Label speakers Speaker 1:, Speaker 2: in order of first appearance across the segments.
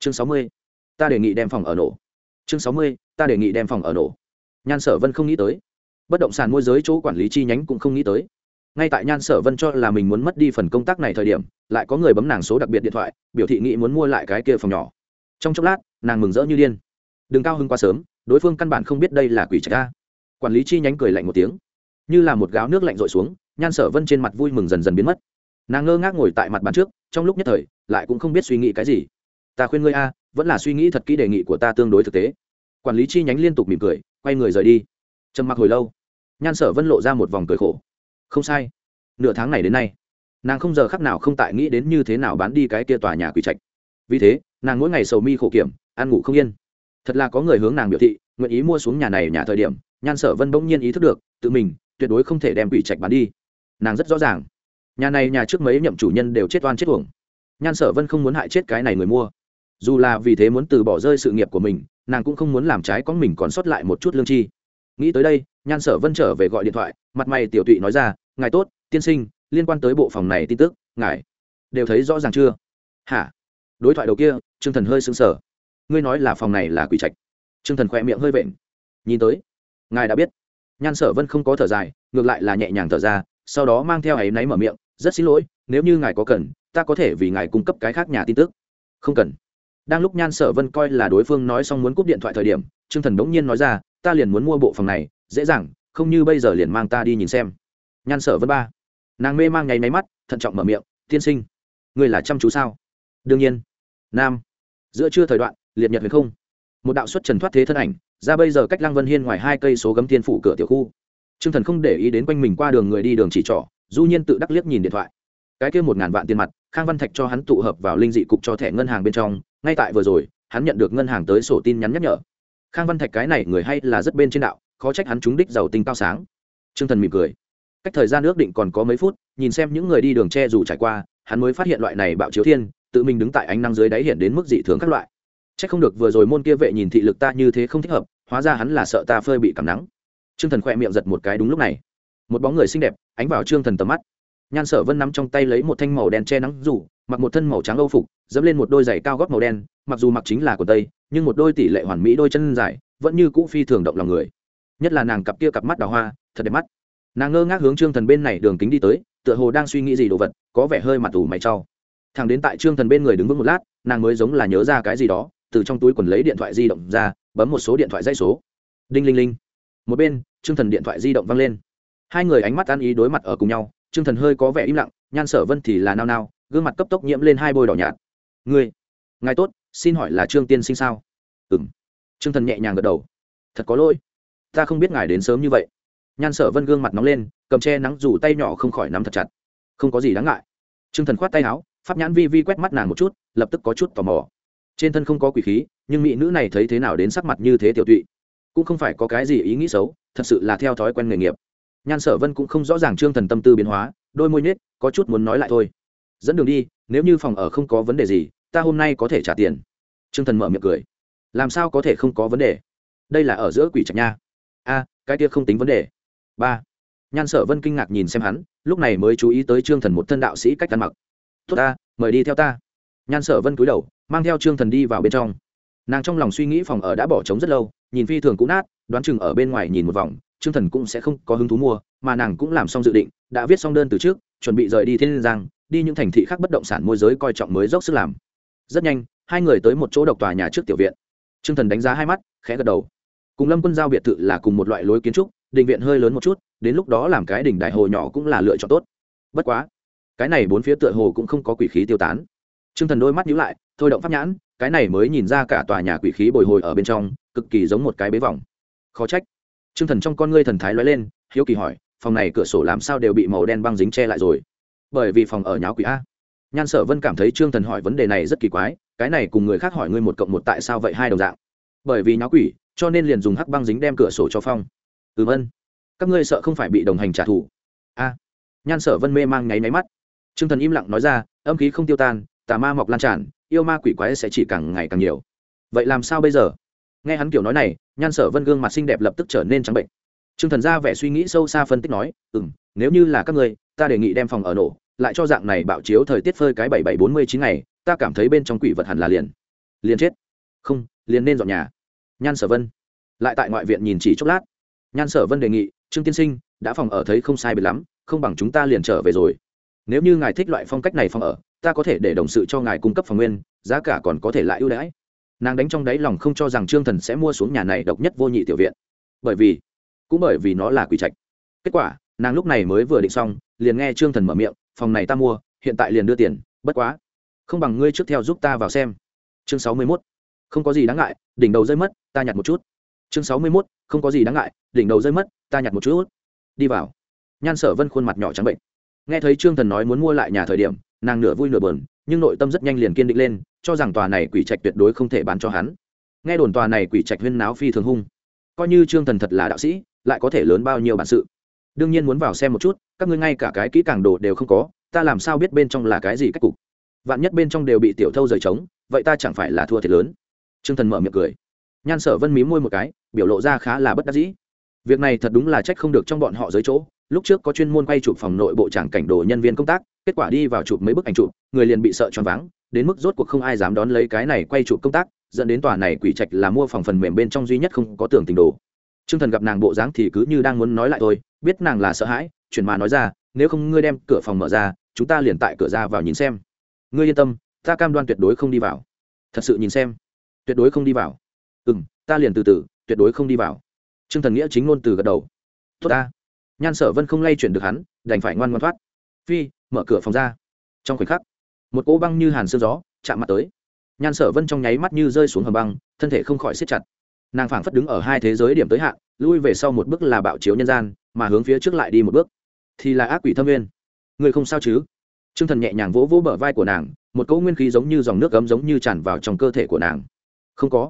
Speaker 1: chương sáu mươi, ta đề nghị đem phòng ở nổ. Chương sáu mươi, ta đề nghị đem phòng ở nổ. Nhan sở vân không nghĩ tới. Bất động sản môi giới chỗ quản lý chi nhánh cũng không nghĩ tới. Ngay tại nhan sở vân cho là mình muốn mất đi phần công tác này thời điểm, lại có người bấm nàng số đặc biệt điện thoại, biểu thị nghị muốn mua lại cái kia phòng nhỏ. Trong chốc lát, nàng mừng rỡ như điên. Đừng cao hơn quá sớm, đối phương căn bản không biết đây là quỷ trạch ca quản lý chi nhánh cười lạnh một tiếng. Như là một gáo nước lạnh rội xuống, nhan sở vân trên mặt vui mừng dần dần biến mất. Nàng ngơ ngác ngồi tại mặt bàn trước, trong lúc nhất thời, lại cũng không biết suy nghĩ cái gì ta khuyên ngươi a, vẫn là suy nghĩ thật kỹ đề nghị của ta tương đối thực tế. Quản lý chi nhánh liên tục mỉm cười, quay người rời đi. Trầm mặc hồi lâu, nhan sở vân lộ ra một vòng cười khổ. Không sai. Nửa tháng này đến nay, nàng không giờ khắc nào không tại nghĩ đến như thế nào bán đi cái kia tòa nhà quỷ trạch. Vì thế, nàng mỗi ngày sầu mi khổ kiểm, ăn ngủ không yên. Thật là có người hướng nàng biểu thị, nguyện ý mua xuống nhà này nhà thời điểm, nhan sở vân bỗng nhiên ý thức được, tự mình tuyệt đối không thể đem quỷ trạch bán đi. Nàng rất rõ ràng, nhà này nhà trước mấy nhậm chủ nhân đều chết oan chết uổng. Nhan sở vân không muốn hại chết cái này người mua dù là vì thế muốn từ bỏ rơi sự nghiệp của mình, nàng cũng không muốn làm trái con mình còn sót lại một chút lương chi. Nghĩ tới đây, nhan sở vân trở về gọi điện thoại, mặt mày tiểu tụy nói ra, ngài tốt, tiên sinh, liên quan tới bộ phòng này tin tức, ngài đều thấy rõ ràng chưa? Hả? Đối thoại đầu kia, trương thần hơi sững sờ. Ngươi nói là phòng này là quỷ trạch. Trương thần khoe miệng hơi vện. Nhìn tới. Ngài đã biết. Nhan sở vân không có thở dài, ngược lại là nhẹ nhàng thở ra, sau đó mang theo áy náy mở miệng, rất xin lỗi, nếu như ngài có cần, ta có thể vì ngài cung cấp cái khác nhà tin tức. Không cần đang lúc nhan sở vân coi là đối phương nói xong muốn cúp điện thoại thời điểm, trương thần đống nhiên nói ra, ta liền muốn mua bộ phòng này, dễ dàng, không như bây giờ liền mang ta đi nhìn xem. Nhan sở vân ba. Nàng mê mang nháy máy mắt, thận trọng mở miệng, tiên sinh, ngươi là chăm chú sao? Đương nhiên. Nam. Giữa trưa thời đoạn, liệt nhật huyền không. Một đạo xuất trần thoát thế thân ảnh, ra bây giờ cách lăng vân hiên ngoài hai cây số gấm thiên phủ cửa tiểu khu. T r ư ơ n g thần không để ý đến quanh mình qua đường người đi đường chỉ trỏ, du nhiên tự đắc liếc nhìn điện thoại. Cái kia một ngàn vạn tiền mặt, khang văn thạch cho hắn tụ hợp vào linh dị cục cho thẻ ngân hàng bên trong ngay tại vừa rồi, hắn nhận được ngân hàng tới sổ tin nhắn nhắc nhở. Khang văn thạch cái này người hay là rất bên trên đạo, khó trách hắn trúng đích giàu tinh cao sáng. T r ư ơ n g thần mỉm cười. Cách thời gian ước định còn có mấy phút, nhìn xem những người đi đường che dù trải qua, hắn mới phát hiện loại này bạo chiếu thiên, tự mình đứng tại ánh năng dưới đáy hiện đến mức dị thường các loại. C h ắ c không được vừa rồi môn kia vệ nhìn thị lực ta như thế không thích hợp, hóa ra hắn là sợ ta phơi bị cảm nắng. T r ư ơ n g thần khoe miệng giật một cái đúng lúc này. Một bóng người xinh đẹp, ánh vào t r ư ơ n g thần tầm mắt. Nhan sở vân nắm trong tay lấy một thanh màu đen che nắng rủ mặc một thân màu trắng âu phục dẫm lên một đôi giày cao gót màu đen, mặc dù mặc chính là của tây, nhưng một đôi tỷ lệ hoàn mỹ đôi chân dài, vẫn như cũ phi thường động lòng người. Nhất là nàng cặp kia cặp mắt đào hoa, thật đẹp mắt. Nàng ngơ ngác hướng trương thần bên này đường kính đi tới, tựa hồ đang suy nghĩ gì đồ vật, có vẻ hơi mặt ủ mày trau thằng đến tại trương thần bên người đứng vững một lát, nàng mới giống là nhớ ra cái gì đó, từ trong túi quần lấy điện thoại di động ra, bấm một số điện thoại dây số. Đinh linh linh. Một bên, trương thần điện thoại di động văng lên. Hai người ánh mắt ăn ý đối mặt ở cùng nhau, trương thần hơi có vẻ im lặng, nhan sở vân thì là nao nao, gương mặt cấp tốc nhiễm lên hai bôi đỏ nhạt ngươi, ngài tốt, xin hỏi là trương tiên sinh sao? Ừ m trương thần nhẹ nhàng gật đầu. Thật có lỗi. Ta không biết ngài đến sớm như vậy. Nhan sở vân gương mặt nóng lên, cầm che nắng rủ tay nhỏ không khỏi nắm thật chặt. Không có gì đáng ngại. Trương thần khoát tay áo, pháp nhãn vi vi quét mắt nàng một chút, lập tức có chút tò mò. Trên thân không có quỷ khí, nhưng mỹ nữ này thấy thế nào đến sắc mặt như thế tiểu tụy. Cũng không phải có cái gì ý nghĩ xấu, thật sự là theo thói quen nghề nghiệp. Nhan sở vân cũng không rõ ràng trương thần tâm tư biến hóa, đôi môi nhết có chút muốn nói lại thôi. Dẫn đường đi nếu như phòng ở không có vấn đề gì, ta hôm nay có thể trả tiền. Trương thần mở miệng cười. Làm sao có thể không có vấn đề? Đây là ở giữa quỷ trạch nha. A, cái kia không tính vấn đề. Ba, nhan sở vân kinh ngạc nhìn xem hắn, lúc này mới chú ý tới trương thần một thân đạo sĩ cách ăn mặc. Tốt ta, mời đi theo ta. Nhan sở vân cúi đầu, mang theo trương thần đi vào bên trong. Nàng trong lòng suy nghĩ phòng ở đã bỏ trống rất lâu, nhìn phi thường cũ nát, đoán chừng ở bên ngoài nhìn một vòng, trương thần cũng sẽ không có hứng thú mua, mà nàng cũng làm xong dự định, đã viết xong đơn từ trước, chuẩn bị rời đi thiên giang đi những thành thị khác bất động sản môi giới coi trọng mới dốc sức làm. Rất nhanh hai người tới một chỗ độc tòa nhà trước tiểu viện. Trương thần đánh giá hai mắt khẽ gật đầu. Cùng lâm quân giao biệt thự là cùng một loại lối kiến trúc đình viện hơi lớn một chút đến lúc đó làm cái đỉnh đại hồ nhỏ cũng là lựa chọn tốt. Bất quá cái này bốn phía tựa hồ cũng không có quỷ khí tiêu tán. Trương thần đôi mắt nhíu lại thôi động pháp nhãn cái này mới nhìn ra cả tòa nhà quỷ khí bồi hồi ở bên trong cực kỳ giống một cái bế vòng khó trách. Trương Thần trong con ngươi thần thái lóe lên, hiếu kỳ hỏi, phòng này cửa sổ làm sao đều bị màu đen băng dính che lại rồi? Bởi vì phòng ở nháo quỷ a. Nhan Sở Vân cảm thấy Trương Thần hỏi vấn đề này rất kỳ quái, cái này cùng người khác hỏi ngươi một cộng một tại sao vậy hai đồng dạng? Bởi vì nháo quỷ, cho nên liền dùng hắc băng dính đem cửa sổ cho phong. Ừm ân. Các ngươi sợ không phải bị đồng hành trả thù? A. Nhan Sở Vân mê mang nháy máy mắt. Trương Thần im lặng nói ra, âm khí không tiêu tan, tà ma mọc lan tràn, yêu ma quỷ quái sẽ chỉ càng ngày càng nhiều. Vậy làm sao bây giờ? Nghe hắn kiểu nói này, nhan sở vân gương mặt xinh đẹp lập tức trở nên trắng bệnh trương thần ra vẻ suy nghĩ sâu xa phân tích nói ừ m nếu như là các ngươi ta đề nghị đem phòng ở nổ lại cho dạng này bạo chiếu thời tiết phơi cái bảy bảy bốn mươi chín ngày, ta cảm thấy bên trong quỷ vật hẳn là liền. Liền chết. Không, liền nên dọn nhà. Nhan sở vân. Lại tại ngoại viện nhìn chỉ chốc lát. Nhan sở vân đề nghị, trương tiên sinh, đã phòng ở thấy không sai biệt lắm, không bằng chúng ta liền trở về rồi. Nếu như ngài thích loại phong cách này phòng ở, ta có thể để đồng sự cho ngài cung cấp phòng nguyên, giá cả còn có thể lại ưu đãi. Nàng đánh trong đáy lòng không cho rằng trương thần sẽ mua xuống nhà này độc nhất vô nhị tiểu viện. Bởi vì, cũng bởi vì nó là quỷ trạch. Kết quả, nàng lúc này mới vừa định xong, liền nghe trương thần mở miệng phòng này ta mua, hiện tại liền đưa tiền, bất quá. Không bằng ngươi trước theo giúp ta vào xem. Chương sáu mươi mốt. Không có gì đáng ngại, đỉnh đầu rơi mất, ta nhặt một chút. Chương sáu mươi mốt. Không có gì đáng ngại, đỉnh đầu rơi mất, ta nhặt một chút. Đi vào. Nhan sở vân khuôn mặt nhỏ trắng bệnh. Nghe thấy trương thần nói muốn mua lại nhà thời điểm, nàng nửa vui nửa bờn nhưng nội tâm rất nhanh liền kiên định lên, cho rằng tòa này quỷ trạch tuyệt đối không thể bán cho hắn. Nghe đồn tòa này quỷ trạch huyên náo phi thường hung. Coi như trương thần thật là đạo sĩ, lại có thể lớn bao nhiêu bản sự đương nhiên muốn vào xem một chút, các ngươi ngay cả cái kỹ càng đồ đều không có, ta làm sao biết bên trong là cái gì cách cục? Vạn nhất bên trong đều bị tiểu thâu rời trống, vậy ta chẳng phải là thua thiệt lớn? Trương thần mở miệng cười. Nhan sở vân mí môi một cái, biểu lộ ra khá là bất đắc dĩ. Việc này thật đúng là trách không được trong bọn họ dưới chỗ. Lúc trước có chuyên môn quay chụp phòng nội bộ tràng cảnh đồ nhân viên công tác, kết quả đi vào chụp mấy bức ảnh chụp, người liền bị sợ choáng váng, đến mức rốt cuộc không ai dám đón lấy cái này quay chụp công tác, dẫn đến tòa này quỷ trạch là mua phòng phần mềm bên trong duy nhất không có tưởng tình đồ. T r ư ơ n g thần gặp nàng bộ dáng thì cứ như đang muốn nói lại tôi biết nàng là sợ hãi, chuyển mà nói ra, nếu không ngươi đem cửa phòng mở ra, chúng ta liền tại cửa ra vào nhìn xem. Ngươi yên tâm, ta cam đoan tuyệt đối không đi vào. Thật sự nhìn xem. Tuyệt đối không đi vào. Ừ m ta liền từ từ, tuyệt đối không đi vào. T r ư ơ n g thần nghĩa chính ngôn từ gật đầu. Tốt ta. Nhan sở vân không lay chuyển được hắn, đành phải ngoan ngoan thoát. Phi, mở cửa phòng ra. Trong khoảnh khắc, một cỗ băng như hàn sương gió chạm mặt tới. Nhan sở vân trong nháy mắt như rơi xuống hầm băng, thân thể không khỏi siết chặt. Nàng phảng phất đứng ở hai thế giới điểm tới hạn, lui về sau một bước là bạo chiếu nhân gian mà hướng phía trước lại đi một bước. Thì là ác quỷ thâm viên. Người không sao chứ? T r ư ơ n g thần nhẹ nhàng vỗ vỗ bờ vai của nàng, một cỗ nguyên khí giống như dòng nước gấm giống như tràn vào trong cơ thể của nàng. Không có.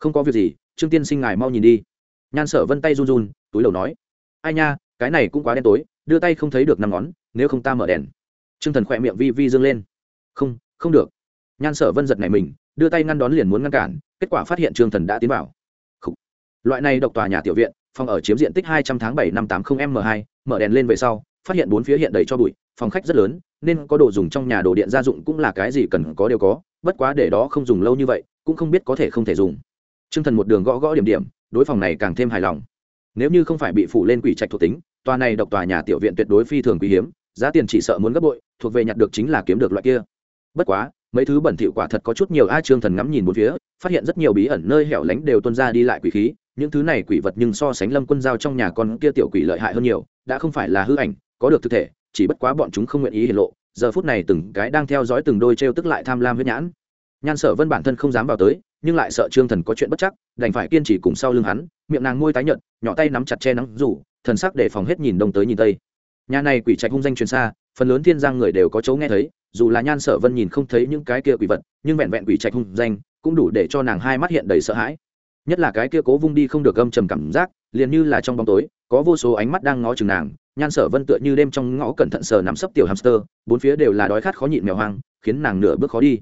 Speaker 1: Không có việc gì, trương tiên sinh ngài mau nhìn đi. Nhan sở vân tay run run, túi đầu nói, ai nha, cái này cũng quá đen tối, đưa tay không thấy được năm ngón, nếu không ta mở đèn. T r ư ơ n g thần khỏe miệng vi vi dâng lên. Không không được. Nhan sở vân giật này mình, đưa tay ngăn đón liền muốn ngăn cản, kết quả phát hiện trương thần đã tiến vào. Loại này độc tòa nhà tiểu viện phòng ở chiếm diện tích hai trăm tháng bảy năm tám mươi m hai, mở đèn lên về sau, phát hiện bốn phía hiện đầy cho bụi, phòng khách rất lớn, nên có đồ dùng trong nhà đồ điện gia dụng cũng là cái gì cần có đều có, bất quá để đó không dùng lâu như vậy, cũng không biết có thể không thể dùng. Trương thần một đường gõ gõ điểm điểm, đối phòng này càng thêm hài lòng. Nếu như không phải bị phủ lên quỷ trạch thuộc tính, tòa này độc tòa nhà tiểu viện tuyệt đối phi thường quý hiếm, giá tiền chỉ sợ muốn gấp bội, thuộc về nhặt được chính là kiếm được loại kia. Bất quá, mấy thứ bẩn thỉu quả thật có chút nhiều, a, trương thần ngắm nhìn một phía, phát hiện rất nhiều bí ẩn nơi hẻo lánh đều tuân ra đi lại quỷ khí những thứ này quỷ vật nhưng so sánh lâm quân giao trong nhà con kia tiểu quỷ lợi hại hơn nhiều, đã không phải là hư ảnh, có được thực thể, chỉ bất quá bọn chúng không nguyện ý hiển lộ, giờ phút này từng cái đang theo dõi từng đôi t r e o tức lại tham lam huyết nhãn. Nhan sở vân bản thân không dám vào tới, nhưng lại sợ trương thần có chuyện bất chắc, đành phải kiên trì cùng sau lưng hắn, miệng nàng môi tái nhợt, nhỏ tay nắm chặt che nắng rủ, thần sắc để phòng hết nhìn đông tới nhìn tây. Nhà này quỷ trạch hung danh truyền xa, phần lớn thiên giang người đều có chỗ nghe thấy, dù là nhan sở vân nhìn không thấy những cái kia quỷ vật, nhưng vẹn vẹn quỷ trạch hung danh, cũng đủ để cho nàng hai mắt hiện đầy sợ hãi nhất là cái kia cố vung đi không được gâm trầm cảm giác, liền như là trong bóng tối, có vô số ánh mắt đang ngó chừng nàng, nhan sở vân tựa như đêm trong ngõ cẩn thận sờ nắm sấp tiểu hamster, bốn phía đều là đói khát khó nhịn mèo hoang, khiến nàng nửa bước khó đi.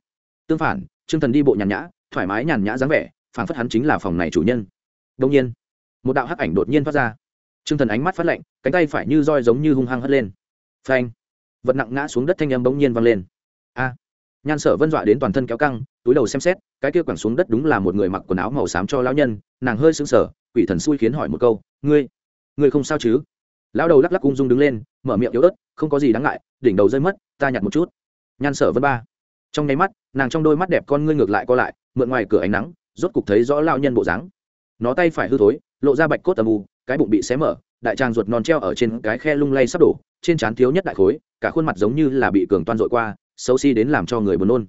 Speaker 1: Tương phản, trương thần đi bộ nhàn nhã, thoải mái nhàn nhã dáng vẻ, phảng phất hắn chính là phòng này chủ nhân. Đông nhiên, một đạo hắc ảnh đột nhiên phát ra. Trương thần ánh mắt phát lạnh, cánh tay phải như roi giống như hung hăng hất lên. Phanh! Vật nặng ngã xuống đất thanh âm bỗng nhiên vang lên. A! Nhan sở vân dọa đến toàn thân kéo căng túi đầu xem xét, cái kia quẳng xuống đất đúng là một người mặc quần áo màu xám cho lão nhân, nàng hơi sững sờ, quỷ thần xui khiến hỏi một câu, ngươi ngươi không sao chứ? Lão đầu lắc lắc ung dung đứng lên, mở miệng yếu ớt, không có gì đáng ngại, đỉnh đầu rơi mất, ta nhặt một chút. Nhan sở vân ba. Trong nháy mắt, nàng trong đôi mắt đẹp con ngươi ngược lại co lại, mượn ngoài cửa ánh nắng, rốt cục thấy rõ lão nhân bộ dáng. Nó tay phải hư thối, lộ ra bạch cốt âm u, cái bụng bị xé mở, đại tràng ruột non treo ở trên cái khe lung lay sắp đổ, trên trán thiếu nhất đại khối, cả khuôn mặt giống như là bị cường toan dội qua, xấu xi đến làm cho người buồn nôn.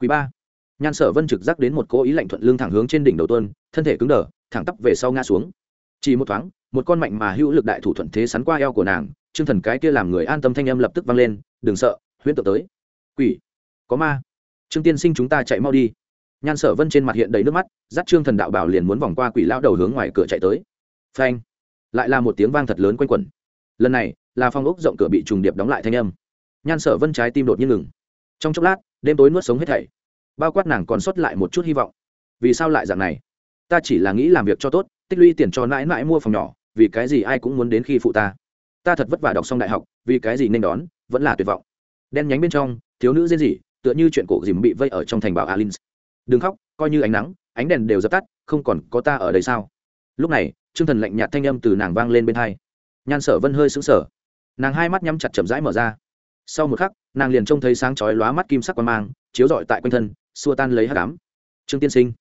Speaker 1: Quý ba nhan sở vân trực giác đến một cố ý lạnh thuận lương thẳng hướng trên đỉnh đầu tuân thân thể cứng đờ, thẳng tắp về sau ngã xuống. Chỉ một thoáng, một con mạnh mà hữu lực đại thủ thuận thế sắn qua eo của nàng chương thần cái kia làm người an tâm thanh âm lập tức vang lên, đừng sợ, huyễn tự tới. Quỷ, có ma. Trương tiên sinh chúng ta chạy mau đi. Nhan sở vân trên mặt hiện đầy nước mắt, dắt trương thần đạo bảo liền muốn vòng qua quỷ lao đầu hướng ngoài cửa chạy tới. Phanh. Lại là một tiếng vang thật lớn quanh quẩn. Lần này, là phong ốc rộng cửa bị trùng điệp đóng lại thanh âm. Nhan sở vân trái tim đột nhiên ngừng. Trong chốc lát, đêm tối nuốt sống hết thảy bao quát nàng còn sót lại một chút hy vọng. Vì sao lại dạng này? Ta chỉ là nghĩ làm việc cho tốt, tích lũy tiền cho mãi mãi mua phòng nhỏ, vì cái gì ai cũng muốn đến khi phụ ta. Ta thật vất vả đọc xong đại học, vì cái gì nên đón, vẫn là tuyệt vọng. Đen nhánh bên trong, thiếu nữ diễn gì tựa như chuyện cổ dìm bị vây ở trong thành bảo alin đừng khóc, coi như ánh nắng, ánh đèn đều dập tắt, không còn có ta ở đây sao? Lúc này, trương thần lạnh nhạt thanh âm từ nàng vang lên bên hai. Nhan sở vân hơi sững sờ. Nàng hai mắt nhắm chặt chậm rãi mở ra. Sau một khắc, nàng liền trông thấy sáng chói lóa mắt kim sắc quan mang, chiếu rọi tại quanh thân xua tan lấy hát đám. Trương tiên sinh.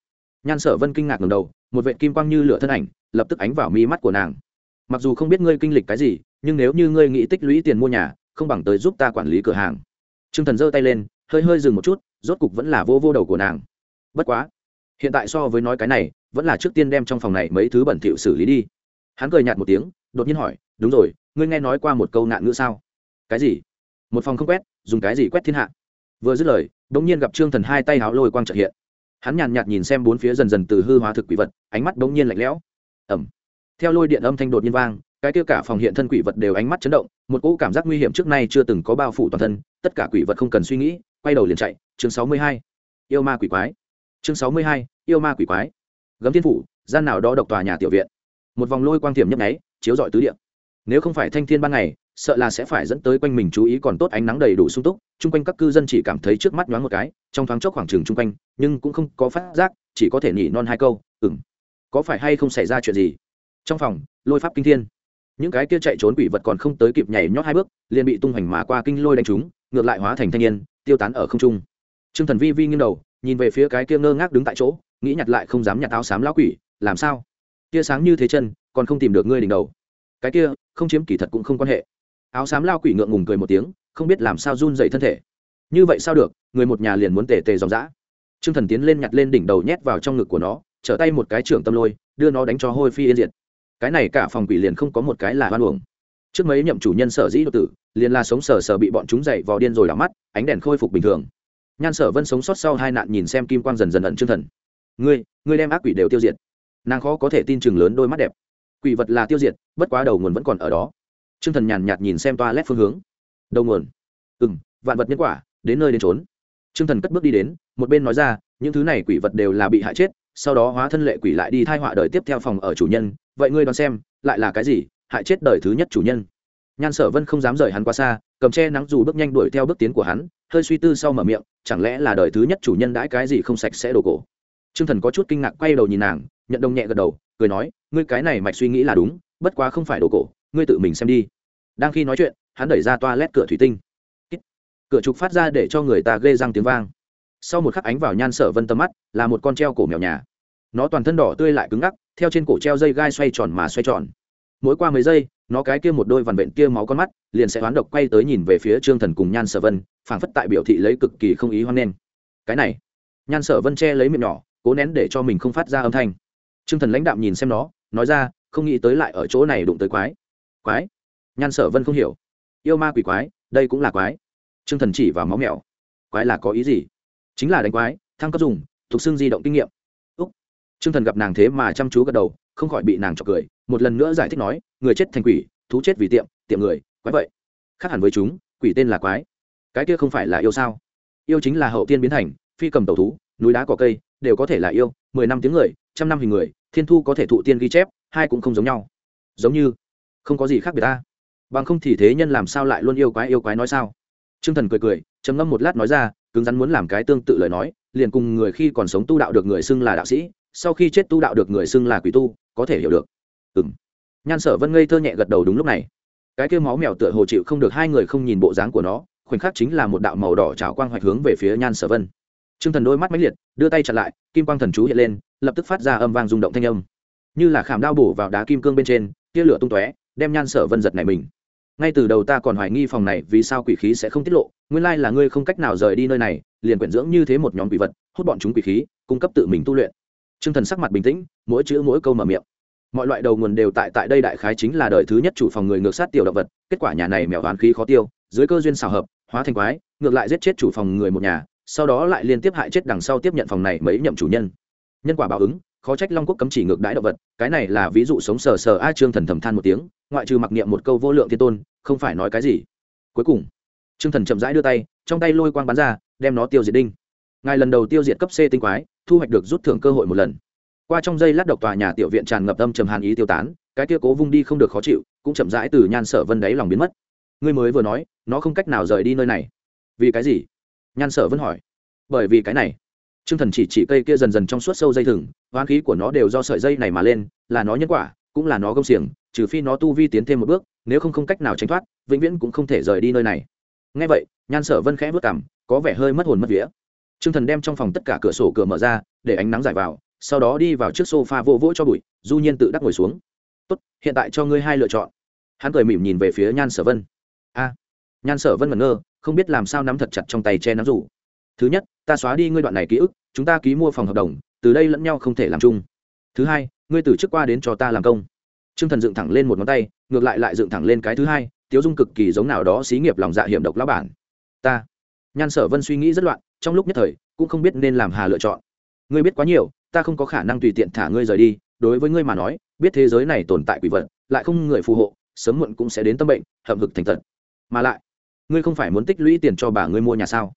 Speaker 1: Nhan sở vân kinh ngạc ngầm đầu, một vệ kim quang như lửa thân ảnh, lập tức ánh vào mi mắt của nàng. Mặc dù không biết ngươi kinh lịch cái gì, nhưng nếu như ngươi nghĩ tích lũy tiền mua nhà, không bằng tới giúp ta quản lý cửa hàng. Trương thần giơ tay lên, hơi hơi dừng một chút, rốt cục vẫn là vô vô đầu của nàng. Bất quá, hiện tại so với nói cái này, vẫn là trước tiên đem trong phòng này mấy thứ bẩn thỉu xử lý đi. Hắn cười nhạt một tiếng, đột nhiên hỏi, đúng rồi, ngươi nghe nói qua một câu nạn ngữ sao? Cái gì? Một phòng không quét, dùng cái gì quét thiên hạ? Vừa dứt lời đ ỗ n g nhiên gặp trương thần hai tay háo lôi quang trợ hiện. Hắn nhàn nhạt nhìn xem bốn phía dần dần từ hư hóa thực quỷ vật, ánh mắt đ ỗ n g nhiên lạnh lẽo. Ẩm theo lôi điện âm thanh đột nhiên vang, cái kia cả phòng hiện thân quỷ vật đều ánh mắt chấn động, một cỗ cảm giác nguy hiểm trước nay chưa từng có bao phủ toàn thân, tất cả quỷ vật không cần suy nghĩ, quay đầu liền chạy. Chương sáu mươi hai. Yêu ma quỷ quái. Chương sáu mươi hai. Yêu ma quỷ quái. Gấm thiên phủ, gian nào đó độc tòa nhà tiểu viện. Một vòng lôi quang tiềm nhấp nháy, chiếu dọi tứ điện nếu không phải thanh thiên ban ngày sợ là sẽ phải dẫn tới quanh mình chú ý còn tốt ánh nắng đầy đủ sung túc, chung quanh các cư dân chỉ cảm thấy trước mắt nhoáng một cái, trong thoáng chốc khoảng trừng chung quanh, nhưng cũng không có phát giác, chỉ có thể nhỉ non hai câu ừng có phải hay không xảy ra chuyện gì? Trong phòng, lôi pháp kinh thiên. Những cái kia chạy trốn quỷ vật còn không tới kịp nhảy nhót hai bước, liền bị tung hoành mà qua kinh lôi đánh trúng, ngược lại hóa thành thanh niên, tiêu tán ở không trung. T r ư ơ n g thần vi vi nghiêng đầu, nhìn về phía cái kia ngơ ngác đứng tại chỗ, nghĩ nhặt lại không dám nhặt áo xám lão quỷ, làm sao? Tia sáng như thế chân, còn không tìm được ngươi đỉnh đầu. Cái kia, không chiếm kỳ thật cũng không quan hệ áo xám lao quỷ ngượng ngùng cười một tiếng, không biết làm sao run dậy thân thể. Như vậy sao được, người một nhà liền muốn tề tề dòng dã. T r ư ơ n g thần tiến lên nhặt lên đỉnh đầu nhét vào trong ngực của nó, trở tay một cái trưởng tâm lôi, đưa nó đánh cho hôi phi yên diệt. Cái này cả phòng quỷ liền không có một cái là hoan uổng. Trước mấy nhậm chủ nhân sở dĩ đột tử, liền là sống sờ sờ bị bọn chúng dậy vào điên rồi đảo mắt, ánh đèn khôi phục bình thường. Nhan sở vân sống sót sau hai nạn nhìn xem kim quang dần dần ẩn t thần. Ngươi ngươi đem ác quỷ đều tiêu diệt. Nàng khó có thể tin chừng lớn đôi mắt đẹp. Quỷ vật là tiêu diệt, bất quá đầu nguồn vẫn còn ở đó. Trương thần nhàn nhạt nhìn xem toa lét phương hướng. Đầu nguồn. Ừm, vạn vật nhân quả đến nơi đến trốn Trương thần cất bước đi đến một bên nói ra những thứ này quỷ vật đều là bị hại chết sau đó hóa thân lệ quỷ lại đi thai họa đời tiếp theo phòng ở chủ nhân. Vậy ngươi đoán xem lại là cái gì? Hại chết đời thứ nhất chủ nhân. Nhan sở vân không dám rời hắn quá xa cầm che nắng dù bước nhanh đuổi theo bước tiến của hắn hơi suy tư sau mở miệng chẳng lẽ là đời thứ nhất chủ nhân đãi cái gì không sạch sẽ đổ cổ? Trương thần có chút kinh ngạc quay đầu nhìn nàng nhận đồng nhẹ gật đầu cười nói ngươi cái này mạch suy nghĩ là đúng bất quá không phải đồ cổ ngươi tự mình xem đi đang khi nói chuyện hắn đẩy ra toa lét cửa thủy tinh. Cửa trục phát ra để cho người ta ghê răng tiếng vang. Sau một khắc ánh vào nhan sở vân tâm mắt là một con treo cổ mèo nhà. Nó toàn thân đỏ tươi lại cứng ngắc theo trên cổ treo dây gai xoay tròn mà xoay tròn. Mỗi qua mấy giây nó cái kia một đôi vằn vện kia máu con mắt liền sẽ hoán độc quay tới nhìn về phía trương thần cùng nhan sở vân phảng phất tại biểu thị lấy cực kỳ không ý hoan nghênh. Cái này. Nhan sở vân che lấy miệng nhỏ cố nén để cho mình không phát ra âm thanh. Trương Thần lãnh đạm nhìn xem nó, nói ra, không nghĩ tới lại ở chỗ này đụng tới quái. Quái? Nhan Sở Vân không hiểu. Yêu ma quỷ quái, đây cũng là quái. Trương Thần chỉ vào máu mèo. Quái là có ý gì? Chính là đánh quái, thăng cấp dùng, thuộc xương di động kinh nghiệm. Úc. Trương Thần gặp nàng thế mà chăm chú gật đầu, không khỏi bị nàng chọc cười, một lần nữa giải thích nói, người chết thành quỷ, thú chết vì tiệm, tiệm người, quái vậy. Khác hẳn với chúng, quỷ tên là quái. Cái kia không phải là yêu sao? Yêu chính là hậu tiên biến thành, phi cầm tàu thú, núi đá cỏ cây, đều có thể là yêu, mười năm tiếng người, trăm năm hình người thiên thu có thể thụ tiên ghi chép hai cũng không giống nhau giống như không có gì khác biệt ta bằng không thì thế nhân làm sao lại luôn yêu quái yêu quái nói sao? T r ư ơ n g thần cười cười, trầm ngâm một lát nói ra, cứng rắn muốn làm cái tương tự lời nói, liền cùng người khi còn sống tu đạo được người xưng là đạo sĩ, sau khi chết tu đạo được người xưng là quỷ tu, có thể hiểu được. Ừ m nhan sở vân ngây thơ nhẹ gật đầu đúng lúc này. Cái kêu máu mèo tựa hồ chịu không được hai người không nhìn bộ dáng của nó, khoảnh khắc chính là một đạo màu đỏ trào quang hoạch hướng về phía nhan sở vân. T r ư ơ n g thần đôi mắt máy liệt, đưa tay chặn lại, kim quang thần chú hiện lên, lập tức phát ra âm vang rung động thanh âm. Như là khảm đao bổ vào đá kim cương bên trên, tia lửa tung tóe đem nhan sở vân giật này mình. Ngay từ đầu ta còn hoài nghi phòng này vì sao quỷ khí sẽ không tiết lộ, nguyên lai là ngươi không cách nào rời đi nơi này, liền quyển dưỡng như thế một nhóm quỷ vật, hút bọn chúng quỷ khí, cung cấp tự mình tu luyện. T r ư ơ n g thần sắc mặt bình tĩnh, mỗi chữ mỗi câu mở miệng. Mọi loại đầu nguồn đều tại tại đây đại khái chính là đời thứ nhất chủ phòng người ngược sát tiểu động vật, kết quả nhà này mèo hoán khí khó tiêu, dưới cơ duyên xào hợp, hóa thành quái, ngược lại giết chết chủ phòng người một nhà, sau đó lại liên tiếp hại chết đằng sau tiếp nhận phòng này mấy nhậm chủ nhân. Nhân quả báo ứng khó trách long quốc cấm chỉ ngược đãi động vật, cái này là ví dụ sống sờ sờ a trương thần thầm than một tiếng, ngoại trừ mặc niệm một câu vô lượng thiên tôn, không phải nói cái gì. Cuối cùng, trương thần chậm rãi đưa tay, trong tay lôi quang bắn ra, đem nó tiêu diệt đinh. Ngài lần đầu tiêu diệt cấp c tinh quái, thu hoạch được rút thưởng cơ hội một lần. Qua trong dây lát độc tòa nhà tiểu viện tràn ngập âm trầm hàn ý tiêu tán, cái kia cố vung đi không được khó chịu, cũng chậm rãi từ nhan sở vân đáy lòng biến mất. Ngươi mới vừa nói, nó không cách nào rời đi nơi này. Vì cái gì? Nhan sở vân hỏi. Bởi vì cái này t r ư ơ n g thần chỉ chỉ cây kia dần dần trong suốt sâu dây thừng hoán khí của nó đều do sợi dây này mà lên, là nó nhân quả, cũng là nó gông xiềng, trừ phi nó tu vi tiến thêm một bước, nếu không không cách nào tránh thoát, vĩnh viễn cũng không thể rời đi nơi này. Ngay vậy, nhan sở vân khẽ vất cảm có vẻ hơi mất hồn mất vía. T r ư ơ n g thần đem trong phòng tất cả cửa sổ cửa mở ra, để ánh nắng giải vào, sau đó đi vào trước s o f a vô vỗ cho bụi, du nhiên tự đắc ngồi xuống. Tốt, hiện tại cho ngươi hai lựa chọn. Hắn cười mỉm nhìn về phía nhan sở vân. A. Nhan sở vân ngẩn ngơ, không biết làm sao nắm thật chặt trong tay che nắm rủ thứ nhất, ta xóa đi ngươi đoạn này ký ức, chúng ta ký mua phòng hợp đồng, từ đây lẫn nhau không thể làm chung. Thứ hai, ngươi từ trước qua đến cho ta làm công. T r ư ơ n g thần dựng thẳng lên một ngón tay, ngược lại lại dựng thẳng lên cái thứ hai, tiếu dung cực kỳ giống nào đó xí nghiệp lòng dạ hiểm độc lão bản. Ta. Nhan sở vân suy nghĩ rất loạn, trong lúc nhất thời, cũng không biết nên làm hà lựa chọn. Ngươi biết quá nhiều, ta không có khả năng tùy tiện thả ngươi rời đi, đối với ngươi mà nói, biết thế giới này tồn tại quỷ vật, lại không người phù hộ, sớm muộn cũng sẽ đến tâm bệnh, hậm hực thành tật mà lại, ngươi không phải muốn tích lũy tiền cho bà ngươi mua nhà sao?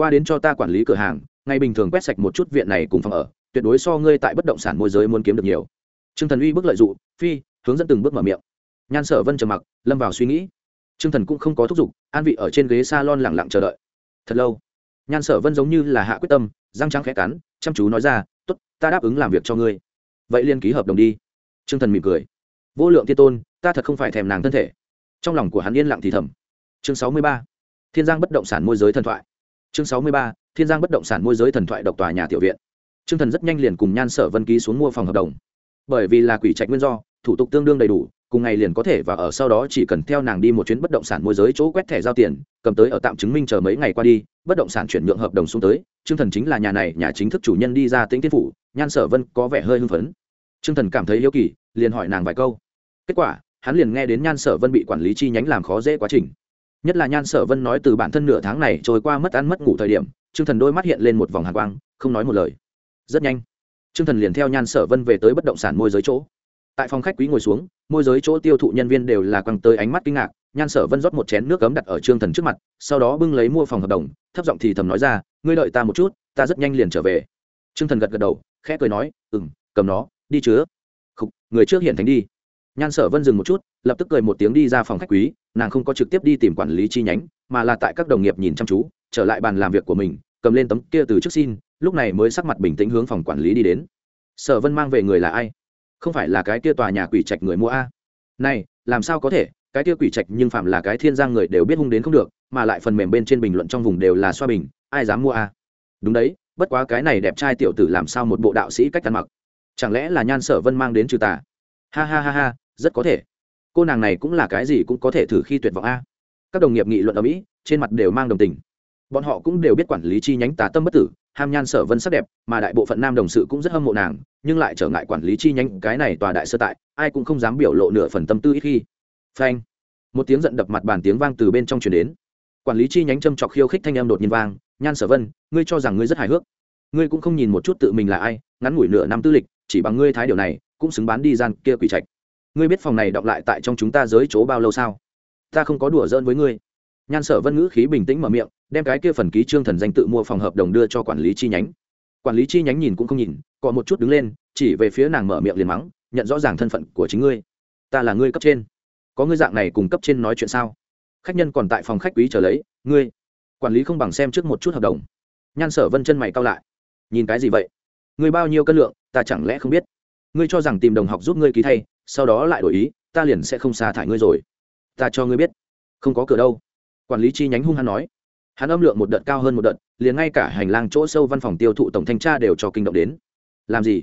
Speaker 1: Qua đến cho ta quản lý cửa hàng ngày bình thường quét sạch một chút viện này cùng phòng ở, tuyệt đối so ngươi tại bất động sản môi giới muốn kiếm được nhiều. Trương thần uy bước lợi d ụ phi, hướng dẫn từng bước mở miệng. Nhan sở vân trầm mặc, lâm vào suy nghĩ. Trương thần cũng không có thúc giục, an vị ở trên ghế s a lon lẳng lặng chờ đợi. Thật lâu, nhan sở vân giống như là hạ quyết tâm, răng trắng khẽ cắn, chăm chú nói ra t ố t ta đáp ứng làm việc cho ngươi. Vậy liên ký hợp đồng đi. Trương thần mỉm cười. Vô lượng thiên tôn, ta thật không phải thèm nàng thân thể. Trong lòng của hắn yên lặng thì thầm. Chương sáu mươi ba, thiên giang bất động sản môi giới thần thoại chương sáu mươi ba, thiên giang bất động sản môi giới thần thoại độc tòa nhà tiểu viện. T r ư ơ n g thần rất nhanh liền cùng nhan sở vân ký xuống mua phòng hợp đồng. Bởi vì là quỷ trạch nguyên do, thủ tục tương đương đầy đủ, cùng ngày liền có thể và ở sau đó chỉ cần theo nàng đi một chuyến bất động sản môi giới chỗ quét thẻ giao tiền, cầm tới ở tạm chứng minh chờ mấy ngày qua đi, bất động sản chuyển nhượng hợp đồng xuống tới t r ư ơ n g thần chính là nhà này, nhà chính thức chủ nhân đi ra tĩnh tiên phủ, nhan sở vân có vẻ hơi hưng phấn. T r ư ơ n g thần cảm thấy yêu kỳ, liền hỏi nàng vài câu. Kết quả, hắn liền nghe đến nhan sở vân bị quản lý chi nhánh làm khó dễ quá trình nhất là nhan sở vân nói từ bản thân nửa tháng này trôi qua mất ăn mất ngủ thời điểm t thần đôi mắt hiện lên một vòng hàn quang không nói một lời. Rất nhanh t thần liền theo nhan sở vân về tới bất động sản môi giới chỗ. Tại phòng khách quý ngồi xuống môi giới chỗ tiêu thụ nhân viên đều là quăng tới ánh mắt kinh ngạc nhan sở vân rót một chén nước cấm đặt ở trương thần trước mặt sau đó bưng lấy mua phòng hợp đồng thấp giọng thì thầm nói ra ngươi đợi ta một chút ta rất nhanh liền trở về. Trương thần gật gật đầu khẽ cười nói ừ m cầm nó đi chứa. Khục, người trước hiện thánh đi. Nhan sở vân dừng một chút lập tức cười một tiếng đi ra phòng khách quý nàng không có trực tiếp đi tìm quản lý chi nhánh, mà là tại các đồng nghiệp nhìn chăm chú, trở lại bàn làm việc của mình, cầm lên tấm kia từ trước xin, lúc này mới sắc mặt bình tĩnh hướng phòng quản lý đi đến. Sở vân mang về người là ai? Không phải là cái kia tòa nhà quỷ trạch người mua a. Này, làm sao có thể, cái kia quỷ trạch nhưng phạm là cái thiên giang người đều biết hung đến không được, mà lại phần mềm bên trên bình luận trong vùng đều là xoa bình, ai dám mua a? Đúng đấy, bất quá cái này đẹp trai tiểu tử làm sao một bộ đạo sĩ cách ăn mặc? Chẳng lẽ là nhan sở vân mang đến trừ tà? Ha ha ha ha, rất có thể cô nàng này cũng là cái gì cũng có thể thử khi tuyệt vọng a. Các đồng nghiệp nghị luận ở mỹ, trên mặt đều mang đồng tình. Bọn họ cũng đều biết quản lý chi nhánh tà tâm bất tử, ham nhan sở vân sắc đẹp, mà đại bộ phận nam đồng sự cũng rất hâm mộ nàng, nhưng lại trở ngại quản lý chi nhánh cái này tòa đại sơ tại, ai cũng không dám biểu lộ nửa phần tâm tư ít khi. Phanh. Một tiếng giận đập mặt bàn tiếng vang từ bên trong truyền đến. Quản lý chi nhánh châm chọc khiêu khích thanh em đột nhiên vang, nhan sở vân, ngươi cho rằng ngươi rất hài hước. Ngươi cũng không nhìn một chút tự mình là ai, ngắn ngủi nửa năm tư lịch, chỉ bằng ngươi thái điều này, cũng xứng bán đi gian kia quỷ trạch ngươi biết phòng này đọng lại tại trong chúng ta giới chỗ bao lâu sao? Ta không có đùa giỡn với ngươi. Nhan sở vân ngữ khí bình tĩnh mở miệng, đem cái kia phần ký trương thần danh tự mua phòng hợp đồng đưa cho quản lý chi nhánh. Quản lý chi nhánh nhìn cũng không nhìn, cọ một chút đứng lên, chỉ về phía nàng mở miệng liền mắng, nhận rõ ràng thân phận của chính ngươi. Ta là ngươi cấp trên. Có ngươi dạng này cùng cấp trên nói chuyện sao? Khách nhân còn tại phòng khách quý chờ lấy, ngươi. Quản lý không bằng xem trước một chút hợp đồng. Nhan sở vân chân mày cao lại. Nhìn cái gì vậy? Ngươi bao nhiêu cân lượng, ta chẳng lẽ không biết? Ngươi cho rằng tìm đồng học giúp ngươi ký thay sau đó lại đổi ý, ta liền sẽ không sa thải ngươi rồi. Ta cho ngươi biết. Không có cửa đâu. Quản lý chi nhánh hung hắn nói. Hắn âm lượng một đợt cao hơn một đợt, liền ngay cả hành lang chỗ sâu văn phòng tiêu thụ tổng thanh tra đều cho kinh động đến. Làm gì?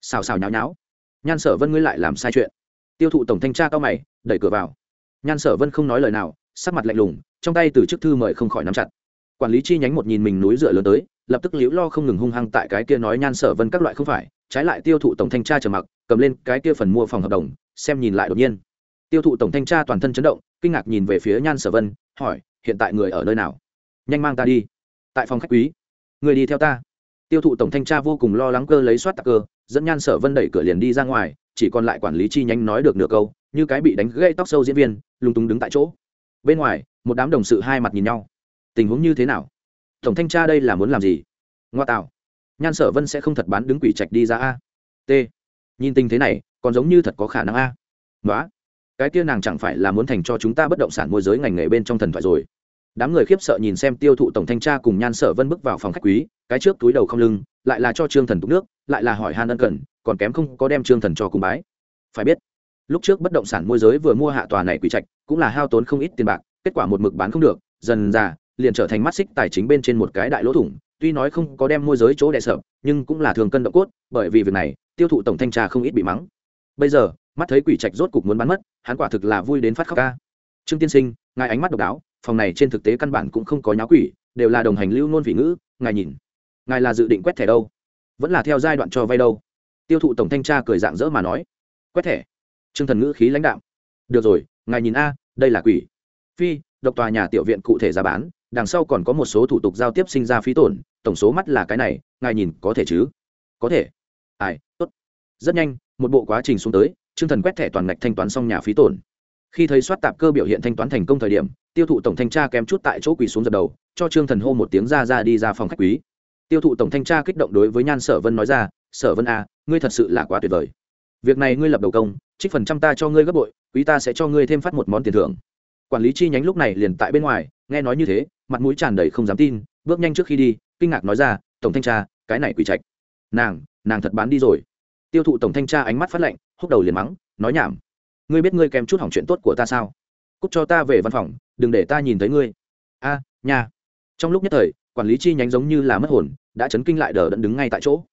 Speaker 1: Xào xào nháo nháo. Nhan sở vân ngươi lại làm sai chuyện. Tiêu thụ tổng thanh tra cao mày, đẩy cửa vào. Nhan sở vân không nói lời nào, sắc mặt lạnh lùng, trong tay từ chức thư mời không khỏi nắm chặt. Quản lý chi nhánh một nhìn mình núi dựa lớn tới, lập tức liễu lo không ngừng hung hăng tại cái kia nói nhan sở vân các loại không phải trái lại tiêu thụ tổng thanh tra trầm mặc, cầm lên cái kia phần mua phòng hợp đồng, xem nhìn lại đột nhiên. Tiêu thụ tổng thanh tra toàn thân chấn động, kinh ngạc nhìn về phía nhan sở vân, hỏi, hiện tại người ở nơi nào? Nhanh mang ta đi. Tại phòng khách quý. Người đi theo ta. Tiêu thụ tổng thanh tra vô cùng lo lắng cơ lấy soát tạc cơ, dẫn nhan sở vân đẩy cửa liền đi ra ngoài, chỉ còn lại quản lý chi nhánh nói được nửa câu, như cái bị đánh gây tóc sâu diễn viên, lúng túng đứng tại chỗ. Bên ngoài, một đám đồng sự hai mặt nhìn nhau. Tình huống như thế nào? Tổng thanh tra đây là muốn làm gì? Ngoa tạo nhan sở vân sẽ không thật bán đứng quỷ trạch đi ra a. T. Nhìn tình thế này, còn giống như thật có khả năng a. Nói cái kia nàng chẳng phải là muốn thành cho chúng ta bất động sản môi giới ngành nghề bên trong thần thoại rồi. Đám người khiếp sợ nhìn xem tiêu thụ tổng thanh tra cùng nhan sở vân bước vào phòng khách quý, cái trước túi đầu không lưng, lại là cho trương thần tục nước, lại là hỏi han ân cần, còn kém không có đem trương thần cho cùng bái. Phải biết, lúc trước bất động sản môi giới vừa mua hạ tòa này quỷ trạch, cũng là hao tốn không ít tiền bạc, kết quả một mực bán không được, dần ra liền trở thành mắt xích tài chính bên trên một cái đại lỗ thủng tuy nói không có đem môi giới chỗ đè sợ nhưng cũng là thường cân động cốt, bởi vì việc này, tiêu thụ tổng thanh tra không ít bị mắng. Bây giờ, mắt thấy quỷ trạch rốt cục muốn bán mất, hắn quả thực là vui đến phát khóc ca. Trương tiên sinh, ngài ánh mắt độc đáo, phòng này trên thực tế căn bản cũng không có nháo quỷ, đều là đồng hành lưu nôn vị ngữ, ngài nhìn. Ngài là dự định quét thẻ đâu? Vẫn là theo giai đoạn cho vay đâu? Tiêu thụ tổng thanh tra cười dạng dỡ mà nói. Quét thẻ. Trương thần ngữ khí lãnh đạo được rồi, ngài nhìn a, đây là quỷ. Phi, độc tòa nhà tiểu viện cụ thể giá bán đằng sau còn có một số thủ tục giao tiếp sinh ra phí tổn, tổng số mắt là cái này, ngài nhìn có thể chứ? Có thể. Ai, tốt. Rất nhanh, một bộ quá trình xuống tới, trương thần quét thẻ toàn ngạch thanh toán xong nhà phí tổn. Khi thấy soát tạp cơ biểu hiện thanh toán thành công thời điểm, tiêu thụ tổng thanh tra kém chút tại chỗ quỳ xuống dập đầu, cho trương thần hô một tiếng ra ra đi ra phòng khách quý. Tiêu thụ tổng thanh tra kích động đối với nhan sở vân nói ra, sở vân a ngươi thật sự là quá tuyệt vời. Việc này ngươi lập đầu công, trích phần trăm ta cho ngươi gấp bội, quý ta sẽ cho ngươi thêm phát một món tiền thưởng. Quản lý chi nhánh lúc này liền tại bên ngoài, nghe nói như thế mặt mũi tràn đầy không dám tin bước nhanh trước khi đi kinh ngạc nói ra tổng thanh tra cái này quỷ trạch. Nàng nàng thật bán đi rồi. Tiêu thụ tổng thanh tra ánh mắt phát lạnh húc đầu liền mắng nói nhảm. Ngươi biết ngươi kèm chút hỏng chuyện tốt của ta sao? Cúc cho ta về văn phòng đừng để ta nhìn thấy ngươi. A à, nhà trong lúc nhất thời quản lý chi nhánh giống như là mất hồn đã chấn kinh lại đờ đẫn đứng ngay tại chỗ.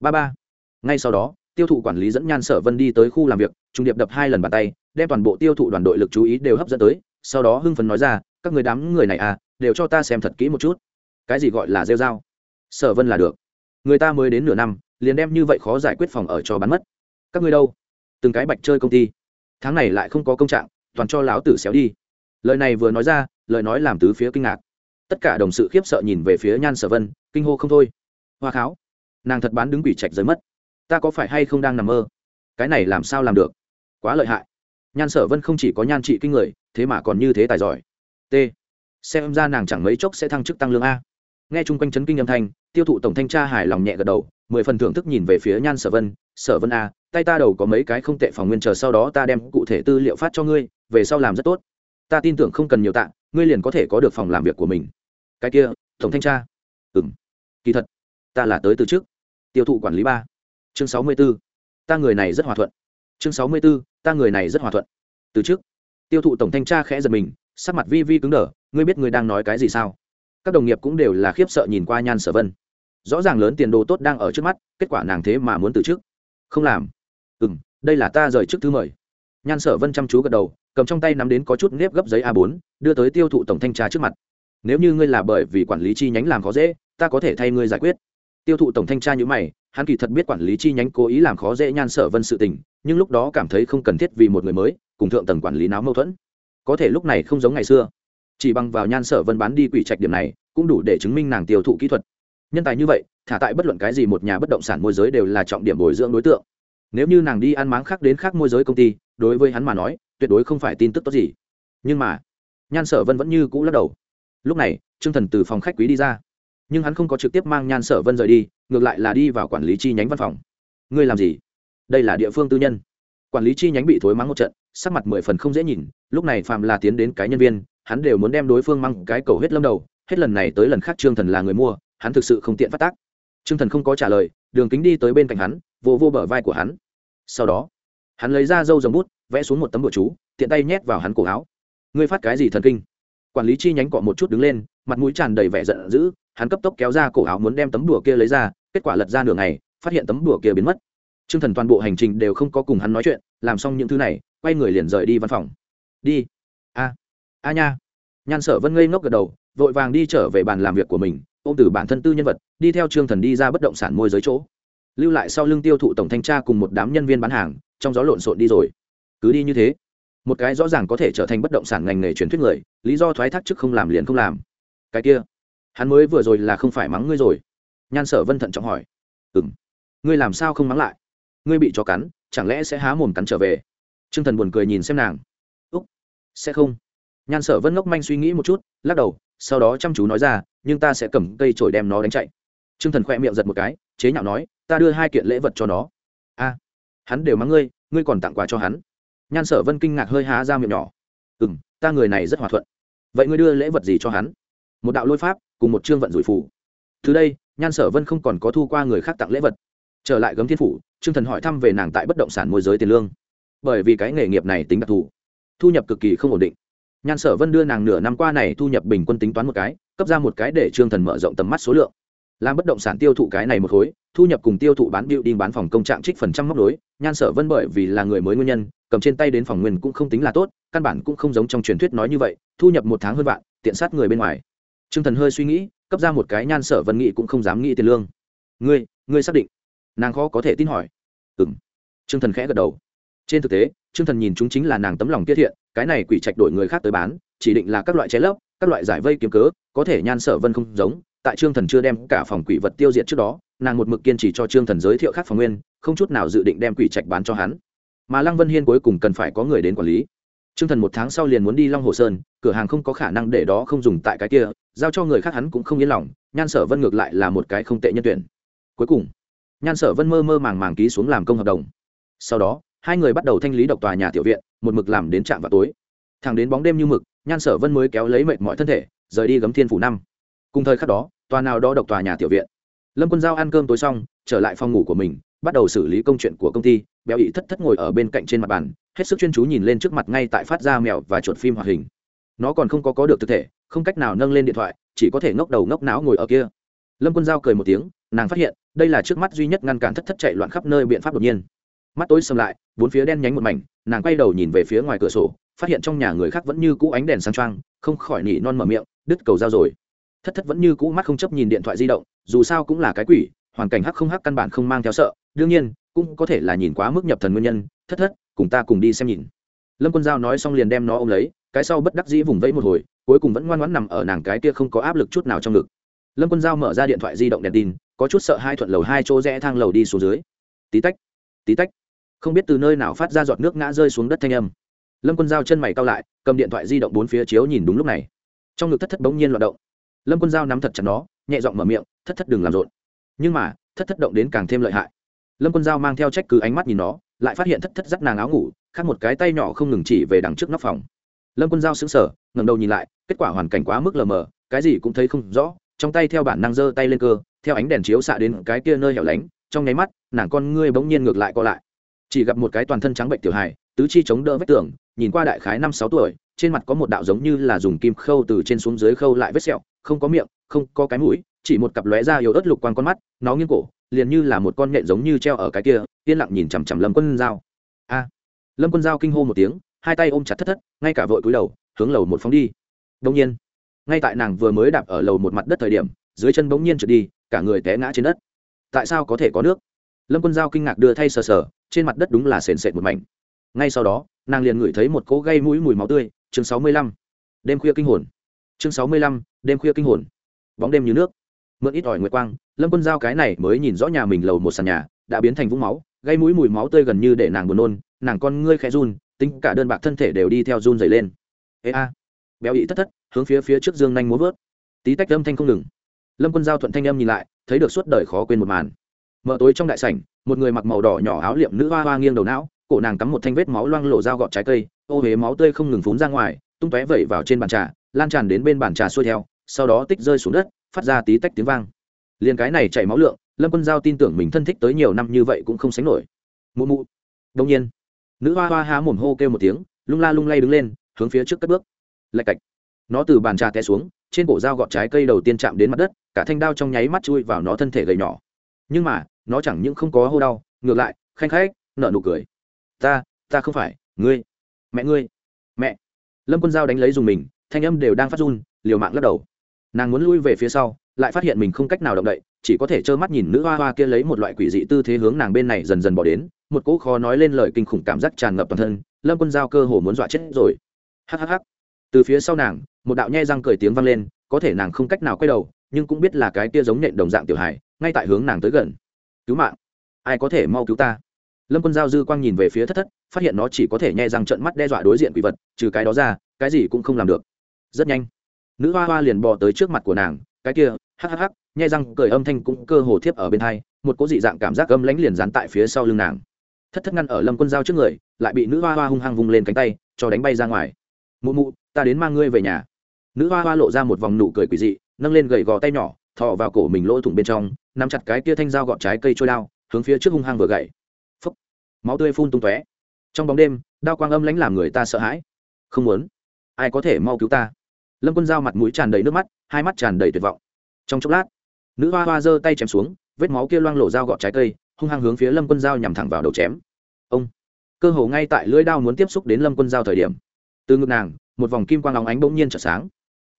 Speaker 1: Ba ba. Ngay sau đó tiêu thụ quản lý dẫn nhan sở vân đi tới khu làm việc trung điệp đập hai lần bàn tay đem toàn bộ tiêu thụ đoàn đội lực chú ý đều hấp dẫn tới sau đó hưng phấn nói ra các người đám người này à đều cho ta xem thật kỹ một chút. Cái gì gọi là rêu dao sở vân là được. Người ta mới đến nửa năm, liền đem như vậy khó giải quyết phòng ở cho bán mất. Các ngươi đâu? Từng cái bạch chơi công ty. Tháng này lại không có công trạng, toàn cho láo tử xéo đi. Lời này vừa nói ra, lời nói làm tứ phía kinh ngạc. Tất cả đồng sự khiếp sợ nhìn về phía nhan sở vân, kinh hô không thôi. Hoa kháo. Nàng thật bán đứng quỷ trạch giới mất. Ta có phải hay không đang nằm mơ? Cái này làm sao làm được? Quá lợi hại. Nhan sở vân không chỉ có nhan trị kinh người, thế mà còn như thế tài giỏi. T xem ra nàng chẳng mấy chốc sẽ thăng chức tăng lương a. Nghe chung quanh chấn kinh âm thanh, tiêu thụ tổng thanh tra hài lòng nhẹ gật đầu, mười phần thưởng thức nhìn về phía nhan sở vân sở vân a, tay ta đầu có mấy cái không tệ phòng nguyên chờ sau đó ta đem cụ thể tư liệu phát cho ngươi, về sau làm rất tốt. Ta tin tưởng không cần nhiều tạ, ngươi liền có thể có được phòng làm việc của mình. Cái kia, tổng thanh tra. Ừng kỳ thật, ta là tới từ trước. Tiêu thụ quản lý ba. Chương sáu mươi b ố ta người này rất hòa thuận. Chương sáu mươi b ố ta người này rất hòa thuận. Từ trước. Tiêu thụ tổng thanh tra khẽ giật mình sắc mặt vi vi cứng đờ, ngươi biết ngươi đang nói cái gì sao? Các đồng nghiệp cũng đều là khiếp sợ nhìn qua nhan sở vân. Rõ ràng lớn tiền đồ tốt đang ở trước mắt, kết quả nàng thế mà muốn từ chức. Không làm. Ừ m đây là ta rời chức thứ mời. Nhan sở vân chăm chú gật đầu, cầm trong tay nắm đến có chút nếp gấp giấy a 4 đưa tới tiêu thụ tổng thanh tra trước mặt. Nếu như ngươi là bởi vì quản lý chi nhánh làm khó dễ, ta có thể thay ngươi giải quyết. Tiêu thụ tổng thanh tra như mày, hắn kỳ thật biết quản lý chi nhánh cố ý làm khó dễ nhan sở vân sự tình, nhưng lúc đó cảm thấy không cần thiết vì một người mới, cùng thượng tầng quản lý náo mâu thuẫn có thể lúc này không giống ngày xưa. Chỉ bằng vào nhan sở vân bán đi quỷ trạch điểm này, cũng đủ để chứng minh nàng tiêu thụ kỹ thuật. Nhân tài như vậy, thả tại bất luận cái gì một nhà bất động sản môi giới đều là trọng điểm bồi dưỡng đối tượng. Nếu như nàng đi ăn máng khác đến khác môi giới công ty, đối với hắn mà nói, tuyệt đối không phải tin tức tốt gì. Nhưng mà, nhan sở vân vẫn như cũ lắc đầu. Lúc này, trương thần từ phòng khách quý đi ra. Nhưng hắn không có trực tiếp mang nhan sở vân rời đi, ngược lại là đi vào quản lý chi nhánh văn phòng. Ngươi làm gì? Đây là địa phương tư nhân. Quản lý chi nhánh bị thối mắng một trận sắc mặt mười phần không dễ nhìn, lúc này phạm là tiến đến cái nhân viên, hắn đều muốn đem đối phương mang cái cầu hết lâm đầu, hết lần này tới lần khác trương thần là người mua, hắn thực sự không tiện phát tác. Trương thần không có trả lời, đường kính đi tới bên cạnh hắn, vô vô bờ vai của hắn. Sau đó, hắn lấy ra dâu dòng bút, vẽ xuống một tấm bụa chú, tiện tay nhét vào hắn cổ áo. Ngươi phát cái gì thần kinh? Quản lý chi nhánh cọ một chút đứng lên, mặt mũi tràn đầy vẻ giận dữ, hắn cấp tốc kéo ra cổ áo muốn đem tấm đùa kia lấy ra, kết quả lật ra nửa ngày, phát hiện tấm đùa kia biến mất t r ư ơ n g thần toàn bộ hành trình đều không có cùng hắn nói chuyện, làm xong những thứ này, quay người liền rời đi văn phòng. Đi. A. A nha. Nhan sở vân ngây ngốc gật đầu, vội vàng đi trở về bàn làm việc của mình, ôm từ bản thân tư nhân vật, đi theo trương thần đi ra bất động sản môi giới chỗ. Lưu lại sau lưng tiêu thụ tổng thanh tra cùng một đám nhân viên bán hàng, trong gió lộn xộn đi rồi. Cứ đi như thế. Một cái rõ ràng có thể trở thành bất động sản ngành nghề truyền thuyết người, lý do thoái thác trước không làm liền không làm. Cái kia, hắn mới vừa rồi là không phải mắng ngươi rồi. Nhan sở vân thận trọng hỏi. Ừ m ngươi làm sao không mắng lại? Ngươi bị chó cắn, chẳng lẽ sẽ há mồm cắn trở về? T r ư ơ n g thần buồn cười nhìn xem nàng. Úc, sẽ không. Nhan sở vân ngốc manh suy nghĩ một chút, lắc đầu, sau đó chăm chú nói ra, nhưng ta sẽ cầm cây trổi đem nó đánh chạy. T r ư ơ n g thần khoe miệng giật một cái, chế nhạo nói, ta đưa hai kiện lễ vật cho nó. A, hắn đều mắng ngươi ngươi còn tặng quà cho hắn. Nhan sở vân kinh ngạc hơi há ra miệng nhỏ. Ừ m ta người này rất hòa thuận. Vậy ngươi đưa lễ vật gì cho hắn? Một đạo lôi pháp, cùng một chương vận rủi phủ từ đây, nhan sở vân không còn có thu qua người khác tặng lễ vật. Trở lại gấm thiên phủ trương thần hỏi thăm về nàng tại bất động sản môi giới tiền lương. Bởi vì cái nghề nghiệp này tính đặc thù, thu nhập cực kỳ không ổn định. Nhan sở vân đưa nàng nửa năm qua này thu nhập bình quân tính toán một cái, cấp ra một cái để trương thần mở rộng tầm mắt số lượng. Làm bất động sản tiêu thụ cái này một khối, thu nhập cùng tiêu thụ bán điệu đinh bán phòng công trạng trích phần trăm móc đối nhan sở vân bởi vì là người mới nguyên nhân, cầm trên tay đến phòng nguyên cũng không tính là tốt, căn bản cũng không giống trong truyền thuyết nói như vậy, thu nhập một tháng hơn vạn, tiện sát người bên ngoài. Trương thần hơi suy nghĩ, cấp ra một cái nhan sở vân nghĩ cũng không dám nghĩ tiền lương. Ngươi ngươi xác định nàng khó có thể tin hỏi. Ừ m trương thần khẽ gật đầu. Trên thực tế, trương thần nhìn chúng chính là nàng tấm lòng tiết thiện, cái này quỷ trạch đổi người khác tới bán, chỉ định là các loại trái lấp, các loại giải vây kiếm cớ, có thể nhan sở vân không giống, tại trương thần chưa đem cả phòng quỷ vật tiêu diệt trước đó, nàng một mực kiên trì cho trương thần giới thiệu khác phòng nguyên, không chút nào dự định đem quỷ trạch bán cho hắn. Mà lăng vân hiên cuối cùng cần phải có người đến quản lý. Trương thần một tháng sau liền muốn đi long hồ sơn, cửa hàng không có khả năng để đó không dùng tại cái kia, giao cho người khác hắn cũng không yên lòng, nhan sở vân ngược lại là một cái không tệ nhân tuyển. Cuối cùng nhan sở vân mơ mơ màng màng ký xuống làm công hợp đồng. Sau đó, hai người bắt đầu thanh lý độc tòa nhà tiểu viện, một mực làm đến trạm vào tối. Thẳng đến bóng đêm như mực, nhan sở vân mới kéo lấy mệt mọi thân thể, rời đi gấm thiên phủ năm. Cùng thời khắc đó, tòa nào đó độc tòa nhà tiểu viện. Lâm quân giao ăn cơm tối xong, trở lại phòng ngủ của mình, bắt đầu xử lý công chuyện của công ty, béo ị thất thất ngồi ở bên cạnh trên mặt bàn, hết sức chuyên chú nhìn lên trước mặt ngay tại phát ra mèo và chuột phim hoạt hình. Nó còn không có có được thực thể, không cách nào nâng lên điện thoại, chỉ có thể ngốc đầu ngốc não ngồi ở kia lâm quân giao cười một tiếng, nàng phát hiện, đây là trước mắt duy nhất ngăn cản thất thất chạy loạn khắp nơi biện pháp đột nhiên. Mắt tối xâm lại, bốn phía đen nhánh một mảnh, nàng quay đầu nhìn về phía ngoài cửa sổ, phát hiện trong nhà người khác vẫn như cũ ánh đèn sang trang không khỏi nỉ non mở miệng, đứt cầu dao rồi. Thất thất vẫn như cũ mắt không chấp nhìn điện thoại di động, dù sao cũng là cái quỷ, hoàn cảnh hắc không hắc căn bản không mang theo sợ, đương nhiên, cũng có thể là nhìn quá mức nhập thần nguyên nhân, thất thất, cùng ta cùng đi xem nhìn. Lâm quân giao nói xong liền đem nó ôm lấy, cái sau bất đắc dĩ vùng vẫy một hồi, cuối cùng vẫn ngoan ngoãn nằm ở nàng cái kia không có áp lực chút nào trong ngực lâm quân giao mở ra điện thoại di động đèn tin có chút sợ hai thuận lầu hai chỗ rẽ thang lầu đi xuống dưới. Tí tách tí tách. Không biết từ nơi nào phát ra giọt nước ngã rơi xuống đất thanh âm. Lâm quân giao chân mày cao lại cầm điện thoại di động bốn phía chiếu nhìn đúng lúc này. Trong ngực thất thất bỗng nhiên loạt động. Lâm quân giao nắm thật chặt nó nhẹ giọng mở miệng thất thất đừng làm rộn. Nhưng mà thất thất động đến càng thêm lợi hại. Lâm quân giao mang theo trách cứ ánh mắt nhìn nó lại phát hiện thất thất dắt nàng áo ngủ khác một cái tay nhỏ không ngừng chỉ về đằng trước nóc phòng. Lâm quân giao sững sờ, ngẩng đầu nhìn lại kết quả hoàn cảnh quá mức lờ mờ cái gì cũng thấy không rõ trong tay theo bản năng giơ tay lên cơ, theo ánh đèn chiếu xạ đến cái kia nơi hẻo lánh, trong nháy mắt, nàng con ngươi bỗng nhiên ngược lại co lại. Chỉ gặp một cái toàn thân trắng bệnh tiểu hài, tứ chi chống đỡ vết tường, nhìn qua đại khái năm sáu tuổi, trên mặt có một đạo giống như là dùng kim khâu từ trên xuống dưới khâu lại vết sẹo, không có miệng, không có cái mũi, chỉ một cặp lóe da yếu ớt lục quang con mắt, nó nghiêng cổ, liền như là một con nhện giống như treo ở cái kia, yên lặng nhìn chằm chằm lâm quân dao a! Lâm quân dao kinh hô một tiếng, hai tay ôm chặt thất thất, ngay cả vội cúi đầu, hướng lầu một phóng đi. Đông nhiên ngay tại nàng vừa mới đạp ở lầu một mặt đất thời điểm, dưới chân bỗng nhiên trượt đi, cả người té ngã trên đất. Tại sao có thể có nước? Lâm quân giao kinh ngạc đưa thay sờ sờ, trên mặt đất đúng là sền sệt một mảnh. Ngay sau đó, nàng liền ngửi thấy một cỗ gây mũi mùi máu tươi. Chương sáu mươi lăm. Đêm khuya kinh hồn. Chương sáu mươi lăm. Đêm khuya kinh hồn. Bóng đêm như nước. Mượn ít ỏi nguyệt quang, lâm quân giao cái này mới nhìn rõ nhà mình lầu một sàn nhà, đã biến thành vũng máu. Gây mũi mùi máu tươi gần như để nàng buồn nôn, nàng con ngươi khẽ run, tính cả đơn bạc thân thể đều đi theo run dày lên. Ê a. Béo ị thất thất hướng phía phía trước dương nhanh muốn vớt. Tí tách âm thanh không ngừng. Lâm quân giao thuận thanh âm nhìn lại, thấy được suốt đời khó quên một màn. Mở tối trong đại sảnh, một người mặc màu đỏ nhỏ áo liệm nữ hoa hoa nghiêng đầu não, cổ nàng cắm một thanh vết máu loang lộ dao gọt trái cây, ô huế máu tươi không ngừng phún ra ngoài, tung tóe vẩy vào trên bàn trà, lan tràn đến bên bàn trà xuôi theo, sau đó tích rơi xuống đất, phát ra tí tách tiếng vang. Liền cái này chảy máu lượng, lâm quân giao tin tưởng mình thân thích tới nhiều năm như vậy cũng không sánh nổi. Mụ mụ. Đông nhiên, nữ hoa hoa há mồm hô kêu một tiếng, lung la lung lay đứng lên, hướng phía trước cất bước. Lạch cạch nó từ bàn trà té xuống, trên cổ dao gọt trái cây đầu tiên chạm đến mặt đất, cả thanh đao trong nháy mắt chui vào nó thân thể gầy nhỏ. Nhưng mà, nó chẳng những không có hô đau, ngược lại, khanh khách nợ nụ cười. Ta ta không phải, ngươi, mẹ ngươi. Mẹ. Lâm quân dao đánh lấy dùng mình, thanh âm đều đang phát run, liều mạng lắc đầu. Nàng muốn lui về phía sau, lại phát hiện mình không cách nào động đậy, chỉ có thể trơ mắt nhìn nữ hoa hoa kia lấy một loại quỷ dị tư thế hướng nàng bên này dần dần bỏ đến, một cỗ khó nói lên lời kinh khủng cảm giác tràn ngập toàn thân, lâm quân giao cơ hồ muốn dọa chết rồi. Hhh từ phía sau nàng một đạo nhe răng cười tiếng vang lên có thể nàng không cách nào quay đầu nhưng cũng biết là cái kia giống nện đồng dạng tiểu hải ngay tại hướng nàng tới gần. Cứu mạng! Ai có thể mau cứu ta? Lâm quân giao dư quang nhìn về phía thất thất phát hiện nó chỉ có thể nhẹ răng trận mắt đe dọa đối diện quỷ vật trừ cái đó ra cái gì cũng không làm được. Rất nhanh nữ hoa hoa liền bò tới trước mặt của nàng cái kia hắc hắc hắc, nhai răng cười âm thanh cũng cơ hồ thiếp ở bên hai một cố dị dạng cảm giác âm lánh liền dán tại phía sau lưng nàng. Thất thất ngăn ở lâm quân giao trước người lại bị nữ hoa hoa hung hăng vung lên cánh tay cho đánh bay ra ngoài. Mụ mụ ta đến mang ngươi về nhà nữ hoa hoa lộ ra một vòng nụ cười quỷ dị, nâng lên gậy gò tay nhỏ thọ vào cổ mình lỗ thủng bên trong, nắm chặt cái kia thanh dao gọt trái cây trôi đao, hướng phía trước hung hăng vừa gậy. Phấp máu tươi phun tung tóe. Trong bóng đêm, đao quang âm lãnh làm người ta sợ hãi. Không muốn. Ai có thể mau cứu ta? Lâm quân dao mặt mũi tràn đầy nước mắt, hai mắt tràn đầy tuyệt vọng. Trong chốc lát, nữ hoa hoa giơ tay chém xuống, vết máu kia loang lộ dao gọt trái cây, hung hăng hướng phía lâm quân dao nhằm thẳng vào đầu chém. Ông. Cơ hồ ngay tại lưỡi đao muốn tiếp xúc đến lâm quân dao thời điểm, từ ngực nàng, một vòng kim quang óng ánh bỗng nhiên trở sáng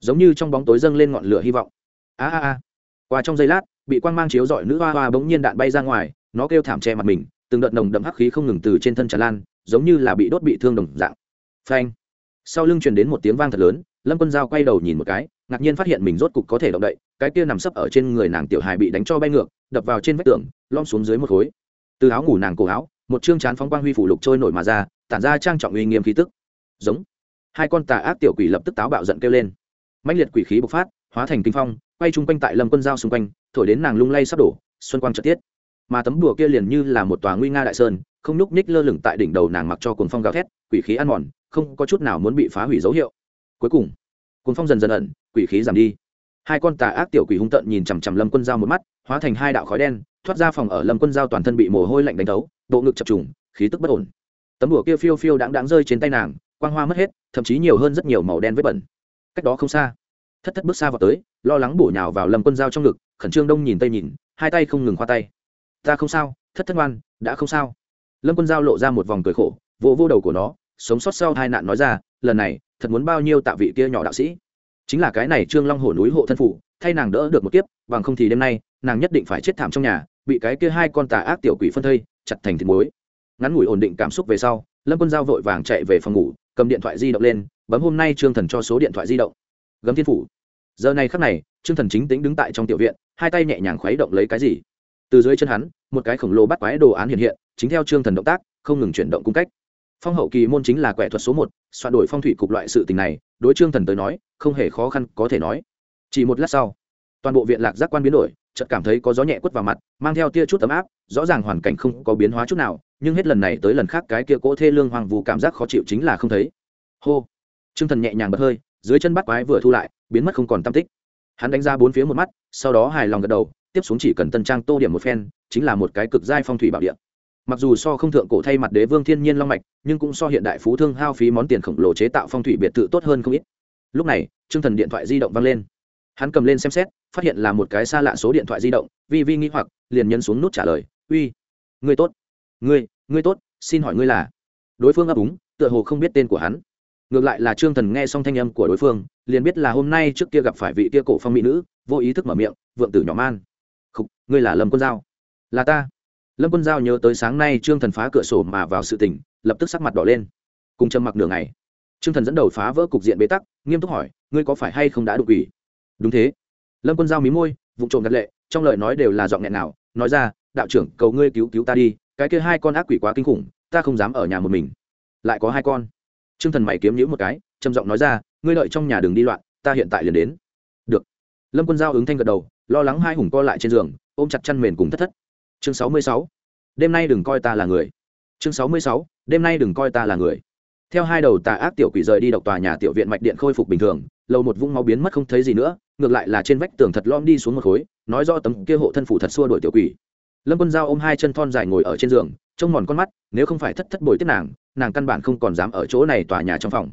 Speaker 1: giống như trong bóng tối dâng lên ngọn lửa hy vọng. A a a. Qua trong giây lát, bị quang mang chiếu dọi nữ hoa hoa bỗng nhiên đạn bay ra ngoài, nó kêu thảm che mặt mình, từng đợt nồng đậm hắc khí không ngừng từ trên thân tràn lan, giống như là bị đốt bị thương đồng dạng. Phanh. Sau lưng truyền đến một tiếng vang thật lớn, lâm quân giao quay đầu nhìn một cái, ngạc nhiên phát hiện mình rốt cục có thể động đậy, cái kia nằm sấp ở trên người nàng tiểu hài bị đánh cho bay ngược, đập vào trên vách tường lom xuống dưới một khối. Từ áo ngủ nàng cổ áo, một chương chán phóng quang huy phủ lục trôi nổi mà ra, tản ra trang trọng uy nghiêm khí tức. Giống. Hai con tà ác tiểu quỷ lập tức táo bạo giận kêu lên mãnh liệt quỷ khí bộc phát, hóa thành kinh phong, quay chung quanh tại lâm quân giao xung quanh, thổi đến nàng lung lay sắp đổ, xuân quang trật tiết. Mà tấm đùa kia liền như là một tòa nguy nga đại sơn, không nhúc ních lơ lửng tại đỉnh đầu nàng mặc cho cuồng phong gào thét, quỷ khí ăn mòn, không có chút nào muốn bị phá hủy dấu hiệu. Cuối cùng, cuồng phong dần dần ẩn, quỷ khí giảm đi. Hai con tà ác tiểu quỷ hung tợn nhìn chằm chằm lâm quân giao một mắt, hóa thành hai đạo khói đen, thoát ra phòng ở lâm quân giao toàn thân bị mồ hôi lạnh đánh thấu, bộ ngực chập trùng, khí tức bất ổn. Tấm đùa kia phiêu phiêu đáng đáng rơi trên tay nàng, quang hoa mất hết, thậm chí nhiều hơn rất nhiều màu đen vết bẩn cách đó không xa. Thất thất bước xa vào tới, lo lắng bổ nhào vào lâm quân dao trong ngực, khẩn trương đông nhìn tây nhìn, hai tay không ngừng khoa tay. Ta không sao, thất thất ngoan, đã không sao. Lâm quân dao lộ ra một vòng cười khổ, vỗ vô đầu của nó, sống sót sau hai nạn nói ra, lần này, thật muốn bao nhiêu tạ vị kia nhỏ đạo sĩ. Chính là cái này trương long hổ núi hộ thân phủ, thay nàng đỡ được một kiếp, bằng không thì đêm nay, nàng nhất định phải chết thảm trong nhà, bị cái kia hai con tà ác tiểu quỷ phân thây, chặt thành thịt muối. Ngắn ngủi ổn định cảm xúc về sau, lâm quân giao vội vàng chạy về phòng ngủ, cầm điện thoại di động lên bấm hôm nay trương thần cho số điện thoại di động. Gấm thiên phủ. Giờ này khắc này, trương thần chính tính đứng tại trong tiểu viện, hai tay nhẹ nhàng khuấy động lấy cái gì. Từ dưới chân hắn, một cái khổng lồ bắt quái đồ án hiện hiện, chính theo trương thần động tác, không ngừng chuyển động cung cách. Phong hậu kỳ môn chính là quẻ thuật số một, soạn đổi phong thủy cục loại sự tình này, đối trương thần tới nói, không hề khó khăn có thể nói. Chỉ một lát sau, toàn bộ viện lạc giác quan biến đổi, chợt cảm thấy có gió nhẹ quất vào mặt, mang theo tia chút ấm áp, rõ ràng hoàn cảnh không có biến hóa chút nào, nhưng hết lần này tới lần khác cái kia cỗ thê lương hoàng vù cảm giác khó chịu chính là không thấy. Hô! Trương thần nhẹ nhàng bật hơi, dưới chân bắt quái vừa thu lại, biến mất không còn tâm tích. Hắn đánh ra bốn phía một mắt, sau đó hài lòng gật đầu, tiếp xuống chỉ cần tân trang tô điểm một phen, chính là một cái cực giai phong thủy bảo địa. Mặc dù so không thượng cổ thay mặt đế vương thiên nhiên long mạch, nhưng cũng so hiện đại phú thương hao phí món tiền khổng lồ chế tạo phong thủy biệt thự tốt hơn không ít. Lúc này, trương thần điện thoại di động vang lên. Hắn cầm lên xem xét, phát hiện là một cái xa lạ số điện thoại di động, vi vi nghĩ hoặc, liền nhấn xuống nút trả lời, uy, ngươi tốt. Ngươi ngươi tốt, xin hỏi ngươi là? Đối phương ấp úng, tựa hồ không biết tên của hắn ngược lại là trương thần nghe xong thanh âm của đối phương, liền biết là hôm nay trước kia gặp phải vị kia cổ phong mỹ nữ, vô ý thức mở miệng, vượng tử nhỏ man. Không ngươi là lâm quân giao? Là ta. Lâm quân giao nhớ tới sáng nay trương thần phá cửa sổ mà vào sự tỉnh lập tức sắc mặt đỏ lên. Cùng trầm mặc nửa ngày, trương thần dẫn đầu phá vỡ cục diện bế tắc, nghiêm túc hỏi, ngươi có phải hay không đã đụng ủy đúng thế. Lâm quân giao mí môi, vụ trộm ngặt lệ, trong lời nói đều là giọng nghẹn nào, nói ra, đạo trưởng, cầu ngươi cứu cứu ta đi, cái kia hai con ác quỷ quá kinh khủng, ta không dám ở nhà một mình. Lại có hai con t r ư ơ n g thần mày kiếm nhữ một cái, trầm giọng nói ra, ngươi đợi trong nhà đường đi loạn, ta hiện tại liền đến. Được. Lâm quân giao ứng thanh gật đầu, lo lắng hai hùng co lại trên giường, ôm chặt chăn mền cùng thất thất. Chương sáu mươi sáu. Đêm nay đừng coi ta là người. Chương sáu mươi sáu. Đêm nay đừng coi ta là người. Theo hai đầu tà ác tiểu quỷ rời đi độc tòa nhà tiểu viện mạch điện khôi phục bình thường, lầu một vũng máu biến mất không thấy gì nữa, ngược lại là trên vách tường thật lom đi xuống một khối, nói do tấm kia hộ thân phủ thật xua đuổi tiểu quỷ lâm quân giao ôm hai chân thon dài ngồi ở trên giường, trông mòn con mắt, nếu không phải thất thất bồi tiếp nàng nàng căn bản không còn dám ở chỗ này tòa nhà trong phòng.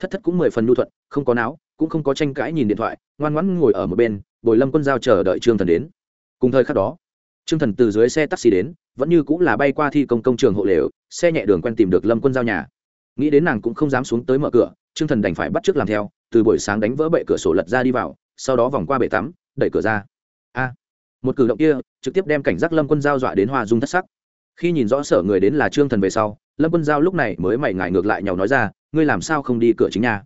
Speaker 1: Thất thất cũng mười phần nhu thuận, không có não, cũng không có tranh cãi nhìn điện thoại, ngoan ngoãn ngồi ở một bên, bồi lâm quân giao chờ đợi trương thần đến. Cùng thời khắc đó, trương thần từ dưới xe taxi đến, vẫn như cũng là bay qua thi công công trường hộ lều, xe nhẹ đường quen tìm được lâm quân giao nhà. Nghĩ đến nàng cũng không dám xuống tới mở cửa, trương thần đành phải bắt t làm theo, từ buổi sáng đánh vỡ bệ cửa sổ lật ra đi vào, sau đó vòng qua bể tắm, đẩy cửa ra một cử động kia trực tiếp đem cảnh giác lâm quân giao dọa đến hoa dung thất sắc. khi nhìn rõ sở người đến là trương thần về sau, lâm quân giao lúc này mới mày ngài ngược lại nhau nói ra, ngươi làm sao không đi cửa chính nhà?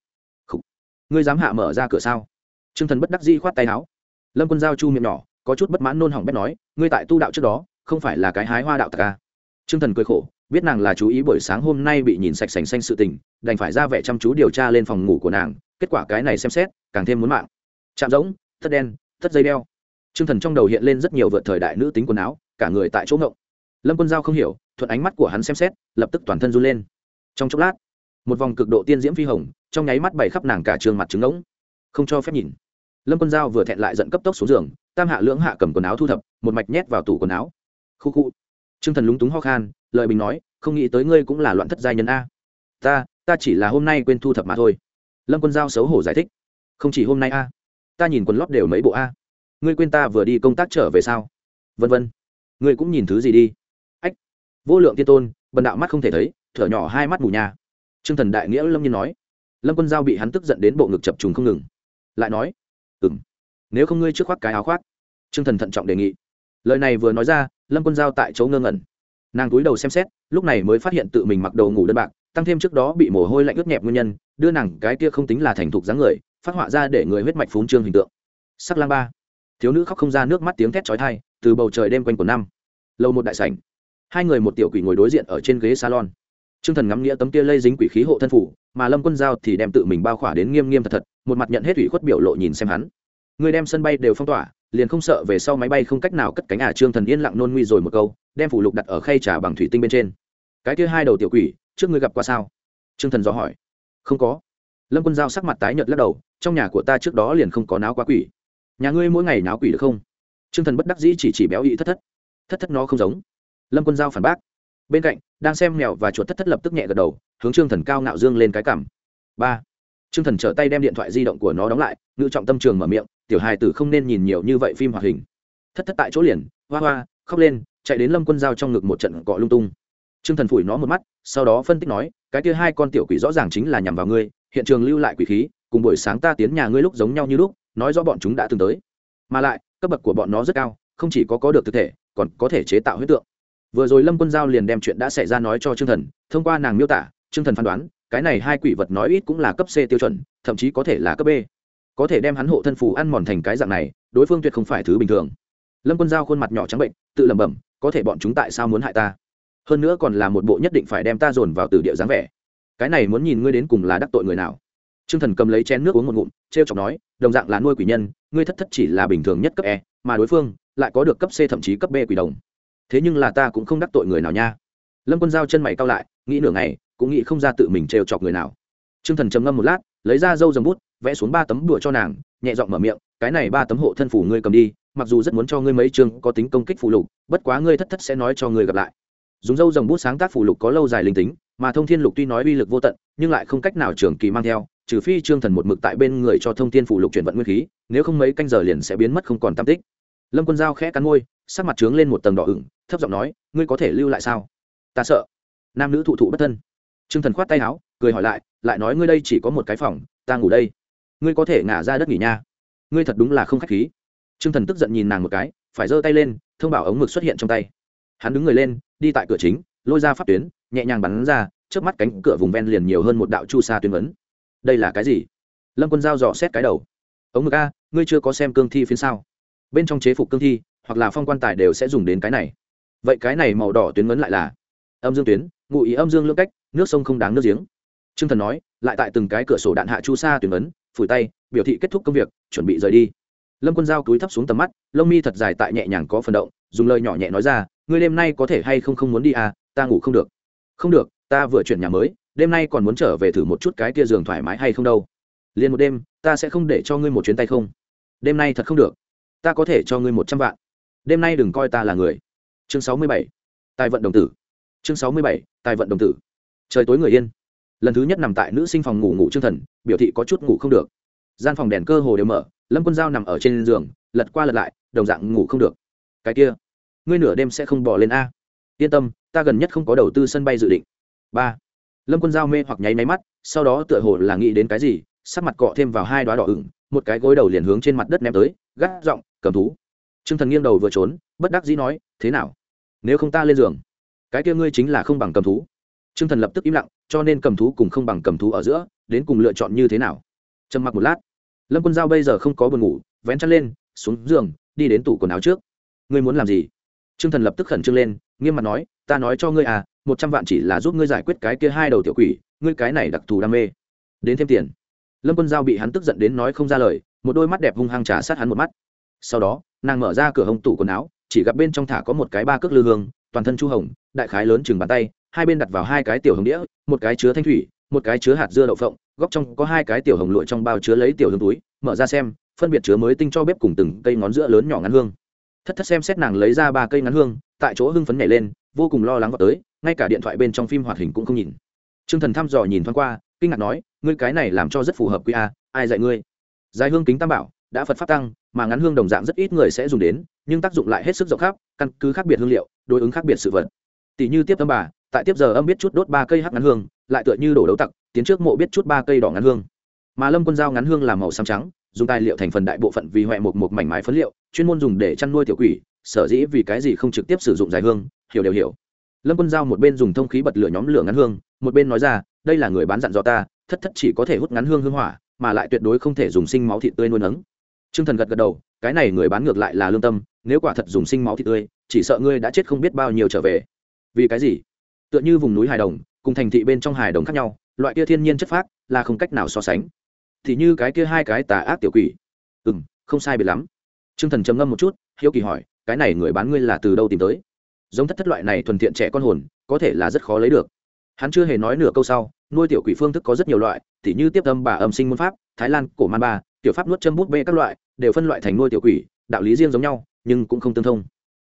Speaker 1: Ngươi dám hạ mở ra cửa sao? Trương thần bất đắc di khoát tay áo. Lâm quân giao chu miệng nhỏ, có chút bất mãn nôn hỏng bét nói, ngươi tại tu đạo trước đó, không phải là cái hái hoa đạo tạc ca à? trương thần cười khổ, biết nàng là chú ý buổi sáng hôm nay bị nhìn sạch sành xanh sự tình, đành phải ra vẻ chăm chú điều tra lên phòng ngủ của nàng, kết quả cái này xem xét, càng thêm muốn mạng. Chạm giống thất đen, thất dây đeo t r ư ơ n g thần trong đầu hiện lên rất nhiều vượt thời đại nữ tính quần áo, cả người tại chỗ ngộng. Lâm quân giao không hiểu, thuận ánh mắt của hắn xem xét, lập tức toàn thân run lên. Trong chốc lát, một vòng cực độ tiên diễm phi hồng, trong nháy mắt bày khắp nàng cả trường mặt trứng ngỗng. Không cho phép nhìn. Lâm quân giao vừa thẹn lại giận cấp tốc xuống giường, tam hạ lưỡng hạ cầm quần áo thu thập, một mạch nhét vào tủ quần áo. Khu khu. T r ư ơ n g thần lúng túng ho khan lợi bình nói, không nghĩ tới ngươi cũng là loạn thất giai nhân a. Ta ta chỉ là hôm nay quên thu thập mà thôi. Lâm quân giao xấu hổ giải thích, không chỉ hôm nay a, ta nhìn quần lót đều mấy bộ a ngươi quên ta vừa đi công tác trở về sao? Vân vân. Ngươi cũng nhìn thứ gì đi? Ách, vô lượng tiên tôn, bần đạo mắt không thể thấy, thở nhỏ hai mắt mù nhà t r ư ơ n g thần đại nghĩa lâm nhiên nói. Lâm quân giao bị hắn tức giận đến bộ ngực chập trùng không ngừng. Lại nói. Ừng nếu không ngươi trước khoác cái áo khoác. T r ư ơ n g thần thận trọng đề nghị. Lời này vừa nói ra, lâm quân giao tại chỗ ngơ ngẩn. Nàng túi đầu xem xét, lúc này mới phát hiện tự mình mặc đồ ngủ đơn bạc, tăng thêm trước đó bị mồ hôi lạnh ướt nhẹp nguyên nhân, đưa nàng cái kia không tính là thành thục dáng người, phát họa ra để người huyết mạch phúng trương hình tượng. Sắc lang ba thiếu nữ khóc không ra nước mắt tiếng thét chói tai, từ bầu trời đêm quanh của năm. Lâu một đại sảnh. Hai người một tiểu quỷ ngồi đối diện ở trên ghế salon. Trương thần ngắm nghĩa tấm kia lây dính quỷ khí hộ thân phủ, mà lâm quân giao thì đem tự mình bao khỏa đến nghiêm nghiêm thật thật, một mặt nhận hết ủy khuất biểu lộ nhìn xem hắn. Người đem sân bay đều phong tỏa, liền không sợ về sau máy bay không cách nào cất cánh à trương thần yên lặng nôn nguy rồi một câu, đem phủ lục đặt ở khay trà bằng thủy tinh bên trên. Cái kia hai đầu tiểu quỷ, trước ngươi gặp qua sao? Trương thần dò hỏi. Không có. Lâm quân giao sắc mặt tái nhợt lắc đầu, trong nhà của ta trước đó liền không có náo quá quỷ nhà ngươi mỗi ngày náo quỷ được không? Trương thần bất đắc dĩ chỉ chỉ béo ị thất thất. Thất thất nó không giống. Lâm quân giao phản bác. Bên cạnh đang xem mèo và chuột thất thất lập tức nhẹ gật đầu hướng trương thần cao ngạo dương lên cái cảm ba. Trương Thần trở tay đem điện thoại di động của nó đóng lại, ngự trọng tâm trường mở miệng, tiểu hài tử không nên nhìn nhiều như vậy phim hoạt hình. Thất thất tại chỗ liền, hoa hoa, khóc lên, chạy đến Lâm Quân Giao trong ngực một trận cọ lung tung. Trương Thần phủi nó một mắt, sau đó phân tích nói, cái kia hai con tiểu quỷ rõ ràng chính là nhằm vào ngươi, hiện trường lưu lại quỷ khí, cùng buổi sáng ta tiến nhà ngươi lúc giống nhau như lúc, nói rõ bọn chúng đã từng tới. Mà lại, cấp bậc của bọn nó rất cao, không chỉ có có được thực thể, còn có thể chế tạo huyết tượng. Vừa rồi Lâm Quân Giao liền đem chuyện đã xảy ra nói cho Trương Thần, thông qua nàng miêu tả, Trương Thần phán đoán, cái này hai quỷ vật nói ít cũng là cấp c tiêu chuẩn thậm chí có thể là cấp b. Có thể đem hắn hộ thân phù ăn mòn thành cái dạng này đối phương tuyệt không phải thứ bình thường. Lâm quân giao khuôn mặt nhỏ trắng bệnh tự lẩm bẩm có thể bọn chúng tại sao muốn hại ta? Hơn nữa còn là một bộ nhất định phải đem ta dồn vào từ địa dáng vẻ. Cái này muốn nhìn ngươi đến cùng là đắc tội người nào. T r ư ơ n g thần cầm lấy chén nước uống một ngụm trêu chọc nói, đồng dạng là nuôi quỷ nhân, ngươi thất thất chỉ là bình thường nhất cấp e mà đối phương lại có được cấp c thậm chí cấp b quỷ đồng. Thế nhưng là ta cũng không đắc tội người nào nha. Lâm quân giao chân mày cao lại, nghĩ nửa ngày, cũng nghĩ không ra tự mình trêu chọc người nào. Trương thần trầm ngâm một lát, lấy ra dâu dầm bút, vẽ xuống ba tấm đùa cho nàng, nhẹ giọng mở miệng, cái này ba tấm hộ thân phủ ngươi cầm đi, mặc dù rất muốn cho ngươi mấy chương có tính công kích phụ lục, bất quá ngươi thất thất sẽ nói cho ngươi gặp lại. Dùng dâu rồng bút sáng tác phụ lục có lâu dài linh tính, mà thông thiên lục tuy nói uy lực vô tận, nhưng lại không cách nào trường kỳ mang theo trừ phi trương thần một mực tại bên người cho thông thiên phụ lục chuyển vận nguyên khí nếu không mấy canh giờ liền sẽ biến mất không còn tam tích lâm quân giao khẽ cắn môi sắc mặt trướng lên một tầng đỏ ửng thấp giọng nói ngươi có thể lưu lại sao ta sợ nam nữ thụ thụ bất thân Trương Thần khoát tay áo, cười hỏi lại, lại nói ngươi đây chỉ có một cái phòng, ta ngủ đây. Ngươi có thể ngả ra đất nghỉ nha. Ngươi thật đúng là không khách khí. Trương Thần tức giận nhìn nàng một cái, phải giơ tay lên, thông bảo ống mực xuất hiện trong tay. Hắn đứng người lên, đi tại cửa chính, lôi ra pháp tuyến, nhẹ nhàng bắn ra, trước mắt cánh cửa vùng ven liền nhiều hơn một đạo chu sa tuyến vấn. Đây là cái gì? Lâm Quân giao dò xét cái đầu. Ống mực a, ngươi chưa có xem cương thi phiến sao? Bên trong chế phục cương thi, hoặc là phong quan tài đều sẽ dùng đến cái này. Vậy cái này màu đỏ tuyến ngấn lại là âm dương tuyến, ngụ ý âm dương lưỡng cách, nước sông không đáng nước giếng t r ư ơ n g thần nói lại tại từng cái cửa sổ đạn hạ chu sa tuyến ấn phủi tay biểu thị kết thúc công việc chuẩn bị rời đi lâm quân giao túi thấp xuống tầm mắt lông mi thật dài tại nhẹ nhàng có phần động dùng lời nhỏ nhẹ nói ra ngươi đêm nay có thể hay không không muốn đi à ta ngủ không được không được ta vừa chuyển nhà mới, đêm nay còn muốn trở về thử một chút cái kia giường thoải mái hay không đâu. Liền một đêm, ta sẽ không để cho ngươi một chuyến tay không. Đêm nay thật không được. Ta có thể cho ngươi một trăm vạn. Đêm nay đừng coi ta là người. Chương sáu mươi bảy tài vận đồng tử. Chương sáu mươi bảy tài vận đồng tử. Trời tối người yên. Lần thứ nhất nằm tại nữ sinh phòng ngủ ngủ chương thần, biểu thị có chút ngủ không được. Gian phòng đèn cơ hồ đều mở, lâm quân dao nằm ở trên giường, lật qua lật lại, đồng dạng ngủ không được. Cái kia, ngươi nửa đêm sẽ không bỏ lên a. Yên tâm, ta gần nhất không có đầu tư sân bay dự định ba lâm quân dao mê hoặc nháy máy mắt sau đó tựa hồ là nghĩ đến cái gì sắc mặt cọ thêm vào hai đoá đỏ ửng một cái gối đầu liền hướng trên mặt đất ném tới gắt giọng cầm thú t r ư ơ n g thần nghiêng đầu vừa trốn bất đắc dĩ nói thế nào nếu không ta lên giường cái kia ngươi chính là không bằng cầm thú Trương Thần lập tức im lặng, cho nên cầm thú cùng không bằng cầm thú ở giữa, đến cùng lựa chọn như thế nào. Trầm mặc một lát, Lâm Quân Giao bây giờ không có buồn ngủ, vén chăn lên, xuống giường, đi đến tủ quần áo trước. Ngươi muốn làm gì? Trương Thần lập tức khẩn trương lên, nghiêm mặt nói, ta nói cho ngươi à, một trăm vạn chỉ là giúp ngươi giải quyết cái kia hai đầu tiểu quỷ, ngươi cái này đặc thù đam mê. Đến thêm tiền. Lâm Quân Giao bị hắn tức giận đến nói không ra lời, một đôi mắt đẹp hung hăng trả sát hắn một mắt. Sau đó, nàng mở ra cửa hông tủ quần áo, chỉ gặp bên trong thả có một cái ba cước lư hương, toàn thân chu hồng, đại khái lớn chừng bàn tay, hai bên đặt vào hai cái tiểu hồng đĩa một cái chứa thanh thủy một cái chứa hạt dưa đậu phộng góc trong có hai cái tiểu hồng lụa trong bao chứa lấy tiểu hương túi mở ra xem phân biệt chứa mới tinh cho bếp cùng từng cây ngón giữa lớn nhỏ ngắn hương thất thất xem xét nàng lấy ra ba cây ngắn hương tại chỗ hưng phấn nhảy lên vô cùng lo lắng vào tới, ngay cả điện thoại bên trong phim hoạt hình cũng không nhìn. T r ư ơ n g thần thăm dò nhìn thoáng qua, kinh ngạc nói, ngươi cái này làm cho rất phù hợp quy a, ai dạy ngươi? Dài hương kính tam bảo, đã phật pháp tăng, mà ngắn hương đồng dạng rất ít người sẽ dùng đến, nhưng tác dụng lại hết sức rộng khắp, căn cứ khác biệt hương liệu, đối ứng khác biệt sự vật. Tỷ như tiếp âm bà, tại tiếp giờ âm biết chút đốt ba cây hắc ngắn hương, lại tựa như đổ đấu tặc, tiến trước mộ biết chút ba cây đỏ ngắn hương. Mà lâm quân dao ngắn hương làm màu xám trắng, dùng tài liệu thành phần đại bộ phận vì huệ một một mảnh mái phấn liệu, chuyên môn dùng để chăn nuôi tiểu quỷ, sở dĩ vì cái gì không trực tiếp sử dụng dài hương hiểu đều hiểu. Lâm quân giao một bên dùng thông khí bật lửa nhóm lửa ngắn hương, một bên nói ra, đây là người bán dặn dò ta, thất thất chỉ có thể hút ngắn hương hương hỏa, mà lại tuyệt đối không thể dùng sinh máu thịt tươi nuôi nấng. T r ư ơ n g thần gật gật đầu, cái này người bán ngược lại là lương tâm, nếu quả thật dùng sinh máu thịt tươi, chỉ sợ ngươi đã chết không biết bao nhiêu trở về. Vì cái gì? Tựa như vùng núi hài đồng, cùng thành thị bên trong hài đồng khác nhau, loại kia thiên nhiên chất phác là không cách nào so sánh. Thì như cái kia hai cái tà ác tiểu quỷ. Ừ m không sai biệt lắm. T r ư ơ n g thần trầm ngâm một chút, hiếu kỳ hỏi, cái này người bán ngươi là từ đâu tìm tới? Giống thất thất loại này thuần thiện trẻ con hồn, có thể là rất khó lấy được. Hắn chưa hề nói nửa câu sau, nuôi tiểu quỷ phương thức có rất nhiều loại t như tiếp âm bà âm sinh môn pháp, thái lan, cổ man ba, tiểu pháp nuốt châm bút bê các loại, đều phân loại thành nuôi tiểu quỷ, đạo lý riêng giống nhau, nhưng cũng không tương thông.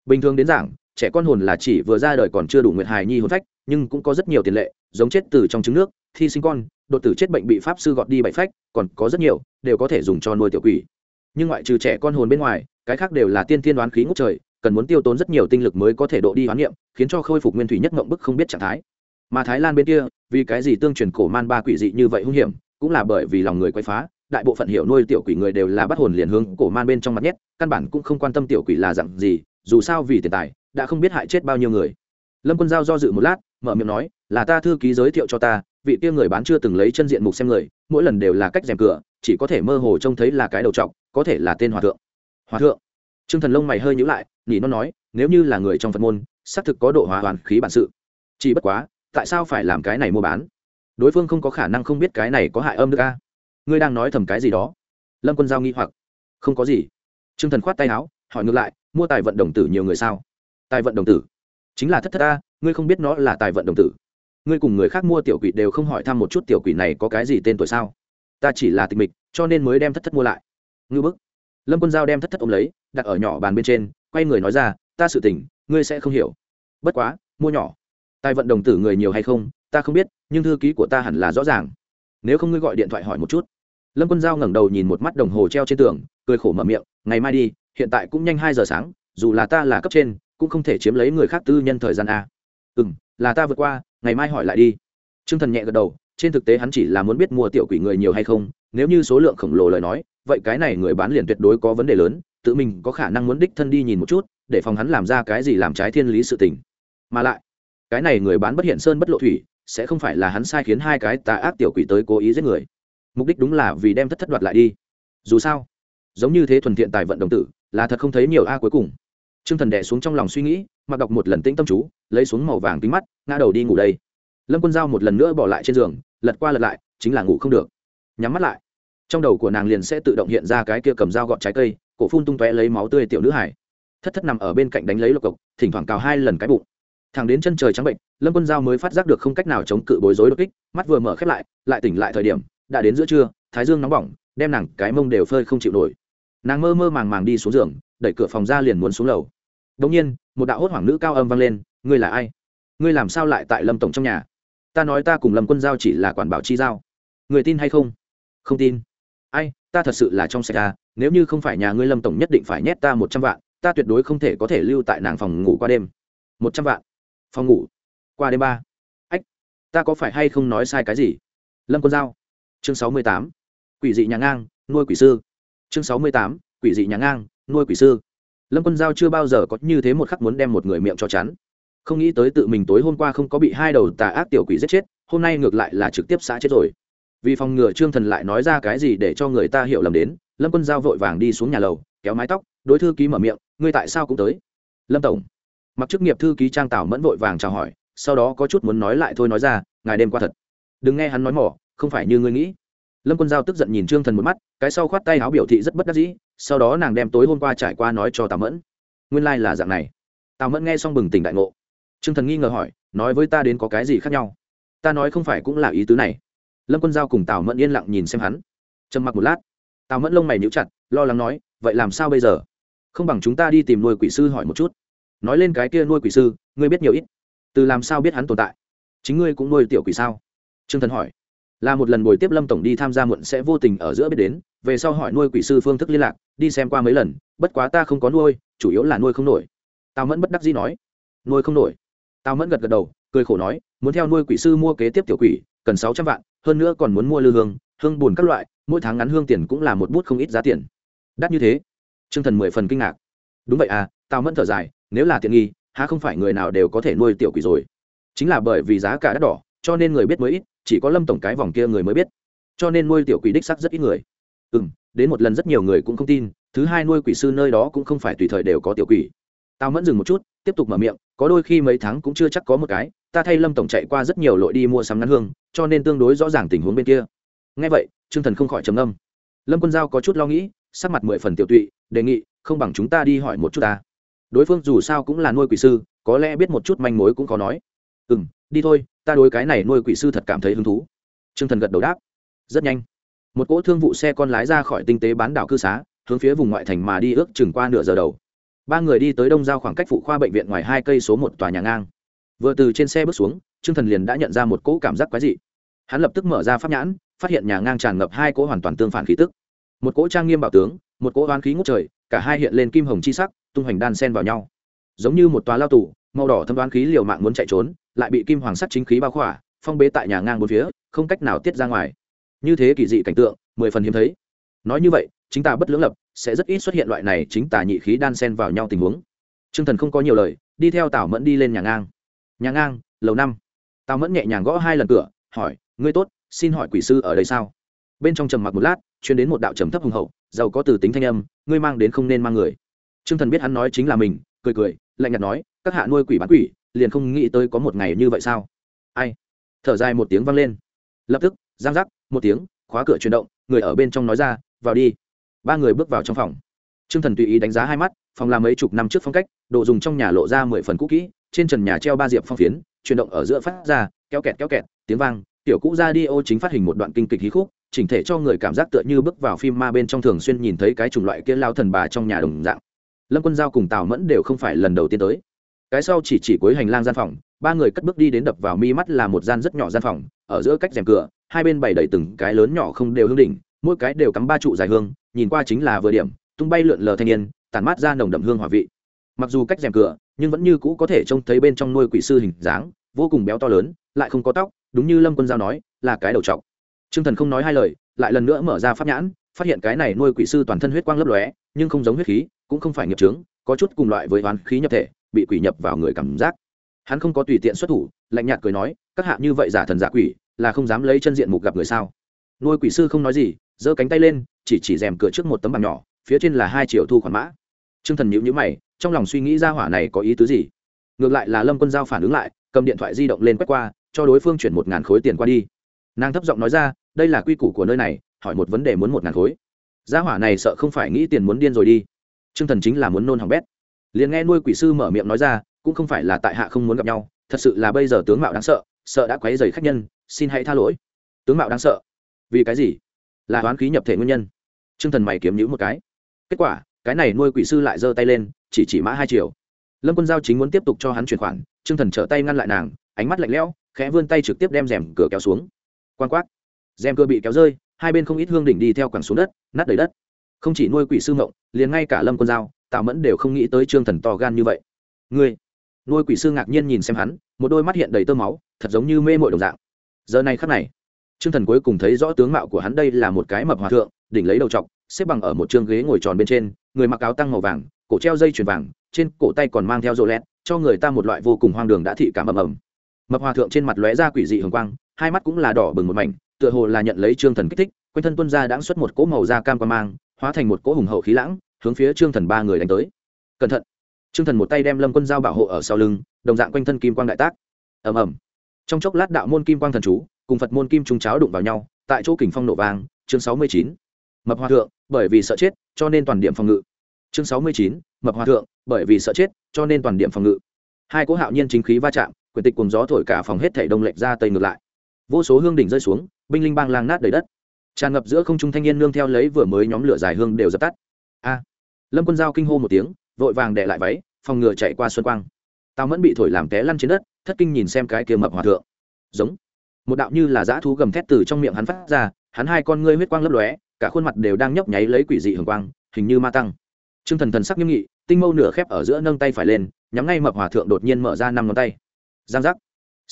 Speaker 1: Bình thường đến giảng, trẻ con hồn là chỉ vừa ra đời còn chưa đủ nguyệt hài nhi hồn phách, nhưng cũng có rất nhiều tiền lệ, giống chết từ trong trứng nước, thi sinh con, đột tử chết bệnh bị pháp sư gọt đi bảy phách, còn có rất nhiều, đều có thể dùng cho nuôi tiểu quỷ. Nhưng ngoại trừ trẻ con hồn bên ngoài, cái khác đều là tiên tiên đoán khí ngốc trời cần muốn tiêu tốn rất nhiều tinh lực mới có thể độ đi hoán niệm, khiến cho khôi phục nguyên thủy nhất ngộng bức không biết trạng thái. Mà thái lan bên kia, vì cái gì tương truyền cổ man ba quỷ dị như vậy hung hiểm, cũng là bởi vì lòng người quay phá, đại bộ phận hiểu nuôi tiểu quỷ người đều là bắt hồn liền hướng cổ man bên trong mặt nhét, căn bản cũng không quan tâm tiểu quỷ là dặn gì, dù sao vì tiền tài, đã không biết hại chết bao nhiêu người. Lâm quân giao do dự một lát, mở miệng nói, là ta thư ký giới thiệu cho ta, vị kia người bán chưa từng lấy chân diện mục xem người, mỗi lần đều là cách rèm cửa, chỉ có thể mơ hồ trông thấy là cái đầu trọc, có thể là tên hòa thượng. Hòa thượng? T r ư ơ n g thần lông mày hơi nhữ lại nỉ nó nói, nếu như là người trong phật môn, xác thực có độ hòa hoàn khí bản sự. Chỉ bất quá, tại sao phải làm cái này mua bán? Đối phương không có khả năng không biết cái này có hại âm được a. Ngươi đang nói thầm cái gì đó? Lâm quân giao nghi hoặc. Không có gì. T r ư ơ n g thần khoát tay áo, hỏi ngược lại, mua tài vận đồng tử nhiều người sao? Tài vận đồng tử? Chính là thất thất a, ngươi không biết nó là tài vận đồng tử. Ngươi cùng người khác mua tiểu quỷ đều không hỏi thăm một chút tiểu quỷ này có cái gì tên tuổi sao? Ta chỉ là tịch mịch, cho nên mới đem thất thất mua lại. Ngư bức. Lâm quân giao đem thất thất ôm lấy, đặt ở nhỏ bàn bên trên quay người nói ra, ta sự tình, ngươi sẽ không hiểu. Bất quá, mua nhỏ. Tài vận đồng tử người nhiều hay không, ta không biết, nhưng thư ký của ta hẳn là rõ ràng. Nếu không ngươi gọi điện thoại hỏi một chút. Lâm quân giao ngẩng đầu nhìn một mắt đồng hồ treo trên tường, cười khổ mở miệng, ngày mai đi, hiện tại cũng nhanh hai giờ sáng, dù là ta là cấp trên, cũng không thể chiếm lấy người khác tư nhân thời gian a. Ừ m là ta vượt qua, ngày mai hỏi lại đi. T r ư ơ n g thần nhẹ gật đầu, trên thực tế hắn chỉ là muốn biết mua tiểu quỷ người nhiều hay không, nếu như số lượng khổng lồ lời nói, vậy cái này người bán liền tuyệt đối có vấn đề lớn tự mình có khả năng muốn đích thân đi nhìn một chút, để phòng hắn làm ra cái gì làm trái thiên lý sự tình. Mà lại, cái này người bán bất hiện sơn bất lộ thủy, sẽ không phải là hắn sai khiến hai cái tà ác tiểu quỷ tới cố ý giết người. Mục đích đúng là vì đem thất thất đoạt lại đi. Dù sao, giống như thế thuần thiện tài vận đồng tử, là thật không thấy nhiều a cuối cùng. T r ư ơ n g thần đẻ xuống trong lòng suy nghĩ, mặc đọc một lần tĩnh tâm chú, lấy xuống màu vàng kính mắt, ngã đầu đi ngủ đây. Lâm quân giao một lần nữa bỏ lại trên giường, lật qua lật lại, chính là ngủ không được. Nhắm mắt lại. Trong đầu của nàng liền sẽ tự động hiện ra cái kia cầm dao gọt trái cây cổ phun tung tóe lấy máu tươi tiểu nữ hải. Thất thất nằm ở bên cạnh đánh lấy lộc cộc, thỉnh thoảng cào hai lần cái bụng. Thẳng đến chân trời trắng bệnh, lâm quân giao mới phát giác được không cách nào chống cự bối rối đột kích, mắt vừa mở khép lại lại tỉnh lại thời điểm, đã đến giữa trưa, thái dương nóng bỏng, đem nàng cái mông đều phơi không chịu nổi. Nàng mơ mơ màng màng đi xuống giường, đẩy cửa phòng ra liền muốn xuống lầu. Đ nhiên, một đạo hốt hoảng nữ cao âm vang lên, ngươi là ai? Ngươi làm sao lại tại lâm tổng trong nhà? Ta nói ta cùng lâm quân giao chỉ là quản bảo chi giao. Người tin hay không? Không tin ai, ta thật sự là trong sạch ta nếu như không phải nhà ngươi lâm tổng nhất định phải nhét ta một trăm vạn, ta tuyệt đối không thể có thể lưu tại nàng phòng ngủ qua đêm. Một trăm vạn? Phòng ngủ? Qua đêm ba. Ách, ta có phải hay không nói sai cái gì? Lâm quân giao. Chương sáu mươi tám. Quỷ dị nhà ngang, nuôi quỷ sư. Chương sáu mươi tám. Quỷ dị nhà ngang, nuôi quỷ sư. Lâm quân giao chưa bao giờ có như thế một khắc muốn đem một người miệng cho chắn. Không nghĩ tới tự mình tối hôm qua không có bị hai đầu tà ác tiểu quỷ giết chết, hôm nay ngược lại là trực tiếp xã chết rồi vì phòng ngừa trương thần lại nói ra cái gì để cho người ta hiểu lầm đến, lâm quân giao vội vàng đi xuống nhà lầu, kéo mái tóc, đối thư ký mở miệng, ngươi tại sao cũng tới? Lâm tổng. Mặc chức nghiệp thư ký trang tảo mẫn vội vàng chào hỏi, sau đó có chút muốn nói lại thôi nói ra, ngài đêm qua thật. Đừng nghe hắn nói mỏ, không phải như ngươi nghĩ. Lâm quân giao tức giận nhìn trương thần một mắt, cái sau khoát tay áo biểu thị rất bất đắc dĩ, sau đó nàng đem tối hôm qua trải qua nói cho tào mẫn. Nguyên lai、like、là dạng này. Tào mẫn nghe xong bừng tỉnh đại ngộ. Trương thần nghi ngờ hỏi, nói với ta đến có cái gì khác nhau? Ta nói không phải cũng là ý tứ này lâm quân giao cùng tào mẫn yên lặng nhìn xem hắn trầm mặc một lát tào mẫn lông mày níu chặt lo lắng nói vậy làm sao bây giờ không bằng chúng ta đi tìm nuôi quỷ sư hỏi một chút nói lên cái kia nuôi quỷ sư ngươi biết nhiều ít từ làm sao biết hắn tồn tại chính ngươi cũng nuôi tiểu quỷ sao trương thần hỏi là một lần buổi tiếp lâm tổng đi tham gia muộn sẽ vô tình ở giữa biết đến về sau hỏi nuôi quỷ sư phương thức liên lạc đi xem qua mấy lần bất quá ta không có nuôi chủ yếu là nuôi không nổi tào mẫn bất đắc dĩ nói nuôi không nổi tào mẫn gật gật đầu cười khổ nói muốn theo nuôi quỷ sư mua kế tiếp tiểu quỷ cần sáu trăm vạn hơn nữa còn muốn mua lư hương hương bùn các loại, mỗi tháng ngắn hương tiền cũng là một bút không ít giá tiền. Đắt như thế. T r ư ơ n g thần mười phần kinh ngạc. Đúng vậy à tào mẫn thở dài, nếu là tiện nghi, há không phải người nào đều có thể nuôi tiểu quỷ rồi. Chính là bởi vì giá cả đắt đỏ, cho nên người biết mới ít, chỉ có lâm tổng cái vòng kia người mới biết. Cho nên nuôi tiểu quỷ đích sắc rất ít người. Ừ m đến một lần rất nhiều người cũng không tin, thứ hai nuôi quỷ sư nơi đó cũng không phải tùy thời đều có tiểu quỷ. Tao mẫn dừng một chút tiếp tục mở miệng, có đôi khi mấy tháng cũng chưa chắc có một cái, ta thay lâm tổng chạy qua rất nhiều lội đi mua sắm ngắn hương, cho nên tương đối rõ ràng tình huống bên kia. Ngay vậy, trương thần không khỏi trầm âm lâm quân giao có chút lo nghĩ, sắc mặt mười phần tiểu tụy, đề nghị, không bằng chúng ta đi hỏi một chút ta. Đối phương dù sao cũng là nuôi quỷ sư, có lẽ biết một chút manh mối cũng có nói. Ừ m đi thôi, ta đối cái này nuôi quỷ sư thật cảm thấy hứng thú. Trương thần gật đầu đáp. Rất nhanh. Một cỗ thương vụ xe con lái ra khỏi tinh tế bán đảo cư xá, hướng phía vùng ngoại thành mà đi ước chừng qua nửa giờ đầu ba người đi tới đông giao khoảng cách phụ khoa bệnh viện ngoài hai cây số một tòa nhà ngang. Vừa từ trên xe bước xuống, trương thần liền đã nhận ra một cỗ cảm giác quái dị. Hắn lập tức mở ra pháp nhãn, phát hiện nhà ngang tràn ngập hai cỗ hoàn toàn tương phản khí tức. Một cỗ trang nghiêm bảo tướng, một cỗ oán khí ngút trời, cả hai hiện lên kim hồng chi sắc, tung hoành đan sen vào nhau. Giống như một tòa lao tù, màu đỏ thâm đoán khí liều mạng muốn chạy trốn, lại bị kim hoàng sắc chính khí bao khỏa, phong bế tại nhà ngang bốn phía, không cách nào tiết ra ngoài. Như thế kỳ dị cảnh tượng, mười phần hiếm thấy. Nói như vậy chính ta bất lưỡng lập, sẽ rất ít xuất hiện loại này chính tà nhị khí đan sen vào nhau tình huống. T r ư ơ n g thần không có nhiều lời, đi theo tào mẫn đi lên nhà ngang. Nhà ngang, lầu năm. Tào mẫn nhẹ nhàng gõ hai lần cửa, hỏi, ngươi tốt, xin hỏi quỷ sư ở đây sao? Bên trong trầm mặc một lát chuyển đến một đạo trầm thấp hùng hậu, giàu có từ tính thanh âm, ngươi mang đến không nên mang người. T r ư ơ n g thần biết hắn nói chính là mình, cười cười, lạnh nhạt nói, các hạ nuôi quỷ bán quỷ, liền không nghĩ tới có một ngày như vậy sao? Ai? Thở dài một tiếng vang lên. Lập tức, giang giác, một tiếng, khóa cửa chuyển động, người ở bên trong nói ra, vào đi ba người bước vào trong phòng. T r ư ơ n g thần tùy ý đánh giá hai mắt, phòng làm mấy chục năm trước phong cách, đồ dùng trong nhà lộ ra mười phần cũ kỹ, trên trần nhà treo ba diệp phong phiến, chuyển động ở giữa phát ra, kéo kẹt kéo kẹt, tiếng vang, tiểu cũ ra đi ô chính phát hình một đoạn kinh kịch hí khúc, chỉnh thể cho người cảm giác tựa như bước vào phim ma bên trong thường xuyên nhìn thấy cái chủng loại kia lao thần bà trong nhà đồng dạng. Lâm quân giao cùng tào mẫn đều không phải lần đầu tiên tới. Cái sau chỉ chỉ cuối hành lang gian phòng, ba người cất bước đi đến đập vào mi mắt là một gian rất nhỏ gian phòng, ở giữa cách rèm cửa, hai bên bày đầy từng cái lớn nhỏ không đều hương đỉnh, mỗi cái đều cắm ba trụ dài hương nhìn qua chính là vừa điểm, tung bay lượn lờ thanh niên tàn mát ra nồng đậm hương hỏa vị. Mặc dù cách rèm cửa, nhưng vẫn như cũ có thể trông thấy bên trong nuôi quỷ sư hình dáng, vô cùng béo to lớn, lại không có tóc, đúng như lâm quân giao nói, là cái đầu t t r ư ơ n g thần không nói hai lời, lại lần nữa mở ra pháp nhãn, phát hiện cái này nuôi quỷ sư toàn thân huyết quang lấp lóe, nhưng không giống huyết khí, cũng không phải nghiệp trướng có chút cùng loại với oán khí nhập thể, bị quỷ nhập vào người cảm giác. Hắn không có tùy tiện xuất thủ, lạnh nhạt cười nói, các hạ như vậy giả thần giả quỷ, là không dám lấy chân diện mục gặp người sao? Nuôi quỷ sư không nói gì, giơ cánh tay lên chỉ chỉ rèm cửa trước một tấm bảng nhỏ, phía trên là hai triệu thu khoản mã. T r ư ơ n g thần nhữ nhữ mày, trong lòng suy nghĩ ra hỏa này có ý tứ gì? Ngược lại là lâm quân giao phản ứng lại, cầm điện thoại di động lên quét qua, cho đối phương chuyển một ngàn khối tiền qua đi. Nàng thấp giọng nói ra, đây là quy củ của nơi này, hỏi một vấn đề muốn một ngàn khối. Gia hỏa này sợ không phải nghĩ tiền muốn điên rồi đi. T r ư ơ n g thần chính là muốn nôn hỏng bét. Liền nghe nuôi quỷ sư mở miệng nói ra, cũng không phải là tại hạ không muốn gặp nhau, thật sự là bây giờ tướng mạo đáng sợ sợ đã quấy dày khách nhân, xin hãy tha lỗi. Tướng mạo đáng sợ. Vì cái gì? Là hoán khí nhập thể nguyên nhân. T r ư ơ n g thần mày kiếm nhữ một cái. Kết quả cái này nuôi quỷ sư lại giơ tay lên chỉ chỉ mã hai triệu lâm quân giao chính muốn tiếp tục cho hắn chuyển khoản t r ư ơ n g thần trở tay ngăn lại nàng ánh mắt lạnh lẽo khẽ vươn tay trực tiếp đem rèm cửa kéo xuống. Quan quát. Rèm cửa bị kéo rơi hai bên không ít hương đỉnh đi theo quẳng xuống đất nát đầy đất. Không chỉ nuôi quỷ sư mộng liền ngay cả lâm quân giao, tào mẫn đều không nghĩ tới trương thần to gan như vậy. Ngươi. Nuôi quỷ sư ngạc nhiên nhìn xem hắn một đôi mắt hiện đầy tơ máu thật giống như mê mội đồng dạng. Giờ này khắc này trương thần cuối cùng thấy rõ tướng mạo của hắn đây là một cái mập hòa thượng đỉnh lấy đầu trọc, xếp bằng ở một trương ghế ngồi tròn bên trên người mặc áo tăng màu vàng cổ treo dây chuyền vàng trên cổ tay còn mang theo rô lét cho người ta một loại vô cùng hoang đường đã thị cảm ầm ầm. Mập hòa thượng trên mặt lóe ra quỷ dị hường quang hai mắt cũng là đỏ bừng một mảnh tựa hồ là nhận lấy trương thần kích thích quanh thân tuân ra đã xuất một cỗ màu da cam qua mang hóa thành một cỗ hùng hậu khí lãng hướng phía trương thần ba người đánh tới. Cẩn thận! Trương thần một tay đem lâm quân dao bảo hộ ở sau lưng đồng dạng quanh thân kim quang đại tác. Ầm ầm. Trong chốc lát đạo môn kim quang thần chú cùng phật môn kim trung cháo đụng vào nhau, tại chỗ kình phong nổ vàng chương sáu mươi chín, mập hòa thượng, bởi vì sợ chết, cho nên toàn điểm phòng ngự. Chương sáu mươi chín, mập hòa thượng, bởi vì sợ chết, cho nên toàn điểm phòng ngự. Hai cỗ hạo nhiên chính khí va chạm, quyền tịch cùng gió thổi cả phòng hết thảy đông lệch ra tây ngược lại. Vô số hương đỉnh rơi xuống, binh linh bang lang nát đầy đất. Tràn ngập giữa không trung thanh niên nương theo lấy vừa mới nhóm lửa dài hương đều dập tắt. A! Lâm quân giao kinh hô một tiếng, vội vàng đệ lại váy, phòng ngừa chạy qua xuân quang. Tao mẫn bị thổi làm té lăn trên đất, thất kinh nhìn xem cái kia mập hòa thượng. Giống một đạo như là dã thú gầm thét từ trong miệng hắn phát ra, hắn hai con ngươi huyết quang lấp lóe, cả khuôn mặt đều đang nhấp nháy lấy quỷ dị hường quang, hình như ma tăng. T r ư ơ n g thần thần sắc nghiêm nghị, tinh mâu nửa khép ở giữa nâng tay phải lên, nhắm ngay mập hòa thượng đột nhiên mở ra năm ngón tay. Giang giác.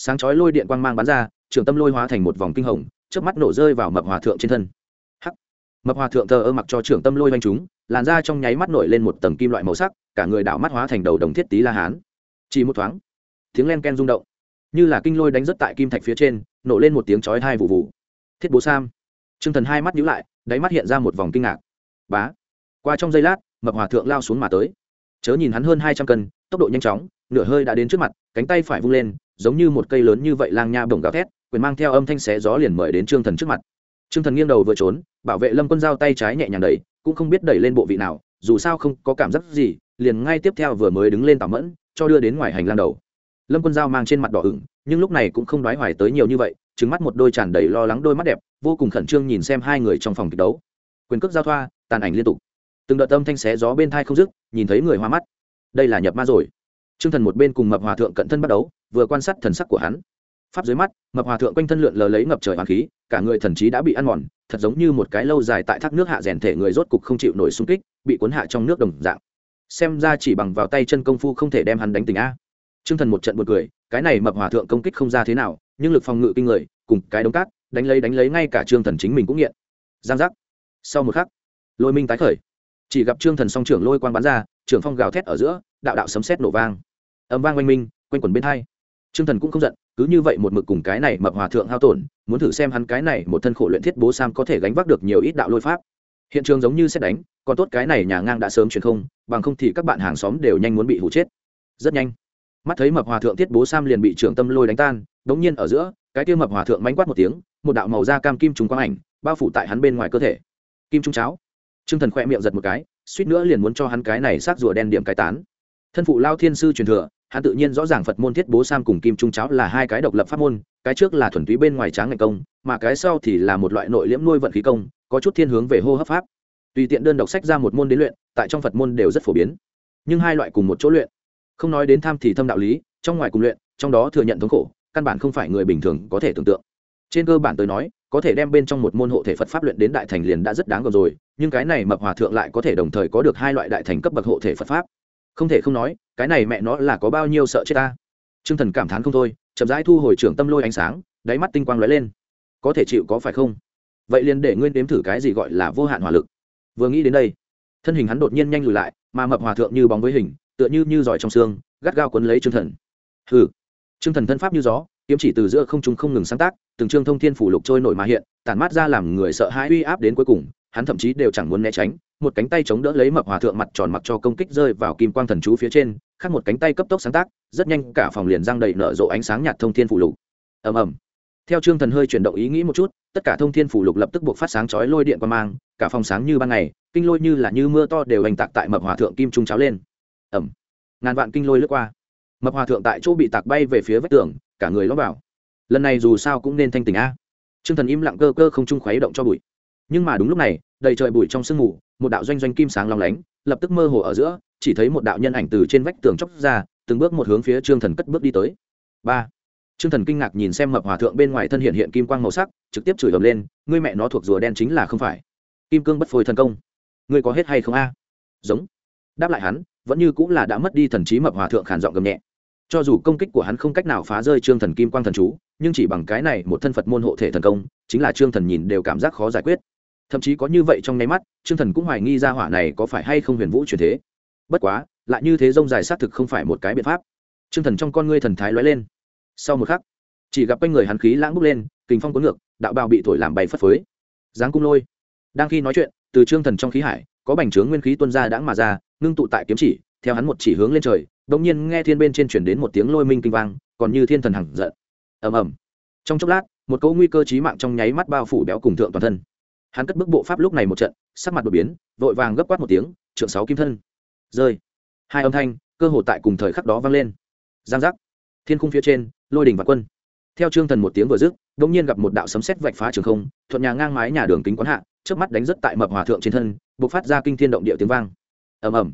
Speaker 1: Sáng chói lôi điện quang mang bắn ra, trường tâm lôi hóa thành một vòng kinh hồng trước mắt nổ rơi vào mập hòa thượng trên thân. Hắc. Mập hòa thượng thờ ơ mặc cho trường tâm lôi oanh chúng, làn ra trong nháy mắt nổi lên một tầng kim loại màu sắc, cả người đảo mắt hóa thành đầu đồng thiết tý la hán. Chỉ một thoáng, tiếng len ken rung động như là kinh lôi đánh rất tại kim thạch phía trên, nổ lên một tiếng chói hai vụ vụ thiết bố sam. T r ư ơ n g thần hai mắt nhíu lại, đáy mắt hiện ra một vòng kinh ngạc. Bá. Qua trong giây lát, mập hòa thượng lao xuống mà tới. Chớ nhìn hắn hơn hai trăm cân, tốc độ nhanh chóng, nửa hơi đã đến trước mặt, cánh tay phải vung lên, giống như một cây lớn như vậy lang nha bổng gào thét, quyền mang theo âm thanh xé gió liền mời đến trương thần trước mặt. Trương thần nghiêng đầu vừa trốn, bảo vệ lâm quân dao tay trái nhẹ nhàng đẩy, cũng không biết đẩy lên bộ vị nào, dù sao không có cảm giác gì, liền ngay tiếp theo vừa mới đứng lên tảo mẫn, cho đưa đến ngoài hành lang đầu lâm quân giao mang trên mặt đỏ ửng, nhưng lúc này cũng không đoái hoài tới nhiều như vậy trứng mắt một đôi tràn đầy lo lắng đôi mắt đẹp, vô cùng khẩn trương nhìn xem hai người trong phòng kịch đấu. Quyền cước giao thoa, tàn ảnh liên tục. Từng đợt tâm thanh xé gió bên thai không dứt, nhìn thấy người hoa mắt. Đây là nhập ma rồi. T r ư ơ n g thần một bên cùng mập hòa thượng cận thân bắt đấu vừa quan sát thần sắc của hắn. Pháp dưới mắt, mập hòa thượng quanh thân lượn lờ lấy ngập trời hoàng khí, cả người thần trí đã bị ăn mòn, thật giống như một cái lâu dài tại thác nước hạ rèn thể người rốt cục không chịu nổi xung kích, bị cuốn hạ trong nước đồng dạng. Xem ra chỉ bằng vào tay chân công phu không thể đem hắn đánh tình a. Trương Thần một trận buồn cười, cái này mập hòa thượng công kích không ra thế nào, nhưng lực phòng ngự kinh người, cùng cái đống cát, đánh lấy đánh lấy ngay cả Trương Thần chính mình cũng nghiện. Giang giác. Sau một khắc, lôi minh tái khởi. Chỉ gặp Trương Thần song trưởng lôi quang bắn ra, trưởng phong gào thét ở giữa, đạo đạo sấm sét nổ vang. Âm vang oanh minh, quanh quẩn bên hai. Trương Thần cũng không giận, cứ như vậy một mực cùng cái này mập hòa thượng hao tổn, muốn thử xem hắn cái này một thân khổ luyện thiết bố sam có thể gánh vác được nhiều ít đạo lôi pháp. Hiện trường giống như xét đánh, còn tốt cái này nhà ngang đã sớm chuyển không, bằng không thì các bạn hàng xóm đều nhanh muốn bị hủ chết. Rất nhanh mắt thấy mập hòa thượng tiết bố sam liền bị trưởng tâm lôi đánh tan, đống nhiên ở giữa, cái tiêu mập hòa thượng mánh quát một tiếng, một đạo màu da cam kim trùng quang ảnh bao phủ tại hắn bên ngoài cơ thể. Kim trung cháo. T r ư ơ n g thần khoe miệng giật một cái, suýt nữa liền muốn cho hắn cái này xác rùa đen điểm cái tán. Thân phụ lao thiên sư truyền thừa, hắn tự nhiên rõ ràng phật môn thiết bố sam cùng kim trung cháo là hai cái độc lập pháp môn, cái trước là thuần túy bên ngoài tráng ngạch công, mà cái sau thì là một loại nội liễm nuôi vận khí công, có chút thiên hướng về hô hấp pháp. Tùy tiện đơn đọc sách ra một môn đến luyện, tại trong phật môn đều rất phổ biến. Nhưng hai loại cùng một chỗ luyện không nói đến tham thì thâm đạo lý, trong ngoài cùng luyện, trong đó thừa nhận thống khổ, căn bản không phải người bình thường có thể tưởng tượng. Trên cơ bản tới nói, có thể đem bên trong một môn hộ thể phật pháp luyện đến đại thành liền đã rất đáng gờm rồi, nhưng cái này mập hòa thượng lại có thể đồng thời có được hai loại đại thành cấp bậc hộ thể phật pháp. Không thể không nói, cái này mẹ nó là có bao nhiêu sợ chết ta. T r ư ơ n g thần cảm thán không thôi, chậm rãi thu hồi trưởng tâm lôi ánh sáng, đáy mắt tinh quang lóe lên. Có thể chịu có phải không? Vậy liền để nguyên đếm thử cái gì gọi là vô hạn hỏa lực. Vừa nghĩ đến đây, thân hình hắn đột nhiên nhanh lùi lại, mà mập hòa thượng như bóng với hình tựa như như giỏi trong xương, gắt gao quấn lấy trương thần. Hừ. Trương thần thân pháp như gió, kiếm chỉ từ giữa không trung không ngừng sáng tác, từng trương thông thiên phủ lục trôi nổi mà hiện, tản mát ra làm người sợ hãi uy áp đến cuối cùng, hắn thậm chí đều chẳng muốn né tránh, một cánh tay chống đỡ lấy mập hòa thượng mặt tròn mặc cho công kích rơi vào kim quang thần chú phía trên, khác một cánh tay cấp tốc sáng tác, rất nhanh cả phòng liền giang đầy nở rộ ánh sáng nhạt thông thiên phủ lục. Ầm ầm. Theo trương thần hơi chuyển động ý nghĩ một chút, tất cả thông thiên phủ lục lập tức buộc phát sáng chói lôi điện qua mang, cả phòng sáng như ban ngày, kinh lôi như là như mưa to đều hành tạc tại mập hòa thượng kim trung cháo lên ẩm. Ngàn vạn kinh lôi lướt qua. Mập hòa thượng tại chỗ bị tạc bay về phía vách tường, cả người ló vào. Lần này dù sao cũng nên thanh tình a. T r ư ơ n g thần im lặng cơ cơ không trung khuấy động cho bụi. Nhưng mà đúng lúc này, đầy trời bụi trong sương mù, một đạo doanh doanh kim sáng lòng lánh, lập tức mơ hồ ở giữa, chỉ thấy một đạo nhân ảnh từ trên vách tường chóc ra, từng bước một hướng phía trương thần cất bước đi tới. Ba. Trương thần kinh ngạc nhìn xem mập hòa thượng bên ngoài thân hiện hiện kim quang màu sắc, trực tiếp chửi ầm lên, ngươi mẹ nó thuộc rùa đen chính là không phải. Kim cương bất phôi thần công. Ngươi có hết hay không a? Giống. Đáp lại hắn vẫn như cũng là đã mất đi thần trí mập hòa thượng khản giọng gầm nhẹ. Cho dù công kích của hắn không cách nào phá rơi trương thần kim quang thần chú, nhưng chỉ bằng cái này một thân phật môn hộ thể thần công, chính là trương thần nhìn đều cảm giác khó giải quyết. Thậm chí có như vậy trong nháy mắt, trương thần cũng hoài nghi ra hỏa này có phải hay không huyền vũ truyền thế. Bất quá, lại như thế rông dài xác thực không phải một cái biện pháp. Trương thần trong con ngươi thần thái lóe lên. Sau một khắc, chỉ gặp quanh người hắn khí lãng bốc lên, kình phong cuốn ngược, đạo bào bị thổi làm bay phất phới. Giáng cung lôi. Đang khi nói chuyện, từ trương thần trong khí hải, có bành trướng nguyên khí tuân ra đãng mà ra ngưng tụ tại kiếm chỉ, theo hắn một chỉ hướng lên trời, đột nhiên nghe thiên bên trên chuyển đến một tiếng lôi minh kinh vang, còn như thiên thần hằng giận. Ầm ầm. Trong chốc lát, một cỗ nguy cơ chí mạng trong nháy mắt bao phủ béo cùng thượng toàn thân. Hắn cất bước bộ pháp lúc này một trận, sắc mặt đột biến, vội vàng gấp quát một tiếng, trượng sáu kim thân. Rơi. Hai âm thanh, cơ hồ tại cùng thời khắc đó vang lên. Giang giác. Thiên khung phía trên, lôi đỉnh và quân. Theo trương thần một tiếng vừa dứt đông nhiên gặp một đạo sấm sét vạch phá trường không, thuận nhà ngang mái nhà đường kính quán hạ trước mắt đánh rất tại mập hòa thượng trên thân, bộc phát ra kinh thiên động địa tiếng vang ầm ầm.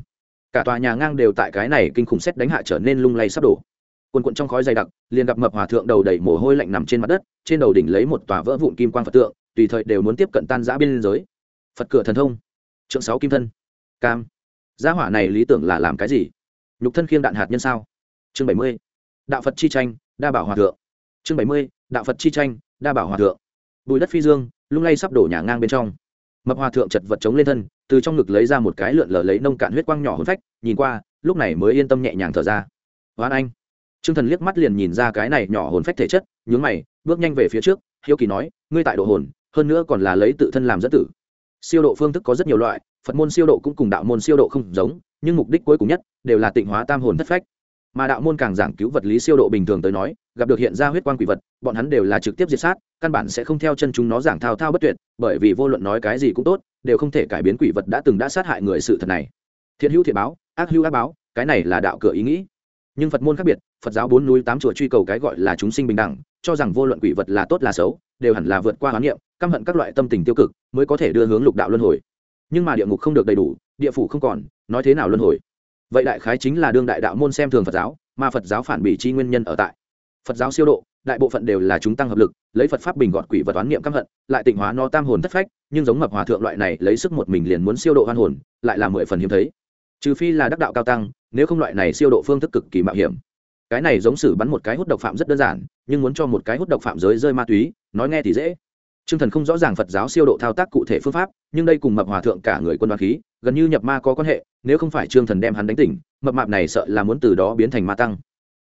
Speaker 1: Cả tòa nhà ngang đều tại cái này kinh khủng xét đánh hạ trở nên lung lay sắp đổ. Quần quận trong khói dày đặc, liền gặp mập hòa thượng đầu đầy mồ hôi lạnh nằm trên mặt đất, trên đầu đỉnh lấy một tòa vỡ vụn kim quang phật tượng, tùy thời đều muốn tiếp cận tan giã biên giới. Phật cửa thần thông. Trượng sáu kim thân. Cam. Gia hỏa này lý tưởng là làm cái gì? Nhục thân khiêng đạn hạt nhân sao? Chương bảy mươi. Đạo phật chi tranh, đa bảo hòa thượng. Chương bảy mươi. Đạo phật chi tranh, đa bảo hòa thượng. Bùi đất phi dương, lung lay sắp đổ nhà ngang bên trong mập hòa thượng chật vật chống lên thân, từ trong ngực lấy ra một cái lượn lờ lấy nông cạn huyết quang nhỏ hôn phách, nhìn qua, lúc này mới yên tâm nhẹ nhàng thở ra. Hoan anh. T r ư ơ n g thần liếc mắt liền nhìn ra cái này nhỏ hồn phách thể chất, nhướng mày, bước nhanh về phía trước, hiếu kỳ nói, ngươi tại độ hồn, hơn nữa còn là lấy tự thân làm dẫn tử. Siêu độ phương thức có rất nhiều loại, phật môn siêu độ cũng cùng đạo môn siêu độ không giống, nhưng mục đích cuối cùng nhất đều là tịnh hóa tam hồn thất phách mà đạo môn càng giảng cứu vật lý siêu độ bình thường tới nói, gặp được hiện ra huyết quan quỷ vật, bọn hắn đều là trực tiếp diệt sát, căn bản sẽ không theo chân chúng nó giảng thao thao bất tuyệt, bởi vì vô luận nói cái gì cũng tốt, đều không thể cải biến quỷ vật đã từng đã sát hại người sự thật này. Thiện hữu thiện báo, ác hữu ác báo, cái này là đạo cửa ý nghĩ. Nhưng phật môn khác biệt, phật giáo bốn núi tám chùa truy cầu cái gọi là chúng sinh bình đẳng, cho rằng vô luận quỷ vật là tốt là xấu, đều hẳn là vượt qua hoán niệm, căm hận các loại tâm tình tiêu cực, mới có thể đưa hướng lục đạo luân hồi. Nhưng mà địa ngục không được đầy đủ, địa phủ không còn, nói thế nào luân hồi? Vậy đại khái chính là đương đại đạo môn xem thường phật giáo, mà phật giáo phản bị chi nguyên nhân ở tại. Phật giáo siêu độ, đại bộ phận đều là chúng tăng hợp lực, lấy phật pháp bình gọn quỷ vật toán niệm căm hận, lại tịnh hóa nó tam hồn thất phách, nhưng giống mập hòa thượng loại này lấy sức một mình liền muốn siêu độ hoan hồn, lại là mười phần hiếm thấy. Trừ phi là đắc đạo cao tăng, nếu không loại này siêu độ phương thức cực kỳ mạo hiểm. Cái này giống xử bắn một cái hút độc phạm rất đơn giản, nhưng muốn cho một cái hút độc phạm giới rơi ma túy, nói nghe thì dễ. Trương thần không rõ ràng phật giáo siêu độ thao tác cụ thể phương pháp, nhưng đây cùng mập hòa thượng cả người quân đoàn khí, gần như nhập ma có quan hệ, nếu không phải trương thần đem hắn đánh tỉnh, mập mạp này sợ là muốn từ đó biến thành ma tăng.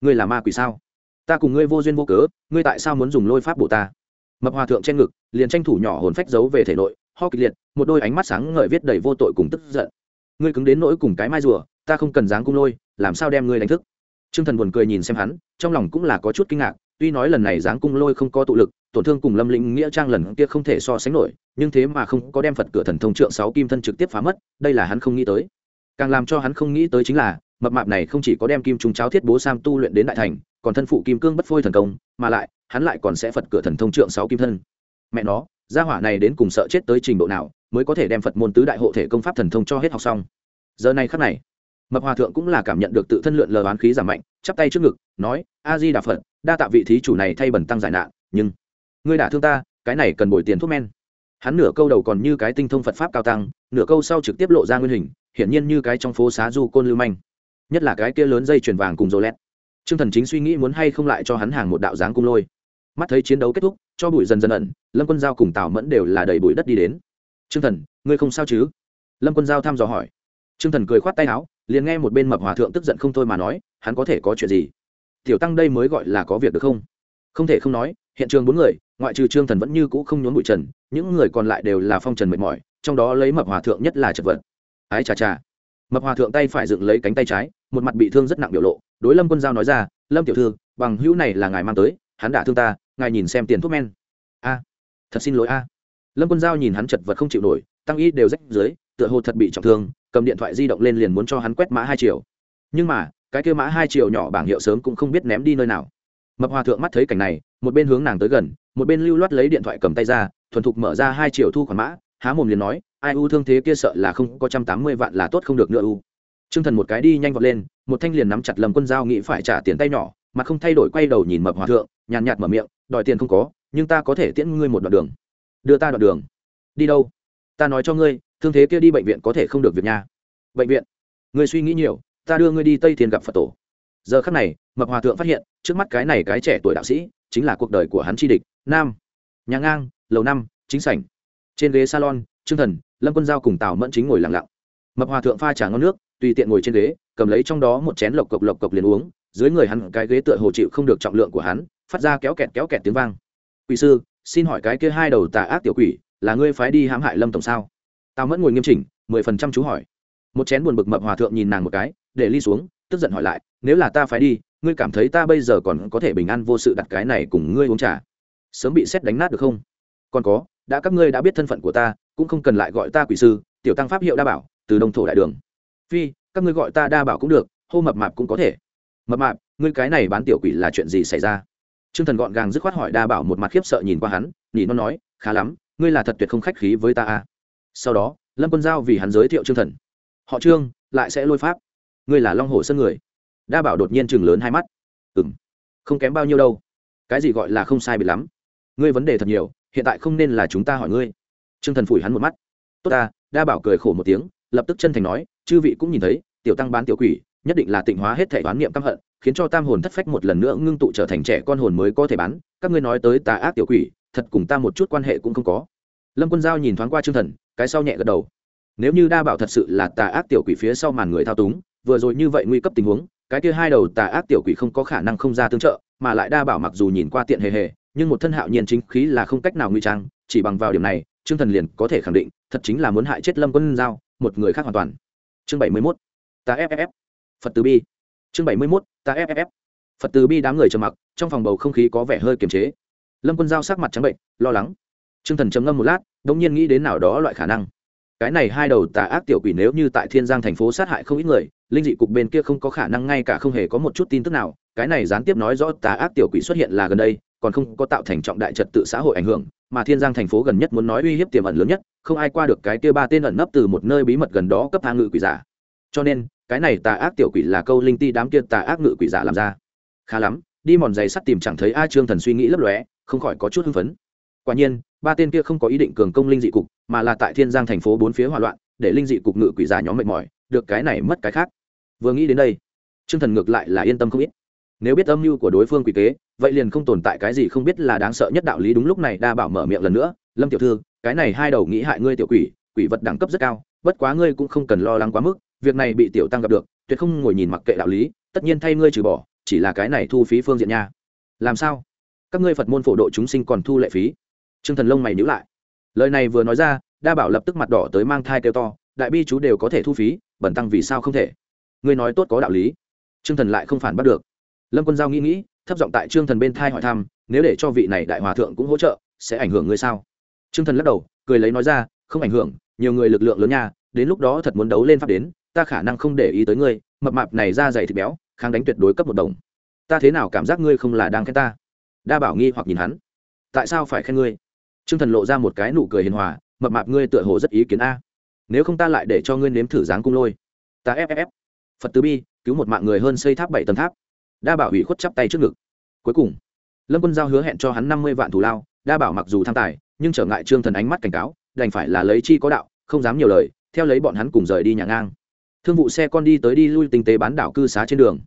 Speaker 1: Ngươi là ma quỷ sao? Ta cùng ngươi vô duyên vô cớ, ngươi tại sao muốn dùng lôi pháp bổ ta? Mập hòa thượng trên ngực, liền tranh thủ nhỏ hồn phách giấu về thể nội, ho kịch liệt, một đôi ánh mắt sáng ngời viết đầy vô tội cùng tức giận. Ngươi cứng đến nỗi cùng cái mai rùa, ta không cần dáng cung lôi, làm sao đem ngươi đánh thức? Trương thần buồn cười nhìn xem hắn, trong lòng cũng là có chút kinh ngạc tuy nói lần này Giáng cung lôi không có tụ lực, tổn thương cùng lâm lĩnh nghĩa trang lần kia không thể so sánh nổi, nhưng thế mà không có đem phật cửa thần thông trượng sáu kim thân trực tiếp phá mất, đây là hắn không nghĩ tới. Càng làm cho hắn không nghĩ tới chính là, mập mạp này không chỉ có đem kim trung cháo thiết bố sam tu luyện đến đại thành, còn thân phụ kim cương bất phôi thần công, mà lại, hắn lại còn sẽ phật cửa thần thông trượng sáu kim thân. Mẹ nó, gia hỏa này đến cùng sợ chết tới trình độ nào, mới có thể đem phật môn tứ đại hộ thể công pháp thần thông cho hết học xong. Giờ này khắc này, mập hòa thượng cũng là cảm nhận được tự thân lượn lờ oán khí giảm mạnh, chắp tay trước ngực, nói, a di đà phật đa tạ vị thí chủ này thay bẩn tăng giải nạn nhưng ngươi đả thương ta cái này cần bồi tiền thuốc men. Hắn nửa câu đầu còn như cái tinh thông phật pháp cao tăng nửa câu sau trực tiếp lộ ra nguyên hình hiển nhiên như cái trong phố xá du côn lưu manh. Nhất là cái kia lớn dây chuyền vàng cùng rô lét trương thần chính suy nghĩ muốn hay không lại cho hắn hàng một đạo dáng cung lôi. Mắt thấy chiến đấu kết thúc cho bụi dần dần ẩn lâm quân giao cùng tào mẫn đều là đầy bụi đất đi đến. Trương thần ngươi không sao chứ? Lâm quân giao thăm dò hỏi. Trương Thần cười khoát tay áo, liền nghe một bên mập hòa thượng tức giận không thôi mà nói, hắn có thể có chuyện gì? Tiểu tăng đây mới gọi là có việc được không? Không thể không nói, hiện trường bốn người, ngoại trừ Trương Thần vẫn như cũ không nhốn bụi trần, những người còn lại đều là phong trần mệt mỏi, trong đó lấy mập hòa thượng nhất là chật vật. Ái chà chà. Mập hòa thượng tay phải dựng lấy cánh tay trái, một mặt bị thương rất nặng biểu lộ, đối Lâm Quân Giao nói ra, "Lâm tiểu thư, bằng hữu này là ngài mang tới, hắn đã thương ta, ngài nhìn xem tiền thuốc men." "A, thật xin lỗi a." Lâm Quân Giao nhìn hắn chật vật không chịu nổi, tăng y đều rách dưới, tựa hồ thật bị trọng thương, cầm điện thoại di động lên liền muốn cho hắn quét mã hai triệu nhưng mà cái kia mã hai triệu nhỏ bảng hiệu sớm cũng không biết ném đi nơi nào. Mập hòa thượng mắt thấy cảnh này, một bên hướng nàng tới gần, một bên lưu loát lấy điện thoại cầm tay ra, thuần thục mở ra hai triệu thu khoản mã, há mồm liền nói, ai u thương thế kia sợ là không có trăm tám mươi vạn là tốt không được nữa u. T r ư ơ n g thần một cái đi nhanh vọt lên, một thanh liền nắm chặt lầm quân dao nghĩ phải trả tiền tay nhỏ, mà không thay đổi quay đầu nhìn mập hòa thượng, nhàn nhạt mở miệng, đòi tiền không có, nhưng ta có thể tiễn ngươi một đoạn đường. Đưa ta đoạn đường? Đi đâu? Ta nói cho ngươi, thương thế kia đi bệnh viện có thể không được việc nhà. bệnh viện? Ngươi suy nghĩ nhiều ta đưa ngươi đi tây thiên gặp phật tổ. Giờ khắc này, mập hòa thượng phát hiện, trước mắt cái này cái trẻ tuổi đạo sĩ, chính là cuộc đời của hắn chi địch, nam. Nhà ngang, lầu năm, chính sảnh. Trên ghế salon, trương thần, lâm quân giao cùng tào mẫn chính ngồi lặng lặng. Mập hòa thượng pha trà ngon nước, tùy tiện ngồi trên ghế, cầm lấy trong đó một chén lộc cộc lộc cộc liền uống, dưới người hắn cái ghế tựa hồ chịu không được trọng lượng của hắn, phát ra kéo kẹt kéo kẹt tiếng vang. Quỷ sư, xin hỏi cái kia hai đầu tà ác tiểu quỷ, là ngươi phái đi hãm hại lâm tổng sao? Tào mẫn ngồi nghiêm chỉnh, mười phần trăm chú hỏi. Một chén buồn bực mập hòa thượng nhìn nàng một cái để ly xuống, tức giận hỏi lại, nếu là ta phải đi, ngươi cảm thấy ta bây giờ còn có thể bình an vô sự đặt cái này cùng ngươi uống trà? Sớm bị xét đánh nát được không? Còn có, đã các ngươi đã biết thân phận của ta, cũng không cần lại gọi ta quỷ sư, tiểu tăng pháp hiệu đa bảo, từ đông thổ đại đường. Phi, các ngươi gọi ta đa bảo cũng được, hô mập mạp cũng có thể. Mập mạp, ngươi cái này bán tiểu quỷ là chuyện gì xảy ra? Trương thần gọn gàng dứt khoát hỏi đa bảo một mặt khiếp sợ nhìn qua hắn, nhỉ nó nói, khá lắm, ngươi là thật tuyệt không khách khí với ta à. Sau đó, lâm quân giao vì hắn giới thiệu trương thần. Họ trương, lại sẽ lôi pháp ngươi là long hồ sơn người đa bảo đột nhiên chừng lớn hai mắt ừ m không kém bao nhiêu đâu, cái gì gọi là không sai bị lắm, ngươi vấn đề thật nhiều, hiện tại không nên là chúng ta hỏi ngươi. Trương thần phủi hắn một mắt. Tốt ta, đa bảo cười khổ một tiếng, lập tức chân thành nói, chư vị cũng nhìn thấy, tiểu tăng bán tiểu quỷ, nhất định là tịnh hóa hết thể toán niệm căm hận, khiến cho tam hồn thất phách một lần nữa ngưng tụ trở thành trẻ con hồn mới có thể bán, các ngươi nói tới tà ác tiểu quỷ, thật cùng ta một chút quan hệ cũng không có. Lâm quân giao nhìn thoáng qua t thần, cái sau nhẹ gật đầu. Nếu như đa bảo thật sự là tà ác tiểu quỷ phía sau màn người thao túng vừa rồi như vậy nguy cấp tình huống, cái kia hai đầu tà ác tiểu quỷ không có khả năng không ra tương trợ, mà lại đa bảo mặc dù nhìn qua tiện hề hề, nhưng một thân hạo nhiên chính khí là không cách nào nguy trang, chỉ bằng vào điểm này, trương thần liền có thể khẳng định, thật chính là muốn hại chết lâm quân giao, một người khác hoàn toàn. Chương bảy mươi mốt, ta ff phật từ bi. Chương bảy mươi mốt, ta ff phật từ bi đám người trầm mặc, trong phòng bầu không khí có vẻ hơi kiềm chế. Lâm quân giao sắc mặt trắng bệnh, lo lắng. Trương thần trầm ngâm một lát đ ỗ n g nhiên nghĩ đến nào đó loại khả năng cái này hai đầu tà ác tiểu quỷ nếu như tại thiên giang thành phố sát hại không ít người, linh dị cục bên kia không có khả năng ngay cả không hề có một chút tin tức nào. Cái này gián tiếp nói rõ tà ác tiểu quỷ xuất hiện là gần đây, còn không có tạo thành trọng đại trật tự xã hội ảnh hưởng, mà thiên giang thành phố gần nhất muốn nói uy hiếp tiềm ẩn lớn nhất, không ai qua được cái kia ba tên ẩn nấp từ một nơi bí mật gần đó cấp hạ ngự quỷ giả. Cho nên, cái này tà ác tiểu quỷ là câu linh ti đám kia tà ác ngự quỷ giả làm ra. Khá lắm, đi mòn giày sắt tìm chẳng thấy a trương thần suy nghĩ lấp lóe, không khỏi có chút hưng phấn quả nhiên, ba tên kia không có ý định cường công linh dị cục, mà là tại thiên giang thành phố bốn phía hỏa loạn, để linh dị cục ngự quỷ giả nhóm mệt mỏi, được cái này mất cái khác. Vừa nghĩ đến đây, trương thần ngược lại là yên tâm không ít. Nếu biết âm mưu của đối phương quỷ kế, vậy liền không tồn tại cái gì không biết là đáng sợ nhất đạo lý đúng lúc này đa bảo mở miệng lần nữa, lâm tiểu thư, cái này hai đầu nghĩ hại ngươi tiểu quỷ quỷ vật đẳng cấp rất cao, bất quá ngươi cũng không cần lo lắng quá mức, việc này bị tiểu tăng gặp được, tuyệt không ngồi nhìn mặc kệ đạo lý, tất nhiên thay ngươi trừ bỏ, chỉ là cái này thu phí phương diện nha. Làm sao? Các ngươi phật môn phổ độ chúng sinh còn thu lệ phí? Trương thần lông mày nhữ lại. Lời này vừa nói ra, đa bảo lập tức mặt đỏ tới mang thai kêu to, đại bi chú đều có thể thu phí, bẩn tăng vì sao không thể? Ngươi nói tốt có đạo lý. Trương thần lại không phản bắt được. Lâm quân giao nghĩ nghĩ, thấp giọng tại trương thần bên thai hỏi thăm, nếu để cho vị này đại hòa thượng cũng hỗ trợ, sẽ ảnh hưởng ngươi sao? Trương thần lắc đầu, cười lấy nói ra, không ảnh hưởng, nhiều người lực lượng lớn nha, đến lúc đó thật muốn đấu lên pháp đến, ta khả năng không để ý tới ngươi, mập mạp này ra dày thịt béo, kháng đánh tuyệt đối cấp một đồng. Ta thế nào cảm giác ngươi không là đang khen ta? Đa bảo nghi hoặc nhìn hắn. Tại sao phải khen ngươi? Trương thần lộ ra một cái nụ cười hiền hòa, mập mạp ngươi tựa hồ rất ý kiến a. Nếu không ta lại để cho ngươi nếm thử dáng cung lôi. Ta fff phật tứ bi, cứu một mạng người hơn xây tháp bảy tầng tháp. Đa bảo ủy khuất chắp tay trước ngực. Cuối cùng, lâm quân giao hứa hẹn cho hắn năm mươi vạn thù lao, đa bảo mặc dù tham tài, nhưng trở ngại trương thần ánh mắt cảnh cáo, đành phải là lấy chi có đạo, không dám nhiều lời, theo lấy bọn hắn cùng rời đi nhà ngang. Thương vụ xe con đi tới đi lui tinh tế bán đảo cư xá trên đường.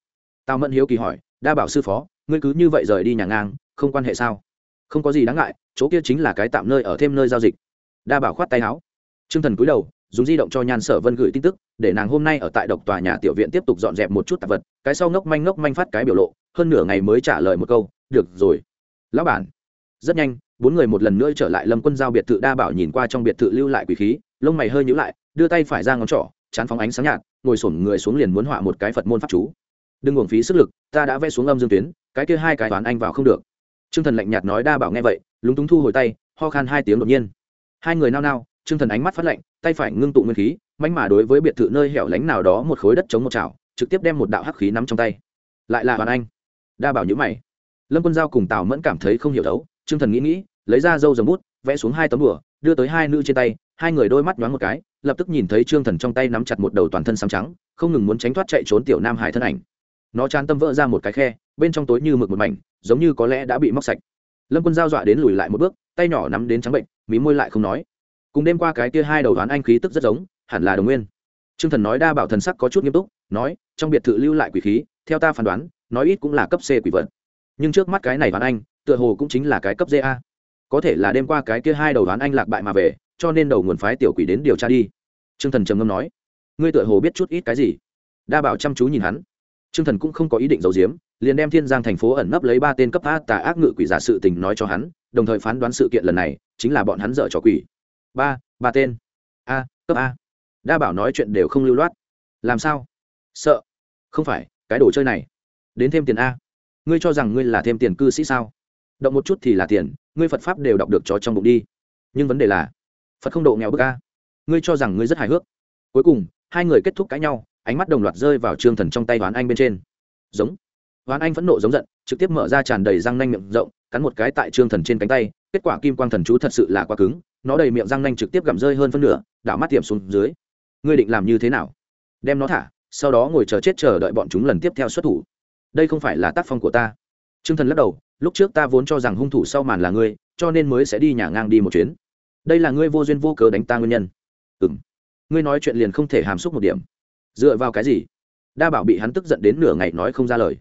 Speaker 1: Tào mẫn hiếu kỳ hỏi, đa bảo sư phó, ngươi cứ như vậy rời đi nhà ngang, không quan hệ sao? Không có gì đáng ngại, chỗ kia chính là cái tạm nơi ở thêm nơi giao dịch. Đa bảo khoát tay áo. T r ư ơ n g thần cúi đầu, dùng di động cho nhan sở vân gửi tin tức, để nàng hôm nay ở tại độc tòa nhà tiểu viện tiếp tục dọn dẹp một chút tạp vật, cái sau ngốc manh ngốc manh phát cái biểu lộ, hơn nửa ngày mới trả lời một câu, được rồi. Lão bản. Rất nhanh, bốn người một lần nữa trở lại lâm quân giao biệt thự, đa bảo nhìn qua trong biệt thự lưu lại quỷ khí, lông mày hơi nhữ lại, đưa tay phải ra ngón trỏ, chán phóng ánh sáng nhạt, ngồi sổm người xuống liền muốn họa một cái phật môn pháp chú. Đừng uổng phí sức lực, ta đã vẽ xuống âm dương tuyến, cái kia hai cái toán anh vào không được. Trương thần lạnh nhạt nói đa bảo nghe vậy, lúng túng thu hồi tay, ho khan hai tiếng đột nhiên. Hai người nao nao, Trương thần ánh mắt phát lạnh, tay phải ngưng tụ nguyên khí, mãnh mà đối với biệt thự nơi hẻo lánh nào đó một khối đất chống một chảo, trực tiếp đem một đạo hắc khí nắm trong tay. Lại là Hoàn anh. Đa bảo nhíu mày. Lâm quân giao cùng tào mẫn cảm thấy không hiểu đấu Trương thần nghĩ nghĩ, lấy ra dâu rồng bút, vẽ xuống hai tấm đùa, đưa tới hai nữ trên tay, hai người đôi mắt nhoáng một cái, lập tức nhìn thấy trương thần trong tay nắm chặt một đầu toàn thân sáng trắng, không ngừng muốn tránh thoát chạy trốn tiểu nam hải thân ảnh. Nó chán tâm vỡ ra một cái khe bên trong tối như mực một mảnh, giống như có lẽ đã bị móc sạch. Lâm quân giao dọa đến lùi lại một bước, tay nhỏ nắm đến trắng bệnh, mí môi lại không nói. Cùng đêm qua cái kia hai đầu đoán anh khí tức rất giống, hẳn là đồng nguyên. Trương thần nói đa bảo thần sắc có chút nghiêm túc, nói, trong biệt thự lưu lại quỷ khí, theo ta phán đoán, nói ít cũng là cấp c quỷ vật. Nhưng trước mắt cái này đoán anh, tựa hồ cũng chính là cái cấp a. Có thể là đêm qua cái kia hai đầu đoán anh lạc bại mà về, cho nên đầu nguồn phái tiểu quỷ đến điều tra đi. T r ư ơ n g thần trầm ngâm nói, ngươi tựa hồ biết chút ít cái gì? Đa bảo chăm chú nhìn hắn. Trương thần cũng không có ý định giấu giếm, liền đem thiên giang thành phố ẩn nấp lấy ba tên cấp a tà ác ngự quỷ giả sự tình nói cho hắn, đồng thời phán đoán sự kiện lần này chính là bọn hắn dở trò quỷ. Ba ba tên. A, cấp a. Đa bảo nói chuyện đều không lưu loát. Làm sao? Sợ. Không phải, cái đồ chơi này. Đến thêm tiền a. Ngươi cho rằng ngươi là thêm tiền cư sĩ sao? Động một chút thì là tiền, ngươi phật pháp đều đọc được chó trong bụng đi. Nhưng vấn đề là, phật không độ nghèo bức A. ngươi cho rằng ngươi rất hài hước. Cuối cùng, hai người kết thúc cãi nhau ánh mắt đồng loạt rơi vào trương thần trong tay hoán anh bên trên. Giống. Hoán anh phẫn nộ giống giận, trực tiếp mở ra tràn đầy răng nanh miệng rộng, cắn một cái tại trương thần trên cánh tay, kết quả kim quang thần chú thật sự là quá cứng, nó đầy miệng răng nanh trực tiếp gặm rơi hơn phân nửa, đảo mắt tiệm xuống dưới. Ngươi định làm như thế nào? Đem nó thả, sau đó ngồi chờ chết chờ đợi bọn chúng lần tiếp theo xuất thủ. Đây không phải là tác phong của ta. Trương thần lắc đầu, lúc trước ta vốn cho rằng hung thủ sau màn là ngươi, cho nên mới sẽ đi nhà ngang đi một chuyến. Đây là ngươi vô duyên vô cớ đánh ta nguyên nhân. Ừ m ngươi nói chuyện liền không thể hàm xúc một điểm dựa vào cái gì? Đa bảo bị hắn tức giận đến nửa ngày nói không ra lời.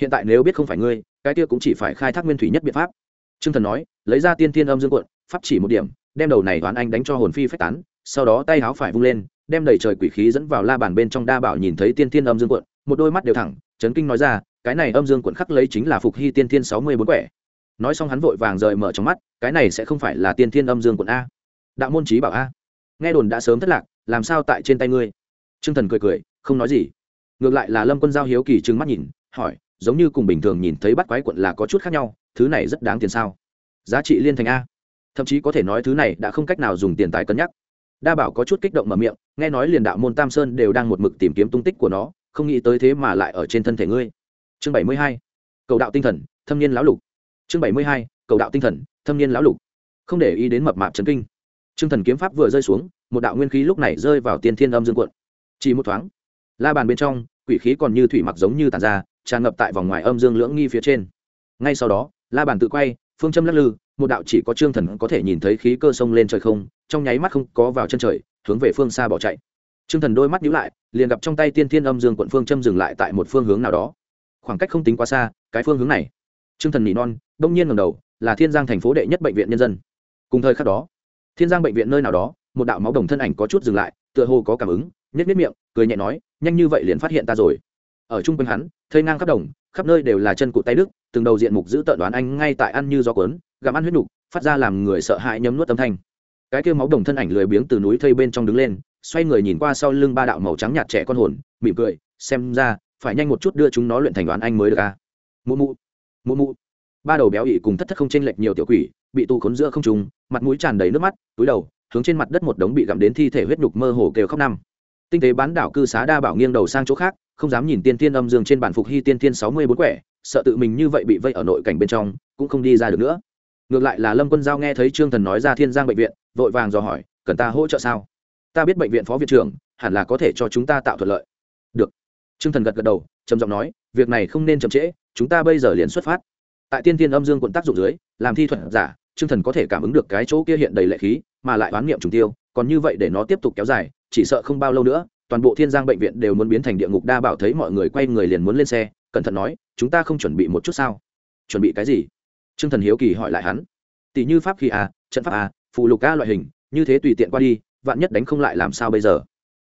Speaker 1: Hiện tại nếu biết không phải ngươi, cái kia cũng chỉ phải khai thác nguyên thủy nhất biện pháp. T r ư ơ n g thần nói, lấy ra tiên tiên âm dương quận, pháp chỉ một điểm, đem đầu này toán anh đánh cho hồn phi phách tán, sau đó tay háo phải vung lên, đem đầy trời quỷ khí dẫn vào la bàn bên trong đa bảo nhìn thấy tiên tiên âm dương quận, một đôi mắt đều thẳng trấn kinh nói ra, cái này âm dương quận khắc lấy chính là phục hy tiên tiên sáu mươi bốn quẻ. Nói xong hắn vội vàng rời mở trong mắt, cái này sẽ không phải là tiên tiên âm dương quận a. Đạo môn trí bảo a. Nghe đồn đã sớm thất lạc, làm sao tại trên tay ngươi? T r ư ơ n g thần cười cười, không nói gì. Ngược lại là lâm quân giao hiếu kỳ trừng mắt nhìn, hỏi, giống như cùng bình thường nhìn thấy bắt quái quận là có chút khác nhau, thứ này rất đáng tiền sao? Giá trị liên thành a. Thậm chí có thể nói thứ này đã không cách nào dùng tiền tài cân nhắc. Đa bảo có chút kích động mở miệng, nghe nói liền đạo môn tam sơn đều đang một mực tìm kiếm tung tích của nó, không nghĩ tới thế mà lại ở trên thân thể ngươi. Chương bảy mươi hai, cầu đạo tinh thần, thâm niên lão lục. Chương bảy mươi hai, cầu đạo tinh thần, thâm niên lão lục. Không để ý đến mập mạp trấn kinh. T r ư ơ n g thần kiếm pháp vừa rơi xuống, một đạo nguyên khí lúc này rơi vào tiên thiên âm dương quận chỉ một thoáng, la bàn bên trong, quỷ khí còn như thủy mặc giống như tàn ra, tràn ngập tại vòng ngoài âm dương lưỡng nghi phía trên. Ngay sau đó, la bàn tự quay, phương châm lắc lư, một đạo chỉ có trương thần có thể nhìn thấy khí cơ sông lên trời không, trong nháy mắt không có vào chân trời, hướng về phương xa bỏ chạy. Trương thần đôi mắt nhíu lại, liền gặp trong tay tiên thiên âm dương quận phương châm dừng lại tại một phương hướng nào đó. Khoảng cách không tính quá xa, cái phương hướng này. Trương thần nỉ non, đông nhiên ngầm đầu, là thiên giang thành phố đệ nhất bệnh viện nhân dân. Cùng thời khắc đó, thiên giang bệnh viện nơi nào đó, một đạo máu đồng thân ảnh có chút dừng lại, tựa hồ có cảm ứng nhất nhất miệng, cười nhẹ nói, nhanh như vậy liền phát hiện ta rồi. Ở chung quanh hắn, thây ngang khắp đồng, khắp nơi đều là chân cụt tay đức, từng đầu diện mục giữ tợn đoán anh ngay tại ăn như gió cuốn, gặm ăn huyết nục phát ra làm người sợ hãi nhấm nuốt âm thanh. Cái kêu máu đồng thân ảnh lười biếng từ núi thây bên trong đứng lên, xoay người nhìn qua sau lưng ba đạo màu trắng nhạt trẻ con hồn, mỉm cười, xem ra, phải nhanh một chút đưa chúng nó luyện thành đoán anh mới được a à? mụ mụ mụ mụ. Ba đầu béo ị cùng thất thất không chênh lệch nhiều tiểu quỷ, bị tu khốn giữa không trùng mặt mũi tràn đầy nước mắt, túi đầu, hướng trên mặt đất một đống bị gặm đến thi thể huyết nhục mơ hồ kêu khóc năm tinh tế bán đảo cư xá đa bảo nghiêng đầu sang chỗ khác, không dám nhìn tiên tiên âm dương trên bản phục hy tiên tiên sáu mươi bốn quẻ, sợ tự mình như vậy bị vây ở nội cảnh bên trong, cũng không đi ra được nữa. Ngược lại là lâm quân giao nghe thấy trương thần nói ra thiên giang bệnh viện, vội vàng dò hỏi, cần ta hỗ trợ sao? Ta biết bệnh viện phó viện trưởng, hẳn là có thể cho chúng ta tạo thuận lợi. Được. Trương thần gật gật đầu, trầm giọng nói, việc này không nên chậm trễ, chúng ta bây giờ liền xuất phát. Tại tiên tiên âm dương quận tác dụng dưới, làm thi thuật giả, trương thần có thể cảm ứng được cái chỗ kia hiện đầy lệ khí, mà lại oán niệm trùng tiêu, còn như vậy để nó tiếp tục kéo dài chỉ sợ không bao lâu nữa toàn bộ thiên giang bệnh viện đều muốn biến thành địa ngục đa bảo thấy mọi người quay người liền muốn lên xe cẩn thận nói chúng ta không chuẩn bị một chút sao? Chuẩn bị cái gì? Trương thần hiếu kỳ hỏi lại hắn. Tỷ như pháp khí à, trận pháp à, phụ lục ca loại hình như thế tùy tiện qua đi vạn nhất đánh không lại làm sao bây giờ?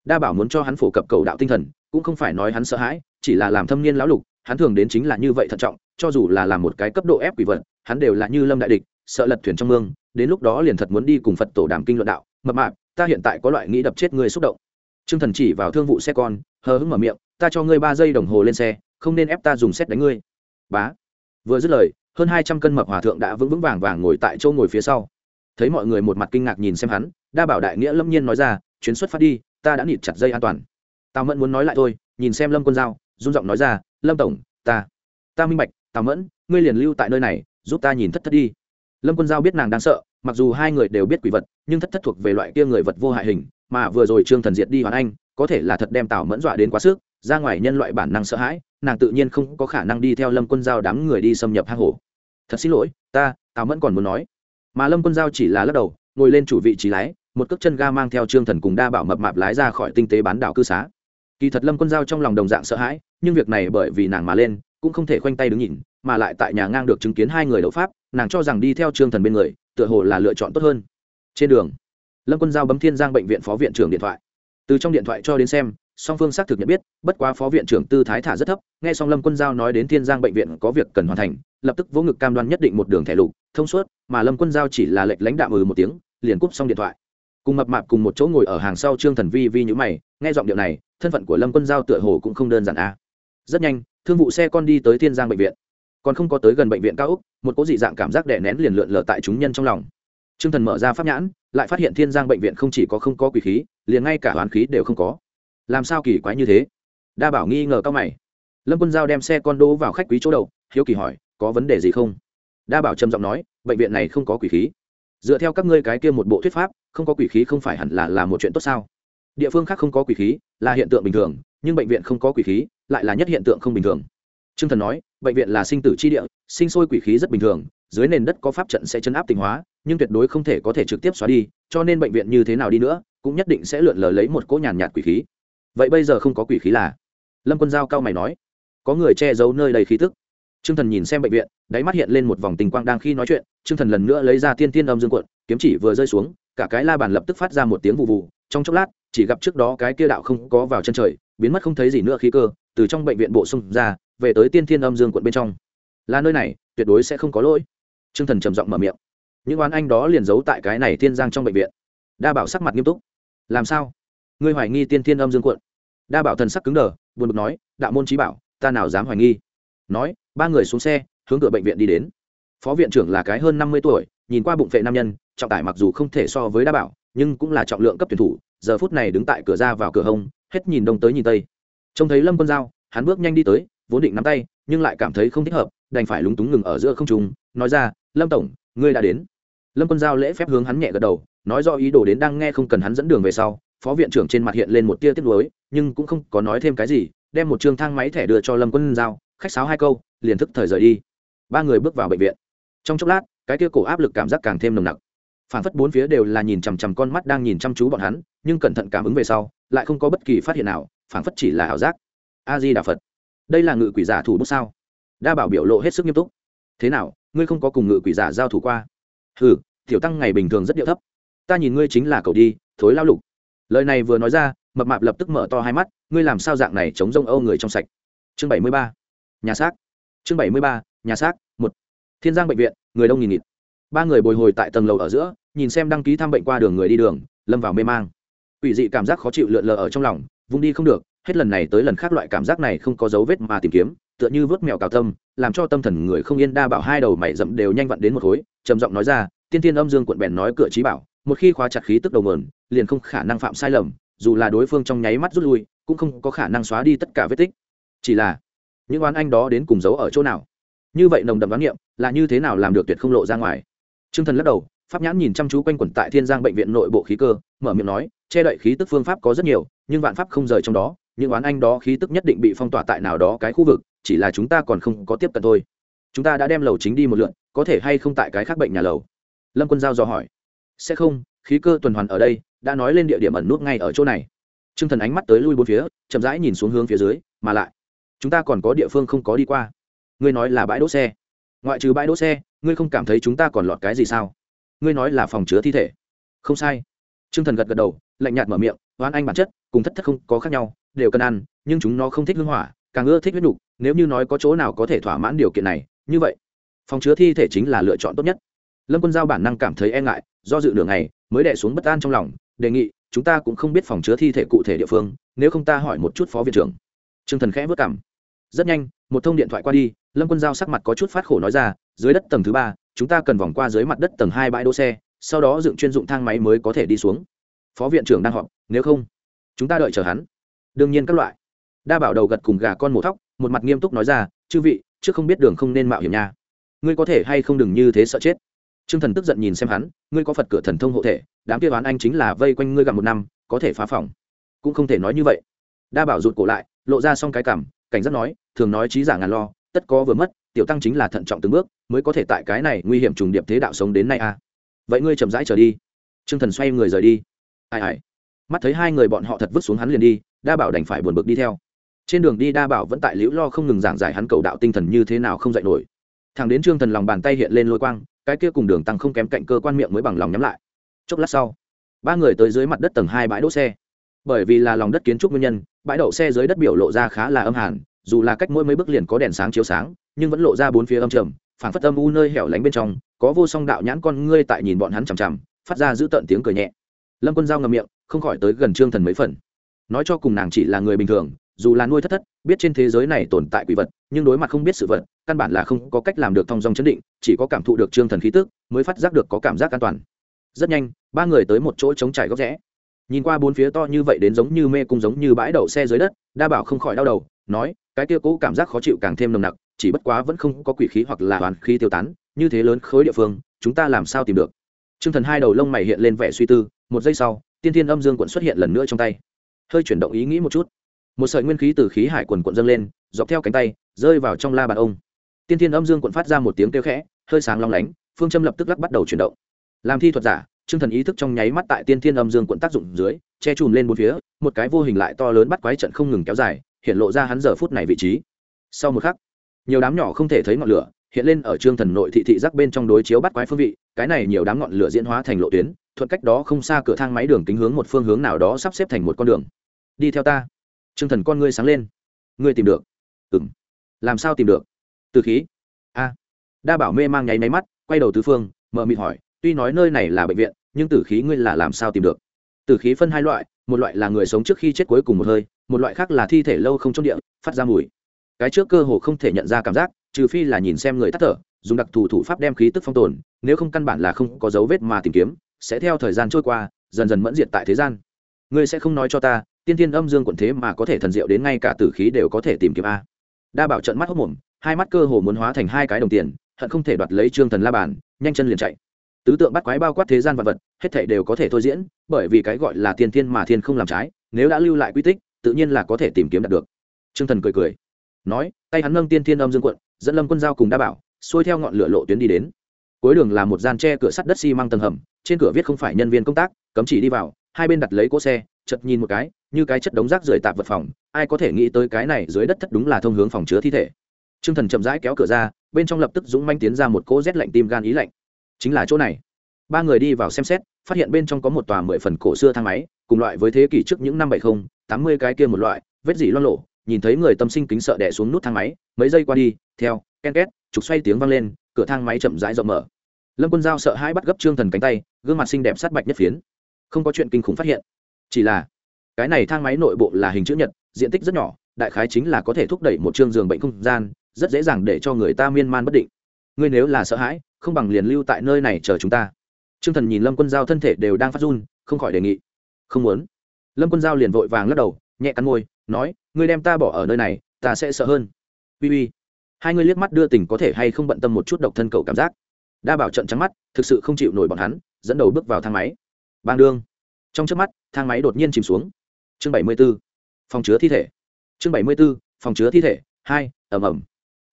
Speaker 1: Đa bảo muốn cho hắn phổ cập cầu đạo tinh thần cũng không phải nói hắn sợ hãi chỉ là làm thâm niên lão lục hắn thường đến chính là như vậy thận trọng cho dù là làm một cái cấp độ ép quỷ vật hắn đều là như lâm đại địch sợ lật thuyền trong mương đến lúc đó liền thật muốn đi cùng phật tổ đàm kinh luận đạo mập mạp, ta hiện tại có loại nghĩ đập chết ngươi xúc động. T r ư ơ n g thần chỉ vào thương vụ xe con, hờ hững mở miệng, ta cho ngươi ba giây đồng hồ lên xe, không nên ép ta dùng xét đánh ngươi. Bá. Vừa dứt lời, hơn hai trăm cân mập hòa thượng đã vững vững vàng vàng ngồi tại chỗ ngồi phía sau. Thấy mọi người một mặt kinh ngạc nhìn xem hắn, đa bảo đại nghĩa lâm nhiên nói ra, chuyến xuất phát đi, ta đã nịt chặt dây an toàn. Tào mẫn muốn nói lại thôi, nhìn xem lâm quân giao, run giọng nói ra, lâm tổng, ta ta minh bạch, tào mẫn, ngươi liền lưu tại nơi này, giúp ta nhìn thất thất đi lâm quân giao biết nàng đang sợ, mặc dù hai người đều biết quỷ vật, nhưng thất thất thuộc về loại kia người vật vô hại hình, mà vừa rồi trương thần diệt đi hoàn anh, có thể là thật đem tào mẫn dọa đến quá sức, ra ngoài nhân loại bản năng sợ hãi, nàng tự nhiên không có khả năng đi theo lâm quân giao đám người đi xâm nhập hang hổ. Thật xin lỗi, ta, tào mẫn còn muốn nói. Mà lâm quân giao chỉ là lắc đầu, ngồi lên chủ vị trí lái, một cước chân ga mang theo trương thần cùng đa bảo mập mạp lái ra khỏi tinh tế bán đảo cư xá. Kỳ thật lâm quân giao trong lòng đồng dạng sợ hãi, nhưng việc này bởi vì nàng mà lên, cũng không thể khoanh tay đứng nhìn mà lại tại nhà ngang được chứng kiến hai người đấu pháp, nàng cho rằng đi theo trương thần bên người, tựa hồ là lựa chọn tốt hơn. Trên đường, lâm quân giao bấm thiên giang bệnh viện phó viện trưởng điện thoại. Từ trong điện thoại cho đến xem, song phương xác thực nhận biết, bất quá phó viện trưởng tư thái thả rất thấp, nghe xong lâm quân giao nói đến thiên giang bệnh viện có việc cần hoàn thành, lập tức vỗ ngực cam đoan nhất định một đường thẻ lục, thông suốt, mà lâm quân giao chỉ là lệnh lãnh đạo ừ một tiếng, liền cúp xong điện thoại. Cùng mập mạp cùng một chỗ ngồi ở hàng sau trương thần vi vi nhữ mày, nghe giọng điệu này, thân phận của lâm quân giao tựa hồ cũng không đơn giản a rất nhanh, thương vụ xe con đi tới thiên giang bệnh viện còn không có tới gần bệnh viện cao úc, một cỗ dị dạng cảm giác đè nén liền lượn lờ tại chúng nhân trong lòng. T r ư ơ n g thần mở ra pháp nhãn, lại phát hiện thiên giang bệnh viện không chỉ có không có quỷ khí, liền ngay cả hoán khí đều không có. Làm sao kỳ quái như thế? Đa bảo nghi ngờ cao mày. Lâm quân giao đem xe con đỗ vào khách quý chỗ đầu, hiếu kỳ hỏi, có vấn đề gì không? Đa bảo trầm giọng nói, bệnh viện này không có quỷ khí. Dựa theo các ngươi cái kia một bộ thuyết pháp, không có quỷ khí không phải hẳn là là một chuyện tốt sao? Địa phương khác không có quỷ khí, là hiện tượng bình thường, nhưng bệnh viện không có quỷ khí, lại là nhất hiện tượng không bình thường. Trương thần nói bệnh viện là sinh tử chi địa sinh sôi quỷ khí rất bình thường dưới nền đất có pháp trận sẽ chấn áp tình hóa nhưng tuyệt đối không thể có thể trực tiếp xóa đi cho nên bệnh viện như thế nào đi nữa cũng nhất định sẽ lượn lờ lấy một cỗ nhàn nhạt quỷ khí. Vậy bây giờ không có quỷ khí là? Lâm quân giao cao mày nói có người che giấu nơi đầy khí tức. Trương thần nhìn xem bệnh viện đáy mắt hiện lên một vòng tình quang đang khi nói chuyện Trương thần lần nữa lấy ra tiên tiên âm dương Cuộn, kiếm chỉ vừa rơi xuống cả cái la bàn lập tức phát ra một tiếng vụ vụ trong chốc lát chỉ gặp trước đó cái kia đạo không có vào chân trời biến mất không thấy gì nữa khí cơ từ trong bệnh viện bổ sung ra về tới tiên thiên âm dương quận bên trong. Là nơi này, tuyệt đối sẽ không có lỗi. T r ư ơ n g thần trầm giọng mở miệng. Những oán anh đó liền giấu tại cái này tiên giang trong bệnh viện. Đa bảo sắc mặt nghiêm túc. Làm sao? Ngươi hoài nghi tiên thiên âm dương quận? Đa bảo thần sắc cứng đờ, buồn bực nói, đạo môn trí bảo, ta nào dám hoài nghi? Nói, ba người xuống xe, hướng cửa bệnh viện đi đến. Phó viện trưởng là cái hơn năm mươi tuổi, nhìn qua bụng vệ nam nhân, trọng tải mặc dù không thể so với đa bảo, nhưng cũng là trọng lượng cấp tuyển thủ, giờ phút này đứng tại cửa ra vào cửa hông, hết nhìn đông tới nhìn tây. Trông thấy lâm quân giao, hắn bước nhanh đi tới vốn định nắm tay, nhưng lại cảm thấy không thích hợp, đành phải lúng túng ngừng ở giữa không trùng nói ra, lâm tổng, ngươi đã đến. Lâm quân giao lễ phép hướng hắn nhẹ gật đầu, nói do ý đồ đến đang nghe không cần hắn dẫn đường về sau, phó viện trưởng trên mặt hiện lên một tia tiếc nuối, nhưng cũng không có nói thêm cái gì, đem một chương thang máy thẻ đưa cho lâm quân giao, khách sáo hai câu, liền thức thời rời đi. Ba người bước vào bệnh viện. Trong chốc lát, cái tia cổ áp lực cảm giác càng thêm nồng nặc. Phản phất bốn phía đều là nhìn chằm chằm con mắt đang nhìn chăm chú bọn hắn, nhưng cẩn thận cảm ứng về sau, lại không có bất kỳ phát hiện nào, phản phất chỉ là ảo giác. A di đà phật đây là ngự quỷ giả thủ bút sao? Đa bảo biểu lộ hết sức nghiêm túc. Thế nào, ngươi không có cùng ngự quỷ giả giao thủ qua? Ừ tiểu tăng ngày bình thường rất điệu thấp. Ta nhìn ngươi chính là cậu đi, thối lao lục. Lời này vừa nói ra, mập mạp lập tức mở to hai mắt, ngươi làm sao dạng này chống rông âu người trong sạch? Chương bảy mươi ba, nhà xác. Chương bảy mươi ba, nhà xác, một. Thiên giang bệnh viện, người đông nghìn nghịt. Ba người bồi hồi tại tầng lầu ở giữa, nhìn xem đăng ký thăm bệnh qua đường người đi đường, lâm vào mê mang. Ủy dị cảm giác khó chịu lượn lờ ở trong lòng, vung đi không được hết lần này tới lần khác loại cảm giác này không có dấu vết mà tìm kiếm, tựa như vớt mèo cào tâm, làm cho tâm thần người không yên, đa bảo hai đầu mày rậm đều nhanh vặn đến một khối, trầm giọng nói ra, tiên tiên âm dương quận bèn nói cửa trí bảo, một khi khóa chặt khí tức đầu mờn liền không khả năng phạm sai lầm, dù là đối phương trong nháy mắt rút lui, cũng không có khả năng xóa đi tất cả vết tích. Chỉ là, những oán anh đó đến cùng giấu ở chỗ nào? Như vậy nồng đậm đoán niệm, là như thế nào làm được tuyệt không lộ ra ngoài? T r ư ơ n g thần lắc đầu, pháp nhãn nhìn chăm chú quanh quẩn tại thiên giang bệnh viện nội bộ khí cơ, mở miệng nói, che đậy khí tức phương pháp có rất nhiều, nhưng vạn pháp không rời trong đó những oán anh đó khí tức nhất định bị phong tỏa tại nào đó cái khu vực, chỉ là chúng ta còn không có tiếp cận thôi. Chúng ta đã đem lầu chính đi một lượn, có thể hay không tại cái khác bệnh nhà lầu? Lâm quân giao dò hỏi. Sẽ không, khí cơ tuần hoàn ở đây, đã nói lên địa điểm ẩn nút ngay ở chỗ này. T r ư ơ n g thần ánh mắt tới lui bốn phía, chậm rãi nhìn xuống hướng phía dưới, mà lại, chúng ta còn có địa phương không có đi qua. Ngươi nói là bãi đỗ xe. Ngoại trừ bãi đỗ xe, ngươi không cảm thấy chúng ta còn lọt cái gì sao? Ngươi nói là phòng chứa thi thể. Không sai. T r ư ơ n g thần gật gật đầu, lạnh nhạt mở miệng, oán anh bản chất, cùng thất thất không có khác nhau đều cần ăn, nhưng chúng nó không thích hương hỏa, càng ưa thích huyết nhục, nếu như nói có chỗ nào có thể thỏa mãn điều kiện này, như vậy, phòng chứa thi thể chính là lựa chọn tốt nhất. Lâm quân giao bản năng cảm thấy e ngại, do dự đường này mới đẻ xuống bất an trong lòng, đề nghị, chúng ta cũng không biết phòng chứa thi thể cụ thể địa phương, nếu không ta hỏi một chút phó viện trưởng. T r ư ơ n g thần khẽ vất cảm. Rất nhanh, một thông điện thoại qua đi, lâm quân giao sắc mặt có chút phát khổ nói ra, dưới đất tầng thứ ba, chúng ta cần vòng qua dưới mặt đất tầng hai bãi đỗ xe, sau đó dựng chuyên dụng thang máy mới có thể đi xuống. Phó viện trưởng đang họp, nếu không, chúng ta đợi chờ hắn đương nhiên các loại. Đa bảo đầu gật cùng gà con mổ thóc, một mặt nghiêm túc nói ra, chư vị, trước không biết đường không nên mạo hiểm nha. Ngươi có thể hay không đừng như thế sợ chết. T r ư ơ n g thần tức giận nhìn xem hắn, ngươi có phật cửa thần thông hộ thể, đám kia đoán anh chính là vây quanh ngươi gặp một năm, có thể phá phòng. Cũng không thể nói như vậy. Đa bảo rụt cổ lại, lộ ra xong cái cảm, cảnh giác nói, thường nói trí giả ngàn lo, tất có vừa mất, tiểu tăng chính là thận trọng từng bước, mới có thể tại cái này nguy hiểm trùng điệp thế đạo sống đến nay à. vậy ngươi chậm rãi trở đi. T r ư ơ n g thần xoay người rời đi. Ai ai. Mắt thấy hai người bọn họ thật vứt xuống hắn liền đi đa bảo đành phải buồn bực đi theo. Trên đường đi đa bảo vẫn tại liễu lo không ngừng giảng giải hắn cầu đạo tinh thần như thế nào không dạy nổi. Thằng đến trương thần lòng bàn tay hiện lên lôi quang, cái kia cùng đường tăng không kém cạnh cơ quan miệng mới bằng lòng nhắm lại. Chốc lát sau, ba người tới dưới mặt đất tầng hai bãi đỗ xe. Bởi vì là lòng đất kiến trúc nguyên nhân, bãi đậu xe dưới đất biểu lộ ra khá là âm hàn, dù là cách mỗi mấy bước liền có đèn sáng chiếu sáng, nhưng vẫn lộ ra bốn phía âm trầm, phảng phất âm u nơi hẻo lánh bên trong, có vô song đạo nhãn con ngươi tại nhìn bọn hắn chằm chằm, phát ra giữ tợn tiếng cười nhẹ. Lâm quân giao ngầm miệng, không khỏi tới gần trương thần mấy phần nói cho cùng nàng chỉ là người bình thường, dù là nuôi thất thất, biết trên thế giới này tồn tại quỷ vật, nhưng đối mặt không biết sự vật, căn bản là không có cách làm được thong dong chấn định, chỉ có cảm thụ được trương thần khí tức, mới phát giác được có cảm giác an toàn. Rất nhanh, ba người tới một chỗ trống trải góc rẽ. Nhìn qua bốn phía to như vậy đến giống như mê cung giống như bãi đậu xe dưới đất, đa bảo không khỏi đau đầu, nói, cái kia cũ cảm giác khó chịu càng thêm nồng nặc, chỉ bất quá vẫn không có quỷ khí hoặc là hoàn khí tiêu tán, như thế lớn khối địa phương, chúng ta làm sao tìm được? T r ư ơ n g thần hai đầu lông mày hiện lên vẻ suy tư, một giây sau, tiên thiên âm dương quận xuất hiện lần nữa trong tay hơi chuyển động ý nghĩ một chút. Một sợi nguyên khí từ khí hải quần quận dâng lên, dọc theo cánh tay, rơi vào trong la bàn ông. Tiên thiên âm dương quận phát ra một tiếng kêu khẽ, hơi sáng long lánh, phương châm lập tức lắc bắt đầu chuyển động. Làm thi thuật giả chương thần ý thức trong nháy mắt tại tiên thiên âm dương quận tác dụng dưới, che chùm lên bốn phía, một cái vô hình lại to lớn bắt quái trận không ngừng kéo dài, hiện lộ ra hắn giờ phút này vị trí. Sau một khắc, nhiều đám nhỏ không thể thấy ngọn lửa, hiện lên ở trương thần nội thị thị giác bên trong đối chiếu bắt quái phương vị, cái này nhiều đám ngọn lửa diễn hóa thành lộ tuyến thuận cách đó không xa cửa thang máy đường kính hướng một phương hướng nào đó sắp xếp thành một con đường. Đi theo ta. Trương thần con ngươi sáng lên. Ngươi tìm được. Ừ m làm sao tìm được? Từ khí. A. Đa bảo mê mang nháy máy mắt, quay đầu tứ phương mờ mịt hỏi, tuy nói nơi này là bệnh viện, nhưng tử khí ngươi là làm sao tìm được? Tử khí phân hai loại, một loại là người sống trước khi chết cuối cùng một hơi, một loại khác là thi thể lâu không trong địa, phát ra mùi. Cái trước cơ hồ không thể nhận ra cảm giác, trừ phi là nhìn xem người tắt thở, dùng đặc thù thủ pháp đem khí tức phong tồn, nếu không căn bản là không có dấu vết mà tìm kiếm sẽ theo thời gian trôi qua, dần dần mẫn diệt tại thế gian. Ngươi sẽ không nói cho ta, tiên tiên âm dương quận thế mà có thể thần diệu đến ngay cả tử khí đều có thể tìm kiếm a. Đa bảo trận mắt hốc mồm, hai mắt cơ hồ muốn hóa thành hai cái đồng tiền, hận không thể đoạt lấy trương thần la bàn, nhanh chân liền chạy. Tứ tượng bắt quái bao quát thế gian vật vật, hết thảy đều có thể thôi diễn, bởi vì cái gọi là tiên thiên mà thiên không làm trái, nếu đã lưu lại quy tích, tự nhiên là có thể tìm kiếm đạt được. Trương thần cười cười, nói, tay hắn nâng tiên thiên âm dương quận, dẫn lâm quân giao cùng đa bảo, xuôi theo ngọn lửa lộ tuyến đi đến cuối đường là một gian tre cửa sắt đất xi măng tầng hầm, trên cửa viết không phải nhân viên công tác, cấm chỉ đi vào, hai bên đặt lấy cỗ xe chật nhìn một cái, như cái chất đống rác rưởi tạp vật phòng, ai có thể nghĩ tới cái này dưới đất thất đúng là thông hướng phòng chứa thi thể. T r ư ơ n g thần chậm rãi kéo cửa ra, bên trong lập tức dũng manh tiến ra một cỗ rét lạnh tim gan ý lạnh. Chính là chỗ này. Ba người đi vào xem xét, phát hiện bên trong có một tòa mười phần cổ xưa thang máy, cùng loại với thế kỷ trước những năm bảy mươi tám mươi cái kia một loại, vết dỉ loan lộ, nhìn thấy người tâm sinh kính sợ đẻ xuống nút thang máy, mấy giây qua đi, theo, ken két, trục xoay tiếng vang lên, cửa thang máy chậm rãi rộng mở lâm quân giao sợ hãi bắt gấp trương thần cánh tay, gương mặt xinh đẹp sát bạch nhất phiến. Không có chuyện kinh khủng phát hiện. Chỉ là, cái này thang máy nội bộ là hình chữ nhật, diện tích rất nhỏ, đại khái chính là có thể thúc đẩy một chương giường bệnh không gian, rất dễ dàng để cho người ta miên man bất định. Ngươi nếu là sợ hãi, không bằng liền lưu tại nơi này chờ chúng ta. Trương thần nhìn lâm quân giao thân thể đều đang phát run, không khỏi đề nghị. Không muốn. Lâm quân giao liền vội vàng lắc đầu, nhẹ cắn môi, nói, ngươi đem ta bỏ ở nơi này, ta sẽ sợ hơn. Uy uy hai người liếc mắt đưa tình có thể hay không bận tâm một chút độc thân cậu cảm giác đa bảo trận trắng mắt, thực sự không chịu nổi bọn hắn, dẫn đầu bước vào thang máy. Bang đương. Trong trước mắt, thang máy đột nhiên chìm xuống. Chương bảy mươi b ố phòng chứa thi thể. Chương bảy mươi b ố phòng chứa thi thể. Hai ẩm ẩm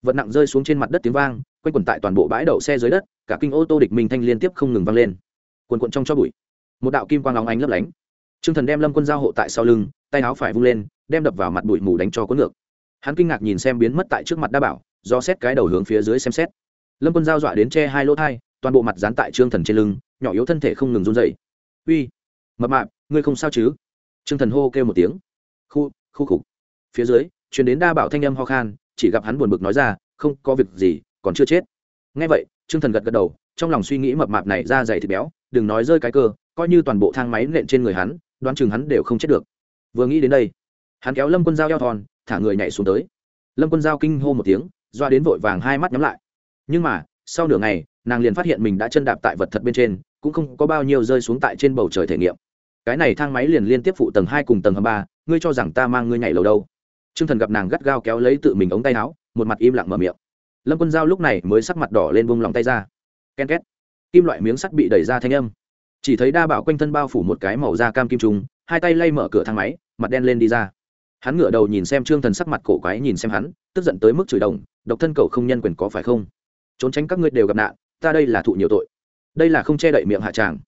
Speaker 1: vật nặng rơi xuống trên mặt đất tiếng vang, quanh quẩn tại toàn bộ bãi đậu xe dưới đất, cả kinh ô tô địch minh thanh liên tiếp không ngừng vang lên. Quần quận trong cho bụi. Một đạo kim quang óng ánh lấp lánh. T r ư ơ n g thần đem lâm quân giao hộ tại sau lưng, tay áo phải vung lên, đem đập vào mặt bụi mù đánh cho cuốn ngược. Hắn kinh ngạc nhìn xem biến mất tại trước mặt đa bảo, do xét cái đầu hướng phía dưới xem xét lâm quân giao dọa đến che hai lỗ thai, toàn bộ mặt dán tại trương thần trên lưng, nhỏ yếu thân thể không ngừng run dậy uy, mập mạp, ngươi không sao chứ? Trương thần hô kêu một tiếng. Khu khu khục. Phía dưới chuyển đến đa bảo thanh âm ho khan, chỉ gặp hắn buồn bực nói ra, không có việc gì, còn chưa chết. Ngay vậy, trương thần gật gật đầu, trong lòng suy nghĩ mập mạp này ra dày thịt béo, đừng nói rơi cái cơ, coi như toàn bộ thang máy nện trên người hắn, đoán chừng hắn đều không chết được. Vừa nghĩ đến đây, hắn kéo lâm quân dao eo thon, thả người nhảy xuống tới. Lâm quân dao kinh hô một tiếng, doa đến vội vàng hai mắt nhắm lại nhưng mà, sau nửa ngày, nàng liền phát hiện mình đã chân đạp tại vật thật bên trên, cũng không có bao nhiêu rơi xuống tại trên bầu trời thể nghiệm. Cái này thang máy liền liên tiếp phụ tầng hai cùng tầng hầm ba, ngươi cho rằng ta mang ngươi nhảy lầu đâu? T r ư ơ n g thần gặp nàng gắt gao kéo lấy tự mình ống tay áo, một mặt im lặng mở miệng. Lâm quân giao lúc này mới sắc mặt đỏ lên bông lòng tay ra. Ken két. Kim loại miếng sắt bị đẩy ra thanh âm. Chỉ thấy đa bảo quanh thân bao phủ một cái màu da cam kim trùng hai tay lay mở cửa thang máy, mặt đen lên đi ra. Hắn ngửa đầu nhìn xem trương thần sắc mặt cổ quái nhìn xem hắn, tức giận tới mức chửi đồng, độc thân cầu không nhân quyền có phải không? Trốn tránh các ngươi đều gặp nạn, ta đây là thụ nhiều tội. Đây là không che đậy miệng hạ tràng.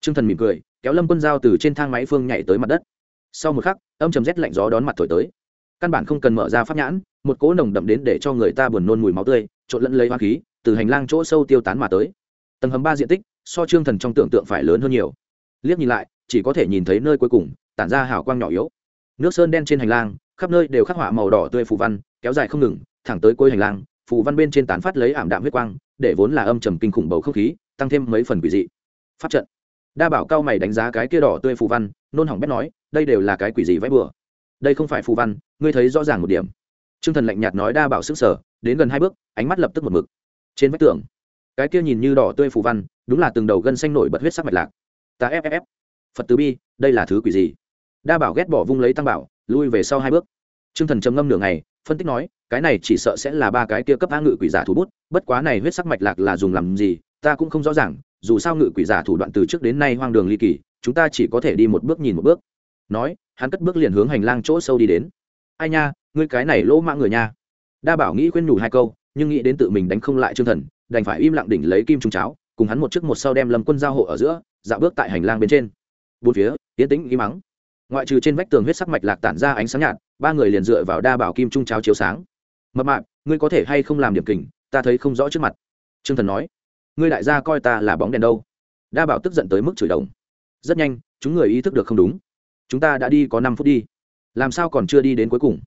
Speaker 1: Trương thần mỉm cười, kéo lâm quân dao từ trên thang máy phương nhảy tới mặt đất. Sau một khắc, âm chầm rét lạnh gió đón mặt thổi tới. Căn bản không cần mở ra pháp nhãn, một cỗ nồng đậm đến để cho người ta buồn nôn mùi máu tươi, trộn lẫn lấy hoa khí, từ hành lang chỗ sâu tiêu tán mà tới. Tầng hầm ba diện tích, so trương thần trong tưởng tượng phải lớn hơn nhiều. Liếc nhìn lại, chỉ có thể nhìn thấy nơi cuối cùng, tản ra hào quang nhỏ yếu. Nước sơn đen trên hành lang, khắp nơi đều khắc họa màu đỏ tươi phù văn, kéo dài không ngừng, thẳng tới cuối hành lang phù văn bên trên tán phát lấy ảm đạm huyết quang, để vốn là âm trầm kinh khủng bầu không khí, tăng thêm mấy phần quỷ dị. Pháp trận. Đa bảo cao mày đánh giá cái kia đỏ tươi phù văn, nôn hỏng bét nói, đây đều là cái quỷ gì vẽ bừa. Đây không phải phù văn, ngươi thấy rõ ràng một điểm. T r ư ơ n g thần lạnh nhạt nói đa bảo sức sở, đến gần hai bước, ánh mắt lập tức một mực. Trên vách tường, cái kia nhìn như đỏ tươi phù văn, đúng là từng đầu gân xanh nổi bật huyết sắc mạch lạc. Ta FF phật tứ bi, đây là thứ quỷ gì? Đa bảo ghét bỏ vung lấy tăng bảo, lui về sau hai bước. T r ư ơ n g thần trầm ngâm nửa ngày, phân tích nói cái này chỉ sợ sẽ là ba cái kia cấp a ngự quỷ giả thủ bút, bất quá này huyết sắc mạch lạc là dùng làm gì, ta cũng không rõ ràng, dù sao ngự quỷ giả thủ đoạn từ trước đến nay hoang đường ly kỳ, chúng ta chỉ có thể đi một bước nhìn một bước. Nói, hắn cất bước liền hướng hành lang chỗ sâu đi đến. Ai nha, ngươi cái này lỗ mạng người nha. Đa bảo nghĩ khuyên nhủ hai câu, nhưng nghĩ đến tự mình đánh không lại trương thần, đành phải im lặng đỉnh lấy kim trung cháo, cùng hắn một chiếc một sau đem lâm quân giao hộ ở giữa, dạo bước tại hành lang bên trên. Bốn phía tiến tĩnh, im mắng. Ngoại trừ trên vách tường huyết sắc mạch lạc tản ra ánh sáng nhạt, ba người liền dựa vào đa bảo kim trung cháo chiếu sáng mập mạp, ngươi có thể hay không làm điểm kình, ta thấy không rõ trước mặt. Trương thần nói. Ngươi đại gia coi ta là bóng đèn đâu? Đa bảo tức giận tới mức chửi đồng. Rất nhanh, chúng người ý thức được không đúng. Chúng ta đã đi có năm phút đi. Làm sao còn chưa đi đến cuối cùng?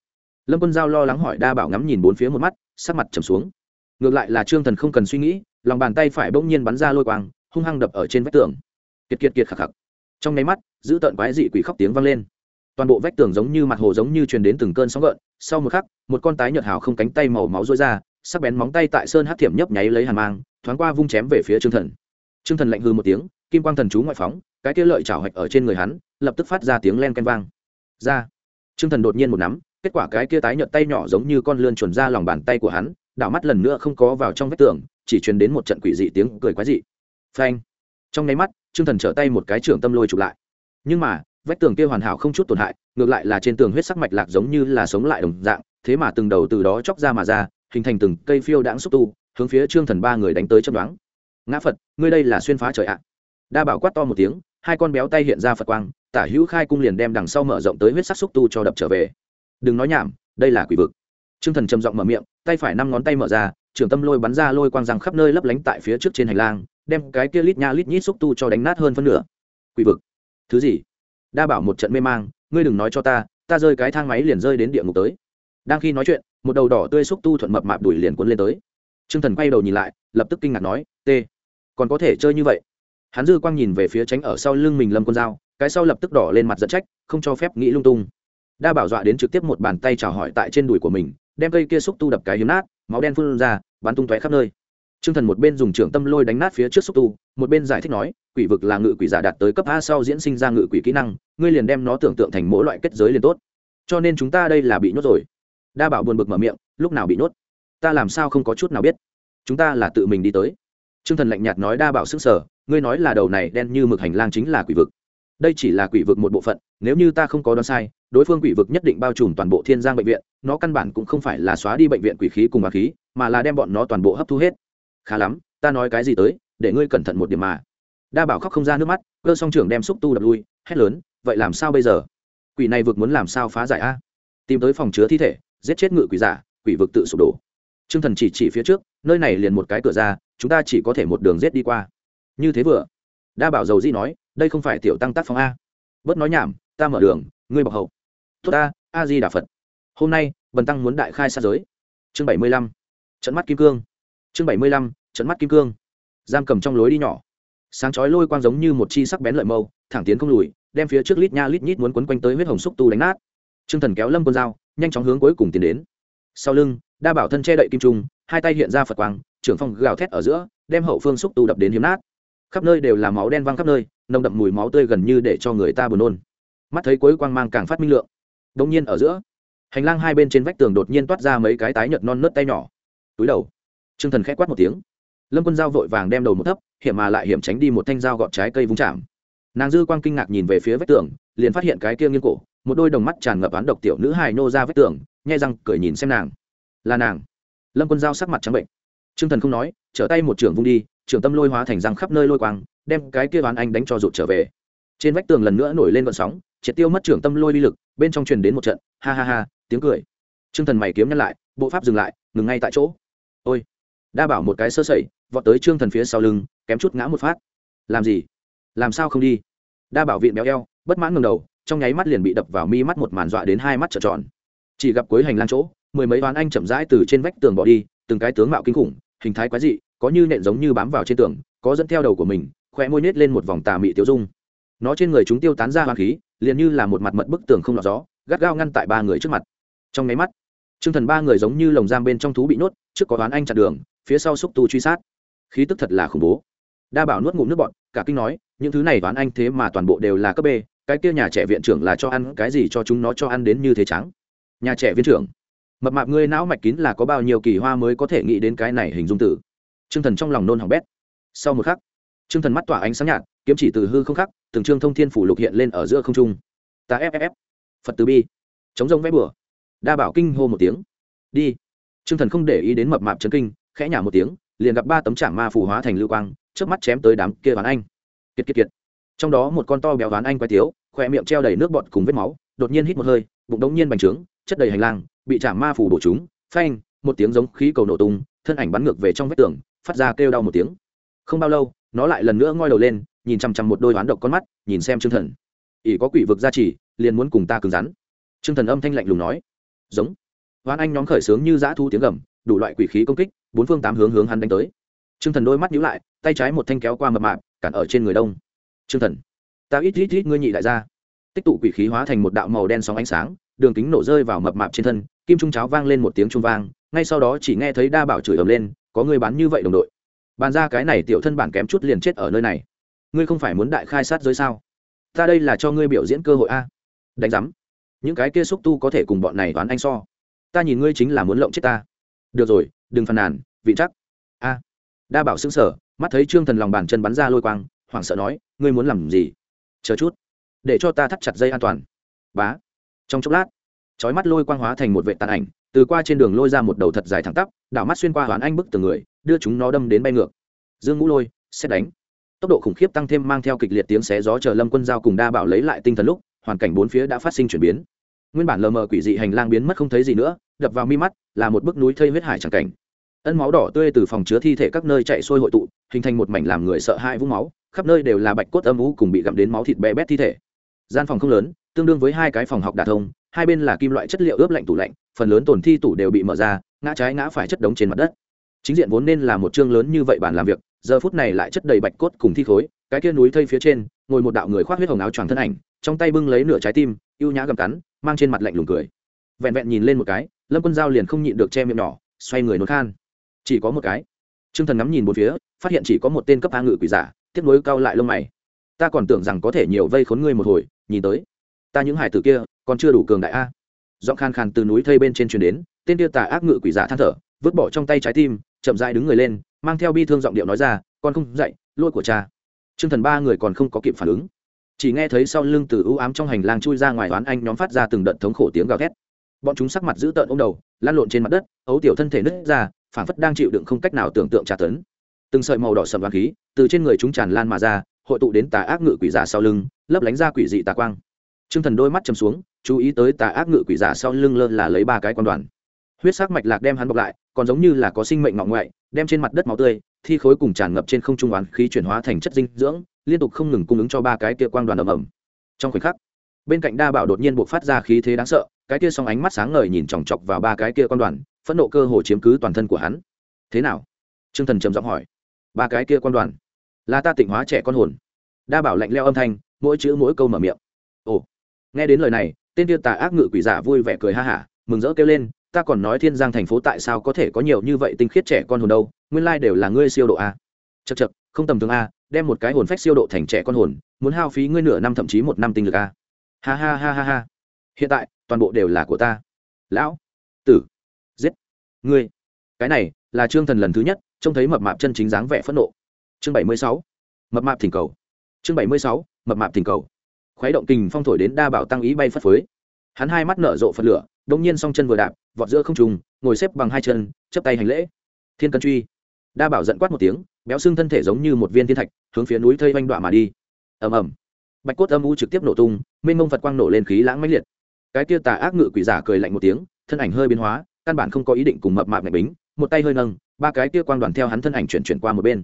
Speaker 1: Lâm quân giao lo lắng hỏi đa bảo ngắm nhìn bốn phía một mắt, sắc mặt trầm xuống. Ngược lại là trương thần không cần suy nghĩ, lòng bàn tay phải bỗng nhiên bắn ra lôi quang, hung hăng đập ở trên vách tường. Kiệt kiệt kiệt khạc khạc. Trong nháy mắt giữ tợn quái dị quỷ khóc tiếng vang lên. Toàn bộ vách tường giống như mặt hồ giống như truyền đến từng cơn sóng gợn sau một khắc, một con tái nhợt hào không cánh tay màu máu rối ra, sắc bén móng tay tại sơn hát thiểm nhấp nháy lấy hàn mang, thoáng qua vung chém về phía trương thần. Trương thần lạnh hư một tiếng, kim quang thần chú ngoại phóng, cái kia lợi chảo hạch ở trên người hắn, lập tức phát ra tiếng len canh vang. Ra. Trương thần đột nhiên một nắm, kết quả cái kia tái nhợt tay nhỏ giống như con lươn chuẩn ra lòng bàn tay của hắn, đảo mắt lần nữa không có vào trong vách tường, chỉ truyền đến một trận quỷ dị tiếng cười quái dị. Phanh. Trong nháy mắt, trương thần trở tay một cái trưởng tâm lôi chụp lại. Nhưng mà vách tường kia hoàn hảo không chút tổn hại, ngược lại là trên tường huyết sắc mạch lạc giống như là sống lại đồng dạng, thế mà từng đầu từ đó chóc ra mà ra, hình thành từng cây phiêu đãng xúc tu, hướng phía trương thần ba người đánh tới chấm đoán ngã phật, ngươi đây là xuyên phá trời ạ. Đa bảo quát to một tiếng, hai con béo tay hiện ra phật quang, tả hữu khai cung liền đem đằng sau mở rộng tới huyết sắc xúc tu cho đập trở về. Đừng nói nhảm, đây là quỷ vực. Trương thần trầm giọng mở miệng, tay phải năm ngón tay mở ra, trường tâm lôi bắn ra lôi quang răng khắp nơi lấp lánh tại phía trước trên hành lang, đem cái kia lít nha lít nhít xúc tu cho đánh nát hơn phân nửa. Quỷ vực? Thứ gì? Đa bảo một trận mê mang, ngươi đừng nói cho ta ta rơi cái thang máy liền rơi đến địa ngục tới. Đang khi nói chuyện, một đầu đỏ tươi xúc tu thuận mập mạp đuổi liền cuốn lên tới. T r ư ơ n g thần quay đầu nhìn lại, lập tức kinh ngạc nói, t, còn có thể chơi như vậy? Hắn dư quang nhìn về phía tránh ở sau lưng mình lâm con dao cái sau lập tức đỏ lên mặt giận trách, không cho phép nghĩ lung tung. Đa bảo dọa đến trực tiếp một bàn tay chào hỏi tại trên đùi của mình, đem cây kia xúc tu đập cái hiếm nát, máu đen phun ra, bắn tung tóe khắp nơi. Trương thần một bên dùng trưởng tâm lôi đánh nát phía trước xúc tu một bên giải thích nói quỷ vực là ngự quỷ giả đạt tới cấp a sau diễn sinh ra ngự quỷ kỹ năng ngươi liền đem nó tưởng tượng thành mỗi loại kết giới liền tốt. Cho nên chúng ta đây là bị nhốt rồi. Đa bảo buồn bực mở miệng lúc nào bị nhốt? Ta làm sao không có chút nào biết? Chúng ta là tự mình đi tới. Trương thần lạnh nhạt nói đa bảo sững sờ, ngươi nói là đầu này đen như mực hành lang chính là quỷ vực. Đây chỉ là quỷ vực một bộ phận nếu như ta không có đoán sai đối phương quỷ vực nhất định bao trùm toàn bộ thiên giang bệnh viện nó căn bản cũng không phải là xóa đi bệnh viện quỷ khí cùng ma khí mà là đem bọn nó toàn bộ hấp thu hết khá lắm, ta nói cái gì tới, để ngươi cẩn thận một điểm mà. Đa bảo khóc không ra nước mắt, cơ song trưởng đem xúc tu đập lui, hét lớn, vậy làm sao bây giờ? Quỷ này vực muốn làm sao phá giải a? Tìm tới phòng chứa thi thể, giết chết ngự quỷ giả, quỷ vực tự sụp đổ. T r ư ơ n g thần chỉ chỉ phía trước, nơi này liền một cái cửa ra, chúng ta chỉ có thể một đường rết đi qua. Như thế vừa. Đa bảo dầu di nói, đây không phải tiểu tăng tác phong a. Bớt nói nhảm, ta mở đường, ngươi bọc hậu. Tốt ta, a di đà phật. Hôm nay, bần tăng muốn đại khai xa giới. Chương bảy mươi lăm. Trận mắt kim cương chương bảy mươi lăm, trận mắt kim cương. Giam cầm trong lối đi nhỏ. Sáng chói lôi quang giống như một chi sắc bén lợi mâu, thẳng tiến không lùi, đem phía trước lít nha lít nhít muốn quấn quanh tới huyết hồng xúc tu đánh nát. T r ư ơ n g thần kéo lâm con dao nhanh chóng hướng cuối cùng tiến đến. Sau lưng, đa bảo thân che đậy kim trung, hai tay hiện ra phật quang, trưởng phong gào thét ở giữa, đem hậu phương xúc tu đập đến hiếm nát. Khắp nơi đều là máu đen văng khắp nơi, nồng đậm mùi máu tươi gần như để cho người ta buồn nôn. Mắt thấy cuối quang mang càng phát minh lượng. Đông nhiên ở giữa, hành lang hai bên trên vách tường đột nhiên toát ra mấy cái tái nhợt non nớt tay nhỏ. Túi đầu t r ư ơ n g thần k h ẽ quát một tiếng. Lâm quân dao vội vàng đem đầu một thấp, hiểm mà lại hiểm tránh đi một thanh dao gọt trái cây vung chạm. Nàng dư quang kinh ngạc nhìn về phía vách tường, liền phát hiện cái kia nghiêng cổ, một đôi đồng mắt tràn ngập án độc tiểu nữ hài nô ra vách tường, nhai răng cười nhìn xem nàng. Là nàng. Lâm quân giao sắc mặt trắng bệnh. T r ư ơ n g thần không nói, trở tay một trưởng vung đi trưởng tâm lôi hóa thành răng khắp nơi lôi quang, đem cái kia đoán anh đánh cho rụt trở về. Trên vách tường lần nữa nổi lên vận sóng, triệt tiêu mất trưởng tâm lôi uy lực, bên trong truyền đến một trận ha ha ha, tiếng cười. T r ư ơ n g thần mày kiếm nhăn lại, bộ pháp dừng lại, ngừng ngay tại chỗ. Ôi! Đa bảo một cái sơ sẩy, vọt tới trương thần phía sau lưng, kém chút ngã một phát. Làm gì? Làm sao không đi? Đa bảo viện béo eo, bất mãn ngừng đầu, trong nháy mắt liền bị đập vào mi mắt một màn dọa đến hai mắt trợn tròn. Chỉ gặp cuối hành lang chỗ, mười mấy toán anh chậm rãi từ trên vách tường bỏ đi, từng cái tướng mạo kinh khủng, hình thái quái dị, có như nện giống như bám vào trên tường, có dẫn theo đầu của mình khoe môi nết lên một vòng tà mị tiêu dung. Nó trên người chúng tiêu tán ra hoàng khí, liền như là một mặt mật bức tường không lọt gió, gắt gao ngăn tại ba người trước mặt. Trong nháy mắt, trương thần ba người giống như lồng giam bên trong thú bị nhốt, trước có toán anh chặn đường phía sau xúc tu truy sát. Khí tức thật là khủng bố. Đa bảo nuốt ngụm nước bọn cả kinh nói, những thứ này toán anh thế mà toàn bộ đều là cấp b, cái kia nhà trẻ viện trưởng là cho ăn cái gì cho chúng nó cho ăn đến như thế trắng? Nhà trẻ viên trưởng, mập mạp ngươi não mạch kín là có bao nhiêu kỳ hoa mới có thể nghĩ đến cái này hình dung tử? T r ư ơ n g thần trong lòng nôn hỏng bét. Sau một khắc t r ư ơ n g thần mắt tỏa ánh sáng nhạt, kiếm chỉ từ hư không khắc, từng trương thông thiên phủ lục hiện lên ở giữa không trung. Ta ff phật từ bi. Chống rông vẽ bừa. Đa bảo kinh hô một tiếng. Đi. T r ư ơ n g thần không để ý đến mập mạp chấn kinh khẽ nhả một tiếng, liền gặp ba tấm trảng ma phủ hóa thành lưu quang trước mắt chém tới đám kia ván anh. Kiệt kiệt kiệt. Trong đó một con to béo ván anh quay tiếu khoe miệng treo đầy nước bọt cùng vết máu, đột nhiên hít một hơi, bụng đống nhiên bành trướng, chất đầy hành lang, bị trảng ma phủ bổ chúng, phanh, một tiếng giống khí cầu nổ tung, thân ảnh bắn ngược về trong vách tường, phát ra kêu đau một tiếng. Không bao lâu, nó lại lần nữa ngoi đầu lên, nhìn chằm chằm một đôi oán độc con mắt, nhìn xem chương thần. Ỷ có quỷ vực gia trì, liền muốn cùng ta cứng rắn. Chương thần âm thanh lạnh lùng nói. Giống. Oán anh nhóm khởi sướng như dã thu tiếng gầm đủ loại quỷ khí công kích, bốn phương tám hướng hướng hắn đánh tới. Chương thần đôi mắt nhíu lại, tay trái một thanh kéo qua mập mạp, cản ở trên người đông. Chương thần ta ít ít ít ngươi nhị đại gia. Tích tụ quỷ khí hóa thành một đạo màu đen sóng ánh sáng, đường kính nổ rơi vào mập mạp trên thân, kim trung cháo vang lên một tiếng trung vang, ngay sau đó chỉ nghe thấy đa bảo chửi ầm lên, có người bán như vậy đồng đội. Bàn ra cái này tiểu thân bản kém chút liền chết ở nơi này. Ngươi không phải muốn đại khai sát giới sao? Ta đây là cho ngươi biểu diễn cơ hội a. Đánh giám. Những cái kia xúc tu có thể cùng bọn này toán anh so. Ta nhìn ngươi chính là muốn lộng chết ta được rồi, đừng phàn nàn, vị chắc. A. Đa bảo xứng sở mắt thấy trương thần lòng bàn chân bắn ra lôi quang, hoảng sợ nói, ngươi muốn làm gì? Chờ chút. Để cho ta thắt chặt dây an toàn. Bá. Trong chốc lát trói mắt lôi quang hóa thành một vệ tàn ảnh, từ qua trên đường lôi ra một đầu thật dài thẳng tắp, đảo mắt xuyên qua hoán anh bức từ người, đưa chúng nó đâm đến bay ngược. Dương ngũ lôi, xét đánh. Tốc độ khủng khiếp tăng thêm mang theo kịch liệt tiếng xé gió chờ lâm quân giao cùng đa bảo lấy lại tinh thần lúc, hoàn cảnh bốn phía đã phát sinh chuyển biến nguyên bản lờ mờ quỷ dị hành lang biến mất không thấy gì nữa, đập vào mi mắt, là một bức núi thây huyết hải tràng cảnh. Ân máu đỏ tươi từ phòng chứa thi thể các nơi chạy sôi hội tụ, hình thành một mảnh làm người sợ hãi vũng máu, khắp nơi đều là bạch cốt âm ú cùng bị gặm đến máu thịt bé bét thi thể. Gian phòng không lớn, tương đương với hai cái phòng học đà thông, hai bên là kim loại chất liệu ướp lạnh tủ lạnh, phần lớn tổn thi tủ đều bị mở ra, ngã trái ngã phải chất đống trên mặt đất. Chính diện vốn nên là một chương lớn như vậy bàn làm việc, giờ phút này lại chất đầy bạch cốt cùng thi khối, cái kia núi thây phía trên, ngồi một đạo người khoác huyết hồng áo choàng thân ảnh, trong tay bưng lấy nửa trái tim, ưu nhã gầm cắn mang trên mặt lạnh lùng cười. Vẹn vẹn nhìn lên một cái, lâm quân giao liền không nhịn được che miệng nhỏ, xoay người nôn khan. Chỉ có một cái. T r ư ơ n g thần ngắm nhìn một phía, phát hiện chỉ có một tên cấp a ngự quỷ giả, tiếp nối cao lại lông mày. Ta còn tưởng rằng có thể nhiều vây khốn ngươi một hồi, nhìn tới. Ta những hải tử kia, còn chưa đủ cường đại a. Giọng khan khan từ núi thây bên trên truyền đến, tên tiêu tà ác ngự quỷ giả than thở, vứt bỏ trong tay trái tim, chậm dại đứng người lên, mang theo bi thương giọng điệu nói ra, con không dậy lôi của cha. T r ư ơ n g thần ba người còn không có kịp phản ứng chỉ nghe thấy sau lưng từ ưu ám trong hành lang chui ra ngoài toán anh nhóm phát ra từng đợt thống khổ tiếng gào thét. Bọn chúng sắc mặt dữ tợn ô m đầu lan lộn trên mặt đất, ấu tiểu thân thể nứt ra phản phất đang chịu đựng không cách nào tưởng tượng tra tấn. Từng sợi màu đỏ sầm vàng khí từ trên người chúng tràn lan mà ra, hội tụ đến tà ác ngự quỷ giả sau lưng, lấp lánh ra quỷ dị tà quang. T r ư ơ n g thần đôi mắt chầm xuống, chú ý tới tà ác ngự quỷ giả sau lưng lơ là lấy ba cái quan đoàn. Huyết sắc mạch lạc đem hắn bọc lại, còn giống như là có sinh mệnh ngọng ngoại, đem trên mặt đất máu tươi, thi khối cùng tràn ngập trên không trung oán khí chuyển hóa thành chất dinh dưỡng liên tục không ngừng cung ứng cho ba cái kia quang đoàn ầm ầm. Trong khoảnh khắc, bên cạnh đa bảo đột nhiên buộc phát ra khí thế đáng sợ, cái kia song ánh mắt sáng ngời nhìn chòng chọc vào ba cái kia quang đoàn, phẫn nộ cơ hồ chiếm cứ toàn thân của hắn. Thế nào? Trương thần trầm giọng hỏi. Ba cái kia quang đoàn, là ta tịnh hóa trẻ con hồn. Đa bảo lạnh leo âm thanh, mỗi chữ mỗi câu mở miệng. Ồ. Nghe đến lời này, tên kia tà ác ngự quỷ giả vui vẻ cười ha hả, mừng rỡ kêu lên, ta còn nói thiên giang thành phố tại sao có thể có nhiều như vậy tinh khiết trẻ con hồn đâu, nguyên lai đều là ngươi siêu độ a. Chật chật không tầm thường a đem một cái hồn phách siêu độ thành trẻ con hồn, muốn hao phí ngươi nửa năm thậm chí một năm tinh lực a ha ha ha ha ha. Hiện tại, toàn bộ đều là của ta. Lão, tử, giết. Ngươi. Cái này là trương thần lần thứ nhất trông thấy mập mạp chân chính dáng vẻ phẫn nộ. Chương bảy mươi sáu. Mập mạp thỉnh cầu. Chương bảy mươi sáu. Mập mạp thỉnh cầu. Khuấy động kình phong thổi đến đa bảo tăng ý bay phất phới. Hắn hai mắt nở rộ phật lửa, đông nhiên song chân vừa đạp, vọt giữa không trùng ngồi xếp bằng hai chân chấp tay hành lễ. Thiên cân truy. Đa bảo giận quát một tiếng béo xương thân thể giống như một viên thiên thạch, hướng phía núi thây oanh đoạn mà đi. Ầm ầm. Bạch cốt âm u trực tiếp nổ tung, mênh mông phật quang nổ lên khí lãng mãnh liệt. Cái tia tà ác ngự quỷ giả cười lạnh một tiếng, thân ảnh hơi biến hóa, căn bản không có ý định cùng mập mạp ngạch bính, một tay hơi nâng, ba cái tia quang đoàn theo hắn thân ảnh chuyển chuyển qua một bên.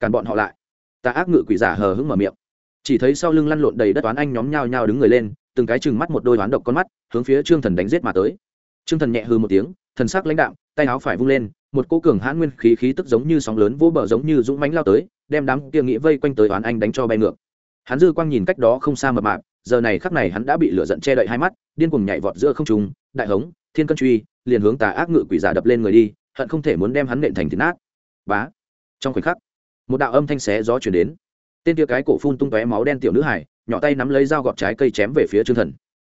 Speaker 1: Càn bọn họ lại. Tà ác ngự quỷ giả hờ hững mở miệng. Chỉ thấy sau lưng lăn lộn đầy đất toán anh nhóm nhao nhao đứng người lên, từng cái chừng mắt một đôi toán độc con mắt, hướng phía trương thần đánh giết mà tới. Trương thần nhẹ hư một tiếng thần sắc lãnh đạm, tay áo phải vung lên, một cô cường hãn nguyên khí khí tức giống như sóng lớn vô bờ giống như dũng mãnh lao tới, đem đám kia nghĩ vây quanh tới toán anh đánh cho bay ngược. Hắn dư quang nhìn cách đó không xa mập mạp, giờ này khắc này hắn đã bị lửa giận che đậy hai mắt, điên cuồng nhảy vọt giữa không trung, đại hống, thiên cân truy, liền hướng tà ác ngự quỷ giả đập lên người đi, hận không thể muốn đem hắn nện thành thịt nát. Bá! Trong khoảnh khắc, một đạo âm thanh xé gió chuyển đến. Tên kia cái cổ phun tung tóe máu đen tiểu nữ hải, nhỏ tay nắm lấy dao gọt trái cây chém về phía trương thần.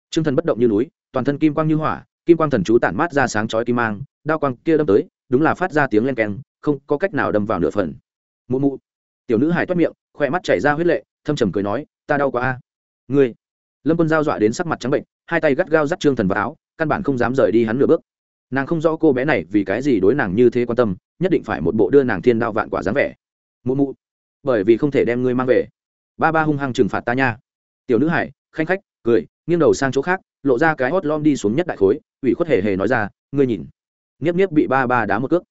Speaker 1: Trương thần bất động như núi, toàn thân kim quang như hỏa kim quang thần chú tản mát ra sáng chói kim mang, đao quang kia đâm tới, đúng là phát ra tiếng len keng, không có cách nào đâm vào nửa phần. Mụ mụ. Tiểu nữ hài toát miệng, khỏe mắt chảy ra huyết lệ, thâm trầm cười nói, ta đau quá a. Ngươi. Lâm quân giao dọa đến sắc mặt trắng bệnh, hai tay gắt gao dắt trương thần vào áo, căn bản không dám rời đi hắn nửa bước. Nàng không rõ cô bé này vì cái gì đối nàng như thế quan tâm, nhất định phải một bộ đưa nàng thiên đao vạn quả dáng vẻ. Mụ mụ. Bởi vì không thể đem ngươi mang về. Ba ba hung hăng trừng phạt ta nha. Tiểu nữ hải khanh khách cười, nghiêng đầu sang chỗ khác, lộ ra cái hót lom đi xuống nhất đại khối, ủy khuất hề hề nói ra, ngươi nhìn, nghiếp nghiếp bị ba ba đá một cước.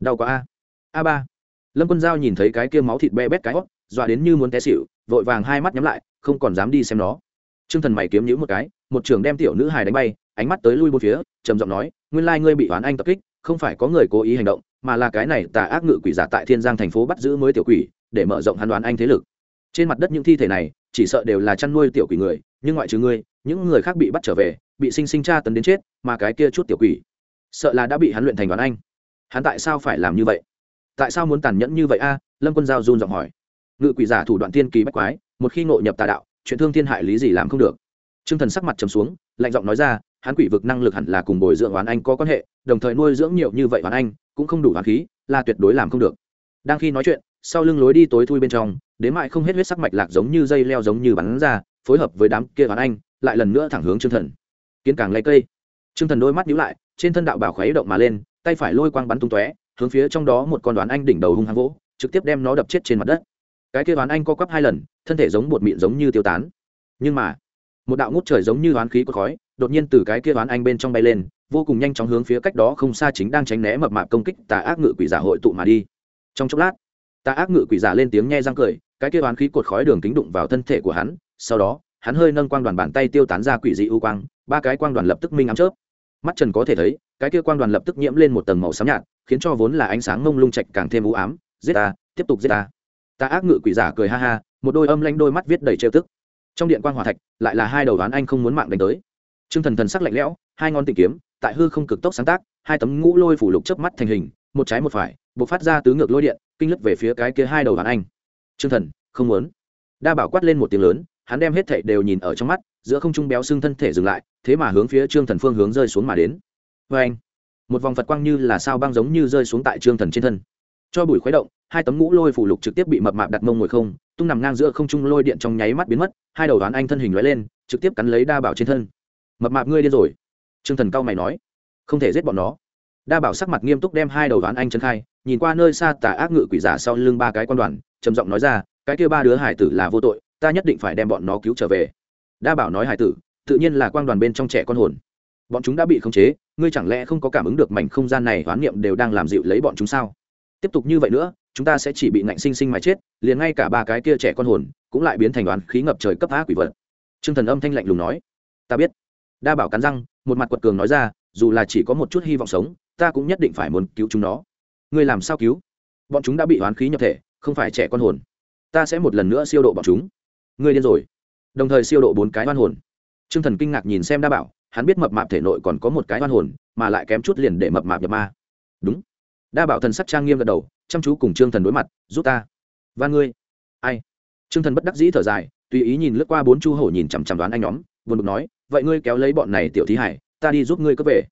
Speaker 1: Đau quá a. A ba. Lâm quân giao nhìn thấy cái kia máu thịt be bét cái hót dọa đến như muốn té xịu vội vàng hai mắt nhắm lại, không còn dám đi xem nó. T r ư ơ n g thần mày kiếm nhữ một cái, một trường đem tiểu nữ hài đánh bay, ánh mắt tới lui một phía, trầm giọng nói, nguyên lai ngươi bị oán anh tập kích, không phải có người cố ý hành động, mà là cái này tà ác ngự quỷ giả tại thiên giang thành phố bắt giữ mới tiểu quỷ, để mở rộng hắn đoán anh thế lực trên mặt đất những thi thể này, chỉ sợ đều là chăn nuôi tiểu quỷ người, nhưng ngoại trừ ngươi, những người khác bị bắt trở về, bị sinh sinh tra tấn đến chết, mà cái kia chút tiểu quỷ, sợ là đã bị hắn luyện thành đoán anh. Hắn tại sao phải làm như vậy? Tại sao muốn tàn nhẫn như vậy a? Lâm quân giao run giọng hỏi. Ngự quỷ giả thủ đoạn tiên kỳ bách quái, một khi ngộ nhập tà đạo, chuyện thương thiên hại lý gì làm không được. T r ư ơ n g thần sắc mặt trầm xuống, lạnh giọng nói ra, hắn quỷ vực năng lực hẳn là cùng bồi dưỡng oán anh có quan hệ, đồng thời nuôi dưỡng nhiều như vậy oán anh, cũng không đủ oán khí, là tuyệt đối làm không được. Đang khi nói chuyện sau lưng lối đi tối thui bên trong, đến mại không hết huyết sắc mạch lạc giống như dây leo giống như bắn ra, phối hợp với đám kia oán anh, lại lần nữa thẳng hướng trương thần. Kiến càng lấy cây. Trương thần đôi mắt nhíu lại, trên thân đạo bảo khuấy động mà lên, tay phải lôi quang bắn tung tóe, hướng phía trong đó một con đoán anh đỉnh đầu hung hăng vỗ, trực tiếp đem nó đập chết trên mặt đất. Cái kia đoán anh co quắp hai lần, thân thể giống bột mịn giống như tiêu tán. Nhưng mà, một đạo ngút trời giống như đoán khí của khói, đột nhiên từ cái kia đoán anh bên trong bay lên, vô cùng nhanh chóng hướng phía cách đó không xa chính đang tránh né mập mạp công kích tà ác ngự quỷ giả hội tụ mà đi. Trong chốc lát tà ác ngự quỷ giả lên tiếng nhe răng cười, cái kia oán khí cột khói đường kính đụng vào thân thể của hắn, sau đó, hắn hơi nâng quang đoàn bàn tay tiêu tán ra quỷ dị u quang, ba cái quang đoàn lập tức minh ám chớp. Mắt trần có thể thấy, cái kia quang đoàn lập tức nhiễm lên một tầng màu xám nhạt, khiến cho vốn là ánh sáng mông lung trạch càng thêm u ám. Giết ta, tiếp tục giết ta. Ta ác ngự quỷ giả cười ha ha, một đôi âm lanh đôi mắt viết đầy trêu tức. Trong điện quang hòa thạch, lại là hai đầu đoán anh không muốn mạng đánh tới. Trương thần thần sắc lạnh lẽo, hai ngón tìm kiếm, tại hư không cực tốc sáng tác, hai tấm ngũ lôi phủ lục chớp mắt thành hình, một trái một phải b ộ c phát ra tứ ngược lôi điện kinh lức về phía cái kia hai đầu đoán anh. Trương thần, không muốn. Đa bảo quát lên một tiếng lớn, hắn đem hết thảy đều nhìn ở trong mắt, giữa không trung béo xương thân thể dừng lại, thế mà hướng phía trương thần phương hướng rơi xuống mà đến. Vê anh, một vòng phật quang như là sao băng giống như rơi xuống tại trương thần trên thân. Cho bụi khuấy động, hai tấm ngũ lôi phủ lục trực tiếp bị mập mạp đặt mông ngồi không, tung nằm ngang giữa không trung lôi điện trong nháy mắt biến mất, hai đầu đoán anh thân hình lóe lên, trực tiếp cắn lấy đa bảo trên thân. Mập mạp ngươi điên rồi. Trương thần cao mày nói, không thể giết bọn nó. Đa bảo sắc mặt nghiêm túc đem hai đầu đoán anh chân khai nhìn qua nơi xa tà ác ngự quỷ giả sau lưng ba cái quan đoàn, trầm giọng nói ra, cái kia ba đứa hải tử là vô tội, ta nhất định phải đem bọn nó cứu trở về. Đa bảo nói hải tử, tự nhiên là quan đoàn bên trong trẻ con hồn. Bọn chúng đã bị khống chế, ngươi chẳng lẽ không có cảm ứng được mảnh không gian này hoán niệm đều đang làm dịu lấy bọn chúng sao? Tiếp tục như vậy nữa, chúng ta sẽ chỉ bị nạnh sinh sinh mà chết, liền ngay cả ba cái kia trẻ con hồn cũng lại biến thành đoàn khí ngập trời cấp á quỷ vật. Trương thần âm thanh lạnh lùng nói, ta biết. Đa bảo cắn răng, một mặt quật cường nói ra, dù là chỉ có một chút hy vọng sống, ta cũng nhất định phải muốn cứu chúng nó ngươi làm sao cứu? Bọn chúng đã bị hoán khí nhập thể, không phải trẻ con hồn. Ta sẽ một lần nữa siêu độ bọn chúng. Ngươi điên rồi. Đồng thời siêu độ bốn cái oan hồn. T r ư ơ n g thần kinh ngạc nhìn xem đa bảo, hắn biết mập mạp thể nội còn có một cái oan hồn, mà lại kém chút liền để mập mạp nhập ma. Đúng. Đa bảo thần sắc trang nghiêm gật đầu, chăm chú cùng trương thần đối mặt, giúp ta. Và ngươi. Ai? Trương thần bất đắc dĩ thở dài, tùy ý nhìn lướt qua bốn chu hổ nhìn chằm chằm đoán anh nhóm, buồn bực nói, vậy ngươi kéo lấy bọn này tiểu thí hải, ta đi giúp ngươi cướp về.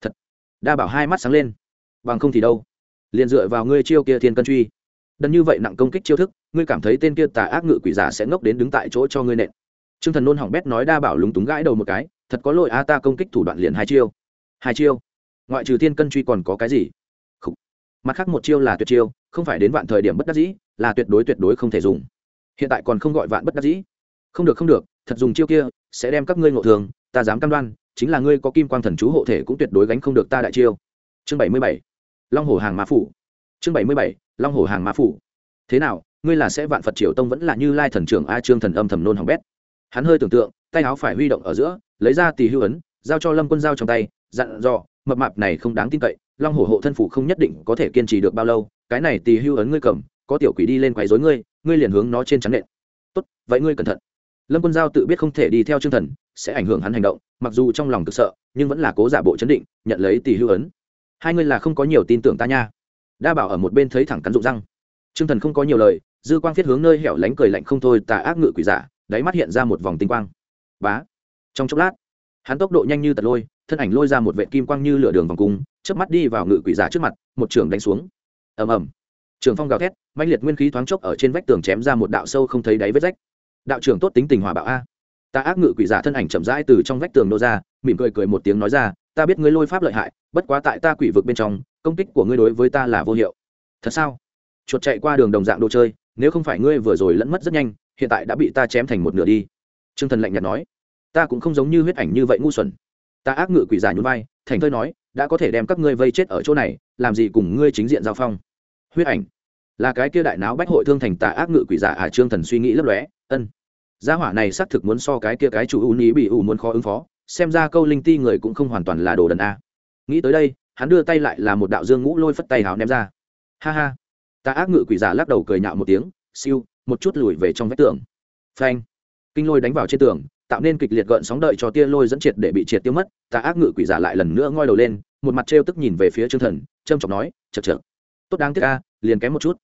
Speaker 1: Thật. Đa bảo hai mắt sáng lên. Bằng không thì đâu? Liền dựa vào ngươi chiêu kia thiên cân truy. Đần như vậy nặng công kích chiêu thức, ngươi cảm thấy tên kia tà ác ngự quỷ giả sẽ ngốc đến đứng tại chỗ cho ngươi nện. Trương thần nôn hỏng bét nói đa bảo lúng túng gãi đầu một cái, thật có lỗi a, ta công kích thủ đoạn liền hai chiêu. Hai chiêu? Ngoại trừ thiên cân truy còn có cái gì? Mặt khác một chiêu là tuyệt chiêu, không phải đến vạn thời điểm bất đắc dĩ, là tuyệt đối tuyệt đối không thể dùng. Hiện tại còn không gọi vạn bất đắc dĩ. Không được không được, thật dùng chiêu kia, sẽ đem các ngươi ngộ thường, ta dám cam đoan, chính là ngươi có kim quang thần chú hộ thể cũng tuyệt đối gánh không được ta đại chiêu. Chương bảy mươi bảy long hồ hàng Ma phủ. Chương bảy mươi bảy, long hồ hàng Ma phủ. Thế nào, ngươi là sẽ vạn phật triều tông vẫn là như lai thần trưởng a trương thần âm thầm nôn hỏng bét. Hắn hơi tưởng tượng, tay áo phải huy động ở giữa, lấy ra tỳ hưu ấn, giao cho lâm quân giao trong tay, dặn dò, mập mạp này không đáng tin cậy, long hổ hộ thân phủ không nhất định có thể kiên trì được bao lâu, cái này tì hưu ấn ngươi cầm, có tiểu quỷ đi lên quấy dối ngươi ngươi liền hướng nó trên chắn nện. Tốt, vậy ngươi cẩn thận. Lâm quân giao tự biết không thể đi theo chương thần, sẽ ảnh hưởng hắn hành động, mặc dù trong lòng cực sợ, nhưng vẫn là cố giả bộ chấn định, nhận lấy Tỳ hưu ấn hai ngươi là không có nhiều tin tưởng ta nha. Đa bảo ở một bên thấy thẳng cắn rụng răng. Chương thần không có nhiều lời, dư quang thiết hướng nơi hẻo lánh cười lạnh không thôi, tà ác ngự quỷ giả, đáy mắt hiện ra một vòng tinh quang. Bá. Trong chốc lát, hắn tốc độ nhanh như tật lôi, thân ảnh lôi ra một vệ kim quang như lửa đường vòng cung, chớp mắt đi vào ngự quỷ giả trước mặt, một trường đánh xuống. Ầm ầm. Trường phong gào thét mạnh liệt nguyên khí thoáng chốc ở trên vách tường chém ra một đạo sâu không thấy đáy vết rách. Đạo trưởng tốt tính tình hòa bạo a. Ta ác ngự quỷ giả thân ảnh chậm rãi từ trong vách tường nô ra, mỉm cười cười một tiếng nói ra ta biết ngươi lôi pháp lợi hại, bất quá tại ta quỷ vực bên trong, công kích của ngươi đối với ta là vô hiệu. Thật sao? Chuột chạy qua đường đồng dạng đồ chơi, nếu không phải ngươi vừa rồi lẫn mất rất nhanh, hiện tại đã bị ta chém thành một nửa đi. T r ư ơ n g thần lạnh nhạt nói. Ta cũng không giống như huyết ảnh như vậy ngu xuẩn. Ta ác ngự quỷ giả nhún vai, thành thơi nói, đã có thể đem các ngươi vây chết ở chỗ này, làm gì cùng ngươi chính diện giao phong. Huyết ảnh. Là cái kia đại náo bách hội thương thành tà ác ngự quỷ giả à trương thần suy nghĩ lấp lóe. Ân. Gia hỏa này xác thực muốn so cái kia cái chủ ưu ní bị ủ muốn khó ứng phó xem ra câu linh ti người cũng không hoàn toàn là đồ đần a. Nghĩ tới đây, hắn đưa tay lại là một đạo dương ngũ lôi phất tay hào ném ra. Ha ha. Ta ác ngự quỷ giả lắc đầu cười nhạo một tiếng, siêu, một chút lùi về trong vách tường. Phanh. Kinh lôi đánh vào trên tường, tạo nên kịch liệt gợn sóng đợi cho tia lôi dẫn triệt để bị triệt tiêu mất, ta ác ngự quỷ giả lại lần nữa ngoi đầu lên, một mặt trêu tức nhìn về phía trương thần trâm trọng nói chật chật tốt đáng tiếc a, liền kém một chút.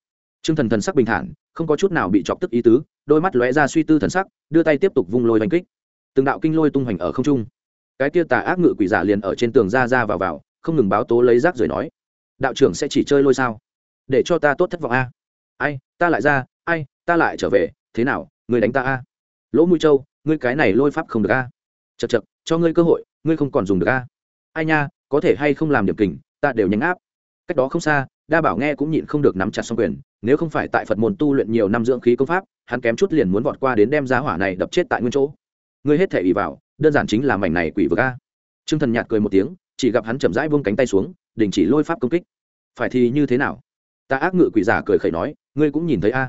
Speaker 1: Trương thần thần sắc bình thản, không có chút nào bị chọc tức ý tứ, đôi mắt lóe ra suy tư thần sắc, đưa tay tiếp tục vung lôi đánh kích từng đạo kinh lôi tung hoành ở không trung. Cái kia tà ác ngự quỷ giả liền ở trên tường ra ra vào vào, không ngừng báo tố lấy rác rồi nói, đạo trưởng sẽ chỉ chơi lôi sao? Để cho ta tốt thất vọng a. Ai, ta lại ra, ai, ta lại trở về, thế nào, người đánh ta a? Lỗ mũi trâu ngươi cái này lôi pháp không được a. Chật chật cho ngươi cơ hội, ngươi không còn dùng được a. Ai nha, có thể hay không làm điểm kình, ta đều nhánh áp. Cách đó không xa, đa bảo nghe cũng nhịn không được nắm chặt xong quyền, nếu không phải tại phật môn tu luyện nhiều năm dưỡng khí công pháp, hắn kém chút liền muốn vọt qua đến đem giá hỏa này đập chết tại nguyên chỗ ngươi hết thể ý vào, đơn giản chính là mảnh này quỷ vực a. T r ư ơ n g thần nhạt cười một tiếng, chỉ gặp hắn chậm rãi buông cánh tay xuống, đình chỉ lôi pháp công kích. Phải thì như thế nào? Ta ác ngự quỷ giả cười khẩy nói, ngươi cũng nhìn thấy a.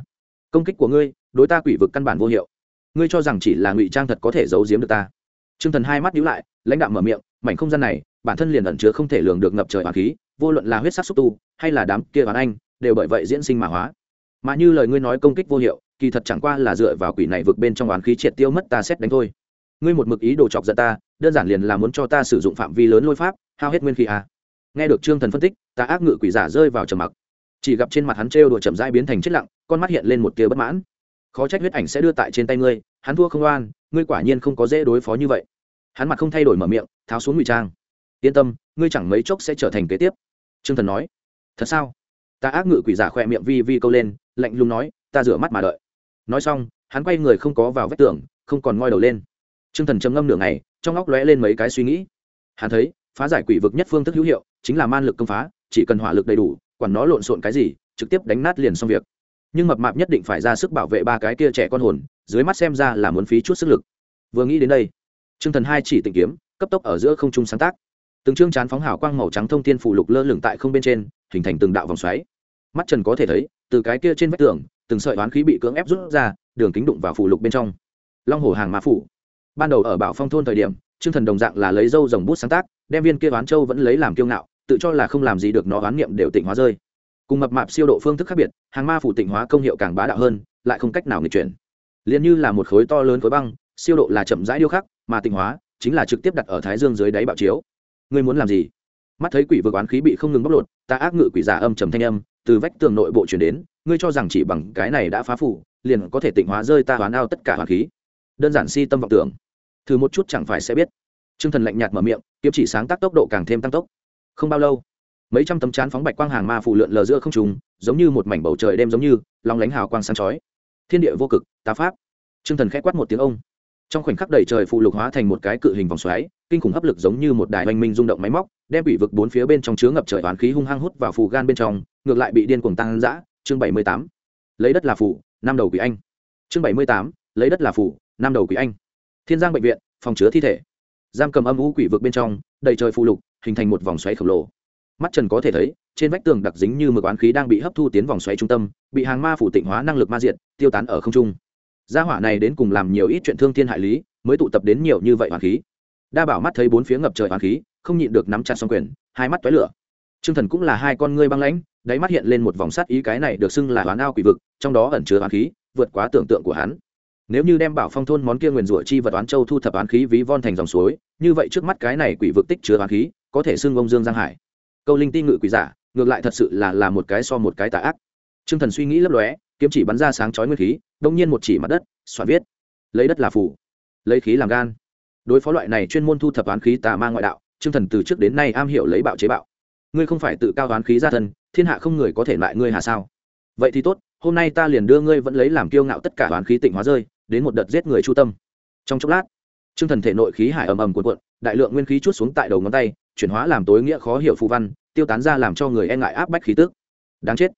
Speaker 1: Công kích của ngươi, đối ta quỷ vực căn bản vô hiệu. Ngươi cho rằng chỉ là ngụy trang thật có thể giấu giếm được ta. T r ư ơ n g thần hai mắt nhíu lại, lãnh đạo mở miệng, mảnh không gian này, bản thân liền ẩn chứa không thể lường được ngập trời hoàng khí, vô luận là huyết sắc xúc tu, hay là đám kia bán anh, đều bởi vậy diễn sinh mà hóa. Mà như lời ngươi nói công kích vô hiệu, kỳ thật chẳng qua là dựa vào quỷ này vực bên trong oán khí triệt tiêu mất ta xét đánh thôi ngươi một mực ý đồ chọc giận ta, đơn giản liền là muốn cho ta sử dụng phạm vi lớn lôi pháp, hao hết nguyên khí à. nghe được trương thần phân tích, ta ác ngự quỷ giả rơi vào trầm mặc. Chỉ gặp trên mặt hắn trêu đùa chậm rãi biến thành chết lặng, con mắt hiện lên một tia bất mãn. Khó trách huyết ảnh sẽ đưa tại trên tay ngươi, hắn thua không oan, ngươi quả nhiên không có dễ đối phó như vậy. Hắn mặt không thay đổi mở miệng, tháo xuống ngụy trang. Yên tâm, ngươi chẳng mấy chốc sẽ trở thành kế tiếp. Trương thần nói. Thật sao? Ta ác ngự quỷ giả khỏe miệng vi vi câu lên, lạnh lùng nói, ta rửa mắt mà đợi. Nói xong, hắn quay người không có vào vách tường, không còn ngoi đầu lên. Trương thần trầm ngâm nửa ngày, trong óc lóe lên mấy cái suy nghĩ. Hắn thấy, phá giải quỷ vực nhất phương thức hữu hiệu, chính là man lực công phá, chỉ cần hỏa lực đầy đủ, quản nó lộn xộn cái gì, trực tiếp đánh nát liền xong việc. Nhưng mập mạp nhất định phải ra sức bảo vệ ba cái kia trẻ con hồn, dưới mắt xem ra là muốn phí chút sức lực. Vừa nghĩ đến đây, trương thần hai chỉ tịnh kiếm, cấp tốc ở giữa không trung sáng tác. Từng chương chán phóng hào quang màu trắng thông tiên phủ lục lơ lửng tại không bên trên, hình thành từng đạo vòng xoáy. Mắt trần có thể thấy, từ cái kia trên vách tường, từng sợi oán khí bị cưỡng ép rút ra, đường kính đụng vào phủ lục bên trong. Long hổ hàng ma phủ ban đầu ở bảo phong thôn thời điểm, trương thần đồng dạng là lấy dâu dòng bút sáng tác, đem viên kia oán châu vẫn lấy làm kiêu ngạo, tự cho là không làm gì được nó oán niệm đều tịnh hóa rơi. Cùng mập mạp siêu độ phương thức khác biệt, hàng ma phủ tịnh hóa công hiệu càng bá đạo hơn, lại không cách nào nghịch chuyển. Liền như là một khối to lớn khối băng, siêu độ là chậm rãi điêu khắc, mà tịnh hóa chính là trực tiếp đặt ở thái dương dưới đáy bạo chiếu. Ngươi muốn làm gì? Mắt thấy quỷ vực oán khí bị không ngừng bóc lột, ta ác ngự quỷ giả âm trầm thanh âm từ vách tường nội bộ chuyển đến, ngươi cho rằng chỉ bằng cái này đã phá phủ, liền có thể tịnh hóa rơi ta hoán ao tất cả hoàng khí đơn giản si tâm vọng tưởng. Thử một chút chẳng phải sẽ biết. T r ư ơ n g thần lạnh nhạt mở miệng, kiếm chỉ sáng tác tốc độ càng thêm tăng tốc. Không bao lâu, mấy trăm tấm chán phóng bạch quang hàng ma phủ lượn lờ giữa không trùng giống như một mảnh bầu trời đêm giống như lòng lánh hào quang sáng chói. Thiên địa vô cực, tá pháp. T r ư ơ n g thần k h ẽ quát một tiếng ông. Trong khoảnh khắc đầy trời phụ lục hóa thành một cái cự hình vòng xoáy, kinh khủng hấp lực giống như một đài oanh minh rung động máy móc, đem bị vực bốn phía bên trong chứa ngập trời oán khí hung hăng hút vào phù gan bên trong, ngược lại bị điên cuồng tăng giã chương bảy mươi tám. Lấy đất là phủ năm đầu quỷ anh. Chương bảy mươi tám. Lấy đất là phủ năm đầu quỷ anh. Thiên giang bệnh viện, phòng chứa thi thể. Giam cầm âm u quỷ vực bên trong, đầy trời phù lục, hình thành một vòng xoáy khổng lồ. Mắt trần có thể thấy, trên vách tường đặc dính như mực oán khí đang bị hấp thu tiến vòng xoáy trung tâm, bị hàng ma phủ tịnh hóa năng lực ma diện tiêu tán ở không trung. Gia hỏa này đến cùng làm nhiều ít chuyện thương thiên hại lý, mới tụ tập đến nhiều như vậy oán khí. Đa bảo mắt thấy bốn phía ngập trời oán khí, không nhịn được nắm chặt xong quyền, hai mắt toái lửa. Trương thần cũng là hai con ngươi băng lãnh, đáy mắt hiện lên một vòng sắt ý cái này được xưng là oán ao quỷ vực, trong đó ẩn chứa oán khí, vượt quá tưởng tượng của hắn nếu như đem bảo phong thôn món kia nguyền rủa chi vật oán châu thu thập oán khí ví von thành dòng suối, như vậy trước mắt cái này quỷ vực tích chứa oán khí, có thể xưng ông dương giang hải. Câu linh ti ngự quỷ giả, ngược lại thật sự là là một cái so một cái tà ác. T r ư ơ n g thần suy nghĩ lấp lóe, kiếm chỉ bắn ra sáng chói nguyên khí, đông nhiên một chỉ mặt đất soạn viết. Lấy đất là phủ lấy khí làm gan. Đối phó loại này chuyên môn thu thập oán khí tà ma ngoại đạo, trương thần từ trước đến nay am hiểu lấy bạo chế bạo. Ngươi không phải tự cao oán khí ra thân, thiên hạ không người có thể lại ngươi hà sao? Vậy thì tốt, hôm nay ta liền đưa ngươi vẫn lấy làm kiêu ngạo tất cả oán khí tịnh hóa rơi đến một đợt giết người chu tâm. Trong chốc lát, trương thần thể nội khí hải ầm ầm cuộn cuộn, đại lượng nguyên khí chút xuống tại đầu ngón tay, chuyển hóa làm tối nghĩa khó hiểu phù văn, tiêu tán ra làm cho người e ngại áp bách khí tức. Đáng chết,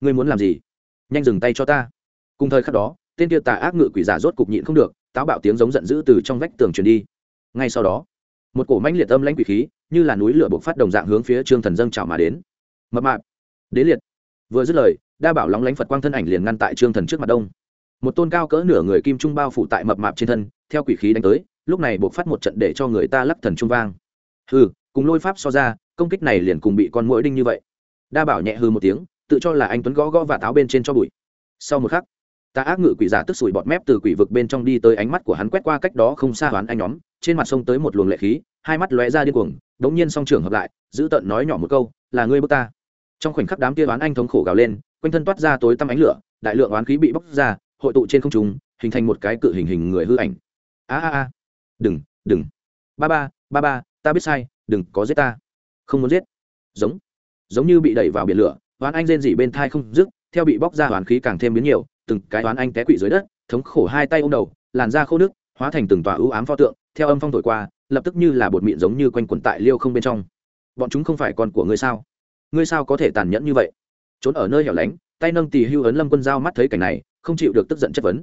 Speaker 1: ngươi muốn làm gì? Nhanh dừng tay cho ta. Cùng thời khắc đó, tên tiêu tà ác ngự quỷ giả rốt cục nhịn không được, táo bạo tiếng giống giận dữ từ trong vách tường truyền đi. Ngay sau đó, một cổ mãnh liệt âm lãnh quỷ khí, như là núi lửa buộc phát đồng dạng hướng phía trương thần dâng trào mà đến. Mập mạp đến liệt. Vừa dứt lời, đa bảo lóng lánh phật quang thân ảnh liền ngăn tại trương thần trước mặt đông một tôn cao cỡ nửa người kim trung bao phủ tại mập mạp trên thân, theo quỷ khí đánh tới, lúc này buộc phát một trận để cho người ta lắc thần trung vang. Hừ, cùng lôi pháp so ra, công kích này liền cùng bị con mũi đinh như vậy. Đa bảo nhẹ hư một tiếng, tự cho là anh tuấn gõ gõ và táo bên trên cho bụi. Sau một khắc ta ác ngự quỷ giả tức sủi bọt mép từ quỷ vực bên trong đi tới ánh mắt của hắn quét qua cách đó không xa hoán anh nhóm, trên mặt sông tới một luồng lệ khí, hai mắt lóe ra điên cuồng, đống nhiên song trưởng hợp lại, giữ tận nói nhỏ một câu, là ngươi bước ta. Trong khoảnh khắc đám kia oán anh thống khổ gào lên, quanh thân toát ra tối tăm ánh lửa, đại lượng oán khí bị bóc ra hội tụ trên không trung, hình thành một cái cự hình hình người hư ảnh. A a a. Đừng đừng. Ba ba ba ba, ta biết sai, đừng có giết ta. Không muốn giết. Giống. Giống như bị đẩy vào biển lửa, hoán anh rên rỉ bên thai không dứt, theo bị bóc ra hoàn khí càng thêm biến nhiều, từng cái hoán anh té quỵ dưới đất, thống khổ hai tay ôm đầu, làn da khô nước hóa thành từng tòa ưu ám pho tượng, theo âm phong thổi qua, lập tức như là bột mịn giống như quanh quẩn tại liêu không bên trong. Bọn chúng không phải con của ngươi sao? Ngươi sao có thể tàn nhẫn như vậy? Trốn ở nơi hẻo lánh, tay nâng tì hưu ấn lâm quân giao mắt thấy cảnh này không chịu được tức giận chất vấn.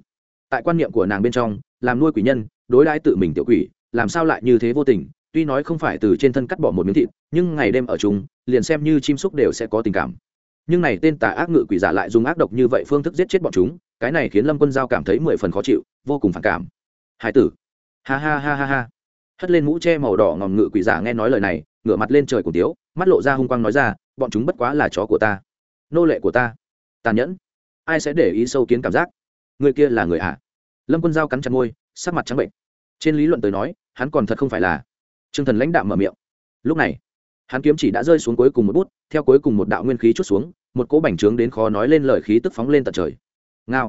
Speaker 1: Tại quan niệm của nàng bên trong, làm nuôi quỷ nhân, đối đãi tự mình tiểu quỷ, làm sao lại như thế vô tình, tuy nói không phải từ trên thân cắt bỏ một miếng thịt, nhưng ngày đêm ở chúng liền xem như chim súc đều sẽ có tình cảm. Nhưng này tên tà ác ngự quỷ giả lại dùng ác độc như vậy phương thức giết chết bọn chúng, cái này khiến lâm quân giao cảm thấy mười phần khó chịu, vô cùng phản cảm. Hải tử. Ha ha ha ha ha. Hất lên mũ che màu đỏ ngòm ngự quỷ giả nghe nói lời này, ngửa mặt lên trời cổ tiếu, mắt lộ ra hung quang nói ra, bọn chúng bất quá là chó của ta. Nô lệ của ta. Tàn nhẫn ai sẽ để ý sâu kiến cảm giác? Người kia là người ạ à? lâm quân giao cắn chặt môi, sắc mặt trắng bệnh. Trên lý luận tới nói, hắn còn thật không phải là. T r ư ơ n g thần lãnh đạo mở miệng. Lúc này, hắn kiếm chỉ đã rơi xuống cuối cùng một bút, theo cuối cùng một đạo nguyên khí chút xuống, một cỗ bành trướng đến khó nói lên lời khí tức phóng lên tận trời. Ngao.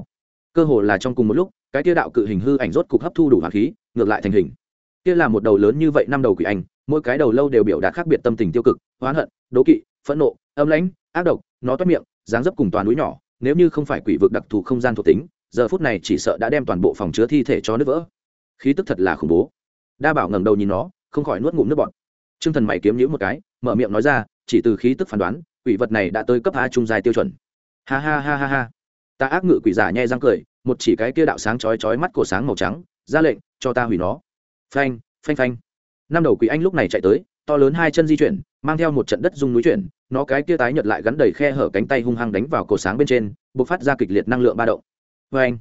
Speaker 1: Cơ hồ là trong cùng một lúc, cái kia đạo cự hình hư ảnh rốt cục hấp thu đủ hạt khí, ngược lại thành hình. Kia là một đầu lớn như vậy năm đầu quỷ anh mỗi cái đầu lâu đều biểu đạt khác biệt tâm tình tiêu cực, oán hận, đố kỵ, phẫn nộ, âm lãnh, ác độc, nó toát miệng, dáng dấp cùng toàn núi nhỏ nếu như không phải quỷ vực đặc thù không gian thuộc tính, giờ phút này chỉ sợ đã đem toàn bộ phòng chứa thi thể cho nước vỡ. Khí tức thật là khủng bố. Đa bảo ngẩng đầu nhìn nó, không khỏi nuốt ngụm nước bọt. T r ư ơ n g thần mày kiếm nhữ một cái, mở miệng nói ra, chỉ từ khí tức phán đoán, quỷ vật này đã tới cấp a trung dài tiêu chuẩn. Ha ha ha ha ha. Ta ác ngự quỷ giả nhai răng cười, một chỉ cái kia đạo sáng chói chói mắt cổ sáng màu trắng, ra lệnh, cho ta hủy nó. Phanh phanh phanh. Năm đầu quỷ anh lúc này chạy tới, to lớn hai chân di chuyển, mang theo một trận đất dung núi chuyển nó cái kia tái nhật lại gắn đầy khe hở cánh tay hung hăng đánh vào cổ sáng bên trên b ộ c phát ra kịch liệt năng lượng ba động. Vê anh,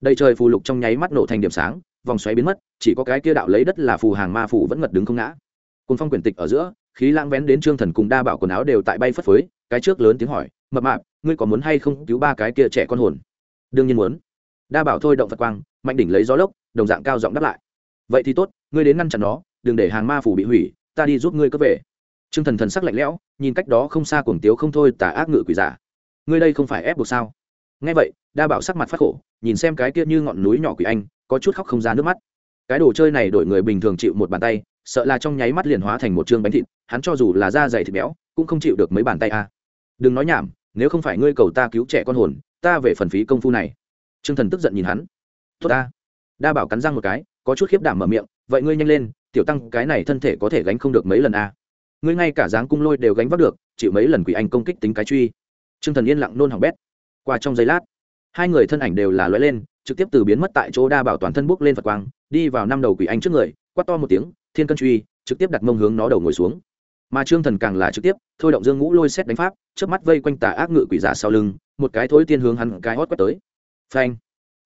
Speaker 1: đầy trời phù lục trong nháy mắt nổ thành điểm sáng, vòng xoáy biến mất, chỉ có cái kia đạo lấy đất là phù hàng ma phù vẫn ngật đứng không ngã. Cồn phong quyển tịch ở giữa, khí lãng vén đến trương thần cùng đa bảo quần áo đều tại bay phất phới, cái trước lớn tiếng hỏi, mập mạp, ngươi có muốn hay không cứu ba cái kia trẻ con hồn? Đương nhiên muốn. Đa bảo thôi động phật quang, mạnh đỉnh lấy gió lốc, đồng dạng cao giọng đáp lại. Vậy thì tốt, ngươi đến ngăn chặn nó, đừng để hàng ma phủ bị hủy, ta đi giúp ngươi cướp về trương thần thần sắc lạnh lẽo, nhìn cách đó không xa cuồng tiếu không thôi tà ác ngự quỷ giả. Ngươi đây không phải ép buộc sao? Nghe vậy, đa bảo sắc mặt phát khổ, nhìn xem cái kia như ngọn núi nhỏ quỷ anh, có chút khóc không ra nước mắt. Cái đồ chơi này đổi người bình thường chịu một bàn tay, sợ là trong nháy mắt liền hóa thành một trương bánh thịt, hắn cho dù là da dày thịt béo, cũng không chịu được mấy bàn tay a. À. đừng nói nhảm, nếu không phải ngươi cầu ta cứu trẻ con hồn, ta về phần phí công phu này. Trương thần tức giận nhìn hắn. Tốt ta. Đa bảo cắn răng một cái, có chút khiếp đảm mở miệng, vậy ngươi nhanh lên, tiểu tăng, cái này thân thể có thể gánh không được mấy lần a? à ngươi ngay cả dáng cung lôi đều gánh vác được, chịu mấy lần quỷ anh công kích tính cái truy. T r ư ơ n g thần yên lặng nôn hỏng bét. Qua trong giây lát, hai người thân ảnh đều là lóe lên, trực tiếp từ biến mất tại chỗ đa bảo toàn thân bước lên phật quang, đi vào năm đầu quỷ anh trước người, quát to một tiếng, thiên cân truy, trực tiếp đặt mông hướng nó đầu ngồi xuống. Mà trương thần càng là trực tiếp, thôi động dương ngũ lôi xét đánh pháp trước mắt vây quanh tà ác ngự quỷ giả sau lưng, một cái thối tiên hướng hắn cái hót quét tới. Phanh!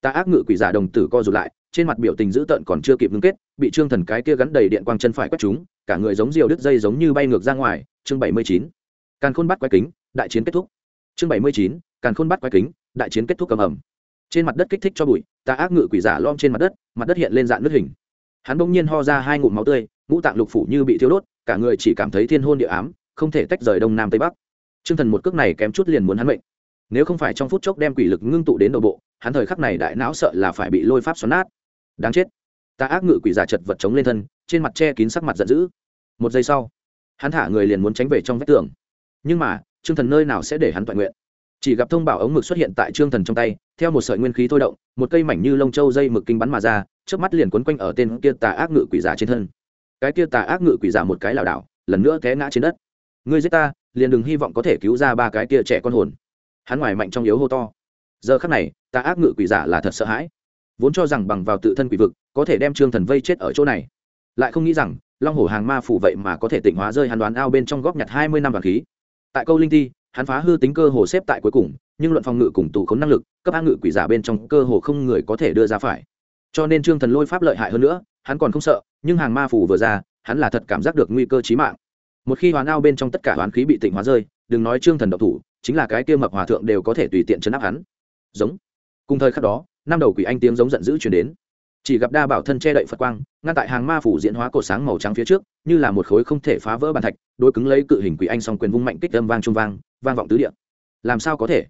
Speaker 1: Tà ác ngự quỷ giả đồng tử co rụt lại trên mặt biểu tình dữ tợn còn chưa kịp ngưng kết, bị trương thần cái kia gắn đầy điện quang chân phải quét chúng cả người giống diều đứt dây giống như bay ngược ra ngoài. Chương bảy mươi chín, càn khôn bắt quái kính, đại chiến kết thúc. Chương bảy mươi chín, càn khôn bắt quái kính, đại chiến kết thúc cầm ẩm. Trên mặt đất kích thích cho bụi, tà ác ngự quỷ giả lom trên mặt đất mặt đất hiện lên dạng nước hình. Hắn bỗng nhiên ho ra hai ngụm máu tươi, ngũ tạng lục phủ như bị thiêu đốt, cả người chỉ cảm thấy thiên hôn địa ám, không thể tách rời đông nam tây bắc. T r ư ơ n g thần một cước này kém chút liền muốn hắn mệnh. Nếu không phải trong phút chốc đem quỷ lực ngưng tụ đến nội bộ, hắn thời khắc này đại não sợ là phải bị lôi pháp xoắn nát đáng chết. Ta ác ngự quỷ giả chật vật chống lên thân, trên mặt che kín sắc mặt giận dữ. Một giây sau, hắn thả người liền muốn tránh về trong vách tường. Nhưng mà, trương thần nơi nào sẽ để hắn toàn nguyện? Chỉ gặp thông bảo ống mực xuất hiện tại trương thần trong tay, theo một sợi nguyên khí thôi động, một cây mảnh như lông châu dây mực kinh bắn mà ra trước mắt liền quấn quanh ở tên kia tà ác ngự quỷ giả trên thân. Cái kia tà ác ngự quỷ giả một cái lảo đảo, lần nữa té ngã trên đất. Ngươi giết ta, liền đừng hy vọng có thể cứu ra ba cái kia trẻ con hồn. Hắn ngoài mạnh trong yếu hô to. Giờ khắc này, tà ác ngự quỷ giả là thật sợ hãi vốn cho rằng bằng vào tự thân quỷ vực, có thể đem trương thần vây chết ở chỗ này. Lại không nghĩ rằng, long hổ hàng ma phủ vậy mà có thể tịnh hóa rơi hắn đoán ao bên trong góp nhặt hai mươi năm vàng khí. Tại câu linh ti, hắn phá hư tính cơ hồ xếp tại cuối cùng, nhưng luận phòng ngự cùng tù khốn năng lực, cấp a ngự quỷ giả bên trong cơ hồ không người có thể đưa ra phải. Cho nên trương thần lôi pháp lợi hại hơn nữa, hắn còn không sợ, nhưng hàng ma phủ vừa ra, hắn là thật cảm giác được nguy cơ chí mạng. Một khi hoán ao bên trong tất cả hoán khí bị tịnh hóa rơi, đừng nói trương thần độc thủ, chính là cái kia mập hòa thượng đều có thể tùy tiện chấn áp hắn. Giống. Cùng thời khắc đó năm đầu quỷ anh tiếng giống giận dữ chuyển đến. Chỉ gặp đa bảo thân che đậy phật quang, ngăn tại hàng ma phủ diễn hóa cổ sáng màu trắng phía trước, như là một khối không thể phá vỡ bàn thạch đôi cứng lấy cự hình quỷ anh song quyền vung mạnh kích âm vang trung vang vang vọng tứ địa. Làm sao có thể?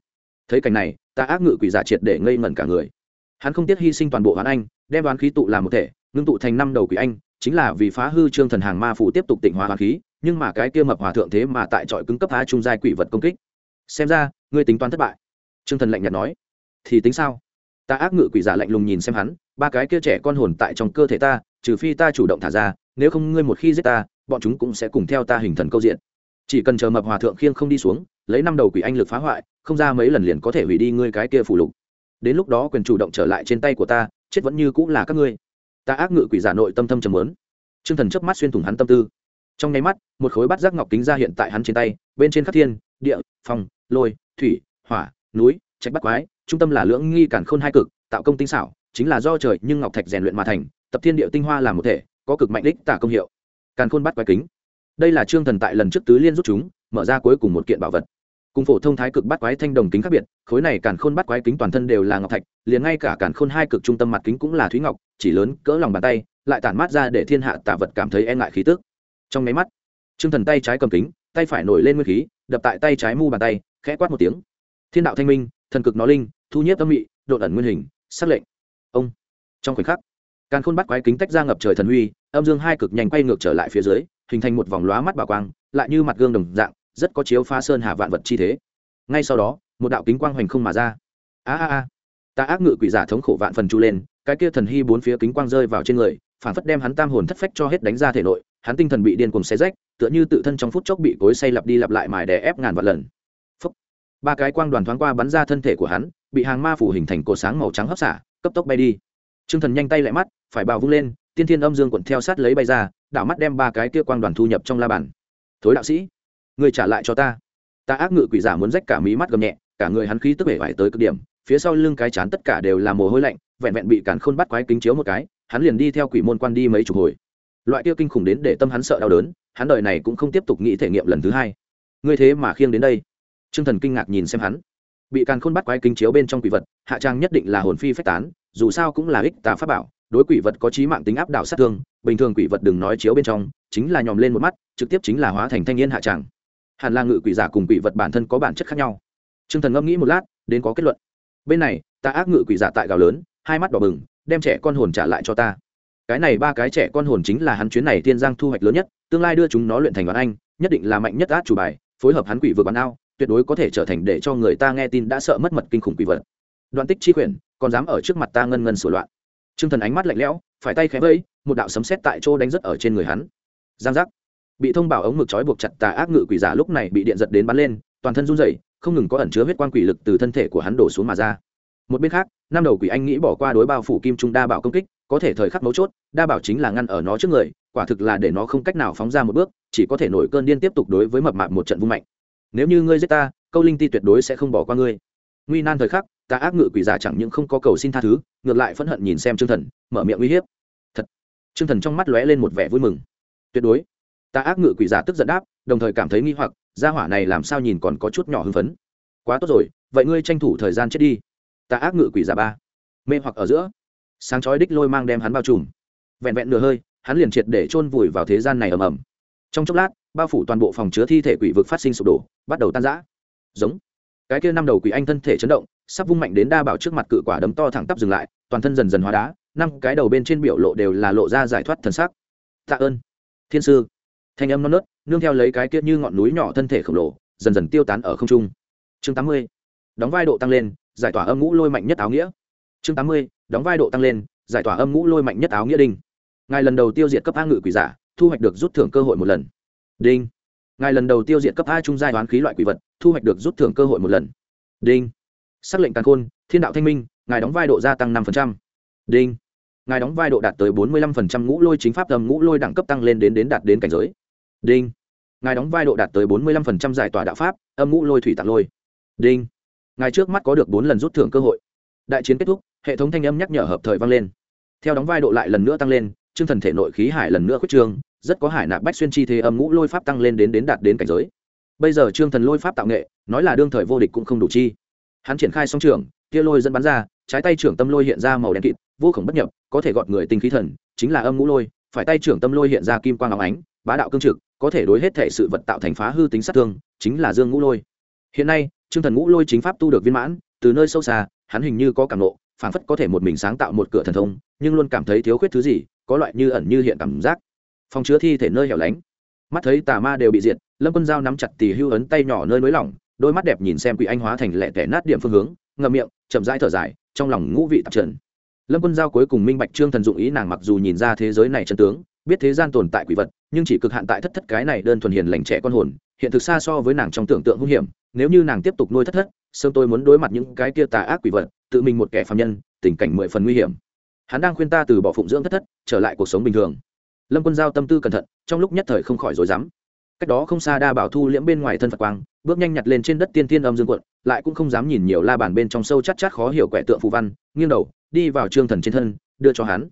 Speaker 1: Thấy cảnh này, ta ác ngự quỷ giả triệt để ngây ngẩn cả người. Hắn không tiếc hy sinh toàn bộ hoán anh, đem đoán khí tụ làm một thể, ngưng tụ thành năm đầu quỷ anh, chính là vì phá hư trương thần hàng ma phủ tiếp tục tỉnh hóa hoán khí, nhưng mà cái kia mập hòa thượng thế mà tại trọi cứng cấp phá trung giai quỷ vật công kích. Xem ra, ngươi tính toán thất bại. Trương thần lạnh nhạt nói. Thì tính sao? Ta ác ngự quỷ giả lạnh lùng nhìn xem hắn, ba cái kia trẻ con hồn tại trong cơ thể ta, trừ phi ta chủ động thả ra, nếu không ngươi một khi giết ta, bọn chúng cũng sẽ cùng theo ta hình thần câu diện. Chỉ cần chờ mập hòa thượng khiêng không đi xuống, lấy năm đầu quỷ anh lực phá hoại, không ra mấy lần liền có thể hủy đi ngươi cái kia phủ lục. Đến lúc đó quyền chủ động trở lại trên tay của ta, chết vẫn như cũng là các ngươi. Ta ác ngự quỷ giả nội tâm thâm trầm lớn t r ư ơ n g thần chớp mắt xuyên thủng hắn tâm tư. Trong nháy mắt, một khối bát giác ngọc kính ra hiện tại hắn trên tay, bên trên khắc thiên, địa, phong, lôi, thủy, hỏa, núi, trạch bắt quái trung tâm là lưỡng nghi cản khôn hai cực, tạo công tinh xảo, chính là do trời nhưng ngọc thạch rèn luyện mà thành, tập thiên địa tinh hoa làm một thể, có cực mạnh đích tả công hiệu. Càn khôn bắt quái kính. Đây là trương thần tại lần trước tứ liên rút chúng, mở ra cuối cùng một kiện bảo vật. Cùng phổ thông thái cực bắt quái thanh đồng kính khác biệt, khối này càn khôn bắt quái kính toàn thân đều là ngọc thạch, liền ngay cả càn khôn hai cực trung tâm mặt kính cũng là thúy ngọc, chỉ lớn, cỡ lòng bàn tay, lại tản mát ra để thiên hạ tạ vật cảm thấy e ngại khí tức. Trong máy mắt, trương thần tay trái cầm kính, tay phải nổi lên nguyên khí, đập tại tay trái mu bàn tay, khẽ quát một tiếng. Thiên đạo thanh minh thần cực nó linh, thu nhiếp tâm mị, đột ẩn nguyên hình xác lệnh. Ông. Trong khoảnh khắc, càn khôn bắt quái kính tách ra ngập trời thần huy, âm dương hai cực nhanh quay ngược trở lại phía dưới, hình thành một vòng lóa mắt bà quang, lại như mặt gương đồng dạng, rất có chiếu phá sơn hà vạn vật chi thế. Ngay sau đó, một đạo kính quang hoành không mà ra. A a a. Ta ác ngự quỷ giả thống khổ vạn phần chu lên, cái kia thần hy bốn phía kính quang rơi vào trên người, phản phất đem hắn tam hồn thất phách cho hết đánh ra thể nội, hắn tinh thần bị điên cùng xé rách, tựa như tự thân trong phút chốc bị cối say lặp đi lặp lại mài đè ép ngàn vạn lần ba cái quang đoàn thoáng qua bắn ra thân thể của hắn, bị hàng ma phủ hình thành cột sáng màu trắng hấp xả, cấp tốc bay đi. T r ư ơ n g thần nhanh tay lại mắt, phải bào vung lên, tiên thiên âm dương quận theo sát lấy bay ra, đảo mắt đem ba cái kia quang đoàn thu nhập trong la bàn. Thối đạo sĩ, người trả lại cho ta. Ta ác ngự quỷ giả muốn rách cả mí mắt gầm nhẹ, cả người hắn khí tức bể vải tới cực điểm, phía sau lưng cái chán tất cả đều là mồ hôi lạnh, vẹn vẹn bị cản khôn bắt quái kính chiếu một cái, hắn liền đi theo quỷ môn quan đi mấy chục hồi. Loại kia kinh khủng đến để tâm hắn sợ đau đớn, hắn đời này cũng không tiếp tục nghĩ thể nghiệm lần thứ hai. Ngươi thế mà khiêng đến đây. Trương thần kinh ngạc nhìn xem hắn. Bị càn khôn bắt quái kính chiếu bên trong quỷ vật, hạ trang nhất định là hồn phi phách tán, dù sao cũng là ích tà pháp bảo, đối quỷ vật có trí mạng tính áp đảo sát thương, bình thường quỷ vật đừng nói chiếu bên trong, chính là nhòm lên một mắt, trực tiếp chính là hóa thành thanh niên hạ tràng Hàn Lang ngự quỷ giả cùng quỷ vật bản thân có bản chất khác nhau. Trương thần ngẫm nghĩ một lát, đến có kết luận. Bên này, ta ác ngự quỷ giả tại gào lớn, hai mắt đỏ bừng, đem trẻ con hồn trả lại cho ta. Cái này ba cái trẻ con hồn chính là hắn chuyến này tiên giang thu hoạch lớn nhất, tương lai đưa chúng nó luyện thành đoán anh, nhất định là mạnh nhất át chủ bài, phối hợp hắn quỷ vượt bán ao tuyệt đối có thể trở thành để cho người ta nghe tin đã sợ mất mật kinh khủng quỷ vật. Đoạn tích chi quyển còn dám ở trước mặt ta ngân ngân sửa loạn. T r ư ơ n g thần ánh mắt lạnh lẽo, phải tay khẽ vẫy một đạo sấm xét tại chỗ đánh rất ở trên người hắn. Giang giác. Bị thông bảo ống mực trói buộc chặt tà ác ngự quỷ giả lúc này bị điện giật đến bắn lên, toàn thân run rẩy, không ngừng có ẩn chứa huyết quan quỷ lực từ thân thể của hắn đổ xuống mà ra. Một bên khác, năm đầu quỷ anh nghĩ bỏ qua đối bao phủ kim trung đa bảo công kích, có thể thời khắc mấu chốt, đa bảo chính là ngăn ở nó trước người, quả thực là để nó không cách nào phóng ra một bước, chỉ có thể nổi cơn điên tiếp tục đối với mập mạp một trận vung mạnh nếu như ngươi giết ta, câu linh ti tuyệt đối sẽ không bỏ qua ngươi. Nguy nan thời khắc, ta ác ngự quỷ giả chẳng những không có cầu xin tha thứ, ngược lại phẫn hận nhìn xem chương thần, mở miệng uy hiếp. Thật. Chương thần trong mắt lóe lên một vẻ vui mừng. Tuyệt đối. Ta ác ngự quỷ giả tức giận đáp, đồng thời cảm thấy nghi hoặc, gia hỏa này làm sao nhìn còn có chút nhỏ hưng phấn. Quá tốt rồi, vậy ngươi tranh thủ thời gian chết đi. Ta ác ngự quỷ giả ba. Mê hoặc ở giữa. Sáng chói đích lôi mang đem hắn bao trùm. Vẹn vẹn nửa hơi, hắn liền triệt để chôn vùi vào thế gian này ầm ầm. Trong chốc lát bao phủ toàn bộ phòng chứa thi thể quỷ vực phát sinh sụp đổ, bắt đầu tan rã. Giống. Cái kia năm đầu quỷ anh thân thể chấn động, sắp vung mạnh đến đa bảo trước mặt cự quả đấm to thẳng tắp dừng lại, toàn thân dần dần hóa đá, năm cái đầu bên trên biểu lộ đều là lộ ra giải thoát thần sắc. Tạ ơn. Thiên sư. Thanh âm non nớt, nương theo lấy cái kia như ngọn núi nhỏ thân thể khổng lồ, dần dần tiêu tán ở không trung. Chương tám mươi. Đóng vai độ tăng lên, giải tỏa âm ngũ lôi mạnh nhất áo nghĩa. Chương tám mươi. Đóng vai độ tăng lên, giải tỏa âm ngũ lôi mạnh nhất áo nghĩa đinh. Ngài lần đầu tiêu diệt cấp a ngự quỷ giả, thu hoạch được rút thưởng cơ hội một lần đinh. Ngài lần đầu tiêu diệt cấp a trung giai đoán khí loại quỷ vật, thu hoạch được rút thưởng cơ hội một lần. Đinh. Xác lệnh càn khôn, thiên đạo thanh minh, ngài đóng vai độ gia tăng năm đinh. Ngài đóng vai độ đạt tới bốn mươi lăm ngũ lôi chính pháp âm ngũ lôi đẳng cấp tăng lên đến đến đạt đến cảnh giới. Đinh. Ngài đóng vai độ đạt tới bốn mươi lăm giải tỏa đạo pháp, âm ngũ lôi thủy tạc lôi. Đinh. Ngài trước mắt có được bốn lần rút thưởng cơ hội. Đại chiến kết thúc, hệ thống thanh âm nhắc nhở hợp thời vang lên. Theo đóng vai độ lại lần nữa tăng lên chương thần thể nội khí hải lần nữa khuyết trương rất có hải nạp bách xuyên chi thế âm ngũ lôi pháp tăng lên đến đến đạt đến cảnh giới. Bây giờ trương thần lôi pháp tạo nghệ, nói là đương thời vô địch cũng không đủ chi. Hắn triển khai song trường, kia lôi dẫn bắn ra, trái tay trưởng tâm lôi hiện ra màu đen kịt, vô khổng bất nhập, có thể gọt người tinh khí thần, chính là âm ngũ lôi, phải tay trưởng tâm lôi hiện ra kim quang óng ánh, bá đạo cương trực, có thể đối hết thể sự vật tạo thành phá hư tính sát thương, chính là dương ngũ lôi. Hiện nay, trương thần ngũ lôi chính pháp tu được viên mãn, từ nơi sâu xa, hắn hình như có cảm nộ phảng phất có thể một mình sáng tạo một cửa thần thông, nhưng luôn cảm thấy thiếu khuyết thứ gì, có loại như ẩn như hiện cảm giác phòng chứa thi thể nơi hẻo lánh. Mắt thấy tà ma đều bị diệt, lâm quân dao nắm chặt tì hưu ấn tay nhỏ nơi nới lỏng, đôi mắt đẹp nhìn xem quỷ anh hóa thành lẹ tẻ nát điểm phương hướng, ngậm miệng, chậm rãi thở dài, trong lòng ngũ vị tạp trần. Lâm quân giao cuối cùng minh bạch trương thần dụng ý nàng mặc dù nhìn ra thế giới này chân tướng, biết thế gian tồn tại quỷ vật, nhưng chỉ cực hạn tại thất thất cái này đơn thuần hiền lành trẻ con hồn, hiện thực xa so với nàng trong tưởng tượng hung hiểm, nếu như nàng tiếp tục nuôi thất thất, sớm tôi muốn đối mặt những cái kia tà ác quỷ vật, tự mình một kẻ phạm nhân, tình cảnh mười phần nguy hiểm. Hắn đang khuyên ta từ bỏ phụng dưỡng thất thất, trở lại cuộc sống bình thường lâm quân giao tâm tư cẩn thận, trong lúc nhất thời không khỏi rối rắm. Cách đó không xa đa bảo thu liễm bên ngoài thân phật quang, bước nhanh nhặt lên trên đất tiên tiên âm dương quận, lại cũng không dám nhìn nhiều la bàn bên trong sâu chắc chắc khó hiểu quẻ tượng phù văn, nghiêng đầu, đi vào trương thần trên thân, đưa cho hắn.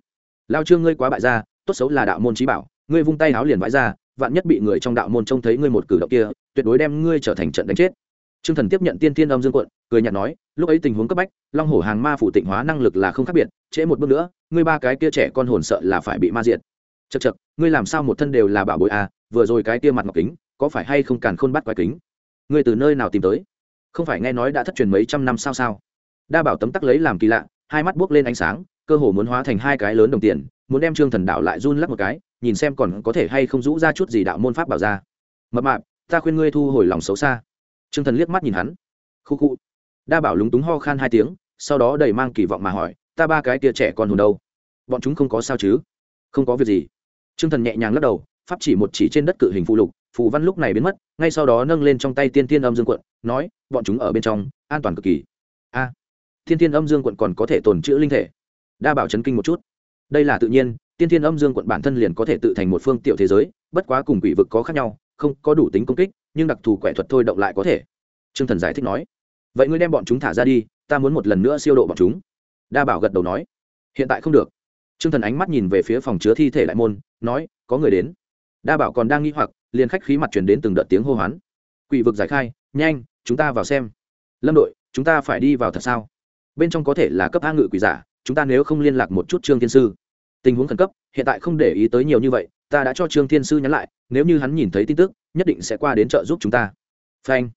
Speaker 1: Lao trương ngươi quá bại gia, tốt xấu là đạo môn trí bảo, ngươi vung tay áo liền vãi ra, vạn nhất bị người trong đạo môn trông thấy ngươi một cử động kia, tuyệt đối đem ngươi trở thành trận đánh chết. Trương thần tiếp nhận tiên tiên âm dương quận, cười nhạt nói, lúc ấy tình huống cấp bách, long hổ hàng ma phủ tịnh hóa năng lực là không khác biệt, trễ một bước nữa, ngươi ba cái kia trẻ con hồn sợ là phải bị ma diệt chật chật, ngươi làm sao một thân đều là bảo bội à vừa rồi cái kia mặt ngọc kính, có phải hay không càn khôn bắt quái kính? Ngươi từ nơi nào tìm tới? Không phải nghe nói đã thất truyền mấy trăm năm sao sao? Đa bảo tấm tắc lấy làm kỳ lạ, hai mắt buốc lên ánh sáng, cơ hồ muốn hóa thành hai cái lớn đồng tiền, muốn đem trương thần đạo lại run lắc một cái, nhìn xem còn có thể hay không rũ ra chút gì đạo môn pháp bảo ra. Mập mạp, ta khuyên ngươi thu hồi lòng xấu xa. Trương thần liếc mắt nhìn hắn. Khu khu. Đa bảo lúng túng ho khan hai tiếng, sau đó đầy mang kỳ vọng mà hỏi, ta ba cái tia trẻ con hồn đâu? Bọn chúng không có sao chứ? Không có việc gì trương thần nhẹ nhàng lắc đầu pháp chỉ một chỉ trên đất cự hình phù lục phù văn lúc này biến mất ngay sau đó nâng lên trong tay tiên tiên âm dương quận nói bọn chúng ở bên trong an toàn cực kỳ. A à, thiên tiên âm dương quận còn có thể tồn trữ linh thể? Đa bảo chấn kinh một chút. Đây là tự nhiên tiên tiên âm dương quận bản thân liền có thể tự thành một phương tiểu thế giới bất quá cùng quỷ vực có khác nhau không có đủ tính công kích nhưng đặc thù quẻ thuật thôi động lại có thể. Trương thần giải thích nói. Vậy ngươi đem bọn chúng thả ra đi ta muốn một lần nữa siêu độ bọn chúng. Đa bảo gật đầu nói. Hiện tại không được. Trương thần ánh mắt nhìn về phía phòng chứa thi thể lại môn, nói, có người đến. Đa bảo còn đang nghi hoặc, liền khách khí mặt truyền đến từng đợt tiếng hô hoán. Quỷ vực giải khai, nhanh, chúng ta vào xem. Lâm đội, chúng ta phải đi vào thật sao? Bên trong có thể là cấp a ngự quỷ giả, chúng ta nếu không liên lạc một chút trương thiên sư. Tình huống khẩn cấp, hiện tại không để ý tới nhiều như vậy, ta đã cho trương thiên sư nhắn lại, nếu như hắn nhìn thấy tin tức, nhất định sẽ qua đến trợ giúp chúng ta. Phanh.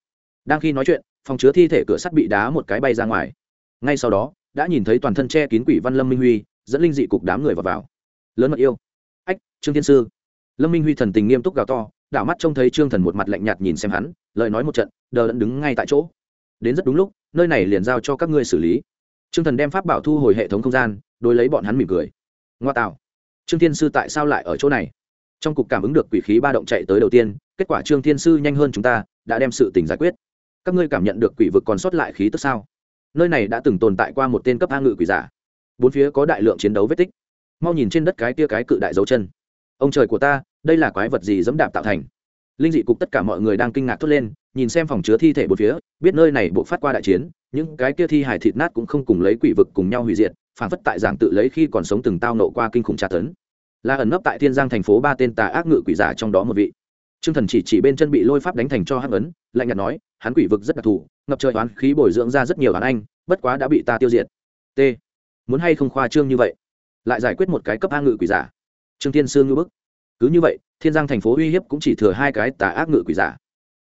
Speaker 1: Đang khi nói chuyện, phòng chứa thi thể cửa sắt bị đá một cái bay ra ngoài. Ngay sau đó, đã nhìn thấy toàn thân che kín quỷ văn lâm minh huy dẫn linh dị cục đám người vào vào. Lớn mật yêu. Ách, trương thiên sư. Lâm minh huy thần tình nghiêm túc gào to, đảo mắt trông thấy trương thần một mặt lạnh nhạt nhìn xem hắn, lời nói một trận, đờ đẫn đứng ngay tại chỗ. Đến rất đúng lúc, nơi này liền giao cho các ngươi xử lý. Trương thần đem pháp bảo thu hồi hệ thống không gian, đối lấy bọn hắn mỉm cười. Ngoa tạo. Trương thiên sư tại sao lại ở chỗ này? Trong cục cảm ứng được quỷ khí ba động chạy tới đầu tiên, kết quả trương thiên sư nhanh hơn chúng ta, đã đem sự tình giải quyết. Các ngươi cảm nhận được quỷ vực còn sót lại khí tức sao? Nơi này đã từng tồn tại qua một tên cấp a ngự quỷ giả bốn phía có đại lượng chiến đấu vết tích. Mau nhìn trên đất cái tia cái cự đại dấu chân. Ông trời của ta đây là quái vật gì dẫm đạp tạo thành? Linh dị cục tất cả mọi người đang kinh ngạc thốt lên nhìn xem phòng chứa thi thể bốn phía biết nơi này buộc phát qua đại chiến những cái kia thi hài thịt nát cũng không cùng lấy quỷ vực cùng nhau hủy diệt phản phất tại giảng tự lấy khi còn sống từng tao nộ qua kinh khủng tra tấn. Là ẩn nấp tại thiên giang thành phố ba tên tà ác ngự quỷ giả trong đó một vị. Trương Thần chỉ chỉ bên chân bị lôi pháp đánh thành cho hắc ấn, lạnh nhạt nói, hắn quỷ vực rất đặc thù, ngập trời oán khí bồi dưỡng ra rất nhiều oán anh, bất quá đã bị ta tiêu diệt. T. Muốn hay không khoa trương như vậy, lại giải quyết một cái cấp A ngự quỷ giả. Trương Thiên Sương ngư bức. Cứ như vậy, Thiên Giang thành phố uy hiếp cũng chỉ thừa hai cái tà ác ngự quỷ giả.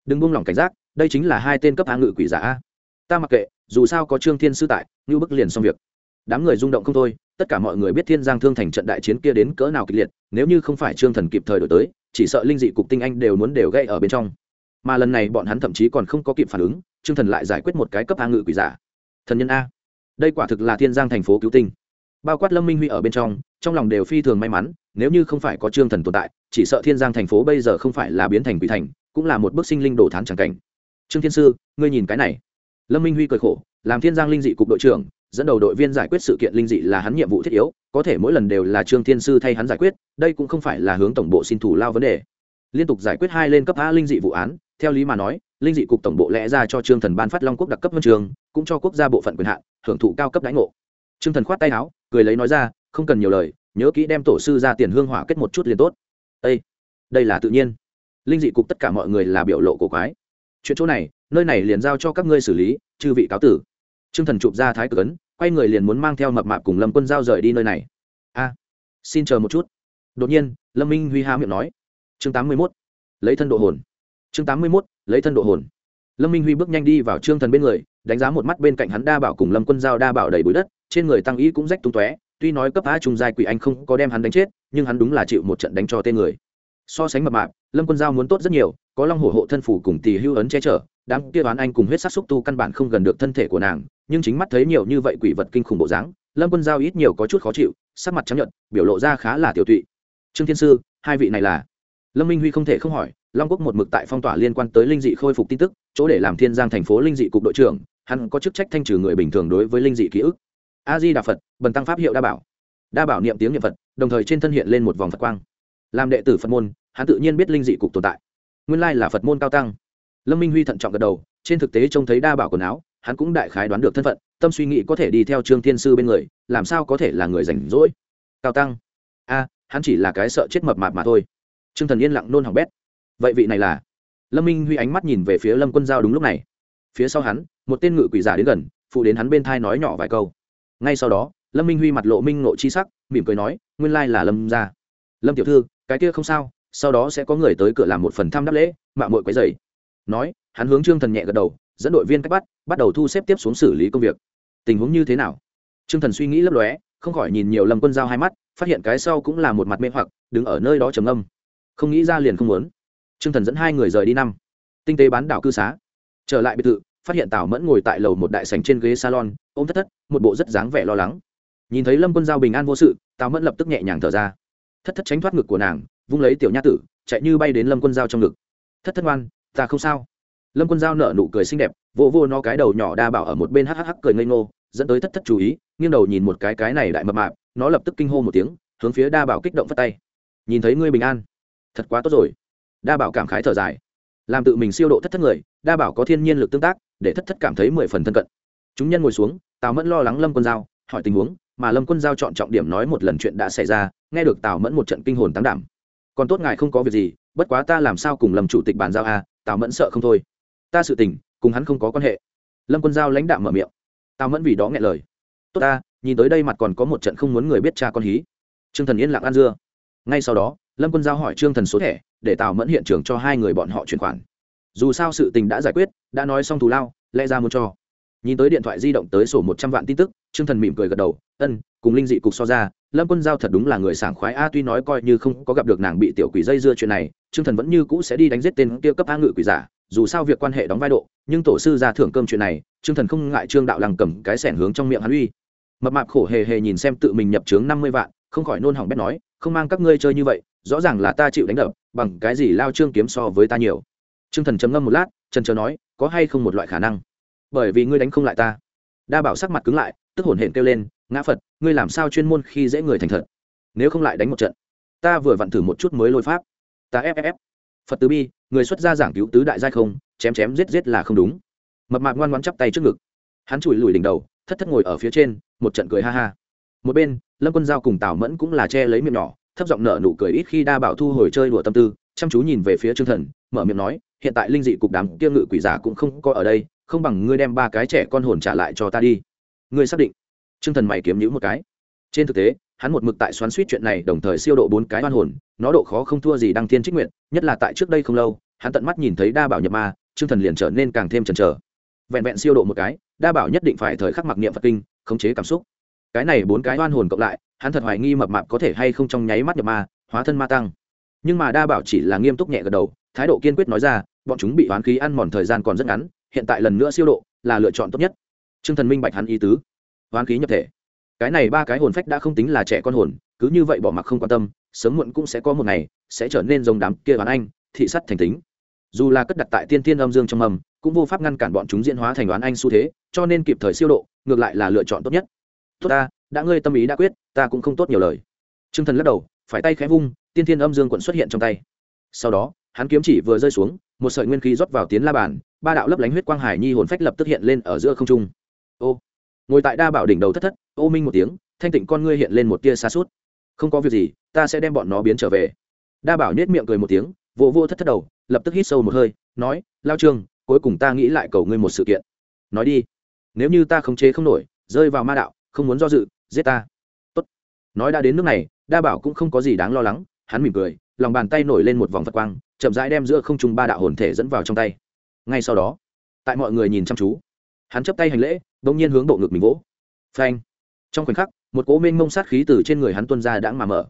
Speaker 1: Đừng buông lỏng cảnh giác, đây chính là hai tên cấp A ngự quỷ giả a. Ta mặc kệ, dù sao có Trương Thiên sư tại, ngư bức liền xong việc. Đám người rung động không thôi, tất cả mọi người biết Thiên Giang Thương thành trận đại chiến kia đến cỡ nào kịch liệt, nếu như không phải Trương Thần kịp thời đổi tới, chỉ sợ linh dị cục tinh anh đều muốn đều gây ở bên trong mà lần này bọn hắn thậm chí còn không có kịp phản ứng trương thần lại giải quyết một cái cấp a ngự quỷ giả thần nhân a đây quả thực là thiên giang thành phố cứu tinh. Bao quát lâm minh huy ở bên trong trong lòng đều phi thường may mắn, nếu như không phải có trương thần tồn tại, chỉ sợ thiên giang thành phố bây giờ không phải là biến thành quỷ thành, cũng là một bức sinh linh đổ thán chẳng cảnh. Trương thiên sư, ngươi nhìn cái này. Lâm minh huy cười khổ, làm thiên giang linh dị cục đội trưởng, dẫn đầu đội viên giải quyết sự kiện linh dị là hắn nhiệm vụ thiết yếu, có thể mỗi lần đều là trương thiên sư thay hắn giải quyết, đây cũng không phải là hướng tổng bộ xin thủ lao vấn đề. Liên tục giải quyết hai lên cấp a linh dị vụ án, theo lý mà nói linh dị cục tổng bộ lẽ ra cho trương thần ban phát long quốc đặc cấp huân trường, cũng cho quốc gia bộ phận quyền hạn, hưởng thụ cao cấp đãi ngộ. Trương thần khoát tay áo, cười lấy nói ra, không cần nhiều lời, nhớ kỹ đem tổ sư ra tiền hương hỏa kết một chút liền tốt. Ê! đây là tự nhiên. Linh dị cục tất cả mọi người là biểu lộ cổ quái. Chuyện chỗ này, nơi này liền giao cho các ngươi xử lý, chư vị cáo tử. Trương thần chụp ra thái cực ấn, quay người liền muốn mang theo mập mạp cùng lâm quân giao rời đi nơi này. A, xin chờ một chút. Đột nhiên, lâm minh huy há miệng nói. Chương tám mươi mốt, lấy thân độ hồn. Chương tám mươi mốt lấy thân độ hồn. Lâm minh huy bước nhanh đi vào trương thần bên người, đánh giá một mắt bên cạnh hắn đa bảo cùng lâm quân giao đa bảo đầy bụi đất, trên người tăng ý cũng rách tung tóe, tuy nói cấp á trung giai quỷ anh không có đem hắn đánh chết, nhưng hắn đúng là chịu một trận đánh cho tên người. So sánh mập mạp, lâm quân giao muốn tốt rất nhiều, có long hổ hộ thân phủ cùng tì hưu ấn che chở, đám kia đoán anh cùng huyết sát xúc tu căn bản không gần được thân thể của nàng, nhưng chính mắt thấy nhiều như vậy quỷ vật kinh khủng bộ dáng, lâm quân giao ít nhiều có chút khó chịu, sắc mặt chấp nhận biểu lộ ra khá là tiểu tụy. Trương thiên sư, hai vị này là? Lâm minh huy không thể không hỏi long quốc một mực tại phong tỏa liên quan tới linh dị khôi phục tin tức, chỗ để làm thiên giang thành phố linh dị cục đội trưởng, hắn có chức trách thanh trừ người bình thường đối với linh dị ký ức. A di đà phật, bần tăng pháp hiệu đa bảo. Đa bảo niệm tiếng niệm phật, đồng thời trên thân hiện lên một vòng phật quang. Làm đệ tử phật môn, hắn tự nhiên biết linh dị cục tồn tại. Nguyên lai là phật môn cao tăng. Lâm minh huy thận trọng gật đầu, trên thực tế trông thấy đa bảo quần áo, hắn cũng đại khái đoán được thân phận, tâm suy nghĩ có thể đi theo trương thiên sư bên người, làm sao có thể là người rảnh rỗi. Cao tăng. A, hắn chỉ là cái sợ chết mập mạp mà thôi. Trương thần yên lặng nôn hỏng bét vậy vị này là? Lâm minh huy ánh mắt nhìn về phía lâm quân giao đúng lúc này. Phía sau hắn, một tên ngự quỷ giả đến gần, phụ đến hắn bên thai nói nhỏ vài câu. Ngay sau đó, lâm minh huy mặt lộ minh nộ chi sắc, mỉm cười nói, nguyên lai là lâm gia. Lâm tiểu thư, cái kia không sao, sau đó sẽ có người tới cửa làm một phần thăm đáp lễ. Mạng mội quấy dày nói, hắn hướng trương thần nhẹ gật đầu, dẫn đội viên cách bắt bắt đầu thu xếp tiếp xuống xử lý công việc. Tình huống như thế nào? Trương thần suy nghĩ lấp lóe, không khỏi nhìn nhiều lâm quân giao hai mắt, phát hiện cái sau cũng là một mặt mê hoặc, đứng ở nơi đó trầm âm không nghĩ ra liền không muốn trương thần dẫn hai người rời đi năm. Tinh tế bán đảo cư xá. Trở lại biệt thự, phát hiện tào mẫn ngồi tại lầu một đại sành trên ghế salon, ôm thất thất, một bộ rất dáng vẻ lo lắng. Nhìn thấy lâm quân giao bình an vô sự, tào mẫn lập tức nhẹ nhàng thở ra. Thất thất tránh thoát ngực của nàng, vung lấy tiểu nha tử, chạy như bay đến lâm quân giao trong ngực. Thất thất ngoan, ta không sao. Lâm quân giao nở nụ cười xinh đẹp vô vô nó cái đầu nhỏ đa bảo ở một bên hắc hắc cười ngây ngô, dẫn tới thất thất chú ý, nghiêng đầu nhìn một cái cái này đại mập mạp, nó lập tức kinh hô một tiếng, hướng phía đa bảo kích động phất tay. Nhìn thấy ngươi bình an, thật quá tốt rồi đa bảo cảm khái thở dài. Làm tự mình siêu độ thất thất người, đa bảo có thiên nhiên lực tương tác, để thất thất cảm thấy mười phần thân cận. Chúng nhân ngồi xuống, tào mẫn lo lắng lâm quân giao, hỏi tình huống, mà lâm quân giao chọn trọng điểm nói một lần chuyện đã xảy ra, nghe được tào mẫn một trận kinh hồn tăng đảm. Còn tốt ngài không có việc gì, bất quá ta làm sao cùng lâm chủ tịch bàn giao a tào mẫn sợ không thôi. Ta sự tình, cùng hắn không có quan hệ. Lâm quân giao lãnh đạo mở miệng. Tào mẫn vì đó nghe lời. Tốt ta, nhìn tới đây mặt còn có một trận không muốn người biết cha con hí. Trương thần yên lặng ăn dưa. Ngay sau đó lâm quân giao hỏi trương thần số thẻ, để tào mẫn hiện trường cho hai người bọn họ chuyển khoản. Dù sao sự tình đã giải quyết, đã nói xong thù lao, lẽ ra muốn cho. Nhìn tới điện thoại di động tới sổ một trăm vạn tin tức, trương thần mỉm cười gật đầu, ân, cùng linh dị cục so ra, lâm quân giao thật đúng là người sảng khoái. A, tuy nói coi như không có gặp được nàng bị tiểu quỷ dây dưa chuyện này, trương thần vẫn như cũ sẽ đi đánh giết tên kia cấp a ngự quỷ giả, dù sao việc quan hệ đóng vai độ, nhưng tổ sư ra thưởng cơm chuyện này, trương thần không ngại trương đạo lằng cầm cái sẻn hướng trong miệng hắn uy. Mập mạp khổ hề hề nhìn xem tự mình nhập trướng năm mươi vạn, không khỏi nôn hỏng bét nói không mang các ngươi chơi như vậy, rõ ràng là ta chịu đánh đập, bằng cái gì lao trương kiếm so với ta nhiều? Trương thần chấm ngâm một lát, trần chờ nói, có hay không một loại khả năng? Bởi vì ngươi đánh không lại ta. Đa bảo sắc mặt cứng lại, tức hổn hển kêu lên, ngã phật, ngươi làm sao chuyên môn khi dễ người thành thật? Nếu không lại đánh một trận, ta vừa vặn thử một chút mới lôi pháp. Ta fff phật tứ bi, người xuất gia giảng cứu tứ đại giai không, chém chém giết giết là không đúng. Mập mạc ngoan ngoan chắp tay trước ngực. Hắn chùi lùi đỉnh đầu, thất thất ngồi ở phía trên, một trận cười ha ha một bên, lâm quân giao cùng tào mẫn cũng là che lấy miệng nhỏ, thấp giọng nở nụ cười ít khi đa bảo thu hồi chơi đùa tâm tư, chăm chú nhìn về phía trương thần, mở miệng nói, hiện tại linh dị cục đám kia ngự quỷ giả cũng không có ở đây, không bằng ngươi đem ba cái trẻ con hồn trả lại cho ta đi. Ngươi xác định? Trương thần mày kiếm nhữ một cái. Trên thực tế, hắn một mực tại xoắn suýt chuyện này, đồng thời siêu độ bốn cái oan hồn, nó độ khó không thua gì đăng thiên trích nguyện nhất là tại trước đây không lâu, hắn tận mắt nhìn thấy đa bảo nhập ma, trương thần liền trở nên càng thêm chần chờ. Vẹn vẹn siêu độ một cái, đa bảo nhất định phải thời khắc mặc niệm phật kinh, khống chế cảm xúc cái này bốn cái oan hồn cộng lại, hắn thật hoài nghi mập mạp có thể hay không trong nháy mắt nhập ma, hóa thân ma tăng. Nhưng mà đa bảo chỉ là nghiêm túc nhẹ gật đầu, thái độ kiên quyết nói ra, bọn chúng bị oán khí ăn mòn thời gian còn rất ngắn, hiện tại lần nữa siêu độ, là lựa chọn tốt nhất. T r ư ơ n g thần minh bạch hắn ý tứ. Oán khí nhập thể. Cái này ba cái hồn phách đã không tính là trẻ con hồn, cứ như vậy bỏ mặc không quan tâm, sớm muộn cũng sẽ có một ngày, sẽ trở nên giống đám kia oán anh, thị sắt thành tính. Dù là cất đặt tại tiên tiên âm dương trong mầm cũng vô pháp ngăn cản bọn chúng diễn hóa thành oán anh xu thế, cho nên kịp thời siêu độ, ngược lại là lựa chọn tốt nhất tốt ta, đã ngươi tâm ý đã quyết, ta cũng không tốt nhiều lời. T r ư ơ n g thần lắc đầu, phải tay khẽ vung, tiên thiên âm dương quận xuất hiện trong tay. Sau đó, hắn kiếm chỉ vừa rơi xuống, một sợi nguyên khí rót vào tiến la bàn, ba đạo lấp lánh huyết quang hải nhi hồn phách lập tức hiện lên ở giữa không trung. Ô, ngồi tại đa bảo đỉnh đầu thất thất, ô minh một tiếng, thanh tịnh con ngươi hiện lên một tia xa suốt không có việc gì, ta sẽ đem bọn nó biến trở về. Đa bảo nhét miệng cười một tiếng vô vô thất thất đầu, lập tức hít sâu một hơi, nói, lao trương, cuối cùng ta nghĩ lại cầu ngươi một sự kiện. Nói đi. Nếu như ta khống chế không nổi, rơi vào ma đạo không muốn do dự, giết ta. Tốt. nói đã đến nước này, đa bảo cũng không có gì đáng lo lắng, hắn mỉm cười, lòng bàn tay nổi lên một vòng vật quang, chậm rãi đem giữa không trung ba đạo hồn thể dẫn vào trong tay. Ngay sau đó, tại mọi người nhìn chăm chú, hắn chấp tay hành lễ đ ỗ n g nhiên hướng bộ ngực mình vỗ. Phanh. Trong khoảnh khắc, một cố minh mông sát khí từ trên người hắn tuân ra đãng mà mở.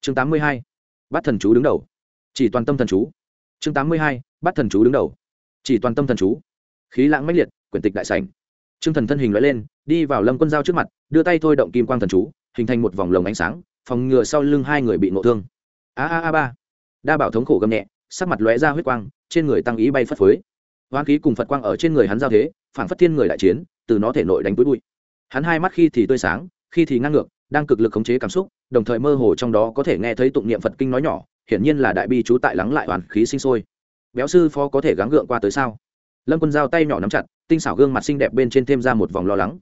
Speaker 1: Chương tám mươi hai, bắt thần chú đứng đầu. Chỉ toàn tâm thần chú. Chương tám mươi hai, bắt thần chú đứng đầu. Chỉ toàn tâm thần chú. Khí lãng mãnh liệt, quyển tịch đại sảnh. T r ư ơ n g thần thân hình loại lên đi vào lâm quân giao trước mặt, đưa tay thôi động kim quang thần chú, hình thành một vòng lồng ánh sáng, phòng ngừa sau lưng hai người bị ngộ thương. A a a ba. Đa bảo thống khổ gầm nhẹ, sắc mặt lóe ra huyết quang, trên người tăng ý bay phất phới. Hoán khí cùng phật quang ở trên người hắn giao thế phản phất thiên người đại chiến, từ nó thể nội đánh túi bụi. Hắn hai mắt khi thì tươi sáng, khi thì ngang ngược, đang cực lực khống chế cảm xúc, đồng thời mơ hồ trong đó có thể nghe thấy tụng niệm phật kinh nói nhỏ, hiển nhiên là đại bi chú tại lắng lại hoàn khí sinh sôi. Béo sư phó có thể gắng gượng qua tới sao? Lâm quân giao tay nhỏ nắm chặt, tinh xảo gương mặt xinh đẹp bên trên thêm ra một vòng lo lắng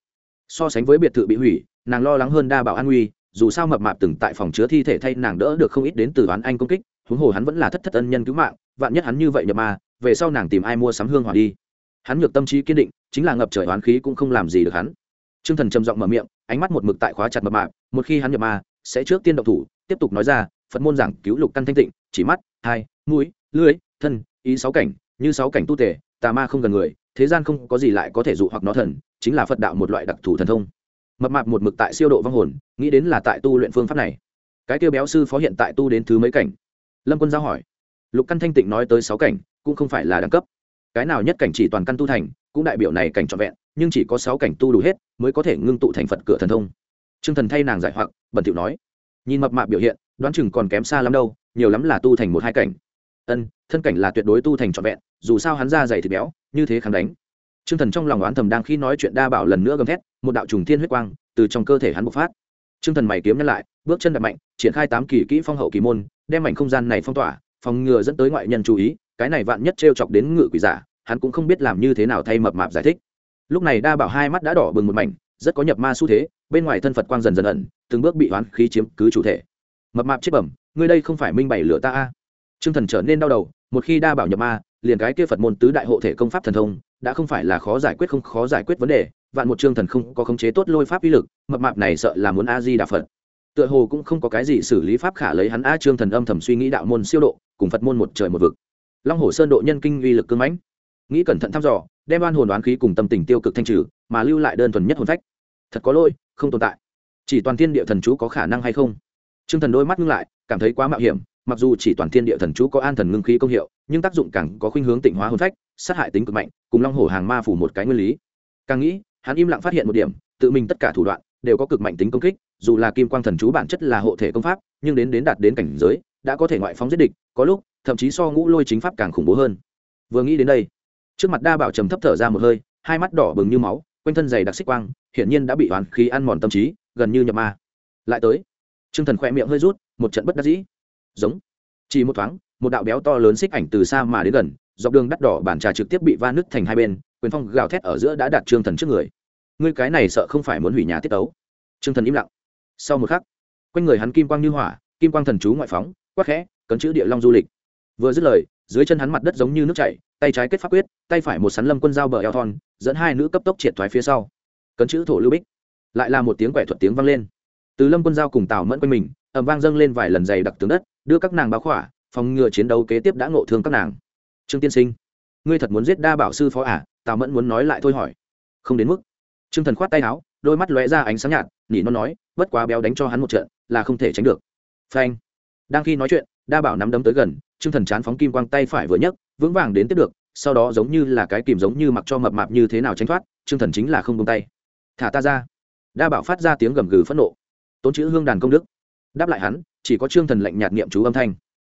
Speaker 1: so sánh với biệt thự bị hủy, nàng lo lắng hơn đa bảo an nguy, dù sao mập mạp từng tại phòng chứa thi thể thay nàng đỡ được không ít đến từ đoán anh công kích, huống hồ hắn vẫn là thất thất ân nhân cứu mạng, vạn nhất hắn như vậy nhập ma, về sau nàng tìm ai mua sắm hương hỏa đi. Hắn nhược tâm trí kiên định, chính là ngập trời oán khí cũng không làm gì được hắn. T r ư ơ n g thần trầm giọng mở miệng, ánh mắt một mực tại khóa chặt mập mạp, một khi hắn nhập ma, sẽ trước tiên độc thủ, tiếp tục nói ra, phật môn giảng cứu lục căn thanh tịnh, chỉ mắt, hai, mũi lưới thân, ý sáu cảnh, như sáu cảnh tu tể tà ma không gần người thế gian không có gì lại có thể dụ hoặc nó thần, chính là phật đạo một loại đặc thù thần thông. Mập mạp một mực tại siêu độ vong hồn, nghĩ đến là tại tu luyện phương pháp này. Cái kêu béo sư phó hiện tại tu đến thứ mấy cảnh? Lâm quân giao hỏi. Lục căn thanh tịnh nói tới sáu cảnh, cũng không phải là đẳng cấp. Cái nào nhất cảnh chỉ toàn căn tu thành, cũng đại biểu này cảnh trọn vẹn, nhưng chỉ có sáu cảnh tu đủ hết, mới có thể ngưng tụ thành phật cửa thần thông. T r ư ơ n g thần thay nàng giải hoặc, bẩn thiệu nói. Nhìn mập mạp biểu hiện, đoán chừng còn kém xa lắm đâu, nhiều lắm là tu thành một hai cảnh. Ân, thân cảnh là tuyệt đối tu thành trọn vẹn dù sao hắn ra dày thịt béo, như thế kháng đánh. T r ư ơ n g thần trong lòng oán thầm đang khi nói chuyện đa bảo lần nữa gầm thét, một đạo trùng thiên huyết quang từ trong cơ thể hắn bộc phát. T r ư ơ n g thần mày kiếm nhắc lại, bước chân đập mạnh, triển khai tám kỳ kỹ phong hậu kỳ môn, đem mảnh không gian này phong tỏa, phòng ngừa dẫn tới ngoại nhân chú ý, cái này vạn nhất t chọc đến ngự quỷ giả, hắn cũng không biết làm như thế nào thay mập mạp giải thích. Lúc này đa bảo hai mắt đã đỏ bừng một mảnh, rất có nhập ma xu thế, bên ngoài thân phật quang dần dần ẩn, từng bước bị oán khí chiếm cứ chủ thể. Mập mạp chết bẩm, ngươi đây không phải minh bày lửa ta a. À. thần trở nên đau đầu, một khi đa bảo nhập ma liền cái kia phật môn tứ đại hộ thể công pháp thần thông, đã không phải là khó giải quyết không khó giải quyết vấn đề, vạn một chương thần không có khống chế tốt lôi pháp uy lực, mập mạp này sợ là muốn a di đà phật. Tựa hồ cũng không có cái gì xử lý pháp khả lấy hắn a trương thần âm thầm suy nghĩ đạo môn siêu độ, cùng phật môn một trời một vực. Long hồ sơn độ nhân kinh uy lực cương mãnh. Nghĩ cẩn thận thăm dò, đem oan hồn đoán khí cùng tâm tình tiêu cực thanh trừ, mà lưu lại đơn thuần nhất hồn phách. Thật có lỗi, không tồn tại. Chỉ toàn thiên địa thần chú có khả năng hay không? Trương thần đôi mắt ngưng lại, cảm thấy quá mạo hiểm mặc dù chỉ toàn thiên địa thần chú có an thần ngưng khí công hiệu, nhưng tác dụng càng có khuynh hướng tịnh hóa hồn phách, sát hại tính cực mạnh, cùng long hổ hàng ma phủ một cái nguyên lý. Càng nghĩ, hắn im lặng phát hiện một điểm, tự mình tất cả thủ đoạn đều có cực mạnh tính công kích, dù là kim quang thần chú bản chất là hộ thể công pháp, nhưng đến đến đạt đến cảnh giới, đã có thể ngoại phóng giết địch, có lúc, thậm chí so ngũ lôi chính pháp càng khủng bố hơn. Vừa nghĩ đến đây, trước mặt đa bảo trầm thấp thở ra một hơi, hai mắt đỏ bừng như máu, quanh thân dày đặc xích quang, hiển nhiên đã bị oán khí ăn mòn tâm trí, gần như nhập ma. Lại tới t r ư ơ n g thần khoe miệng hơi rút, một trận bất đắc dĩ giống. Chỉ một thoáng, một đạo béo to lớn xích ảnh từ xa mà đến gần, dọc đường đắt đỏ bản trà trực tiếp bị va nứt thành hai bên, quyền phong gào thét ở giữa đã đặt trương thần trước người. Ngươi cái này sợ không phải muốn hủy nhà tiết tấu. Trương thần im lặng. Sau một khắc, quanh người hắn kim quang như hỏa, kim quang thần chú ngoại phóng, quắc khẽ, cấn chữ địa long du lịch. Vừa dứt lời, dưới chân hắn mặt đất giống như nước chảy, tay trái kết pháp quyết, tay phải một sắn lâm quân dao bờ eo thon, dẫn hai nữ cấp tốc triệt thoái phía sau. Cấn chữ thổ lưu bích. Lại là một tiếng quẻ thuật tiếng vang lên. Từ lâm quân dao cùng tào mẫn quanh mình ẩm vang dâng lên vài lần dày đặc tướng đất đưa các nàng báo khỏa, phòng ngừa chiến đấu kế tiếp đã ngộ thương các nàng. Trương tiên sinh, ngươi thật muốn giết đa bảo sư phó ả à? tào mẫn muốn nói lại thôi hỏi. Không đến mức. Trương thần khoát tay áo, đôi mắt lóe ra ánh sáng nhạt nỉ nó nói, bất quá béo đánh cho hắn một trận, là không thể tránh được. Phanh. Đang khi nói chuyện, đa bảo nắm đấm tới gần, trương thần chán phóng kim quang tay phải vừa nhấc, vững vàng đến tiếp được, sau đó giống như là cái kìm giống như mặc cho mập mạp như thế nào tránh thoát, trương thần chính là không tung tay. Thả ta ra. Đa bảo phát ra tiếng gầm gừ phẫn nộ. Tốn chữ hương đàn công đức. Đáp lại hắn chỉ có trương thần lệnh nhạt niệm chú âm thanh.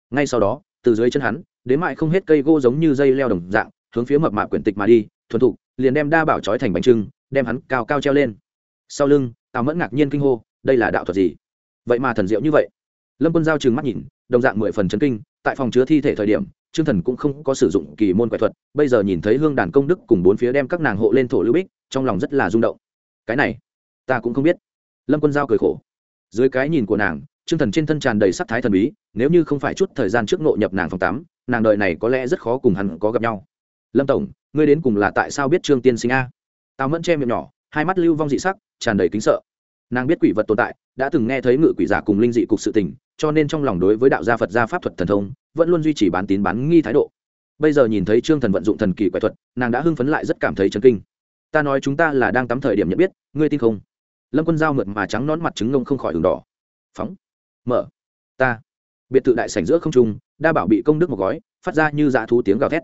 Speaker 1: Ngay sau đó, từ dưới chân hắn, đến mại không hết cây gỗ giống như dây leo đồng dạng, hướng phía mập mạp quyển tịch mà đi, thuần thục, liền đem đa bảo trói thành bánh trưng, đem hắn cao cao treo lên. Sau lưng, tào mẫn ngạc nhiên kinh hô, đây là đạo thuật gì? Vậy mà thần diệu như vậy. Lâm quân giao trừng mắt nhìn, đồng dạng mười phần chấn kinh, tại phòng chứa thi thể thời điểm, trương thần cũng không có sử dụng kỳ môn quẻ thuật, bây giờ nhìn thấy hương đàn công đức cùng bốn phía đem các nàng hộ lên thổ lưu bích, trong lòng rất là rung động. Cái này, ta cũng không biết. Lâm quân giao cười khổ. Dưới cái nhìn của nàng trương thần trên thân tràn đầy sắc thái thần bí, nếu như không phải chút thời gian trước ngộ nhập nàng phòng tắm, nàng đợi này có lẽ rất khó cùng hắn có gặp nhau. Lâm tổng, ngươi đến cùng là tại sao biết trương tiên sinh a? Tào mẫn che miệng nhỏ, hai mắt lưu vong dị sắc, tràn đầy kính sợ. Nàng biết quỷ vật tồn tại, đã từng nghe thấy ngự quỷ giả cùng linh dị cục sự tình, cho nên trong lòng đối với đạo gia phật gia pháp thuật thần thông, vẫn luôn duy trì bán tín bán nghi thái độ. Bây giờ nhìn thấy trương thần vận dụng thần kỳ quẻ thuật, nàng đã hưng phấn lại rất cảm thấy chấn kinh. Ta nói chúng ta là đang tắm thời điểm nhận biết, ngươi tin không? Lâm quân giao mượt mà trắng nón mặt trứng ngông không khỏi ửng đỏ. Phóng mở. Ta. Biệt thự đại sảnh giữa không trung, đa bảo bị công đức một gói, phát ra như dã thú tiếng gào thét.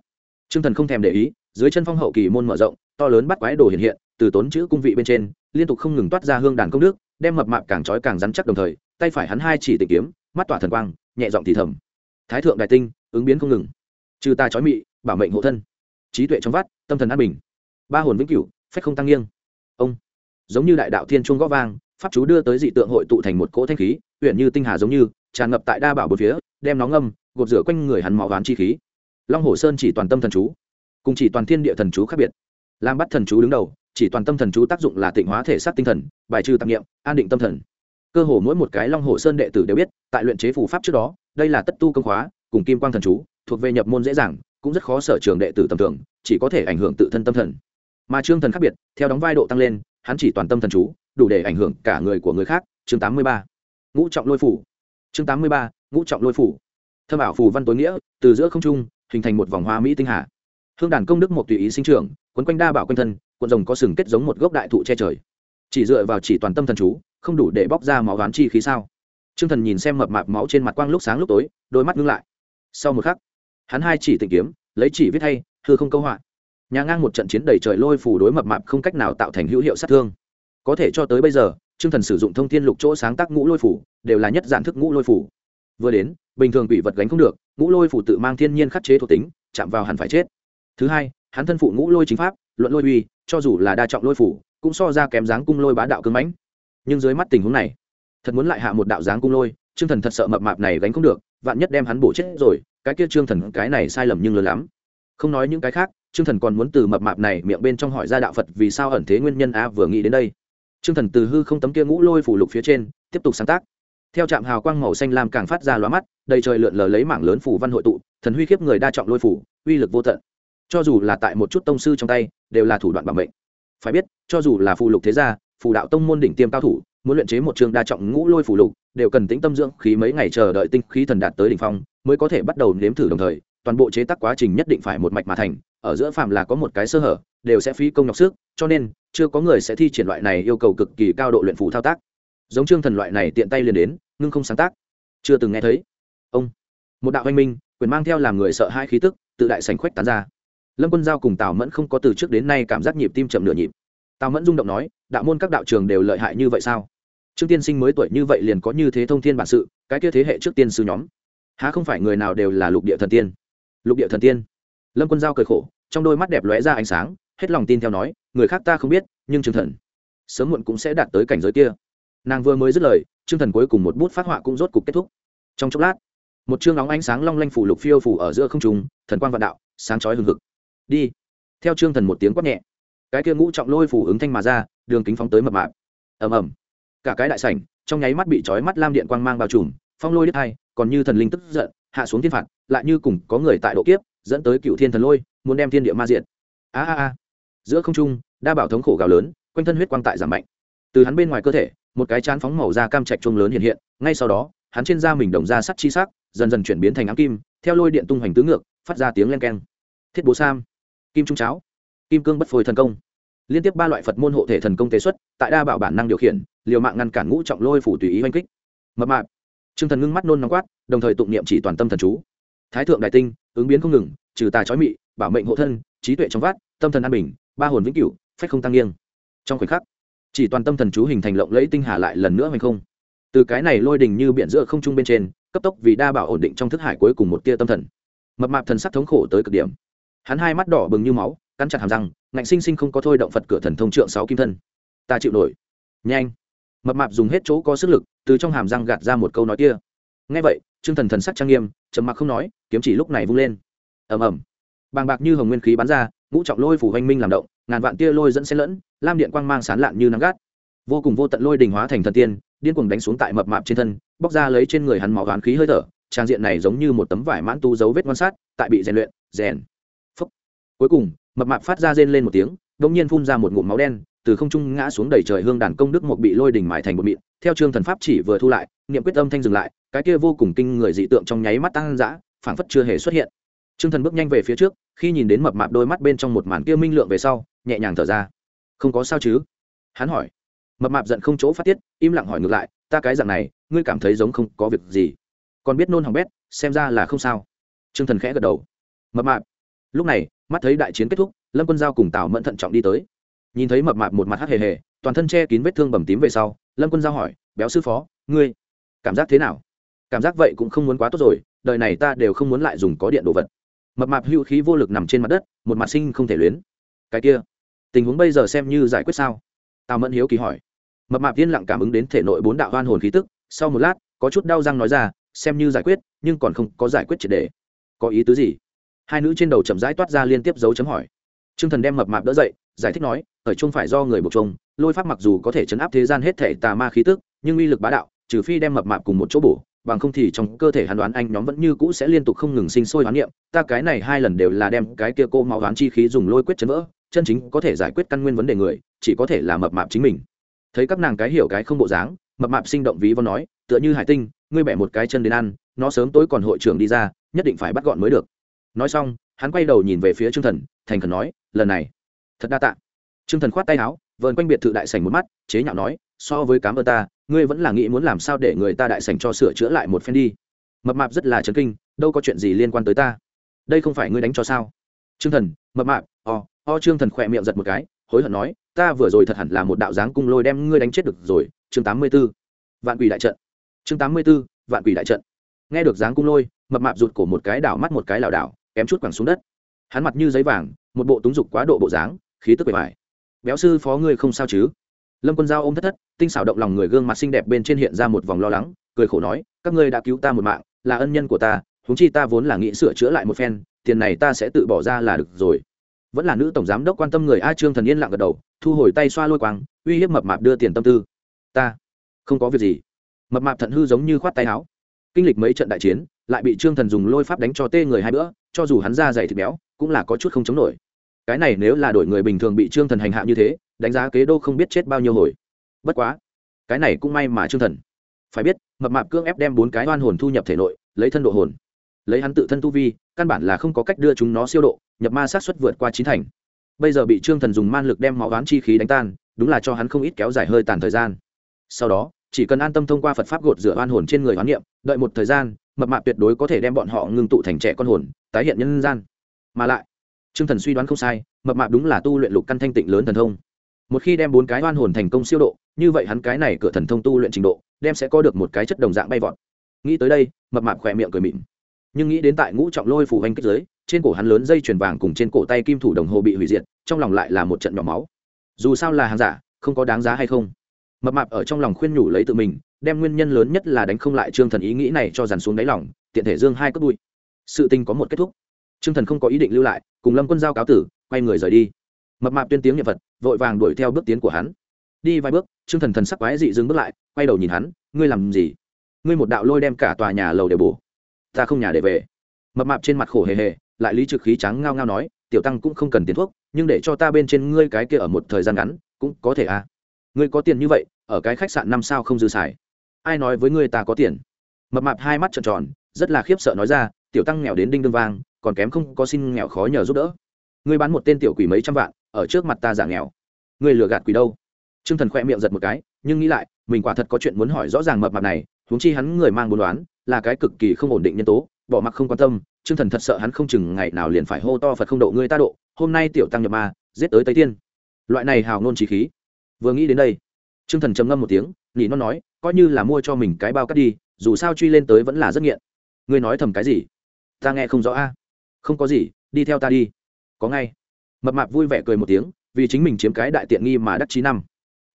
Speaker 1: Trương thần không thèm để ý, dưới chân phong hậu kỳ môn mở rộng, to lớn bắt quái đồ hiện hiện, từ tốn chữ cung vị bên trên, liên tục không ngừng toát ra hương đàn công đức, đem mập mạp càng trói càng rắn chắc đồng thời, tay phải hắn hai chỉ tìm kiếm, mắt tỏa thần quang, nhẹ giọng thì thầm. Thái thượng đại tinh, ứng biến không ngừng. Trừ ta trói mị, bảo mệnh hộ thân. Trí tuệ trong vắt, tâm thần an bình. Ba hồn vĩnh cửu, phách không tăng nghiêng. Ông. Giống như đại đạo thiên trung gõ vang pháp chú đưa tới dị tượng hội tụ thành một cỗ thanh khí huyện như tinh hà giống như, tràn ngập tại đa bảo bốn phía, đem nó ngâm, gột rửa quanh người hắn máu ván chi khí. Long hồ sơn chỉ toàn tâm thần chú, cùng chỉ toàn thiên địa thần chú khác biệt. Làm bắt thần chú đứng đầu, chỉ toàn tâm thần chú tác dụng là tịnh hóa thể xác tinh thần, bài trừ tạp nghiệm an định tâm thần. Cơ hồ mỗi một cái long hồ sơn đệ tử đều biết, tại luyện chế phù pháp trước đó, đây là tất tu công khóa, cùng kim quang thần chú, thuộc về nhập môn dễ dàng, cũng rất khó sở trường đệ tử tầm thường, chỉ có thể ảnh hưởng tự thân tâm thần. Mà trương thần khác biệt, theo đóng vai độ tăng lên, hắn chỉ toàn tâm thần chú đủ để ảnh hưởng cả người của người khác. Chương tám mươi ba. Ngũ trọng lôi phủ. Chương tám mươi ba, ngũ trọng lôi phủ. Thâm ảo phù văn tối nghĩa, từ giữa không trung, hình thành một vòng hoa mỹ tinh hà. Hương đàn công đức một tùy ý sinh trưởng, quấn quanh đa bảo quanh thân, cuộn rồng có sừng kết giống một gốc đại thụ che trời. Chỉ dựa vào chỉ toàn tâm thần chú, không đủ để bóc ra máu ván chi khí sao? T r ư ơ n g thần nhìn xem mập mạp máu trên mặt quang lúc sáng lúc tối, đôi mắt ngưng lại. Sau một khắc, hắn hai chỉ tìm kiếm, lấy chỉ viết hay thưa không câu họa. Nhà ngang một trận chiến đầy trời lôi phủ đối mập mạp không cách nào tạo thành hữu hiệu sát thương có thể cho tới bây giờ, trương thần sử dụng thông tin lục chỗ sáng tác ngũ lôi phủ, đều là nhất giản thức ngũ lôi phủ. Vừa đến, bình thường quỷ vật gánh không được, ngũ lôi phủ tự mang thiên nhiên khắc chế thuộc tính, chạm vào hẳn phải chết. Thứ hai, hắn thân phụ ngũ lôi chính pháp, luận lôi uy, cho dù là đa trọng lôi phủ, cũng so ra kém dáng cung lôi bá đạo cưng mãnh. Nhưng dưới mắt tình huống này, thật muốn lại hạ một đạo dáng cung lôi, trương thần thật sợ mập mạp này gánh không được, vạn nhất đem hắn bổ chết rồi, cái kia trương thần cái này sai lầm nhưng lớn lắm. Không nói những cái khác, trương thần còn muốn từ mập mạp này miệng bên trong hỏi ra đạo phật vì sao ẩn thế nguyên nhân a vừa nghĩ đến đây trương thần từ hư không tấm kia ngũ lôi phủ lục phía trên, tiếp tục sáng tác. Theo trạm hào quang màu xanh lam càng phát ra lóa mắt, đầy trời lượn lờ lấy mảng lớn phủ văn hội tụ, thần huy khiếp người đa trọng lôi phủ, uy lực vô tận. Cho dù là tại một chút tông sư trong tay, đều là thủ đoạn bảo mệnh. Phải biết, cho dù là phù lục thế gia, phù đạo tông môn đỉnh tiêm cao thủ, muốn luyện chế một trường đa trọng ngũ lôi phù lục, đều cần tĩnh tâm dưỡng khí mấy ngày chờ đợi tinh khí thần đạt tới đỉnh phong, mới có thể bắt đầu nếm thử đồng thời, toàn bộ chế tác quá trình nhất định phải một mạch mà thành, ở giữa phạm là có một cái sơ hở, đều sẽ phí công nhọc sức, cho nên chưa có người sẽ thi triển loại này yêu cầu cực kỳ cao độ luyện phù thao tác. Giống trương thần loại này tiện tay liền đến, ngưng không sáng tác. Chưa từng nghe thấy. Ông, một đạo anh minh, quyền mang theo làm người sợ hai khí tức, tự đại sành khuếch tán ra. Lâm quân giao cùng tào mẫn không có từ trước đến nay cảm giác nhịp tim chậm nửa nhịp. Tào mẫn rung động nói, đạo môn các đạo trường đều lợi hại như vậy sao? Trương tiên sinh mới tuổi như vậy liền có như thế thông thiên bản sự, cái kia thế hệ trước tiên sư nhóm, há không phải người nào đều là lục địa thần tiên? Lục địa thần tiên? Lâm quân giao cười khổ, trong đôi mắt đẹp lóe ra ánh sáng hết lòng tin theo nói, người khác ta không biết, nhưng trương thần sớm muộn cũng sẽ đạt tới cảnh giới kia. Nàng vừa mới dứt lời, trương thần cuối cùng một bút phát họa cũng rốt cục kết thúc. Trong chốc lát, một chương óng ánh sáng long lanh phủ lục phiêu phủ ở giữa không trùng thần quang vạn đạo, sáng chói hừng hực. Đi. Theo trương thần một tiếng quát nhẹ, cái kia ngũ trọng lôi phủ ứng thanh mà ra, đường kính phóng tới mập mạp. Ầm ầm. Cả cái đại sảnh, trong nháy mắt bị trói mắt lam điện quang mang bao trùm, phong lôi đứt hai, còn như thần linh tức giận, hạ xuống thiên phạt, lại như cùng có người tại độ kiếp, dẫn tới cựu thiên thần lôi, muốn đem thiên địa ma diện a a a giữa không trung, đa bảo thống khổ gào lớn, quanh thân huyết quang tại giảm mạnh. Từ hắn bên ngoài cơ thể, một cái chán phóng màu da cam trạch chuông lớn hiện hiện, ngay sau đó, hắn trên da mình đồng da sắt chi sắc, dần dần chuyển biến thành ám kim, theo lôi điện tung hoành tứ ngược, phát ra tiếng len keng. Thiết bố sam, kim trung cháo, kim cương bất phôi thần công. Liên tiếp ba loại phật môn hộ thể thần công tế xuất, tại đa bảo bản năng điều khiển, liều mạng ngăn cản ngũ trọng lôi phủ tùy ý oanh kích. Mập mạp. Trương thần ngưng mắt nôn nóng quát, đồng thời tụng niệm chỉ toàn tâm thần chú. Thái thượng đại tinh, ứng biến không ngừng, trừ tà trói mị, bảo mệnh hộ thân, trí tuệ trong vát tâm thần an bình ba hồn vĩnh cửu, phách không tăng nghiêng. Trong khoảnh khắc, chỉ toàn tâm thần chú hình thành lộng lẫy tinh hà lại lần nữa hay không. Từ cái này lôi đình như biển giữa không trung bên trên, cấp tốc vì đa bảo ổn định trong thức hải cuối cùng một tia tâm thần. Mập mạp thần sắc thống khổ tới cực điểm. Hắn hai mắt đỏ bừng như máu, cắn chặt hàm răng, ngạnh sinh sinh không có thôi động phật cửa thần thông trượng sáu kim thân. Ta chịu nổi. Nhanh. Mập mạp dùng hết chỗ có sức lực, từ trong hàm răng gạt ra một câu nói kia. Ngay vậy, trương thần thần sắc trang nghiêm, trầm mặc không nói, kiếm chỉ lúc này vung lên. Ầm ầm bàng bạc như hồng nguyên khí bắn ra, ngũ trọng lôi phủ hoanh minh làm động, ngàn vạn tia lôi dẫn xen lẫn, lam điện quang mang sán lạn như nắng gắt. Vô cùng vô tận lôi đình hóa thành thần tiên, điên cuồng đánh xuống tại mập mạp trên thân, bóc ra lấy trên người hắn máu oán khí hơi thở, trang diện này giống như một tấm vải mãn tu dấu vết quan sát, tại bị rèn luyện, rèn. Phúc. Cuối cùng, mập mạp phát ra rên lên một tiếng đống nhiên phun ra một ngụm máu đen, từ không trung ngã xuống đầy trời hương đàn công đức một bị lôi đỉnh mài thành một mịn, theo trương thần pháp chỉ vừa thu lại, niệm quyết âm thanh dừng lại, cái kia vô cùng kinh người dị tượng trong nháy mắt tăng dã phảng phất chưa hề xuất hiện trương thần bước nhanh về phía trước, khi nhìn đến mập mạp đôi mắt bên trong một màn kia minh lượng về sau, nhẹ nhàng thở ra. Không có sao chứ? Hắn hỏi. Mập mạp giận không chỗ phát tiết, im lặng hỏi ngược lại, ta cái dạng này, ngươi cảm thấy giống không có việc gì? Còn biết nôn hỏng bét, xem ra là không sao. T r ư ơ n g thần khẽ gật đầu. Mập mạp. Lúc này, mắt thấy đại chiến kết thúc, lâm quân giao cùng tào mẫn thận trọng đi tới. Nhìn thấy mập mạp một mặt hắt hề hề, toàn thân che kín vết thương bầm tím về sau, lâm quân giao hỏi, béo sư phó, ngươi cảm giác thế nào? Cảm giác vậy cũng không muốn quá tốt rồi, đời này ta đều không muốn lại dùng có điện đồ vật mập mạp hữu khí vô lực nằm trên mặt đất, một mặt sinh không thể luyến. Cái kia, tình huống bây giờ xem như giải quyết sao? Tào mẫn hiếu kỳ hỏi. Mập mạp yên lặng cảm ứng đến thể nội bốn đạo hoan hồn khí tức, sau một lát, có chút đau răng nói ra, xem như giải quyết, nhưng còn không có giải quyết triệt đề có ý tứ gì? Hai nữ trên đầu chậm rãi toát ra liên tiếp dấu chấm hỏi. T r ư ơ n g thần đem mập mạp đỡ dậy, giải thích nói ở chung phải do người buộc chung lôi pháp mặc dù có thể chấn áp thế gian hết thể tà ma khí tức, nhưng uy lực bá đạo, trừ phi đem mập mạp cùng một chỗ bổ bằng không thì trong cơ thể hàn đoán anh nhóm vẫn như cũ sẽ liên tục không ngừng sinh sôi hoán niệm, ta cái này hai lần đều là đem cái kia cô máu hoán chi khí dùng lôi quyết chấn vỡ, chân chính có thể giải quyết căn nguyên vấn đề người, chỉ có thể là mập mạp chính mình. Thấy các nàng cái hiểu cái không bộ dáng, mập mạp sinh động ví von nói, tựa như hải tinh, ngươi bẻ một cái chân đến ăn, nó sớm tối còn hội trưởng đi ra, nhất định phải bắt gọn mới được. Nói xong, hắn quay đầu nhìn về phía trương thần, thành thần nói, lần này, thật đa tạ. Trương thần khoát tay áo, vờn quanh biệt thự đại sành một mắt, chế nhạo nói so với cám ơn ta, ngươi vẫn là nghĩ muốn làm sao để người ta đại sành cho sửa chữa lại một phen đi. Mập mạp rất là chấn kinh, đâu có chuyện gì liên quan tới ta. Đây không phải ngươi đánh cho sao? Trương thần, mập mạp, o o trương thần khỏe miệng giật một cái, hối hận nói, ta vừa rồi thật hẳn là một đạo dáng cung lôi đem ngươi đánh chết được rồi. Chương tám mươi b ố vạn quỷ đại trận. Chương tám mươi b ố vạn quỷ đại trận. Nghe được dáng cung lôi, mập mạp rụt cổ một cái đảo mắt một cái lảo đảo, kém chút quẳng xuống đất. Hắn mặt như giấy vàng, một bộ túng dục quá độ bộ dáng, khí tức bề bài béo sư phó ngươi không sao chứ? Lâm quân giao ôm thất thất, tinh xảo động lòng người gương mặt xinh đẹp bên trên hiện ra một vòng lo lắng, cười khổ nói, các ngươi đã cứu ta một mạng, là ân nhân của ta, huống chi ta vốn là nghĩ sửa chữa lại một phen, tiền này ta sẽ tự bỏ ra là được rồi. Vẫn là nữ tổng giám đốc quan tâm người a trương thần yên lặng gật đầu, thu hồi tay xoa lôi quang, uy hiếp mập mạp đưa tiền tâm tư. Ta, không có việc gì. Mập mạp thận hư giống như khoát tay áo. Kinh lịch mấy trận đại chiến, lại bị trương thần dùng lôi pháp đánh cho tê người hai bữa, cho dù hắn ra dày thịt béo, cũng là có chút không chống nổi. Cái này nếu là đổi người bình thường bị trương thần hành hạ như thế đánh giá kế đô không biết chết bao nhiêu hồi. Bất quá, cái này cũng may mà trương thần. Phải biết, mập mạp cưỡng ép đem bốn cái oan hồn thu nhập thể nội, lấy thân độ hồn. Lấy hắn tự thân tu vi, căn bản là không có cách đưa chúng nó siêu độ, nhập ma sát xuất vượt qua chín thành. Bây giờ bị trương thần dùng man lực đem máu oán chi khí đánh tan, đúng là cho hắn không ít kéo dài hơi tàn thời gian. Sau đó, chỉ cần an tâm thông qua phật pháp gột rửa oan hồn trên người oán niệm, đợi một thời gian, mập mạp tuyệt đối có thể đem bọn họ ngưng tụ thành trẻ con hồn, tái hiện nhân gian. Mà lại, trương thần suy đoán không sai, mập mạp đúng là tu luyện lục căn thanh tịnh lớn thần thông một khi đem bốn cái oan hồn thành công siêu độ, như vậy hắn cái này cửa thần thông tu luyện trình độ, đem sẽ có được một cái chất đồng dạng bay vọt. Nghĩ tới đây, mập mạp khỏe miệng cười mịn nhưng nghĩ đến tại ngũ trọng lôi phủ hành kích giới, trên cổ hắn lớn dây chuyền vàng cùng trên cổ tay kim thủ đồng hồ bị hủy diệt, trong lòng lại là một trận nhỏ máu. Dù sao là hàng giả, không có đáng giá hay không? Mập mạp ở trong lòng khuyên nhủ lấy tự mình, đem nguyên nhân lớn nhất là đánh không lại trương thần ý nghĩ này cho dàn xuống đáy lòng, tiện thể dương hai cất bụi sự tình có một kết thúc. Trương thần không có ý định lưu lại, cùng lâm quân giao cáo tử, quay người rời đi mập mạp tuyên tiếng nhật vật vội vàng đuổi theo bước tiến của hắn. Đi vài bước, trương thần thần sắc quái dị dừng bước lại, quay đầu nhìn hắn, ngươi làm gì? Ngươi một đạo lôi đem cả tòa nhà lầu đều bổ. Ta không nhà để về. Mập mạp trên mặt khổ hề hề, lại lý trực khí trắng ngao ngao nói, tiểu tăng cũng không cần tiền thuốc, nhưng để cho ta bên trên ngươi cái kia ở một thời gian ngắn, cũng có thể à? Ngươi có tiền như vậy, ở cái khách sạn năm sao không dư xài. Ai nói với ngươi ta có tiền? Mập mạp hai mắt tròn tròn, rất là khiếp sợ nói ra, tiểu tăng nghèo đến đinh đương vang, còn kém không có xin nghèo khó nhờ giúp đỡ. Ngươi bán một tên tiểu quỷ mấy trăm vạn ở trước mặt ta giả nghèo. Ngươi lừa gạt quỷ đâu? T r ư ơ n g thần khoe miệng giật một cái, nhưng nghĩ lại, mình quả thật có chuyện muốn hỏi rõ ràng mập mạp này, huống chi hắn người mang buôn đoán, là cái cực kỳ không ổn định nhân tố, bỏ mặc không quan tâm chương thần thật sợ hắn không chừng ngày nào liền phải hô to phật không độ ngươi ta độ, hôm nay tiểu tăng nhập ma, giết tới tây tiên loại này hào nôn trí khí. Vừa nghĩ đến đây chương thần trầm ngâm một tiếng nghĩ nó nói, coi như là mua cho mình cái bao cắt đi, dù sao truy lên tới vẫn là rất nghiện. Ngươi nói thầm cái gì? Ta nghe không rõ a. Không có gì, đi theo ta đi. Có ngay mập mạp vui vẻ cười một tiếng, vì chính mình chiếm cái đại tiện nghi mà đắc chí năm.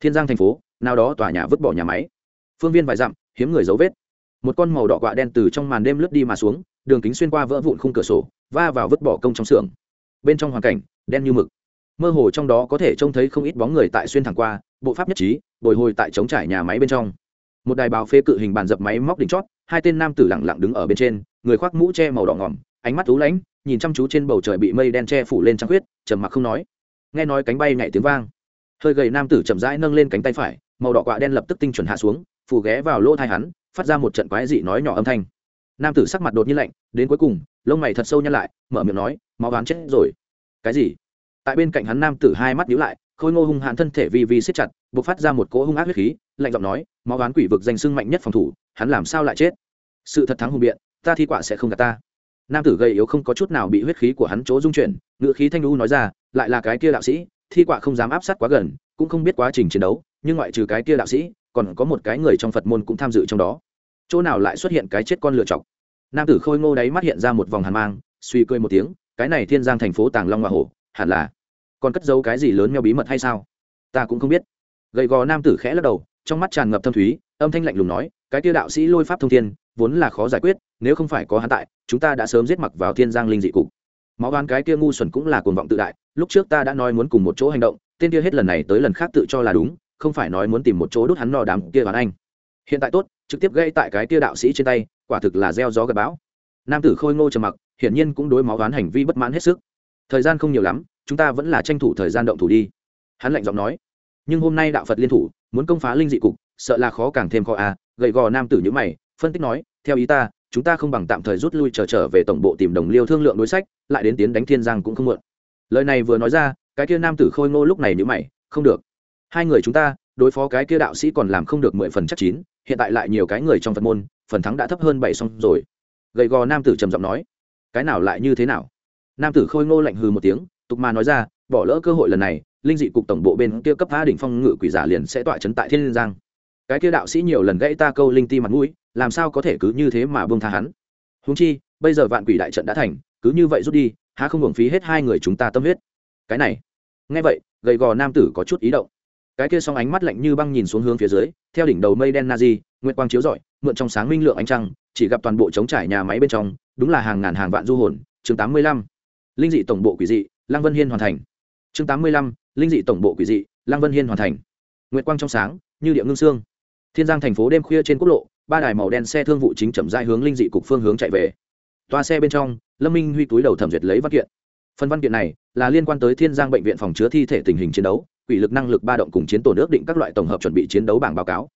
Speaker 1: Thiên giang thành phố, nào đó tòa nhà vứt bỏ nhà máy. Phương viên vài dặm, hiếm người dấu vết. Một con màu đỏ quạ đen từ trong màn đêm lướt đi mà xuống, đường kính xuyên qua vỡ vụn khung cửa sổ, va vào vứt bỏ công trong xưởng. Bên trong hoàn cảnh, đen như mực. Mơ hồ trong đó có thể trông thấy không ít bóng người tại xuyên thẳng qua, bộ pháp nhất trí, bồi hồi tại chống trải nhà máy bên trong. Một đài báo phê cự hình bàn dập máy móc đỉnh chót, hai tên nam tử lặng lặng đứng ở bên trên, người khoác mũ che màu đỏ ngỏm, ánh mắt thú lánh nhìn chăm chú trên bầu trời bị mây đen che phủ lên trăng khuyết trầm mặc không nói. Nghe nói cánh bay nhảy tiếng vang. Hơi gầy nam tử chậm rãi nâng lên cánh tay phải, màu đỏ quạ đen lập tức tinh chuẩn hạ xuống phủ ghé vào lỗ thai hắn, phát ra một trận quái dị nói nhỏ âm thanh. Nam tử sắc mặt đột nhiên lạnh, đến cuối cùng, lông mày thật sâu nhăn lại, mở miệng nói, máu ván chết rồi. Cái gì? Tại bên cạnh hắn nam tử hai mắt nhíu lại, khôi ngô hung hãn thân thể vi vi siết chặt, bộc phát ra một cỗ hung ác huyết khí, lạnh giọng nói, máu ván quỷ vực danh sưng mạnh nhất phòng thủ, hắn làm sao lại chết? Sự thật thắng hùng biện, ta thi quả sẽ không gạt ta nam tử gầy yếu không có chút nào bị huyết khí của hắn chỗ dung chuyển ngựa khí thanh lu nói ra, lại là cái kia đạo sĩ, thi quạ không dám áp sát quá gần, cũng không biết quá trình chiến đấu, nhưng ngoại trừ cái kia đạo sĩ, còn có một cái người trong phật môn cũng tham dự trong đó. Chỗ nào lại xuất hiện cái chết con lựa chọc? Nam tử khôi ngô đáy mắt hiện ra một vòng hàn mang, suy cười một tiếng, cái này thiên giang thành phố tàng long hoa hổ hẳn là còn cất giấu cái gì lớn meo bí mật hay sao? Ta cũng không biết. Gầy gò nam tử khẽ lắc đầu, trong mắt tràn ngập thâm thúy, âm thanh lạnh lùng nói, cái tiêu đạo sĩ lôi pháp thông thiên vốn là khó giải quyết, nếu không phải có hắn tại, chúng ta đã sớm giết mặc vào thiên giang linh dị cục. Máu oán cái kia ngu xuẩn cũng là cuồng vọng tự đại, lúc trước ta đã nói muốn cùng một chỗ hành động, tên kia hết lần này tới lần khác tự cho là đúng, không phải nói muốn tìm một chỗ đốt hắn no đám kia bán anh. Hiện tại tốt, trực tiếp gây tại cái kia đạo sĩ trên tay, quả thực là gieo gió gặp bão. Nam tử khôi ngô trầm mặc, hiển nhiên cũng đối máu oán hành vi bất mãn hết sức. Thời gian không nhiều lắm, chúng ta vẫn là tranh thủ thời gian động thủ đi. Hắn lạnh giọng nói. Nhưng hôm nay đạo phật liên thủ, muốn công phá linh dị cục, sợ là khó càng thêm khó à gầy gò nam tử như mày phân tích nói, theo ý ta, chúng ta không bằng tạm thời rút lui trở trở về tổng bộ tìm đồng liêu thương lượng đối sách, lại đến tiến đánh thiên giang cũng không muộn. Lời này vừa nói ra, cái kia nam tử khôi ngô lúc này nhữ mày, không được. Hai người chúng ta, đối phó cái kia đạo sĩ còn làm không được mười phần chắc chín, hiện tại lại nhiều cái người trong phật môn, phần thắng đã thấp hơn bảy xong rồi. Gầy gò nam tử trầm giọng nói, cái nào lại như thế nào? Nam tử khôi ngô lạnh hừ một tiếng, tục mà nói ra, bỏ lỡ cơ hội lần này, linh dị cục tổng bộ bên kia cấp phá đỉnh phong ngự quỷ giả liền sẽ tọa chấn tại thiên giang cái kia đạo sĩ nhiều lần gãy ta câu linh ti mặt mũi, làm sao có thể cứ như thế mà buông tha hắn? Húng chi, bây giờ vạn quỷ đại trận đã thành, cứ như vậy rút đi, há không hưởng phí hết hai người chúng ta tâm huyết. Cái này, nghe vậy, gầy gò nam tử có chút ý động. Cái kia song ánh mắt lạnh như băng nhìn xuống hướng phía dưới, theo đỉnh đầu mây đen na di, nguyệt quang chiếu rọi, mượn trong sáng minh lượng ánh trăng, chỉ gặp toàn bộ chống trải nhà máy bên trong, đúng là hàng ngàn hàng vạn du hồn. Chương tám mươi lăm, linh dị tổng bộ quỷ dị, lăng vân hiên hoàn thành. Chương tám mươi lăm, linh dị tổng bộ quỷ dị, lăng vân hiên hoàn thành. Nguyệt quang trong sáng, như địa ngưng sương thiên giang thành phố đêm khuya trên quốc lộ, ba đài màu đen xe thương vụ chính chậm rãi hướng linh dị cục phương hướng chạy về. Toa xe bên trong, lâm minh huy túi đầu thẩm duyệt lấy văn kiện. Phần văn kiện này là liên quan tới thiên giang bệnh viện phòng chứa thi thể tình hình chiến đấu, quỷ lực năng lực ba động cùng chiến tổ nước định các loại tổng hợp chuẩn bị chiến đấu bảng báo cáo.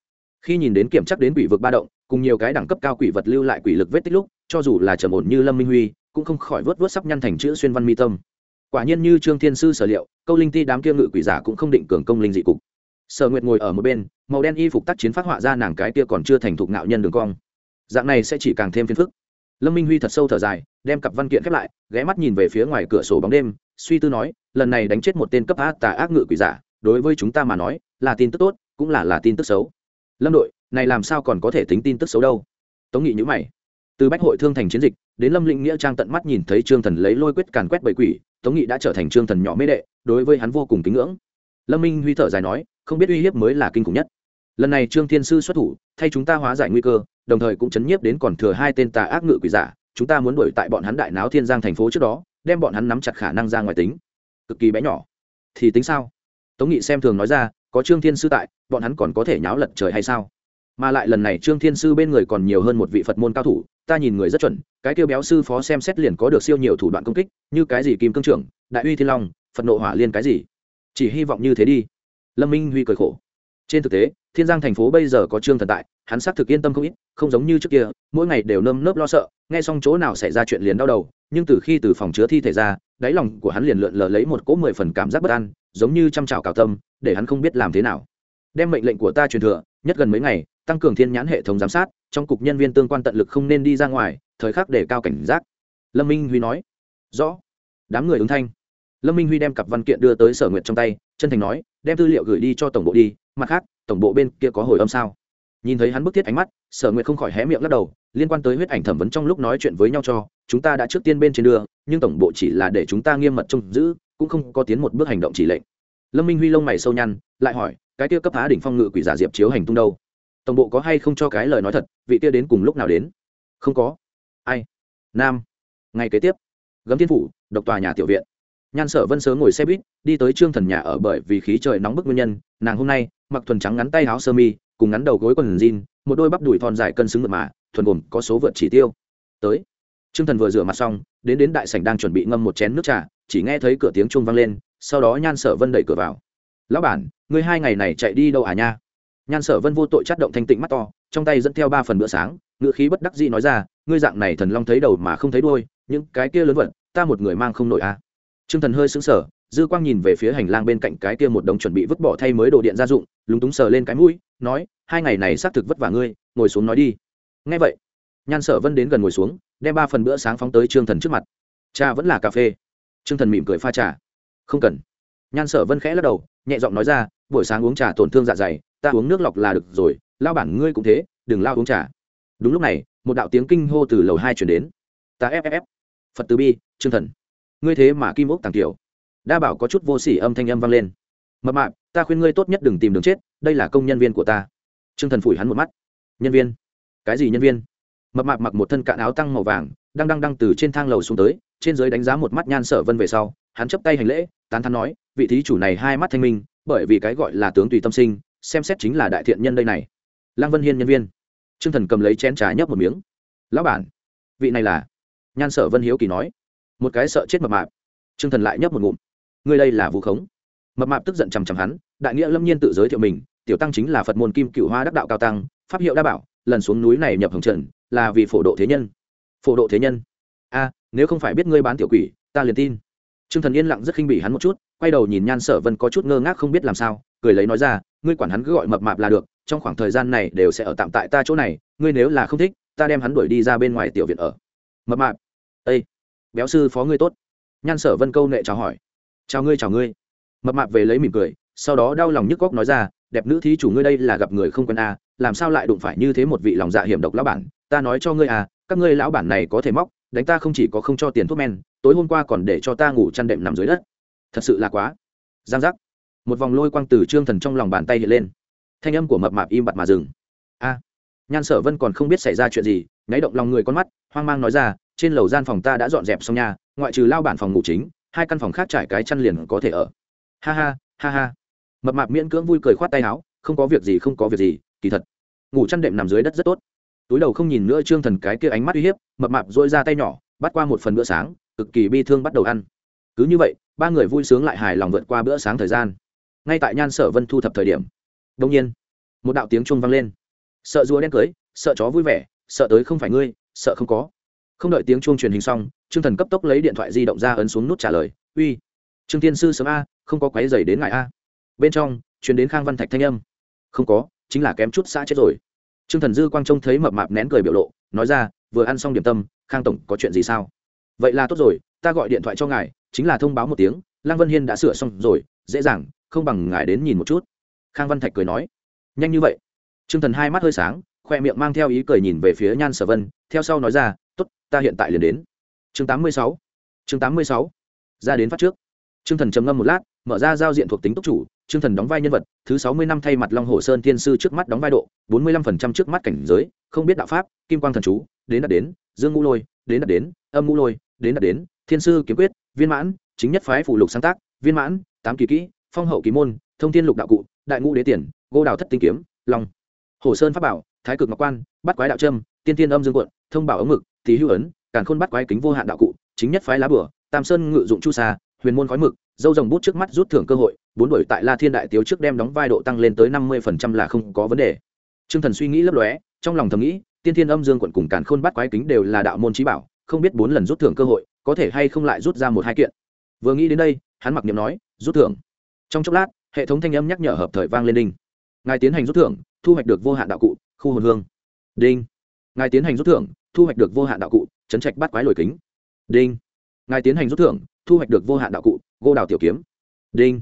Speaker 1: Khi nhìn đến kiểm chắc đến quỷ vực ba động, cùng nhiều cái đẳng cấp cao quỷ vật lưu lại quỷ lực vết tích lúc, cho dù là trầm ổn như lâm minh huy, cũng không khỏi vớt vớt sắp nhăn thành chữ xuyên văn mi tâm. Quả nhiên như trương thiên sư sở liệu, câu linh ti đám kia ngự quỷ giả cũng không định cường công linh dị cục sở nguyệt ngồi ở một bên, màu đen y phục tác chiến phát họa ra nàng cái kia còn chưa thành thục ngạo nhân đường cong. Dạng này sẽ chỉ càng thêm phiền phức. Lâm minh huy thật sâu thở dài, đem cặp văn kiện khép lại, ghé mắt nhìn về phía ngoài cửa sổ bóng đêm, suy tư nói, lần này đánh chết một tên cấp A tà ác ngự quỷ giả, đối với chúng ta mà nói, là tin tức tốt, cũng là là tin tức xấu. Lâm đội, này làm sao còn có thể tính tin tức xấu đâu? Tống nghị nhữ mày. Từ bách hội thương thành chiến dịch, đến lâm lĩnh nghĩa trang tận mắt nhìn thấy trương thần lấy lôi quyết càn quét bầy quỷ, tống nghị đã trở thành trương thần nhỏ mê đệ, đối với hắn vô cùng kính ngưỡng. Lâm minh huy thở dài nói không biết uy hiếp mới là kinh khủng nhất. Lần này trương thiên sư xuất thủ, thay chúng ta hóa giải nguy cơ, đồng thời cũng chấn nhiếp đến còn thừa hai tên tà ác ngự quỷ giả, chúng ta muốn đuổi tại bọn hắn đại náo thiên giang thành phố trước đó, đem bọn hắn nắm chặt khả năng ra ngoài tính. Cực kỳ bé nhỏ. Thì tính sao? Tống nghị xem thường nói ra, có trương thiên sư tại, bọn hắn còn có thể nháo lật trời hay sao? Mà lại lần này trương thiên sư bên người còn nhiều hơn một vị phật môn cao thủ, ta nhìn người rất chuẩn, cái tiêu béo sư phó xem xét liền có được siêu nhiều thủ đoạn công kích, như cái gì kim cương trưởng, đại uy thiên long, phật nộ hỏa liên cái gì? Chỉ hy vọng như thế đi lâm minh huy cười khổ. Trên thực tế, thiên giang thành phố bây giờ có trương thần tại, hắn xác thực yên tâm không ít, không giống như trước kia, mỗi ngày đều nơm nớp lo sợ, nghe xong chỗ nào xảy ra chuyện liền đau đầu, nhưng từ khi từ phòng chứa thi thể ra, đáy lòng của hắn liền lượn lờ lấy một cỗ mười phần cảm giác bất an, giống như chăm trào cào tâm, để hắn không biết làm thế nào. Đem mệnh lệnh của ta truyền thừa, nhất gần mấy ngày, tăng cường thiên nhãn hệ thống giám sát, trong cục nhân viên tương quan tận lực không nên đi ra ngoài, thời khắc để cao cảnh giác. Lâm minh huy nói. Rõ. Đám người ứng thanh lâm minh huy đem cặp văn kiện đưa tới sở Nguyệt trong tay, chân thành nói, đem tư liệu gửi đi cho tổng bộ đi, mặt khác, tổng bộ bên kia có hồi âm sao? Nhìn thấy hắn bức thiết ánh mắt, sở Nguyệt không khỏi hé miệng lắc đầu, liên quan tới huyết ảnh thẩm vấn trong lúc nói chuyện với nhau cho, chúng ta đã trước tiên bên trên đường nhưng tổng bộ chỉ là để chúng ta nghiêm mật trông giữ, cũng không có tiến một bước hành động chỉ lệnh. Lâm minh huy lông mày sâu nhăn, lại hỏi, cái kia cấp phá đỉnh phong ngự quỷ giả diệp chiếu hành tung đâu? Tổng bộ có hay không cho cái lời nói thật, vị kia đến cùng lúc nào đến? Không có. Ai? Nam. Ngày kế tiếp. Gấm thiên phủ, độc tòa nhà tiểu viện nhan sở vân sớm ngồi xe buýt, đi tới trương thần nhà ở bởi vì khí trời nóng bức nguyên nhân, nàng hôm nay mặc thuần trắng ngắn tay áo sơ mi, cùng ngắn đầu gối quần jean, một đôi bắp đùi thon dài cân xứng mượt mà, thuần gồm có số vượt chỉ tiêu. Tới, trương thần vừa rửa mặt xong, đến đến đại sảnh đang chuẩn bị ngâm một chén nước trà, chỉ nghe thấy cửa tiếng chuông vang lên, sau đó nhan sở vân đẩy cửa vào. Lão bản, ngươi hai ngày này chạy đi đâu à nha? Nhan sở vân vô tội chát động thanh tịnh mắt to, trong tay dẫn theo ba phần bữa sáng ngựa khí bất đắc dĩ nói ra, ngươi dạng này thần long thấy đầu mà không thấy đuôi, những cái kia lớn vật, ta một người mang không nổi à. Trương Thần hơi sững sờ, dư quang nhìn về phía hành lang bên cạnh cái kia một đống chuẩn bị vứt bỏ thay mới đồ điện gia dụng, lúng túng sờ lên cái mũi, nói, hai ngày này xác thực vất vả ngươi, ngồi xuống nói đi. Nghe vậy, Nhan Sở Vân đến gần ngồi xuống, đem ba phần bữa sáng phóng tới Trương Thần trước mặt. Trà vẫn là cà phê. Trương Thần mỉm cười pha trà. Không cần. Nhan Sở Vân khẽ lắc đầu, nhẹ giọng nói ra, buổi sáng uống trà tổn thương dạ dày, ta uống nước lọc là được rồi, lao bản ngươi cũng thế, đừng lao uống trà. Đúng lúc này, một đạo tiếng kinh hô từ lầu hai truyền đến. Ta FFF. Phật từ bi, Trương Thần ngươi thế mà kim ốc tàng tiểu. Đa bảo có chút vô s ỉ âm thanh âm vang lên. Mập mạp, ta khuyên ngươi tốt nhất đừng tìm đường chết, đây là công nhân viên của ta. T r ư ơ n g thần phủi hắn một mắt. Nhân viên? Cái gì nhân viên? Mập mạp mặc một thân cạn áo tăng màu vàng, đang đang đang từ trên thang lầu xuống tới, trên giới đánh giá một mắt nhan sở vân về sau, hắn chấp tay hành lễ, tán thắn nói, vị thí chủ này hai mắt thanh minh, bởi vì cái gọi là tướng tùy tâm sinh, xem xét chính là đại thiện nhân đây này. Lăng vân hiên nhân viên. T r ư ơ n g thần cầm lấy chén trà nhấp một miếng. Lão bản, vị này là? Nhan sở vân hiếu kỳ nói một cái sợ chết mập mạp. T r ư ơ n g thần lại nhấp một ngụm. Ngươi đây là vu khống. Mập mạp tức giận chằm chằm hắn, đại nghĩa lâm nhiên tự giới thiệu mình, tiểu tăng chính là phật môn kim cựu hoa đắc đạo cao tăng, pháp hiệu đa bảo, lần xuống núi này nhập hồng trần, là vì phổ độ thế nhân. Phổ độ thế nhân? A, nếu không phải biết ngươi bán tiểu quỷ, ta liền tin. T r ư ơ n g thần yên lặng rất khinh bỉ hắn một chút, quay đầu nhìn nhan sở vân có chút ngơ ngác không biết làm sao, cười lấy nói ra, ngươi quản hắn cứ gọi mập mạp là được, trong khoảng thời gian này đều sẽ ở tạm tại ta chỗ này, ngươi nếu là không thích, ta đem hắn đuổi đi ra bên ngoài tiểu viện ở. Mập mạp. Ây béo sư phó ngươi tốt. Nhan sở vân câu nệ chào hỏi. Chào ngươi chào ngươi. Mập mạp về lấy mỉm cười sau đó đau lòng nhức góc nói ra đẹp nữ thí chủ ngươi đây là gặp người không quen a à, làm sao lại đụng phải như thế một vị lòng dạ hiểm độc lão bản ta nói cho ngươi à các ngươi lão bản này có thể móc đánh ta không chỉ có không cho tiền thuốc men tối hôm qua còn để cho ta ngủ chăn đệm nằm dưới đất. Thật sự là quá. Giang c một vòng lôi quang từ trương thần trong lòng bàn tay hiện lên. Thanh âm của mập mạp im bặt mà dừng. A. Nhan sở vân còn không biết xảy ra chuyện gì nháy động lòng người con mắt hoang mang nói ra trên lầu gian phòng ta đã dọn dẹp xong nha, ngoại trừ lao bản phòng ngủ chính, hai căn phòng khác trải cái chăn liền có thể ở. Ha ha ha ha. Mập mạp miễn cưỡng vui cười khoát tay áo, không có việc gì, không có việc gì, kỳ thật. Ngủ chăn đệm nằm dưới đất rất tốt. Túi đầu không nhìn nữa trương thần cái kia ánh mắt uy hiếp, mập mạp dội ra tay nhỏ, bắt qua một phần bữa sáng, cực kỳ bi thương bắt đầu ăn. Cứ như vậy, ba người vui sướng lại hài lòng vượt qua bữa sáng thời gian. Ngay tại nhan sở vân thu thập thời điểm đông nhiên, một đạo tiếng chuông vang lên. Sợ rùa đen cưới, sợ chó vui vẻ, sợ tới không phải ngươi, sợ không có không đợi tiếng chuông truyền hình xong, trương thần cấp tốc lấy điện thoại di động ra ấn xuống nút trả lời, uy, trương tiên sư sớm a, không có quái dày đến ngại a. Bên trong, truyền đến khang văn thạch thanh âm, không có, chính là kém chút xã chết rồi. Trương thần dư quang trông thấy mập mạp nén cười biểu lộ, nói ra, vừa ăn xong điểm tâm, khang tổng có chuyện gì sao? Vậy là tốt rồi, ta gọi điện thoại cho ngài, chính là thông báo một tiếng, lăng vân hiên đã sửa xong rồi, dễ dàng, không bằng ngài đến nhìn một chút. Khang văn thạch cười nói, nhanh như vậy. Trương thần hai mắt hơi sáng, khoe miệng mang theo ý cười nhìn về phía nhan sở vân, theo sau nói ra Tốt, ta hiện tại liền đến. Chương tám mươi sáu. Chương tám mươi sáu. Ra đến phát trước. Trương Thần trầm ngâm một lát, mở ra giao diện thuộc tính tốc chủ, Trương Thần đóng vai nhân vật, thứ sáu mươi năm thay mặt Long Hồ Sơn Thiên sư trước mắt đóng vai độ, bốn mươi lăm phần trăm trước mắt cảnh giới, không biết đạo pháp, Kim Quang thần chú, đến đạt đến, Dương Ngũ Lôi, đến đạt đến, Âm Ngũ Lôi, đến đạt đến, Thiên sư kiếm quyết, viên mãn, chính nhất phái phụ lục sáng tác, viên mãn, tám kỳ kỹ, phong hậu kỳ môn, thông thiên lục đạo cụ, đại ngũ đế tiền, gô đào thất tinh kiếm, long, Hồ Sơn pháp bảo, Thái cực ngọc quan, bắt quái đạo trâm, tiên tiên âm dương quận, thông bảo ống mực, thì hữu ấn càn khôn bắt quái kính vô hạn đạo cụ chính nhất phái lá bửa tam sơn ngự dụng chu sa huyền môn khói mực dâu rồng bút trước mắt rút thưởng cơ hội bốn đổi tại la thiên đại tiếu trước đem đóng vai độ tăng lên tới năm mươi phần trăm là không có vấn đề. T r ư ơ n g thần suy nghĩ lấp lóe trong lòng thầm nghĩ tiên thiên âm dương quận cùng càn khôn bắt quái kính đều là đạo môn trí bảo không biết bốn lần rút thưởng cơ hội có thể hay không lại rút ra một hai kiện. Vừa nghĩ đến đây hắn mặc niệm nói rút thưởng. Trong chốc lát hệ thống thanh âm nhắc nhở hợp thời vang lên đinh. Ngài tiến hành rút thưởng thu hoạch được vô hạn đạo cụ khu hồn hương. Đinh ngài tiến hành rút thưởng, thu hoạch được vô hạn đạo cụ, chấn trạch bắt quái lồi kính. Đinh. Ngài tiến hành rút thưởng, thu hoạch được vô hạn đạo cụ, gô đào tiểu kiếm. Đinh.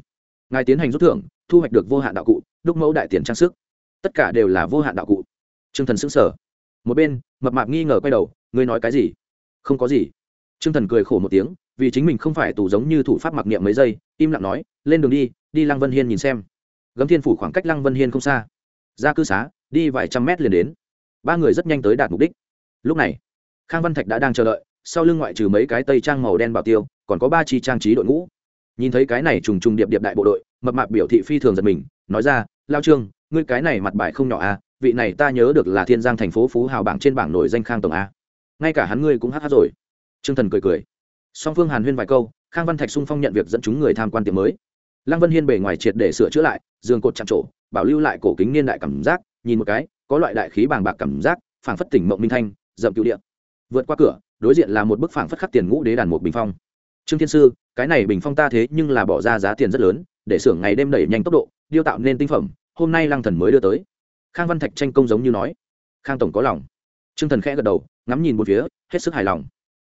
Speaker 1: Ngài tiến hành rút thưởng, thu hoạch được vô hạn đạo cụ, đúc mẫu đại tiền trang sức. Tất cả đều là vô hạn đạo cụ. T r ư ơ n g thần xứng sở một bên, mập mạp nghi ngờ quay đầu, ngươi nói cái gì? Không có gì. T r ư ơ n g thần cười khổ một tiếng, vì chính mình không phải tù giống như thủ pháp mặc niệm mấy giây. Im lặng nói, lên đường đi đi lăng vân hiên nhìn xem. Gấm thiên phủ khoảng cách lăng vân hiên không xa. Ra cư xá, đi vài trăm mét liền đến ba người rất nhanh tới đạt mục đích lúc này khang văn thạch đã đang chờ đợi sau lưng ngoại trừ mấy cái tây trang màu đen bảo tiêu còn có ba chi trang trí đội ngũ nhìn thấy cái này trùng trùng điệp điệp đại bộ đội mập mạp biểu thị phi thường giật mình nói ra lao trương ngươi cái này mặt bài không nhỏ à, vị này ta nhớ được là thiên giang thành phố phú hào bảng trên bảng nổi danh khang tổng a ngay cả hắn ngươi cũng hát hát rồi t r ư ơ n g thần cười cười song phương hàn huyên vài câu khang văn thạch sung phong nhận việc dẫn chúng người tham quan tiệm mới lăng vân hiên bề ngoài triệt để sửa chữa lại giường cột chạm trổ bảo lưu lại cổ kính niên đại cảm giác nhìn một cái, có loại đại khí bàng bạc cảm giác, phảng phất tỉnh mộng minh thanh, dậm cựu điện vượt qua cửa, đối diện là một bức phảng phất khắc tiền ngũ đế đàn một bình phong. Trương thiên sư, cái này bình phong ta thế nhưng là bỏ ra giá tiền rất lớn, để xưởng ngày đêm đẩy nhanh tốc độ, điêu tạo nên tinh phẩm, hôm nay lăng thần mới đưa tới. Khang văn thạch tranh công giống như nói. Khang tổng có lòng. Trương thần khẽ gật đầu, ngắm nhìn một phía, hết sức hài lòng.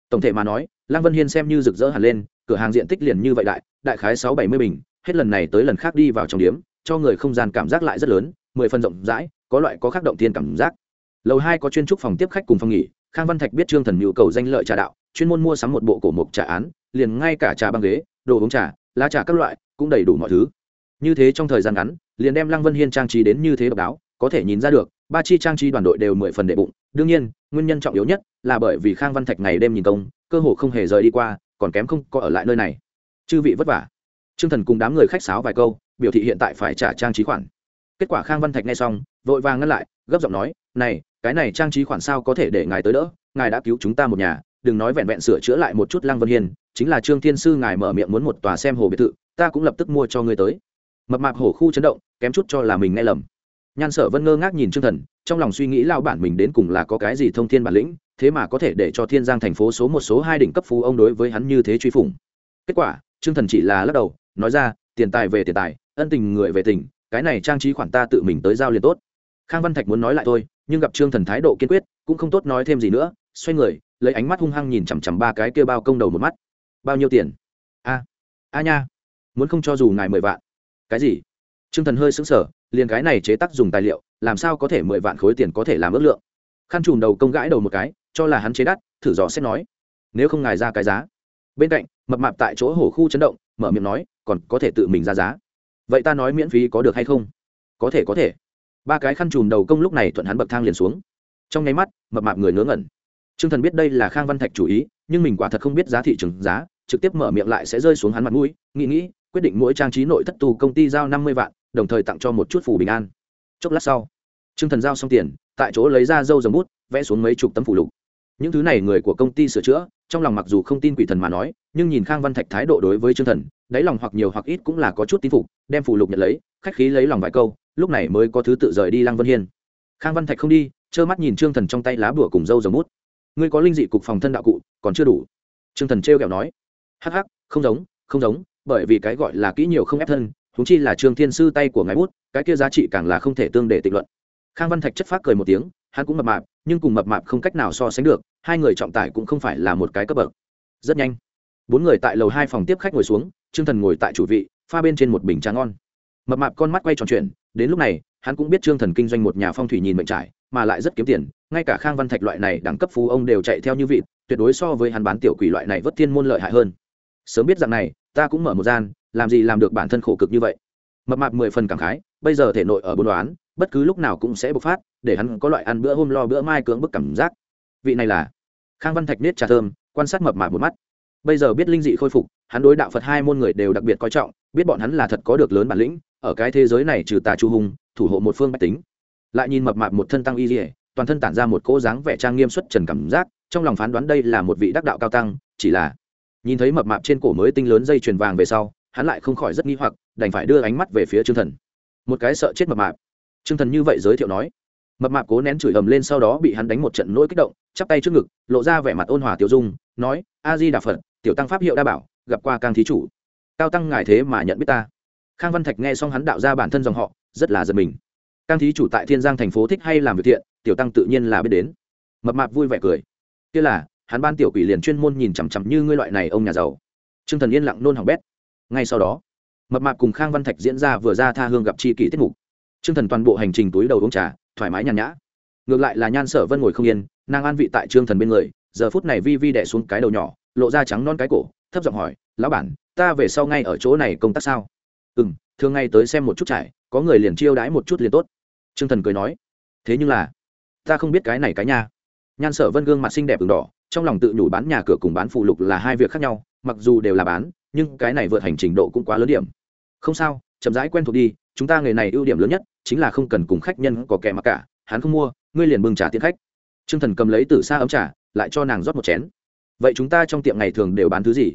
Speaker 1: Tổng thể mà nói, lăng vân hiên xem như rực rỡ hẳn lên, cửa hàng diện tích liền như vậy đại đại khái sáu bảy mươi bình, hết lần này tới lần khác đi vào trong điếm cho người không gian cảm giác lại rất lớn, mười phần rộng rãi có loại có khác động thiên cảm giác. Lầu hai có chuyên trúc phòng tiếp khách cùng phòng nghỉ, khang văn thạch biết trương thần nhu cầu danh lợi trà đạo, chuyên môn mua sắm một bộ cổ mục trà án, liền ngay cả trà băng ghế, đồ uống trà, lá trà các loại, cũng đầy đủ mọi thứ. Như thế trong thời gian ngắn, liền đem lăng vân hiên trang trí đến như thế độc đáo, có thể nhìn ra được, ba chi trang trí đoàn đội đều mười phần đệ bụng. Đương nhiên, nguyên nhân trọng yếu nhất là bởi vì khang văn thạch ngày đêm nhìn công, cơ hồ không hề rời đi qua, còn kém không có ở lại nơi này. Chư vị vất vả. T r ư ơ n g thần cùng đám người khách sáo vài câu, biểu thị hiện tại phải trả trang trí khoản. Kết quả khang văn thạch nghe xong vội vàng ngăn lại, gấp giọng nói, này, cái này trang trí khoản sao có thể để ngài tới đỡ? Ngài đã cứu chúng ta một nhà, đừng nói vẹn vẹn sửa chữa lại một chút lăng vân hiên, chính là trương thiên sư ngài mở miệng muốn một tòa xem hồ biệt thự, ta cũng lập tức mua cho ngươi tới. Mập mạp hổ khu chấn động, kém chút cho là mình nghe lầm. Nhan sở vân ngơ ngác nhìn trương thần, trong lòng suy nghĩ lao bản mình đến cùng là có cái gì thông thiên bản lĩnh, thế mà có thể để cho thiên giang thành phố số một số hai đỉnh cấp phú ông đối với hắn như thế truy phủng. Kết quả, trương thần chỉ là lắc đầu, nói ra, tiền tài về tiền tài, ân tình người về tình, cái này trang trí khoản ta tự mình tới giao liền tốt khang văn thạch muốn nói lại thôi, nhưng gặp trương thần thái độ kiên quyết, cũng không tốt nói thêm gì nữa, xoay người, lấy ánh mắt hung hăng nhìn chằm chằm ba cái kia bao công đầu một mắt. Bao nhiêu tiền? A a nha, muốn không cho dù ngài mười vạn. Cái gì? Trương thần hơi xứng sở liền cái này chế tác dùng tài liệu, làm sao có thể mười vạn khối tiền có thể làm ước lượng? Khăn trùm đầu công gãi đầu một cái, cho là hắn chế đắt, thử dò xét nói, nếu không ngài ra cái giá. Bên cạnh, mập mạp tại chỗ hổ khu chấn động, mở miệng nói, còn có thể tự mình ra giá. Vậy ta nói miễn phí có được hay không? Có thể có thể ba cái khăn chùm đầu công lúc này thuận hắn bậc thang liền xuống trong nháy mắt mập mạp người ngớ ngẩn t r ư ơ n g thần biết đây là khang văn thạch chủ ý nhưng mình quả thật không biết giá thị trường giá trực tiếp mở miệng lại sẽ rơi xuống hắn mặt mũi nghĩ nghĩ quyết định mỗi trang trí nội thất tù công ty giao năm mươi vạn đồng thời tặng cho một chút phủ bình an chốc lát sau trương thần giao xong tiền tại chỗ lấy ra dâu dòng bút vẽ xuống mấy chục tấm phủ lục những thứ này người của công ty sửa chữa trong lòng mặc dù không tin quỷ thần mà nói nhưng nhìn khang văn thạch thái độ đối với trương thần đáy lòng hoặc nhiều hoặc ít cũng là có chút tin phục đem phủ lục nhận lấy khách khí lấy lòng vài câu lúc này mới có thứ tự rời đi lăng vân hiên. Khang văn thạch không đi, trơ mắt nhìn trương thần trong tay lá bùa cùng dâu dòng mút. ngươi có linh dị cục phòng thân đạo cụ, còn chưa đủ. Trương thần trêu kẹo nói. Hắc hắc, không giống không giống, bởi vì cái gọi là kỹ nhiều không ép thân húng chi là trương thiên sư tay của ngài bút, cái kia giá trị càng là không thể tương để tịch luận. Khang văn thạch chất phác cười một tiếng, hắn cũng mập mạp, nhưng cùng mập mạp không cách nào so sánh được, hai người trọng tải cũng không phải là một cái cấp bậc. Rất nhanh, bốn người tại lầu hai phòng tiếp khách ngồi xuống, trương thần ngồi tại chủ vị, pha bên trên một bình trà ngon. Mập mạp con mắt quay tròn chuyện đến lúc này, hắn cũng biết trương thần kinh doanh một nhà phong thủy nhìn mệnh trải, mà lại rất kiếm tiền, ngay cả khang văn thạch loại này đẳng cấp phú ông đều chạy theo như vị tuyệt đối so với hắn bán tiểu quỷ loại này vất thiên môn lợi hại hơn. Sớm biết rằng này, ta cũng mở một gian, làm gì làm được bản thân khổ cực như vậy. Mập mạp mười phần cảm khái, bây giờ thể nội ở buôn đoán, bất cứ lúc nào cũng sẽ bộc phát, để hắn có loại ăn bữa hôm lo bữa mai cưỡng bức cảm giác. Vị này là khang văn thạch nết trà thơm, quan sát mập mạp một mắt. Bây giờ biết linh dị khôi phục, hắn đối đạo phật hai môn người đều đặc biệt coi trọng, biết bọn hắn là thật có được lớn bản lĩnh ở cái thế giới này trừ tà chu hùng thủ hộ một phương bách tính. Lại nhìn mập mạp một thân tăng y dỉa toàn thân tản ra một cỗ dáng vẻ trang nghiêm xuất trần cảm giác, trong lòng phán đoán đây là một vị đắc đạo cao tăng, chỉ là nhìn thấy mập mạp trên cổ mới tinh lớn dây chuyền vàng về sau, hắn lại không khỏi rất nghi hoặc, đành phải đưa ánh mắt về phía trương thần. Một cái sợ chết mập mạp. Trương thần như vậy giới thiệu nói. Mập mạp cố nén chửi ầm lên sau đó bị hắn đánh một trận nỗi kích động, chắp tay trước ngực, lộ ra vẻ mặt ôn hòa tiểu dung, nói, a di đà phật, tiểu tăng pháp hiệu đa bảo, gặp qua càng thí chủ. Cao tăng ngài thế mà nhận biết ta khang văn thạch nghe xong hắn đạo ra bản thân dòng họ, rất là giật mình. Cang thí chủ tại thiên giang thành phố thích hay làm việc thiện, tiểu tăng tự nhiên là biết đến. Mập mạp vui vẻ cười. Kia là, hắn ban tiểu quỷ liền chuyên môn nhìn chằm chằm như ngươi loại này ông nhà giàu. T r ư ơ n g thần yên lặng nôn hỏng bét. Ngay sau đó, mập mạp cùng khang văn thạch diễn ra vừa ra tha hương gặp chi kỷ tiết mục. T r ư ơ n g thần toàn bộ hành trình túi đầu uống trà, thoải mái nhàn nhã. Ngược lại là nhan sở vân ngồi không yên, nàng an vị tại trương thần bên người, giờ phút này vi vi đẻ xuống cái đầu nhỏ, lộ ra trắng non cái cổ, thấp giọng hỏi, lão bản, ta về sau ngay ở chỗ này công tác sao? Ừ m thường ngày tới xem một chút trải, có người liền chiêu đãi một chút liền tốt. T r ư ơ n g thần cười nói, thế nhưng là, ta không biết cái này cái nha. Nhan sở vân gương mặt xinh đẹp đường đỏ, trong lòng tự nhủ bán nhà cửa cùng bán phụ lục là hai việc khác nhau, mặc dù đều là bán, nhưng cái này vượt hành trình độ cũng quá lớn điểm. Không sao, chậm rãi quen thuộc đi, chúng ta nghề này ưu điểm lớn nhất chính là không cần cùng khách nhân có kẻ mặc cả, hắn không mua, ngươi liền bưng trả tiền khách. T r ư ơ n g thần cầm lấy từ xa ấm trà, lại cho nàng rót một chén. Vậy chúng ta trong tiệm ngày thường đều bán thứ gì?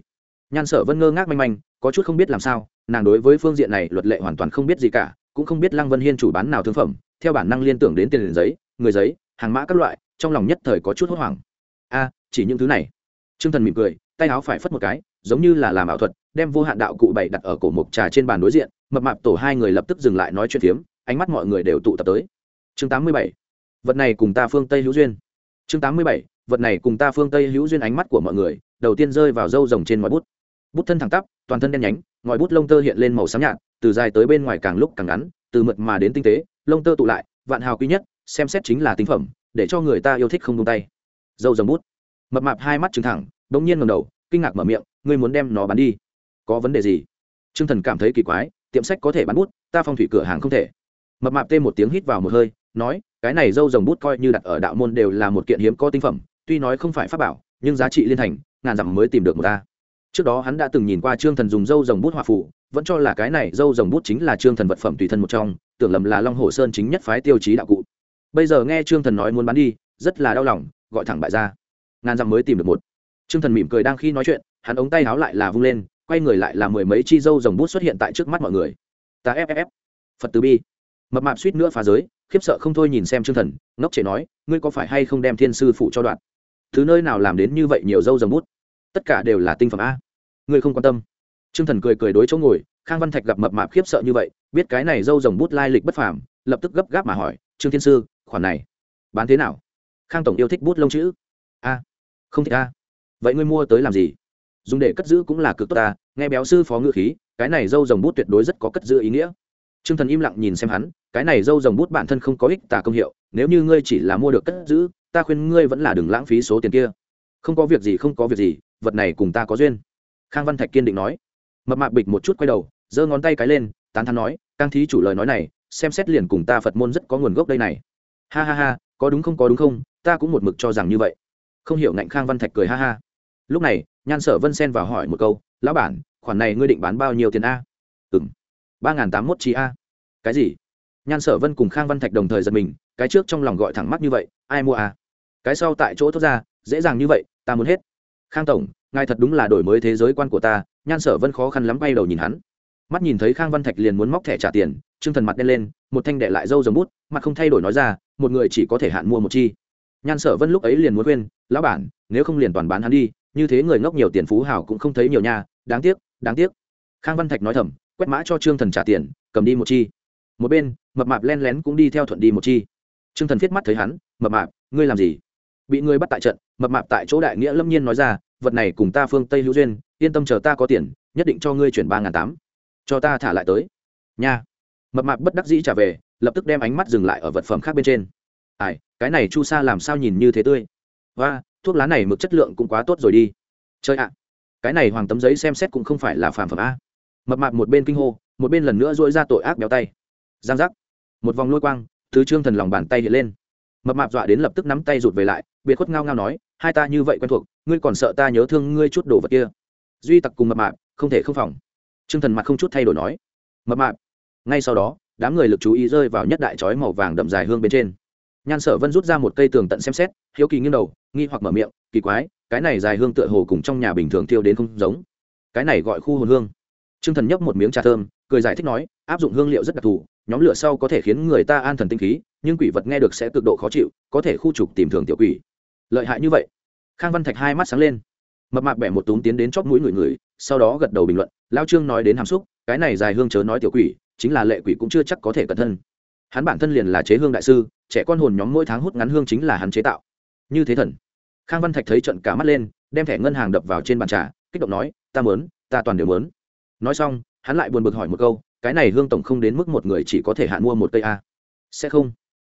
Speaker 1: Nhan sở vân ngơ ngác manh manh, có chút không biết làm sao nàng đối với phương diện này luật lệ hoàn toàn không biết gì cả, cũng không biết lăng vân hiên chủ bán nào thương phẩm, theo bản năng liên tưởng đến tiền giấy, người giấy, hàng mã các loại, trong lòng nhất thời có chút hốt hoảng. A, chỉ những thứ này. T r ư ơ n g thần mỉm cười, tay áo phải phất một cái, giống như là làm ảo thuật, đem vô hạn đạo cụ bày đặt ở cổ mộc trà trên bàn đối diện, mập mạp tổ hai người lập tức dừng lại nói chuyện phiếm, ánh mắt mọi người đều tụ tập tới. Chương tám mươi bảy, vật này cùng ta phương tây hữu duyên. Chương tám mươi bảy, vật này cùng ta phương tây hữu duyên ánh mắt của mọi người, đầu tiên rơi vào râu rồng trên ngòi bút. Bút thân thẳng tắp, toàn thân đen nhánh ngòi bút lông tơ hiện lên màu xám nhạt, từ dài tới bên ngoài càng lúc càng ngắn, từ mượt mà đến tinh tế, lông tơ tụ lại, vạn hào quý nhất, xem xét chính là tinh phẩm, để cho người ta yêu thích không tung tay. Dâu dầm bút. Mập mạp hai mắt trừng thẳng đ ỗ n g nhiên ngầm đầu, kinh ngạc mở miệng, ngươi muốn đem nó bán đi? Có vấn đề gì? T r ư ơ n g thần cảm thấy kỳ quái, tiệm sách có thể bán bút, ta phong thủy cửa hàng không thể. Mập mạp tê một tiếng hít vào một hơi, nói, cái này dâu dòng bút coi như đặt ở đạo môn đều là một kiện hiếm có tinh phẩm, tuy nói không phải pháp bảo, nhưng giá trị liên thành, ngàn dặm mới tìm được một ta trước đó hắn đã từng nhìn qua trương thần dùng dâu dòng bút hòa phủ vẫn cho là cái này dâu dòng bút chính là trương thần vật phẩm tùy thân một trong, tưởng lầm là long hồ sơn chính nhất phái tiêu chí đạo cụ. Bây giờ nghe trương thần nói muốn bán đi, rất là đau lòng, gọi thẳng bại ra. Ngàn dặm mới tìm được một. Trương thần mỉm cười đang khi nói chuyện, hắn ống tay háo lại là vung lên, quay người lại là mười mấy chi dâu dòng bút xuất hiện tại trước mắt mọi người. Ta fff phật từ bi. Mập mạp suýt nữa phá giới, khiếp sợ không thôi nhìn xem trương thần, ngốc trẻ nói, ngươi có phải hay không đem thiên sư phụ cho đoạn? Thứ nơi nào làm đến như vậy nhiều dâu dòng bút? Tất cả đều là tinh phẩm a ngươi không quan tâm. Trương thần cười cười đối chỗ ngồi, khang văn thạch gặp mập mạp khiếp sợ như vậy, biết cái này dâu dòng bút lai lịch bất phàm, lập tức gấp gáp mà hỏi, trương thiên sư, khoản này bán thế nào? Khang tổng yêu thích bút lông chữ. A, không thích a vậy ngươi mua tới làm gì? Dùng để cất giữ cũng là cực tốt ta, nghe béo sư phó ngữ khí, cái này dâu dòng bút tuyệt đối rất có cất giữ ý nghĩa. T r ư ơ n g thần im lặng nhìn xem hắn, cái này dâu dòng bút bản thân không có ích tả công hiệu, nếu như ngươi chỉ là mua được cất giữ, ta khuyên ngươi vẫn là đừng lãng phí số tiền kia. Không có việc gì, không có việc gì, vật này cùng ta có duyên khang văn thạch kiên định nói. Mập mạp bịch một chút quay đầu, giơ ngón tay cái lên, tán thắn nói, cang thí chủ lời nói này, xem xét liền cùng ta phật môn rất có nguồn gốc đây này. Ha ha ha, có đúng không, có đúng không, ta cũng một mực cho rằng như vậy. Không hiểu ngạnh khang văn thạch cười ha ha. Lúc này, nhan sở vân xen vào hỏi một câu, lão bản, khoản này ngươi định bán bao nhiêu tiền a? Ừ m ba n g h n tám mốt chi a. Cái gì? Nhan sở vân cùng khang văn thạch đồng thời giật mình, cái trước trong lòng gọi thẳng mắt như vậy, ai mua a? Cái sau tại chỗ thốt ra, dễ dàng như vậy, ta muốn hết. Khang tổng ngài thật đúng là đổi mới thế giới quan của ta, nhan sở vân khó khăn lắm bay đầu nhìn hắn. Mắt nhìn thấy khang văn thạch liền muốn móc thẻ trả tiền t r ư ơ n g thần mặt đen lên, một thanh đệ lại dâu dầm bút, mặt không thay đổi nói ra, một người chỉ có thể hạn mua một chi. Nhan sở vân lúc ấy liền muốn khuyên, lão bản, nếu không liền toàn bán hắn đi, như thế người ngốc nhiều tiền phú hào cũng không thấy nhiều nha, đáng tiếc đáng tiếc. Khang văn thạch nói thầm, quét mã cho trương thần trả tiền, cầm đi một chi. Một bên, mập mạp len lén cũng đi theo thuận đi một chi. Trương thần viết mắt thấy hắn, mập mạp, ngươi làm gì? Bị ngươi bắt tại trận, mập mạp tại chỗ đại nghĩa lâm nhiên nói ra vật này cùng ta phương tây hữu duyên, yên tâm chờ ta có tiền, nhất định cho ngươi chuyển ba ngàn tám. Cho ta thả lại tới. Nha. Mập mạp bất đắc dĩ trả về, lập tức đem ánh mắt dừng lại ở vật phẩm khác bên trên. Ai, cái này chu sa làm sao nhìn như thế tươi? Và thuốc lá này mực chất lượng cũng quá tốt rồi đi. Chơi ạ. Cái này hoàng tấm giấy xem xét cũng không phải là phàm phẩm a. Mập mạp một bên kinh hô, một bên lần nữa dỗi ra tội ác béo tay. Giang giác. Một vòng lôi quang, thứ trương thần lòng bàn tay hiện lên. Mập mạp dọa đến lập tức nắm tay rụt về lại biệt khuất ngao ngao nói, hai ta như vậy quen thuộc, ngươi còn sợ ta nhớ thương ngươi chút đồ vật kia? Duy tặc cùng mập mạp, không thể không phòng. Trương thần mặt không chút thay đổi nói, mập mạp. Ngay sau đó, đám người lực chú ý rơi vào nhất đại chói màu vàng đậm dài hương bên trên. Nhan sở vân rút ra một cây tường tận xem xét, hiếu kỳ nghiêng đầu, nghi hoặc mở miệng, kỳ quái, cái này dài hương tựa hồ cùng trong nhà bình thường thiêu đến không giống. Cái này gọi khu hồn hương. T r ư ơ n g thần nhấp một miếng trà thơm, cười giải thích nói, áp dụng hương liệu rất đặc thù, nhóm lửa sau có thể khiến người ta an thần tinh khí, nhưng quỷ vật nghe được sẽ cực độ khó chịu, có thể khu trục tìm thường tiểu quỷ lợi hại như vậy? Khang văn thạch hai mắt sáng lên. Mập mạc bẻ một túm tiến đến chóp mũi người người, sau đó gật đầu bình luận lao trương nói đến hàm xúc, cái này dài hương chớ nói tiểu quỷ, chính là lệ quỷ cũng chưa chắc có thể cẩn thân. Hắn bản thân liền là chế hương đại sư, trẻ con hồn nhóm mỗi tháng hút ngắn hương chính là hắn chế tạo. Như thế thần. Khang văn thạch thấy trận cả mắt lên, đem thẻ ngân hàng đập vào trên bàn trà, kích động nói, ta mớn ta toàn đều mớn nói xong, hắn lại buồn bực hỏi một câu, cái này hương tổng không đến mức một người chỉ có thể hạn mua một cây a? Sẽ không.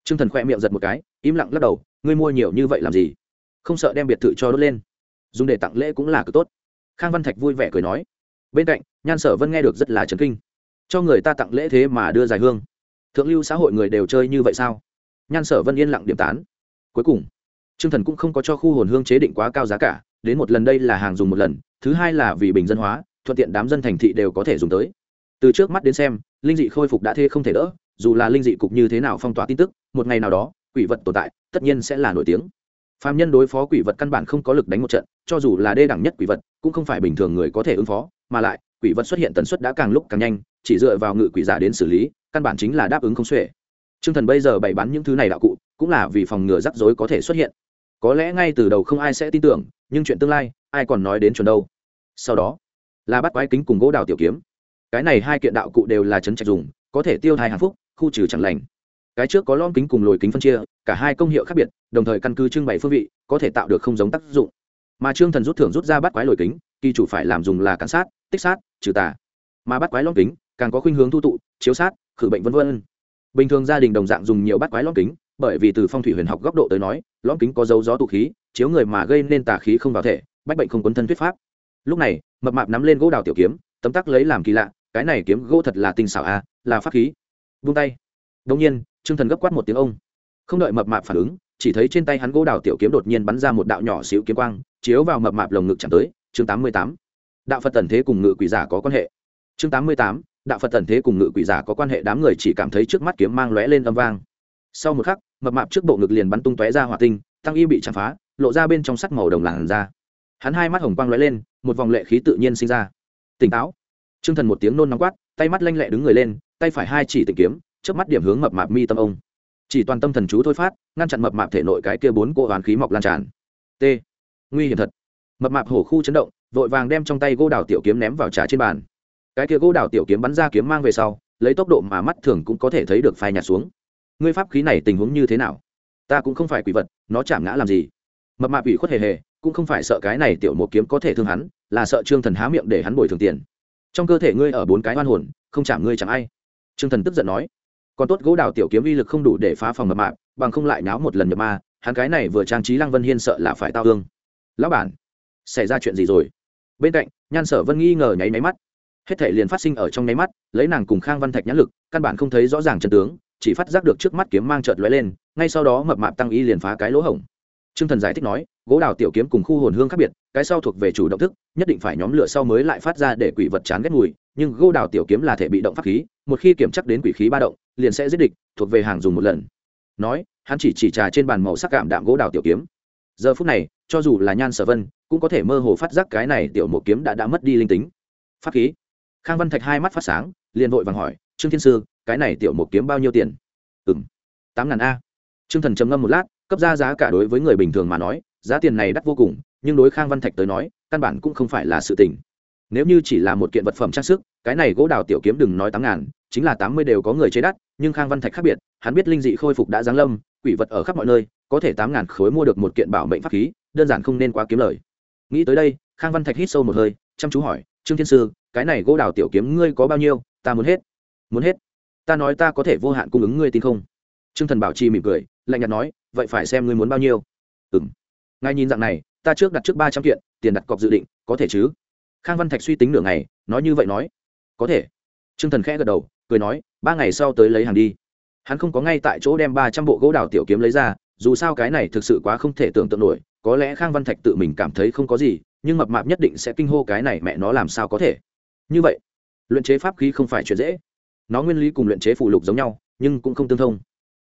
Speaker 1: T r ư ơ n g thần khoe miệng giật một cái, im lặng lắc đầu, ngươi mua nhiều như vậy làm gì? Không sợ đem biệt thự cho đốt lên. Dùng để tặng lễ cũng là cực tốt. Khang văn thạch vui vẻ cười nói, bên cạnh, nhan sở vân nghe được rất là chấn kinh. Cho người ta tặng lễ thế mà đưa dài hương. Thượng lưu xã hội người đều chơi như vậy sao? Nhan sở vân yên lặng điểm tán. Cuối cùng t r ư ơ n g thần cũng không có cho khu hồn hương chế định quá cao giá cả, đến một lần đây là hàng dùng một lần, thứ hai là vì bình dân hóa, thuận tiện đám dân thành thị đều có thể dùng tới. Từ trước mắt đến xem, linh dị khôi phục đã thê không thể đỡ, dù là linh dị cục như thế nào phong tỏa tin tức, một ngày nào đó, quỷ vật tồn tại, tất nhiên sẽ là nổi tiếng. Phàm nhân đối phó quỷ vật căn bản không có lực đánh một trận, cho dù là đê đẳng nhất quỷ vật, cũng không phải bình thường người có thể ứng phó, mà lại, quỷ vật xuất hiện tần suất đã càng lúc càng nhanh, chỉ dựa vào ngự quỷ giả đến xử lý, căn bản chính là đáp ứng không xuể. T r ư ơ n g thần bây giờ bày bán những thứ này đạo cụ, cũng là vì phòng ngừa rắc rối có thể xuất hiện. Có lẽ ngay từ đầu không ai sẽ tin tưởng, nhưng chuyện tương lai, ai còn nói đến chuẩn đâu. Sau đó, là bắt quái kính cùng gỗ đào tiểu kiếm. Cái này hai kiện đạo cụ đều là trấn trạch dùng, có thể tiêu thai hạnh phúc, khu trừ chẳng lành cái trước có lom kính cùng lồi kính phân chia cả hai công hiệu khác biệt đồng thời căn cứ trưng bày phương vị có thể tạo được không giống tác dụng. Mà trương thần rút thưởng rút ra bắt quái lồi kính kỳ chủ phải làm dùng là cắn sát tích sát trừ tà. Mà bắt quái lom kính càng có khuynh hướng thu tụ chiếu sát khử bệnh v v bình thường gia đình đồng dạng dùng nhiều bắt quái lom kính bởi vì từ phong thủy huyền học góc độ tới nói lom kính có dấu gió tụ khí chiếu người mà gây nên tà khí không vào thể bách bệnh không quấn thân thuyết pháp. Lúc này mập mạp nắm lên gỗ đào tiểu kiếm tấm tắc lấy làm kỳ lạ cái này kiếm gỗ thật là tinh xảo a à, là pháp khí. Vung tay. Đông nhiên trương thần gấp quát một tiếng ông. Không đợi mập mạp phản ứng, chỉ thấy trên tay hắn gỗ đào tiểu kiếm đột nhiên bắn ra một đạo nhỏ xíu kiếm quang, chiếu vào mập mạp lồng ngực chẳng tới, chương tám mươi tám. Đạo phật tần thế cùng ngự quỷ giả có quan hệ. Chương tám mươi tám, đạo phật tần thế cùng ngự quỷ giả có quan hệ, đám người chỉ cảm thấy trước mắt kiếm mang lóe lên âm vang. Sau một khắc, mập mạp trước bộ ngực liền bắn tung tóe ra hỏa tinh, tăng y bị chạm phá, lộ ra bên trong sắc màu đồng làn ra hắn hai mắt hồng quang lóe lên, một vòng lệ khí tự nhiên sinh ra. Tỉnh táo. T r ư ơ n g thần một tiếng nôn nóng quát, tay mắt lanh lẹ đứng người lên, tay phải hai chỉ tịnh kiếm trước mắt điểm hướng mập mạp mi tâm ông. Chỉ toàn tâm thần chú thôi phát, ngăn chặn mập mạp thể nội cái kia bốn cỗ hoán khí mọc lan tràn. T. Nguy hiểm thật. Mập mạp hổ khu chấn động, vội vàng đem trong tay gỗ đào tiểu kiếm ném vào trà trên bàn. Cái kia gỗ đào tiểu kiếm bắn ra kiếm mang về sau, lấy tốc độ mà mắt thường cũng có thể thấy được phai nhạt xuống. Ngươi pháp khí này tình huống như thế nào? Ta cũng không phải quỷ vật, nó chạm ngã làm gì. Mập mạp ủy khuất hề hề, cũng không phải sợ cái này tiểu một kiếm có thể thương hắn, là sợ trương thần há miệng để hắn bồi thường tiền. Trong cơ thể ngươi ở bốn cái oan hồn, không chạm ngươi chẳng ai. Trương thần tức giận nói còn tốt gỗ đào tiểu kiếm uy lực không đủ để phá phòng mập mạp bằng không lại náo một lần nhập ma hắn cái này vừa trang trí lăng vân hiên sợ là phải tao hương lão bản xảy ra chuyện gì rồi? Bên cạnh nhan sở vân nghi ngờ nháy máy mắt. Hết thể liền phát sinh ở trong nháy mắt lấy nàng cùng khang văn thạch nhãn lực căn bản không thấy rõ ràng chân tướng chỉ phát giác được trước mắt kiếm mang trợt lóe lên ngay sau đó mập mạp tăng y liền phá cái lỗ hổng. Trương Thần giải thích nói, gỗ đào tiểu kiếm cùng khu hồn hương khác biệt, cái sau thuộc về chủ động thức, nhất định phải nhóm lửa sau mới lại phát ra để quỷ vật chán ghét mùi, nhưng gỗ đào tiểu kiếm là thể bị động pháp khí, một khi kiểm chắc đến quỷ khí ba động, liền sẽ giết địch, thuộc về hàng dùng một lần. Nói, hắn chỉ chỉ trà trên bàn màu sắc cảm đạm gỗ đào tiểu kiếm. Giờ phút này, cho dù là Nhan Sở Vân, cũng có thể mơ hồ phát giác cái này tiểu một kiếm đã đã mất đi linh tính. Pháp khí. Khang Văn Thạch hai mắt phát sáng, liền vội vàng hỏi, "Trương Thiên sư, cái này tiểu một kiếm bao nhiêu tiền?" "Ừm, tám ngàn a." Trương Thần trầm ngâm một lát, cấp ra giá cả đối với người bình thường mà nói giá tiền này đắt vô cùng nhưng đối khang văn thạch tới nói căn bản cũng không phải là sự tình nếu như chỉ là một kiện vật phẩm trang sức, cái này gỗ đào tiểu kiếm đừng nói tám ngàn, chính là tám mươi đều có người chế đắt, nhưng khang văn thạch khác biệt, hắn biết linh dị khôi phục đã giáng lâm, quỷ vật ở khắp mọi nơi, có thể tám ngàn khối mua được một kiện bảo mệnh pháp khí, đơn giản không nên quá kiếm lời. Nghĩ tới đây, khang văn thạch hít sâu một hơi, chăm chú hỏi, trương thiên sư, cái này gỗ đào tiểu kiếm ngươi có bao nhiêu? Ta muốn hết. Muốn hết? Ta nói ta có thể vô hạn cung ứng ngươi tin không? Trương thần bảo trì mỉm cười, lạnh nhạt nói, vậy phải xem ngươi muốn bao nhiêu. Ừ m ngài nhìn dạng này, ta trước đặt trước ba trăm kiện, tiền đặt cọc dự định, có thể chứ? Khang văn thạch suy tính nửa ngày, nói như vậy nói, có thể. T r ư ơ n g thần khẽ gật đầu, cười nói, ba ngày sau tới lấy hàng đi. Hắn không có ngay tại chỗ đem ba trăm bộ gỗ đào tiểu kiếm lấy ra, dù sao cái này thực sự quá không thể tưởng tượng nổi, có lẽ khang văn thạch tự mình cảm thấy không có gì, nhưng mập mạp nhất định sẽ kinh hô cái này mẹ nó làm sao có thể. Như vậy, luyện chế pháp khí không phải chuyện dễ. Nó nguyên lý cùng luyện chế phụ lục giống nhau, nhưng cũng không tương thông.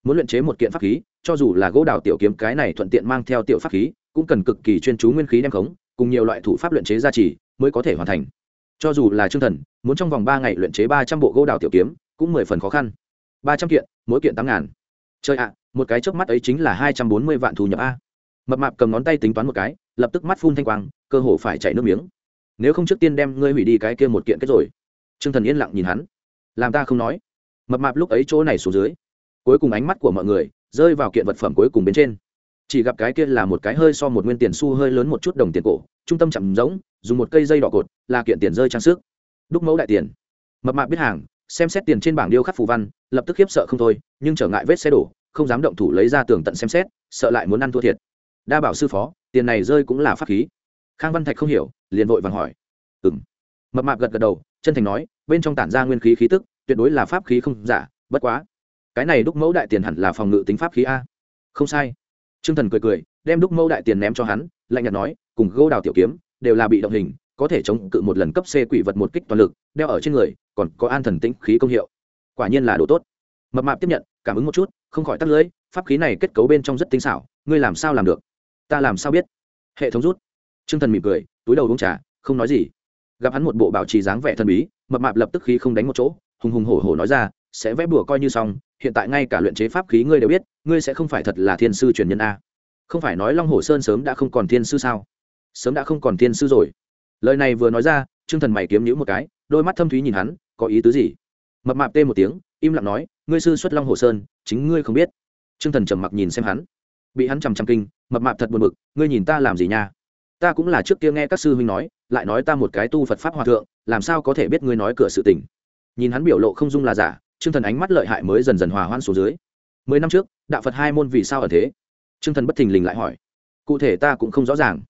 Speaker 1: Muốn luyện chế một kiện pháp khí, cho dù là gỗ đào tiểu kiếm cái này thuận tiện mang theo tiểu pháp khí, cũng cần cực kỳ chuyên chú nguyên khí đem khống, cùng nhiều loại thủ pháp luyện chế gia trì mới có thể hoàn thành. Cho dù là chương thần, muốn trong vòng ba ngày luyện chế ba trăm bộ gỗ đào tiểu kiếm, cũng mười phần khó khăn. Ba trăm kiện, mỗi kiện tám ngàn. Chơi ạ, một cái trước mắt ấy chính là hai trăm bốn mươi vạn thu nhập a. Mập mạp cầm ngón tay tính toán một cái, lập tức mắt phun thanh quang, cơ hồ phải chảy nước miếng. Nếu không trước tiên đem ngươi hủy đi cái kia một kiện kết rồi. Trương thần yên lặng nhìn hắn. Làm ta không nói. Mập mạp lúc ấy chỗ này xuống dưới. Cuối cùng ánh mắt của mọi người rơi vào kiện vật phẩm cuối cùng bên trên chỉ gặp cái kia là một cái hơi so một nguyên tiền xu hơi lớn một chút đồng tiền cổ, trung tâm chậm giống, dùng một cây dây đỏ cột, là kiện tiền rơi trang sức. Đúc mẫu đại tiền. Mập mạp biết hàng, xem xét tiền trên bảng điêu khắc phù văn, lập tức khiếp sợ không thôi, nhưng trở ngại vết xe đổ, không dám động thủ lấy ra tường tận xem xét, sợ lại muốn ăn thua thiệt. Đa bảo sư phó, tiền này rơi cũng là pháp khí. Khang văn thạch không hiểu, liền vội vàng hỏi. Ừng mập mạp gật gật đầu, chân thành nói, bên trong tản ra nguyên khí khí tức, tuyệt đối là pháp khí không giả, bất quá. Cái này đúc mẫu đại tiền hẳn là phòng ngự tính pháp khí a. Không sai. Trương thần cười cười, đem đúc mâu đại tiền ném cho hắn, lạnh nhạt nói, cùng gô đào tiểu kiếm, đều là bị động hình, có thể chống cự một lần cấp c quỷ vật một kích toàn lực, đeo ở trên người, còn có an thần tĩnh khí công hiệu. Quả nhiên là đồ tốt. Mập mạp tiếp nhận, cảm ứng một chút, không khỏi tắt lưới, pháp khí này kết cấu bên trong rất tinh xảo, ngươi làm sao làm được? Ta làm sao biết? Hệ thống rút. Trương thần mỉm cười, túi đầu uống trà, không nói gì. Gặp hắn một bộ bảo trì dáng vẻ thần bí, mập mạp lập tức khí không đánh một chỗ, hùng hùng hổ hổ nói ra, sẽ vẽ bùa coi như xong hiện tại ngay cả luyện chế pháp khí ngươi đều biết, ngươi sẽ không phải thật là thiên sư truyền nhân a. Không phải nói long hồ sơn sớm đã không còn thiên sư sao? Sớm đã không còn thiên sư rồi. Lời này vừa nói ra, Trương thần mày kiếm nhữ một cái, đôi mắt thâm thúy nhìn hắn, có ý tứ gì? Mập mạp tê một tiếng, im lặng nói, ngươi sư xuất long hồ sơn, chính ngươi không biết. Trương thần trầm mặc nhìn xem hắn. Bị hắn chằm chằm kinh, mập mạp thật buồn bực, ngươi nhìn ta làm gì nha? Ta cũng là trước kia nghe các sư huynh nói, lại nói ta một cái tu phật pháp hòa thượng, làm sao có thể biết ngươi nói cửa sự tình? Nhìn hắn biểu lộ không dung là giả chương thần ánh mắt lợi hại mới dần dần hòa hoan xuống dưới. Mười năm trước, đạo phật hai môn vì sao ở thế? Chương thần bất thình lình lại hỏi. Cụ thể ta cũng không rõ ràng.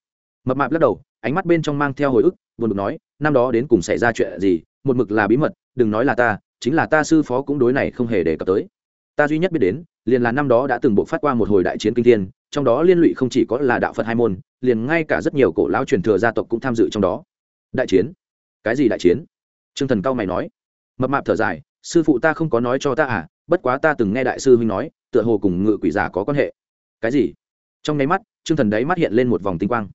Speaker 1: Mập mạp lắc đầu, ánh mắt bên trong mang theo hồi ức, buồn bực nói, năm đó đến cùng xảy ra chuyện gì, một mực là bí mật, đừng nói là ta, chính là ta sư phó cũng đối này không hề đề cập tới. Ta duy nhất biết đến, liền là năm đó đã từng bộ phát qua một hồi đại chiến kinh thiên, trong đó liên lụy không chỉ có là đạo phật hai môn, liền ngay cả rất nhiều cổ lao truyền thừa gia tộc cũng tham dự trong đó. Đại chiến? Cái gì đại chiến? T r ư ơ n g thần cao mày nói. Mập mạp thở dài sư phụ ta không có nói cho ta à bất quá ta từng nghe đại sư huynh nói tựa hồ cùng ngự quỷ giả có quan hệ. Cái gì? Trong nháy mắt chương thần đấy mắt hiện lên một vòng tinh quang.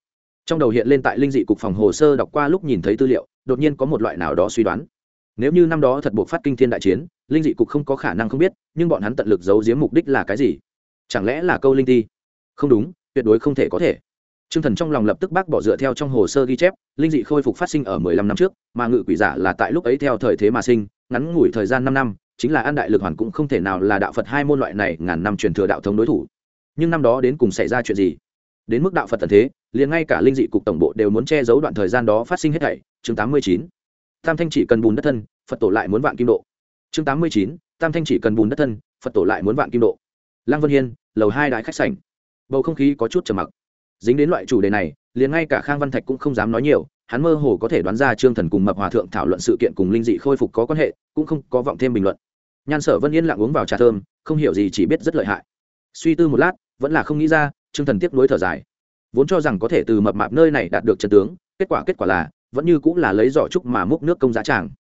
Speaker 1: Trong đầu hiện lên tại linh dị cục phòng hồ sơ đọc qua lúc nhìn thấy tư liệu đột nhiên có một loại nào đó suy đoán. Nếu như năm đó thật buộc phát kinh thiên đại chiến linh dị cục không có khả năng không biết nhưng bọn hắn tận lực giấu giếm mục đích là cái gì? Chẳng lẽ là câu linh ti? Không đúng tuyệt đối không thể có thể. Trương Thần trong lòng lập tức bác bỏ dựa theo trong hồ sơ ghi chép, linh dị khôi phục phát sinh ở 15 năm trước, mà ngự quỷ giả là tại lúc ấy theo thời thế mà sinh, ngắn ngủi thời gian 5 năm, chính là an đại lực hoàn cũng không thể nào là đạo Phật hai môn loại này ngàn năm truyền thừa đạo thống đối thủ. Nhưng năm đó đến cùng xảy ra chuyện gì? Đến mức đạo Phật thần thế, liền ngay cả linh dị cục tổng bộ đều muốn che giấu đoạn thời gian đó phát sinh hết thảy. Chương 89. Tam Thanh chỉ cần bùn đất thân, Phật tổ lại muốn vạn kim độ. Chương 89. Tam Thanh chỉ cần bùn đất thân, Phật tổ lại muốn vạn kim độ. Lăng Vân Hiên, lầu hai đại khách sảnh. Bầu không khí có chút trầm mặc dính đến loại chủ đề này liền ngay cả khang văn thạch cũng không dám nói nhiều hắn mơ hồ có thể đoán ra trương thần cùng mập hòa thượng thảo luận sự kiện cùng linh dị khôi phục có quan hệ, cũng không có vọng thêm bình luận. Nhan sở vân yên lặng uống vào trà thơm, không hiểu gì chỉ biết rất lợi hại. Suy tư một lát, vẫn là không nghĩ ra, trương thần tiếp nối thở dài. Vốn cho rằng có thể từ mập mạp nơi này đạt được chân tướng, kết quả kết quả là, vẫn như cũng là lấy giỏ trúc mà múc nước công giá tràng.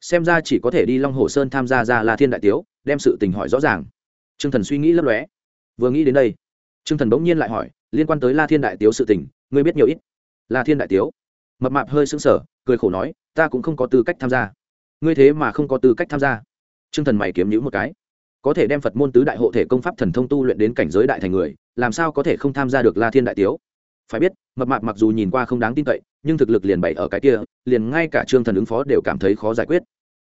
Speaker 1: Xem ra chỉ có thể đi long hồ sơn tham gia ra la thiên đại tiếu, đem sự tình hỏi rõ ràng. Trương thần suy nghĩ lấp lóe. Vừa nghĩ đến đây, trương thần bỗng nhiên lại hỏi, liên quan tới la thiên đại tiếu sự tình, ngươi biết nhiều ít? La thiên đại tiếu? Mập mạp hơi sững sờ, cười khổ nói, ta cũng không có tư cách tham gia. Ngươi thế mà không có tư cách tham gia. T r ư ơ n g thần mày kiếm nhữ một cái. Có thể đem phật môn tứ đại hộ thể công pháp thần thông tu luyện đến cảnh giới đại thành người, làm sao có thể không tham gia được la thiên đại tiếu? Phải biết, mập mạp mặc dù nhìn qua không đáng tin cậy, nhưng thực lực liền bày ở cái kia, liền ngay cả trương thần ứng phó đều cảm thấy khó giải quyết.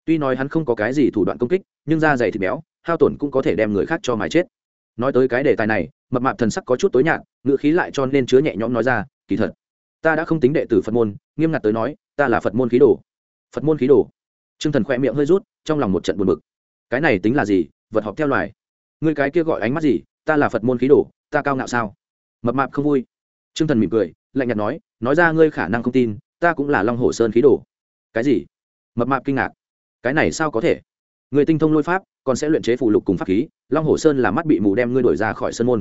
Speaker 1: Tuy nói hắn không có cái gì thủ đoạn công kích, nhưng da dày thịt béo, hao tổn cũng có thể đem người khác cho mái chết. Nói tới cái đề tài này, mập mạp thần sắc có chút tối nhạt ngự khí lại cho nên chứa nhẹ nhõm nói ra, kỳ thật ta đã không tính đệ tử phật môn, nghiêm ngặt tới nói, ta là phật môn khí đồ. Phật môn khí đồ. T r ư ơ n g thần khoe miệng hơi rút, trong lòng một trận buồn b ự c cái này tính là gì? Vật họp theo loài. Người cái kia gọi ánh mắt gì? Ta là phật môn khí đồ, ta cao ngạo sao? Mập mạp không vui. T r ư ơ n g thần mỉm cười, lạnh nhạt nói nói ra ngươi khả năng không tin, ta cũng là long hồ sơn khí đồ. Cái gì? Mập mạp kinh ngạc. Cái này sao có thể? Người tinh thông lôi pháp, còn sẽ luyện chế phụ lục cùng pháp khí, long hồ sơn là mắt bị mù đem ngươi đổi ra khỏi sân môn.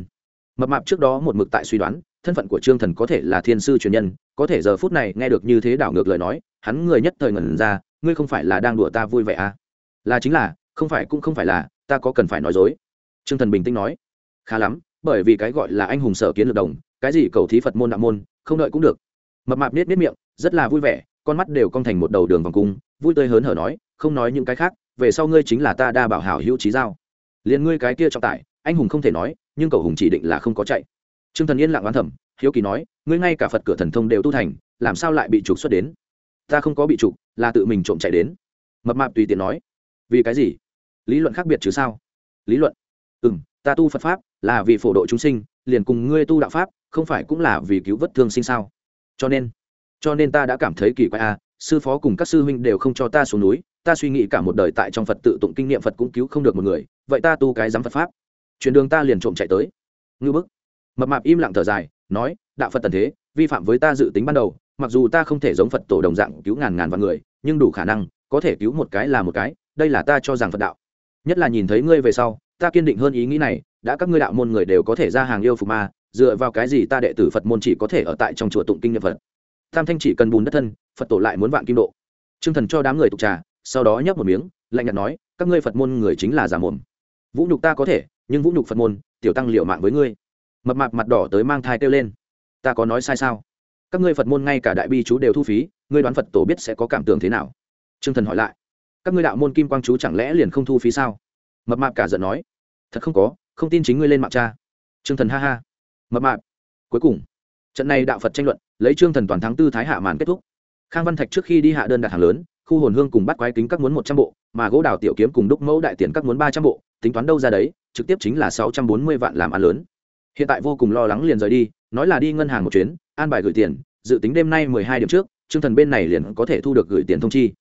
Speaker 1: Mập mạp trước đó một mực tại suy đoán thân phận của trương thần có thể là thiên sư truyền nhân, có thể giờ phút này nghe được như thế đảo ngược lời nói, hắn người nhất thời ngẩn ra, ngươi không phải là đang đùa ta vui vẻ à? Là chính là, không phải cũng không phải là, ta có cần phải nói dối. Trương thần bình tĩnh nói. Khá lắm, bởi vì cái gọi là anh hùng sở kiến lược đồng, cái gì cầu thí phật môn đạo môn, không đợi cũng được. Mập mạp nết nết miệng, rất là vui vẻ, con mắt đều cong thành một đầu đường vòng cung, vui tươi hớn hở nói, không nói những cái khác, về sau ngươi chính là ta đa bảo hảo hữu trí giao. Liền ngươi cái kia trọng tải, anh hùng không thể nói, nhưng cầu hùng chỉ định là không có chạy. Trương thần yên lặng oán thẩm hiếu kỳ nói, ngươi ngay cả phật cửa thần thông đều tu thành, làm sao lại bị trục xuất đến? Ta không có bị trục, là tự mình trộm chạy đến. Mập mạp tùy tiện nói, vì cái gì? Lý luận khác biệt chứ sao? Lý luận? Ừ m ta tu phật pháp, là vì phổ độ chúng sinh, liền cùng ngươi tu đạo pháp, không phải cũng là vì cứu vất thương sinh sao? Cho nên cho nên ta đã cảm thấy kỳ quái a sư phó cùng các sư huynh đều không cho ta xuống núi, ta suy nghĩ cả một đời tại trong phật tự tụng kinh nghiệm phật cũng cứu không được một người, vậy ta tu cái giám phật pháp. Chuyển đường ta liền trộm chạy tới. Ngư bức mập mạp im lặng thở dài, nói, đạo phật tần thế, vi phạm với ta dự tính ban đầu, mặc dù ta không thể giống phật tổ đồng dạng cứu ngàn ngàn vạn người, nhưng đủ khả năng có thể cứu một cái là một cái, đây là ta cho rằng phật đạo. Nhất là nhìn thấy ngươi về sau, ta kiên định hơn ý nghĩ này, đã các ngươi đạo môn người đều có thể ra hàng yêu phục ma, dựa vào cái gì ta đệ tử phật môn chỉ có thể ở tại trong chùa tụng kinh niệm phật? Tam thanh chỉ cần bùn đất thân, phật tổ lại muốn vạn kim độ. T r ư ơ n g thần cho đám người tục trà, sau đó nhấp một miếng, lạnh nhạt nói, các ngươi phật môn người chính là giả mồm. Vũ nhục ta có thể, nhưng vũ nhục phật môn, tiểu tăng liệu mạng với ngươi mập mạp mặt đỏ tới mang thai kêu lên. Ta có nói sai sao? Các ngươi phật môn ngay cả đại bi chú đều thu phí, ngươi đoán phật tổ biết sẽ có cảm tưởng thế nào? T r ư ơ n g thần hỏi lại. Các ngươi đạo môn kim quang chú chẳng lẽ liền không thu phí sao? Mập mạp cả giận nói. Thật không có, không tin chính ngươi lên mạng cha. T r ư ơ n g thần ha ha. Mập mạp. Cuối cùng, trận này đạo phật tranh luận, lấy trương thần toàn thắng tư thái hạ màn kết thúc. Khang văn thạch trước khi đi hạ đơn đặt hàng lớn, khu hồn hương cùng bắt quái kính các muốn một trăm bộ, mà gỗ đào tiểu kiếm cùng đúc mẫu đại tiền các muốn ba trăm bộ, tính toán đâu ra đấy, trực tiếp chính là sáu trăm bốn mươi vạn làm ăn lớn hiện tại vô cùng lo lắng liền rời đi, nói là đi ngân hàng một chuyến, an bài gửi tiền, dự tính đêm nay mười hai điểm trước, trương thần bên này liền có thể thu được gửi tiền thông chi.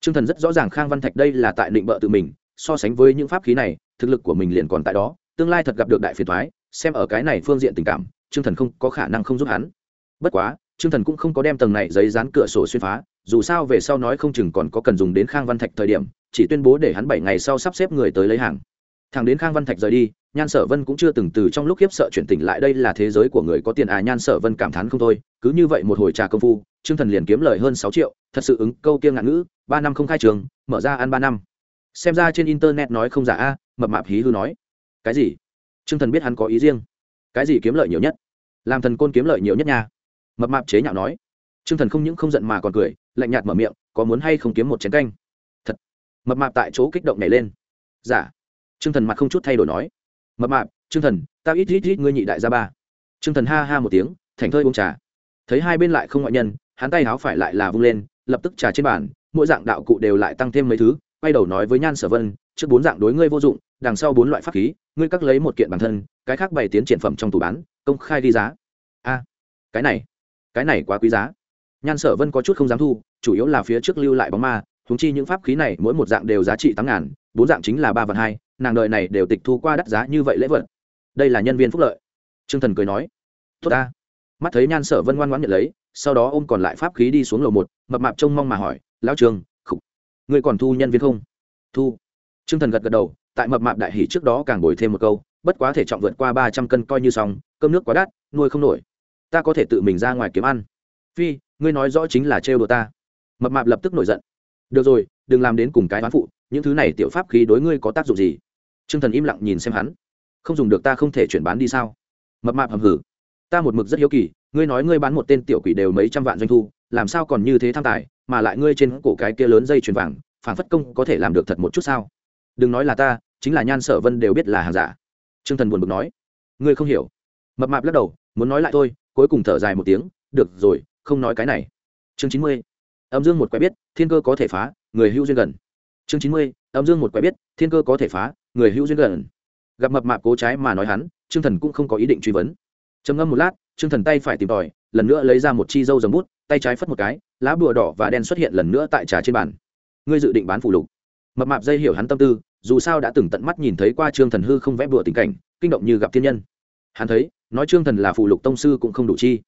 Speaker 1: Trương thần rất rõ ràng khang văn thạch đây là tại định bợ tự mình, so sánh với những pháp khí này, thực lực của mình liền còn tại đó, tương lai thật gặp được đại phiền thoái xem ở cái này phương diện tình cảm, trương thần không có khả năng không giúp hắn. Bất quá, trương thần cũng không có đem tầng này giấy dán cửa sổ xuyên phá, dù sao về sau nói không chừng còn có cần dùng đến khang văn thạch thời điểm, chỉ tuyên bố để hắn bảy ngày sau sắp xếp người tới lấy hàng thằng đến khang văn thạch rời đi, nhan sở vân cũng chưa từng từ trong lúc khiếp sợ chuyển tỉnh lại đây là thế giới của người có tiền. À nhan sở vân cảm thán không thôi, cứ như vậy một hồi trà công phu, trương thần liền kiếm lời hơn sáu triệu, thật sự ứng câu kia ngạn ngữ, ba năm không khai trường, mở ra ăn ba năm. Xem ra trên internet nói không giả a, mập mạp hí hư nói. Cái gì? Trương thần biết hắn có ý riêng. Cái gì kiếm lợi nhiều nhất? Làm thần côn kiếm lợi nhiều nhất nha. Mập mạp chế nhạo nói. Trương thần không những không giận mà còn cười, lạnh nhạt mở miệng, có muốn hay không kiếm một chén canh? Thật. Mập mạp tại chỗ kích động nhảy lên. Giả. Trương thần mặt không chút thay đổi nói, mập mạp, Trương thần, tao ít ít ít ngươi nhị đại gia ba. Trương thần ha ha một tiếng thành thơi uống trà. Thấy hai bên lại không ngoại nhân, hắn tay háo phải lại là vung lên, lập tức trà trên bàn, mỗi dạng đạo cụ đều lại tăng thêm mấy thứ, quay đầu nói với nhan sở vân, trước bốn dạng đối ngươi vô dụng, đằng sau bốn loại pháp khí, ngươi các lấy một kiện bản thân, cái khác bày tiến triển phẩm trong tủ bán, công khai đi giá. A, cái này cái này quá quý giá. Nhan sở vân có chút không dám thu, chủ yếu là phía trước lưu lại bóng ma, huống chi những pháp khí này mỗi một dạng đều giá trị tám ngàn, bốn dạng chính là ba vạn hai nàng đợi này đều tịch thu qua đắt giá như vậy lễ vật. Đây là nhân viên phúc lợi. T r ư ơ n g thần cười nói, tốt ta. Mắt thấy nhan sở vân ngoan ngoãn nhận lấy, sau đó ôm còn lại pháp khí đi xuống lầu một, mập mạp trông mong mà hỏi, lão trường, khục, ngươi còn thu nhân viên không? Thu. T r ư ơ n g thần gật gật đầu, tại mập mạp đại hỷ trước đó càng bồi thêm một câu, bất quá thể trọng vượt qua ba trăm cân coi như xong, cơm nước quá đắt, nuôi không nổi. Ta có thể tự mình ra ngoài kiếm ăn. Phi, ngươi nói rõ chính là trêu đồ ta. Mập mạp lập tức nổi giận, được rồi, đừng làm đến cùng cái toán phụ, những thứ này tiểu pháp khí đối ngươi có tác dụng gì? T r ư ơ n g thần im lặng nhìn xem hắn. Không dùng được ta không thể chuyển bán đi sao? Mập mạp hầm hử. Ta một mực rất hiếu kỳ, ngươi nói ngươi bán một tên tiểu quỷ đều mấy trăm vạn doanh thu, làm sao còn như thế tham tài, mà lại ngươi trên cổ cái kia lớn dây chuyền vàng, phản phất công có thể làm được thật một chút sao? Đừng nói là ta, chính là nhan sở vân đều biết là hàng giả. T r ư ơ n g thần buồn bực nói. Ngươi không hiểu. Mập mạp lắc đầu, muốn nói lại thôi, cuối cùng thở dài một tiếng, được rồi, không nói cái này. Chương chín mươi. Âm dương một quẻ biết, thiên cơ có thể phá, người hữu duyên gần. Chương chín mươi âm dương một quái biết, thiên cơ có thể phá, người hữu duyên gần. Gặp mập mạp cố trái mà nói hắn, trương thần cũng không có ý định truy vấn. Trầm ngâm một lát, trương thần tay phải tìm tòi, lần nữa lấy ra một chi dâu dòng bút, tay trái phất một cái, lá bùa đỏ và đen xuất hiện lần nữa tại trà trên bàn. Ngươi dự định bán phủ lục. Mập mạp dây hiểu hắn tâm tư, dù sao đã từng tận mắt nhìn thấy qua trương thần hư không vẽ bùa tình cảnh, kinh động như gặp thiên nhân. Hắn thấy, nói trương thần là phụ lục tông sư cũng không đủ chi.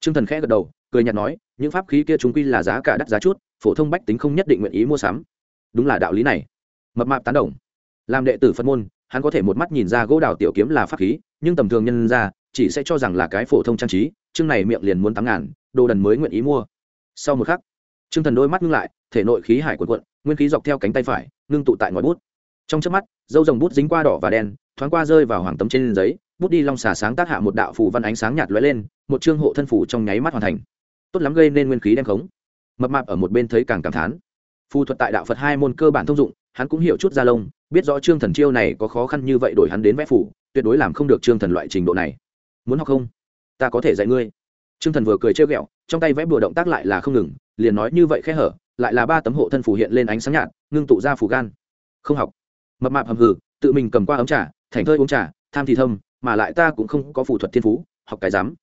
Speaker 1: Trương thần khẽ gật đầu, cười nhạt nói, những pháp khí kia chúng quy là giá cả đắt giá chút, phổ thông bách tính không nhất định nguyện ý mua sắm. Đúng là đạo lý này mập mạp tán đồng. Làm đệ tử phân môn, hắn có thể một mắt nhìn ra gỗ đào tiểu kiếm là pháp khí, nhưng tầm thường nhân ra, chỉ sẽ cho rằng là cái phổ thông trang trí, chương này miệng liền muốn tám ngàn, đồ đần mới nguyện ý mua. Sau một khắc, trương thần đôi mắt ngưng lại, thể nội khí hải quần quận nguyên khí dọc theo cánh tay phải, ngưng tụ tại ngòi bút. Trong trước mắt, dâu dòng bút dính qua đỏ và đen, thoáng qua rơi vào hoàng tấm trên giấy, bút đi long xà sáng tác hạ một đạo phù văn ánh sáng nhạt lóe lên, một chương hộ thân phủ trong nháy mắt hoàn thành. Tốt lắm gây nên nguyên khí đem khống. Mập mạp ở một bên thấy càng cảm thán. Phù thuật tại đạo phật hai môn cơ bản thông dụng hắn cũng hiểu chút ra lông biết rõ trương thần chiêu này có khó khăn như vậy đổi hắn đến vẽ phủ tuyệt đối làm không được trương thần loại trình độ này. Muốn học không? Ta có thể dạy ngươi. Trương thần vừa cười trêu ghẹo trong tay vẽ bùa động tác lại là không ngừng liền nói như vậy khẽ hở lại là ba tấm hộ thân phủ hiện lên ánh sáng nhạt ngưng tụ ra phủ gan. Không học. Mập mạp hầm hừ tự mình cầm qua ấm trà thành thơi uống trà tham thì thâm mà lại ta cũng không có phù thuật thiên phú học cái dám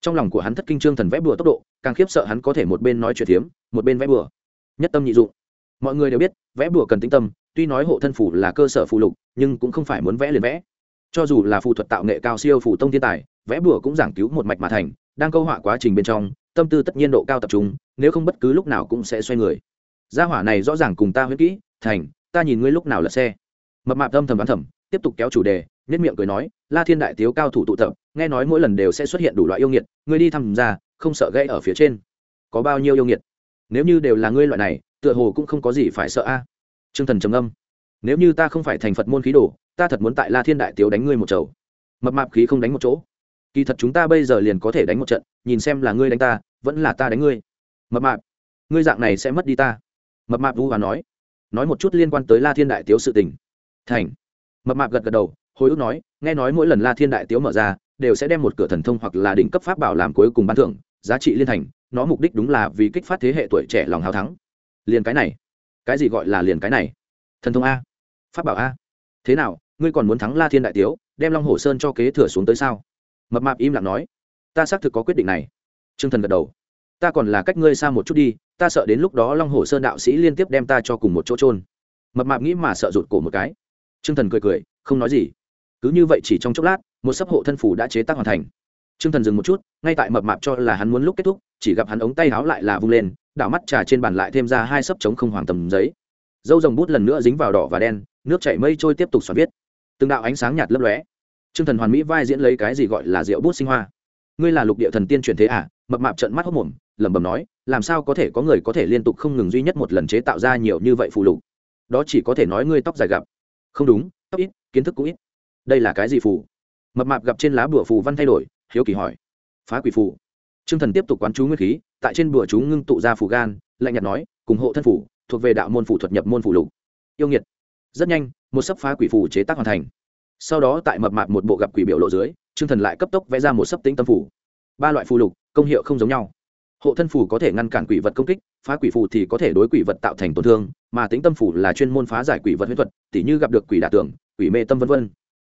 Speaker 1: trong lòng của hắn thất kinh trương thần vẽ bùa tốc độ càng khiếp sợ hắn có thể một bên nói chuyện thiếm, một bên vẽ bùa. Nhất tâm nhị dụng mọi người đều biết, vẽ bùa cần tĩnh tâm, tuy nói hộ thân phủ là cơ sở phụ lục, nhưng cũng không phải muốn vẽ liền vẽ. Cho dù là phù thuật tạo nghệ cao siêu phủ tông thiên tài, vẽ bùa cũng giảng cứu một mạch mà thành, đang câu họa quá trình bên trong, tâm tư tất nhiên độ cao tập trung, nếu không bất cứ lúc nào cũng sẽ xoay người. Gia hỏa này rõ ràng cùng ta huyết kỹ, thành, ta nhìn ngươi lúc nào là xe. Mập mạp âm thầm đoán thầm, tiếp tục kéo chủ đề nhất miệng cười nói, la thiên đại tiếu cao thủ tụ tập, nghe nói mỗi lần đều sẽ xuất hiện đủ loại yêu nghiệt, ngươi đi thăm ra, không sợ gây ở phía trên. Có bao nhiêu yêu nghiệt? Nếu như đều là ngươi loại này tựa hồ cũng không có gì phải sợ a. À. t r ư ơ n g thần trầm âm nếu như ta không phải thành phật môn khí đồ, ta thật muốn tại la thiên đại tiếu đánh ngươi một chầu. Mập mạp khí không đánh một chỗ. Kỳ thật chúng ta bây giờ liền có thể đánh một trận, nhìn xem là ngươi đánh ta, vẫn là ta đánh ngươi. Mập mạp, ngươi dạng này sẽ mất đi ta. Mập mạp vu và nói. Nói một chút liên quan tới la thiên đại tiếu sự tình. Thành. Mập mạp gật gật đầu, hồi ức nói, nghe nói mỗi lần la thiên đại tiếu mở ra, đều sẽ đem một cửa thần thông hoặc là đỉnh cấp pháp bảo làm cuối cùng ban thưởng, giá trị liên thành, nó mục đích đúng là vì kích phát thế hệ tuổi trẻ lòng hào thắng liền cái này. Cái gì gọi là liền cái này? Thần thông a. Pháp bảo a. Thế nào, ngươi còn muốn thắng la thiên đại tiếu, đem long hồ sơn cho kế thừa xuống tới sao? Mập mạp im lặng nói. Ta xác thực có quyết định này. T r ư ơ n g thần gật đầu. Ta còn là cách ngươi xa một chút đi, ta sợ đến lúc đó long hồ sơn đạo sĩ liên tiếp đem ta cho cùng một chỗ trôn mập mạp nghĩ mà sợ rụt cổ một cái. T r ư ơ n g thần cười cười, không nói gì. Cứ như vậy chỉ trong chốc lát, một sấp hộ thân phủ đã chế tác hoàn thành. Trương thần dừng một chút, ngay tại mập mạp cho là hắn muốn lúc kết thúc, chỉ gặp hắn ống tay áo lại là vung lên, đảo mắt trà trên bàn lại thêm ra hai sấp trống không hoàng tầm giấy. Dâu rồng bút lần nữa dính vào đỏ và đen, nước chảy mây trôi tiếp tục soạn viết. Từng đạo ánh sáng nhạt lấp lóe. Trương thần hoàn mỹ vai diễn lấy cái gì gọi là rượu bút sinh hoa. Ngươi là lục địa thần tiên chuyển thế à? Mập mạp trợn mắt hốt mồm, lẩm bẩm nói, làm sao có thể có người có thể liên tục không ngừng duy nhất một lần chế tạo ra nhiều như vậy phù lục? Đó chỉ có thể nói ngươi tóc dài gặp. Không đúng, tóc ít, kiến thức cũng ít. Đây là cái gì phù? Mập mạp gặp trên lá bùa phù văn thay đổi hiếu kỳ hỏi. Phá quỷ phù. Trương thần tiếp tục quán chú nguyên khí, tại trên bùa chú ngưng tụ ra phù gan, lạnh nhạt nói, cùng hộ thân phủ thuộc về đạo môn phủ thuật nhập môn phủ lục. Yêu nghiệt. Rất nhanh, một sấp phá quỷ phù chế tác hoàn thành. Sau đó tại mập mạp một bộ gặp quỷ biểu lộ dưới, trương thần lại cấp tốc vẽ ra một sấp tính tâm phủ ba loại phù lục, công hiệu không giống nhau. Hộ thân phủ có thể ngăn cản quỷ vật công kích, phá quỷ phù thì có thể đối quỷ vật tạo thành tổn thương, mà tính tâm phủ là chuyên môn phá giải quỷ vật huyết thuật, tỉ như gặp được quỷ đả tưởng quỷ mê tâm v v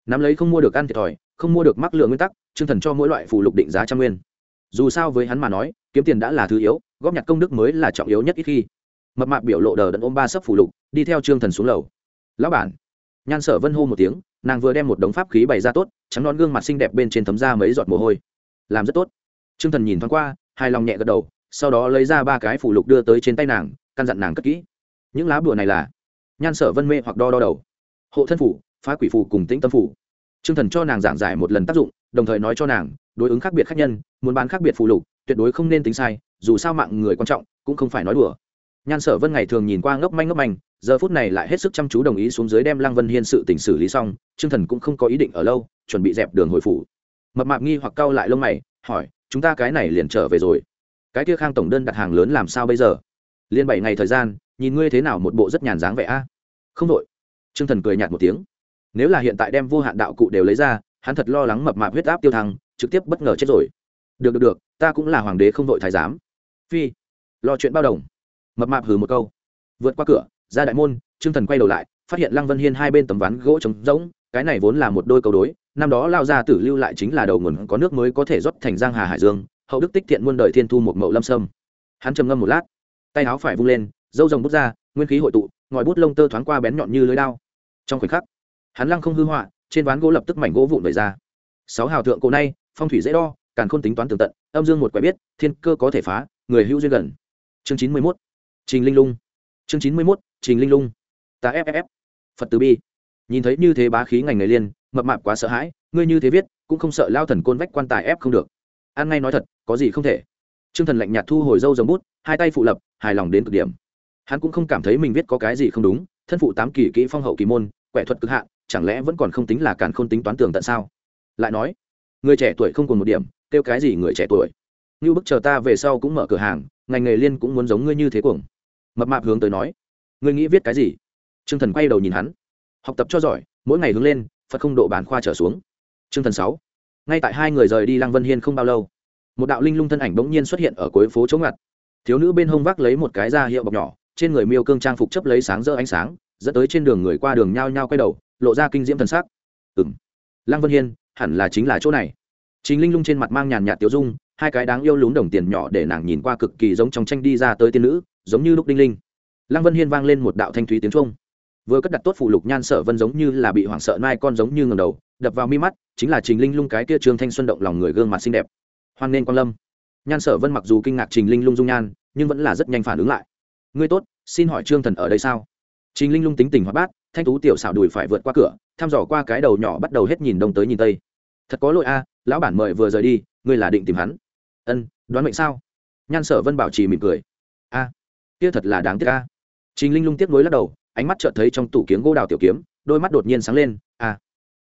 Speaker 1: nắm lấy không mua được ăn thiệt thòi không mua được mắc lượng nguyên tắc chương thần cho mỗi loại phù lục định giá trăm nguyên. Dù sao với hắn mà nói, kiếm tiền đã là thứ yếu, góp nhặt công đức mới là trọng yếu nhất ít khi. Mập mạp biểu lộ đờ đẫn ôm ba sấp phù lục, đi theo trương thần xuống lầu. Lão bản. Nhan sở vân hô một tiếng, nàng vừa đem một đống pháp khí bày ra tốt, trắng non gương mặt xinh đẹp bên trên thấm da mấy giọt mồ hôi. Làm rất tốt. Trương thần nhìn thoáng qua, hài lòng nhẹ gật đầu, sau đó lấy ra ba cái phù lục đưa tới trên tay nàng, căn dặn nàng cất kỹ. Những lá bùa này là? Nhan sở vân mê hoặc đo đo đầu. Hộ thân phủ, phá quỷ phủ cùng tĩnh tâm phủ. Trương Thần cho nàng giảng giải một lần tác dụng, đồng thời nói cho nàng, đối ứng khác biệt khác nhân, muốn bán khác biệt phụ lục, tuyệt đối không nên tính sai, dù sao mạng người quan trọng, cũng không phải nói đùa. Nhan Sở Vân ngày thường nhìn qua ngốc manh ngốc manh, giờ phút này lại hết sức chăm chú đồng ý xuống dưới đem Lăng Vân Hiên sự tình xử lý xong, Trương Thần cũng không có ý định ở lâu, chuẩn bị dẹp đường hồi phủ. Mập mạp nghi hoặc cau lại lông mày, hỏi, chúng ta cái này liền trở về rồi. Cái kia Khang tổng đơn đặt hàng lớn làm sao bây giờ? Liên bảy ngày thời gian, nhìn ngươi thế nào một bộ rất nhàn dáng vẻ a? Không đổi. Trương Thần cười nhạt một tiếng nếu là hiện tại đem vô hạn đạo cụ đều lấy ra, hắn thật lo lắng mập mạp huyết áp tiêu thăng, trực tiếp bất ngờ chết rồi. Được được được, ta cũng là hoàng đế không đội thái giám. Phi, lo chuyện bao đồng. Mập mạp hừ một câu. Vượt qua cửa, ra đại môn, trương thần quay đầu lại, phát hiện lăng vân hiên hai bên tấm ván gỗ trống rỗng, cái này vốn là một đôi câu đối, năm đó lao ra tử lưu lại chính là đầu nguồn có nước mới có thể rót thành giang hà hải dương, hậu đức tích thiện muôn đời thiên thu một mậu lâm sâm. Hắn trầm ngâm một lát, tay áo phải vung lên dâu rồng bút ra, nguyên khí hội tụ, ngòi bút lông tơ thoáng qua bén nhọn như lưới đao. Trong khoảnh khắc hắn lăng không hư họa, trên ván gỗ lập tức mảnh gỗ vụn vẩy ra. Sáu hào thượng cổ nay, phong thủy dễ đo, càn khôn tính toán tường tận, âm dương một quẻ biết, thiên cơ có thể phá, người hữu duyên gần. Chương chín mươi mốt. Trình linh lung. Chương chín mươi mốt, trình linh lung. Ta fff phật từ bi. Nhìn thấy như thế bá khí ngành nghề liên, mập mạp quá sợ hãi, ngươi như thế viết, cũng không sợ lao thần côn vách quan tài ép không được. An ngay nói thật, có gì không thể. T r ư ơ n g thần lạnh nhạt thu hồi dâu dầm bút, hai tay phụ lập, hài lòng đến cực điểm. Hắn cũng không cảm thấy mình viết có cái gì không đúng, thân phụ tám kỳ kỹ phong hậu kỳ môn, quẻ thuật cực hạn chẳng lẽ vẫn còn không tính là càn khôn tính toán tường tận sao? Lại nói, người trẻ tuổi không còn một điểm, kêu cái gì người trẻ tuổi? Như bức chờ ta về sau cũng mở cửa hàng, ngành nghề liên cũng muốn giống ngươi như thế cuồng. Mập mạp hướng tới nói, ngươi nghĩ viết cái gì? T r ư ơ n g thần quay đầu nhìn hắn, học tập cho giỏi, mỗi ngày hướng lên, phật không độ bản khoa trở xuống. T r ư ơ n g thần sáu, ngay tại hai người rời đi lăng vân hiên không bao lâu, một đạo linh lung thân ảnh bỗng nhiên xuất hiện ở cuối phố chống ngặt. Thiếu nữ bên hông vác lấy một cái da hiệu bọc nhỏ, trên người miêu cương trang phục chấp lấy sáng rỡ ánh sáng, dẫn tới trên đường người qua đường nhao nhao quay đầu lộ ra kinh diễm thần sắc. Ừm, lăng vân hiên hẳn là chính là chỗ này. Chính linh lung trên mặt mang nhàn nhạt tiêu dung hai cái đáng yêu lún đồng tiền nhỏ để nàng nhìn qua cực kỳ giống trong tranh đi ra tới tiên nữ giống như lúc đinh linh. Lăng vân hiên vang lên một đạo thanh thúy tiếng trung vừa cất đặt tốt phụ lục nhan sở vân giống như là bị hoảng sợ mai con giống như ngầm đầu đập vào mi mắt chính là trình linh lung cái kia trương thanh xuân động lòng người gương mặt xinh đẹp. Hoan nên quan lâm. Nhan sở vân mặc dù kinh ngạc trình linh lung dung nhan nhưng vẫn là rất nhanh phản ứng lại. Ngươi tốt xin hỏi trương thần ở đây sao? Trình linh lung tính tình hoạt bát thanh tú tiểu xảo đùi phải vượt qua cửa, thăm dò qua cái đầu nhỏ bắt đầu hết nhìn đông tới nhìn tây. Thật có lỗi a, lão bản mời vừa rời đi, ngươi là định tìm hắn. Ân, đoán mệnh sao? Nhan sở vân bảo trì mỉm cười. A, kia thật là đáng tiếc a. Trình linh lung tiếc nuối lắc đầu, ánh mắt chợt thấy trong tủ kiếm gỗ đào tiểu kiếm, đôi mắt đột nhiên sáng lên. A,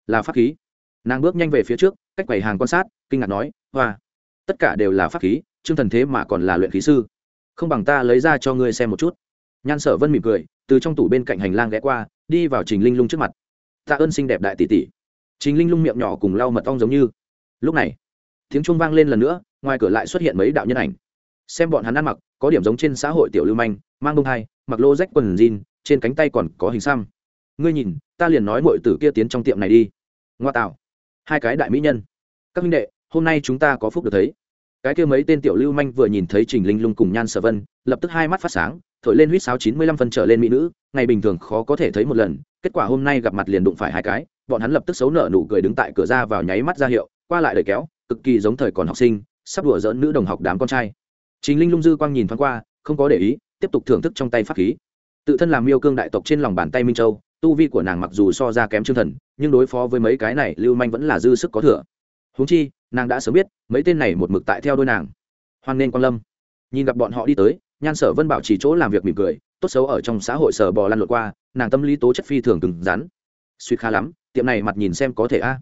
Speaker 1: là pháp khí. Nàng bước nhanh về phía trước, cách quầy hàng quan sát, kinh ngạc nói, hoa, tất cả đều là pháp khí chương thần thế mà còn là luyện khí sư. Không bằng ta lấy ra cho ngươi xem một chút. Nhan sở vân mỉm cười, từ trong tủ bên cạnh hành lang ghé qua đi vào trình linh lung trước mặt. Tạ ơn xinh đẹp đại tỷ tỷ. Trình linh lung miệng nhỏ cùng lau mật ong giống như. Lúc này, tiếng trung vang lên lần nữa, ngoài cửa lại xuất hiện mấy đạo nhân ảnh. Xem bọn hắn ăn mặc, có điểm giống trên xã hội tiểu lưu manh, mang bông hai mặc lô rách quần jean, trên cánh tay còn có hình xăm. Ngươi nhìn, ta liền nói mọi tử kia tiến trong tiệm này đi. Ngoa tạo. Hai cái đại mỹ nhân. Các minh đệ, hôm nay chúng ta có phúc được thấy. Cái kia mấy tên tiểu lưu manh vừa nhìn thấy trình linh lung cùng nhan sở vân, lập tức hai mắt phát sáng thổi lên huýt sáo chín mươi lăm phân trở lên mỹ nữ, ngày bình thường khó có thể thấy một lần, kết quả hôm nay gặp mặt liền đụng phải hai cái, bọn hắn lập tức xấu nở nụ cười đứng tại cửa ra vào nháy mắt ra hiệu, qua lại đời kéo, cực kỳ giống thời còn học sinh, sắp đùa dỡn nữ đồng học đám con trai. Chính linh lung dư quang nhìn thoáng qua, không có để ý, tiếp tục thưởng thức trong tay pháp khí. Tự thân làm miêu cương đại tộc trên lòng bàn tay minh châu, tu vi của nàng mặc dù so ra kém chương thần, nhưng đối phó với mấy cái này, lưu manh vẫn là dư sức có thừa. Húng chi, nàng đã sớm biết, mấy tên này một mực tại theo đôi nàng. Hoan nên quan lâm. Nhìn gặp bọn họ đi tới nhan sở vân bảo chỉ chỗ làm việc mỉm cười, tốt xấu ở trong xã hội sở bò lăn lộn qua, nàng tâm lý tố chất phi thường cứng rắn. Suy khá lắm, tiệm này mặt nhìn xem có thể a.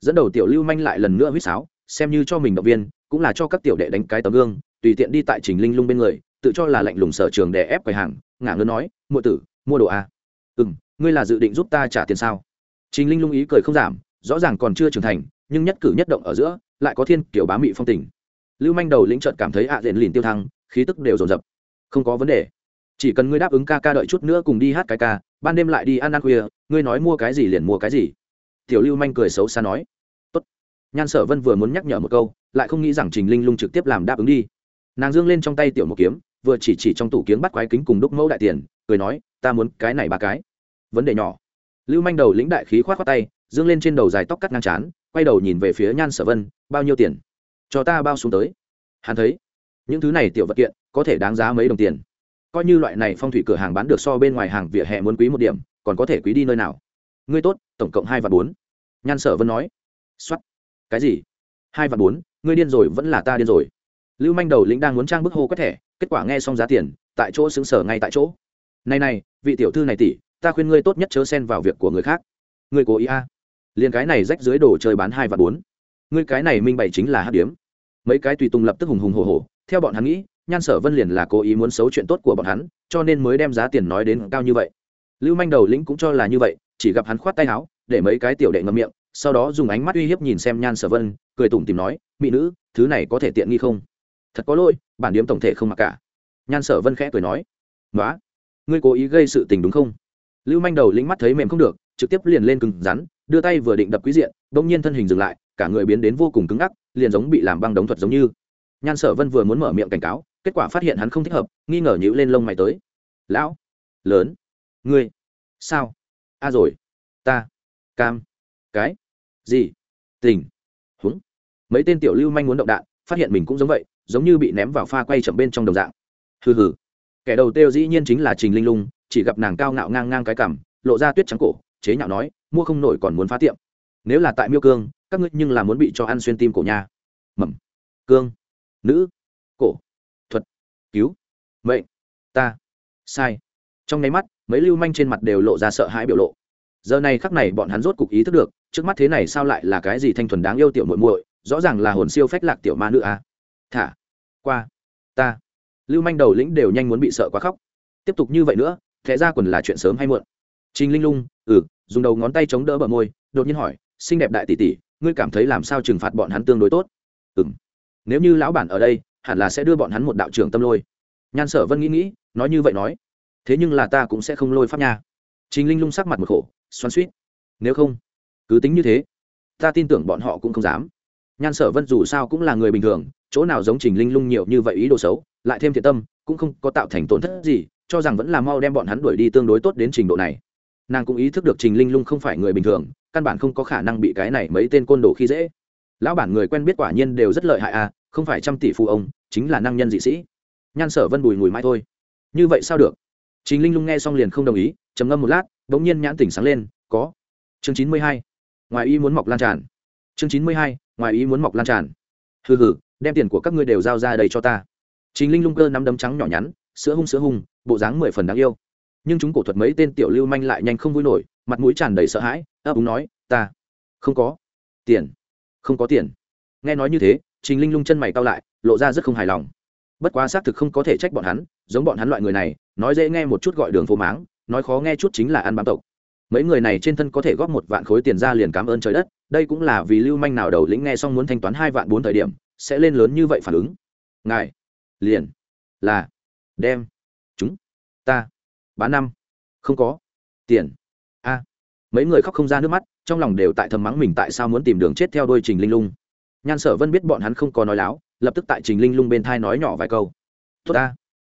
Speaker 1: Dẫn đầu tiểu lưu manh lại lần nữa huýt sáo, xem như cho mình động viên, cũng là cho các tiểu đệ đánh cái tấm gương, tùy tiện đi tại trình linh lung bên người, tự cho là lạnh lùng sở trường để ép quầy hàng, ngả ngơ nói mua tử, mua đồ a. Ừ m ngươi là dự định giúp ta trả tiền sao? Trình linh lung ý cười không giảm, rõ ràng còn chưa trưởng thành, nhưng nhất cử nhất động ở giữa, lại có thiên kiểu bá mị phong tình. Lưu manh đầu lĩnh trợt cảm thấy ạ à lìn tiêu thăng, khí tức đều dồn dập không có vấn đề. Chỉ cần ngươi đáp ứng ca ca đợi chút nữa cùng đi hát cái ca, ban đêm lại đi ăn ăn khuya, ngươi nói mua cái gì liền mua cái gì. Tiểu lưu manh cười xấu xa nói. Tốt. nhan sở vân vừa muốn nhắc nhở một câu, lại không nghĩ rằng trình linh lung trực tiếp làm đáp ứng đi. Nàng dương lên trong tay tiểu một kiếm, vừa chỉ chỉ trong tủ kiếm bắt quái kính cùng đúc mẫu đại tiền, cười nói, ta muốn cái này ba cái. Vấn đề nhỏ. Lưu manh đầu lĩnh đại khí khoát khoát tay, dương lên trên đầu dài tóc cắt ngang chán quay đầu nhìn về phía nhan sở vân, bao nhiêu tiền? Cho ta bao xuống tới. Hắn thấy, những thứ này tiểu vật kiện có thể đáng giá mấy đồng tiền. Coi như loại này phong thủy cửa hàng bán được so bên ngoài hàng vỉa hè muốn quý một điểm, còn có thể quý đi nơi nào? Ngươi tốt, tổng cộng hai và bốn. Nhan sở vân nói. X cái gì? Hai và bốn, ngươi điên rồi, vẫn là ta điên rồi. Lưu manh đầu lĩnh đang muốn trang bức hô quét thẻ, kết quả nghe xong giá tiền, tại chỗ xứng sở ngay tại chỗ. Này này, vị tiểu thư này tỷ, ta khuyên ngươi tốt nhất chớ xen vào việc của người khác. Ngươi cố ý a. À. liền cái này rách dưới đồ chơi bán hai và bốn. Ngươi cái này minh bày chính là hát điếm. Mấy cái tùy tùng lập tức hùng hùng hồ hồ theo bọn hắn nghĩ nhan sở vân liền là cố ý muốn xấu chuyện tốt của bọn hắn, cho nên mới đem giá tiền nói đến cao như vậy. Lưu manh đầu lĩnh cũng cho là như vậy, chỉ gặp hắn khoát tay áo, để mấy cái tiểu đệ ngậm miệng, sau đó dùng ánh mắt uy hiếp nhìn xem nhan sở vân, cười tủm tìm nói, mỹ nữ, thứ này có thể tiện nghi không? Thật có lỗi, bản điếm tổng thể không mặc cả. Nhan sở vân khẽ cười nói nói ngươi cố ý gây sự tình đúng không? Lưu manh đầu lĩnh mắt thấy mềm không được, trực tiếp liền lên cứng rắn, đưa tay vừa định đập quý diện, bỗng nhiên thân hình dừng lại, cả người biến đến vô cùng cứng ngắc, liền giống bị làm băng đống thuật giống như. Nhan sở vân vừa muốn mở miệng cảnh cáo kết quả phát hiện hắn không thích hợp nghi ngờ nhữ lên lông mày tới. Lão lớn ngươi sao? A rồi ta cam cái gì tình húng mấy tên tiểu lưu manh muốn động đạn phát hiện mình cũng giống vậy giống như bị ném vào pha quay chậm bên trong đồng dạng. Hừ hừ. Kẻ đầu tiêu dĩ nhiên chính là trình linh lung chỉ gặp nàng cao ngạo ngang ngang cái cằm lộ ra tuyết trắng cổ chế nhạo nói mua không nổi còn muốn phá tiệm. Nếu là tại miêu cương các ngươi nhưng là muốn bị cho ăn xuyên tim cổ nhà, mầm. Cương. Nữ. Cổ cứu. Mệnh. Ta. Sai. Trong nháy mắt, mấy lưu manh trên mặt đều lộ ra sợ hãi biểu lộ. Giờ này khắc này bọn hắn rốt cục ý thức được, trước mắt thế này sao lại là cái gì thanh thuần đáng yêu tiểu muội muội, rõ ràng là hồn siêu phách lạc tiểu ma nữ à. thả. Qua. Ta. Lưu manh đầu lĩnh đều nhanh muốn bị sợ quá khóc. Tiếp tục như vậy nữa thế ra quần là chuyện sớm hay muộn. Trình linh lung ừ dùng đầu ngón tay chống đỡ bờ môi, đột nhiên hỏi, xinh đẹp đại tỷ tỷ, ngươi cảm thấy làm sao trừng phạt bọn hắn tương đối tốt? Ừ m nếu như lão bản ở đây hẳn là sẽ đưa bọn hắn một đạo trưởng tâm lôi. Nhan sở vân nghĩ nghĩ, nói như vậy nói, thế nhưng là ta cũng sẽ không lôi pháp nha. Trình linh lung sắc mặt một khổ, xoắn suýt nếu không, cứ tính như thế, ta tin tưởng bọn họ cũng không dám. Nhan sở vân dù sao cũng là người bình thường, chỗ nào giống trình linh lung nhiều như vậy ý đồ xấu, lại thêm thiện tâm, cũng không có tạo thành tổn thất gì, cho rằng vẫn là mau đem bọn hắn đuổi đi tương đối tốt đến trình độ này. Nàng cũng ý thức được trình linh lung không phải người bình thường, căn bản không có khả năng bị cái này mấy tên côn đồ khi dễ. Lão bản người quen biết quả nhiên đều rất lợi hại à không phải trăm tỷ phú ông, chính là năng nhân dị sĩ. Nhan sở vân bùi ngùi mãi thôi. Như vậy sao được? Trình linh lung nghe xong liền không đồng ý, trầm ngâm một lát đ ỗ n g nhiên nhãn tỉnh sáng lên, có. Chương chín mươi hai, ngoài ý muốn mọc lan tràn. Chương chín mươi hai, ngoài ý muốn mọc lan tràn. Hừ hừ, đem tiền của các ngươi đều giao ra đây cho ta. Trình linh lung cơ nắm đấm trắng nhỏ nhắn, sữa hung sữa hung, bộ dáng mười phần đáng yêu. Nhưng chúng cổ thuật mấy tên tiểu lưu manh lại nhanh không vui nổi, mặt mũi tràn đầy sợ hãi, ấp úng nói, ta không có tiền, không có tiền. Nghe nói như thế trình linh lung chân mày cao lại, lộ ra rất không hài lòng. Bất quá xác thực không có thể trách bọn hắn, giống bọn hắn loại người này, nói dễ nghe một chút gọi đường phố máng, nói khó nghe chút chính là ăn bám tộc. Mấy người này trên thân có thể góp một vạn khối tiền ra liền cảm ơn trời đất, đây cũng là vì lưu manh nào đầu lĩnh nghe xong muốn thanh toán hai vạn bốn thời điểm, sẽ lên lớn như vậy phản ứng. Ngài, liền, là, đem, chúng, ta, bán năm, không có, tiền, a. Mấy người khóc không ra nước mắt, trong lòng đều tại thầm mắng mình tại sao muốn tìm đường chết theo đôi trình linh lung nhan sở vân biết bọn hắn không có nói láo, lập tức tại trình linh lung bên thai nói nhỏ vài câu. Tốt ta.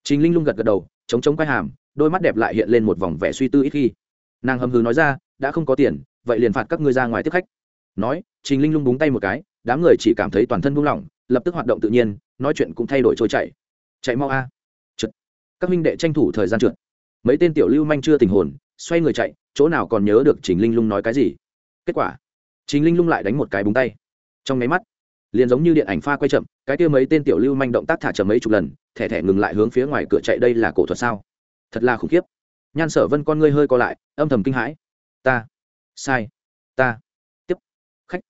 Speaker 1: Trình linh lung gật gật đầu, chống chống quay hàm, đôi mắt đẹp lại hiện lên một vòng vẻ suy tư ít khi. Nàng hầm hừ nói ra, đã không có tiền, vậy liền phạt các ngươi ra ngoài tiếp khách. Nói, trình linh lung búng tay một cái, đám người chỉ cảm thấy toàn thân buông lỏng, lập tức hoạt động tự nhiên, nói chuyện cũng thay đổi trôi chạy chạy mau a. À. trượt các minh đệ tranh thủ thời gian trượt. Mấy tên tiểu lưu manh chưa tình hồn, xoay người chạy, chỗ nào còn nhớ được trình linh lung nói cái gì. Kết quả, trình linh lung lại đánh một cái búng tay. Trong máy mắt liền giống như điện ảnh pha quay chậm, cái kia mấy tên tiểu lưu manh động tác thả chậm mấy chục lần, thẻ thẻ ngừng lại hướng phía ngoài cửa chạy đây là cổ thuật sao? Thật là khủng khiếp. Nhan sở vân con ngươi hơi co lại, âm thầm kinh hãi. Ta. Sai. Ta. Tiếp. Khách.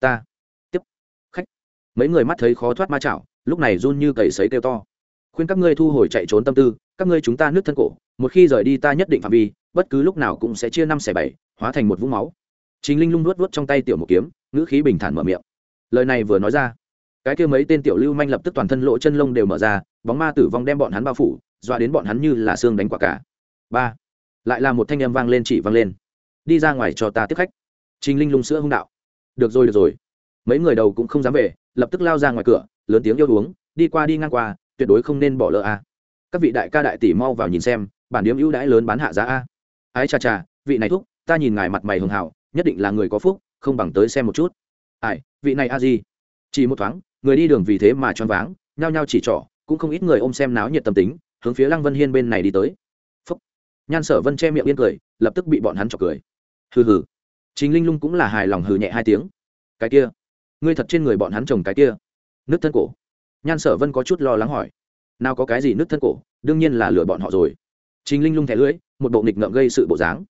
Speaker 1: Ta. Tiếp. Khách. Mấy người mắt thấy khó thoát ma chảo, lúc này run như cầy sấy kêu to. Khuyên các ngươi thu hồi chạy trốn tâm tư, các ngươi chúng ta nước thân cổ, một khi rời đi ta nhất định phạm vi, bất cứ lúc nào cũng sẽ chia năm xẻ bảy, hóa thành một vũng máu. Chính linh lung nuốt vuốt trong tay tiểu một kiếm, ngữ khí bình thản mở miệng lời này vừa nói ra, cái kia mấy tên tiểu lưu manh lập tức toàn thân lỗ chân lông đều mở ra, bóng ma tử vong đem bọn hắn bao phủ, dọa đến bọn hắn như là xương đánh quả cả. Ba, lại là một thanh em vang lên chỉ vang lên. Đi ra ngoài cho ta tiếp khách. Trình linh lung sữa hung đạo. Được rồi được rồi. Mấy người đầu cũng không dám về, lập tức lao ra ngoài cửa, lớn tiếng yêu uống, đi qua đi ngang qua, tuyệt đối không nên bỏ lỡ a. Các vị đại ca đại tỷ mau vào nhìn xem, bản điếm ưu đãi lớn bán hạ giá a. Ái cha cha vị này thúc, ta nhìn ngài mặt mày hường hảo, nhất định là người có phúc, không bằng tới xem một chút ai, vị này a di. Chỉ một thoáng, người đi đường vì thế mà choáng váng, nhao nhao chỉ trỏ, cũng không ít người ôm xem náo nhiệt tâm tính, hướng phía lăng vân hiên bên này đi tới. Phúc. Nhan sở vân che miệng yên cười, lập tức bị bọn hắn chọc cười. Hừ hừ. Chính linh lung cũng là hài lòng hừ nhẹ hai tiếng. Cái kia. Ngươi thật trên người bọn hắn trồng cái kia. Nước thân cổ. Nhan sở vân có chút lo lắng hỏi. Nào có cái gì nước thân cổ, đương nhiên là lừa bọn họ rồi. Chính linh lung thẻ lưỡi, một bộ nghịch ngợm gây sự bộ dáng.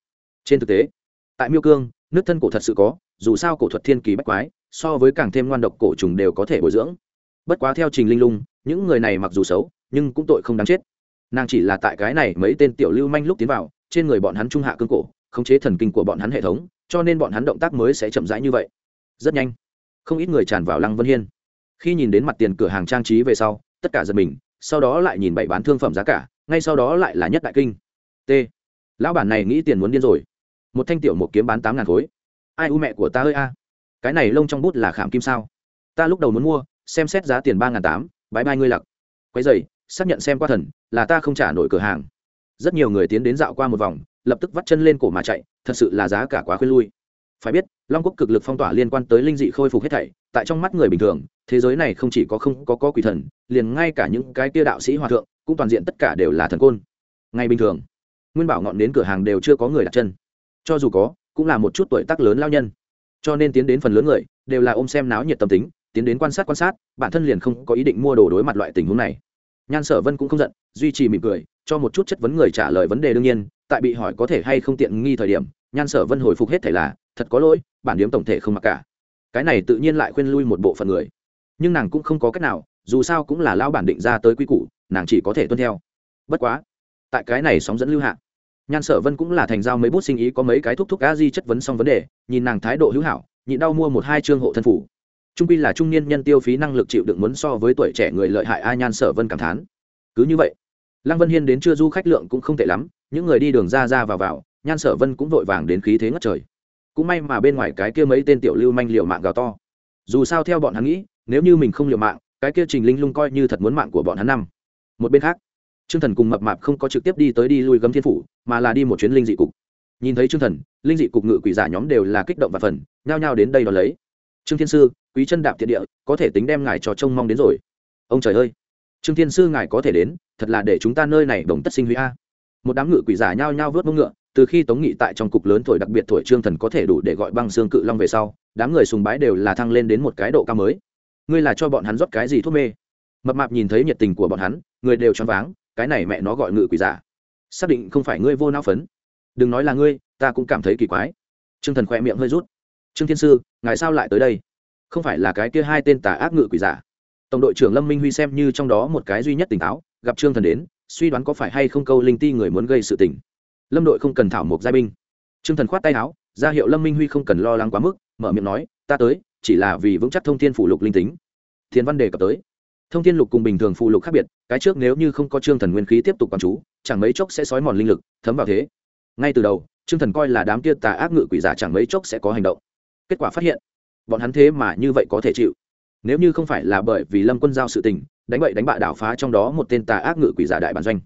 Speaker 1: Trên thực tế, tại miêu cương nước thân cổ thật sự có, dù sao cổ thuật thiên kỳ bách quái so với càng thêm ngoan độc cổ trùng đều có thể bồi dưỡng. Bất quá theo trình linh lung, những người này mặc dù xấu, nhưng cũng tội không đáng chết. Nàng chỉ là tại cái này mấy tên tiểu lưu manh lúc tiến vào, trên người bọn hắn trung hạ cương cổ, khống chế thần kinh của bọn hắn hệ thống, cho nên bọn hắn động tác mới sẽ chậm rãi như vậy. Rất nhanh, không ít người tràn vào lăng vân hiên. Khi nhìn đến mặt tiền cửa hàng trang trí về sau, tất cả giật mình, sau đó lại nhìn bảy bán thương phẩm giá cả, ngay sau đó lại là nhất đại kinh. T. Lão bản này nghĩ tiền muốn điên rồi. Một thanh tiểu một kiếm bán tám ngàn khối. Ai u mẹ của ta ơi a? Cái này lông trong bút là khảm kim sao? Ta lúc đầu muốn mua xem xét giá tiền ba n g h n tám bãi bai ngươi lặc. Quái dày xác nhận xem qua thần là ta không trả nổi cửa hàng. Rất nhiều người tiến đến dạo qua một vòng lập tức vắt chân lên cổ mà chạy thật sự là giá cả quá khuyên lui. Phải biết long quốc cực lực phong tỏa liên quan tới linh dị khôi phục hết thảy tại trong mắt người bình thường thế giới này không chỉ có không có, có quỷ thần liền ngay cả những cái tia đạo sĩ hòa thượng cũng toàn diện tất cả đều là thần côn. Ngay bình thường nguyên bảo ngọn đến cửa hàng đều chưa có người đặt chân. Cho dù có cũng là một chút tuổi tác lớn lao nhân cho nên tiến đến phần lớn người đều là ôm xem náo nhiệt tâm tính, tiến đến quan sát quan sát, bản thân liền không có ý định mua đồ đối mặt loại tình huống này. Nhan sở vân cũng không giận, duy trì mỉm cười, cho một chút chất vấn người trả lời vấn đề đương nhiên, tại bị hỏi có thể hay không tiện nghi thời điểm, nhan sở vân hồi phục hết thể là, thật có lỗi, bản điếm tổng thể không mặc cả. Cái này tự nhiên lại khuyên lui một bộ phận người. Nhưng nàng cũng không có cách nào, dù sao cũng là lao bản định ra tới quy củ, nàng chỉ có thể tuân theo. Bất quá, tại cái này sóng dẫn lưu hạ nhan sở vân cũng là thành giao mấy bút sinh ý có mấy cái thúc thúc a di chất vấn xong vấn đề, nhìn nàng thái độ hữu hảo, nhịn đau mua một hai chương hộ thân phủ. Trung pi là trung niên nhân tiêu phí năng lực chịu đựng muốn so với tuổi trẻ người lợi hại a nhan sở vân cảm thán. Cứ như vậy, lăng vân hiên đến chưa du khách lượng cũng không tệ lắm, những người đi đường ra ra vào vào, nhan sở vân cũng vội vàng đến khí thế ngất trời. Cũng may mà bên ngoài cái kia mấy tên tiểu lưu manh liệu mạng gào to. Dù sao theo bọn hắn nghĩ, nếu như mình không liều mạng, cái kia trình linh lung coi như thật muốn mạng của bọn hắn năm. Một bên khác, trương thần cùng mập mạp không có trực tiếp đi tới đi lui gấm thiên phủ mà là đi một chuyến linh dị cục. Nhìn thấy trương thần, linh dị cục ngự quỷ giả nhóm đều là kích động và phần, nhao nhao đến đây đón lấy. Trương thiên sư, quý chân đạp thiện địa, có thể tính đem ngài cho trông mong đến rồi. Ông trời ơi! Trương thiên sư, ngài có thể đến, thật là để chúng ta nơi này đồng tất sinh huy a. Một đám ngự quỷ giả nhao nhao vớt mông ngựa, từ khi tống nghị tại trong cục lớn thổi đặc biệt thổi trương thần có thể đủ để gọi băng xương cự long về sau, đám người sùng bái đều là thăng lên đến một cái độ cao mới. Ngươi là cho bọn hắn rót cái gì thuốc mê? Mập mạp nhìn thấy nhiệt tình của bọn hắn, người đều choáng váng, cái này mẹ nó gọi ngự quỷ giả xác định không phải ngươi vô não phấn. Đừng nói là ngươi, ta cũng cảm thấy kỳ quái. Trương thần khỏe miệng hơi rút. Trương thiên sư, ngài sao lại tới đây? Không phải là cái kia hai tên tà ác ngự quỷ giả. Tổng đội trưởng lâm minh huy xem như trong đó một cái duy nhất tỉnh táo, gặp trương thần đến, suy đoán có phải hay không câu linh ti người muốn gây sự tình. Lâm đội không cần thảo một giai binh. Trương thần khoát tay áo, ra hiệu lâm minh huy không cần lo lắng quá mức, mở miệng nói, ta tới, chỉ là vì vững chắc thông tin phủ lục linh tính. Thiên văn đề cập tới thông thiên lục cùng bình thường phụ lục khác biệt, cái trước nếu như không có trương thần nguyên khí tiếp tục quán chú, chẳng mấy chốc sẽ sói mòn linh lực, thấm vào thế. Ngay từ đầu, trương thần coi là đám kia tà ác ngự quỷ giả chẳng mấy chốc sẽ có hành động. Kết quả phát hiện, bọn hắn thế mà như vậy có thể chịu. Nếu như không phải là bởi vì lâm quân giao sự tình, đánh bậy đánh bạ đảo phá trong đó một tên tà ác ngự quỷ giả đại bản doanh.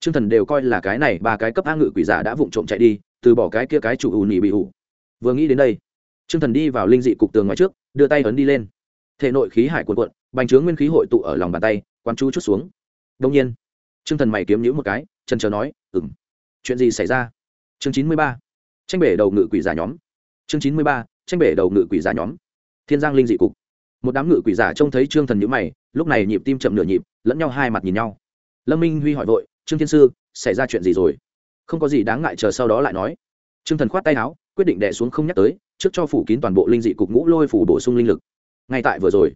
Speaker 1: Trương thần đều coi là cái này ba cái cấp ác ngự quỷ giả đã vụng trộm chạy đi, từ bỏ cái kia cái chủ ù nhị bị ủ vừa nghĩ đến đây, trương thần đi vào linh dị cục tường ngoài trước, đưa tay ấn đi lên thể nội khí hải cuộn cuộn, bành trướng nguyên khí hội tụ ở lòng bàn tay, quán chú chút xuống. Đông nhiên, trương thần mày kiếm nhữ một cái trần trờ nói ừng chuyện gì xảy ra? Chương chín mươi ba, tranh bể đầu ngự quỷ giả nhóm. Chương chín mươi ba, tranh bể đầu ngự quỷ giả nhóm. Thiên giang linh dị cục. Một đám ngự quỷ giả trông thấy trương thần nhữ mày, lúc này nhịp tim chậm nửa nhịp, lẫn nhau hai mặt nhìn nhau. Lâm minh huy hỏi vội, trương thiên sư, xảy ra chuyện gì rồi? Không có gì đáng ngại chờ sau đó lại nói. Trương thần khoát tay áo, quyết định đẻ xuống không nhắc tới, trước cho phủ kín toàn bộ linh dị cục ngũ lôi phủ bổ sung linh lực ngay tại vừa rồi,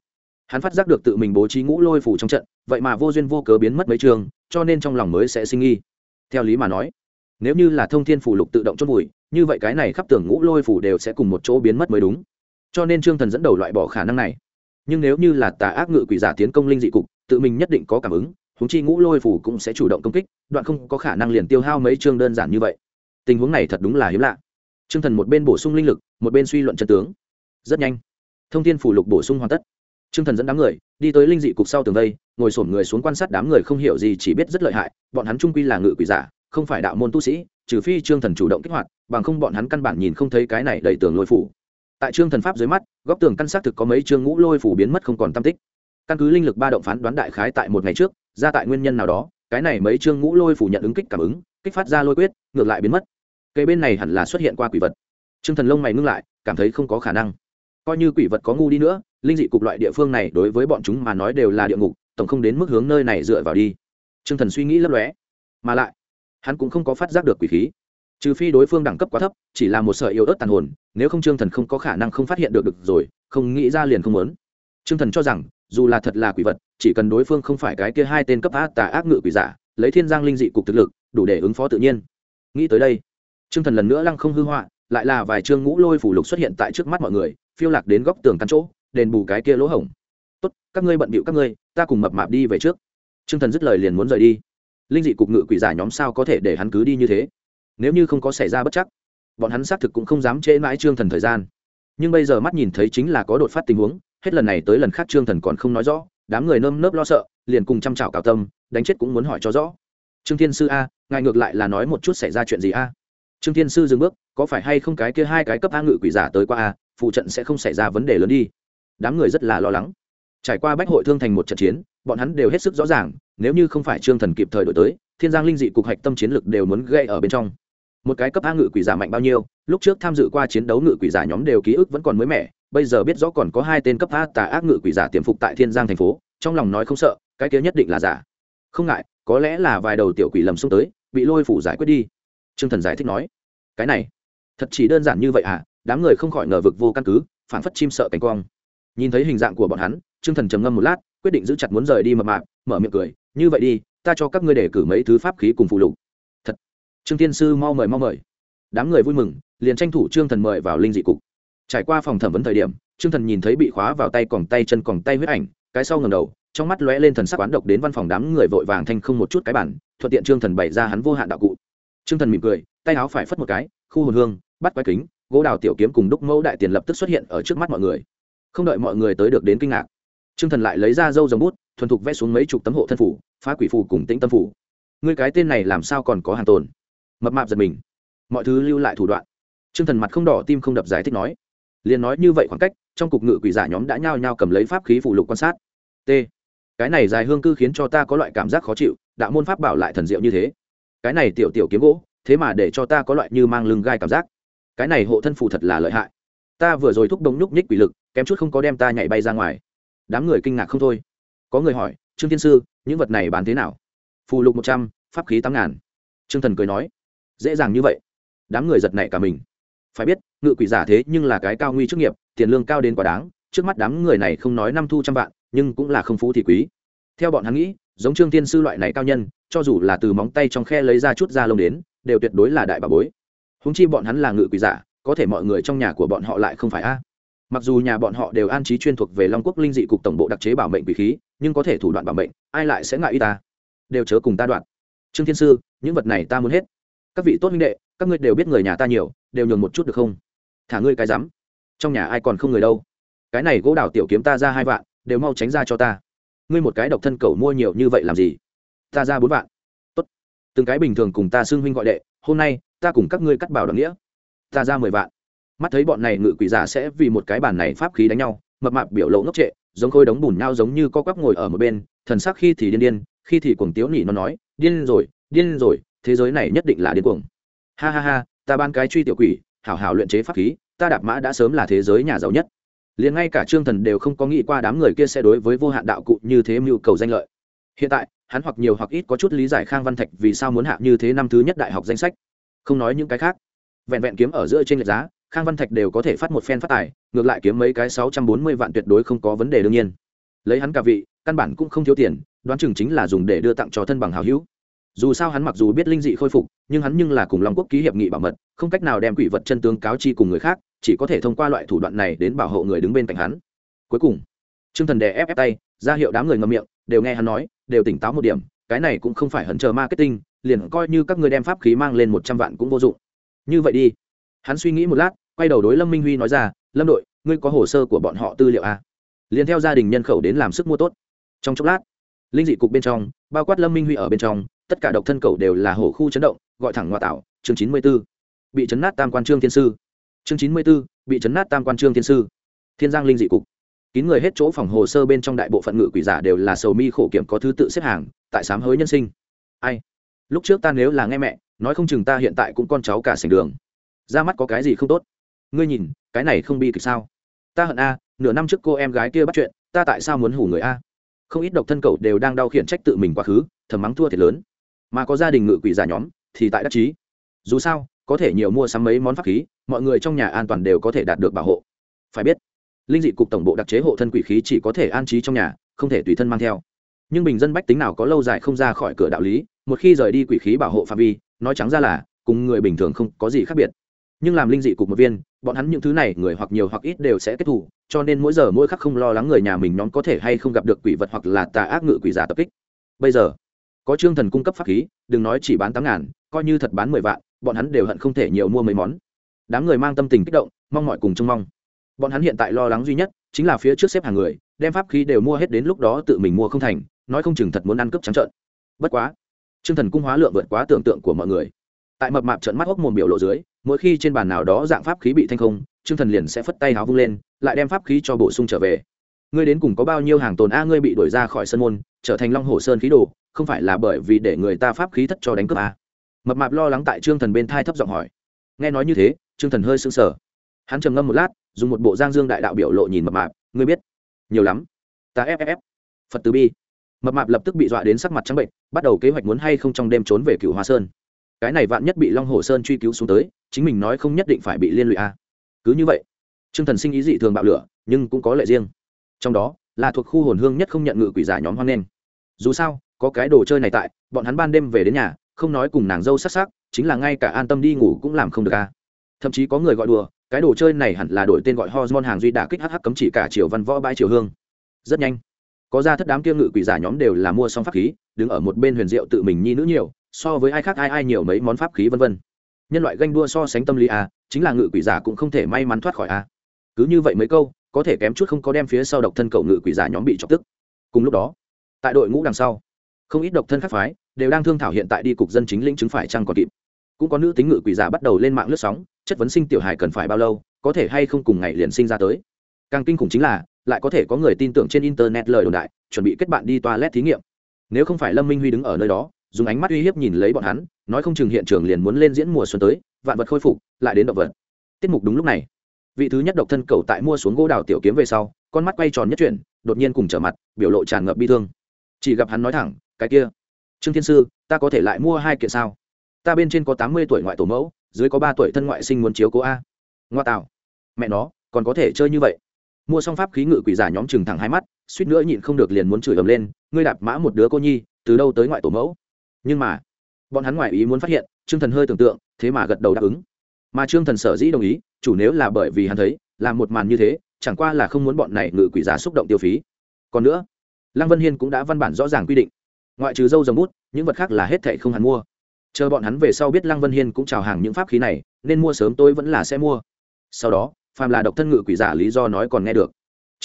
Speaker 1: hắn phát giác được tự mình bố trí ngũ lôi phủ trong trận, vậy mà vô duyên vô cớ biến mất mấy trường, cho nên trong lòng mới sẽ sinh nghi. Theo lý mà nói, nếu như là thông thiên phủ lục tự động chốt bụi như vậy cái này khắp tưởng ngũ lôi phủ đều sẽ cùng một chỗ biến mất mới đúng. Cho nên trương thần dẫn đầu loại bỏ khả năng này. Nhưng nếu như là tà ác ngự quỷ giả tiến công linh dị cục, tự mình nhất định có cảm ứng húng chi ngũ lôi phủ cũng sẽ chủ động công kích, đoạn không có khả năng liền tiêu hao mấy chương đơn giản như vậy. Tình huống này thật đúng là hiếm lạ. Trương thần một bên bổ sung linh lực, một bên suy luận chân tướng. Rất nhanh thông tin phủ lục bổ sung hoàn tất. Trương thần dẫn đám người đi tới linh dị cục sau tường vây, ngồi sổm người xuống quan sát đám người không hiểu gì, chỉ biết rất lợi hại, bọn hắn trung quy là ngự quỷ giả, không phải đạo môn tu sĩ, trừ phi trương thần chủ động kích hoạt, bằng không bọn hắn căn bản nhìn không thấy cái này đầy tường lôi phủ. Tại trương thần pháp dưới mắt, góc tường căn xác thực có mấy chương ngũ lôi phủ biến mất không còn tam tích. Căn cứ linh lực ba động phán đoán đại khái tại một ngày trước, ra tại nguyên nhân nào đó, cái này mấy chương ngũ lôi phủ nhận ứng kích cảm ứng, kích phát ra lôi quyết, ngược lại biến mất. Cây bên này hẳn là xuất hiện qua quỷ vật. Trương thần lông mày ngưng lại, cảm thấy không có khả năng coi như quỷ vật có ngu đi nữa, linh dị cục loại địa phương này đối với bọn chúng mà nói đều là địa ngục, tổng không đến mức hướng nơi này dựa vào đi. Trương thần suy nghĩ lấp lóe, mà lại, hắn cũng không có phát giác được quỷ khí. Trừ phi đối phương đẳng cấp quá thấp, chỉ là một sợi yếu ớt tàn hồn, nếu không trương thần không có khả năng không phát hiện được được rồi, không nghĩ ra liền không muốn. Trương thần cho rằng, dù là thật là quỷ vật, chỉ cần đối phương không phải cái kia hai tên cấp á tà ác ngự quỷ giả, lấy thiên giang linh dị cục thực lực, đủ để ứng phó tự nhiên. Nghĩ tới đây, trương thần lần nữa lăng không hư họa, lại là vài chương ngũ lôi phủ lục xuất hiện tại trước mắt mọi người phiêu lạc đến góc tường căn chỗ, đền bù cái kia lỗ hổng. Tốt, các ngươi bận bịu các ngươi, ta cùng mập mạp đi về trước. Trương thần dứt lời liền muốn rời đi. Linh dị cục ngự quỷ giả nhóm sao có thể để hắn cứ đi như thế? Nếu như không có xảy ra bất chắc, bọn hắn xác thực cũng không dám trễ mãi trương thần thời gian. Nhưng bây giờ mắt nhìn thấy chính là có đột phát tình huống, hết lần này tới lần khác trương thần còn không nói rõ, đám người nơm nớp lo sợ, liền cùng chăm chảo cào tâm, đánh chết cũng muốn hỏi cho rõ. Trương thiên sư a, ngài ngược lại là nói một chút xảy ra chuyện gì a? Trương thiên sư dừng bước, có phải hay không cái kia hai cái cấp a ngự quỷ giả tới qua a phụ trận sẽ không xảy ra vấn đề lớn đi. Đám người rất là lo lắng. Trải qua bách hội thương thành một trận chiến, bọn hắn đều hết sức rõ ràng, nếu như không phải trương thần kịp thời đổi tới, thiên giang linh dị cục hạch tâm chiến lực đều muốn gây ở bên trong. Một cái cấp a ngự quỷ giả mạnh bao nhiêu, lúc trước tham dự qua chiến đấu ngự quỷ giả nhóm đều ký ức vẫn còn mới mẻ, bây giờ biết rõ còn có hai tên cấp a tà ác ngự quỷ giả tiềm phục tại thiên giang thành phố, trong lòng nói không sợ, cái kia nhất định là giả. Không ngại, có lẽ là vài đầu tiểu quỷ lầm xông tới, bị lôi phủ giải quyết đi. Trương thần giải thích nói, cái này, thật chỉ đơn giản như vậy à? Đám người không khỏi ngờ vực vô căn cứ phản phất chim sợ cánh quang. Nhìn thấy hình dạng của bọn hắn, trương thần trầm ngâm một lát, quyết định giữ chặt muốn rời đi mập mạp, mở miệng cười, như vậy đi, ta cho các ngươi để cử mấy thứ pháp khí cùng phụ lục. Thật. Trương tiên sư mau mời mau mời. Đám người vui mừng, liền tranh thủ trương thần mời vào linh dị cục. Trải qua phòng thẩm vấn thời điểm, trương thần nhìn thấy bị khóa vào tay còng tay chân còng tay huyết ảnh, cái sau ngầm đầu, trong mắt lóe lên thần sắc quán độc đến văn phòng đám người vội vàng thanh không một chút cái bản, thuận tiện trương thần bày ra hắn vô hạn đạo cụ. Trương thần mỉm cười, tay áo phải phất một cái, khu hồn hương, bắt quái kính gỗ đào tiểu kiếm cùng đúc mẫu đại tiền lập tức xuất hiện ở trước mắt mọi người. Không đợi mọi người tới được đến kinh ngạc t r ư ơ n g thần lại lấy ra dâu dòng bút, thuần thục vẽ xuống mấy chục tấm hộ thân phủ, phá quỷ phủ cùng tĩnh tâm phủ. Ngươi cái tên này làm sao còn có hàng tồn? Mập mạp giật mình. Mọi thứ lưu lại thủ đoạn. T r ư ơ n g thần mặt không đỏ tim không đập giải thích nói. Liền nói như vậy khoảng cách, trong cục ngự quỷ giả nhóm đã nhao nhao cầm lấy pháp khí phủ lục quan sát. T. Cái này dài hương cư khiến cho ta có loại cảm giác khó chịu, đạo môn pháp bảo lại thần diệu như thế. Cái này tiểu tiểu kiếm gỗ, thế mà để cho ta có loại như mang lưng gai cảm giác cái này hộ thân phù thật là lợi hại. Ta vừa rồi thúc đống nhúc nhích quỷ lực, kém chút không có đem ta nhảy bay ra ngoài. Đám người kinh ngạc không thôi. Có người hỏi, trương thiên sư, những vật này bán thế nào? Phù lục một trăm, pháp khí tám ngàn. Trương thần cười nói, dễ dàng như vậy. Đám người giật nảy cả mình. Phải biết, ngự quỷ giả thế nhưng là cái cao nguy chức nghiệp, tiền lương cao đến quá đáng, trước mắt đám người này không nói năm thu trăm vạn, nhưng cũng là không phú thì quý. Theo bọn hắn nghĩ, giống trương thiên sư loại này cao nhân, cho dù là từ móng tay trong khe lấy ra chút da lông đến, đều tuyệt đối là đại bà bối húng chi bọn hắn là ngự quỷ giả, có thể mọi người trong nhà của bọn họ lại không phải a. Mặc dù nhà bọn họ đều an trí chuyên thuộc về long quốc linh dị cục tổng bộ đặc chế bảo mệnh quỷ khí, nhưng có thể thủ đoạn bảo mệnh, ai lại sẽ ngại y ta? Đều chớ cùng ta đoạn. Trương thiên sư, những vật này ta muốn hết. Các vị tốt minh đệ, các ngươi đều biết người nhà ta nhiều, đều nhường một chút được không? Thả ngươi cái rắm. Trong nhà ai còn không người đâu. Cái này gỗ đào tiểu kiếm ta ra hai vạn, đều mau tránh ra cho ta. Ngươi một cái độc thân cầu mua nhiều như vậy làm gì? Ta ra bốn vạn từng cái bình thường cùng ta xưng huynh gọi đệ, hôm nay, ta cùng các ngươi cắt bảo đồng nghĩa. Ta ra mười vạn. Mắt thấy bọn này ngự quỷ giả sẽ vì một cái bàn này pháp khí đánh nhau, mập mạp biểu lộ ngốc trệ, giống khôi đống bùn nhau giống như co quắp ngồi ở một bên, thần sắc khi thì điên điên, khi thì cuồng tiếu nỉ nó nói, điên rồi điên rồi, thế giới này nhất định là điên cuồng. Ha ha ha, ta ban cái truy tiểu quỷ, hảo hảo luyện chế pháp khí, ta đạp mã đã sớm là thế giới nhà giàu nhất. Liền ngay cả trương thần đều không có nghĩ qua đám người kia sẽ đối với vô hạn đạo cụ như thế mưu cầu danh lợi. Hiện tại hắn hoặc nhiều hoặc ít có chút lý giải khang văn thạch vì sao muốn hạ như thế năm thứ nhất đại học danh sách. Không nói những cái khác. Vẹn vẹn kiếm ở giữa trên lệch giá, khang văn thạch đều có thể phát một phen phát tài, ngược lại kiếm mấy cái sáu trăm bốn mươi vạn tuyệt đối không có vấn đề đương nhiên. Lấy hắn cả vị, căn bản cũng không thiếu tiền, đoán chừng chính là dùng để đưa tặng cho thân bằng hào hữu. Dù sao hắn mặc dù biết linh dị khôi phục, nhưng hắn nhưng là cùng long quốc ký hiệp nghị bảo mật, không cách nào đem quỷ vật chân tướng cáo chi cùng người khác, chỉ có thể thông qua loại thủ đoạn này đến bảo hộ người đứng bên cạnh hắn. Cuối cùng t r ư ơ n g thần đè ép ép tay, ra hiệu đám người ngậm miệng đều nghe hắn nói, đều tỉnh táo một điểm, cái này cũng không phải hận chờ marketing, liền coi như các người đem pháp khí mang lên một trăm vạn cũng vô dụng. Như vậy đi. Hắn suy nghĩ một lát, quay đầu đối lâm minh huy nói ra, lâm đội, ngươi có hồ sơ của bọn họ tư liệu a à? liền theo gia đình nhân khẩu đến làm sức mua tốt. Trong chốc lát, linh dị cục bên trong, bao quát lâm minh huy ở bên trong, tất cả độc thân cầu đều là hổ khu chấn động, gọi thẳng ngoại tạo chương chín mươi b ố bị chấn nát tam quan trương thiên sư. Chương chín mươi b ố bị chấn nát tam quan trương thiên sư. Thiên giang linh dị cục kín người hết chỗ phòng hồ sơ bên trong đại bộ phận ngự quỷ giả đều là sầu mi khổ kiểm có thứ tự xếp hàng, tại sám hối nhân sinh. Ai? Lúc trước ta nếu là nghe mẹ, nói không chừng ta hiện tại cũng con cháu cả sành đường. Ra mắt có cái gì không tốt? Ngươi nhìn, cái này không bi kịch sao? Ta hận a, nửa năm trước cô em gái kia bắt chuyện, ta tại sao muốn hủ người a? Không ít độc thân cậu đều đang đau khiển trách tự mình quá khứ, thầm mắng thua thiệt lớn. Mà có gia đình ngự quỷ giả nhóm, thì tại đắc chí. Dù sao, có thể nhiều mua sắm mấy món pháp khí, mọi người trong nhà an toàn đều có thể đạt được bảo hộ. Phải biết linh dị cục tổng bộ đặc chế hộ thân quỷ khí chỉ có thể an trí trong nhà, không thể tùy thân mang theo. Nhưng bình dân bách tính nào có lâu dài không ra khỏi cửa đạo lý, một khi rời đi quỷ khí bảo hộ phạm vi, nói trắng ra là, cùng người bình thường không có gì khác biệt. Nhưng làm linh dị cục một viên, bọn hắn những thứ này, người hoặc nhiều hoặc ít đều sẽ kết thủ, cho nên mỗi giờ mỗi khắc không lo lắng người nhà mình nhóm có thể hay không gặp được quỷ vật hoặc là tà ác ngự quỷ giả tập kích. Bây giờ, có trương thần cung cấp pháp khí, đừng nói chỉ bán tám ngàn, coi như thật bán mười vạn, bọn hắn đều hận không thể nhiều mua mấy món. Đám người mang tâm tình kích động, mong mọi cùng trông mong bọn hắn hiện tại lo lắng duy nhất chính là phía trước xếp hàng người, đem pháp khí đều mua hết đến lúc đó tự mình mua không thành, nói không chừng thật muốn ăn cướp trắng trợn. Bất quá, trương thần cung hóa lượng vượt quá tưởng tượng của mọi người. Tại mập mạp trận mắt hốc mồm biểu lộ dưới, mỗi khi trên bàn nào đó dạng pháp khí bị thanh không, trương thần liền sẽ phất tay háo vung lên, lại đem pháp khí cho bổ sung trở về. Ngươi đến cùng có bao nhiêu hàng tồn a, ngươi bị đuổi ra khỏi sân môn, trở thành long hồ sơn khí đồ, không phải là bởi vì để người ta pháp khí thất cho đánh cướp a? Mập mạp lo lắng tại trương thần bên thai thấp giọng hỏi. Nghe nói như thế, trương thần hơi sững sờ hắn trầm ngâm một lát, dùng một bộ giang dương đại đạo biểu lộ nhìn mập mạp, ngươi biết, nhiều lắm. Ta ff phật từ bi. Mập mạp lập tức bị dọa đến sắc mặt trắng bệnh, bắt đầu kế hoạch muốn hay không trong đêm trốn về cựu hoa sơn. Cái này vạn nhất bị long hồ sơn truy cứu xuống tới, chính mình nói không nhất định phải bị liên lụy a. Cứ như vậy t r ư ơ n g thần sinh ý dị thường bạo lửa, nhưng cũng có lệ riêng. Trong đó, là thuộc khu hồn hương nhất không nhận ngự quỷ giả nhóm hoang nghênh. Dù sao, có cái đồ chơi này tại, bọn hắn ban đêm về đến nhà, không nói cùng nàng dâu sắc sắc, chính là ngay cả an tâm đi ngủ cũng làm không được a. Thậm chí có người gọi đùa cái đồ chơi này hẳn là đổi tên gọi hormone hàng duy đả kích hh cấm chỉ cả triều văn võ bãi triều hương. Rất nhanh, có ra thất đám kia ngự quỷ giả nhóm đều là mua xong pháp khí, đứng ở một bên huyền diệu tự mình nhi nữ nhiều, so với ai khác ai ai nhiều mấy món pháp khí vân vân. Nhân loại ganh đua so sánh tâm lý a chính là ngự quỷ giả cũng không thể may mắn thoát khỏi a cứ như vậy mấy câu, có thể kém chút không có đem phía sau độc thân cậu ngự quỷ giả nhóm bị chọc tức. Cùng lúc đó, tại đội ngũ đằng sau, không ít độc thân khác phái đều đang thương thảo hiện tại đi cục dân chính lĩnh chứng phải chăng còn kịp. Cũng có nữ tính ngự quỷ giả bắt đầu lên mạng lướt sóng chất vấn sinh tiểu hài cần phải bao lâu, có thể hay không cùng ngày liền sinh ra tới. Càng kinh khủng chính là, lại có thể có người tin tưởng trên internet lời đồn đại, chuẩn bị kết bạn đi toilet thí nghiệm. Nếu không phải lâm minh huy đứng ở nơi đó, dùng ánh mắt uy hiếp nhìn lấy bọn hắn, nói không chừng hiện trường liền muốn lên diễn mùa xuân tới, vạn vật khôi phục, lại đến động vật. Tiết mục đúng lúc này. Vị thứ nhất độc thân cầu tại mua xuống gỗ đào tiểu kiếm về sau, con mắt quay tròn nhất chuyển, đột nhiên cùng trở mặt, biểu lộ tràn ngập bi thương. Chỉ gặp hắn nói thẳng, cái kia, trương thiên sư, ta có thể lại mua hai kiện sao? Ta bên trên có tám mươi tuổi ngoại tổ mẫu dưới có ba tuổi thân ngoại sinh muốn chiếu cố a. Ngoa tạo mẹ nó, còn có thể chơi như vậy. Mua xong pháp khí ngự quỷ giả nhóm chừng thẳng hai mắt, suýt nữa nhịn không được liền muốn chửi ầm lên, ngươi đạp mã một đứa cô nhi, từ đâu tới ngoại tổ mẫu? Nhưng mà, bọn hắn ngoại ý muốn phát hiện, trương thần hơi tưởng tượng, thế mà gật đầu đáp ứng. Mà trương thần sở dĩ đồng ý, chủ nếu là bởi vì hắn thấy, là một màn như thế, chẳng qua là không muốn bọn này ngự quỷ giả xúc động tiêu phí. Còn nữa, lăng vân hiên cũng đã văn bản rõ ràng quy định, ngoại trừ dâu dòng bút, những vật khác là hết thệ không hắn mua chờ bọn hắn về sau biết lăng vân hiên cũng chào hàng những pháp khí này, nên mua sớm tôi vẫn là sẽ mua. Sau đó, phàm là độc thân ngự quỷ giả lý do nói còn nghe được.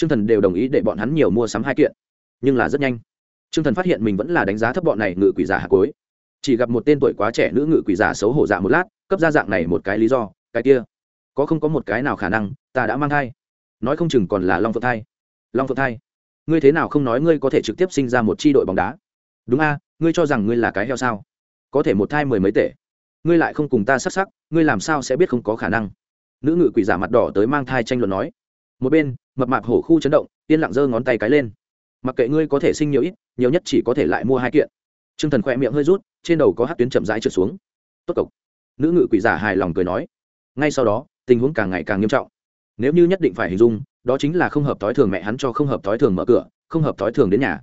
Speaker 1: T r ư ơ n g thần đều đồng ý để bọn hắn nhiều mua sắm hai kiện, nhưng là rất nhanh. T r ư ơ n g thần phát hiện mình vẫn là đánh giá thấp bọn này ngự quỷ giả hạt cối. Chỉ gặp một tên tuổi quá trẻ nữ ngự quỷ giả xấu hổ dạ một lát, cấp ra dạng này một cái lý do, cái kia, có không có một cái nào khả năng, ta đã mang thai. Nói không chừng còn là long phượng thai. Long phượng thai, ngươi thế nào không nói ngươi có thể trực tiếp sinh ra một c h i đội bóng đá? Đúng a, ngươi cho rằng ngươi là cái heo sao? Có thể một thai mười mấy tệ, ngươi lại không cùng ta sắc sắc ngươi làm sao sẽ biết không có khả năng? Nữ ngự quỷ giả mặt đỏ tới mang thai tranh luận nói. Một bên mập mạp hổ khu chấn động yên lặng giơ ngón tay cái lên. Mặc kệ ngươi có thể sinh nhiều ít nhiều nhất chỉ có thể lại mua hai kiện. T r ư ơ n g thần khoe miệng hơi rút trên đầu có hát tuyến chậm rãi trượt xuống. Tốt cộc. Nữ ngự quỷ giả hài lòng cười nói. Ngay sau đó tình huống càng ngày càng nghiêm trọng. Nếu như nhất định phải hình dung đó chính là không hợp t ố i thường mẹ hắn cho không hợp t ố i thường mở cửa không hợp t ố i thường đến nhà.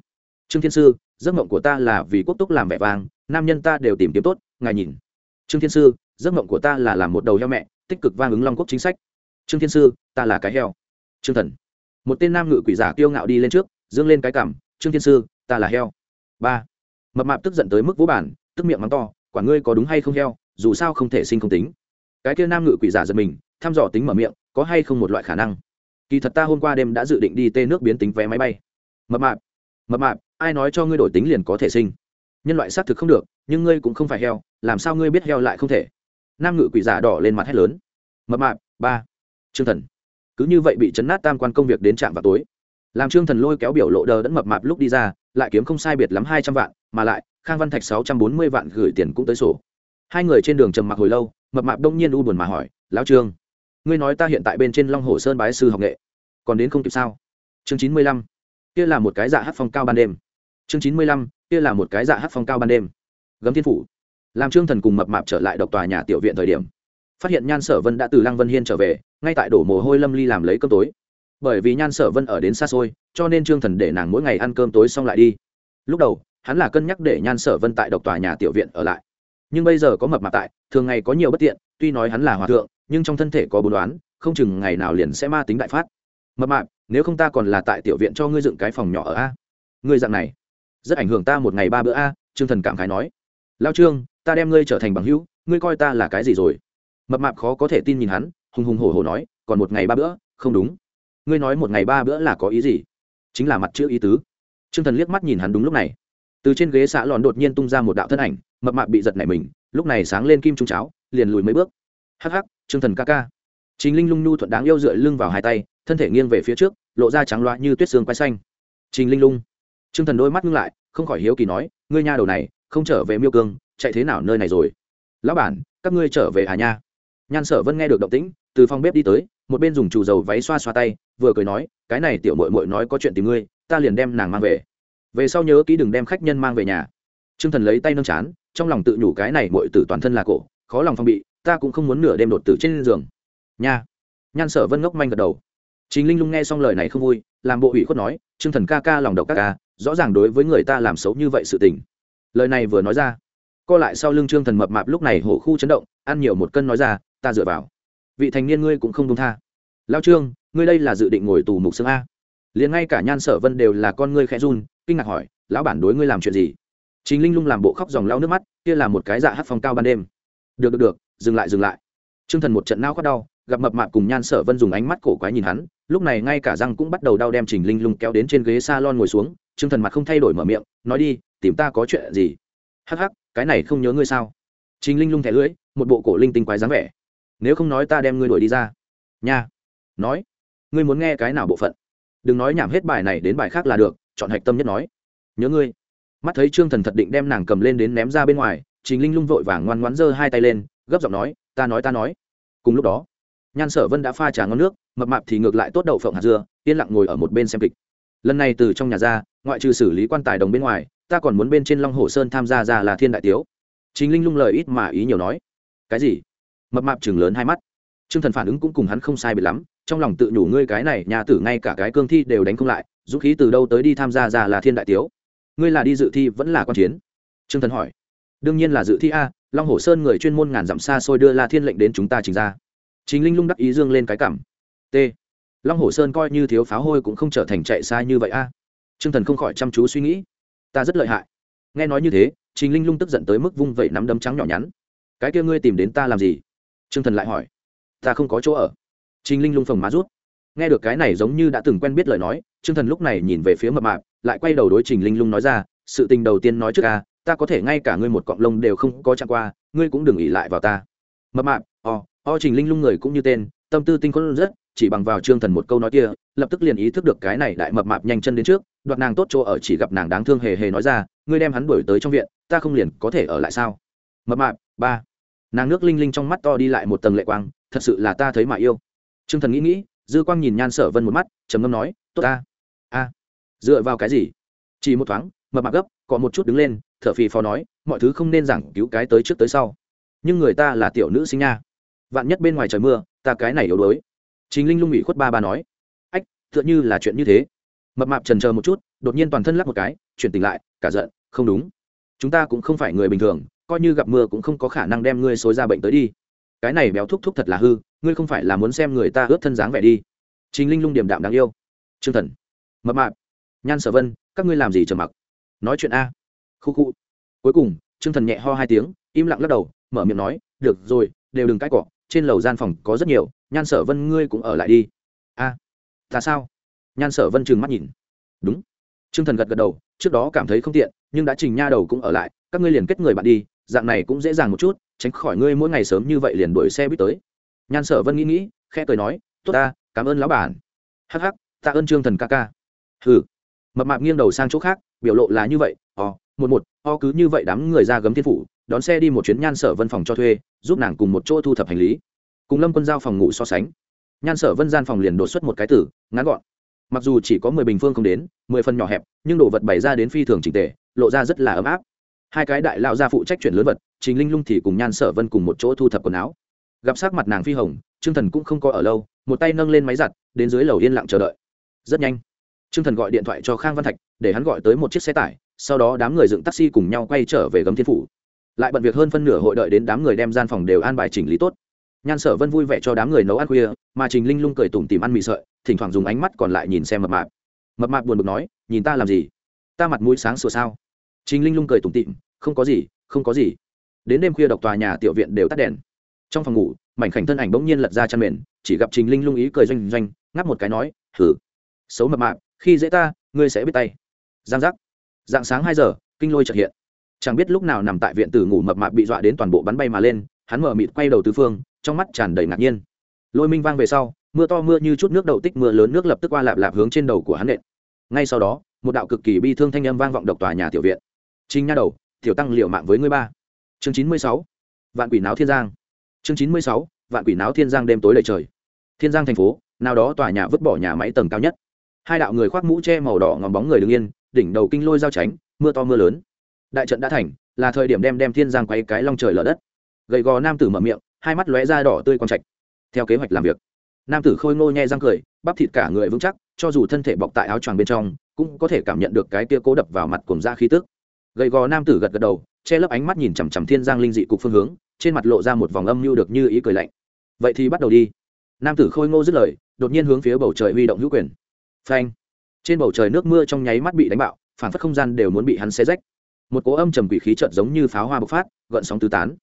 Speaker 1: Trương thiên sư giấc mộng của ta là vì quốc túc làm vẻ vang nam nhân ta đều tìm kiếm tốt, ngài nhìn. Trương thiên sư, giấc mộng của ta là làm một đầu heo mẹ, tích cực vang ứng long quốc chính sách. Trương thiên sư, ta là cái heo. Trương thần. Một tên nam ngự quỷ giả kiêu ngạo đi lên trước, dương lên cái cảm trương thiên sư, ta là heo. Ba. Mập mạp tức giận tới mức vũ bản tức miệng mắng to, quả ngươi có đúng hay không heo, dù sao không thể sinh không tính. Cái kia nam ngự quỷ giả giật mình, thăm dò tính mở miệng, có hay không một loại khả năng? Kỳ thật ta hôm qua đêm đã dự định đi tê nước biến tính vé máy bay. Mập mạp. Mập mạp, ai nói cho ngươi đổi tính liền có thể sinh? Nhân loại xác thực không được, nhưng ngươi cũng không phải heo, làm sao ngươi biết heo lại không thể? Nam ngự quỷ giả đỏ lên mặt hét lớn. Mập mạp, ba. Trương thần. Cứ như vậy bị chấn nát tam quan công việc đến trạm vào tối. Làm trương thần lôi kéo biểu lộ đờ đẫn mập mạp lúc đi ra, lại kiếm không sai biệt lắm hai trăm vạn, mà lại, khang văn thạch sáu trăm bốn mươi vạn gửi tiền cũng tới sổ. Hai người trên đường trầm mặc hồi lâu, mập mạp đông nhiên u buồn mà hỏi, lão trương, ngươi nói ta hiện tại bên trên long hồ sơn bái sư học nghệ, còn đến không kịp sao? Chương chín mươi lăm. Kia là một cái dạ hát phong cao ban đêm. Chương chín mươi lăm kia là một cái dạ hát phong cao ban đêm. Gấm thiên phủ. Làm trương thần cùng mập mạp trở lại độc tòa nhà tiểu viện thời điểm, phát hiện nhan sở vân đã từ lăng vân hiên trở về, ngay tại đổ mồ hôi lâm ly làm lấy cơm tối. Bởi vì nhan sở vân ở đến xa xôi, cho nên trương thần để nàng mỗi ngày ăn cơm tối xong lại đi. Lúc đầu, hắn là cân nhắc để nhan sở vân tại độc tòa nhà tiểu viện ở lại. Nhưng bây giờ có mập mạp tại, thường ngày có nhiều bất tiện, tuy nói hắn là hòa thượng, nhưng trong thân thể có bốn đoán, không chừng ngày nào liền sẽ ma tính đại phát. Mập mạp, nếu không ta còn là tại tiểu viện cho ngươi dựng cái phòng nhỏ ở a? Ngươi dạng này rất ảnh hưởng ta một ngày ba bữa a, trương thần cảm khái nói. Lao trương, ta đem ngươi trở thành bằng hữu, ngươi coi ta là cái gì rồi? Mập mạp khó có thể tin nhìn hắn, hùng hùng hổ hổ nói, còn một ngày ba bữa, không đúng. Ngươi nói một ngày ba bữa là có ý gì? Chính là mặt chữ ý tứ. Trương thần liếc mắt nhìn hắn đúng lúc này. Từ trên ghế xã lòn đột nhiên tung ra một đạo thân ảnh, mập mạp bị giật nảy mình, lúc này sáng lên kim trung cháo, liền lùi mấy bước. Hắc hắc, trương thần ca ca. Chính linh lung nhu thuận đáng yêu dựa lưng vào hai tay, thân thể nghiêng về phía trước, lộ ra trắng loa như tuyết xương quay xanh. Trình linh lung t r ư ơ n g thần đôi mắt ngưng lại, không khỏi hiếu kỳ nói, ngươi nha đầu này, không trở về miêu cương, chạy thế nào nơi này rồi? Lão bản, các ngươi trở về à nha? Nhan sở vân nghe được động tĩnh, từ phòng bếp đi tới, một bên dùng chủ dầu váy xoa xoa tay, vừa cười nói, cái này tiểu mội mội nói có chuyện tìm ngươi, ta liền đem nàng mang về. Về sau nhớ kỹ đừng đem khách nhân mang về nhà. T r ư ơ n g thần lấy tay nâng chán, trong lòng tự nhủ cái này mội tử toàn thân là cổ, khó lòng phong bị, ta cũng không muốn nửa đêm đột tử trên giường. Nha. Nhan sở vân ngốc manh gật đầu. Chính linh lung nghe xong lời này không vui, làm bộ ủy khuất nói t r ư ơ n g thần ca ca lòng độc các ca rõ ràng đối với người ta làm xấu như vậy sự tình. Lời này vừa nói ra, co lại sau lưng trương thần mập mạp lúc này hổ khu chấn động, ăn nhiều một cân nói ra, ta dựa vào. Vị thành niên ngươi cũng không đông tha. Lao trương, ngươi đây là dự định ngồi tù mục xương a. Liền ngay cả nhan sở vân đều là con ngươi khẽ run, kinh ngạc hỏi, lão bản đối ngươi làm chuyện gì? Chính linh lung làm bộ khóc dòng lao nước mắt, kia là một cái dạ hát phong cao ban đêm. Được được được, dừng lại dừng lại. Trương thần một trận nao khoát đau, gặp mập mạp cùng nhan sở vân dùng ánh mắt cổ quái nhìn hắn, lúc này ngay cả răng cũng bắt đầu đau đem trình linh lung kéo đến trên ghế s a lon ngồi xuống Trương thần mặt không thay đổi mở miệng, nói đi, tìm ta có chuyện gì? Hắc hắc, cái này không nhớ ngươi sao? Trình linh lung thẻ lưỡi, một bộ cổ linh tinh quái dáng vẻ. Nếu không nói ta đem ngươi đuổi đi ra. Nha. Nói. Ngươi muốn nghe cái nào bộ phận? Đừng nói nhảm hết bài này đến bài khác là được, chọn hạch tâm nhất nói. Nhớ ngươi. Mắt thấy trương thần thật định đem nàng cầm lên đến ném ra bên ngoài, trình linh lung vội vàng ngoan ngoãn giơ hai tay lên, gấp giọng nói, ta nói ta nói. Cùng lúc đó, nhan sở vân đã pha trà ngon nước, mập mạp thì ngược lại tốt đậu phộng hạt dưa, yên lặng ngồi ở một bên xem kịch lần này từ trong nhà ra, ngoại trừ xử lý quan tài đồng bên ngoài, ta còn muốn bên trên long hồ sơn tham gia ra là thiên đại tiếu. Chính linh lung lời ít mà ý nhiều nói. Cái gì? Mập mạp chừng lớn hai mắt. T r ư ơ n g thần phản ứng cũng cùng hắn không sai bị lắm, trong lòng tự nhủ ngươi cái này, nhà tử ngay cả cái cương thi đều đánh không lại, dũng khí từ đâu tới đi tham gia ra là thiên đại tiếu? Ngươi là đi dự thi vẫn là quan chiến? T r ư ơ n g thần hỏi. Đương nhiên là dự thi a, long hồ sơn người chuyên môn ngàn dặm xa xôi đưa la thiên lệnh đến chúng ta trình ra. Chính linh lung đắc ý dương lên cái cảm. T long hồ sơn coi như thiếu pháo hôi cũng không trở thành chạy xa như vậy a. À. t r ư ơ n g thần không khỏi chăm chú suy nghĩ. Ta rất lợi hại. Nghe nói như thế, Trình linh lung tức giận tới mức vung vẩy nắm đấm trắng nhỏ nhắn. Cái kia ngươi tìm đến ta làm gì? T r ư ơ n g thần lại hỏi. Ta không có chỗ ở. Trình linh lung phồng má rút. Nghe được cái này giống như đã từng quen biết lời nói t r ư ơ n g thần lúc này nhìn về phía mập mạp, lại quay đầu đối trình linh lung nói ra, sự tình đầu tiên nói trước a, ta có thể ngay cả ngươi một cọng lông đều không có chạm qua, ngươi cũng đừng ỉ lại vào ta. Mập mạp, o o trình linh lung người cũng như tên, tâm tư tinh khôn rất chỉ bằng vào trương thần một câu nói kia, lập tức liền ý thức được cái này đại mập mạp nhanh chân đến trước, đoạt nàng tốt chỗ ở chỉ gặp nàng đáng thương hề hề nói ra, ngươi đem hắn đuổi tới trong viện, ta không liền có thể ở lại sao? Mập mạp, ba. Nàng nước linh linh trong mắt to đi lại một tầng lệ quang, thật sự là ta thấy mà yêu. Trương thần nghĩ nghĩ, dư quang nhìn nhan sở vân một mắt, trầm ngâm nói, tốt ta. A. Dựa vào cái gì? Chỉ một thoáng, mập mạp gấp, có một chút đứng lên, thở phì phò nói, mọi thứ không nên giảng cứu cái tới trước tới sau. Nhưng người ta là tiểu nữ sinh nha. Vạn nhất bên ngoài trời mưa, ta cái này yếu đuối chính linh lung ủy khuất ba ba nói, ách, tựa như là chuyện như thế. Mập mạp trần chờ một chút, đột nhiên toàn thân lắc một cái, chuyển tỉnh lại, cả giận, không đúng. Chúng ta cũng không phải người bình thường, coi như gặp mưa cũng không có khả năng đem ngươi xối ra bệnh tới đi. Cái này béo thúc thúc thật là hư, ngươi không phải là muốn xem người ta ướt thân dáng vẻ đi. Chính linh lung điểm đạm đáng yêu. T r ư ơ n g thần. Mập mạp. Nhan sở vân, các ngươi làm gì trầm mặc? Nói chuyện a. Khu khu. Cuối cùng, trương thần nhẹ ho hai tiếng, im lặng lắc đầu, mở miệng nói, được rồi, đều đừng cãi cọ, trên lầu gian phòng có rất nhiều nhan sở vân ngươi cũng ở lại đi. A à, ta sao? Nhan sở vân trừng mắt nhìn. Đúng. Trương thần gật gật đầu trước đó cảm thấy không tiện nhưng đã trình nha đầu cũng ở lại các ngươi liền kết người bạn đi dạng này cũng dễ dàng một chút tránh khỏi ngươi mỗi ngày sớm như vậy liền đuổi xe buýt tới. Nhan sở vân nghĩ nghĩ khẽ cười nói tốt ta cảm ơn lão bản. Hắc hắc ta ơn trương thần ca ca. Hừ. Mập mạp nghiêng đầu sang chỗ khác biểu lộ là như vậy ò một một o cứ như vậy đám người ra gấm thiên phủ đón xe đi một chuyến nhan sở vân phòng cho thuê giúp nàng cùng một chỗ thu thập hành lý cùng lâm quân giao phòng ngủ so sánh nhan sở vân gian phòng liền đột xuất một cái tử ngắn gọn mặc dù chỉ có mười bình phương không đến mười phần nhỏ hẹp nhưng đồ vật bày ra đến phi thường trình tề lộ ra rất là ấm áp hai cái đại lao ra phụ trách chuyển lớn vật chính linh lung thì cùng nhan sở vân cùng một chỗ thu thập quần áo gặp sắc mặt nàng phi hồng trương thần cũng không có ở lâu một tay nâng lên máy giặt đến dưới lầu yên lặng chờ đợi rất nhanh trương thần gọi điện thoại cho khang văn thạch để hắn gọi tới một chiếc xe tải sau đó đám người dựng taxi cùng nhau quay trở về gấm thiên phủ lại bận việc hơn phân nửa hội đợi đến đám người đem gian phòng đều an bài chỉnh lý tốt nhan sở vân vui vẻ cho đám người nấu ăn khuya, mà trình linh lung cười tủm tìm ăn mì sợi, thỉnh thoảng dùng ánh mắt còn lại nhìn xem mập mạp. Mập mạp buồn bực nói, nhìn ta làm gì? Ta mặt mũi sáng sủa sao? Trình linh lung cười tủm tịm không có gì, không có gì. Đến đêm khuya độc tòa nhà tiểu viện đều tắt đèn. Trong phòng ngủ, mảnh khảnh thân ảnh bỗng nhiên lật ra chăn mền, chỉ gặp trình linh lung ý cười doanh doanh, ngáp một cái nói thử xấu mập mạp, khi dễ ta, ngươi sẽ biết tay. Giang giác. Dạng sáng hai giờ, kinh lôi trật hiện. Chẳng biết lúc nào nằm tại viện tử ngủ mập mạp bị dọa đến toàn bộ bắn bay mà lên, hắn mở mịt quay đầu tứ phương trong mắt tràn đầy ngạc nhiên. Lôi minh vang về sau, mưa to mưa như chút nước đậu tích mưa lớn nước lập tức qua lạp lạp hướng trên đầu của hắn nện. Ngay sau đó, một đạo cực kỳ bi thương thanh âm vang vọng độc tòa nhà tiểu viện. Trinh nha đầu, tiểu tăng liệu mạng với ngươi ba. Chương chín mươi sáu, vạn quỷ náo thiên giang. Chương chín mươi sáu, vạn quỷ náo thiên giang đêm tối đầy trời. Thiên giang thành phố, nào đó tòa nhà vứt bỏ nhà máy tầng cao nhất. Hai đạo người khoác mũ che màu đỏ ngòm bóng người đứng yên, đỉnh đầu kinh lôi giao tránh, mưa to mưa lớn. Đại trận đã thành, là thời điểm đem đem thiên giang quay cái long trời lở đất. Gầy gò nam tử mở miệng hai mắt lóe ra đỏ tươi quang trạch. Theo kế hoạch làm việc, nam tử khôi ngô nhe răng cười, bắp thịt cả người vững chắc, cho dù thân thể bọc tại áo choàng bên trong, cũng có thể cảm nhận được cái tia cố đập vào mặt cùng da khí tức. Gầy gò nam tử gật gật đầu, che lấp ánh mắt nhìn chằm chằm thiên giang linh dị cục phương hướng, trên mặt lộ ra một vòng âm mưu được như ý cười lạnh. Vậy thì bắt đầu đi. Nam tử khôi ngô dứt lời, đột nhiên hướng phía bầu trời huy động hữu quyền. Phanh! Trên bầu trời nước mưa trong nháy mắt bị đánh bạo, phản phất không gian đều muốn bị hắn xé rách. Một cỗ âm trầm quỷ khí trợt giống như pháo hoa bộc phát, gợn sóng tứ tán.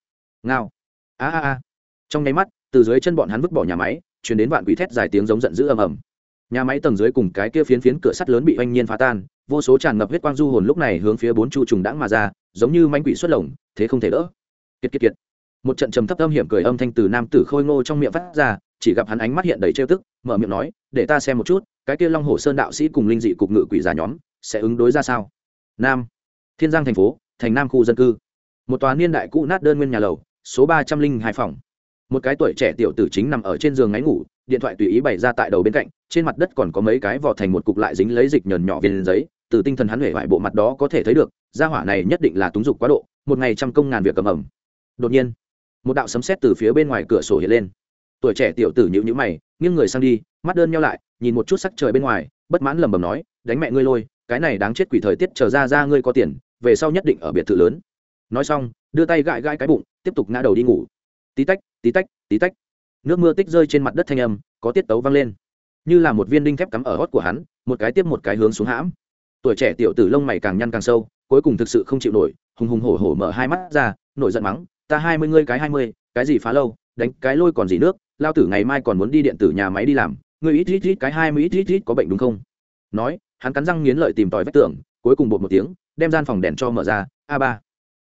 Speaker 1: Ngao! A a a. Trong nháy mắt, từ dưới chân bọn hắn vứt bỏ nhà máy, chuyển đến vạn quỷ thét dài tiếng giống giận dữ ầm ầm. Nhà máy tầng dưới cùng cái kia phiến phiến cửa sắt lớn bị oanh nhiên phá tan, vô số tràn ngập huyết quang du hồn lúc này hướng phía bốn chu trùng đãng mà ra, giống như manh quỷ xuất lồng, thế không thể đỡ. Kiệt kiệt kiệt. Một trận trầm thấp âm hiểm cười âm thanh từ nam tử khôi ngô trong miệng phát ra, chỉ gặp hắn ánh mắt hiện đầy trêu tức, mở miệng nói, để ta xem một chút, cái kia long hồ sơn đạo sĩ cùng linh dị cục ngự quỷ giả nhóm, sẽ ứng đối ra sao? Nam. Thiên giang thành phố, thành nam khu dân cư. Một tòa niên đại cũ nát đơn nguyên nhà lầu số ba trăm linh hai phòng. Một cái tuổi trẻ tiểu tử chính nằm ở trên giường ngáy ngủ, điện thoại tùy ý bày ra tại đầu bên cạnh, trên mặt đất còn có mấy cái vỏ thành một cục lại dính lấy dịch nhờn nhỏ viên giấy, từ tinh thần hắn huệ hoại bộ mặt đó có thể thấy được, gia hỏa này nhất định là túng dục quá độ, một ngày trăm công ngàn việc cầm ẩm. Đột nhiên, một đạo sấm sét từ phía bên ngoài cửa sổ hiện lên. Tuổi trẻ tiểu tử nhíu nhữ mày, nghiêng người sang đi, mắt đơn nhau lại, nhìn một chút sắc trời bên ngoài, bất mãn lầm bầm nói, đánh mẹ ngươi lôi, cái này đáng chết quỷ thời tiết, chờ ra ra ngươi có tiền, về sau nhất định ở biệt thự lớn nói xong, đưa tay gãi gãi cái bụng, tiếp tục ngã đầu đi ngủ. Tí tách tí tách tí tách. Nước mưa tích rơi trên mặt đất thanh âm, có tiết tấu vang lên. Như là một viên đinh thép cắm ở hót của hắn, một cái tiếp một cái hướng xuống hãm. Tuổi trẻ tiểu tử lông mày càng nhăn càng sâu, cuối cùng thực sự không chịu nổi, hùng hùng hổ hổ mở hai mắt ra, nổi giận mắng, ta hai mươi, ngươi cái hai mươi, cái gì phá lâu, đánh cái lôi còn gì nước, lao tử ngày mai còn muốn đi điện tử nhà máy đi làm, ngươi ít ít ít cái hai mươi, ít ít ít có bệnh đúng không? Nói, hắn cắn răng nghiến lợi tìm tòi vách tường, cuối cùng bột một tiếng, đem gian phòng đèn cho mở ra, a ba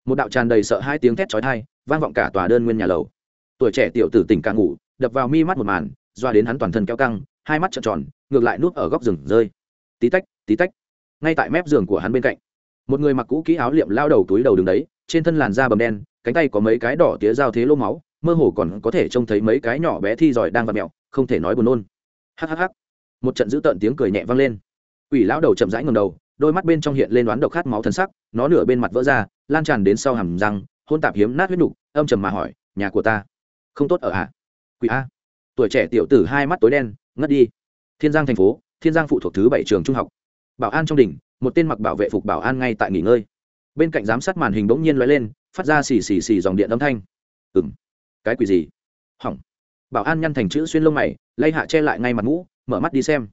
Speaker 1: một đạo tràn đầy sợ hai tiếng thét chói tai, vang vọng cả tòa đơn nguyên nhà lầu. Tuổi trẻ tiểu tử tỉnh càng ngủ, đập vào mi mắt một màn, doa đến hắn toàn thân kéo căng, hai mắt trợn tròn, ngược lại nuốt ở góc rừng rơi. Tí tách tí tách. Ngay tại mép giường của hắn bên cạnh, một người mặc cũ kỹ áo liệm lao đầu túi đầu đường đấy, trên thân làn da bầm đen, cánh tay có mấy cái đỏ tía dao thế lô máu, mơ hồ còn có thể trông thấy mấy cái nhỏ bé thi giỏi đang vặt mẹo không thể nói buồn nôn. Hhh một trận dữ tợn tiếng cười nhẹ vang lên. Quỷ lão đầu chậm rãi ngầm đầu đôi mắt bên trong hiện lên đoán độc khát máu thân sắc, nó nửa bên mặt vỡ ra, lan tràn đến sau hầm răng, hôn tạp hiếm nát huyết nục, âm trầm mà hỏi, nhà của ta không tốt ở ạ? À? quỷ a. Tuổi trẻ tiểu tử hai mắt tối đen, ngất đi. Thiên giang thành phố, thiên giang phụ thuộc thứ bảy trường trung học. Bảo an trong đỉnh, một tên mặc bảo vệ phục bảo an ngay tại nghỉ ngơi. Bên cạnh giám sát màn hình bỗng nhiên lóe lên, phát ra xì xì xì dòng điện âm thanh. Ừ m cái quỷ gì? Hỏng. Bảo an nhăn thành chữ xuyên lông mày, lay hạ che lại ngay mặt mũ, mở mắt đi xem.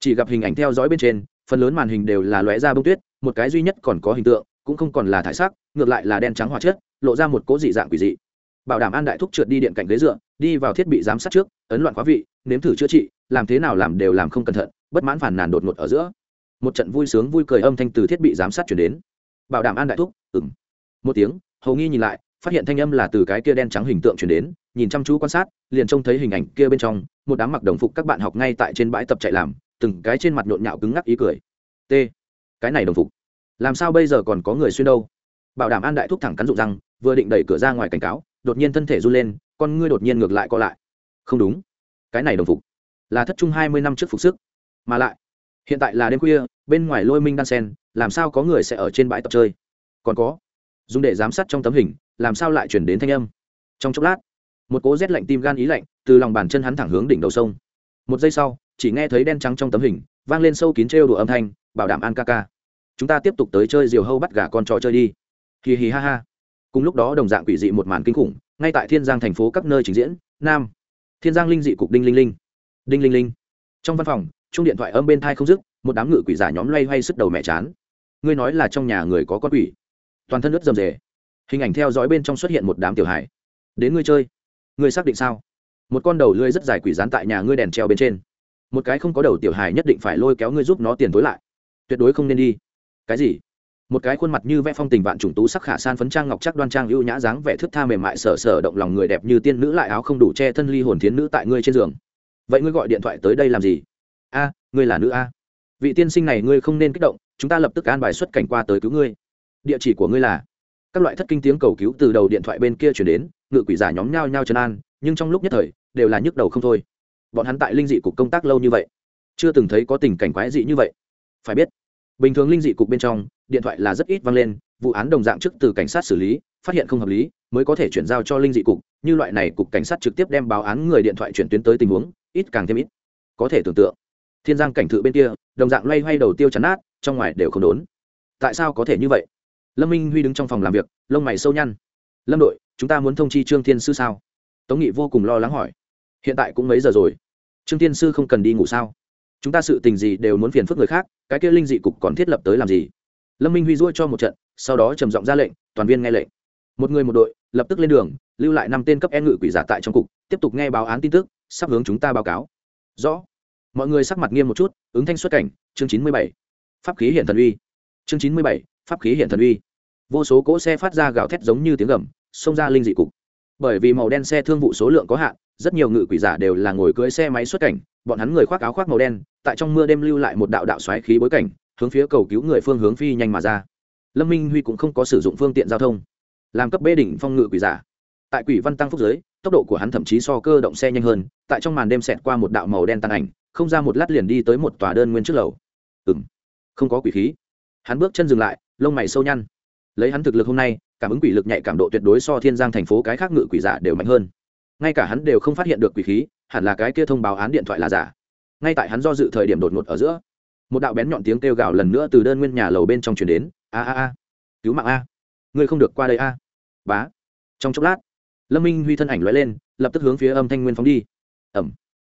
Speaker 1: Chỉ gặp hình ảnh theo dõi bên trên phần lớn màn hình đều là lóe ra bông tuyết, một cái duy nhất còn có hình tượng, cũng không còn là thải sắc, ngược lại là đen trắng hóa chất, lộ ra một cố dị dạng quỷ dị. Bảo đảm an đại thúc trượt đi điện cạnh ghế dựa, đi vào thiết bị giám sát trước, ấn loạn khóa vị, nếm thử chữa trị, làm thế nào làm đều làm không cẩn thận, bất mãn phản nàn đột ngột ở giữa. Một trận vui sướng vui cười âm thanh từ thiết bị giám sát chuyển đến. Bảo đảm an đại thúc ừng một tiếng hầu nghi nhìn lại, phát hiện thanh âm là từ cái kia đen trắng hình tượng chuyển đến, nhìn chăm chú quan sát, liền trông thấy hình ảnh kia bên trong, một đám mặc đồng phục các bạn học ngay tại trên bãi tập chạy làm từng cái trên mặt nhộn nhạo cứng ngắc ý cười. T. Cái này đồng phục. Làm sao bây giờ còn có người xuyên đâu? Bảo đảm an đại thúc thẳng cắn rụng răng, vừa định đẩy cửa ra ngoài cảnh cáo, đột nhiên thân thể run lên, con ngươi đột nhiên ngược lại co lại. Không đúng. Cái này đồng phục là thất trung hai mươi năm trước phục sức. Mà lại, hiện tại là đêm khuya, bên ngoài lôi minh đan sen, làm sao có người sẽ ở trên bãi tập chơi? Còn có, dùng để giám sát trong tấm hình, làm sao lại chuyển đến thanh âm? Trong chốc lát, một cố rét lạnh tim gan ý lạnh từ lòng bàn chân hắn thẳng hướng đỉnh đầu sông. Một giây sau chỉ nghe thấy đen trắng trong tấm hình, vang lên sâu kín trêu đùa âm thanh, bảo đảm an ca ca. Chúng ta tiếp tục tới chơi diều hâu bắt gà con trò chơi đi. Hì hì ha ha. Cùng lúc đó đồng dạng quỷ dị một màn kinh khủng, ngay tại thiên giang thành phố các nơi trình diễn, nam. Thiên giang linh dị cục đinh linh linh. Đinh linh linh. Trong văn phòng chung điện thoại âm bên thai không dứt, một đám ngự quỷ giả nhóm loay hoay sức đầu mẹ chán. Ngươi nói là trong nhà người có con quỷ. Toàn thân ướt rầm rề. Hình ảnh theo dõi bên trong xuất hiện một đám tiểu hải đến ngươi chơi. Ngươi xác định sao? Một con đầu lưới rất dài quỷ dán tại nhà ngươi đèn treo bên trên một cái không có đầu tiểu hài nhất định phải lôi kéo ngươi giúp nó tiền tối lại. Tuyệt đối không nên đi. Cái gì? Một cái khuôn mặt như vẽ phong tình vạn trùng tú sắc khả san phấn trang ngọc chắc đoan trang ưu nhã dáng vẻ thức tha mềm mại sở sở động lòng người đẹp như tiên nữ lại áo không đủ che thân ly hồn thiến nữ tại ngươi trên giường. Vậy ngươi gọi điện thoại tới đây làm gì? A, ngươi là nữ a. Vị tiên sinh này ngươi không nên kích động, chúng ta lập tức an bài xuất cảnh qua tới cứu ngươi. Địa chỉ của ngươi là? Các loại thất kinh tiếng cầu cứu từ đầu điện thoại bên kia chuyển đến, ngự quỷ giả nhóm nhao nhao trấn an, nhưng trong lúc nhất thời, đều là nhức đầu không thôi bọn hắn tại linh dị cục công tác lâu như vậy, chưa từng thấy có tình cảnh quái dị như vậy. Phải biết, bình thường linh dị cục bên trong, điện thoại là rất ít vang lên, vụ án đồng dạng trước từ cảnh sát xử lý, phát hiện không hợp lý, mới có thể chuyển giao cho linh dị cục, như loại này cục cảnh sát trực tiếp đem báo án người điện thoại chuyển tuyến tới tình huống, ít càng thêm ít. Có thể tưởng tượng, thiên giang cảnh thự bên kia, đồng dạng loay hoay đầu tiêu chắn nát, trong ngoài đều không đốn. Tại sao có thể như vậy? Lâm minh huy đứng trong phòng làm việc, lông mày sâu nhăn. Lâm đội, chúng ta muốn thông chi trương thiên sư sao? Tống nghị vô cùng lo lắng hỏi hiện tại cũng mấy giờ rồi? Trương thiên sư không cần đi ngủ sao? Chúng ta sự tình gì đều muốn phiền phức người khác, cái kia linh dị cục còn thiết lập tới làm gì? Lâm minh huy duỗi cho một trận, sau đó trầm giọng ra lệnh, toàn viên nghe lệnh. Một người một đội, lập tức lên đường, lưu lại năm tên cấp e ngự quỷ giả tại trong cục, tiếp tục nghe báo án tin tức, sắp hướng chúng ta báo cáo. Rõ. Mọi người sắc mặt nghiêm một chút, ứng thanh xuất cảnh, chương chín mươi bảy. Pháp khí hiện thần uy. Chương chín mươi bảy, pháp khí hiện thần uy. Vô số cỗ xe phát ra gào thét giống như tiếng gầm, xông ra linh dị cục. Bởi vì màu đen xe thương vụ số lượng có hạn rất nhiều ngự quỷ giả đều là ngồi cưỡi xe máy xuất cảnh, bọn hắn người khoác áo khoác màu đen, tại trong mưa đêm lưu lại một đạo đạo xoáy khí bối cảnh, hướng phía cầu cứu người phương hướng phi nhanh mà ra. Lâm minh huy cũng không có sử dụng phương tiện giao thông, làm cấp bê đỉnh phong ngự quỷ giả. Tại quỷ văn tăng phúc giới, tốc độ của hắn thậm chí so cơ động xe nhanh hơn, tại trong màn đêm xẹt qua một đạo màu đen tàn ảnh, không ra một lát liền đi tới một tòa đơn nguyên trước lầu. Ừ m không có quỷ khí. Hắn bước chân dừng lại, lông mày sâu nhăn. Lấy hắn thực lực hôm nay, cảm ứng quỷ lực nhạy cảm độ tuyệt đối so thiên giang thành phố cái khác ngự quỷ giả đều mạnh hơn ngay cả hắn đều không phát hiện được quỷ khí, hẳn là cái kia thông báo án điện thoại là giả. Ngay tại hắn do dự thời điểm đột ngột ở giữa, một đạo bén nhọn tiếng kêu gào lần nữa từ đơn nguyên nhà lầu bên trong chuyển đến. A a a, cứu mạng a, ngươi không được qua đây a. Bá. Trong chốc lát, lâm minh huy thân ảnh loại lên, lập tức hướng phía âm thanh nguyên phóng đi. Ẩm.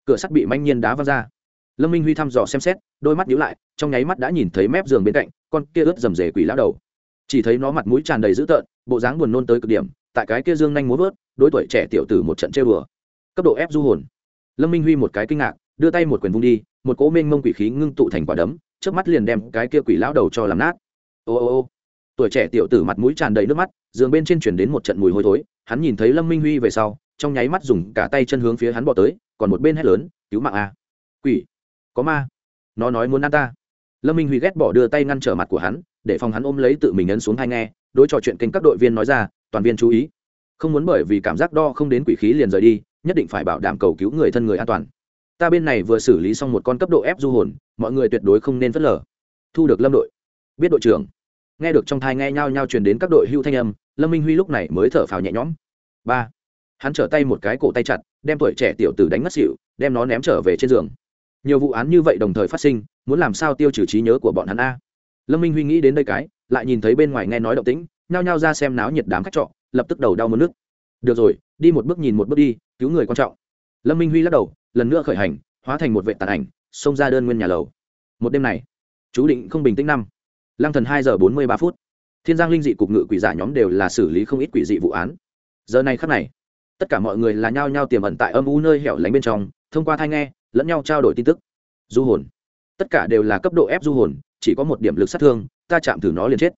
Speaker 1: Cửa sắt bị manh nhiên đá văng ra. Lâm minh huy thăm dò xem xét, đôi mắt nhíu lại, trong nháy mắt đã nhìn thấy mép giường bên cạnh, con kia ướt rầm rề quỷ lão đầu. Chỉ thấy nó mặt mũi tràn đầy dữ tợn, bộ dáng buồn nôn tới cực điểm tại cái kia dương nhanh muốn vớt, đối tuổi trẻ tiểu tử một trận chơi bừa cấp độ ép du hồn. Lâm minh huy một cái kinh ngạc, đưa tay một quyền vung đi, một cỗ mênh mông quỷ khí ngưng tụ thành quả đấm trước mắt liền đem cái kia quỷ lão đầu cho làm nát. Ô ô ô. Tuổi trẻ tiểu tử mặt mũi tràn đầy nước mắt, giường bên trên chuyển đến một trận mùi hôi thối, hắn nhìn thấy lâm minh huy về sau, trong nháy mắt dùng cả tay chân hướng phía hắn bỏ tới, còn một bên hét lớn, cứu mạng a. Quỷ? Có ma? Nó nói muốn ăn ta. Lâm minh huy ghét bỏ đưa tay ngăn trở mặt của hắn, để phòng hắn ôm lấy tự mình ấn xuống hai nghe đối trò chuyện kênh các đội viên nói ra, toàn viên chú ý. Không muốn bởi vì cảm giác đo không đến quỷ khí liền rời đi, nhất định phải bảo đảm cầu cứu người thân người an toàn. Ta bên này vừa xử lý xong một con cấp độ ép du hồn, mọi người tuyệt đối không nên phớt lờ. Thu được lâm đội. Biết đội trưởng. Nghe được trong thai nghe nhau nhau truyền đến các đội hưu thanh âm, lâm minh huy lúc này mới thở phào nhẹ nhõm. Ba. Hắn trở tay một cái cổ tay chặt, đem tuổi trẻ tiểu tử đánh mất xịu đem nó ném trở về trên giường. Nhiều vụ án như vậy đồng thời phát sinh, muốn làm sao tiêu trừ trí nhớ của bọn hắn a? Lâm minh huy nghĩ đến đây cái lại nhìn thấy bên ngoài nghe nói động tĩnh, nhao nhao ra xem náo nhiệt đám khách trọ, lập tức đầu đau mất nước được rồi, đi một bước nhìn một bước đi, cứu người quan trọng. Lâm minh huy lắc đầu, lần nữa khởi hành, hóa thành một vệ tàn ảnh, xông ra đơn nguyên nhà lầu. Một đêm này, chú định không bình tĩnh năm. Lăng thần hai giờ bốn mươi ba phút. Thiên giang linh dị cục ngự quỷ giả nhóm đều là xử lý không ít quỷ dị vụ án. Giờ này khắc này, tất cả mọi người là nhao nhao tiềm ẩn tại âm u nơi hẻo lánh bên trong, thông qua thai nghe, lẫn nhau trao đổi tin tức. Du hồn. Tất cả đều là cấp độ ép du hồn, chỉ có một điểm lực sát thương ta chạm thử nó liền chết.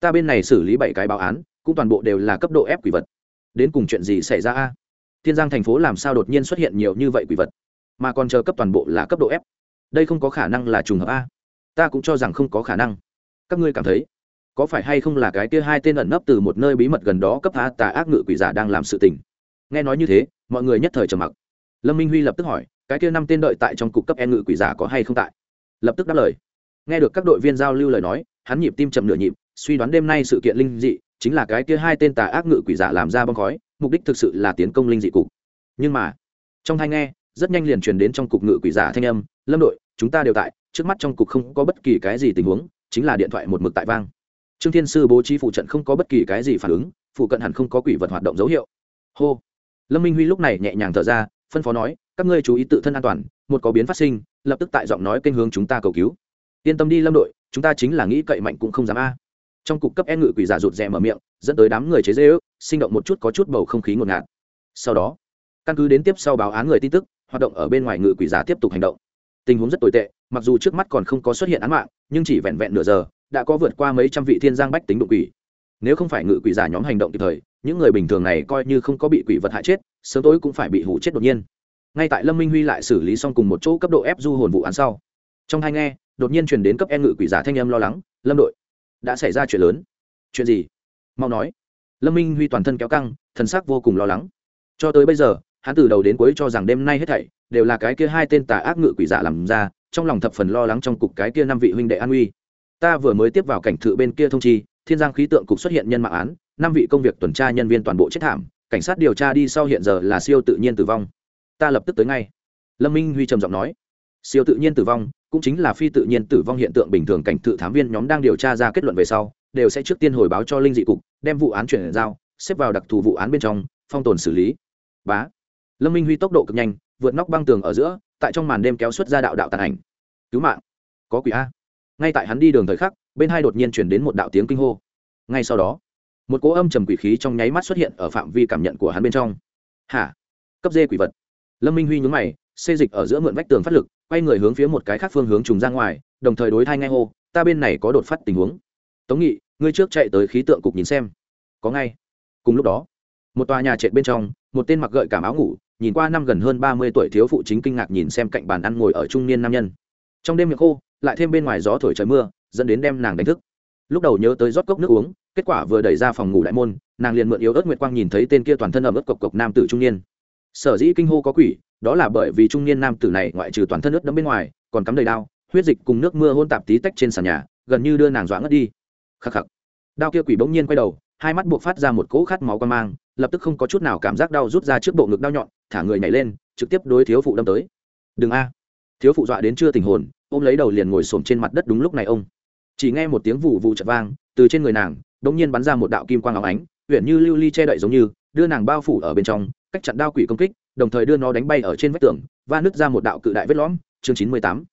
Speaker 1: Ta bên này xử lý bảy cái báo án, cũng toàn bộ đều là cấp độ ép quỷ vật. Đến cùng chuyện gì xảy ra a? Thiên giang thành phố làm sao đột nhiên xuất hiện nhiều như vậy quỷ vật? Mà còn chờ cấp toàn bộ là cấp độ ép? đây không có khả năng là trùng hợp a. Ta cũng cho rằng không có khả năng. Các ngươi cảm thấy, có phải hay không là cái kia hai tên ẩn nấp từ một nơi bí mật gần đó cấp a tà ác ngự quỷ giả đang làm sự tình? Nghe nói như thế, mọi người nhất thời trầm mặc. Lâm minh huy lập tức hỏi, cái kia năm tên đợi tại trong cục cấp e ngự quỷ giả có hay không tại? Lập tức đáp lời nghe được các đội viên giao lưu lời nói, hắn nhịp tim chậm nửa nhịp, suy đoán đêm nay sự kiện linh dị chính là cái kia hai tên tà ác ngự quỷ giả làm ra bong khói, mục đích thực sự là tiến công linh dị cục. Nhưng mà, trong thai nghe, rất nhanh liền truyền đến trong cục ngự quỷ giả thanh âm, lâm đội, chúng ta đều tại, trước mắt trong cục không có bất kỳ cái gì tình huống, chính là điện thoại một mực tại vang. Trương thiên sư bố trí phụ trận không có bất kỳ cái gì phản ứng, phụ cận hẳn không có quỷ vật hoạt động dấu hiệu. Hô. Lâm minh huy lúc này nhẹ nhàng thở ra, phân phó nói, các ngươi chú ý tự thân an toàn, một có biến phát sinh, lập tức tại giọng nói kênh hướng chúng ta cầu cứu yên tâm đi lâm đội, chúng ta chính là nghĩ cậy mạnh cũng không dám a. Trong cục cấp e ngự quỷ giả rụt rè mở miệng, dẫn tới đám người chế dễ ước sinh động một chút có chút bầu không khí ngột ngạt. Sau đó, căn cứ đến tiếp sau báo án người tin tức, hoạt động ở bên ngoài ngự quỷ giả tiếp tục hành động. Tình huống rất tồi tệ, mặc dù trước mắt còn không có xuất hiện án mạng, nhưng chỉ vẹn vẹn nửa giờ, đã có vượt qua mấy trăm vị thiên giang bách tính đụng quỷ. Nếu không phải ngự quỷ giả nhóm hành động kịp thời, những người bình thường này coi như không có bị quỷ vật hại chết, sớm tối cũng phải bị hủ chết đột nhiên. Ngay tại lâm minh huy lại xử lý xong cùng một chỗ cấp độ ép du hồn vụ án sau. Trong hai nghe đột nhiên truyền đến cấp e ngự quỷ giả thanh âm lo lắng, lâm đội, đã xảy ra chuyện lớn. Chuyện gì? Mau nói. Lâm minh huy toàn thân kéo căng, thần sắc vô cùng lo lắng. Cho tới bây giờ, hắn từ đầu đến cuối cho rằng đêm nay hết thảy đều là cái kia hai tên tà ác ngự quỷ giả làm ra, trong lòng thập phần lo lắng trong cục cái kia năm vị huynh đệ an uy. Ta vừa mới tiếp vào cảnh thự bên kia thông chi, thiên giang khí tượng cục xuất hiện nhân mạng án, năm vị công việc tuần tra nhân viên toàn bộ chết thảm, cảnh sát điều tra đi sau hiện giờ là siêu tự nhiên tử vong. Ta lập tức tới ngay. Lâm minh huy trầm giọng nói. Siêu tự nhiên tử vong cũng chính là phi tự nhiên tử vong hiện tượng bình thường cảnh tự thám viên nhóm đang điều tra ra kết luận về sau, đều sẽ trước tiên hồi báo cho linh dị cục, đem vụ án chuyển giao, xếp vào đặc thù vụ án bên trong, phong tồn xử lý. Bá. Lâm minh huy tốc độ cực nhanh, vượt nóc băng tường ở giữa, tại trong màn đêm kéo xuất ra đạo đạo tàn ảnh. Cứu mạng. Có quỷ a. Ngay tại hắn đi đường thời khắc, bên hai đột nhiên chuyển đến một đạo tiếng kinh hô. Ngay sau đó, một cỗ âm trầm quỷ khí trong nháy mắt xuất hiện ở phạm vi cảm nhận của hắn bên trong. Hả? Cấp dê quỷ vật. Lâm minh huy nhúng mày xê dịch ở giữa mượn vách tường phát lực, quay người hướng phía một cái khác phương hướng trùng ra ngoài, đồng thời đối thai ngay hô, ta bên này có đột phát tình huống. Tống nghị, ngươi trước chạy tới khí tượng cục nhìn xem. Có ngay. Cùng lúc đó, một tòa nhà trệt bên trong, một tên mặc gợi cảm áo ngủ, nhìn qua năm gần hơn ba mươi tuổi thiếu phụ chính kinh ngạc nhìn xem cạnh bàn ăn ngồi ở trung niên nam nhân. Trong đêm miệng khô, lại thêm bên ngoài gió thổi trời mưa, dẫn đến đem nàng đánh thức. Lúc đầu nhớ tới rót cốc nước uống, kết quả vừa đẩy ra phòng ngủ đại môn, nàng liền mượn yếu ớt nguyệt quang nhìn thấy tên kia toàn thân ẩm ướt cộc cộc nam tử trung niên sở dĩ kinh hô có quỷ, đó là bởi vì trung niên nam tử này ngoại trừ toàn thân ướt đẫm bên ngoài, còn cắm đầy đao, huyết dịch cùng nước mưa hôn tạp tí tách trên sàn nhà, gần như đưa nàng doãn ngất đi. Khắc khắc. Đao kia quỷ bỗng nhiên quay đầu, hai mắt buộc phát ra một cỗ khát máu quan mang, lập tức không có chút nào cảm giác đau rút ra trước bộ ngực đau nhọn, thả người nhảy lên, trực tiếp đối thiếu phụ đâm tới. Đừng a. Thiếu phụ dọa đến chưa tình hồn, ôm lấy đầu liền ngồi xổm trên mặt đất đúng lúc này ông. Chỉ nghe một tiếng vụ vụ chật vang, từ trên người nàng đ nhiên bắn ra một đạo kim quang áo ánh huyện như lưu ly che đậy giống như, đưa nàng bao phủ ở bên trong cách chặn đao quỷ công kích, đồng thời đưa nó đánh bay ở trên vách tường và nứt ra một đạo cự đại vết lõm. Chương chín mươi tám.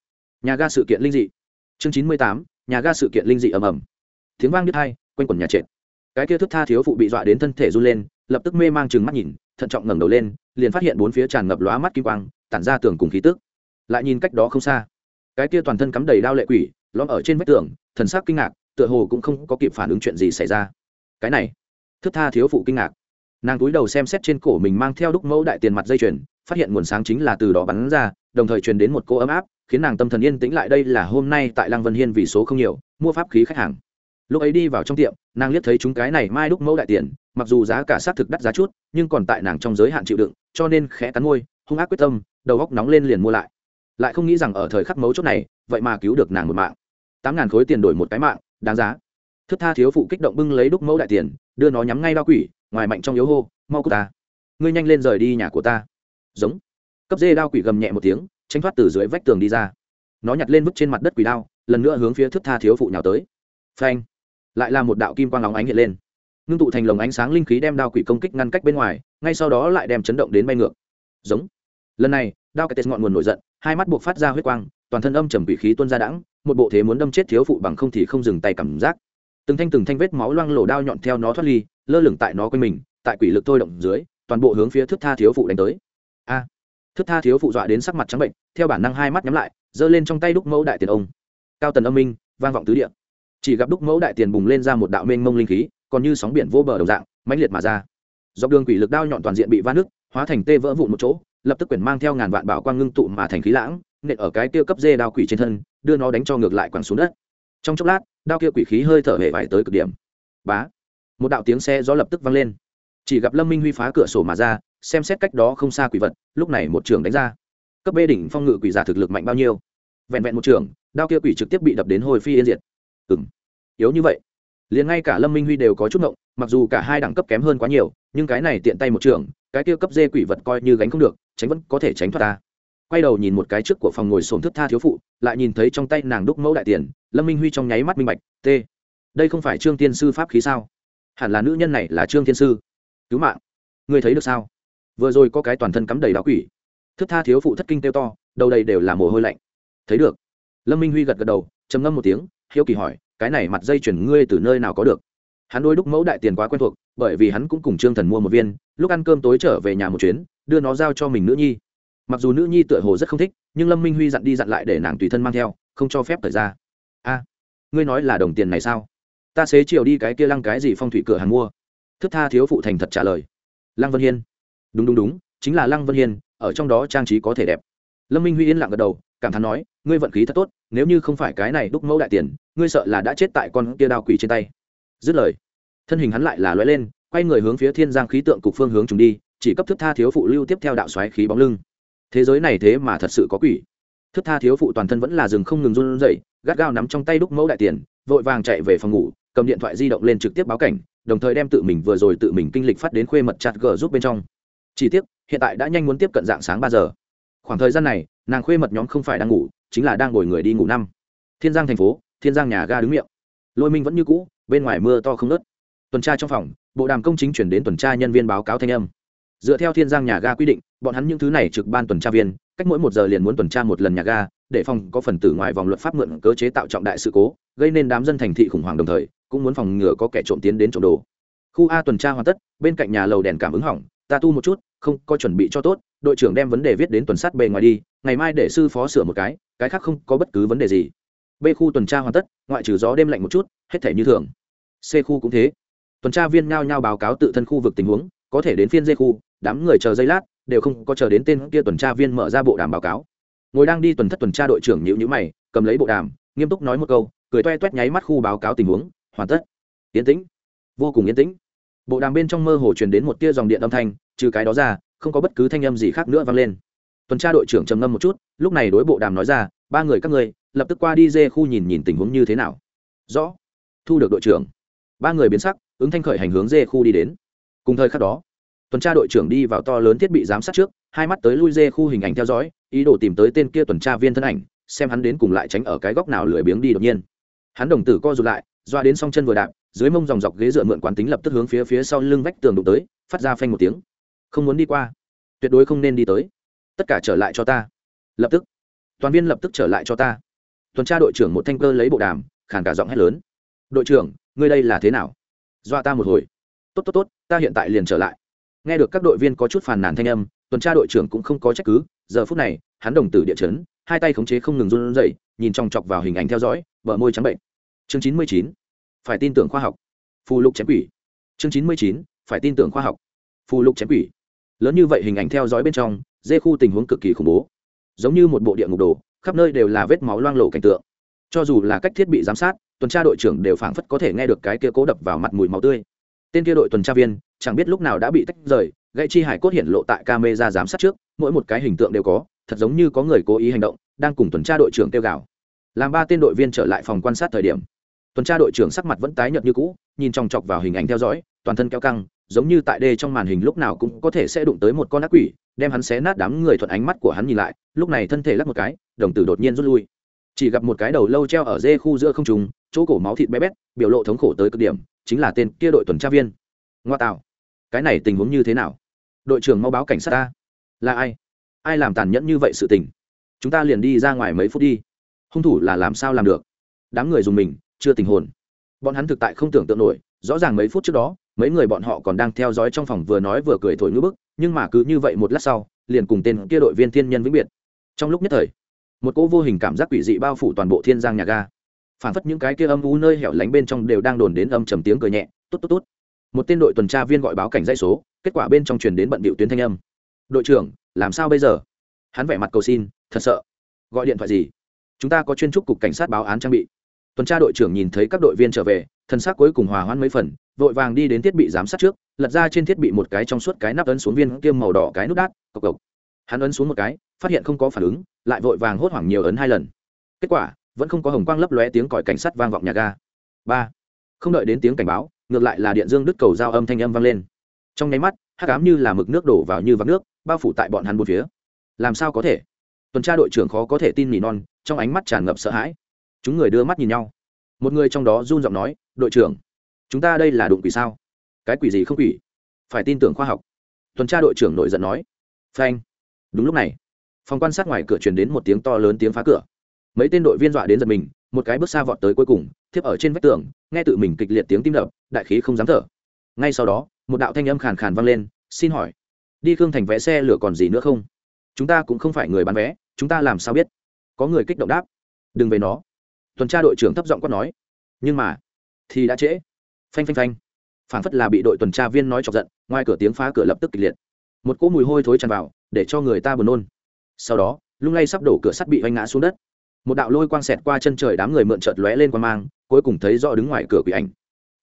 Speaker 1: Nhà ga sự kiện linh dị. Chương chín mươi tám. Nhà ga sự kiện linh dị ầm ầm. Tiếng vang đứt hai, quanh quần nhà trệt. Cái kia thức tha thiếu phụ bị dọa đến thân thể run lên, lập tức mê mang chừng mắt nhìn, thận trọng ngẩng đầu lên, liền phát hiện bốn phía tràn ngập lóa mắt kim quang, tản ra tường cùng khí tức. Lại nhìn cách đó không xa, cái kia toàn thân cắm đầy đao lệ quỷ, lõm ở trên vách tường, thần sắc kinh ngạc, tựa hồ cũng không có kịp phản ứng chuyện gì xảy ra. Cái này, thức tha thiếu phụ kinh ngạc nàng túi đầu xem xét trên cổ mình mang theo đúc mẫu đại tiền mặt dây chuyền, phát hiện nguồn sáng chính là từ đó bắn ra, đồng thời truyền đến một cô ấm áp, khiến nàng tâm thần yên tĩnh lại đây là hôm nay tại lăng vân hiên vì số không nhiều, mua pháp khí khách hàng. Lúc ấy đi vào trong tiệm, nàng liếc thấy chúng cái này mai đúc mẫu đại tiền, mặc dù giá cả xác thực đắt giá chút, nhưng còn tại nàng trong giới hạn chịu đựng, cho nên khẽ cắn môi, hung ác quyết tâm, đầu góc nóng lên liền mua lại. Lại không nghĩ rằng ở thời khắc mấu chốt này, vậy mà cứu được nàng một mạng. Tám ngàn khối tiền đổi một cái mạng, đáng giá. Thức tha thiếu phụ kích động bưng lấy đúc mẫu đại tiền, đưa nó nhắm ngay đao quỷ ngoài mạnh trong yếu hô, mau cút ta. Ngươi nhanh lên rời đi nhà của ta. Giống. Cấp dê đao quỷ gầm nhẹ một tiếng, tránh thoát từ dưới vách tường đi ra. Nó nhặt lên vứt trên mặt đất quỷ đao, lần nữa hướng phía thức tha thiếu phụ nhào tới. Phanh. Lại là một đạo kim quang lóng ánh hiện lên. Ngưng tụ thành lồng ánh sáng linh khí đem đao quỷ công kích ngăn cách bên ngoài, ngay sau đó lại đem chấn động đến bay ngược. Giống. Lần này, đao cái tết ngọn nguồn nổi giận, hai mắt buộc phát ra huyết quang, toàn thân âm trầm quỷ khí tuôn ra đãng, một bộ thế muốn đâm chết thiếu phụ bằng không thì không dừng tay cảm giác từng thanh từng thanh vết máu loang lổ đao nhọn theo nó thoát ly lơ lửng tại nó quanh mình tại quỷ lực thôi động dưới toàn bộ hướng phía thức tha thiếu phụ đánh tới. A! À, thức tha thiếu phụ dọa đến sắc mặt trắng bệnh theo bản năng hai mắt nhắm lại giơ lên trong tay đúc mẫu đại tiền ông. Cao tần âm minh vang vọng tứ địa. Chỉ gặp đúc mẫu đại tiền bùng lên ra một đạo mênh mông linh khí còn như sóng biển vô bờ đồng dạng mãnh liệt mà ra. Dọc đường quỷ lực đao nhọn toàn diện bị va nước hóa thành tê vỡ vụn một chỗ lập tức quyển mang theo ngàn vạn bảo quang ngưng tụ mà thành khí lãng nện ở cái tiêu cấp dê đao quỷ trên thân đưa nó đánh cho ngược lại quẳng xuống đất. Trong chốc lát đao kia quỷ khí hơi thở hệ vải tới cực điểm. Bá. Một đạo tiếng xe gió lập tức vang lên. Chỉ gặp lâm minh huy phá cửa sổ mà ra, xem xét cách đó không xa quỷ vật, lúc này một trường đánh ra. Cấp bê đỉnh phong ngự quỷ giả thực lực mạnh bao nhiêu? Vẹn vẹn một trường đao kia quỷ trực tiếp bị đập đến hồi phi yên diệt. Ừ m yếu như vậy. Liền ngay cả lâm minh huy đều có chút ngộng, mặc dù cả hai đẳng cấp kém hơn quá nhiều, nhưng cái này tiện tay một trường cái kia cấp dê quỷ vật coi như gánh không được, tránh vẫn có thể tránh thoát ta quay đầu nhìn một cái trước của phòng ngồi sồn thức tha thiếu phụ, lại nhìn thấy trong tay nàng đúc mẫu đại tiền, lâm minh huy trong nháy mắt minh bạch, t, đây không phải trương tiên sư pháp khí sao? Hẳn là nữ nhân này là trương tiên sư. Cứu mạng. Ngươi thấy được sao? Vừa rồi có cái toàn thân cắm đầy đá quỷ. Thức tha thiếu phụ thất kinh tiêu to, đầu đầy đều là mồ hôi lạnh. Thấy được. Lâm minh huy gật gật đầu, trầm ngâm một tiếng, hiếu kỳ hỏi, cái này mặt dây chuyển ngươi từ nơi nào có được? Hắn đôi đúc mẫu đại tiền quá quen thuộc, bởi vì hắn cũng cùng trương thần mua một viên, lúc ăn cơm tối trở về nhà một chuyến, đưa nó giao cho mình nữ nhi mặc dù nữ nhi tựa hồ rất không thích, nhưng lâm minh huy dặn đi dặn lại để nàng tùy thân mang theo, không cho phép thời ra. A, ngươi nói là đồng tiền này sao? Ta xế chiều đi cái kia lăng cái gì phong thủy cửa hàng mua. Thức tha thiếu phụ thành thật trả lời. Lăng vân hiên. Đúng đúng đúng, chính là lăng vân hiên, ở trong đó trang trí có thể đẹp. Lâm minh huy yên lặng gật đầu, cảm thán nói, ngươi vận khí thật tốt, nếu như không phải cái này đúc mẫu đại tiền, ngươi sợ là đã chết tại con kia đao quỷ trên tay. Dứt lời, thân hình hắn lại là lóe lên, quay người hướng phía thiên giang khí tượng cục phương hướng chúng đi, chỉ cấp thức tha thiếu phụ lưu tiếp theo đạo xoáy khí bóng lưng thế giới này thế mà thật sự có quỷ. Thức tha thiếu phụ toàn thân vẫn là rừng không ngừng run rẩy, gắt gao nắm trong tay đúc mẫu đại tiền, vội vàng chạy về phòng ngủ, cầm điện thoại di động lên trực tiếp báo cảnh, đồng thời đem tự mình vừa rồi tự mình kinh lịch phát đến khuê mật chặt g giúp bên trong. Chỉ tiếc, hiện tại đã nhanh muốn tiếp cận dạng sáng ba giờ. Khoảng thời gian này, nàng khuê mật nhóm không phải đang ngủ, chính là đang ngồi người đi ngủ năm. Thiên giang thành phố, thiên giang nhà ga đứng miệng. Lôi minh vẫn như cũ, bên ngoài mưa to không nớt tuần tra trong phòng, bộ đàm công chính chuyển đến tuần tra nhân viên báo cáo thanh âm dựa theo thiên giang nhà ga quy định, bọn hắn những thứ này trực ban tuần tra viên, cách mỗi một giờ liền muốn tuần tra một lần nhà ga, để phòng có phần tử ngoài vòng luật pháp mượn cơ chế tạo trọng đại sự cố, gây nên đám dân thành thị khủng hoảng đồng thời, cũng muốn phòng ngừa có kẻ trộm tiến đến trộm đồ. Khu a tuần tra hoàn tất, bên cạnh nhà lầu đèn cảm ứng hỏng, ta tu một chút, không có chuẩn bị cho tốt, đội trưởng đem vấn đề viết đến tuần sát bề ngoài đi, ngày mai để sư phó sửa một cái cái khác không có bất cứ vấn đề gì. B khu tuần tra hoàn tất, ngoại trừ gió đêm lạnh một chút, hết thể như thường. C khu cũng thế. Tuần tra viên nhao nhao báo cáo tự thân khu vực tình huống, có thể đến phiên d khu đám người chờ giây lát, đều không có chờ đến tên kia tuần tra viên mở ra bộ đàm báo cáo. Ngồi đang đi tuần thất tuần tra đội trưởng nhữ nhữ mày, cầm lấy bộ đàm, nghiêm túc nói một câu, cười toe toét nháy mắt khu báo cáo tình huống, hoàn tất. Yên tĩnh. Vô cùng yên tĩnh. Bộ đàm bên trong mơ hồ truyền đến một tia dòng điện âm thanh, trừ cái đó ra, không có bất cứ thanh âm gì khác nữa vang lên. Tuần tra đội trưởng trầm ngâm một chút, lúc này đối bộ đàm nói ra, ba người các ngươi, lập tức qua đi dê khu nhìn nhìn tình huống như thế nào. Rõ. Thu được đội trưởng. Ba người biến sắc, ứng thanh khởi hành hướng dê khu đi đến. Cùng thời khắc đó tuần tra đội trưởng đi vào to lớn thiết bị giám sát trước, hai mắt tới lui dê khu hình ảnh theo dõi, ý đồ tìm tới tên kia tuần tra viên thân ảnh, xem hắn đến cùng lại tránh ở cái góc nào lười biếng đi đột nhiên. Hắn đồng tử co rụt lại, doa đến song chân vừa đạp, dưới mông dòng dọc ghế dựa mượn quán tính lập tức hướng phía phía sau lưng vách tường đụng tới, phát ra phanh một tiếng. Không muốn đi qua. Tuyệt đối không nên đi tới. Tất cả trở lại cho ta. Lập tức. Toàn viên lập tức trở lại cho ta. Tuần tra đội trưởng một thanh cơ lấy bộ đàm, khàn cả giọng hét lớn. Đội trưởng, ngươi đây là thế nào? Dọa ta một hồi. Tốt tốt tốt, ta hiện tại liền trở lại nghe được các đội viên có chút phàn nàn thanh âm, tuần tra đội trưởng cũng không có trách cứ, giờ phút này, hắn đồng tử địa chấn, hai tay khống chế không ngừng run rẩy, nhìn chòng chọc vào hình ảnh theo dõi, bờ môi trắng bệnh. Chương chín mươi chín, phải tin tưởng khoa học. Phù lục chém quỷ. Chương chín mươi chín, phải tin tưởng khoa học. Phù lục chém quỷ. Lớn như vậy hình ảnh theo dõi bên trong, dê khu tình huống cực kỳ khủng bố. Giống như một bộ địa ngục đồ, khắp nơi đều là vết máu loang lổ cảnh tượng. Cho dù là cách thiết bị giám sát, tuần tra đội trưởng đều phảng phất có thể nghe được cái kia cố đập vào mặt mùi máu tươi. Tên kia đội tuần tra viên chẳng biết lúc nào đã bị tách rời, gãy chi hải cốt hiện lộ tại camera giám sát trước, mỗi một cái hình tượng đều có, thật giống như có người cố ý hành động, đang cùng tuần tra đội trưởng tiêu gạo làm ba tên đội viên trở lại phòng quan sát thời điểm, tuần tra đội trưởng sắc mặt vẫn tái nhợt như cũ, nhìn chòng chọc vào hình ảnh theo dõi, toàn thân keo căng, giống như tại đê trong màn hình lúc nào cũng có thể sẽ đụng tới một con ác quỷ, đem hắn xé nát đám người thuận ánh mắt của hắn nhìn lại, lúc này thân thể lắc một cái, đồng tử đột nhiên rút lui. Chỉ gặp một cái đầu lâu treo ở dê khu giữa không trùng chỗ cổ máu thịt bé bét, biểu lộ thống khổ tới cực điểm, chính là tên kia đội tuần tra viên ngoa tạo cái này tình huống như thế nào? Đội trưởng mau báo cảnh sát ta. Là ai? Ai làm tàn nhẫn như vậy sự tình? Chúng ta liền đi ra ngoài mấy phút đi. Hung thủ là làm sao làm được? Đám người dùng mình, chưa tình hồn. Bọn hắn thực tại không tưởng tượng nổi, rõ ràng mấy phút trước đó, mấy người bọn họ còn đang theo dõi trong phòng vừa nói vừa cười thổi ngữ bức, nhưng mà cứ như vậy một lát sau, liền cùng tên kia đội viên thiên nhân vĩnh biệt. Trong lúc nhất thời, một cỗ vô hình cảm giác quỷ dị bao phủ toàn bộ thiên giang nhà ga. Phản phất những cái kia âm u nơi hẻo lánh bên trong đều đang đồn đến âm trầm tiếng cười nhẹ, tốt tốt tốt một tên đội tuần tra viên gọi báo cảnh dãy số, kết quả bên trong truyền đến bận bịu tuyến thanh âm. Đội trưởng, làm sao bây giờ? Hắn vẻ mặt cầu xin, thật sợ. Gọi điện thoại gì? Chúng ta có chuyên trúc cục cảnh sát báo án trang bị. Tuần tra đội trưởng nhìn thấy các đội viên trở về, thân xác cuối cùng hòa hoãn mấy phần, vội vàng đi đến thiết bị giám sát trước, lật ra trên thiết bị một cái trong suốt cái nắp ấn xuống viên kiêm màu đỏ cái nút đát, cộc cộc. Hắn ấn xuống một cái, phát hiện không có phản ứng, lại vội vàng hốt hoảng nhiều ấn hai lần. Kết quả, vẫn không có hồng quang lấp lóe tiếng còi cảnh sát vang vọng nhà ga. Ba không đợi đến tiếng cảnh báo, ngược lại là điện dương đứt cầu giao âm thanh âm vang lên. Trong nháy mắt, hắc ám như là mực nước đổ vào như vắng nước, bao phủ tại bọn hắn một phía. Làm sao có thể? Tuần tra đội trưởng khó có thể tin nỉ non, trong ánh mắt tràn ngập sợ hãi. Chúng người đưa mắt nhìn nhau. Một người trong đó run giọng nói, đội trưởng, chúng ta đây là đụng quỷ sao? Cái quỷ gì không quỷ? Phải tin tưởng khoa học. Tuần tra đội trưởng nổi giận nói, phanh. Đúng lúc này, phòng quan sát ngoài cửa truyền đến một tiếng to lớn tiếng phá cửa. Mấy tên đội viên dọa đến giật mình một cái bước xa vọt tới cuối cùng, thiếp ở trên vách tường, nghe tự mình kịch liệt tiếng tim đập, đại khí không dám thở. Ngay sau đó, một đạo thanh âm khàn khàn vang lên, xin hỏi, đi khương thành vẽ xe lửa còn gì nữa không? Chúng ta cũng không phải người bán vé, chúng ta làm sao biết? Có người kích động đáp, đừng về nó. Tuần tra đội trưởng thấp giọng quát nói, nhưng mà, thì đã trễ. Phanh phanh phanh. Phản phất là bị đội tuần tra viên nói chọc giận, ngoài cửa tiếng phá cửa lập tức kịch liệt. Một cỗ mùi hôi thối tràn vào, để cho người ta buồn nôn. Sau đó, lung lay sắp đổ cửa sắt bị vanh ngã xuống đất một đạo lôi quang xẹt qua chân trời đám người mượn chợt lóe lên qua mang, cuối cùng thấy rõ đứng ngoài cửa quỷ ảnh.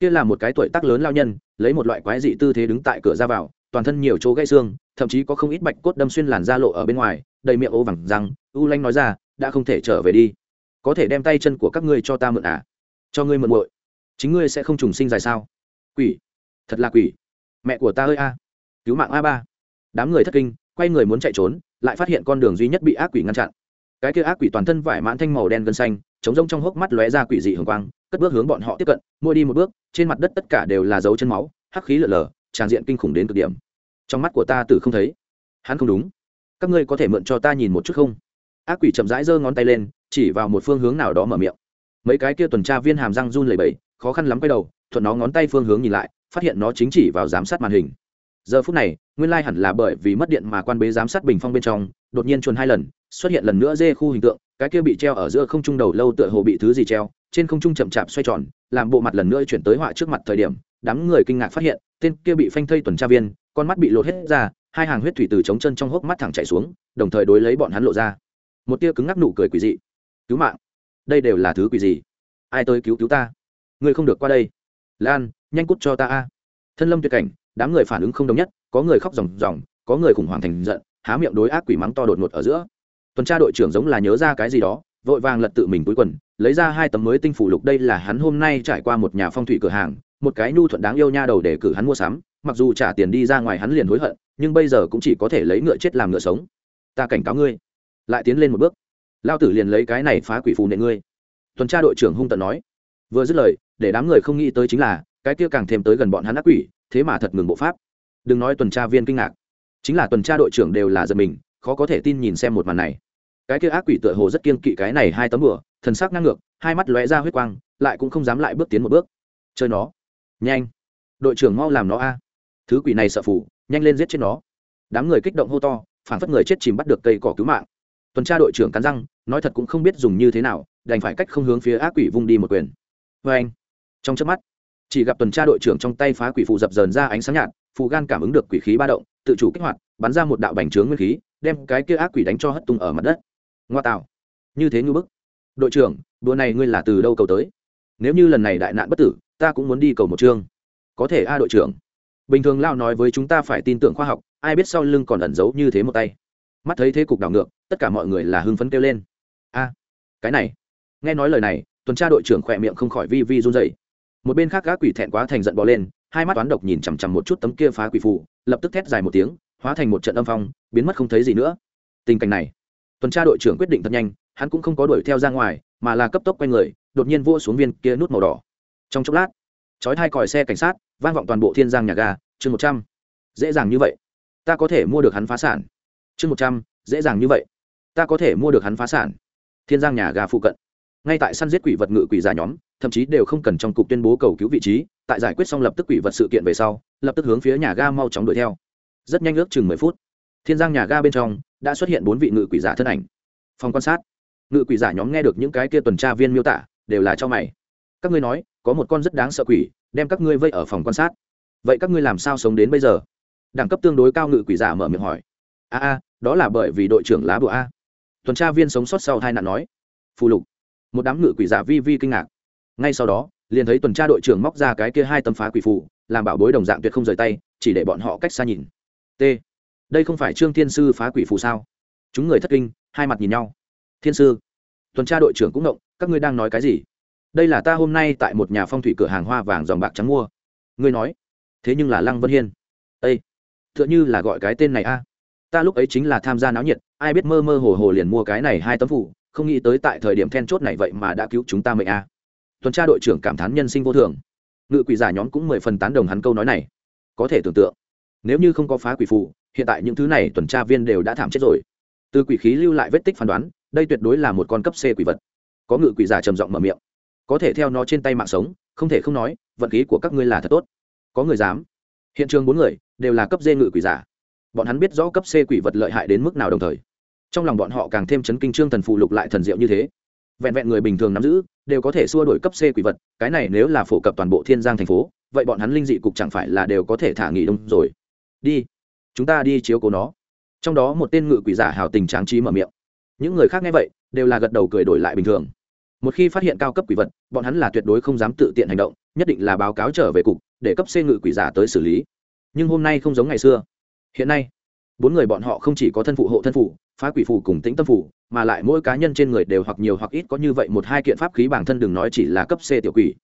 Speaker 1: Kia là một cái tuổi tác lớn lao nhân, lấy một loại quái dị tư thế đứng tại cửa ra vào, toàn thân nhiều chỗ gãy xương, thậm chí có không ít bạch cốt đâm xuyên làn da lộ ở bên ngoài, đầy miệng ố vẳng răng, u lanh nói ra, đã không thể trở về đi. Có thể đem tay chân của các ngươi cho ta mượn à? Cho ngươi mượn muội. Chính ngươi sẽ không trùng sinh dài sao? Quỷ. Thật là quỷ. Mẹ của ta ơi a. Cứu mạng a ba. Đám người thất kinh, quay người muốn chạy trốn, lại phát hiện con đường duy nhất bị ác quỷ ngăn chặn cái kia ác quỷ toàn thân vải mãn thanh màu đen gân xanh, chống rông trong hốc mắt lóe ra quỷ dị hường quang, cất bước hướng bọn họ tiếp cận mua đi một bước, trên mặt đất tất cả đều là dấu chân máu, hắc khí lở lở, tràn diện kinh khủng đến cực điểm. Trong mắt của ta tử không thấy. Hắn không đúng. Các ngươi có thể mượn cho ta nhìn một chút không? Ác quỷ chậm rãi giơ ngón tay lên, chỉ vào một phương hướng nào đó mở miệng. Mấy cái kia tuần tra viên hàm răng run lẩy bẩy, khó khăn lắm quay đầu, thuận nó ngón tay phương hướng nhìn lại, phát hiện nó chính chỉ vào giám sát màn hình giờ phút này, nguyên lai hẳn là bởi vì mất điện mà quan bế giám sát bình phong bên trong, đột nhiên chuồn hai lần, xuất hiện lần nữa dê khu hình tượng, cái kia bị treo ở giữa không trung đầu lâu tựa hồ bị thứ gì treo, trên không trung chậm chạp xoay tròn, làm bộ mặt lần nữa chuyển tới họa trước mặt thời điểm, đám người kinh ngạc phát hiện, tên kia bị phanh thây tuần tra viên, con mắt bị lột hết ra, hai hàng huyết thủy từ trống chân trong hốc mắt thẳng chảy xuống, đồng thời đối lấy bọn hắn lộ ra. Một tia cứng ngắc nụ cười quỷ dị. Cứu mạng! Đây đều là thứ quỷ gì? Ai tới cứu cứu ta? Ngươi không được qua đây. Lan, nhanh cút cho ta a. Thân lâm tuyệt cảnh đám người phản ứng không đồng nhất, có người khóc ròng ròng, có người khủng hoảng thành giận, há miệng đối ác quỷ mắng to đột ngột ở giữa. Tuần tra đội trưởng giống là nhớ ra cái gì đó, vội vàng lật tự mình túi quần, lấy ra hai tấm mới tinh phủ lục đây là hắn hôm nay trải qua một nhà phong thủy cửa hàng, một cái nhu thuận đáng yêu nha đầu để cử hắn mua sắm, mặc dù trả tiền đi ra ngoài hắn liền hối hận, nhưng bây giờ cũng chỉ có thể lấy ngựa chết làm ngựa sống. Ta cảnh cáo ngươi, lại tiến lên một bước. Lao tử liền lấy cái này phá quỷ phù nệ ngươi. Tuần tra đội trưởng hung tận nói. Vừa dứt lời, để đám người không nghĩ tới chính là, cái kia càng thêm tới gần bọn hắn ác quỷ thế mà thật ngừng bộ pháp. Đừng nói tuần tra viên kinh ngạc, chính là tuần tra đội trưởng đều là giật mình, khó có thể tin nhìn xem một màn này. Cái kia ác quỷ tựa hồ rất kiên kỵ cái này hai tấm bửa thần sắc ngang ngược, hai mắt lóe ra huyết quang, lại cũng không dám lại bước tiến một bước. Chơi nó. Nhanh. Đội trưởng mau làm nó a. Thứ quỷ này sợ phủ nhanh lên giết chết nó. Đám người kích động hô to phản phất người chết chìm bắt được cây cỏ cứu mạng. Tuần tra đội trưởng cắn răng, nói thật cũng không biết dùng như thế nào, đành phải cách không hướng phía ác quỷ vung đi một quyền. Vê anh trong chớp mắt chỉ gặp tuần tra đội trưởng trong tay phá quỷ phù dập dờn ra ánh sáng nhạt, phù gan cảm ứng được quỷ khí ba động, tự chủ kích hoạt, bắn ra một đạo bành trướng nguyên khí, đem cái kia ác quỷ đánh cho hất tung ở mặt đất. Ngoa tạo. Như thế như bức. Đội trưởng, đùa này ngươi là từ đâu cầu tới? Nếu như lần này đại nạn bất tử, ta cũng muốn đi cầu một chương. Có thể a đội trưởng. Bình thường lao nói với chúng ta phải tin tưởng khoa học, ai biết sau lưng còn ẩn giấu như thế một tay. Mắt thấy thế cục đảo ngược, tất cả mọi người là hưng phấn kêu lên. A, cái này. Nghe nói lời này, tuần tra đội trưởng khỏe miệng không khỏi vi vi run dày một bên khác gã quỷ thẹn quá thành giận bỏ lên, hai mắt toán độc nhìn chằm chằm một chút tấm kia phá quỷ phù, lập tức thét dài một tiếng, hóa thành một trận âm phong, biến mất không thấy gì nữa. Tình cảnh này, tuần tra đội trưởng quyết định thật nhanh, hắn cũng không có đuổi theo ra ngoài, mà là cấp tốc quay người, đột nhiên vua xuống viên kia nút màu đỏ. Trong chốc lát, chói hai còi xe cảnh sát, vang vọng toàn bộ thiên giang nhà ga, chương một trăm. Dễ dàng như vậy, ta có thể mua được hắn phá sản. Chương một trăm, dễ dàng như vậy, ta có thể mua được hắn phá sản. Thiên giang nhà ga phụ cận ngay tại săn giết quỷ vật ngự quỷ giả nhóm, thậm chí đều không cần trong cục tuyên bố cầu cứu vị trí, tại giải quyết xong lập tức quỷ vật sự kiện về sau, lập tức hướng phía nhà ga mau chóng đuổi theo. Rất nhanh ước chừng mười phút, thiên giang nhà ga bên trong đã xuất hiện bốn vị ngự quỷ giả thân ảnh. Phòng quan sát, ngự quỷ giả nhóm nghe được những cái kia tuần tra viên miêu tả, đều là cho mày. Các ngươi nói, có một con rất đáng sợ quỷ, đem các ngươi vây ở phòng quan sát. Vậy các ngươi làm sao sống đến bây giờ? Đẳng cấp tương đối cao ngự quỷ giả mở miệng hỏi. A a, đó là bởi vì đội trưởng lá bùa a. Tuần tra viên sống sót sau hai nạn nói. Phù lục một đám ngự quỷ giả vi vi kinh ngạc. Ngay sau đó, liền thấy tuần tra đội trưởng móc ra cái kia hai tấm phá quỷ phù, làm bảo bối đồng dạng tuyệt không rời tay, chỉ để bọn họ cách xa nhìn. T. Đây không phải trương thiên sư phá quỷ phù sao? Chúng người thất kinh, hai mặt nhìn nhau. Thiên sư. Tuần tra đội trưởng cũng động các ngươi đang nói cái gì? Đây là ta hôm nay tại một nhà phong thủy cửa hàng hoa vàng dòng bạc trắng mua. Ngươi nói. Thế nhưng là lăng vân hiên. Ây t h ư ợ n h ư là gọi cái tên này a. Ta lúc ấy chính là tham gia náo nhiệt, ai biết mơ mơ hồ hồ liền mua cái này hai tấm phủ không nghĩ tới tại thời điểm then chốt này vậy mà đã cứu chúng ta mệnh a. Tuần tra đội trưởng cảm thán nhân sinh vô thường. Ngự quỷ giả nhóm cũng mười phần tán đồng hắn câu nói này. Có thể tưởng tượng, nếu như không có phá quỷ phù, hiện tại những thứ này tuần tra viên đều đã thảm chết rồi. Từ quỷ khí lưu lại vết tích phán đoán, đây tuyệt đối là một con cấp c quỷ vật. Có ngự quỷ giả trầm giọng mở miệng. Có thể theo nó trên tay mạng sống, không thể không nói, vận khí của các ngươi là thật tốt. Có người dám. Hiện trường bốn người đều là cấp D ngự quỷ giả. Bọn hắn biết rõ cấp c quỷ vật lợi hại đến mức nào đồng thời trong lòng bọn họ càng thêm chấn kinh trương thần phụ lục lại thần diệu như thế. Vẹn vẹn người bình thường nắm giữ, đều có thể xua đổi cấp c quỷ vật, cái này nếu là phổ cập toàn bộ thiên giang thành phố, vậy bọn hắn linh dị cục chẳng phải là đều có thể thả nghỉ đông rồi. Đi, chúng ta đi chiếu cố nó. Trong đó một tên ngự quỷ giả hào tình tráng trí mở miệng. Những người khác nghe vậy, đều là gật đầu cười đổi lại bình thường. Một khi phát hiện cao cấp quỷ vật, bọn hắn là tuyệt đối không dám tự tiện hành động, nhất định là báo cáo trở về cục, để cấp c ngự quỷ giả tới xử lý. Nhưng hôm nay không giống ngày xưa. Hiện nay, bốn người bọn họ không chỉ có thân phụ hộ thân phụ phá quỷ phù cùng tĩnh tâm phủ mà lại mỗi cá nhân trên người đều hoặc nhiều hoặc ít có như vậy một hai kiện pháp khí bản thân đừng nói chỉ là cấp c tiểu quỷ,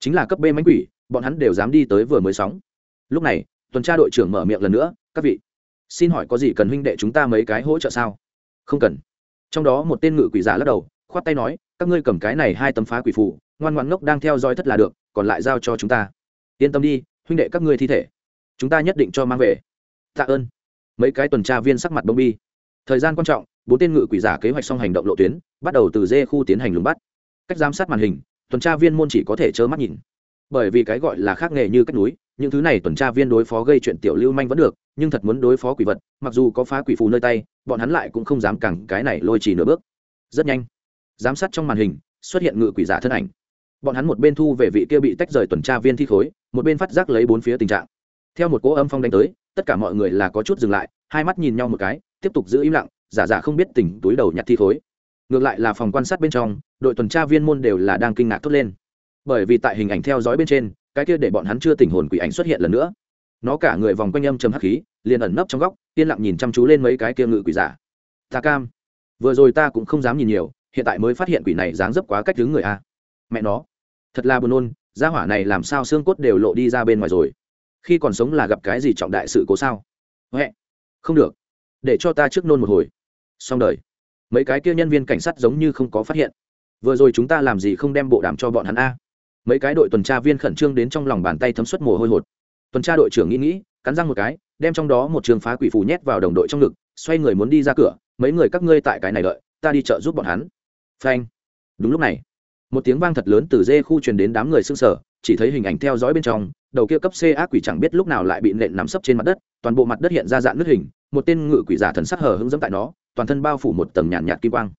Speaker 1: chính là cấp b mánh quỷ, bọn hắn đều dám đi tới vừa mới sóng. Lúc này, tuần tra đội trưởng mở miệng lần nữa, các vị, xin hỏi có gì cần huynh đệ chúng ta mấy cái hỗ trợ sao? Không cần. Trong đó một tên ngự quỷ giả lắc đầu, khoát tay nói, các ngươi cầm cái này hai tấm phá quỷ phù, ngoan ngoan ngốc đang theo dõi thất là được, còn lại giao cho chúng ta. Yên tâm đi, huynh đệ các ngươi thi thể, chúng ta nhất định cho mang về. Tạ ơn. Mấy cái tuần tra viên sắc mặt bông bi thời gian quan trọng, bốn tên ngự quỷ giả kế hoạch xong hành động lộ tuyến, bắt đầu từ dê khu tiến hành lùng bắt. Cách giám sát màn hình, tuần tra viên môn chỉ có thể trơ mắt nhìn. Bởi vì cái gọi là khác nghề như cách núi, những thứ này tuần tra viên đối phó gây chuyện tiểu lưu manh vẫn được, nhưng thật muốn đối phó quỷ vật, mặc dù có phá quỷ phù nơi tay, bọn hắn lại cũng không dám cẳng cái này lôi trì nửa bước. Rất nhanh, giám sát trong màn hình, xuất hiện ngự quỷ giả thân ảnh. Bọn hắn một bên thu về vị kia bị tách rời tuần tra viên thi khối, một bên phát giác lấy bốn phía tình trạng. Theo một cỗ âm phong đánh tới, tất cả mọi người là có chút dừng lại, hai mắt nhìn nhau một cái tiếp tục giữ im lặng, giả giả không biết tỉnh túi đầu nhặt thi khối. Ngược lại là phòng quan sát bên trong, đội tuần tra viên môn đều là đang kinh ngạc thốt lên. Bởi vì tại hình ảnh theo dõi bên trên, cái kia để bọn hắn chưa tình hồn quỷ ảnh xuất hiện lần nữa. Nó cả người vòng quanh âm châm hắc khí, liền ẩn nấp trong góc, yên lặng nhìn chăm chú lên mấy cái kia ngự quỷ giả. Ta cam. Vừa rồi ta cũng không dám nhìn nhiều, hiện tại mới phát hiện quỷ này dáng dấp quá cách đứng người a. Mẹ nó. Thật là buồn nôn, gia hỏa này làm sao xương cốt đều lộ đi ra bên ngoài rồi? Khi còn sống là gặp cái gì trọng đại sự cố sao? Huệ không được để cho ta trước nôn một hồi. Xong đời. Mấy cái kia nhân viên cảnh sát giống như không có phát hiện. Vừa rồi chúng ta làm gì không đem bộ đàm cho bọn hắn a? Mấy cái đội tuần tra viên khẩn trương đến trong lòng bàn tay thấm suất mồ hôi hột. Tuần tra đội trưởng nghĩ nghĩ, cắn răng một cái, đem trong đó một trường phá quỷ phù nhét vào đồng đội trong ngực, xoay người muốn đi ra cửa, mấy người các ngươi tại cái này đợi, ta đi chợ giúp bọn hắn. Phanh. Đúng lúc này, một tiếng vang thật lớn từ dê khu truyền đến đám người xương sở chỉ thấy hình ảnh theo dõi bên trong, đầu kia cấp c ác quỷ chẳng biết lúc nào lại bị nện nắm sấp trên mặt đất, toàn bộ mặt đất hiện ra dạng nước hình một tên ngự quỷ giả thần sắc hờ hững dẫm tại nó toàn thân bao phủ một tầng nhàn nhạt, nhạt kim quang.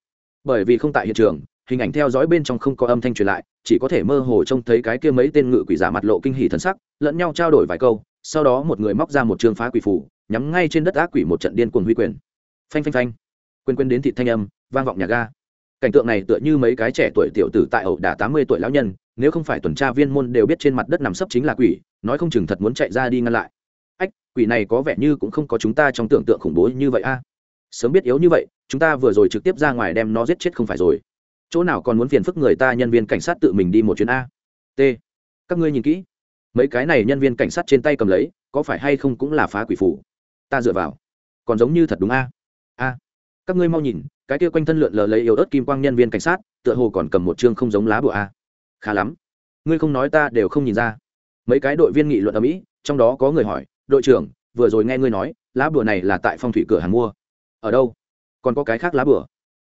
Speaker 1: Bởi vì không tại hiện trường hình ảnh theo dõi bên trong không có âm thanh truyền lại chỉ có thể mơ hồ trông thấy cái kia mấy tên ngự quỷ giả mặt lộ kinh hỉ thần sắc lẫn nhau trao đổi vài câu sau đó một người móc ra một trường phá quỷ phủ nhắm ngay trên đất ác quỷ một trận điên cuồng huy quyền. Phanh phanh phanh. Quên quên đến thị thanh âm vang vọng nhà ga. Cảnh tượng này tựa như mấy cái trẻ tuổi tiểu tử tại ẩu đả tám mươi tuổi lão nhân nếu không phải tuần tra viên môn đều biết trên mặt đất nằm sấp chính là quỷ nói không chừng thật muốn chạy ra đi ngăn lại quỷ này có vẻ như cũng không có chúng ta trong tưởng tượng khủng bố như vậy a. Sớm biết yếu như vậy, chúng ta vừa rồi trực tiếp ra ngoài đem nó giết chết không phải rồi. Chỗ nào còn muốn phiền phức người ta nhân viên cảnh sát tự mình đi một chuyến a? T. Các ngươi nhìn kỹ. Mấy cái này nhân viên cảnh sát trên tay cầm lấy, có phải hay không cũng là phá quỷ phủ? Ta dựa vào. Còn giống như thật đúng a? A. Các ngươi mau nhìn, cái kia quanh thân lượn lờ lấy yếu ớt kim quang nhân viên cảnh sát, tựa hồ còn cầm một chương không giống lá bùa a. Khá lắm. Ngươi không nói ta đều không nhìn ra. Mấy cái đội viên nghị luận ở mỹ trong đó có người hỏi đội trưởng, vừa rồi nghe ngươi nói, lá bùa này là tại phong thủy cửa hàng mua. Ở đâu? Còn có cái khác lá bùa?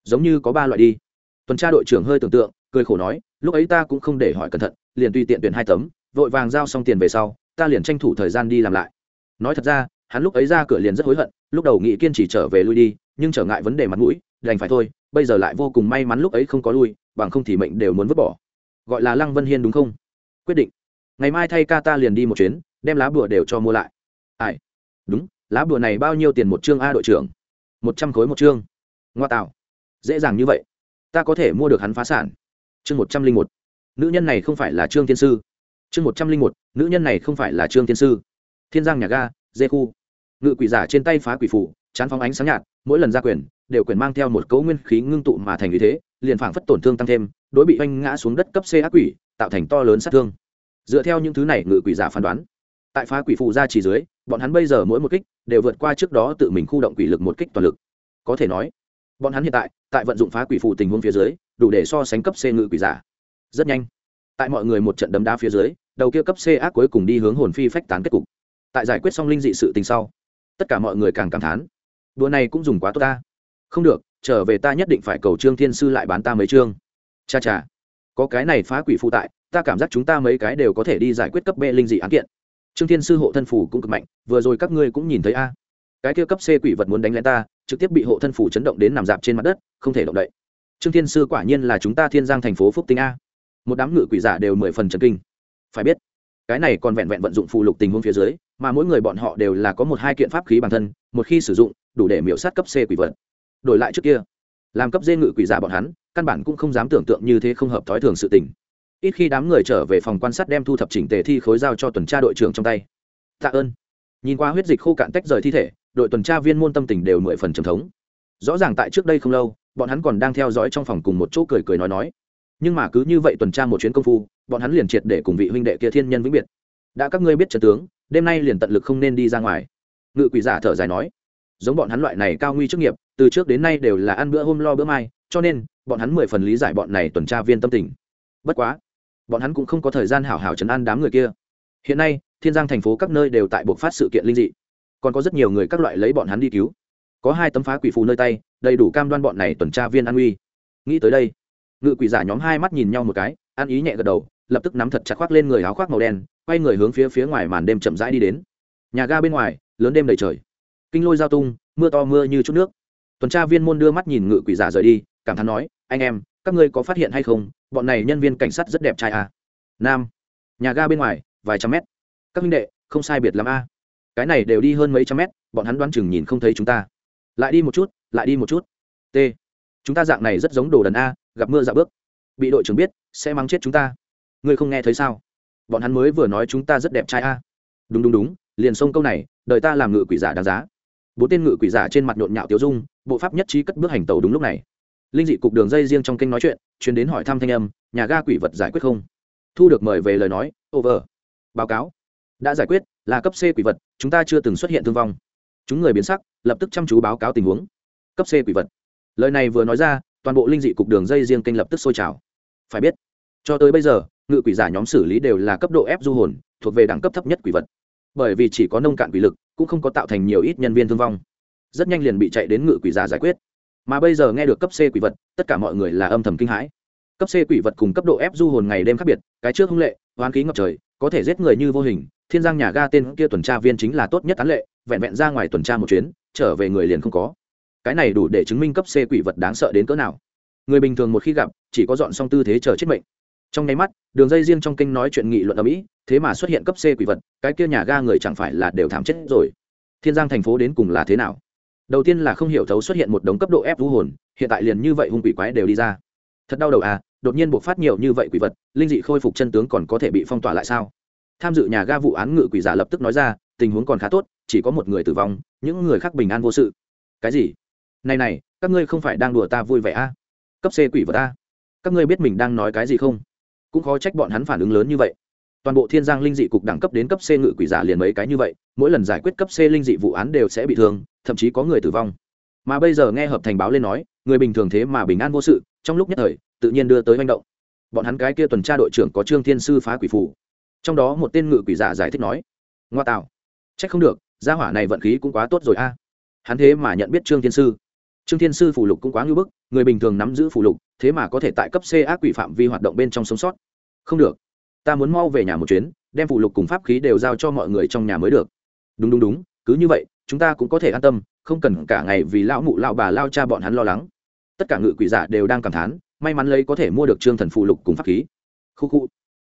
Speaker 1: Giống như có ba loại đi. Tuần tra đội trưởng hơi tưởng tượng, cười khổ nói, lúc ấy ta cũng không để hỏi cẩn thận, liền tùy tiện tuyển hai tấm, vội vàng giao xong tiền về sau, ta liền tranh thủ thời gian đi làm lại. Nói thật ra, hắn lúc ấy ra cửa liền rất hối hận, lúc đầu nghị kiên chỉ trở về lui đi, nhưng trở ngại vấn đề mặt mũi, đành phải thôi, bây giờ lại vô cùng may mắn lúc ấy không có lui, bằng không thì mệnh đều muốn vứt bỏ. Gọi là lăng vân hiên đúng không? Quyết định. Ngày mai thay ca ta liền đi một chuyến, đem lá bùa đều cho mua lại ai? Đúng, lá bùa này bao nhiêu tiền một chương a đội trưởng? Một trăm khối một chương. Ngoa tạo. Dễ dàng như vậy. Ta có thể mua được hắn phá sản. Chương một trăm linh một. Nữ nhân này không phải là trương thiên sư. Chương một trăm linh một. Nữ nhân này không phải là trương thiên sư. Thiên giang nhà ga, dê khu. Ngự quỷ giả trên tay phá quỷ phủ, chán phóng ánh sáng nhạt, mỗi lần ra quyền, đều quyền mang theo một cấu nguyên khí ngưng tụ mà thành vì thế, liền phảng phất tổn thương tăng thêm, đối bị oanh ngã xuống đất cấp c ác quỷ, tạo thành to lớn sát thương. Dựa theo những thứ này, ngự quỷ giả phán đoán tại phá quỷ phù ra chỉ dưới, bọn hắn bây giờ mỗi một kích đều vượt qua trước đó tự mình khu động quỷ lực một kích toàn lực. Có thể nói, bọn hắn hiện tại tại vận dụng phá quỷ phù tình huống phía dưới, đủ để so sánh cấp c ngự quỷ giả. Rất nhanh, tại mọi người một trận đấm đá phía dưới, đầu kia cấp c ác cuối cùng đi hướng hồn phi phách tán kết cục. Tại giải quyết xong linh dị sự tình sau, tất cả mọi người càng cảm thán, đùa này cũng dùng quá tốt ta. Không được, trở về ta nhất định phải cầu trương thiên sư lại bán ta mấy chương. Cha cha, có cái này phá quỷ phụ tại, ta cảm giác chúng ta mấy cái đều có thể đi giải quyết cấp b linh dị án kiện trương thiên sư hộ thân phủ cũng cực mạnh, vừa rồi các ngươi cũng nhìn thấy a. Cái kia cấp c quỷ vật muốn đánh lên ta, trực tiếp bị hộ thân phủ chấn động đến nằm dạp trên mặt đất, không thể động đậy. Trương thiên sư quả nhiên là chúng ta thiên giang thành phố phúc tinh a. Một đám ngự quỷ giả đều mười phần trần kinh. Phải biết, cái này còn vẹn vẹn vận dụng phụ lục tình huống phía dưới, mà mỗi người bọn họ đều là có một hai kiện pháp khí bản thân, một khi sử dụng, đủ để miễu sát cấp c quỷ vật. Đổi lại trước kia, làm cấp dê ngự quỷ giả bọn hắn, căn bản cũng không dám tưởng tượng như thế không hợp thói thường sự tình ít khi đám người trở về phòng quan sát đem thu thập chỉnh tề thi khối giao cho tuần tra đội trưởng trong tay. Tạ ơn. Nhìn qua huyết dịch khô cạn tách rời thi thể, đội tuần tra viên môn tâm tình đều mười phần trầm thống. Rõ ràng tại trước đây không lâu, bọn hắn còn đang theo dõi trong phòng cùng một chỗ cười cười nói nói. Nhưng mà cứ như vậy tuần tra một chuyến công phu, bọn hắn liền triệt để cùng vị huynh đệ kia thiên nhân vĩnh biệt. Đã các ngươi biết trận tướng, đêm nay liền tận lực không nên đi ra ngoài. Ngự quỷ giả thở dài nói. Giống bọn hắn loại này cao nguy chức nghiệp, từ trước đến nay đều là ăn bữa hôm lo bữa mai, cho nên, bọn hắn mười phần lý giải bọn này tuần tra viên tâm tình. Bất quá bọn hắn cũng không có thời gian hảo hảo chấn an đám người kia. Hiện nay, thiên giang thành phố các nơi đều tại buộc phát sự kiện linh dị. Còn có rất nhiều người các loại lấy bọn hắn đi cứu. Có hai tấm phá quỷ phù nơi tay, đầy đủ cam đoan bọn này tuần tra viên an uy. Nghĩ tới đây, ngự quỷ giả nhóm hai mắt nhìn nhau một cái ăn ý nhẹ gật đầu, lập tức nắm thật chặt khoác lên người áo khoác màu đen, quay người hướng phía phía ngoài màn đêm chậm rãi đi đến. Nhà ga bên ngoài, lớn đêm đầy trời. Kinh lôi giao tung, mưa to mưa như chút nước. Tuần tra viên môn đưa mắt nhìn ngự quỷ giả rời đi, cảm thán nói, anh em các ngươi có phát hiện hay không, bọn này nhân viên cảnh sát rất đẹp trai à. nam, nhà ga bên ngoài, vài trăm mét. Các minh đệ, không sai biệt lắm a. À. cái này đều đi hơn mấy trăm mét, bọn hắn đoán chừng nhìn không thấy chúng ta. Lại đi một chút, lại đi một chút. T, chúng ta dạng này rất giống đồ đần a, gặp mưa dạ bước. Bị đội trưởng biết, sẽ mắng chết chúng ta. Ngươi không nghe thấy sao? Bọn hắn mới vừa nói chúng ta rất đẹp trai a. Đúng đúng đúng, liền xông câu này đợi ta làm ngự quỷ giả đáng giá. Bốn tên ngự quỷ giả trên mặt nhộn nhạo tiêu dung, bộ pháp nhất trí cất bước hành tàu đúng lúc này linh dị cục đường dây riêng trong kênh nói chuyện chuyến đến hỏi thăm thanh âm, nhà ga quỷ vật giải quyết không? Thu được mời về lời nói, over. Báo cáo. Đã giải quyết, là cấp c quỷ vật, chúng ta chưa từng xuất hiện thương vong. Chúng người biến sắc, lập tức chăm chú báo cáo tình huống. Cấp c quỷ vật. Lời này vừa nói ra, toàn bộ linh dị cục đường dây riêng kênh lập tức sôi trào. Phải biết, cho tới bây giờ, ngự quỷ giả nhóm xử lý đều là cấp độ ép du hồn, thuộc về đẳng cấp thấp nhất quỷ vật. Bởi vì chỉ có nông cạn quỷ lực, cũng không có tạo thành nhiều ít nhân viên thương vong. Rất nhanh liền bị chạy đến ngự quỷ giả giải quyết mà bây giờ nghe được cấp c quỷ vật, tất cả mọi người là âm thầm kinh hãi. Cấp c quỷ vật cùng cấp độ ép du hồn ngày đêm khác biệt, cái trước hung lệ, hoán khí ngập trời, có thể giết người như vô hình, thiên giang nhà ga tên kia tuần tra viên chính là tốt nhất tán lệ, vẹn vẹn ra ngoài tuần tra một chuyến, trở về người liền không có. Cái này đủ để chứng minh cấp c quỷ vật đáng sợ đến cỡ nào. Người bình thường một khi gặp, chỉ có dọn xong tư thế chờ chết mệnh. Trong nháy mắt, đường dây riêng trong kinh nói chuyện nghị luận ở mỹ, thế mà xuất hiện cấp c quỷ vật, cái kia nhà ga người chẳng phải là đều thảm chết rồi. Thiên giang thành phố đến cùng là thế nào? Đầu tiên là không hiểu thấu xuất hiện một đống cấp độ ép vũ hồn, hiện tại liền như vậy hung quỷ quái đều đi ra. Thật đau đầu à đột nhiên buộc phát nhiều như vậy quỷ vật, linh dị khôi phục chân tướng còn có thể bị phong tỏa lại sao? Tham dự nhà ga vụ án ngự quỷ giả lập tức nói ra, tình huống còn khá tốt, chỉ có một người tử vong, những người khác bình an vô sự. Cái gì? Này này, các ngươi không phải đang đùa ta vui vẻ à? cấp c quỷ vật à? các ngươi biết mình đang nói cái gì không? Cũng khó trách bọn hắn phản ứng lớn như vậy toàn bộ thiên giang linh dị cục đẳng cấp đến cấp c ngự quỷ giả liền mấy cái như vậy, mỗi lần giải quyết cấp c linh dị vụ án đều sẽ bị thương, thậm chí có người tử vong. Mà bây giờ nghe hợp thành báo lên nói, người bình thường thế mà bình an vô sự, trong lúc nhất thời, tự nhiên đưa tới manh động. Bọn hắn cái kia tuần tra đội trưởng có trương thiên sư phá quỷ phủ trong đó một tên ngự quỷ giả giải thích nói, ngoa tạo, trách không được, gia hỏa này vận khí cũng quá tốt rồi a. Hắn thế mà nhận biết trương thiên sư. Trương thiên sư phủ lục cũng quá ngưỡng bức, người bình thường nắm giữ phủ lục, thế mà có thể tại cấp c ác quỷ phạm vi hoạt động bên trong sống sót. Không được ta muốn mau về nhà một chuyến, đem phụ lục cùng pháp khí đều giao cho mọi người trong nhà mới được. Đúng đúng đúng, cứ như vậy, chúng ta cũng có thể an tâm, không cần cả ngày vì lão mụ lão bà lao cha bọn hắn lo lắng. Tất cả ngự quỷ giả đều đang cảm thán, may mắn lấy có thể mua được trương thần phụ lục cùng pháp khí. Khu khu.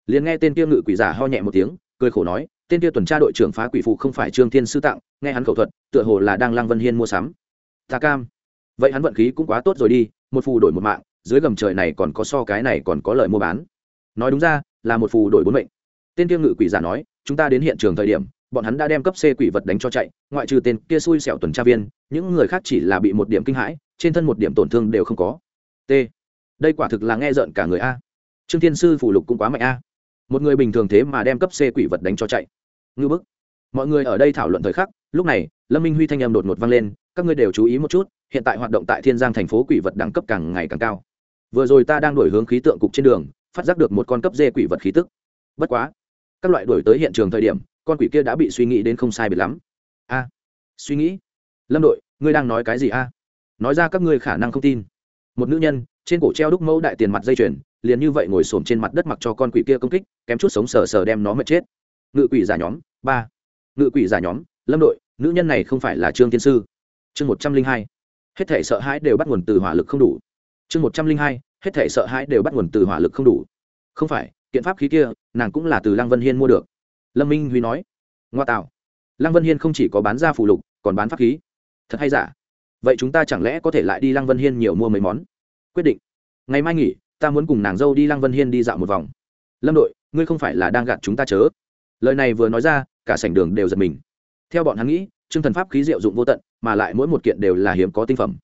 Speaker 1: Liền nghe tên kia ngự quỷ giả ho nhẹ một tiếng, cười khổ nói, tên kia tuần tra đội trưởng phá quỷ phụ không phải trương thiên sư tặng nghe hắn khẩu thuật, tựa hồ là đang lăng vân hiên mua sắm. Ta cam. Vậy hắn vận khí cũng quá tốt rồi đi, một phù đổi một mạng, dưới gầm trời này còn có so cái này còn có lời mua bán. Nói đúng ra là một phù đổi bốn mệnh. Tên kia ngự quỷ giả nói, chúng ta đến hiện trường thời điểm, bọn hắn đã đem cấp c quỷ vật đánh cho chạy, ngoại trừ tên kia xui xẻo tuần tra viên, những người khác chỉ là bị một điểm kinh hãi, trên thân một điểm tổn thương đều không có. T. Đây quả thực là nghe rợn cả người a. Trương thiên sư phủ lục cũng quá mạnh a. Một người bình thường thế mà đem cấp c quỷ vật đánh cho chạy. Ngư bức. Mọi người ở đây thảo luận thời khắc, lúc này, lâm minh huy thanh âm đột ngột vang lên, các ngươi đều chú ý một chút, hiện tại hoạt động tại thiên giang thành phố quỷ vật đẳng cấp càng ngày càng cao. Vừa rồi ta đang đổi hướng khí tượng cục trên đường phát giác được một con cấp dê quỷ vật khí tức. Bất quá, các loại đổi tới hiện trường thời điểm, con quỷ kia đã bị suy nghĩ đến không sai biệt lắm. A, suy nghĩ. Lâm đội, ngươi đang nói cái gì a? Nói ra các ngươi khả năng không tin. Một nữ nhân, trên cổ treo đúc mẫu đại tiền mặt dây chuyền, liền như vậy ngồi xổm trên mặt đất mặc cho con quỷ kia công kích, kém chút sống sờ sờ đem nó mệt chết. Ngự quỷ giả nhóm, ba. Ngự quỷ giả nhóm, lâm đội, nữ nhân này không phải là trương tiên sư. Chương một trăm linh hai. Hết thể sợ hãi đều bắt nguồn từ hỏa lực không đủ. Chương một trăm linh hai hết thể sợ hãi đều bắt nguồn từ hỏa lực không đủ. Không phải, kiện pháp khí kia, nàng cũng là từ lăng vân hiên mua được. Lâm minh huy nói, ngoa tạo, lăng vân hiên không chỉ có bán ra phù lục, còn bán pháp khí. Thật hay giả? Vậy chúng ta chẳng lẽ có thể lại đi lăng vân hiên nhiều mua mấy món? Quyết định. Ngày mai nghỉ, ta muốn cùng nàng dâu đi lăng vân hiên đi dạo một vòng. Lâm đội, ngươi không phải là đang gạt chúng ta chớ? Lời này vừa nói ra, cả sảnh đường đều giật mình. Theo bọn hắn nghĩ chương thần pháp khí diệu dụng vô tận, mà lại mỗi một kiện đều là hiếm có tinh phẩm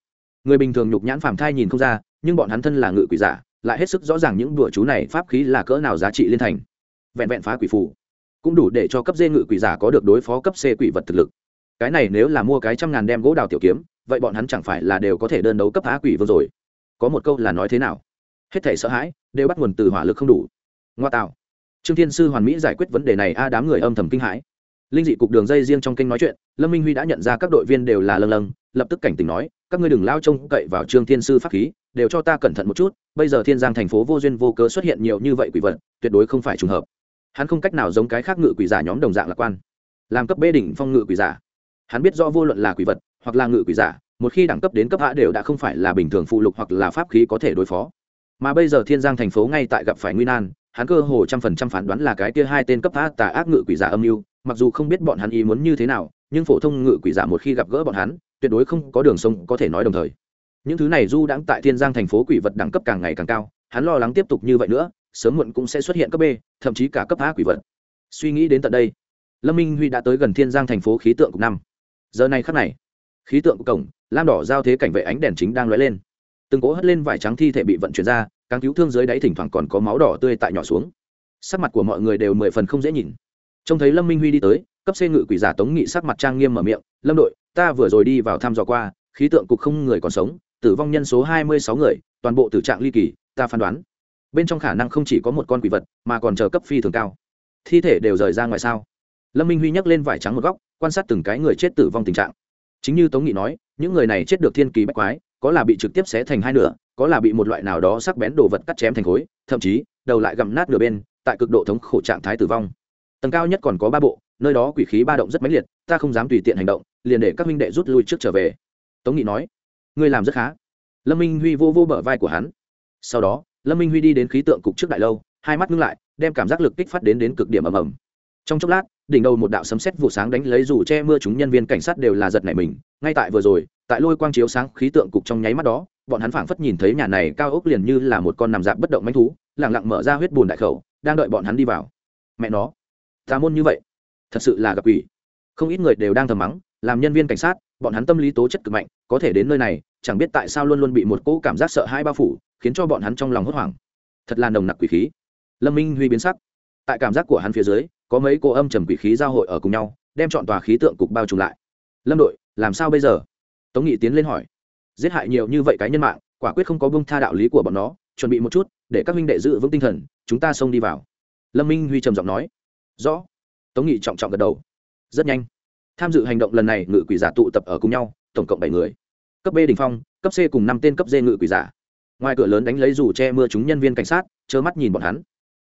Speaker 1: người bình thường nhục nhãn phàm thai nhìn không ra, nhưng bọn hắn thân là ngự quỷ giả, lại hết sức rõ ràng những đùa chú này pháp khí là cỡ nào giá trị liên thành. Vẹn vẹn phá quỷ phù, cũng đủ để cho cấp dê ngự quỷ giả có được đối phó cấp c quỷ vật thực lực. Cái này nếu là mua cái trăm ngàn đem gỗ đào tiểu kiếm, vậy bọn hắn chẳng phải là đều có thể đơn đấu cấp phá quỷ vương rồi. Có một câu là nói thế nào? Hết thể sợ hãi, đều bắt nguồn từ hỏa lực không đủ. Ngoa tạo. Trương thiên sư hoàn mỹ giải quyết vấn đề này, a đám người âm thầm kinh hãi linh dị cục đường dây riêng trong kênh nói chuyện, lâm minh huy đã nhận ra các đội viên đều là lâng lâng, lập tức cảnh tỉnh nói, các ngươi đừng lao trông cậy vào trương thiên sư pháp khí, đều cho ta cẩn thận một chút, bây giờ thiên giang thành phố vô duyên vô cớ xuất hiện nhiều như vậy quỷ vật, tuyệt đối không phải trùng hợp. Hắn không cách nào giống cái khác ngự quỷ giả nhóm đồng dạng lạc quan. Làm cấp bê đỉnh phong ngự quỷ giả. Hắn biết do vô luận là quỷ vật, hoặc là ngự quỷ giả, một khi đẳng cấp đến cấp hạ đều đã không phải là bình thường phụ lục hoặc là pháp khí có thể đối phó. Mà bây giờ thiên giang thành phố ngay tại gặp phải nguy nan, hắn cơ hồ trăm phần trăm phán đoán là cái kia hai tên cấp hạ tà ác ngự quỷ giả âm mưu mặc dù không biết bọn hắn ý muốn như thế nào, nhưng phổ thông ngự quỷ giả một khi gặp gỡ bọn hắn, tuyệt đối không có đường sông có thể nói đồng thời. Những thứ này du đãng tại thiên giang thành phố quỷ vật đẳng cấp càng ngày càng cao, hắn lo lắng tiếp tục như vậy nữa, sớm muộn cũng sẽ xuất hiện cấp b, thậm chí cả cấp a quỷ vật. Suy nghĩ đến tận đây, lâm minh huy đã tới gần thiên giang thành phố khí tượng cục năm. Giờ này khắc này, khí tượng cục cổng, lam đỏ giao thế cảnh vệ ánh đèn chính đang lóe lên. Từng cố hất lên vải trắng thi thể bị vận chuyển ra càng cứu thương dưới đáy thỉnh thoảng còn có máu đỏ tươi tại nhỏ xuống. Sắc mặt của mọi người đều mười phần không dễ nhìn trông thấy lâm minh huy đi tới, cấp c ngự quỷ giả tống nghị sắc mặt trang nghiêm mở miệng, lâm đội, ta vừa rồi đi vào thăm dò qua, khí tượng cục không người còn sống, tử vong nhân số hai mươi sáu người, toàn bộ tử trạng ly kỳ, ta phán đoán, bên trong khả năng không chỉ có một con quỷ vật, mà còn chờ cấp phi thường cao. Thi thể đều rời ra ngoài sao? Lâm minh huy nhắc lên vải trắng một góc, quan sát từng cái người chết tử vong tình trạng. Chính như tống nghị nói, những người này chết được thiên kỳ bách quái, có là bị trực tiếp xé thành hai nửa, có là bị một loại nào đó sắc bén đồ vật cắt chém thành khối, thậm chí, đầu lại gặm nát nửa bên, tại cực độ thống khổ trạng thái tử vong tầng cao nhất còn có ba bộ, nơi đó quỷ khí ba động rất mãnh liệt, ta không dám tùy tiện hành động, liền để các huynh đệ rút lui trước trở về. Tống nghị nói. Ngươi làm rất khá. Lâm minh huy vô vô bờ vai của hắn. Sau đó, lâm minh huy đi đến khí tượng cục trước đại lâu, hai mắt ngưng lại, đem cảm giác lực kích phát đến đến cực điểm ầm ầm. Trong chốc lát, đỉnh đầu một đạo sấm sét vụ sáng đánh lấy dù che mưa chúng nhân viên cảnh sát đều là giật nảy mình. Ngay tại vừa rồi, tại lôi quang chiếu sáng khí tượng cục trong nháy mắt đó, bọn hắn phảng phất nhìn thấy nhà này cao ốc liền như là một con nằm dạp bất động manh thú lẳng lặng mở ra huyết bùn đại khẩu, đang đợi bọn hắn đi vào. Mẹ nó tà môn như vậy, thật sự là gặp quỷ. Không ít người đều đang thầm mắng, làm nhân viên cảnh sát, bọn hắn tâm lý tố chất cực mạnh, có thể đến nơi này, chẳng biết tại sao luôn luôn bị một cỗ cảm giác sợ hãi bao phủ, khiến cho bọn hắn trong lòng hốt hoảng. Thật là nồng nặc quỷ khí. Lâm minh huy biến sắc. Tại cảm giác của hắn phía dưới, có mấy cô âm trầm quỷ khí giao hội ở cùng nhau, đem chọn tòa khí tượng cục bao trùm lại. Lâm đội, làm sao bây giờ? Tống nghị tiến lên hỏi. Giết hại nhiều như vậy cái nhân mạng, quả quyết không có bông tha đạo lý của bọn nó, chuẩn bị một chút, để các minh đệ giữ vững tinh thần, chúng ta xông đi vào. Lâm minh huy trầm giọng nói rõ. Tống nghị trọng trọng gật đầu. Rất nhanh. Tham dự hành động lần này ngự quỷ giả tụ tập ở cùng nhau, tổng cộng bảy người. Cấp b đình phong, cấp c cùng năm tên cấp d ngự quỷ giả. Ngoài cửa lớn đánh lấy dù che mưa chúng nhân viên cảnh sát, trơ mắt nhìn bọn hắn.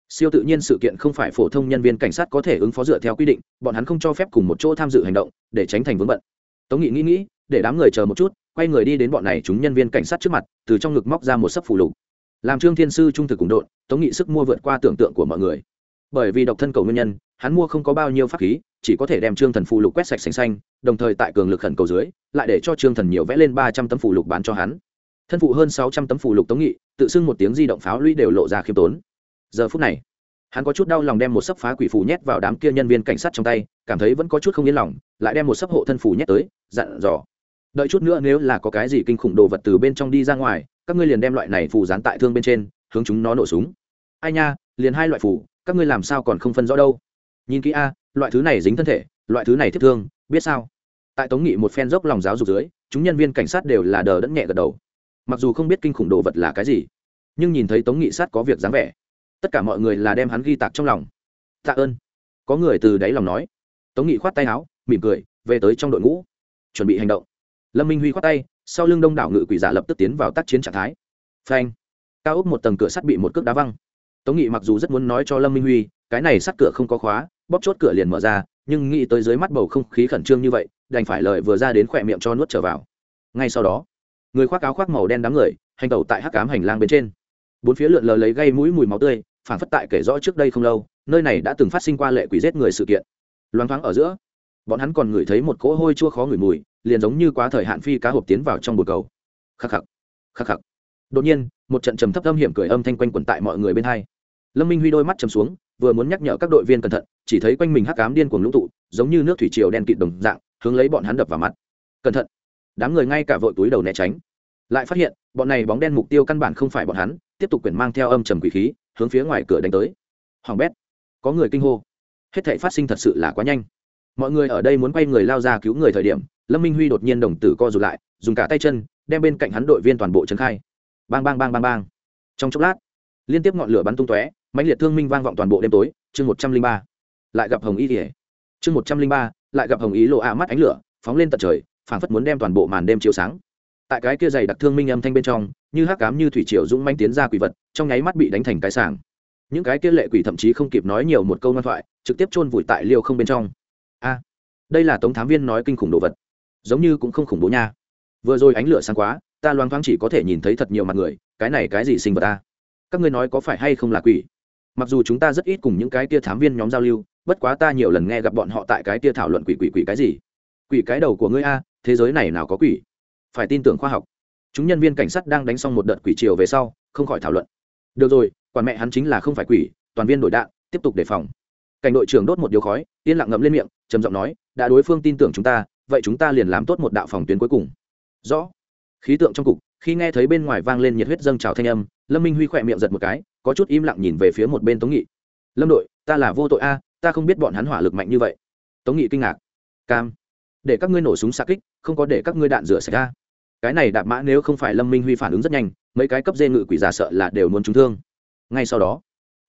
Speaker 1: Siêu tự nhiên sự kiện không phải phổ thông nhân viên cảnh sát có thể ứng phó dựa theo quy định, bọn hắn không cho phép cùng một chỗ tham dự hành động, để tránh thành vướng bận. Tống nghị nghĩ nghĩ, để đám người chờ một chút, quay người đi đến bọn này chúng nhân viên cảnh sát trước mặt, từ trong ngực móc ra một sấp phủ lục. Làm trương thiên sư trung thực cùng đột tống nghị sức mua vượt qua tưởng tượng của mọi người bởi vì độc thân cầu nguyên nhân, hắn mua không có bao nhiêu pháp khí, chỉ có thể đem trương thần phụ lục quét sạch xanh xanh, đồng thời tại cường lực khẩn cầu dưới, lại để cho trương thần nhiều vẽ lên ba trăm tấm phụ lục bán cho hắn. Thân phụ hơn sáu trăm tấm phụ lục tống nghị, tự xưng một tiếng di động pháo lũy đều lộ ra khiêm tốn. Giờ phút này, hắn có chút đau lòng đem một sấp phá quỷ phù nhét vào đám kia nhân viên cảnh sát trong tay, cảm thấy vẫn có chút không yên lòng, lại đem một sấp hộ thân phù nhét tới, dặn dò. Đợi chút nữa nếu là có cái gì kinh khủng đồ vật từ bên trong đi ra ngoài, các ngươi liền đem loại này phù dán tại thương bên trên, hướng chúng nó nổ súng. Ai nha, liền hai loại phù các ngươi làm sao còn không phân rõ đâu? Nhìn kỹ a, loại thứ này dính thân thể, loại thứ này thiết thương, biết sao? Tại tống nghị một phen dốc lòng giáo dục dưới, chúng nhân viên cảnh sát đều là đờ đẫn nhẹ gật đầu. Mặc dù không biết kinh khủng đồ vật là cái gì, nhưng nhìn thấy tống nghị sát có việc dáng vẻ, tất cả mọi người là đem hắn ghi tạc trong lòng. Tạ ơn. Có người từ đáy lòng nói. Tống nghị khoát tay áo, mỉm cười, về tới trong đội ngũ. Chuẩn bị hành động. Lâm minh huy khoát tay, sau lưng đông đảo ngự quỷ giả lập tức tiến vào tác chiến trạng thái. Phanh. Cao ốc một tầng cửa sắt bị một cước đá văng tống nghị mặc dù rất muốn nói cho lâm minh huy, cái này sắt cửa không có khóa, bóp chốt cửa liền mở ra, nhưng nghĩ tới dưới mắt bầu không khí khẩn trương như vậy, đành phải lời vừa ra đến khỏe miệng cho nuốt trở vào. Ngay sau đó, người khoác áo khoác màu đen đám người, hành tẩu tại hắc cám hành lang bên trên. Bốn phía lượn lờ lấy gây mũi mùi máu tươi phản phất tại kể rõ trước đây không lâu, nơi này đã từng phát sinh qua lệ quỷ giết người sự kiện. Loáng thoáng ở giữa, bọn hắn còn ngửi thấy một cỗ hôi chua khó ngửi mùi, liền giống như quá thời hạn phi cá hộp tiến vào trong bồn cầu. Khắc khắc khắc khắc. Đột nhiên, một trận trầm thấp âm hiểm cười âm thanh quanh quẩn tại mọi người bên hai lâm minh huy đôi mắt chầm xuống, vừa muốn nhắc nhở các đội viên cẩn thận, chỉ thấy quanh mình hắc cám điên cuồng lũng tụ, giống như nước thủy triều đen kịt đồng dạng, hướng lấy bọn hắn đập vào mặt. Cẩn thận! Đám người ngay cả vội túi đầu né tránh. Lại phát hiện, bọn này bóng đen mục tiêu căn bản không phải bọn hắn, tiếp tục quyển mang theo âm trầm quỷ khí, hướng phía ngoài cửa đánh tới. Hoàng bét! Có người kinh hô. Hết thể phát sinh thật sự là quá nhanh. Mọi người ở đây muốn quay người lao ra cứu người thời điểm, lâm minh huy đột nhiên đồng tử co rụt lại, dùng cả tay chân, đem bên cạnh hắn đội viên toàn bộ trấn khai. Bang bang bang bang bang. Trong chốc lát liên tiếp ngọn lửa bắn tung tóe, mãnh liệt thương minh vang vọng toàn bộ đêm tối, chương một trăm linh ba. Lại gặp hồng y kỉa chương một trăm linh ba, lại gặp hồng ý lộ ạ mắt ánh lửa, phóng lên tận trời, phảng phất muốn đem toàn bộ màn đêm chiếu sáng. Tại cái kia dày đặc thương minh âm thanh bên trong, như hắc cám như thủy triều dũng manh tiến ra quỷ vật, trong nháy mắt bị đánh thành cái sàng những cái kia lệ quỷ thậm chí không kịp nói nhiều một câu ngoan thoại, trực tiếp chôn vùi tại liêu không bên trong. A, đây là tống thám viên nói kinh khủng đồ vật. Giống như cũng không khủng bố nha. Vừa rồi ánh lửa sáng quá, ta loáng thoáng chỉ có thể nhìn thấy thật nhiều mặt người, cái này cái gì sinh vật ta các ngươi nói có phải hay không là quỷ? Mặc dù chúng ta rất ít cùng những cái tia thám viên nhóm giao lưu, bất quá ta nhiều lần nghe gặp bọn họ tại cái tia thảo luận quỷ quỷ quỷ cái gì. Quỷ cái đầu của ngươi a, thế giới này nào có quỷ? Phải tin tưởng khoa học. Chúng nhân viên cảnh sát đang đánh xong một đợt quỷ chiều về sau, không khỏi thảo luận. Được rồi, quản mẹ hắn chính là không phải quỷ, toàn viên đổi đạn, tiếp tục đề phòng. Cảnh đội trưởng đốt một điếu khói, yên lặng ngậm lên miệng, trầm giọng nói, đã đối phương tin tưởng chúng ta, vậy chúng ta liền làm tốt một đạo phòng tuyến cuối cùng. Rõ. Khí tượng trong cục, khi nghe thấy bên ngoài vang lên nhiệt huyết dâng trào thanh âm lâm minh huy khỏe miệng giật một cái, có chút im lặng nhìn về phía một bên tống nghị. Lâm đội, ta là vô tội a, ta không biết bọn hắn hỏa lực mạnh như vậy. Tống nghị kinh ngạc. Cam, để các ngươi nổ súng xa kích, không có để các ngươi đạn rửa xảy ra cái này đạp mã nếu không phải lâm minh huy phản ứng rất nhanh, mấy cái cấp dê ngự quỷ giả sợ là đều muốn trúng thương. Ngay sau đó,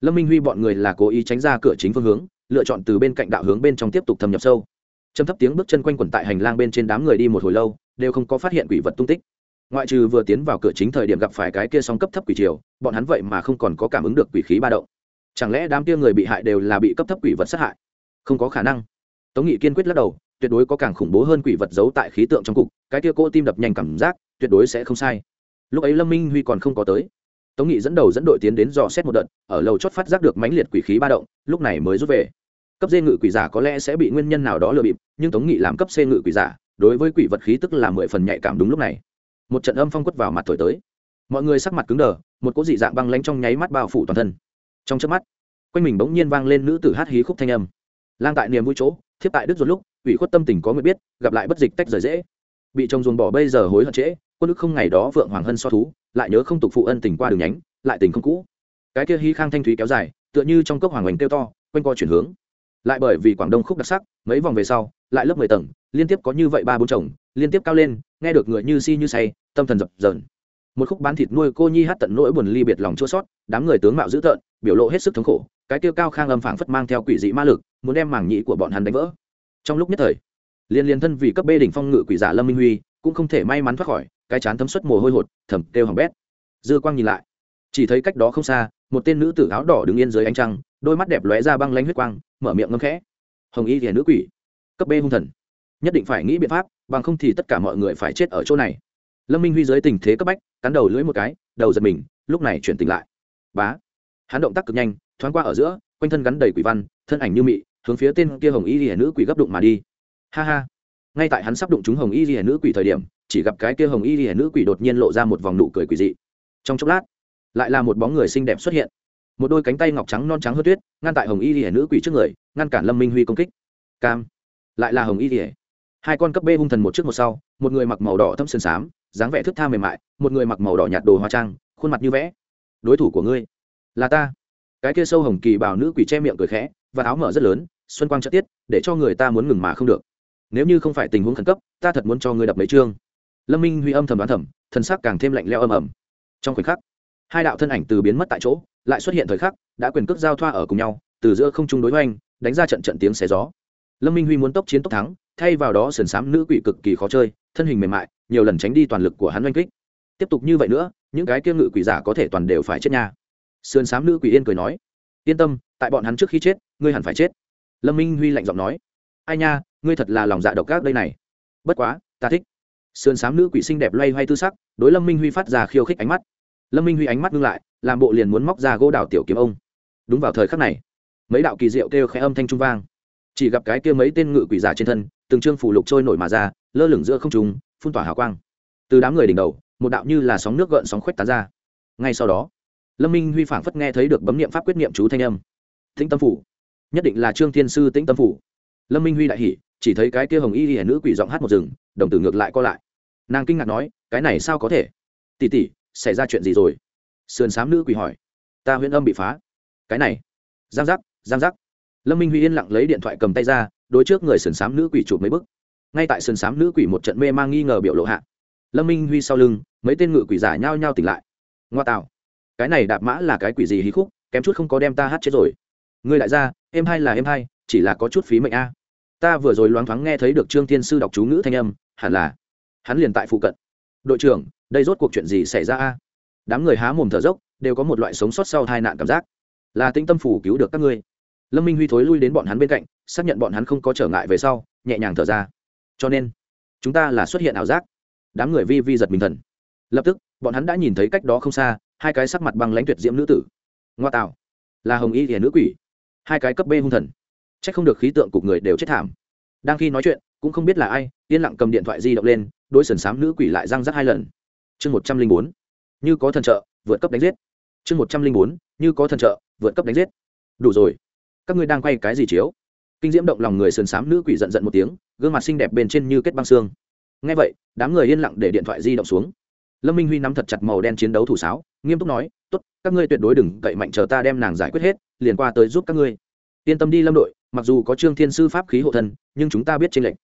Speaker 1: lâm minh huy bọn người là cố ý tránh ra cửa chính phương hướng, lựa chọn từ bên cạnh đạo hướng bên trong tiếp tục thâm nhập sâu. Châm thấp tiếng bước chân quanh quẩn tại hành lang bên trên đám người đi một hồi lâu, đều không có phát hiện quỷ vật tung tích ngoại trừ vừa tiến vào cửa chính thời điểm gặp phải cái kia sóng cấp thấp quỷ triều, bọn hắn vậy mà không còn có cảm ứng được quỷ khí ba động. Chẳng lẽ đám kia người bị hại đều là bị cấp thấp quỷ vật sát hại? Không có khả năng. Tống nghị kiên quyết lắc đầu, tuyệt đối có càng khủng bố hơn quỷ vật giấu tại khí tượng trong cục, cái kia cô tim đập nhanh cảm giác, tuyệt đối sẽ không sai. Lúc ấy lâm minh huy còn không có tới. Tống nghị dẫn đầu dẫn đội tiến đến dò xét một đợt, ở lầu chót phát giác được mãnh liệt quỷ khí ba động, lúc này mới rút về. Cấp dê ngự quỷ giả có lẽ sẽ bị nguyên nhân nào đó lừa bịp, nhưng tống nghị làm cấp c ngự quỷ giả, đối với quỷ vật khí tức là mười phần nhạy cảm đúng lúc này một trận âm phong quất vào mặt thổi tới. Mọi người sắc mặt cứng đờ, một cỗ dị dạng băng lánh trong nháy mắt bao phủ toàn thân. Trong trước mắt, quanh mình bỗng nhiên vang lên nữ tử hát hí khúc thanh âm. Lang tại niềm vui chỗ, thiếp tại đức ruột lúc, ủy khuất tâm tình có người biết, gặp lại bất dịch tách rời dễ. Bị chồng dồn bỏ bây giờ hối hận trễ, quân đức không ngày đó vượng hoàng hân so thú, lại nhớ không tục phụ ân tình qua đường nhánh, lại tình không cũ. Cái kia hí khang thanh thúy kéo dài, tựa như trong cốc hoàng hoành kêu to, quanh co chuyển hướng. Lại bởi vì quảng đông khúc đặc sắc, mấy vòng về sau, lại lớp mười tầng liên tiếp có như vậy ba bốn chồng, liên tiếp cao lên, nghe được người như si như say, tâm thần dập dờn. Một khúc bán thịt nuôi cô nhi hát tận nỗi buồn ly biệt lòng chua sót, đám người tướng mạo dữ tợn, biểu lộ hết sức thống khổ, cái tiêu cao khang âm phảng phất mang theo quỷ dị ma lực, muốn đem mảng nhĩ của bọn hắn đánh vỡ. Trong lúc nhất thời, liên liên thân vì cấp bê đỉnh phong ngự quỷ giả lâm minh huy, cũng không thể may mắn thoát khỏi, cái chán thấm suất mồ hôi hột, thầm kêu hỏng bét. Dư quang nhìn lại, chỉ thấy cách đó không xa, một tên nữ tử áo đỏ đứng yên dưới ánh trăng, đôi mắt đẹp lóe ra băng lánh huyết quang, mở miệng ngâm khẽ. Hồng y thì nữ quỷ, cấp bê hung thần nhất định phải nghĩ biện pháp, bằng không thì tất cả mọi người phải chết ở chỗ này. Lâm minh huy dưới tình thế cấp bách, cắn đầu lưỡi một cái, đầu giật mình, lúc này chuyển tỉnh lại. Bá! Hắn động tác cực nhanh, thoáng qua ở giữa, quanh thân gắn đầy quỷ văn, thân ảnh như mị, hướng phía tên kia hồng y hiển nữ quỷ gấp đụng mà đi. Ha ha! Ngay tại hắn sắp đụng chúng hồng y hiển nữ quỷ thời điểm, chỉ gặp cái kia hồng y hiển nữ quỷ đột nhiên lộ ra một vòng nụ cười quỷ dị. Trong chốc lát, lại là một bóng người xinh đẹp xuất hiện. Một đôi cánh tay ngọc trắng non trắng hơn tuyết, ngăn tại hồng y hiển nữ quỷ trước người, ngăn cản lâm minh huy công kích. Cam! Lại là hồng y hiển hai con cấp b hung thần một trước một sau, một người mặc màu đỏ thâm sơn xám, dáng vẻ thức tha mềm mại, một người mặc màu đỏ nhạt đồ hóa trang, khuôn mặt như vẽ. Đối thủ của ngươi là ta. Cái kia sâu hồng kỳ bảo nữ quỷ che miệng cười khẽ, và áo mở rất lớn, xuân quang chất tiết, để cho người ta muốn ngừng mà không được. Nếu như không phải tình huống khẩn cấp, ta thật muốn cho ngươi đập mấy chương. Lâm minh huy âm thầm đoán thầm, thần sắc càng thêm lạnh leo âm ầm. Trong khoảnh khắc, hai đạo thân ảnh từ biến mất tại chỗ, lại xuất hiện thời khắc, đã quyền cước giao thoa ở cùng nhau, từ giữa không trung đối hoành, đánh ra trận trận tiếng xé gió. Lâm minh huy muốn tốc chiến tốc thắng thay vào đó sườn xám nữ quỷ cực kỳ khó chơi, thân hình mềm mại, nhiều lần tránh đi toàn lực của hắn oanh kích. Tiếp tục như vậy nữa, những cái kia ngự quỷ giả có thể toàn đều phải chết nha. Sườn xám nữ quỷ yên cười nói, yên tâm, tại bọn hắn trước khi chết, ngươi hẳn phải chết. Lâm minh huy lạnh giọng nói, ai nha, ngươi thật là lòng dạ độc ác đây này. Bất quá, ta thích. Sườn xám nữ quỷ xinh đẹp loay hoay tư sắc, đối lâm minh huy phát ra khiêu khích ánh mắt. Lâm minh huy ánh mắt ngưng lại, làm bộ liền muốn móc ra gỗ đào tiểu kiếm ông. Đúng vào thời khắc này, mấy đạo kỳ diệu kêu khẽ âm thanh trung vang chỉ gặp cái kia mấy tên ngự quỷ giả trên thân, từng trương phủ lục trôi nổi mà ra, lơ lửng giữa không trùng phun tỏa hào quang. Từ đám người đỉnh đầu, một đạo như là sóng nước gợn sóng khuếch tán ra. Ngay sau đó, lâm minh huy phảng phất nghe thấy được bấm niệm pháp quyết niệm chú thanh âm. Tĩnh tâm phủ. Nhất định là trương thiên sư tĩnh tâm phủ. Lâm minh huy đại hỉ, chỉ thấy cái kia hồng y hiển nữ quỷ giọng hát một rừng đồng tử ngược lại co lại. Nàng kinh ngạc nói, cái này sao có thể? Tỉ tỉ xảy ra chuyện gì rồi? Sườn xám nữ quỷ hỏi. Ta huyễn âm bị phá. Cái này. Giang giác giang giác lâm minh huy yên lặng lấy điện thoại cầm tay ra, đối trước người sườn xám nữ quỷ chụp mấy bức ngay tại sườn xám nữ quỷ một trận mê mang nghi ngờ biểu lộ hạ, lâm minh huy sau lưng, mấy tên ngự quỷ giả nhao nhao tỉnh lại. Ngoa tạo, cái này đạp mã là cái quỷ gì hí khúc, kém chút không có đem ta hát chết rồi. Ngươi lại ra em hai là em hai, chỉ là có chút phí mệnh a. Ta vừa rồi loáng thoáng nghe thấy được trương thiên sư đọc chú ngữ thanh âm, hẳn là hắn liền tại phụ cận. Đội trưởng, đây rốt cuộc chuyện gì xảy ra a? Đám người há mồm thở dốc, đều có một loại sống sót sau tai nạn cảm giác. Là tĩnh tâm phủ cứu được các ngươi lâm minh huy thối lui đến bọn hắn bên cạnh xác nhận bọn hắn không có trở ngại về sau nhẹ nhàng thở ra cho nên chúng ta là xuất hiện ảo giác đám người vi vi giật mình thần lập tức bọn hắn đã nhìn thấy cách đó không xa hai cái sắc mặt băng lãnh tuyệt diễm nữ tử ngoa tạo là hồng y hiền nữ quỷ hai cái cấp b hung thần c h ắ c không được khí tượng cục người đều chết thảm đang khi nói chuyện cũng không biết là ai yên lặng cầm điện thoại di động lên đôi sần sám nữ quỷ lại răng rắc hai lần chương một trăm linh bốn như có thần trợ vượt cấp đánh giết chương một trăm linh bốn như có thần trợ vượt cấp đánh giết đủ rồi các ngươi đang quay cái gì chiếu? Kinh diễm động lòng người sườn xám nữ quỷ giận giận một tiếng, gương mặt xinh đẹp bên trên như kết băng xương. Ngay vậy, đám người yên lặng để điện thoại di động xuống. Lâm minh huy nắm thật chặt màu đen chiến đấu thủ sáo, nghiêm túc nói, tốt, các ngươi tuyệt đối đừng cậy mạnh chờ ta đem nàng giải quyết hết, liền qua tới giúp các ngươi. Yên tâm đi lâm đội, mặc dù có trương thiên sư pháp khí hộ thân, nhưng chúng ta biết trên lệnh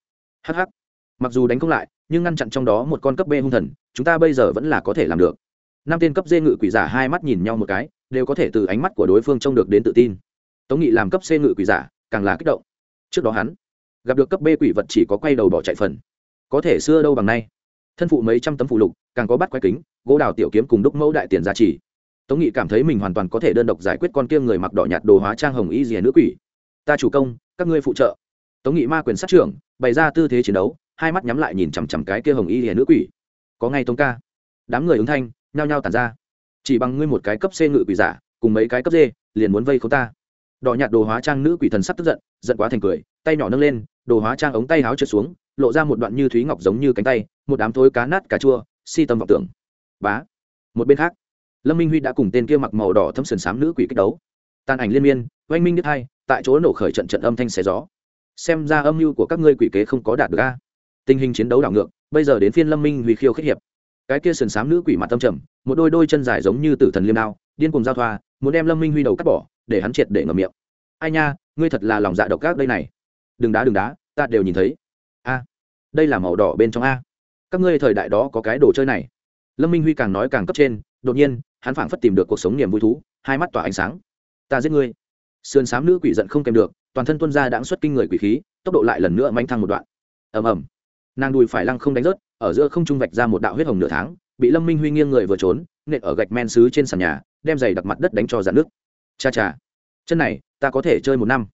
Speaker 1: hh mặc dù đánh không lại, nhưng ngăn chặn trong đó một con cấp b hung thần, chúng ta bây giờ vẫn là có thể làm được. Năm tên cấp dê ngự quỷ giả hai mắt nhìn nhau một cái, đều có thể từ ánh mắt của đối phương trông được đến tự tin tống nghị làm cấp c ngự quỷ giả, càng là kích động. Trước đó hắn gặp được cấp b quỷ vật chỉ có quay đầu bỏ chạy phần. Có thể xưa đâu bằng nay. Thân phụ mấy trăm tấm phụ lục, càng có bắt quay kính, gỗ đào tiểu kiếm cùng đúc mẫu đại tiền giá trị. Tống nghị cảm thấy mình hoàn toàn có thể đơn độc giải quyết con kia người mặc đỏ nhạt đồ hóa trang hồng y rìa nữ quỷ. Ta chủ công, các ngươi phụ trợ. Tống nghị ma quyền sát trưởng, bày ra tư thế chiến đấu, hai mắt nhắm lại nhìn chằm chằm cái kia hồng y rìa nữ quỷ. Có ngay tống ca. Đám người ứng thanh, nhao nhao tàn ra. Chỉ bằng ngươi một cái cấp c ngự quỷ giả, cùng mấy cái cấp d, liền muốn vây k ta đỏ nhạt đồ hóa trang nữ quỷ thần sắp tức giận giận quá thành cười, tay nhỏ nâng lên, đồ hóa trang ống tay háo trượt xuống, lộ ra một đoạn như thúy ngọc giống như cánh tay, một đám thối cá nát cà chua, si tâm vọng tưởng. Bá. Một bên khác, lâm minh huy đã cùng tên kia mặc màu đỏ thâm sườn xám nữ quỷ kích đấu. Tàn ảnh liên miên, oanh minh nhất hai, tại chỗ nổ khởi trận trận âm thanh xé gió. Xem ra âm mưu của các ngươi quỷ kế không có đạt được a. Tình hình chiến đấu đảo ngược, bây giờ đến phiên lâm minh huy khiêu khích hiệp. Cái kia sườn xám nữ quỷ mặt tâm trầm, một đôi đôi chân dài giống như tử thần liêm đao, điên cùng giao thoa, muốn đem lâm minh huy đầu cắt bỏ để hắn triệt để ngậm miệng. Ai nha, ngươi thật là lòng dạ độc ác đây này. Đừng đá đừng đá, ta đều nhìn thấy. A, đây là màu đỏ bên trong a. Các ngươi thời đại đó có cái đồ chơi này. Lâm minh huy càng nói càng cấp trên, đột nhiên, hắn phảng phất tìm được cuộc sống niềm vui thú, hai mắt tỏa ánh sáng. Ta giết ngươi. Sườn xám nữ quỷ giận không kèm được, toàn thân tuân ra đãng xuất kinh người quỷ khí, tốc độ lại lần nữa manh thăng một đoạn. Ầm ầm. Nàng đùi phải lăng không đánh rớt, ở giữa không trung vạch ra một đạo huyết hồng nửa tháng, bị lâm minh huy nghiêng người vừa trốn, nện ở gạch men xứ trên sàn nhà, đem giày đặt mặt đất đánh cho dạn nước cha cha, chân này, ta có thể chơi một năm.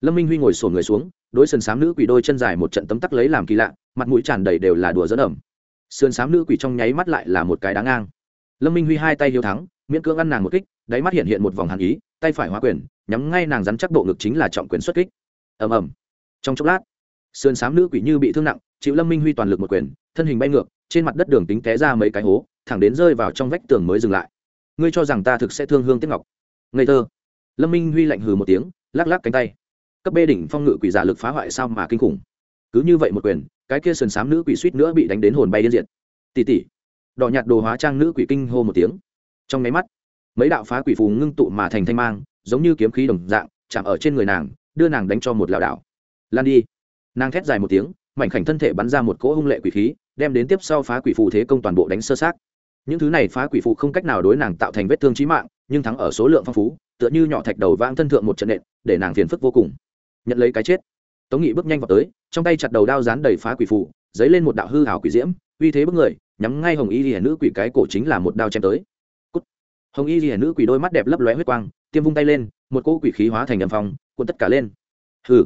Speaker 1: Lâm minh huy ngồi sổ người xuống, đối sườn xám nữ quỷ đôi chân dài một trận tấm tắc lấy làm kỳ lạ, mặt mũi tràn đầy đều là đùa dẫn ẩm. Sườn xám nữ quỷ trong nháy mắt lại là một cái đáng ngang. Lâm minh huy hai tay hiếu thắng, miễn cưỡng ăn nàng một kích, đáy mắt hiện hiện một vòng hàn ý, tay phải hóa quyền, nhắm ngay nàng rắn chắc bộ ngực chính là trọng quyền xuất kích. Ầm ầm. Trong chốc lát, sườn xám nữ quỷ như bị thương nặng, chịu lâm minh huy toàn lực một quyền, thân hình bay ngược, trên mặt đất đường tính té ra mấy cái hố, thẳng đến rơi vào trong vách tường mới dừng lại. Ngươi cho rằng ta thực sẽ thương hương tiếp ngọc? Ngây thơ. Lâm minh huy lạnh hừ một tiếng, lắc lắc cánh tay. Cấp bê đỉnh phong ngự quỷ giả lực phá hoại sao mà kinh khủng. Cứ như vậy một quyền, cái kia sườn xám nữ quỷ suýt nữa bị đánh đến hồn bay điên diệt. Tỉ tỉ. Đỏ nhạt đồ hóa trang nữ quỷ kinh hô một tiếng. Trong máy mắt, mấy đạo phá quỷ phù ngưng tụ mà thành thanh mang, giống như kiếm khí đồng dạng, chạm ở trên người nàng, đưa nàng đánh cho một lảo đảo. Lan đi. Nàng thét dài một tiếng, mảnh khảnh thân thể bắn ra một cỗ hung lệ quỷ khí, đem đến tiếp sau phá quỷ phù thế công toàn bộ đánh sơ sát những thứ này phá quỷ phù không cách nào đối nàng tạo thành vết thương trí mạng nhưng thắng ở số lượng phong phú, tựa như nhỏ thạch đầu vang thân thượng một trận nện, để nàng phiền phức vô cùng. Nhận lấy cái chết. Tống nghị bước nhanh vào tới, trong tay chặt đầu đao dán đầy phá quỷ phù dấy lên một đạo hư hảo quỷ diễm, uy thế bức người, nhắm ngay hồng y hiển nữ quỷ cái cổ chính là một đao chém tới. Cút. hồng y hiển nữ quỷ đôi mắt đẹp lấp lóe huyết quang, tiêm vung tay lên, một cỗ quỷ khí hóa thành đầm phong cuốn tất cả lên. Hừ.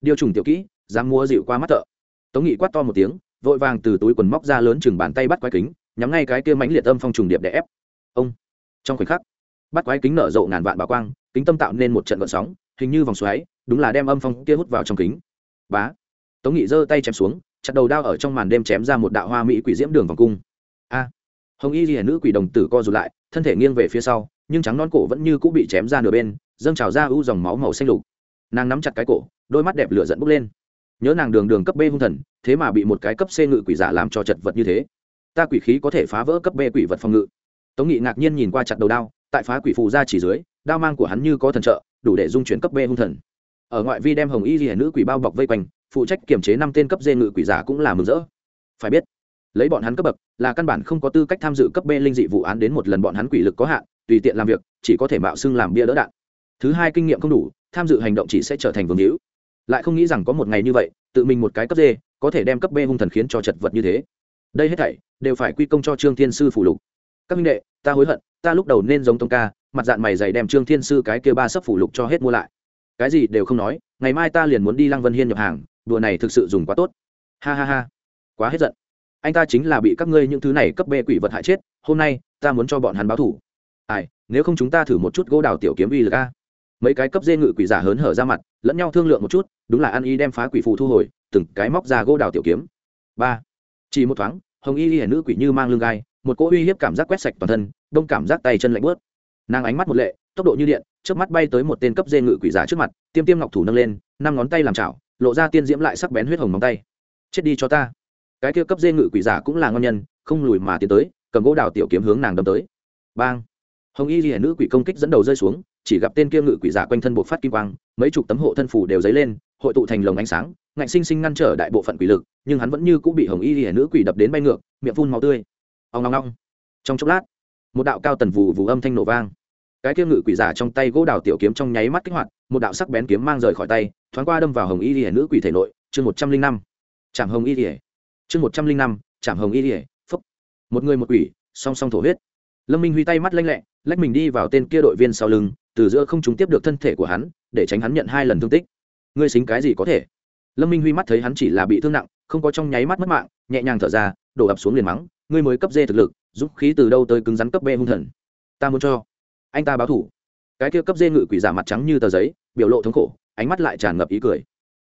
Speaker 1: Điều trùng tiểu kỹ, dám mua dịu qua mắt thợ. Tống nghị quát to một tiếng, vội vàng từ túi quần móc ra lớn chừng bàn tay bắt quái kính, nhắm ngay cái kia mãnh liệt âm phong trùng điệp đè ép. Ông. Trong khoảnh khắc bắt quái kính nở rộ ngàn vạn bà quang, kính tâm tạo nên một trận vận sóng, hình như vòng xoáy, đúng là đem âm phong kia hút vào trong kính. Bá. Tống nghị giơ tay chém xuống, chặt đầu đao ở trong màn đêm chém ra một đạo hoa mỹ quỷ diễm đường vòng cung. A. Hồng y ghi nữ quỷ đồng tử co rụt lại, thân thể nghiêng về phía sau, nhưng trắng non cổ vẫn như cũng bị chém ra nửa bên, dâng trào ra ưu dòng máu màu xanh lục. Nàng nắm chặt cái cổ, đôi mắt đẹp lửa dẫn bốc lên. Nhớ nàng đường đường cấp b hung thần, thế mà bị một cái cấp c ngự quỷ giả làm cho chật vật như thế. Ta quỷ khí có thể phá vỡ cấp b quỷ vật phòng ngự. Tống nghị ngạc nhiên nhìn qua chặt đầu đao tại phá quỷ phù ra chỉ dưới, đao mang của hắn như có thần trợ, đủ để dung chuyển cấp b hung thần. Ở ngoại vi đem hồng y ghi nữ quỷ bao bọc vây quanh, phụ trách kiểm chế năm tên cấp dê ngự quỷ giả cũng là mừng rỡ. Phải biết, lấy bọn hắn cấp bậc, là căn bản không có tư cách tham dự cấp b linh dị vụ án đến một lần bọn hắn quỷ lực có hạn, tùy tiện làm việc, chỉ có thể mạo xưng làm bia đỡ đạn. Thứ hai kinh nghiệm không đủ, tham dự hành động chỉ sẽ trở thành vương hữu. Lại không nghĩ rằng có một ngày như vậy, tự mình một cái cấp d, có thể đem cấp b hung thần khiến cho chật vật như thế. Đây hết thảy, đều phải quy công cho trương thiên sư phủ lục các minh đệ, ta hối hận, ta lúc đầu nên giống tông ca, mặt dạng mày dày đem trương thiên sư cái kia ba sấp phủ lục cho hết mua lại. Cái gì đều không nói, ngày mai ta liền muốn đi lăng vân hiên nhập hàng, đùa này thực sự dùng quá tốt. Ha ha ha, quá hết giận. Anh ta chính là bị các ngươi những thứ này cấp bê quỷ vật hại chết, hôm nay, ta muốn cho bọn hắn báo thủ. Ai, nếu không chúng ta thử một chút gỗ đào tiểu kiếm uy lực a. Mấy cái cấp dê ngự quỷ giả hớn hở ra mặt, lẫn nhau thương lượng một chút, đúng là ăn y đem phá quỷ phù thu hồi, từng cái móc ra gỗ đào tiểu kiếm. Ba, chỉ một thoáng, hồng y hiển nữ quỷ như mang lương gai một cỗ uy hiếp cảm giác quét sạch toàn thân, đông cảm giác tay chân lạnh bớt nàng ánh mắt một lệ, tốc độ như điện trước mắt bay tới một tên cấp dê ngự quỷ giả trước mặt, tiêm tiêm ngọc thủ nâng lên, năm ngón tay làm chảo, lộ ra tiên diễm lại sắc bén huyết hồng móng tay. Chết đi cho ta. Cái kia cấp dê ngự quỷ giả cũng là ngon nhân, không lùi mà tiến tới, cầm gỗ đào tiểu kiếm hướng nàng đâm tới. Bang! Hồng y ghi nữ quỷ công kích dẫn đầu rơi xuống, chỉ gặp tên kia ngự quỷ giả quanh thân bộ phát kim quang, mấy chục tấm hộ thân phủ đều dấy lên, hội tụ thành lồng ánh sáng, ngạnh sinh sinh ngăn trở đại bộ phận quỷ lực, nhưng hắn vẫn như cũng bị hồng y ghi nữ quỷ đập đến bay ngược, miệng phun màu tươi ông ngong ngong trong chốc lát, một đạo cao tần vù vù âm thanh nổ vang. Cái kia ngự quỷ giả trong tay gỗ đào tiểu kiếm trong nháy mắt kích hoạt, một đạo sắc bén kiếm mang rời khỏi tay, thoáng qua đâm vào hồng y lìa nữ quỷ thể nội, chương một trăm linh năm. Trạm hồng y lìa. Chương một trăm linh năm trạm hồng y lìa, phúc. Một người một quỷ, song song thổ huyết. Lâm minh huy tay mắt lanh lẹ, lách mình đi vào tên kia đội viên sau lưng, từ giữa không chúng tiếp được thân thể của hắn, để tránh hắn nhận hai lần thương tích. Ngươi xính cái gì có thể? Lâm minh huy mắt thấy hắn chỉ là bị thương nặng, không có trong nháy mắt mất mạng, nhẹ nhàng thở ra, đổ ập xuống liền mắng ngươi mới cấp dê thực lực giúp khí từ đâu tới cứng rắn cấp b hung thần? Ta muốn cho. Anh ta báo thủ. Cái kia cấp dê ngự quỷ giả mặt trắng như tờ giấy, biểu lộ thống khổ, ánh mắt lại tràn ngập ý cười.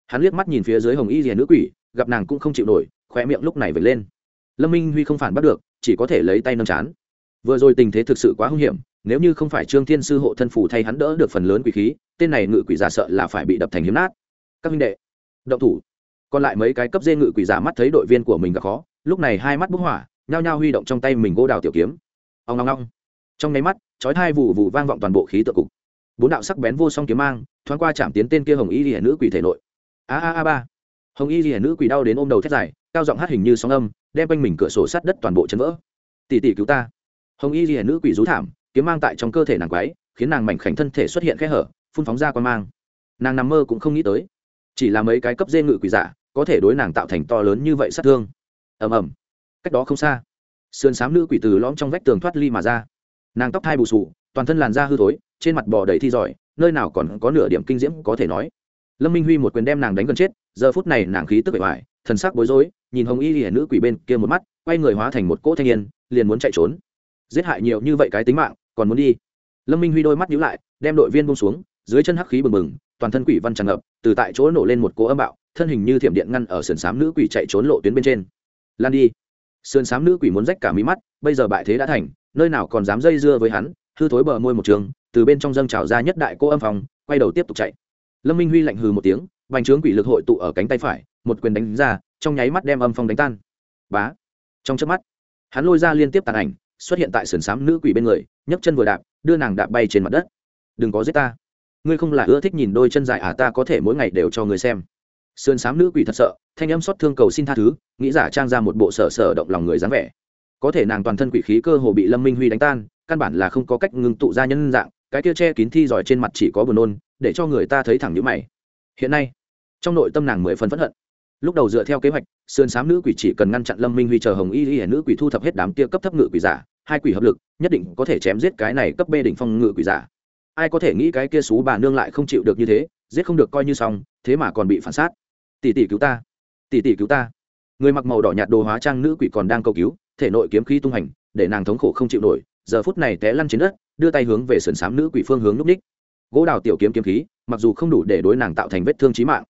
Speaker 1: Hắn liếc mắt nhìn phía dưới hồng y rìa nữ quỷ, gặp nàng cũng không chịu nổi khoe miệng lúc này vệt lên. Lâm minh huy không phản bắt được, chỉ có thể lấy tay nâng chán. Vừa rồi tình thế thực sự quá hung hiểm, nếu như không phải trương thiên sư hộ thân phủ thay hắn đỡ được phần lớn quỷ khí, tên này ngự quỷ giả sợ là phải bị đập thành hiếm nát. Các minh đệ, động thủ. Còn lại mấy cái cấp dê ngự quỷ giả mắt thấy đội viên của mình gặp khó, lúc này hai mắt bức hỏa nhao nhao huy động trong tay mình gỗ đào tiểu kiếm. Ông ngong ngong trong nháy mắt, chói hai vụ vụ vang vọng toàn bộ khí tượng cục. Bốn đạo sắc bén vô song kiếm mang, thoáng qua chạm tiến tên kia hồng y lìa nữ quỷ thể nội. A a a ba. Hồng y lìa nữ quỷ đau đến ôm đầu thét dài, cao giọng hát hình như sóng âm, đem quanh mình cửa sổ sát đất toàn bộ chấn vỡ. Tỷ tỷ cứu ta. Hồng y lìa nữ quỷ rú thảm, kiếm mang tại trong cơ thể nàng quái, khiến nàng mảnh khảnh thân thể xuất hiện khe hở, phun phóng ra quan mang. Nàng nằm mơ cũng không nghĩ tới. Chỉ là mấy cái cấp dê ngự quỷ giả, có thể đối nàng tạo thành to lớn như vậy sát thương. Ầm ầm cách đó không xa. Sườn xám nữ quỷ từ lõm trong vách tường thoát ly mà ra. Nàng tóc thai bù sù, toàn thân làn da hư thối, trên mặt bò đầy thi giỏi, nơi nào còn có nửa điểm kinh diễm có thể nói. Lâm minh huy một quyền đem nàng đánh gần chết, giờ phút này nàng khí tức bề ngoài, thần sắc bối rối, nhìn hồng y hiển nữ quỷ bên kia một mắt, quay người hóa thành một cỗ thanh niên, liền muốn chạy trốn. Giết hại nhiều như vậy cái tính mạng, còn muốn đi. Lâm minh huy đôi mắt nhíu lại, đem đội viên bông xuống, dưới chân hắc khí bừng bừng, toàn thân quỷ văn tràn ngập, từ tại chỗ nổ lên một cỗ âm bạo, thân hình như thiểm điện ngăn ở sườn xám nữ quỷ chạy trốn lộ tuyến bên trên. Lan đi sườn xám nữ quỷ muốn rách cả mí mắt, bây giờ bại thế đã thành, nơi nào còn dám dây dưa với hắn, hư thối bờ môi một trường, từ bên trong dâng trào ra nhất đại cô âm phòng quay đầu tiếp tục chạy. Lâm minh huy lạnh hừ một tiếng, bành trướng quỷ lực hội tụ ở cánh tay phải, một quyền đánh ra, trong nháy mắt đem âm phong đánh tan. Bá! Trong chớp mắt, hắn lôi ra liên tiếp tàn ảnh, xuất hiện tại sườn xám nữ quỷ bên người, nhấc chân vừa đạp, đưa nàng đạp bay trên mặt đất. Đừng có giết ta. Ngươi không là ưa thích nhìn đôi chân dài à ta có thể mỗi ngày đều cho ngươi xem sườn xám nữ quỷ thật sợ, thanh âm xót thương cầu xin tha thứ, nghĩ giả trang ra một bộ sở sở động lòng người dáng vẻ. Có thể nàng toàn thân quỷ khí cơ hồ bị lâm minh huy đánh tan, căn bản là không có cách ngưng tụ ra nhân dạng, cái kia che kín thi giỏi trên mặt chỉ có buồn nôn, để cho người ta thấy thẳng nhữ mày. Hiện nay, trong nội tâm nàng mười phần phẫn hận. Lúc đầu dựa theo kế hoạch, sườn xám nữ quỷ chỉ cần ngăn chặn lâm minh huy chờ hồng y y nữ quỷ thu thập hết đám kia cấp thấp ngự quỷ giả, hai quỷ hợp lực, nhất định có thể chém giết cái này cấp bê đỉnh phong ngự quỷ giả. Ai có thể nghĩ cái kia xú bà nương lại không chịu được như thế, giết không được coi như xong, thế mà còn bị phản sát tỷ tỷ cứu ta. Tỷ tỷ cứu ta. Người mặc màu đỏ nhạt đồ hóa trang nữ quỷ còn đang cầu cứu, thể nội kiếm khí tung hành, để nàng thống khổ không chịu nổi, giờ phút này té lăn trên đất, đưa tay hướng về sườn xám nữ quỷ phương hướng núp ních. Gỗ đào tiểu kiếm kiếm khí, mặc dù không đủ để đối nàng tạo thành vết thương trí mạng,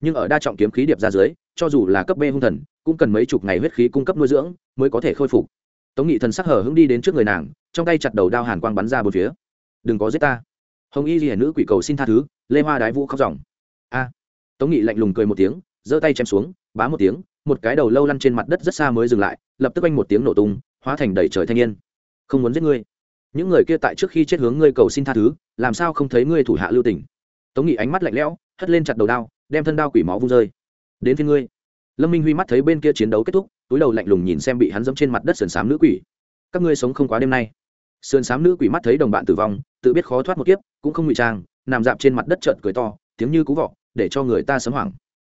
Speaker 1: nhưng ở đa trọng kiếm khí điệp ra dưới, cho dù là cấp b hung thần, cũng cần mấy chục ngày huyết khí cung cấp nuôi dưỡng mới có thể khôi phục. Tống nghị thần sắc hở hứng đi đến trước người nàng, trong tay chặt đầu đao hàn quang bắn ra bốn phía. Đừng có giết ta. Hồng y hiển nữ quỷ cầu xin tha thứ, lê hoa đái vũ khóc dòng tống nghị lạnh lùng cười một tiếng, giơ tay chém xuống, bá một tiếng, một cái đầu lâu lăn trên mặt đất rất xa mới dừng lại, lập tức anh một tiếng nổ tung, hóa thành đầy trời thanh niên. Không muốn giết ngươi. Những người kia tại trước khi chết hướng ngươi cầu xin tha thứ, làm sao không thấy ngươi thủ hạ lưu tình? Tống nghị ánh mắt lạnh lẽo, hất lên chặt đầu đao, đem thân đao quỷ máu vung rơi. Đến phía ngươi. Lâm minh huy mắt thấy bên kia chiến đấu kết thúc, túi đầu lạnh lùng nhìn xem bị hắn dẫm trên mặt đất sườn xám nữ quỷ. Các ngươi sống không quá đêm nay. Sườn xám nữ quỷ mắt thấy đồng bạn tử vong, tự biết khó thoát một kiếp, cũng không ngụy trang, nằm dạp trên mặt đất trợn cười to, tiếng như cú vọ để cho người ta sấm hoảng.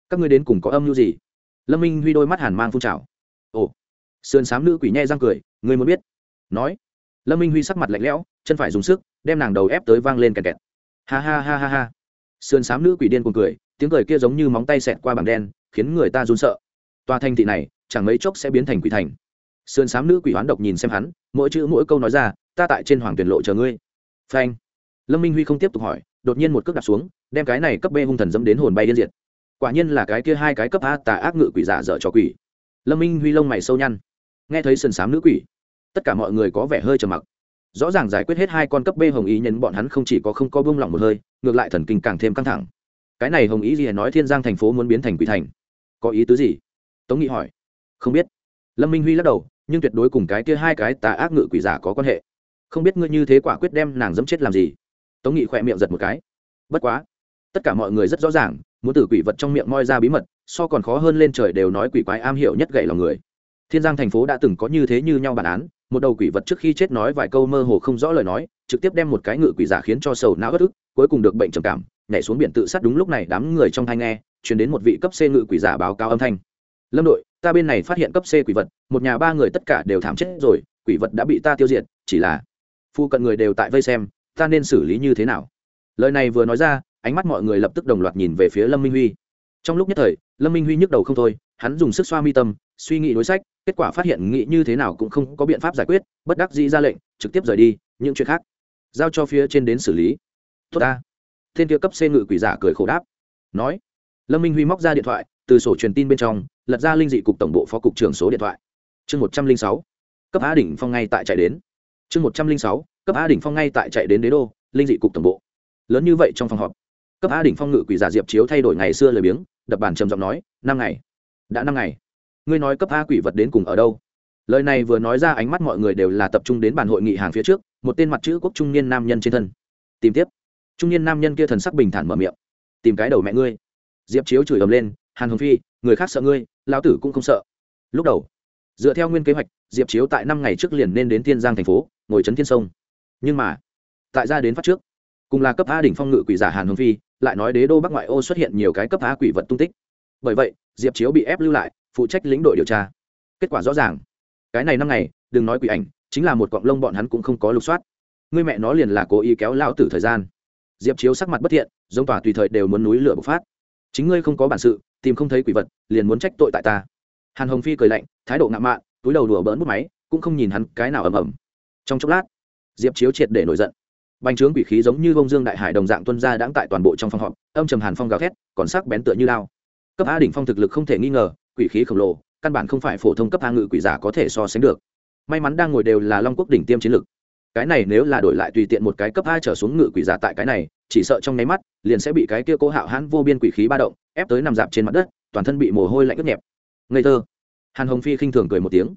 Speaker 1: Các ngươi đến cùng có âm mưu gì? Lâm minh huy đôi mắt hàn mang phun trào. Ồ, sườn s nữ quỷ nhe răng cười, ngươi muốn biết? Nói. Lâm minh huy sắc mặt lạnh lẽo, chân phải dùng sức, đem nàng đầu ép tới vang lên kẹt kẹt. Ha ha ha ha ha. Sườn s nữ quỷ điên cuồng cười, tiếng cười kia giống như móng tay xẹt qua bảng đen, khiến người ta run sợ. Tòa thành thị này, chẳng mấy chốc sẽ biến thành quỷ thành. Sườn s nữ quỷ hoán độc nhìn xem hắn, mỗi chữ mỗi câu nói ra, ta tại trên hoàng tuyển lộ chờ ngươi. Phanh. Lâm minh huy không tiếp tục hỏi đột nhiên một cước đặt xuống, đem cái này cấp b hung thần dẫm đến hồn bay điên diệt. Quả nhiên là cái kia hai cái cấp a tà ác ngự quỷ giả dở cho quỷ. Lâm minh huy lông mày sâu nhăn. Nghe thấy sần s nữ quỷ, tất cả mọi người có vẻ hơi trầm mặc. Rõ ràng giải quyết hết hai con cấp b hồng ý nhấn bọn hắn không chỉ có không có bông lỏng một hơi, ngược lại thần kinh càng thêm căng thẳng. Cái này hồng ý gì nói thiên giang thành phố muốn biến thành quỷ thành? Có ý tứ gì? Tống nghị hỏi. Không biết. Lâm minh huy lắc đầu, nhưng tuyệt đối cùng cái kia hai cái tà ác ngự quỷ giả có quan hệ. Không biết ngươi như thế quả quyết đem nàng dẫm chết làm gì? Tống nghị khỏe miệng giật một cái. Bất quá, tất cả mọi người rất rõ ràng, muốn từ quỷ vật trong miệng moi ra bí mật, so còn khó hơn lên trời đều nói quỷ quái am hiểu nhất gậy lòng người. Thiên giang thành phố đã từng có như thế như nhau bản án, một đầu quỷ vật trước khi chết nói vài câu mơ hồ không rõ lời nói, trực tiếp đem một cái ngự quỷ giả khiến cho sầu não ớt ức, cuối cùng được bệnh trầm cảm, nhảy xuống biển tự sát đúng lúc này đám người trong thai nghe chuyển đến một vị cấp c ngự quỷ giả báo cáo âm thanh. Lâm đội, ta bên này phát hiện cấp c quỷ vật, một nhà ba người tất cả đều thảm chết rồi, quỷ vật đã bị ta tiêu diệt, chỉ là phu cận người đều tại vây xem ta nên xử lý như thế nào? Lời này vừa nói ra, ánh mắt mọi người lập tức đồng loạt nhìn về phía lâm minh huy. Trong lúc nhất thời, lâm minh huy nhức đầu không thôi, hắn dùng sức xoa mi tâm, suy nghĩ đối sách, kết quả phát hiện nghĩ như thế nào cũng không có biện pháp giải quyết, bất đắc dĩ ra lệnh, trực tiếp rời đi, những chuyện khác giao cho phía trên đến xử lý. Tốt ta. Thiên kia cấp c ngự quỷ giả cười khổ đáp. Nói, lâm minh huy móc ra điện thoại, từ sổ truyền tin bên trong, lật ra linh dị cục tổng bộ phó cục trưởng số điện thoại. Chương một trăm linh sáu, cấp á đỉnh phong ngay tại chạy đến. Chương một trăm linh sáu cấp a đỉnh phong ngay tại chạy đến đế đô, linh dị cục tổng bộ. Lớn như vậy trong phòng họp, cấp a đỉnh phong ngự quỷ giả diệp chiếu thay đổi ngày xưa lời biếng, đập bàn trầm giọng nói, năm ngày, đã năm ngày. Ngươi nói cấp a quỷ vật đến cùng ở đâu? Lời này vừa nói ra ánh mắt mọi người đều là tập trung đến bàn hội nghị hàng phía trước, một tên mặt chữ quốc trung niên nam nhân trên thân. Tìm tiếp. Trung niên nam nhân kia thần sắc bình thản mở miệng. Tìm cái đầu mẹ ngươi. Diệp chiếu chửi ầm lên, hàn hồng phi, người khác sợ ngươi, lão tử cũng không sợ. Lúc đầu, dựa theo nguyên kế hoạch, diệp chiếu tại năm ngày trước liền nên đến thiên giang thành phố, ngồi trấn thiên sông nhưng mà, tại ra đến phát trước, cùng là cấp a đỉnh phong ngự quỷ giả hàn hồng phi, lại nói đế đô bắc ngoại ô xuất hiện nhiều cái cấp a quỷ vật tung tích. Bởi vậy, diệp chiếu bị ép lưu lại, phụ trách lĩnh đội điều tra. Kết quả rõ ràng, cái này năm ngày, đừng nói quỷ ảnh, chính là một cọng lông bọn hắn cũng không có lục soát. Người mẹ nó liền là cố ý kéo lao tử thời gian. Diệp chiếu sắc mặt bất thiện, giống tòa tùy thời đều muốn núi lửa bộc phát. Chính ngươi không có bản sự, tìm không thấy quỷ vật, liền muốn trách tội tại ta. Hàn hồng phi cười lạnh, thái độ ngạo mạn, túi đầu đùa bỡn bút máy, cũng không nhìn hắn cái nào ầm ầm. Trong chốc lát diệp chiếu triệt để nổi giận. Bành trướng quỷ khí giống như bông dương đại hải đồng dạng tuân ra đãng tại toàn bộ trong phòng họp, âm trầm hàn phong gào thét, còn sắc bén tựa như lao. Cấp a đỉnh phong thực lực không thể nghi ngờ, quỷ khí khổng lồ, căn bản không phải phổ thông cấp a ngự quỷ giả có thể so sánh được. May mắn đang ngồi đều là long quốc đỉnh tiêm chiến lực. Cái này nếu là đổi lại tùy tiện một cái cấp a trở xuống ngự quỷ giả tại cái này, chỉ sợ trong nháy mắt, liền sẽ bị cái kia cố hạo hãn vô biên quỷ khí ba động, ép tới nằm dạp trên mặt đất, toàn thân bị mồ hôi lạnh ướt nhẹp. Ngây thơ. Hàn hồng phi khinh thường cười một tiếng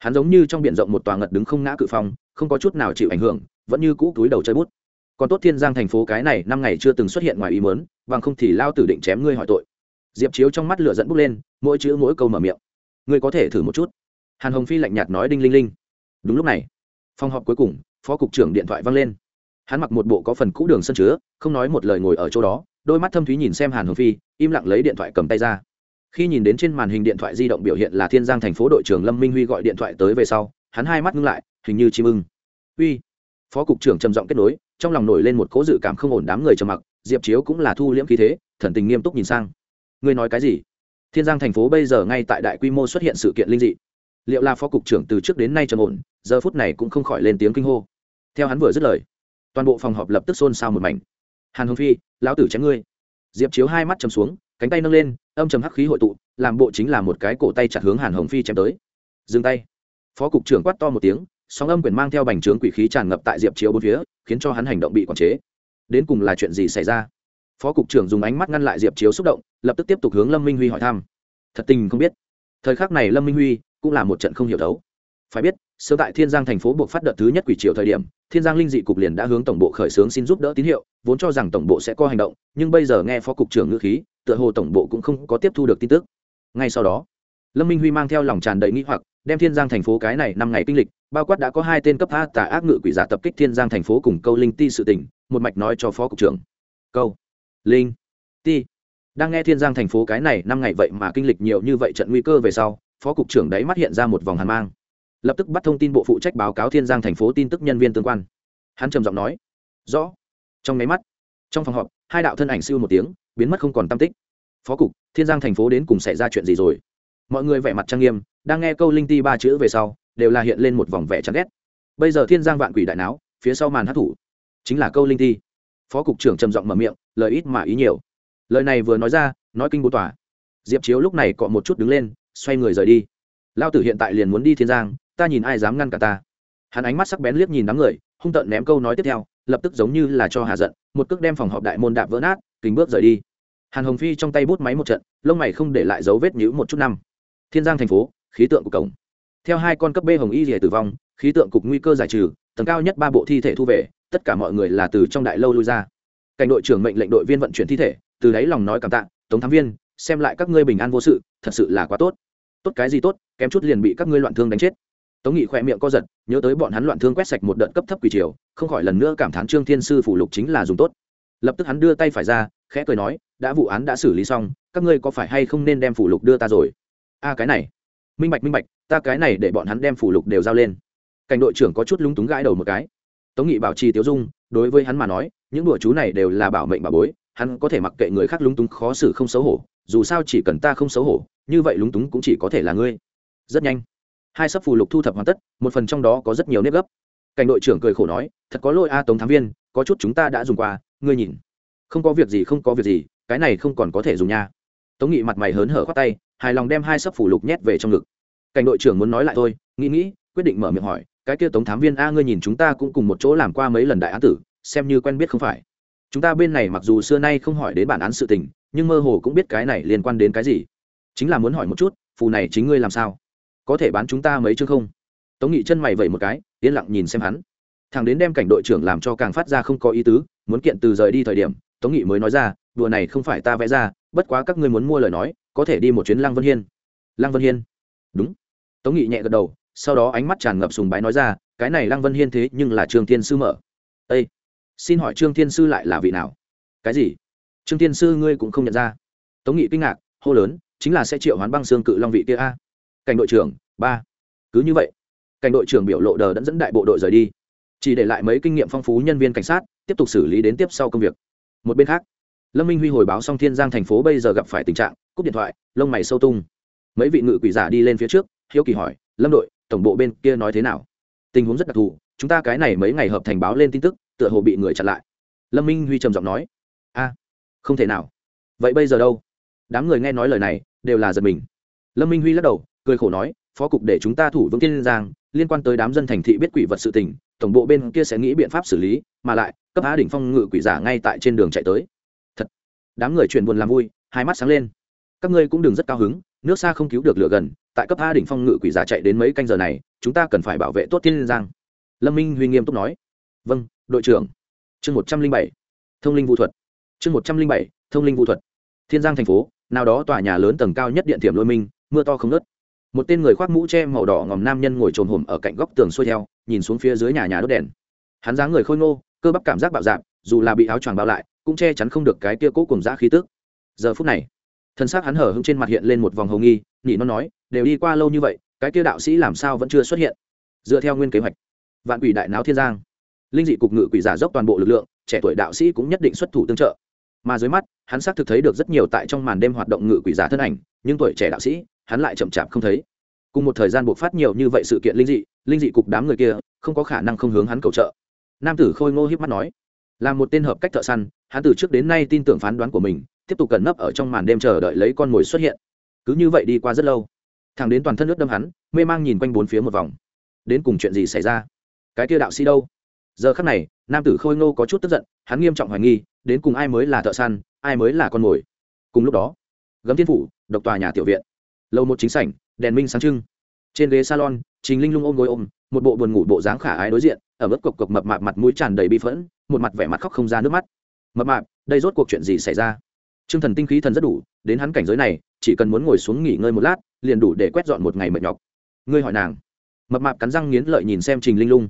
Speaker 1: hắn giống như trong b i ể n rộng một tòa ngật đứng không ngã cự phong, không có chút nào chịu ảnh hưởng, vẫn như cũ túi đầu chơi bút. Còn tốt thiên giang thành phố cái này năm ngày chưa từng xuất hiện ngoài ý mớn bằng không thì lao tử định chém ngươi hỏi tội. Diệp chiếu trong mắt lửa dẫn bút lên, mỗi chữ mỗi câu mở miệng. Ngươi có thể thử một chút. Hàn hồng phi lạnh nhạt nói đinh linh linh. Đúng lúc này, phòng họp cuối cùng, phó cục trưởng điện thoại văng lên. Hắn mặc một bộ có phần cũ đường sân chứa, không nói một lời ngồi ở chỗ đó, đôi mắt thâm thúy nhìn xem hàn hồng phi, im lặng lấy điện thoại cầm tay ra khi nhìn đến trên màn hình điện thoại di động biểu hiện là thiên giang thành phố đội trưởng lâm minh huy gọi điện thoại tới về sau, hắn hai mắt ngưng lại, hình như chim ưng. Uy phó cục trưởng trầm giọng kết nối, trong lòng nổi lên một cố dự cảm không ổn đám người trầm mặc, diệp chiếu cũng là thu liễm khí thế, thần tình nghiêm túc nhìn sang. Ngươi nói cái gì? Thiên giang thành phố bây giờ ngay tại đại quy mô xuất hiện sự kiện linh dị. Liệu là phó cục trưởng từ trước đến nay trầm ổn, giờ phút này cũng không khỏi lên tiếng kinh hô. Theo hắn vừa dứt lời, toàn bộ phòng họp lập tức xôn xao một mảnh. Hàn hồng phi, lão tử chém ngươi. Diệp chiếu hai mắt chầm xuống cánh tay nâng lên, âm chầm hắc khí hội tụ, làm bộ chính là một cái cổ tay chặt hướng hàn hồng phi chém tới. Dừng tay. Phó cục trưởng quát to một tiếng sóng âm quyền mang theo bành trướng quỷ khí tràn ngập tại diệp chiếu bốn phía, khiến cho hắn hành động bị quản chế. Đến cùng là chuyện gì xảy ra? Phó cục trưởng dùng ánh mắt ngăn lại diệp chiếu xúc động, lập tức tiếp tục hướng lâm minh huy hỏi thăm. Thật tình không biết. Thời khắc này lâm minh huy cũng là một trận không hiểu đấu phải biết sớm tại thiên giang thành phố buộc phát đợt thứ nhất quỷ triều thời điểm, thiên giang linh dị cục liền đã hướng tổng bộ khởi xướng xin giúp đỡ tín hiệu, vốn cho rằng tổng bộ sẽ có hành động, nhưng bây giờ nghe phó cục trưởng ngữ khí, tựa hồ tổng bộ cũng không có tiếp thu được tin tức. Ngay sau đó, lâm minh huy mang theo lòng tràn đầy nghĩ hoặc, đem thiên giang thành phố cái này năm ngày kinh lịch, bao quát đã có hai tên cấp a tà ác ngự quỷ giả tập kích thiên giang thành phố cùng câu linh ti sự tỉnh một mạch nói cho phó cục trưởng. Câu, linh, ti. Đang nghe thiên giang thành phố cái này năm ngày vậy mà kinh lịch nhiều như vậy trận nguy cơ về sau, phó cục trưởng đấy mắt hiện ra một vòng hàn mang lập tức bắt thông tin bộ phụ trách báo cáo thiên giang thành phố tin tức nhân viên tương quan. Hắn trầm giọng nói, rõ. Trong máy mắt, trong phòng họp, hai đạo thân ảnh siêu một tiếng, biến mất không còn tam tích. Phó cục, thiên giang thành phố đến cùng xảy ra chuyện gì rồi? Mọi người vẻ mặt trang nghiêm, đang nghe câu linh ti ba chữ về sau, đều là hiện lên một vòng vẻ chán ghét. Bây giờ thiên giang vạn quỷ đại não phía sau màn hát thủ chính là câu linh ti. Phó cục trưởng trầm giọng mở miệng, lời ít mà ý nhiều. Lời này vừa nói ra, nói kinh bố tỏa diệp chiếu lúc này cọ một chút đứng lên, xoay người rời đi. Lao tử hiện tại liền muốn đi thiên giang ta nhìn ai dám ngăn cả ta. Hắn ánh mắt sắc bén liếc nhìn đám người, hung tợn ném câu nói tiếp theo, lập tức giống như là cho hà giận, một cước đem phòng họp đại môn đạp vỡ nát, kính bước rời đi. Hàn hồng phi trong tay bút máy một trận, lông mày không để lại dấu vết nhữ một chút năm. Thiên giang thành phố, khí tượng của cổng. Theo hai con cấp b hồng y rìa tử vong, khí tượng cục nguy cơ giải trừ, tầng cao nhất ba bộ thi thể thu về, tất cả mọi người là từ trong đại lâu lui ra. Cảnh đội trưởng mệnh lệnh đội viên vận chuyển thi thể, từ đáy lòng nói cảm tạ, tống thám viên, xem lại các ngươi bình an vô sự, thật sự là quá tốt. Tốt cái gì tốt, kém chút liền bị các ngươi loạn thương đánh chết tống nghị khoe miệng co giật, nhớ tới bọn hắn loạn thương quét sạch một đợt cấp thấp quỷ triều, không khỏi lần nữa cảm thán trương thiên sư phủ lục chính là dùng tốt. Lập tức hắn đưa tay phải ra, khẽ cười nói, đã vụ án đã xử lý xong, các ngươi có phải hay không nên đem phủ lục đưa ta rồi? A, cái này. Minh bạch minh bạch, ta cái này để bọn hắn đem phủ lục đều giao lên. Cảnh đội trưởng có chút lúng túng gãi đầu một cái. Tống nghị bảo trì tiếu dung, đối với hắn mà nói, những đùa chú này đều là bảo mệnh bà bối, hắn có thể mặc kệ người khác lúng túng khó xử không xấu hổ, dù sao chỉ cần ta không xấu hổ, như vậy lúng túng cũng chỉ có thể là ngươi. Rất nhanh hai sấp phù lục thu thập hoàn tất, một phần trong đó có rất nhiều nếp gấp. Cảnh đội trưởng cười khổ nói, thật có lỗi a tống thám viên, có chút chúng ta đã dùng qua, ngươi nhìn. Không có việc gì, không có việc gì, cái này không còn có thể dùng nha. Tống nghị mặt mày hớn hở khoác tay, hài lòng đem hai sấp phủ lục nhét về trong ngực. Cảnh đội trưởng muốn nói lại thôi, nghĩ nghĩ, quyết định mở miệng hỏi, cái kia tống thám viên a ngươi nhìn chúng ta cũng cùng một chỗ làm qua mấy lần đại án tử, xem như quen biết không phải? Chúng ta bên này mặc dù xưa nay không hỏi đến bản án sự tình, nhưng mơ hồ cũng biết cái này liên quan đến cái gì. Chính là muốn hỏi một chút, phù này chính ngươi làm sao? Có thể bán chúng ta mấy chương không? Tống nghị chân mày vẩy một cái, yên lặng nhìn xem hắn. Thằng đến đem cảnh đội trưởng làm cho càng phát ra không có ý tứ, muốn kiện từ rời đi thời điểm, tống nghị mới nói ra, đùa này không phải ta vẽ ra, bất quá các ngươi muốn mua lời nói, có thể đi một chuyến lăng vân hiên. Lăng vân hiên? Đúng. Tống nghị nhẹ gật đầu, sau đó ánh mắt tràn ngập sùng bái nói ra, cái này lăng vân hiên thế nhưng là trương thiên sư mở. Â xin hỏi trương thiên sư lại là vị nào? Cái gì? Trương thiên sư ngươi cũng không nhận ra. Tống nghị kinh ngạc, hô lớn, chính là sẽ triệu hoán băng xương cự long vị kia a cảnh đội trưởng, ba. Cứ như vậy, cảnh đội trưởng biểu lộ đờ đẫn dẫn đại bộ đội rời đi. Chỉ để lại mấy kinh nghiệm phong phú nhân viên cảnh sát, tiếp tục xử lý đến tiếp sau công việc. Một bên khác, lâm minh huy hồi báo xong thiên giang thành phố bây giờ gặp phải tình trạng, cúp điện thoại, lông mày sâu tung. Mấy vị ngự quỷ giả đi lên phía trước, hiếu kỳ hỏi, lâm đội, tổng bộ bên kia nói thế nào? Tình huống rất đặc thù, chúng ta cái này mấy ngày hợp thành báo lên tin tức, tựa hồ bị người chặn lại. Lâm minh huy trầm giọng nói, a, không thể nào. Vậy bây giờ đâu? Đám người nghe nói lời này, đều là giật mình. Lâm minh huy lắc đầu cười khổ nói, phó cục để chúng ta thủ vững tiên giang, liên quan tới đám dân thành thị biết quỷ vật sự tình, tổng bộ bên kia sẽ nghĩ biện pháp xử lý, mà lại, cấp á đỉnh phong ngự quỷ giả ngay tại trên đường chạy tới. Thật, đám người chuyển buồn làm vui, hai mắt sáng lên. Các ngươi cũng đừng rất cao hứng, nước xa không cứu được lửa gần, tại cấp a đỉnh phong ngự quỷ giả chạy đến mấy canh giờ này, chúng ta cần phải bảo vệ tốt tiên giang. Lâm minh huy nghiêm túc nói. Vâng đội trưởng. Chương một trăm linh bảy, thông linh vũ thuật. Chương một trăm linh bảy, thông linh vũ thuật. Thiên giang thành phố, nào đó tòa nhà lớn tầng cao nhất điện thiểm lôi minh, mưa to không ngớt một tên người khoác mũ che màu đỏ ngòm nam nhân ngồi trồn hổm ở cạnh góc tường xuôi theo, nhìn xuống phía dưới nhà nhà đốt đèn. Hắn dáng người khôi ngô, cơ bắp cảm giác bạo dạp dù là bị áo choàng bao lại, cũng che chắn không được cái kia cố cùng dã khí tức. Giờ phút này, thân xác hắn hở hững trên mặt hiện lên một vòng hồng nghi, nhị nó nói, đều đi qua lâu như vậy, cái kia đạo sĩ làm sao vẫn chưa xuất hiện? Dựa theo nguyên kế hoạch, vạn quỷ đại náo thiên giang, linh dị cục ngự quỷ giả dốc toàn bộ lực lượng, trẻ tuổi đạo sĩ cũng nhất định xuất thủ tương trợ. Mà dưới mắt, hắn xác thực thấy được rất nhiều tại trong màn đêm hoạt động ngự quỷ giả thân ảnh, nhưng tuổi trẻ đạo sĩ hắn lại chậm chạp không thấy. Cùng một thời gian buộc phát nhiều như vậy sự kiện linh dị linh dị cục đám người kia, không có khả năng không hướng hắn cầu trợ. Nam tử khôi ngô hiếp mắt nói, là một tên hợp cách thợ săn, hắn từ trước đến nay tin tưởng phán đoán của mình, tiếp tục cẩn nấp ở trong màn đêm chờ đợi lấy con mồi xuất hiện. Cứ như vậy đi qua rất lâu, thằng đến toàn thân nước đâm hắn, mê mang nhìn quanh bốn phía một vòng. Đến cùng chuyện gì xảy ra? Cái kia đạo sĩ đâu? Giờ khắc này, nam tử khôi ngô có chút tức giận, hắn nghiêm trọng hoài nghi, đến cùng ai mới là thợ săn, ai mới là con mồi? Cùng lúc đó, gấm thiên phủ, độc tòa nhà tiểu viện lầu một chính sảnh, đèn minh sáng trưng. Trên ghế salon, trình linh lung ôm gối ôm, một bộ buồn ngủ bộ dáng khả ái đối diện, ở mức cộc cộc mập mạp mặt mũi tràn đầy bi phẫn, một mặt vẻ mặt khóc không ra nước mắt. Mập mạp, đây rốt cuộc chuyện gì xảy ra? T r ư ơ n g thần tinh khí thần rất đủ, đến hắn cảnh giới này, chỉ cần muốn ngồi xuống nghỉ ngơi một lát, liền đủ để quét dọn một ngày mệt nhọc. Ngươi hỏi nàng. Mập mạp cắn răng nghiến lợi nhìn xem trình linh lung.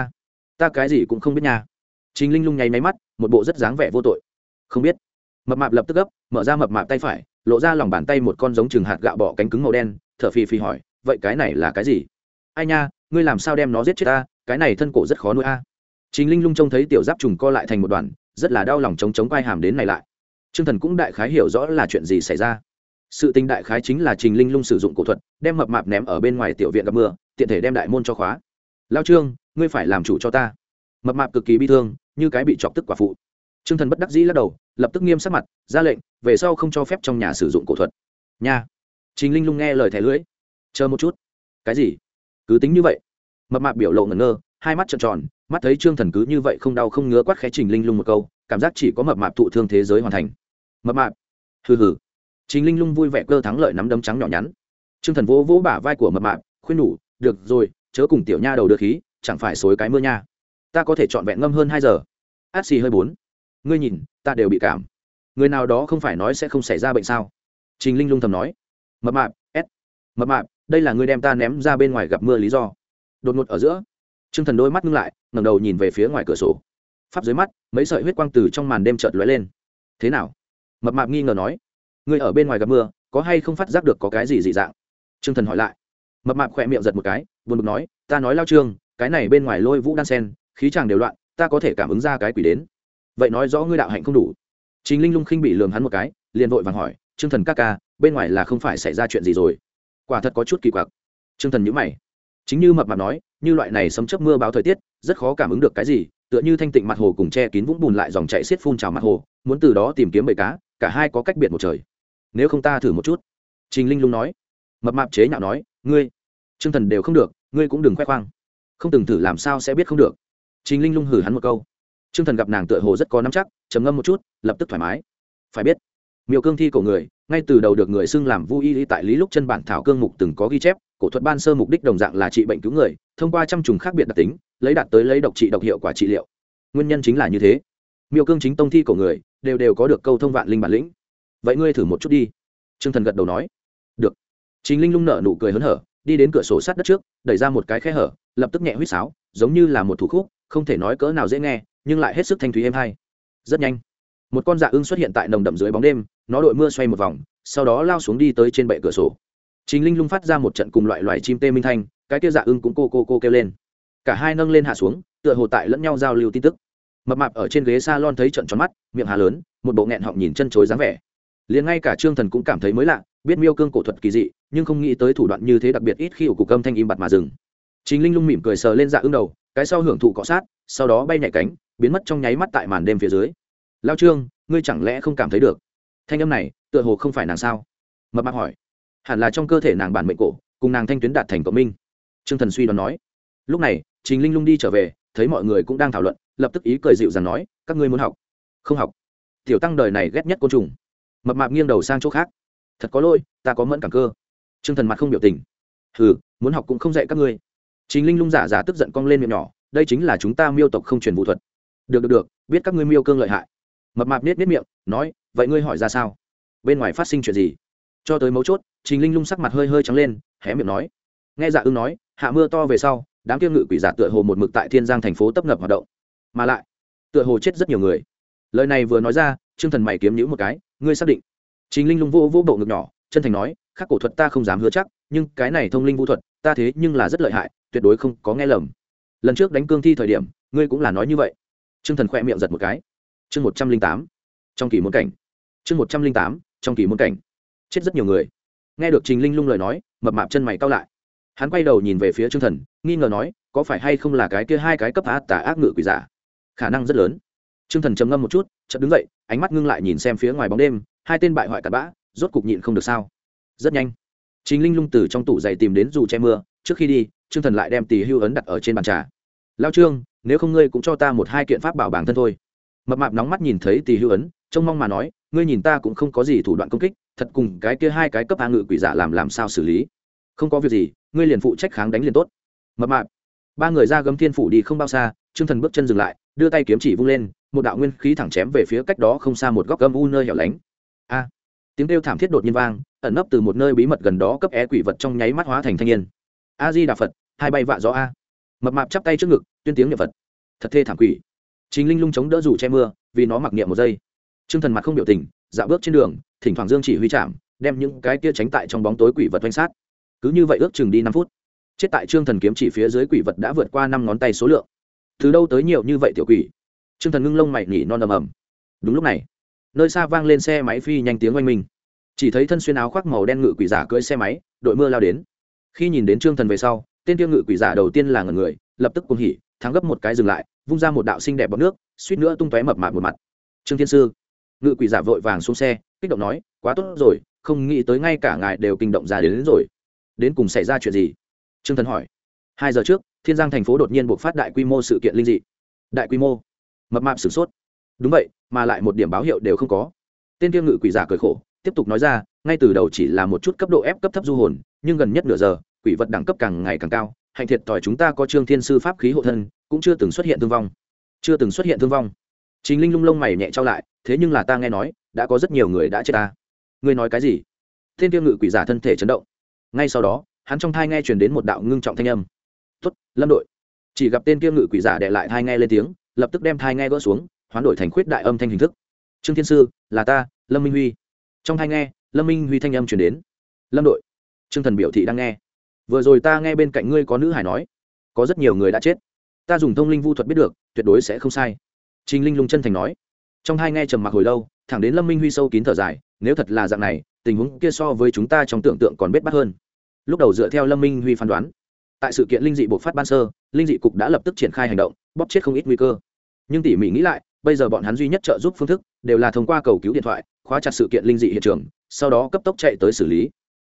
Speaker 1: A, ta cái gì cũng không biết nha. Trình linh lung nháy máy mắt, một bộ rất dáng vẻ vô tội. Không biết. Mập mạp lập tức gấp, mở ra mập mạp tay phải lộ ra lòng bàn tay một con giống chừng hạt gạo bọ cánh cứng màu đen, thở phì phì hỏi, vậy cái này là cái gì? Ai nha, ngươi làm sao đem nó giết chết ta? Cái này thân cổ rất khó nuôi a. À. chính linh lung trông thấy tiểu giáp trùng co lại thành một đoàn, rất là đau lòng chống chống quai hàm đến này lại. T r ư ơ n g thần cũng đại khái hiểu rõ là chuyện gì xảy ra. Sự tình đại khái chính là trình linh lung sử dụng cổ thuật, đem mập mạp ném ở bên ngoài tiểu viện gặp mưa, tiện thể đem đại môn cho khóa. Lao trương, ngươi phải làm chủ cho ta. Mập mạp cực kỳ bi thương, như cái bị chọc tức quả phụ. Trương thần bất đắc dĩ lắc đầu, lập tức nghiêm sắc mặt, ra lệnh, về sau không cho phép trong nhà sử dụng cổ thuật. Nha. Trình linh lung nghe lời thẻ lưỡi. Chờ một chút. Cái gì? Cứ tính như vậy. Mập mạp biểu lộ ngẩn ngơ, hai mắt trợn tròn, mắt thấy trương thần cứ như vậy không đau không ngứa quát khẽ trình linh lung một câu, cảm giác chỉ có mập mạp thụ thương thế giới hoàn thành. Mập mạp. Hừ hừ. Trình linh lung vui vẻ cơ thắng lợi nắm đấm trắng nhỏ nhắn. Trương thần vỗ vỗ bả vai của mập mạp, khuyên nhủ, được rồi, chớ cùng tiểu nha đầu đưa khí, chẳng phải xối cái mưa nha. Ta có thể chọn vẹn ngâm hơn hai giờ. Át xì hơi bốn ngươi nhìn, ta đều bị cảm. Người nào đó không phải nói sẽ không xảy ra bệnh sao? Trình linh lung thầm nói. Mập mạp s mập mạp, đây là ngươi đem ta ném ra bên ngoài gặp mưa lý do. Đột ngột ở giữa t r ư ơ n g thần đôi mắt ngưng lại, ngẩng đầu nhìn về phía ngoài cửa sổ. Pháp dưới mắt, mấy sợi huyết quang từ trong màn đêm trợt lóe lên. Thế nào? Mập mạp nghi ngờ nói. Ngươi ở bên ngoài gặp mưa, có hay không phát giác được có cái gì dị dạng? T r ư ơ n g thần hỏi lại. Mập mạp khỏe miệng giật một cái, buồn bực nói, ta nói lao trương, cái này bên ngoài lôi vũ đan sen, khí chàng đều loạn, ta có thể cảm ứng ra cái quỷ đến vậy nói rõ ngươi đạo hạnh không đủ. Chính linh lung khinh bị lường hắn một cái, liền vội vàng hỏi, trương thần các ca, bên ngoài là không phải xảy ra chuyện gì rồi? Quả thật có chút kỳ quặc. Trương thần nhữ mày. Chính như mập mạp nói, như loại này sấm chớp mưa báo thời tiết, rất khó cảm ứng được cái gì, tựa như thanh tịnh mặt hồ cùng che kín vũng bùn lại dòng chảy xiết phun trào mặt hồ, muốn từ đó tìm kiếm bầy cá, cả hai có cách biệt một trời. Nếu không ta thử một chút. Trình linh lung nói. Mập mạp chế nhạo nói, ngươi chương thần đều không được, ngươi cũng đừng khoe khoang. Không từng thử làm sao sẽ biết không được. Trình linh lung hử hắn một câu. Trương thần gặp nàng tựa hồ rất có nắm chắc, trầm ngâm một chút, lập tức thoải mái. Phải biết, miêu cương thi cổ người, ngay từ đầu được người xưng làm vui y tại lý lúc chân bản thảo cương mục từng có ghi chép, cổ thuật ban sơ mục đích đồng dạng là trị bệnh cứu người, thông qua trăm trùng khác biệt đặc tính, lấy đạt tới lấy độc trị độc hiệu quả trị liệu. Nguyên nhân chính là như thế. Miêu cương chính tông thi cổ người, đều đều có được câu thông vạn linh bản lĩnh. Vậy ngươi thử một chút đi. T r ư ơ n g thần gật đầu nói. Được. Chính linh lung nở nụ cười hớn hở, đi đến cửa sổ sát đất trước, đẩy ra một cái khe hở, lập tức nhẹ huýt sáo, giống như là một thủ khúc, không thể nói cỡ nào dễ nghe nhưng lại hết sức thanh thúy êm hay rất nhanh một con dạ ưng xuất hiện tại nồng đậm dưới bóng đêm nó đội mưa xoay một vòng sau đó lao xuống đi tới trên bệ cửa sổ Trình Linh lung phát ra một trận cùng loại loài chim tê minh thanh, cái kia dạ ưng cũng cô cô cô kêu lên. Cả hai nâng lên hạ xuống, tựa hồ tại lẫn nhau giao lưu tin tức. Mập mạp ở trên ghế salon thấy trận tròn mắt, miệng há lớn, một bộ nghẹn họng nhìn chân chối dáng vẻ. Liền ngay cả Trương Thần cũng cảm thấy mới lạ, biết Miêu Cương cổ thuật kỳ dị, nhưng không nghĩ tới thủ đoạn như thế đặc biệt ít khi ở cục âm thanh im bặt mà dừng. Trình Linh lung mỉm cười sờ lên dạ ưng đầu, cái sau hưởng thụ cọ sát, sau đó bay nhảy cánh, biến mất trong nháy mắt tại màn đêm phía dưới. Lão Trương, ngươi chẳng lẽ không cảm thấy được? Thanh âm này, tựa hồ không phải nàng sao? Mập mạp hỏi. Hẳn là trong cơ thể nàng bản mệnh cổ cùng nàng thanh tuyến đạt thành cộng minh. Trương thần suy đoán nói. Lúc này trình linh lung đi trở về thấy mọi người cũng đang thảo luận lập tức ý cười dịu dàng nói các ngươi muốn học? Không học. Tiểu tăng đời này ghét nhất côn trùng. Mập mạp nghiêng đầu sang chỗ khác. Thật có lỗi ta có mẫn cảm cơ. T r ư ơ n g thần mặt không biểu tình. Hừ muốn học cũng không dạy các ngươi. Trình linh lung giả giả tức giận cong lên miệng nhỏ đây chính là chúng ta miêu tộc không truyền vũ thuật được được được, biết các ngươi miêu cương lợi hại. Mập mạp nết nết miệng, nói, vậy ngươi hỏi ra sao? Bên ngoài phát sinh chuyện gì? Cho tới mấu chốt, trình linh lung sắc mặt hơi hơi trắng lên, hé miệng nói. Nghe dạ ưng nói, hạ mưa to về sau, đám kiêng ngự quỷ giả tựa hồ một mực tại thiên giang thành phố tấp nập hoạt động. Mà lại, tựa hồ chết rất nhiều người. Lời này vừa nói ra, trương thần mày kiếm nhữ một cái, ngươi xác định. Chính linh lung vô vô bộ ngực nhỏ, chân thành nói, khắc cổ thuật ta không dám hứa chắc, nhưng cái này thông linh vũ thuật, ta thế nhưng là rất lợi hại, tuyệt đối không có nghe lầm. Lần trước đánh cương thi thời điểm, ngươi cũng là nói như vậy trương thần khoe miệng giật một cái. Chương một trăm linh tám, trong kỳ môn cảnh. Chương một trăm linh tám, trong kỳ môn cảnh. Chết rất nhiều người. Nghe được trình linh lung lời nói, mập mạp chân mày cao lại. Hắn quay đầu nhìn về phía trương thần, nghi ngờ nói, có phải hay không là cái kia hai cái cấp át tà ác ngự quỷ giả? Khả năng rất lớn. Trương thần trầm ngâm một chút, chợt đứng dậy, ánh mắt ngưng lại nhìn xem phía ngoài bóng đêm, hai tên bại hoại cặn bã, rốt cục nhịn không được sao. Rất nhanh. Trình linh lung từ trong tủ giày tìm đến dù che mưa, trước khi đi, trương thần lại đem tỳ hưu ấn đặt ở trên bàn trà. Lao trương nếu không ngươi cũng cho ta một hai kiện pháp bảo bản thân thôi. Mập mạp nóng mắt nhìn thấy tỳ hưu ấn, trông mong mà nói, ngươi nhìn ta cũng không có gì thủ đoạn công kích, thật cùng cái kia hai cái cấp a ngự quỷ giả làm làm sao xử lý. Không có việc gì, ngươi liền phụ trách kháng đánh liền tốt. Mập mạp, ba người ra gấm thiên phủ đi không bao xa, trương thần bước chân dừng lại, đưa tay kiếm chỉ vung lên, một đạo nguyên khí thẳng chém về phía cách đó không xa một góc gâm u nơi hẻo lánh. A, tiếng kêu thảm thiết đột nhiên vang, ẩn nấp từ một nơi bí mật gần đó cấp é quỷ vật trong nháy mắt hóa thành thanh niên. A di đà phật, hai bay vạ gió a mập mạp chắp tay trước ngực, tuyên tiếng niệm phật. Thật thê thảm quỷ. Chính linh lung chống đỡ dù che mưa, vì nó mặc niệm một giây. Trương thần mặt không biểu tình, dạo bước trên đường, thỉnh thoảng dương chỉ huy chạm, đem những cái kia tránh tại trong bóng tối quỷ vật oanh sát. Cứ như vậy ước chừng đi năm phút. Chết tại trương thần kiếm chỉ phía dưới quỷ vật đã vượt qua năm ngón tay số lượng. Từ đâu tới nhiều như vậy tiểu quỷ? Trương thần ngưng lông mày nhỉ non ầm ầm. Đúng lúc này, nơi xa vang lên xe máy phi nhanh tiếng oanh minh. Chỉ thấy thân xuyên áo khoác màu đen ngự quỷ giả cưỡi xe máy, đội mưa lao đến. Khi nhìn đến trương thần về sau tên tiêu ngự quỷ giả đầu tiên là ngần người lập tức cùng hỉ thắng gấp một cái dừng lại vung ra một đạo xinh đẹp bọc nước suýt nữa tung tóe mập mạp một mặt. Trương thiên sư ngự quỷ giả vội vàng xuống xe kích động nói quá tốt rồi không nghĩ tới ngay cả ngài đều kinh động ra đến, đến rồi. Đến cùng xảy ra chuyện gì? Trương thần hỏi. Hai giờ trước thiên giang thành phố đột nhiên buộc phát đại quy mô sự kiện linh dị. Đại quy mô? Mập mạp sửng sốt. Đúng vậy mà lại một điểm báo hiệu đều không có. Tên tiêu ngự quỷ giả cười khổ tiếp tục nói ra ngay từ đầu chỉ là một chút cấp độ ép cấp thấp du hồn nhưng gần nhất nửa giờ quỷ vật đẳng cấp càng ngày càng cao, hạnh thiệt thòi chúng ta có trương thiên sư pháp khí hộ thân, cũng chưa từng xuất hiện thương vong. Chưa từng xuất hiện thương vong. Chính linh lung lông mày nhẹ trao lại, thế nhưng là ta nghe nói, đã có rất nhiều người đã chết ta. Ngươi nói cái gì? Thiên tiêu ngự quỷ giả thân thể chấn động. Ngay sau đó, hắn trong thai nghe truyền đến một đạo ngưng trọng thanh âm. Tuất lâm đội. Chỉ gặp tên kia ngự quỷ giả đệ lại thai nghe lên tiếng, lập tức đem thai nghe gỡ xuống, hoán đổi thành khuyết đại âm thanh hình thức. Trương thiên sư, là ta, lâm minh huy. Trong thai nghe, lâm minh huy thanh âm chuyển đến. Lâm đội. Trương thần biểu thị đang nghe vừa rồi ta nghe bên cạnh ngươi có nữ hải nói, có rất nhiều người đã chết. Ta dùng thông linh vu thuật biết được, tuyệt đối sẽ không sai. Trình linh lung chân thành nói. Trong hai nghe trầm mặc hồi lâu, thẳng đến lâm minh huy sâu kín thở dài, nếu thật là dạng này, tình huống kia so với chúng ta trong tưởng tượng còn bết bắt hơn. Lúc đầu dựa theo lâm minh huy phán đoán, tại sự kiện linh dị bộc phát ban sơ, linh dị cục đã lập tức triển khai hành động, bóp chết không ít nguy cơ. Nhưng tỉ mỉ nghĩ lại, bây giờ bọn hắn duy nhất trợ giúp phương thức đều là thông qua cầu cứu điện thoại, khóa chặt sự kiện linh dị hiện trường, sau đó cấp tốc chạy tới xử lý.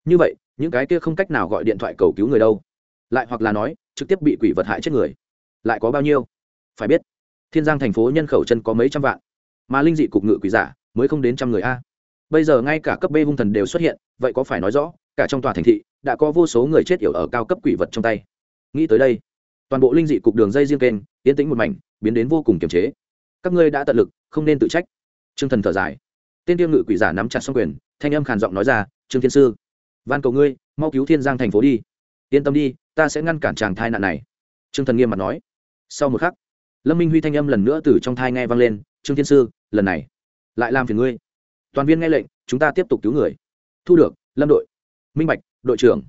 Speaker 1: Như vậy những cái kia không cách nào gọi điện thoại cầu cứu người đâu. Lại hoặc là nói, trực tiếp bị quỷ vật hại chết người. Lại có bao nhiêu? Phải biết, thiên giang thành phố nhân khẩu chân có mấy trăm vạn. Mà linh dị cục ngự quỷ giả mới không đến trăm người a. Bây giờ ngay cả cấp b hung thần đều xuất hiện, vậy có phải nói rõ, cả trong tòa thành thị đã có vô số người chết yểu ở cao cấp quỷ vật trong tay? Nghĩ tới đây, toàn bộ linh dị cục đường dây riêng kênh tiến tĩnh một mảnh, biến đến vô cùng kiềm chế. Các ngươi đã tận lực, không nên tự trách. T r ư ơ n g thần thở dài. Tên tiêm ngự quỷ giả nắm chặt xong quyền, thanh âm khàn giọng nói ra, trương thiên sư van cầu ngươi, mau cứu thiên giang thành phố đi. Yên tâm đi, ta sẽ ngăn cản chàng thai nạn này. Trương thần nghiêm mặt nói. Sau một khắc, lâm minh huy thanh âm lần nữa từ trong thai nghe vang lên, trương thiên sư, lần này lại làm phiền ngươi. Toàn viên nghe lệnh, chúng ta tiếp tục cứu người. Thu được, lâm đội. Minh bạch, đội trưởng.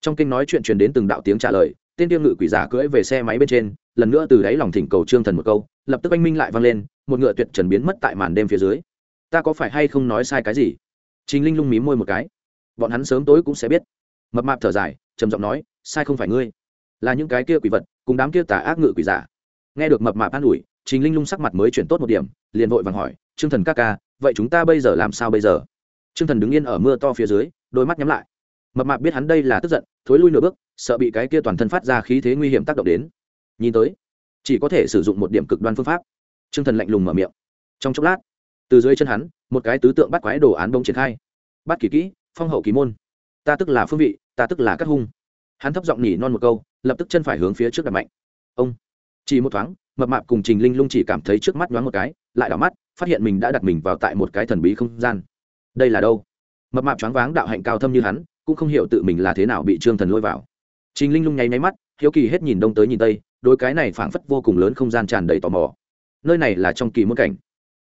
Speaker 1: Trong kinh nói chuyện truyền đến từng đạo tiếng trả lời, tên tiêu ngự quỷ giả cưỡi về xe máy bên trên, lần nữa từ đáy lòng thỉnh cầu trương thần một câu, lập tức anh minh lại vang lên, một ngựa tuyệt trần biến mất tại màn đêm phía dưới. Ta có phải hay không nói sai cái gì? Trình linh lung mí môi một cái bọn hắn sớm tối cũng sẽ biết. Mập mạp thở dài, trầm giọng nói, sai không phải ngươi. Là những cái kia quỷ vật, cùng đám kia tà ác ngự quỷ giả. Nghe được mập mạp an ủi, trình linh lung sắc mặt mới chuyển tốt một điểm, liền vội vàng hỏi, trương thần ca ca, vậy chúng ta bây giờ làm sao bây giờ? Trương thần đứng yên ở mưa to phía dưới, đôi mắt nhắm lại. Mập mạp biết hắn đây là tức giận, thối lui nửa bước, sợ bị cái kia toàn thân phát ra khí thế nguy hiểm tác động đến. Nhìn tới, chỉ có thể sử dụng một điểm cực đoan phương pháp. T r ư ơ n g thần lạnh lùng mở miệng. Trong chốc lát, từ dưới chân hắn, một cái tứ tượng bắt quái đồ án bông triển khai. Bắt kỳ kỹ phong hậu kỳ môn. Ta tức là phương vị, ta tức là cắt hung. Hắn thấp giọng nhỉ non một câu, lập tức chân phải hướng phía trước đặt mạnh. Ông. Chỉ một thoáng, mập mạp cùng trình linh lung chỉ cảm thấy trước mắt nhoáng một cái, lại đảo mắt, phát hiện mình đã đặt mình vào tại một cái thần bí không gian. Đây là đâu? Mập mạp choáng váng đạo hạnh cao thâm như hắn, cũng không hiểu tự mình là thế nào bị trương thần lôi vào. Trình linh lung nháy máy mắt, hiếu kỳ hết nhìn đông tới nhìn tây đôi cái này phảng phất vô cùng lớn không gian tràn đầy tò mò. Nơi này là trong kỳ môn cảnh.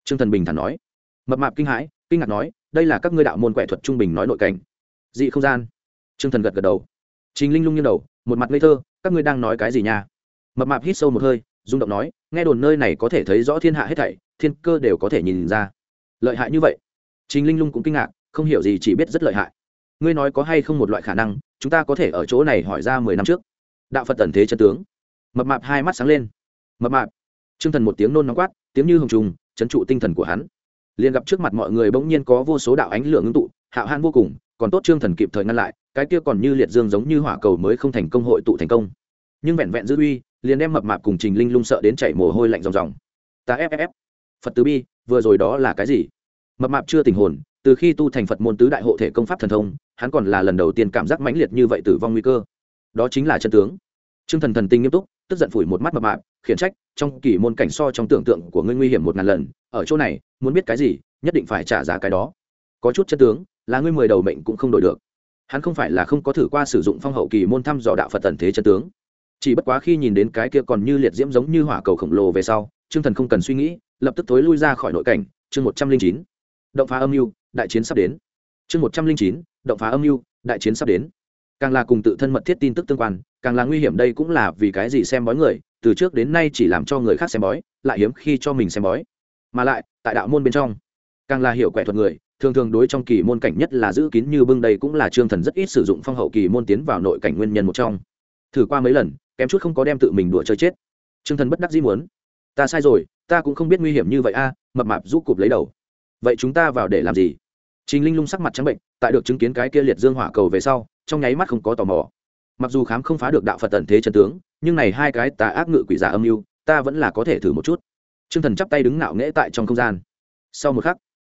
Speaker 1: Trương thần bình thản nói. Mập mạp kinh hãi, kinh ngạc nói đây là các ngươi đạo môn quẻ thuật trung bình nói nội cảnh. Dị không gian. Trương thần gật gật đầu. Trình linh lung như đầu, một mặt ngây thơ, các ngươi đang nói cái gì nha? Mập mạp hít sâu một hơi, rung động nói, nghe đồn nơi này có thể thấy rõ thiên hạ hết thảy, thiên cơ đều có thể nhìn ra. Lợi hại như vậy. Trình linh lung cũng kinh ngạc, không hiểu gì, chỉ biết rất lợi hại. Ngươi nói có hay không một loại khả năng, chúng ta có thể ở chỗ này hỏi ra mười năm trước. Đạo phật tần thế chân tướng. Mập mạp hai mắt sáng lên. Mập mạp. T r ư ơ n g thần một tiếng nôn nóng quát, tiếng như hồng trùng, chấn trụ tinh thần của hắn liền gặp trước mặt mọi người bỗng nhiên có vô số đạo ánh lửa ngưng tụ, hạo han vô cùng, còn tốt trương thần kịp thời ngăn lại, cái kia còn như liệt dương giống như hỏa cầu mới không thành công hội tụ thành công. Nhưng vẹn vẹn dư uy, liền đem mập mạp cùng trình linh lung sợ đến chảy mồ hôi lạnh ròng ròng. Ta fff phật tứ bi, vừa rồi đó là cái gì? Mập mạp chưa tình hồn, từ khi tu thành phật môn tứ đại hộ thể công pháp thần thông, hắn còn là lần đầu tiên cảm giác mãnh liệt như vậy tử vong nguy cơ. Đó chính là chân tướng. Trương thần thần tinh nghiêm túc, tức giận phủi một mắt mập mạp, khiển trách, trong kỳ môn cảnh so trong tưởng tượng của ngươi nguy hiểm một ngàn lần ở chỗ này, muốn biết cái gì, nhất định phải trả giá cái đó. Có chút chân tướng, là ngươi mười đầu mệnh cũng không đổi được. Hắn không phải là không có thử qua sử dụng phong hậu kỳ môn thăm dò đạo phật tần thế chân tướng. Chỉ bất quá khi nhìn đến cái kia còn như liệt diễm giống như hỏa cầu khổng lồ về sau chương thần không cần suy nghĩ, lập tức thối lui ra khỏi nội cảnh. Chương một trăm linh chín, động phá âm mưu, đại chiến sắp đến. Chương một trăm linh chín, động phá âm mưu, đại chiến sắp đến. Càng là cùng tự thân mật thiết tin tức tương quan, càng là nguy hiểm đây cũng là vì cái gì xem bói người, từ trước đến nay chỉ làm cho người khác xem bói, lại hiếm khi cho mình xem bói mà lại, tại đạo môn bên trong, càng là hiểu quẻ thuật người, thường thường đối trong kỳ môn cảnh nhất là giữ kín như bưng đây cũng là trương thần rất ít sử dụng phong hậu kỳ môn tiến vào nội cảnh nguyên nhân một trong. Thử qua mấy lần, kém chút không có đem tự mình đùa chơi chết. Trương thần bất đắc dĩ muốn, ta sai rồi, ta cũng không biết nguy hiểm như vậy a, mập mạp giúp cụp lấy đầu. Vậy chúng ta vào để làm gì? Trình linh lung sắc mặt trắng bệnh, tại được chứng kiến cái kia liệt dương hỏa cầu về sau, trong nháy mắt không có tò mò. Mặc dù khám không phá được đạo phật tận thế chân tướng, nhưng này hai cái tà ác ngự quỷ giả âm mưu, ta vẫn là có thể thử một chút. Trương thần chắp tay đứng ngạo nghễ tại trong không gian. Sau một khắc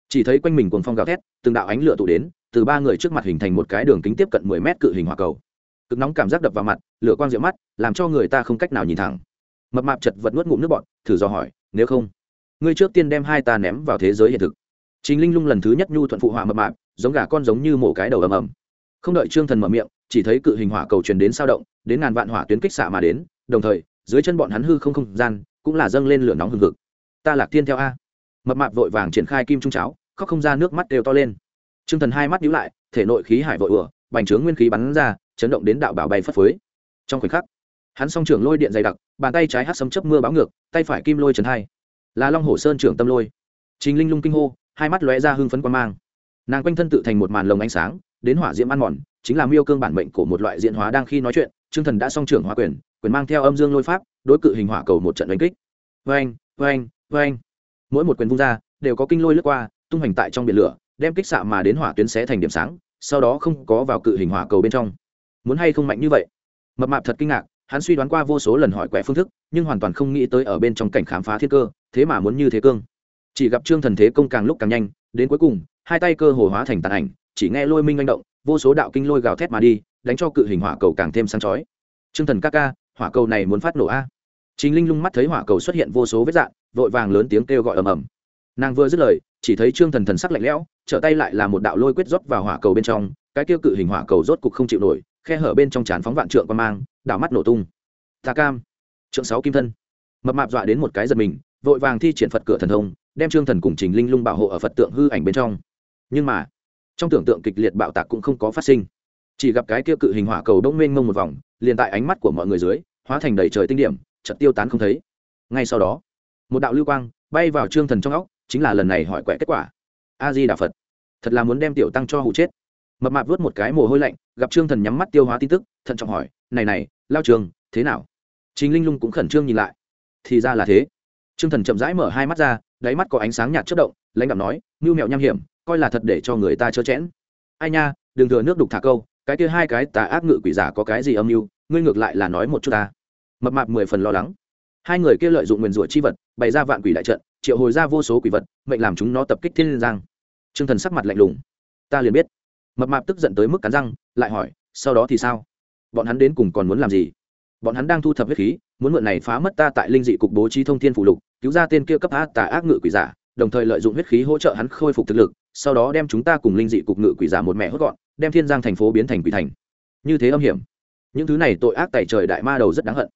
Speaker 1: chỉ thấy quanh mình cuồng phong gào thét từng đạo ánh lửa tụ đến từ ba người trước mặt hình thành một cái đường kính tiếp cận mười mét cự hình hỏa cầu. Cực nóng cảm giác đập vào mặt lửa quang diệu mắt làm cho người ta không cách nào nhìn thẳng. Mập mạp chật vật nuốt ngụm nước bọt, thử dò hỏi nếu không ngươi trước tiên đem hai ta ném vào thế giới hiện thực. Trình linh lung lần thứ nhất nhu thuận phụ họa mập mạp giống gà con giống như mổ cái đầu ầm ầm. Không đợi trương thần mở miệng chỉ thấy cự hình hỏa cầu truyền đến sao động đến ngàn vạn hỏa tuyến kích xạ mà đến đồng thời dưới chân bọn hắn hư không không gian cũng là dâng lên lửa nóng hừng hực. Ta lạc tiên theo a. Mập mạp vội vàng triển khai kim trung cháo, khóc không ra nước mắt đều to lên. Trương thần hai mắt nhíu lại, thể nội khí hải vội ửa bành trướng nguyên khí bắn ra, chấn động đến đạo bảo bay phất phới. Trong khoảnh khắc, hắn song trưởng lôi điện dày đặc, bàn tay trái hát sấm chấp mưa báo ngược, tay phải kim lôi trần hai. Là long hồ sơn trưởng tâm lôi. Chính linh lung kinh hô, hai mắt lóe ra hưng phấn quan mang. Nàng quanh thân tự thành một màn lồng ánh sáng, đến hỏa diễm ăn mòn, chính là miêu cương bản mệnh của một loại diện hóa đang khi nói chuyện, trương thần đã song trưởng hóa quyền quyền mang theo âm dương lôi pháp đối cự hình hỏa cầu một trận đánh kích. Vang vang vang mỗi một quyền vung ra, đều có kinh lôi lướt qua, tung hành tại trong biển lửa, đem kích xạ mà đến hỏa tuyến xé thành điểm sáng, sau đó không có vào cự hình hỏa cầu bên trong. Muốn hay không mạnh như vậy? Mập mạp thật kinh ngạc, hắn suy đoán qua vô số lần hỏi quẻ phương thức, nhưng hoàn toàn không nghĩ tới ở bên trong cảnh khám phá thiên cơ, thế mà muốn như thế cương. Chỉ gặp trương thần thế công càng lúc càng nhanh, đến cuối cùng, hai tay cơ hồ hóa thành tàn ảnh, chỉ nghe lôi minh manh động, vô số đạo kinh lôi gào thét mà đi, đánh cho cự hình hỏa cầu càng thêm sáng chói. Trương thần ca ca, hỏa cầu này muốn phát nổ a chính linh lung mắt thấy hỏa cầu xuất hiện vô số vết dạn, vội vàng lớn tiếng kêu gọi ầm ầm. Nàng vừa dứt lời, chỉ thấy trương thần thần sắc lạnh lẽo, trở tay lại là một đạo lôi quyết rót vào hỏa cầu bên trong, cái tiêu cự hình hỏa cầu rốt cục không chịu nổi, khe hở bên trong tràn phóng vạn trượng qua mang, đảo mắt nổ tung. Ta cam. Trượng sáu kim thân. Mập mạp dọa đến một cái giật mình, vội vàng thi triển phật cửa thần thông, đem trương thần cùng trình linh lung bảo hộ ở phật tượng hư ảnh bên trong. Nhưng mà, trong tưởng tượng kịch liệt bạo tạc cũng không có phát sinh. Chỉ gặp cái kia cự hình hỏa cầu đông mênh mông một vòng, liền tại ánh mắt của mọi người dưới, hóa thành đầy trời tinh điểm chợt tiêu tán không thấy. Ngay sau đó, một đạo lưu quang bay vào trương thần trong óc, chính là lần này hỏi quẻ kết quả. A di đà phật, thật là muốn đem tiểu tăng cho hụ chết. Mập mạp vớt một cái mồ hôi lạnh, gặp trương thần nhắm mắt tiêu hóa tin tức, thận trọng hỏi, này này, lao trường, thế nào? Chính linh lung cũng khẩn trương nhìn lại. Thì ra là thế. Trương thần chậm rãi mở hai mắt ra, đáy mắt có ánh sáng nhạt chất động, lãnh đạo nói, ngưu mẹo nham hiểm, coi là thật để cho người ta chớ chẽn. Ai nha, đừng thừa nước đục thả câu, cái kia hai cái tà ác ngự quỷ giả có cái gì âm mưu, ngươi ngược lại là nói một chút ta mập mạp mười phần lo lắng. Hai người kia lợi dụng nguyền rủa chi vật, bày ra vạn quỷ đại trận, triệu hồi ra vô số quỷ vật, mệnh làm chúng nó tập kích thiên giang. T r ư ơ n g thần sắc mặt lạnh lùng. Ta liền biết. Mập mạp tức giận tới mức cắn răng, lại hỏi, sau đó thì sao? Bọn hắn đến cùng còn muốn làm gì? Bọn hắn đang thu thập huyết khí, muốn mượn này phá mất ta tại linh dị cục bố trí thông thiên phủ lục, cứu ra tên kia cấp a tà ác ngự quỷ giả, đồng thời lợi dụng huyết khí hỗ trợ hắn khôi phục thực lực, sau đó đem chúng ta cùng linh dị cục ngự quỷ giả một mẹ hốt gọn, đem thiên giang thành phố biến thành quỷ thành. Như thế âm hiểm. Những thứ này tội ác tại trời đại ma đầu rất đáng hận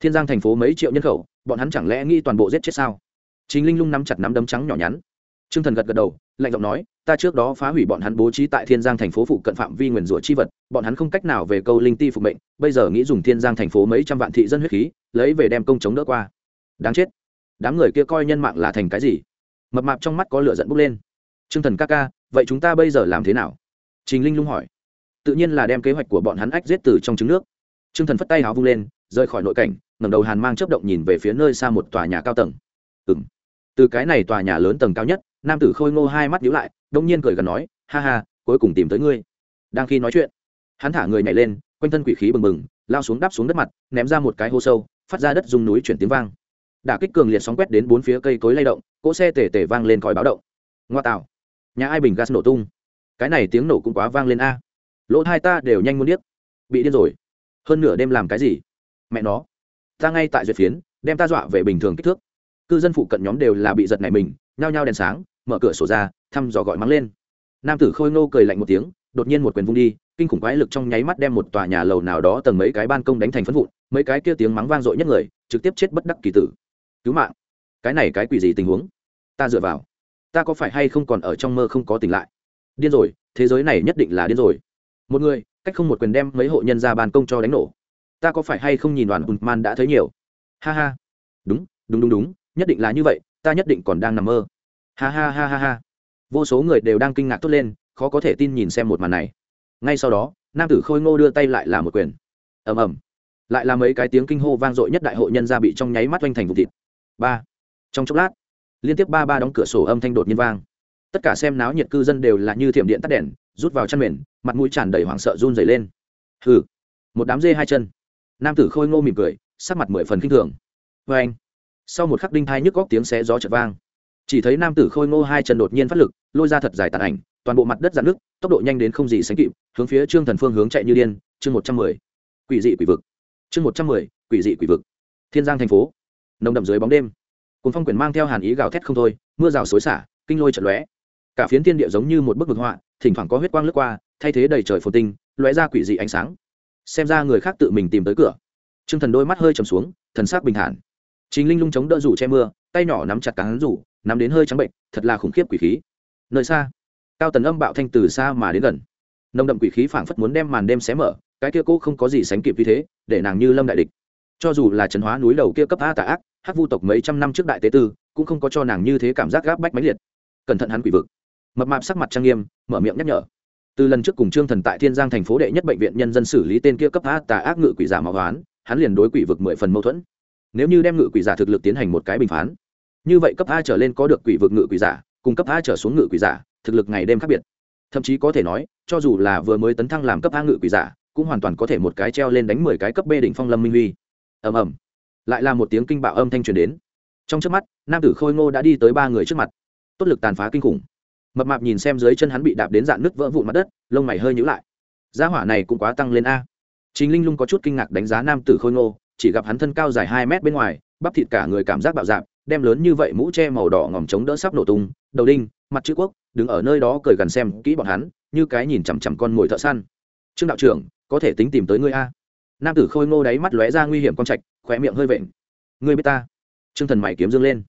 Speaker 1: thiên giang thành phố mấy triệu nhân khẩu, bọn hắn chẳng lẽ nghĩ toàn bộ giết chết sao? Chính linh lung nắm chặt nắm đấm trắng nhỏ nhắn. T r ư ơ n g thần gật gật đầu, lạnh giọng nói, ta trước đó phá hủy bọn hắn bố trí tại thiên giang thành phố phụ cận phạm vi nguyền rủa chi vật, bọn hắn không cách nào về câu linh ti phục mệnh, bây giờ nghĩ dùng thiên giang thành phố mấy trăm vạn thị dân huyết khí, lấy về đem công chống đỡ qua. Đáng chết. Đám người kia coi nhân mạng là thành cái gì? Mập mạp trong mắt có lửa dẫn bốc lên. T r ư ơ n g thần ca ca, vậy chúng ta bây giờ làm thế nào? Trình linh lung hỏi. Tự nhiên là đem kế hoạch của bọn hắn ách giết từ trong trứng nước. T r ư ơ n g thần phất tay háo vung lên rời khỏi nội cảnh, ngẩng đầu hàn mang chấp động nhìn về phía nơi xa một tòa nhà cao tầng. Ừ m từ cái này tòa nhà lớn tầng cao nhất, nam tử khôi ngô hai mắt nhíu lại, đông nhiên cười gần nói, ha ha, cuối cùng tìm tới ngươi. Đang khi nói chuyện, hắn thả người nhảy lên, quanh thân quỷ khí bừng bừng, lao xuống đáp xuống đất mặt, ném ra một cái hô sâu, phát ra đất dùng núi chuyển tiếng vang. Đả kích cường liệt sóng quét đến bốn phía cây cối lay động, cỗ xe tể tể vang lên còi báo động. Ngoa tạo. Nhà ai bình gas nổ tung? Cái này tiếng nổ cũng quá vang lên a. Lỗ hai ta đều nhanh muốn điếc. Bị điên rồi. Hơn nửa đêm làm cái gì? Mẹ nó, ta ngay tại duyệt phiến, đem ta dọa về bình thường kích thước. Cư dân phụ cận nhóm đều là bị giật này mình, nhao nhao đèn sáng, mở cửa sổ ra, thăm dò gọi mắng lên. Nam tử khôi ngô cười lạnh một tiếng, đột nhiên một quyền vung đi, kinh khủng quái lực trong nháy mắt đem một tòa nhà lầu nào đó tầng mấy cái ban công đánh thành phân vụn, mấy cái kia tiếng mắng vang dội nhất người, trực tiếp chết bất đắc kỳ tử. Cứu mạng. Cái này cái quỷ gì tình huống? Ta dựa vào. Ta có phải hay không còn ở trong mơ không có tỉnh lại? Điên rồi, thế giới này nhất định là điên rồi. Một người, cách không một quyền đem mấy hộ nhân ra ban công cho đánh nổ ta có phải hay không nhìn đoàn hùn man đã thấy nhiều? Ha ha. Đúng đúng đúng đúng, nhất định là như vậy, ta nhất định còn đang nằm mơ. Ha ha ha ha ha. Vô số người đều đang kinh ngạc tốt lên, khó có thể tin nhìn xem một màn này. Ngay sau đó, nam tử khôi ngô đưa tay lại là một quyền. Ầm ầm. Lại là mấy cái tiếng kinh hô vang dội nhất đại hội nhân ra bị trong nháy mắt oanh thành vụ thịt. Ba. Trong chốc lát, liên tiếp ba ba đóng cửa sổ âm thanh đột nhiên vang. Tất cả xem náo nhiệt cư dân đều là như thiểm điện tắt đèn, rút vào chăn mền, mặt mũi tràn đầy hoảng sợ run dày lên. Hừ. Một đám dê hai chân nam tử khôi ngô mỉm cười, sắc mặt mười phần k i n h thường. Vê anh, sau một khắc đinh thai nhức góc tiếng xé gió chật vang. Chỉ thấy nam tử khôi ngô hai chân đột nhiên phát lực, lôi ra thật dài tàn ảnh, toàn bộ mặt đất dạn nước tốc độ nhanh đến không gì sánh kịp, hướng phía trương thần phương hướng chạy như điên, chương một trăm mười, quỷ dị quỷ vực. Chương một trăm mười, quỷ dị quỷ vực. Thiên giang thành phố, nồng đậm dưới bóng đêm. Cùng phong quyển mang theo hàn ý gào thét không thôi, mưa rào xối xả, kinh lôi trận lóe. Cả phiến thiên địa giống như một bức vực họa, thỉnh thoảng có huyết quang lướt qua, thay thế đầy trời phồn tinh, lóe ra quỷ dị ánh sáng xem ra người khác tự mình tìm tới cửa. T r ư ơ n g thần đôi mắt hơi trầm xuống, thần sắc bình thản. Chính linh lung chống đỡ rủ che mưa, tay nhỏ nắm chặt cán rủ, nắm đến hơi trắng bệnh, thật là khủng khiếp quỷ khí. Nơi xa, cao tần âm bạo thanh từ xa mà đến gần. Nồng đậm quỷ khí phảng phất muốn đem màn đêm xé mở, cái kia cô không có gì sánh kịp vì thế, để nàng như lâm đại địch. Cho dù là trần hóa núi đầu kia cấp a tà ác hát vu tộc mấy trăm năm trước đại tế tư, cũng không có cho nàng như thế cảm giác gáp bách máy liệt. Cẩn thận hắn quỷ vực. Mập mạp sắc mặt trang nghiêm, mở miệng nhắc nhở từ lần trước cùng trương thần tại thiên giang thành phố đệ nhất bệnh viện nhân dân xử lý tên kia cấp a tà ác ngự quỷ giả mạo hoán hắn liền đối quỷ vực mười phần mâu thuẫn. Nếu như đem ngự quỷ giả thực lực tiến hành một cái bình phán, như vậy cấp a trở lên có được quỷ vực ngự quỷ giả, cùng cấp a trở xuống ngự quỷ giả, thực lực ngày đêm khác biệt. Thậm chí có thể nói, cho dù là vừa mới tấn thăng làm cấp a ngự quỷ giả, cũng hoàn toàn có thể một cái treo lên đánh mười cái cấp b đỉnh phong lâm minh huy. Ầm ầm. Lại là một tiếng kinh bạo âm thanh truyền đến. Trong trước mắt, nam tử khôi ngô đã đi tới ba người trước mặt. Tốt lực tàn phá kinh khủng mập mạp nhìn xem dưới chân hắn bị đạp đến dạn nước vỡ vụn mặt đất, lông mày hơi nhữ lại. Giá hỏa này cũng quá tăng lên a. Chính linh lung có chút kinh ngạc đánh giá nam tử khôi ngô, chỉ gặp hắn thân cao dài hai mét bên ngoài, bắp thịt cả người cảm giác bạo dạp đem lớn như vậy mũ che màu đỏ ngòm chống đỡ sắp nổ tung, đầu đinh, mặt chữ quốc, đứng ở nơi đó cười gần xem kỹ bọn hắn, như cái nhìn chằm chằm con mồi thợ săn. Trương đạo trưởng, có thể tính tìm tới ngươi a. Nam tử khôi ngô đáy mắt lóe ra nguy hiểm con trạch, khóe miệng hơi vện. Ngươi biết ta. Trương thần mày kiếm dương lên.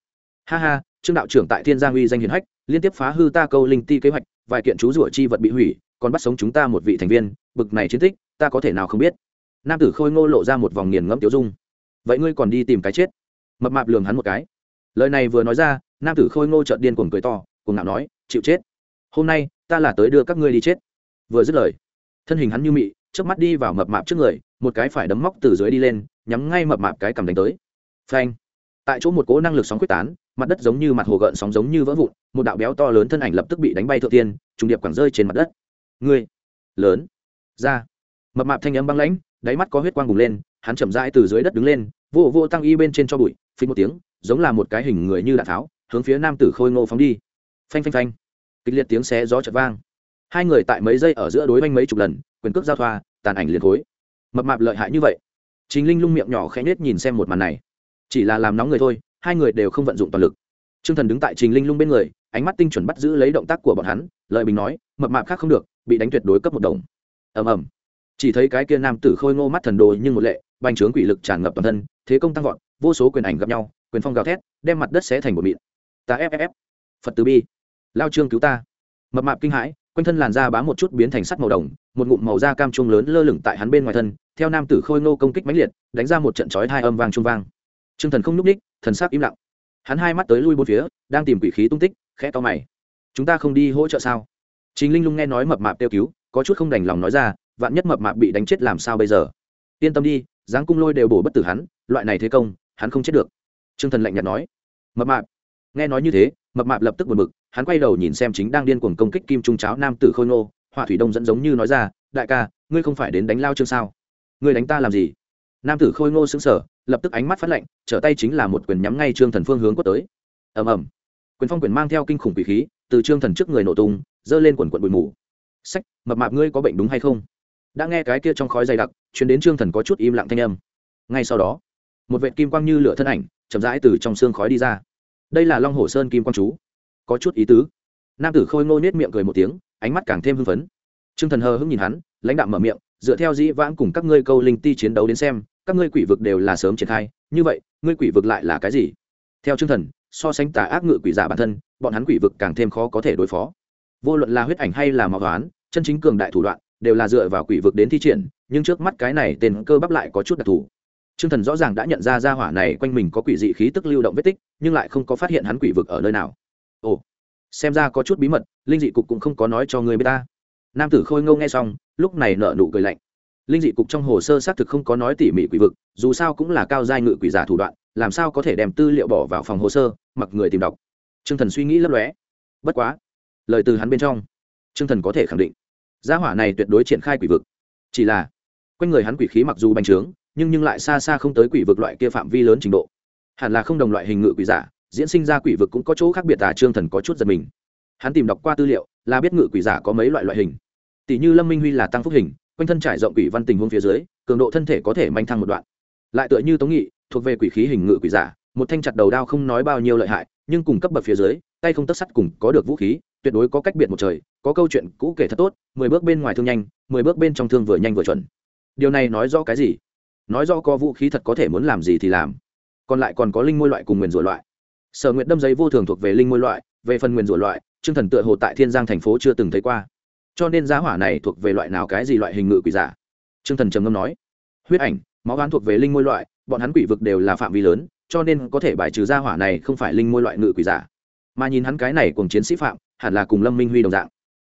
Speaker 1: Ha ha, trương đạo trưởng tại thiên gia uy danh hiền hách liên tiếp phá hư ta câu linh ti kế hoạch, vài kiện chú rủa chi vật bị hủy, còn bắt sống chúng ta một vị thành viên, bực này chiến tích, ta có thể nào không biết? Nam tử khôi ngô lộ ra một vòng nghiền ngẫm tiêu dung. Vậy ngươi còn đi tìm cái chết? Mập mạp lường hắn một cái. Lời này vừa nói ra, nam tử khôi ngô trợn điên cuồng cười to, cuồng ngạo nói, chịu chết. Hôm nay, ta là tới đưa các ngươi đi chết. Vừa dứt lời, thân hình hắn như mị trước mắt đi vào mập mạp trước người, một cái phải đấm móc từ dưới đi lên, nhắm ngay mập mạp cái cầm đánh tới. Phanh. Tại chỗ một cỗ năng lực sóng quyết tán mặt đất giống như mặt hồ gợn sóng giống như vỡ vụn, một đạo béo to lớn thân ảnh lập tức bị đánh bay thượng tiên, trùng điệp quẳng rơi trên mặt đất. Ngươi, lớn, ra. Mập mạp thanh âm băng lãnh, đáy mắt có huyết quang bùng lên, hắn chậm rãi từ dưới đất đứng lên, vô vô tăng y bên trên cho bụi phí một tiếng, giống là một cái hình người như đạn tháo, hướng phía nam tử khôi ngô phóng đi. Phanh phanh phanh. Kịch liệt tiếng xé gió chật vang. Hai người tại mấy giây ở giữa đối oanh mấy chục lần, quyền cước giao thoa, tàn ảnh liền khối. Mập mạp lợi hại như vậy. Chính linh lung miệng nhỏ khẽ nết nhìn xem một màn này. Chỉ là làm nóng người thôi hai người đều không vận dụng toàn lực. T r ư ơ n g thần đứng tại trình linh lung bên người, ánh mắt tinh chuẩn bắt giữ lấy động tác của bọn hắn lợi bình nói, mập mạp khác không được, bị đánh tuyệt đối cấp một đồng. Ầm ầm. Chỉ thấy cái kia nam tử khôi ngô mắt thần đồ nhưng một lệ, bành trướng quỷ lực tràn ngập toàn thân, thế công tăng vọt, vô số quyền ảnh gặp nhau, quyền phong gào thét, đem mặt đất xé thành một mịn. Ta FF phật từ bi. Lao trương cứu ta. Mập mạp kinh hãi, quanh thân làn da bám một chút biến thành sắt màu đồng, một ngụm màu da cam trung lớn lơ lửng tại hắn bên ngoài thân, theo nam tử khôi ngô công kích mãnh liệt, đánh ra một trận chói hai âm vang trung vang. T r ư ơ n g thần không n ú c ních thần sắc im lặng. Hắn hai mắt tới lui bốn phía đang tìm quỷ khí tung tích khẽ to mày. Chúng ta không đi hỗ trợ sao? Chính linh lung nghe nói mập mạp kêu cứu có chút không đành lòng nói ra vạn nhất mập mạp bị đánh chết làm sao bây giờ? Yên tâm đi giáng cung lôi đều bổ bất tử hắn loại này thế công hắn không chết được. T r ư ơ n g thần lạnh nhạt nói. Mập mạp. Nghe nói như thế mập mạp lập tức buồn bực hắn quay đầu nhìn xem chính đang điên cuồng công kích kim trung cháo nam tử khôi Ngô, hỏa thủy đông dẫn giống như nói ra đại ca ngươi không phải đến đánh lao trương sao? Ngươi đánh ta làm gì? Nam tử khôi ngô xứng sở lập tức ánh mắt phát lạnh, trở tay chính là một quyền nhắm ngay trương thần phương hướng quất tới. Ầm ầm. Quyền phong quyền mang theo kinh khủng quỷ khí, từ trương thần trước người nổ tung, giơ lên quần quận bụi mù. Sách, mập mạp ngươi có bệnh đúng hay không? Đã nghe cái kia trong khói dày đặc chuyến đến trương thần có chút im lặng thanh âm. Ngay sau đó, một vệ kim quang như lửa thân ảnh, chậm rãi từ trong xương khói đi ra. Đây là long hồ sơn kim quang chú. Có chút ý tứ. Nam tử khôi ngô nhét miệng cười một tiếng, ánh mắt càng thêm hưng phấn. Trương thần hờ hững nhìn hắn, lãnh đạo mở miệng, dựa theo dĩ vãng cùng các ngươi câu linh ti chiến đấu đến xem các ngươi quỷ vực đều là sớm triển khai, như vậy, ngươi quỷ vực lại là cái gì? Theo chương thần, so sánh tà ác ngự quỷ giả bản thân, bọn hắn quỷ vực càng thêm khó có thể đối phó. Vô luận là huyết ảnh hay là mạo toán, chân chính cường đại thủ đoạn, đều là dựa vào quỷ vực đến thi triển, nhưng trước mắt cái này tên cơ bắp lại có chút đặc thù. Trương thần rõ ràng đã nhận ra ra hỏa này quanh mình có quỷ dị khí tức lưu động vết tích, nhưng lại không có phát hiện hắn quỷ vực ở nơi nào. Ồ, xem ra có chút bí mật, linh dị cục cũng không có nói cho người b i ế ta. T nam tử khôi ngâu nghe xong, lúc này nợ nụ cười lạnh linh dị cục trong hồ sơ xác thực không có nói tỉ mỉ quỷ vực, dù sao cũng là cao giai ngự quỷ giả thủ đoạn, làm sao có thể đem tư liệu bỏ vào phòng hồ sơ, mặc người tìm đọc. T r ư ơ n g thần suy nghĩ lấp lóe. Bất quá, lời từ hắn bên trong t r ư ơ n g thần có thể khẳng định, gia hỏa này tuyệt đối triển khai quỷ vực. Chỉ là, quanh người hắn quỷ khí mặc dù bành trướng, nhưng nhưng lại xa xa không tới quỷ vực loại kia phạm vi lớn trình độ. Hẳn là không đồng loại hình ngự quỷ giả, diễn sinh ra quỷ vực cũng có chỗ khác biệt tà trương thần có chút giật mình. Hắn tìm đọc qua tư liệu, là biết ngự quỷ giả có mấy loại loại hình. Tỷ như lâm minh huy là tăng phúc hình quanh thân trải rộng quỷ văn tình huống phía dưới, cường độ thân thể có thể manh thăng một đoạn. Lại tựa như tống nghị, thuộc về quỷ khí hình ngự quỷ giả, một thanh chặt đầu đao không nói bao nhiêu lợi hại, nhưng cùng cấp bậc phía dưới, tay không tất sắt cùng có được vũ khí, tuyệt đối có cách biệt một trời, có câu chuyện cũ kể thật tốt, mười bước bên ngoài thương nhanh, mười bước bên trong thương vừa nhanh vừa chuẩn. Điều này nói rõ cái gì? Nói rõ có vũ khí thật có thể muốn làm gì thì làm. Còn lại còn có linh môi loại cùng nguyền rủa loại. Sở nguyện đâm giấy vô thường thuộc về linh môi loại, về phần nguyền rủa loại chương thần tựa hồ tại thiên giang thành phố chưa từng thấy qua cho nên giá hỏa này thuộc về loại nào cái gì loại hình ngự quỷ giả? Trương thần trầm ngâm nói, huyết ảnh, máu gán thuộc về linh môi loại, bọn hắn quỷ vực đều là phạm vi lớn, cho nên có thể bài trừ gia hỏa này không phải linh môi loại ngự quỷ giả. Mà nhìn hắn cái này cùng chiến sĩ phạm, hẳn là cùng lâm minh huy đồng dạng.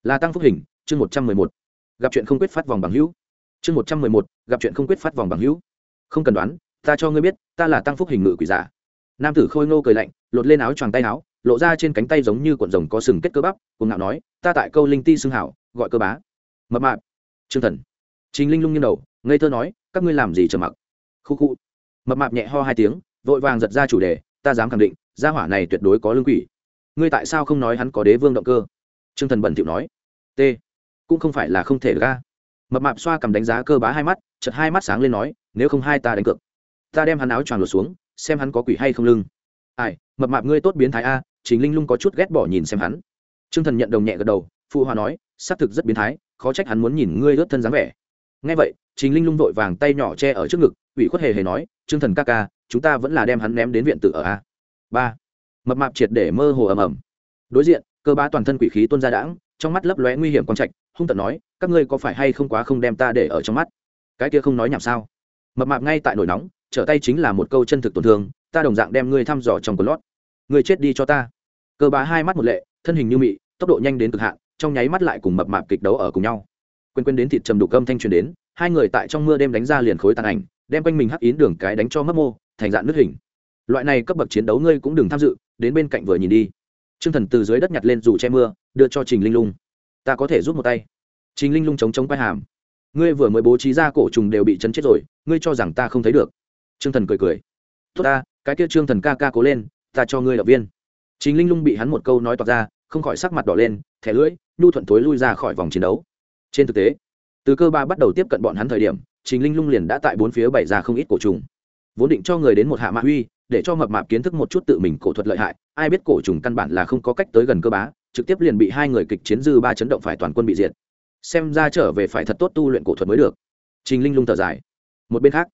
Speaker 1: Là tăng phúc hình, chương một trăm mười một. Gặp chuyện không quyết phát vòng bằng hữu. Chương một trăm mười một, gặp chuyện không quyết phát vòng bằng hữu. Không cần đoán, ta cho ngươi biết, ta là tăng phúc hình ngự quỷ giả. Nam tử khôi ngô cười lạnh, lột lên áo choàng tay áo, lộ ra trên cánh tay giống như cuộn rồng có sừng kết cơ bắp cùng ngạo nói, ta tại câu linh ti xưng hảo gọi cơ bá. Mập mạp. Trương thần. Chính linh lung nghiêng đầu, ngây thơ nói, các ngươi làm gì trầm mặc? Khu khu. Mập mạp nhẹ ho hai tiếng, vội vàng giật ra chủ đề, ta dám khẳng định, gia hỏa này tuyệt đối có lương quỷ. Ngươi tại sao không nói hắn có đế vương động cơ? T r ư ơ n g thần bẩn thiệu nói. T. Cũng không phải là không thể ra mập mạp xoa cầm đánh giá cơ bá hai mắt chật hai mắt sáng lên nói, nếu không hai ta đánh cược. Ta đem hắn áo tròn lột xuống, xem hắn có quỷ hay không lưng. Ai, mập mạp ngươi tốt biến thái a chính linh lung có chút ghét bỏ nhìn xem hắn. T r ư ơ n g thần nhận đồng nhẹ gật đầu phụ hòa nói, xác thực rất biến thái, khó trách hắn muốn nhìn ngươi ướt thân dáng vẻ. Ngay vậy chính linh lung vội vàng tay nhỏ che ở trước ngực, ủy khuất hề hề nói t r ư ơ n g thần ca ca, chúng ta vẫn là đem hắn ném đến viện tử ở a. Ba. Mập mạp triệt để mơ hồ ầm ầm. Đối diện, cơ bá toàn thân quỷ khí tuôn ra đãng, trong mắt lấp lóe nguy hiểm quang trạch, hung tận nói, các ngươi có phải hay không quá không đem ta để ở trong mắt? Cái kia không nói nhảm sao? Mập mạp ngay tại nổi nóng, trở tay chính là một câu chân thực tổn thương, ta đồng dạng đem ngươi thăm dò trong quần lót. Ngươi chết đi cho ta. Cơ bá hai mắt một lệ, thân hình như mị, tốc độ nhanh đến cực hạn trong nháy mắt lại cùng mập mạp kịch đấu ở cùng nhau. Quên quên đến thịt trầm đục âm thanh truyền đến, hai người tại trong mưa đêm đánh ra liền khối tàn ảnh, đem quanh mình hắc yến đường cái đánh cho mất mô, thành dạng nước hình. Loại này cấp bậc chiến đấu ngươi cũng đừng tham dự, đến bên cạnh vừa nhìn đi. T r ư ơ n g thần từ dưới đất nhặt lên dù che mưa, đưa cho trình linh lung. Ta có thể giúp một tay. Trình linh lung chống chống quay hàm. Ngươi vừa mới bố trí ra cổ trùng đều bị chấn chết rồi, ngươi cho rằng ta không thấy được. T r ư ơ n g thần cười cười. Tốt ta, cái kia trương thần ca ca cố lên, ta cho ngươi động viên. Trình linh lung bị hắn một câu nói toạc ra, không khỏi sắc mặt đỏ lên thẻ lưỡi, nhu thuận thối lui ra khỏi vòng chiến đấu. Trên thực tế, từ cơ ba bắt đầu tiếp cận bọn hắn thời điểm, trình linh lung liền đã tại bốn phía bày ra không ít cổ trùng. Vốn định cho người đến một hạ mạ huy, để cho mập mạp kiến thức một chút tự mình cổ thuật lợi hại, ai biết cổ trùng căn bản là không có cách tới gần cơ bá, trực tiếp liền bị hai người kịch chiến dư ba chấn động phải toàn quân bị diệt. Xem ra trở về phải thật tốt tu luyện cổ thuật mới được. Trình linh lung thở dài. Một bên khác,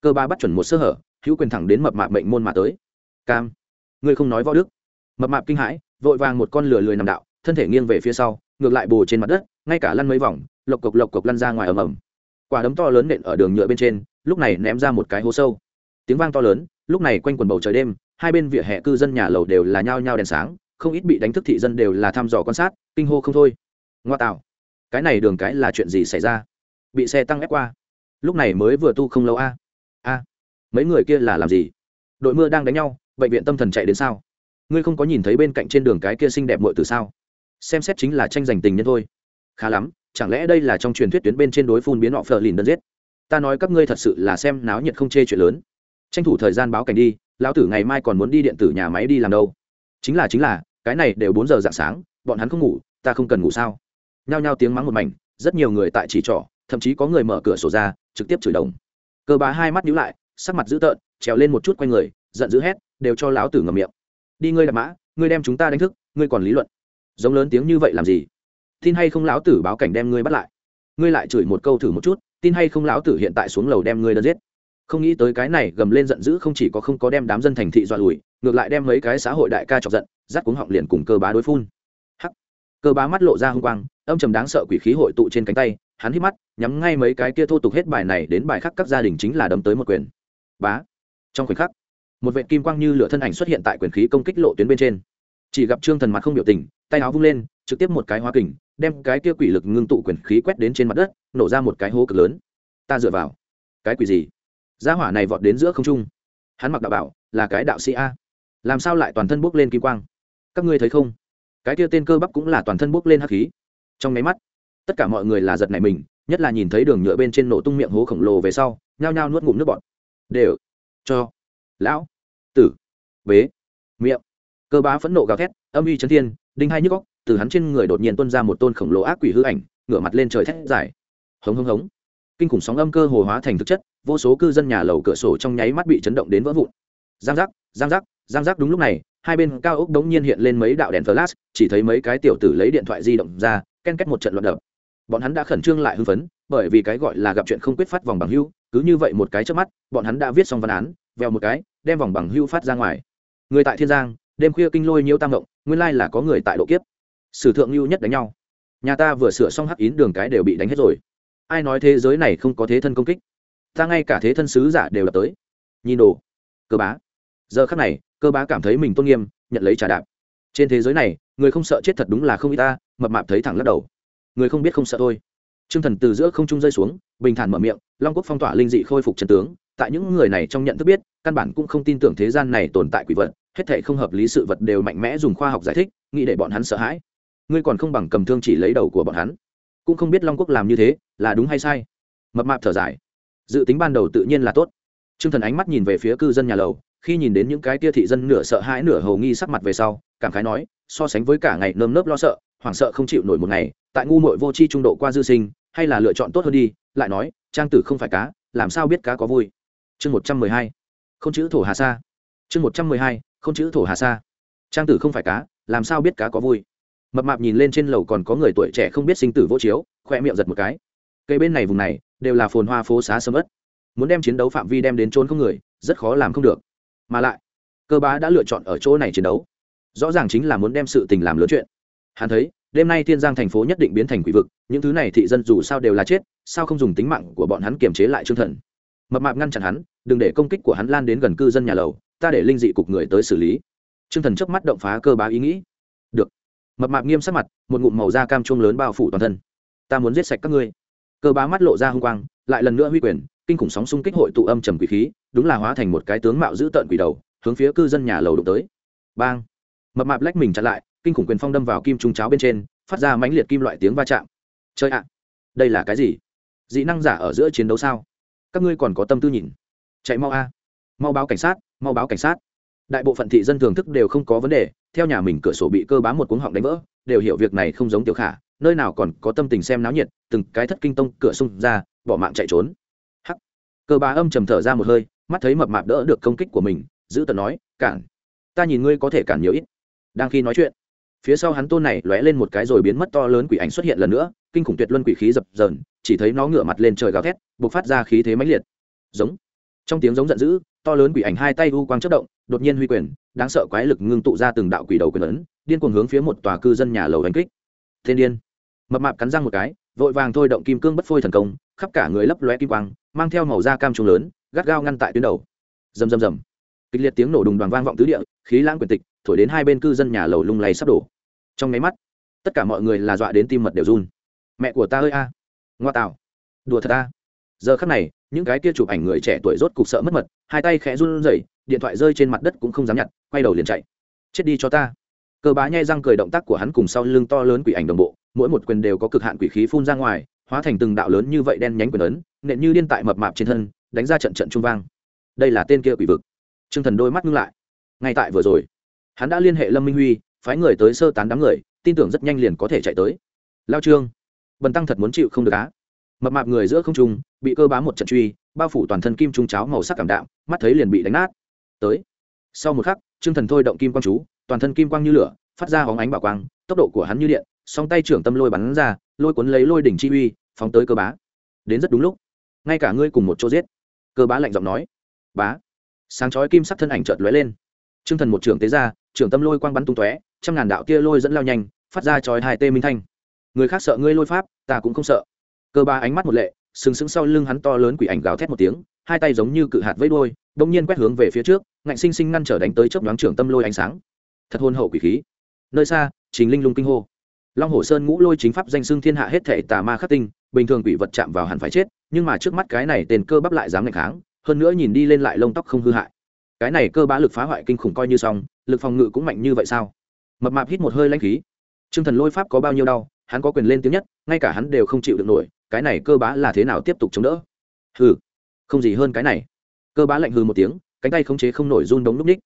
Speaker 1: cơ ba bắt chuẩn một sơ hở, hữu quyền thẳng đến mập mạp mệnh môn mà tới. Cam, ngươi không nói võ đức. Mập mạp kinh hãi, vội vàng một con lửa lười nằm đạo thân thể nghiêng về phía sau, ngược lại bồ trên mặt đất, ngay cả lăn mấy vòng, lộc cộc lộc cộc lăn ra ngoài ầm ầm. Quả đấm to lớn nện ở đường nhựa bên trên, lúc này ném ra một cái hố sâu. Tiếng vang to lớn, lúc này quanh quần bầu trời đêm, hai bên vỉa hè cư dân nhà lầu đều là nhao nhao đèn sáng, không ít bị đánh thức thị dân đều là thăm dò quan sát, kinh hô không thôi. Ngoa tạo, cái này đường cái là chuyện gì xảy ra? Bị xe tăng ép qua. Lúc này mới vừa tu không lâu a. A, mấy người kia là làm gì? Đội mưa đang đánh nhau, bệnh viện tâm thần chạy đến sao? Ngươi không có nhìn thấy bên cạnh trên đường cái kia xinh đẹp muội từ sao? Xem xét chính là tranh giành tình nhân thôi. Khá lắm, chẳng lẽ đây là trong truyền thuyết tuyến bên trên đối phun biến họ phờ lìn đơn giết? Ta nói các ngươi thật sự là xem náo nhiệt không chê chuyện lớn. Tranh thủ thời gian báo cảnh đi, lão tử ngày mai còn muốn đi điện tử nhà máy đi làm đâu. Chính là chính là, cái này đều bốn giờ dạng sáng, bọn hắn không ngủ, ta không cần ngủ sao? Nhao nhao tiếng mắng một mảnh, rất nhiều người tại chỉ trỏ, thậm chí có người mở cửa sổ ra, trực tiếp chửi đồng. Cơ bá hai mắt nhíu lại, sắc mặt dữ tợn, trèo lên một chút quanh người, giận dữ hét, đều cho lão tử ngầm miệng. Đi ngươi đạp mã, ngươi đem chúng ta đánh thức, ngươi còn lý luận giống lớn tiếng như vậy làm gì? Tin hay không lão tử báo cảnh đem ngươi bắt lại? Ngươi lại chửi một câu thử một chút, tin hay không lão tử hiện tại xuống lầu đem ngươi đơn giết? Không nghĩ tới cái này gầm lên giận dữ không chỉ có không có đem đám dân thành thị dọa lùi, ngược lại đem mấy cái xã hội đại ca chọc giận rát cuống họng liền cùng cơ bá đối phun. Hắc. Cơ bá mắt lộ ra hung quang, âm trầm đáng sợ quỷ khí hội tụ trên cánh tay, hắn hít mắt, nhắm ngay mấy cái kia thô tục hết bài này đến bài khác các gia đình chính là đấm tới một quyền. Bá. Trong khoảnh khắc, một vệ kim quang như lửa thân ảnh xuất hiện tại quyền khí công kích lộ tuyến bên trên chỉ gặp trương thần mặt không biểu tình, tay áo vung lên, trực tiếp một cái hóa kình, đem cái kia quỷ lực ngưng tụ quyền khí quét đến trên mặt đất, nổ ra một cái hố cực lớn. Ta dựa vào. Cái quỷ gì? Gia hỏa này vọt đến giữa không trung. Hắn mặc đạo bảo, là cái đạo sĩ a. Làm sao lại toàn thân bốc lên kim quang? Các ngươi thấy không? Cái kia tên cơ bắp cũng là toàn thân bốc lên hắc khí. Trong nháy mắt, tất cả mọi người là giật này mình, nhất là nhìn thấy đường nhựa bên trên nổ tung miệng hố khổng lồ về sau, nhao nhao nuốt ngụm nước bọt. Đều. Cho. Lão. Tử. Bế. Miệng cơ bá phẫn nộ gào thét, âm uy chấn thiên, đinh hai nhức góc từ hắn trên người đột nhiên tuân ra một tôn khổng lồ ác quỷ hư ảnh, ngửa mặt lên trời thét dài. Hống hống hống. Kinh khủng sóng âm cơ hồ hóa thành thực chất, vô số cư dân nhà lầu cửa sổ trong nháy mắt bị chấn động đến vỡ vụn. Giang giác giang giác giang giác đúng lúc này, hai bên cao ốc đống nhiên hiện lên mấy đạo đèn flash, chỉ thấy mấy cái tiểu tử lấy điện thoại di động ra, ken kết một trận loạn đập. Bọn hắn đã khẩn trương lại hưng phấn, bởi vì cái gọi là gặp chuyện không quyết phát vòng bằng hưu, cứ như vậy một cái trước mắt, bọn hắn đã viết xong văn án, vèo một cái, đem vòng bằng hưu phát ra ngoài. Người tại thiên giang đêm khuya kinh lôi nhiễu tam động nguyên lai là có người tại độ kiếp. Sử thượng lưu nhất đánh nhau. Nhà ta vừa sửa xong hắc yến đường cái đều bị đánh hết rồi. Ai nói thế giới này không có thế thân công kích? Ta ngay cả thế thân sứ giả đều đập tới. Nhìn đồ. Cơ bá. Giờ khắc này, cơ bá cảm thấy mình tôn nghiêm, nhận lấy trả đạp. Trên thế giới này, người không sợ chết thật đúng là không y ta, mập mạp thấy thẳng lắc đầu. Người không biết không sợ thôi. T r ư ơ n g thần từ giữa không trung rơi xuống, bình thản mở miệng, long quốc phong tỏa linh dị khôi phục trần tướng, tại những người này trong nhận thức biết, căn bản cũng không tin tưởng thế gian này tồn tại quỷ vật hết thể không hợp lý sự vật đều mạnh mẽ dùng khoa học giải thích, nghĩ để bọn hắn sợ hãi. Ngươi còn không bằng cầm thương chỉ lấy đầu của bọn hắn. Cũng không biết long quốc làm như thế, là đúng hay sai. Mập mạp thở dài. Dự tính ban đầu tự nhiên là tốt. Trương thần ánh mắt nhìn về phía cư dân nhà lầu, khi nhìn đến những cái tia thị dân nửa sợ hãi nửa hầu nghi sắc mặt về sau, cảm khái nói, so sánh với cả ngày nơm nớp lo sợ, hoảng sợ không chịu nổi một ngày, tại ngu muội vô tri trung độ qua dư sinh, hay là lựa chọn tốt hơn đi, lại nói, trang tử không phải cá, làm sao biết cá có vui. Chương một trăm mười hai. Không chữ thổ hà sa. Chương một trăm mười hai không chữ thổ hà sa. Trang tử không phải cá, làm sao biết cá có vui? Mập mạp nhìn lên trên lầu còn có người tuổi trẻ không biết sinh tử vô chiếu khoe miệng giật một cái. Cây bên này vùng này, đều là phồn hoa phố xá sầm ất muốn đem chiến đấu phạm vi đem đến trốn không người, rất khó làm không được. Mà lại, cơ bá đã lựa chọn ở chỗ này chiến đấu. Rõ ràng chính là muốn đem sự tình làm lớn chuyện. Hắn thấy, đêm nay thiên giang thành phố nhất định biến thành quỷ vực, những thứ này thị dân dù sao đều là chết, sao không dùng tính mạng của bọn hắn kiềm chế lại trương thần? Mập mạp ngăn chặn hắn, đừng để công kích của hắn lan đến gần cư dân nhà lầu ta để linh dị cục người tới xử lý. Trương thần chớp mắt động phá cơ bá ý nghĩ. Được. Mập mạp nghiêm sắc mặt, một ngụm màu da cam chuông lớn bao phủ toàn thân. Ta muốn giết sạch các ngươi. Cơ bá mắt lộ ra hung quang, lại lần nữa huy quyền, kinh khủng sóng xung kích hội tụ âm trầm quỷ khí, đúng là hóa thành một cái tướng mạo dữ tợn quỷ đầu, hướng phía cư dân nhà lầu đụng tới. Bang. Mập mạp lách mình chặn lại, kinh khủng quyền phong đâm vào kim trung cháo bên trên, phát ra mãnh liệt kim loại tiếng va chạm. Chơi ạ, đây là cái gì? Dị năng giả ở giữa chiến đấu sao? Các ngươi còn có tâm tư nhìn. Chạy mau a mau báo cảnh sát, mau báo cảnh sát. Đại bộ phận thị dân thường thức đều không có vấn đề, theo nhà mình cửa sổ bị cơ bám một cuống họng đánh vỡ, đều hiểu việc này không giống tiểu khả, nơi nào còn có tâm tình xem náo nhiệt, từng cái thất kinh tông cửa xung ra, bỏ mạng chạy trốn. Hắc. Cơ bá âm trầm thở ra một hơi, mắt thấy mập mạp đỡ được công kích của mình, giữ tận nói, cản. Ta nhìn ngươi có thể cản nhiều ít. Đang khi nói chuyện, phía sau hắn tôn này lóe lên một cái rồi biến mất to lớn quỷ ảnh xuất hiện lần nữa, kinh khủng tuyệt luân quỷ khí dập dờn, chỉ thấy nó ngửa mặt lên trời gào thét, bộc phát ra khí thế mãnh liệt. Giống. Trong tiếng giống giận dữ to lớn quỷ ảnh hai tay u quang chất động, đột nhiên huy quyền, đáng sợ quái lực ngưng tụ ra từng đạo quỷ đầu quyền ấn, điên cuồng hướng phía một tòa cư dân nhà lầu đánh kích. Thiên điên. Mập mạp cắn răng một cái, vội vàng thôi động kim cương bất phôi thần công, khắp cả người lấp lóe kim quang, mang theo màu da cam trùng lớn, gắt gao ngăn tại tuyến đầu. Rầm rầm rầm. Kịch liệt tiếng nổ đùng đoàn vang vọng tứ địa, khí lãng quyền tịch, thổi đến hai bên cư dân nhà lầu lung lay sắp đổ. Trong máy mắt, tất cả mọi người là dọa đến tim mật đều run. Mẹ của ta ơi a! Ngoa tạo đùa thật a! Giờ khắc này, những cái kia chụp ảnh người trẻ tuổi rốt cục sợ mất mật, hai tay khẽ run rẩy, điện thoại rơi trên mặt đất cũng không dám nhặt, quay đầu liền chạy. Chết đi cho ta. Cơ bá nhai răng cười động tác của hắn cùng sau lưng to lớn quỷ ảnh đồng bộ, mỗi một quyền đều có cực hạn quỷ khí phun ra ngoài, hóa thành từng đạo lớn như vậy đen nhánh quyền ấn, nện như điên tại mập mạp trên thân, đánh ra trận trận trung vang. Đây là tên kia quỷ vực. T r ư ơ n g thần đôi mắt ngưng lại. Ngay tại vừa rồi, hắn đã liên hệ lâm minh huy, phái người tới sơ tán đám người, tin tưởng rất nhanh liền có thể chạy tới. Lao trương, bần tăng thật muốn chịu không được á? Mập mạp người giữa không trung, bị cơ bám một trận truy, bao phủ toàn thân kim trung cháo màu sắc cảm đạm, mắt thấy liền bị đánh nát. Tới. Sau một khắc, trương thần thôi động kim quang chú, toàn thân kim quang như lửa, phát ra hóng ánh bảo quang, tốc độ của hắn như điện, song tay trưởng tâm lôi bắn ra, lôi cuốn lấy lôi đỉnh chi uy, phóng tới cơ bá. Đến rất đúng lúc. Ngay cả ngươi cùng một chỗ giết. Cơ bá lạnh giọng nói. Bá. Sáng chói kim sắc thân ảnh chợt lóe lên. Trương thần một trưởng tế ra, trưởng tâm lôi quang bắn tung tóe, trăm ngàn đạo kia lôi dẫn lao nhanh, phát ra chói hai tê minh thanh. Người khác sợ ngươi lôi pháp, ta cũng không sợ cơ ba ánh mắt một lệ, sừng sững sau lưng hắn to lớn quỷ ảnh gào thét một tiếng, hai tay giống như cự hạt vẫy đôi đ ỗ n g nhiên quét hướng về phía trước, ngạnh sinh sinh ngăn trở đánh tới chớp đoán trưởng tâm lôi ánh sáng. Thật hôn hậu quỷ khí. Nơi xa chính linh lung kinh hô. Long hồ sơn ngũ lôi chính pháp danh xưng thiên hạ hết thể tà ma khắc tinh, bình thường quỷ vật chạm vào hẳn phải chết, nhưng mà trước mắt cái này tên cơ bắp lại dám ngày kháng, hơn nữa nhìn đi lên lại lông tóc không hư hại. Cái này cơ bá lực phá hoại kinh khủng coi như xong, lực phòng ngự cũng mạnh như vậy sao? Mập mạp hít một hơi lanh khí. T r ư ơ n g thần lôi pháp có bao nhiêu đau, hắn có quyền lên tiếng nhất, ngay cả hắn đều không chịu được nổi cái này cơ bá là thế nào tiếp tục chống đỡ? Hừ, không gì hơn cái này. Cơ bá lạnh hừ một tiếng, cánh tay khống chế không nổi run đống lúc ních.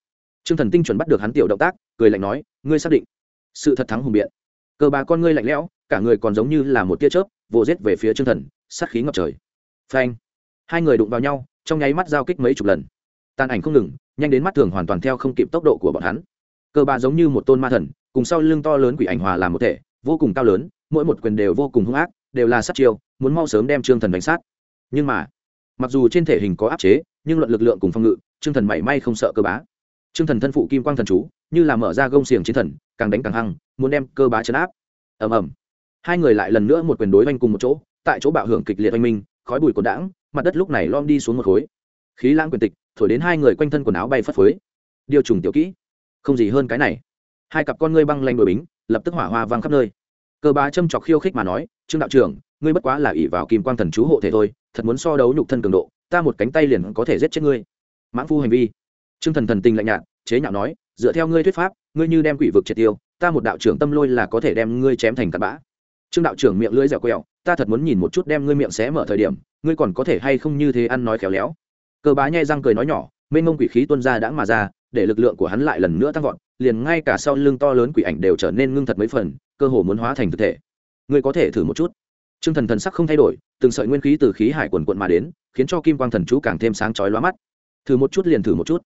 Speaker 1: Trương thần tinh chuẩn bắt được hắn tiểu động tác, cười lạnh nói, ngươi xác định sự thật thắng hùng biện. Cơ bá con ngươi lạnh lẽo, cả người còn giống như là một tia chớp vồ rết về phía trương thần, sát khí ngập trời. Phanh. Hai người đụng vào nhau, trong nháy mắt giao kích mấy chục lần. Tàn ảnh không ngừng, nhanh đến mắt thường hoàn toàn theo không kịp tốc độ của bọn hắn. Cơ bá giống như một tôn ma thần, cùng sau lưng to lớn quỷ ảnh hòa làm một thể, vô cùng cao lớn, mỗi một quyền đều vô cùng hung ác đều là sát chiêu, muốn mau sớm đem trương thần đánh sát. Nhưng mà, mặc dù trên thể hình có áp chế, nhưng luận lực lượng cùng phong ngự, trương thần mảy may không sợ cơ bá. Trương thần thân phụ kim quang thần chú, như là mở ra gông xiềng chiến thần, càng đánh càng hăng, muốn đem cơ bá chấn áp. Ầm ầm. Hai người lại lần nữa một quyền đối oanh cùng một chỗ, tại chỗ bạo hưởng kịch liệt oanh minh, khói bụi cột đãng, mặt đất lúc này lom đi xuống một khối. Khí lãng quyền tịch, thổi đến hai người quanh thân quần áo bay phất phới. Điều trùng tiểu kỹ. Không gì hơn cái này. Hai cặp con ngươi băng lanh đội bính, lập tức hỏa hoa vang khắp nơi. Cơ bá châm chọc khiêu khích mà nói trương đạo trưởng, ngươi bất quá là ỷ vào kim quang thần chú hộ thể thôi, thật muốn so đấu nhục thân cường độ, ta một cánh tay liền có thể giết chết ngươi. Mãn phu hành vi. Trương thần thần tình lạnh nhạt, chế nhạo nói, dựa theo ngươi thuyết pháp, ngươi như đem quỷ vực triệt tiêu, ta một đạo trưởng tâm lôi là có thể đem ngươi chém thành cặn bã. Trương đạo trưởng miệng lưỡi dẻo quẹo, ta thật muốn nhìn một chút đem ngươi miệng xé mở thời điểm, ngươi còn có thể hay không như thế ăn nói khéo léo. Cơ bá nhai răng cười nói nhỏ, mênh mông quỷ khí tuôn ra đã mà ra, để lực lượng của hắn lại lần nữa tăng vọt, liền ngay cả sau lưng to lớn quỷ ảnh đều trở nên ngưng thật mấy phần, cơ hồ muốn hóa thành thực thể ngươi có thể thử một chút t r ư ơ n g thần thần sắc không thay đổi từng sợi nguyên khí từ khí hải quần quận mà đến khiến cho kim quang thần chú càng thêm sáng chói lóa mắt thử một chút liền thử một chút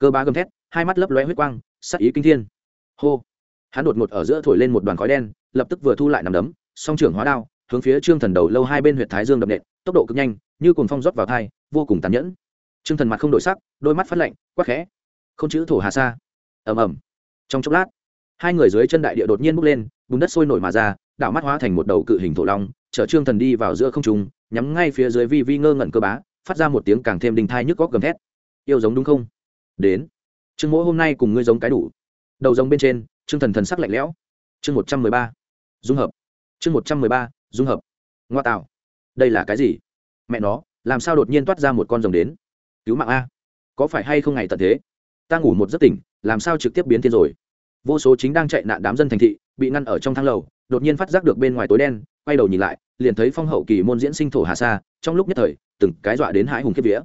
Speaker 1: cơ bá gầm thét hai mắt lấp lóe huyết quang sắc ý kinh thiên hô hắn đột ngột ở giữa thổi lên một đoàn khói đen lập tức vừa thu lại nằm đấm song trưởng hóa đao hướng phía trương thần đầu lâu hai bên h u y ệ t thái dương đập nện tốc độ cực nhanh như cùng phong rót vào thai vô cùng tàn nhẫn Trương Thần mặt không đổi sắc, đôi mắt phát lạnh, quát khẽ. Không chữ thổ hà sa. Ẩm ẩm. Trong chốc lát, hai người dưới chân đại địa đột nhiên bốc lên, bùn đất sôi nổi mà ra, đảo mắt hóa thành một đầu cự hình thổ long, chở Trương Thần đi vào giữa không trung, nhắm ngay phía dưới vi vi ngơ ngẩn cơ bá, phát ra một tiếng càng thêm đình thai nhức góc gầm thét. Yêu giống đúng không? Đến. Trương Mỗ hôm nay cùng ngươi giống cái đủ. Đầu giống bên trên, Trương Thần thần sắc lạnh lẽo. Chương một trăm mười ba, Dung hợp. Chương một trăm mười ba, Dung hợp. Ngoa tạo. Đây là cái gì? Mẹ nó, làm sao đột nhiên toát ra một con rồng đến? cứu mạng a có phải hay không ngày tận thế ta ngủ một giấc tỉnh làm sao trực tiếp biến thiên rồi vô số chính đang chạy nạn đám dân thành thị bị ngăn ở trong thang lầu, đột nhiên phát giác được bên ngoài tối đen, quay đầu nhìn lại, liền thấy phong hậu kỳ môn diễn sinh thổ hà sa, trong lúc nhất thời, từng cái dọa đến hãi hùng kiếp vía.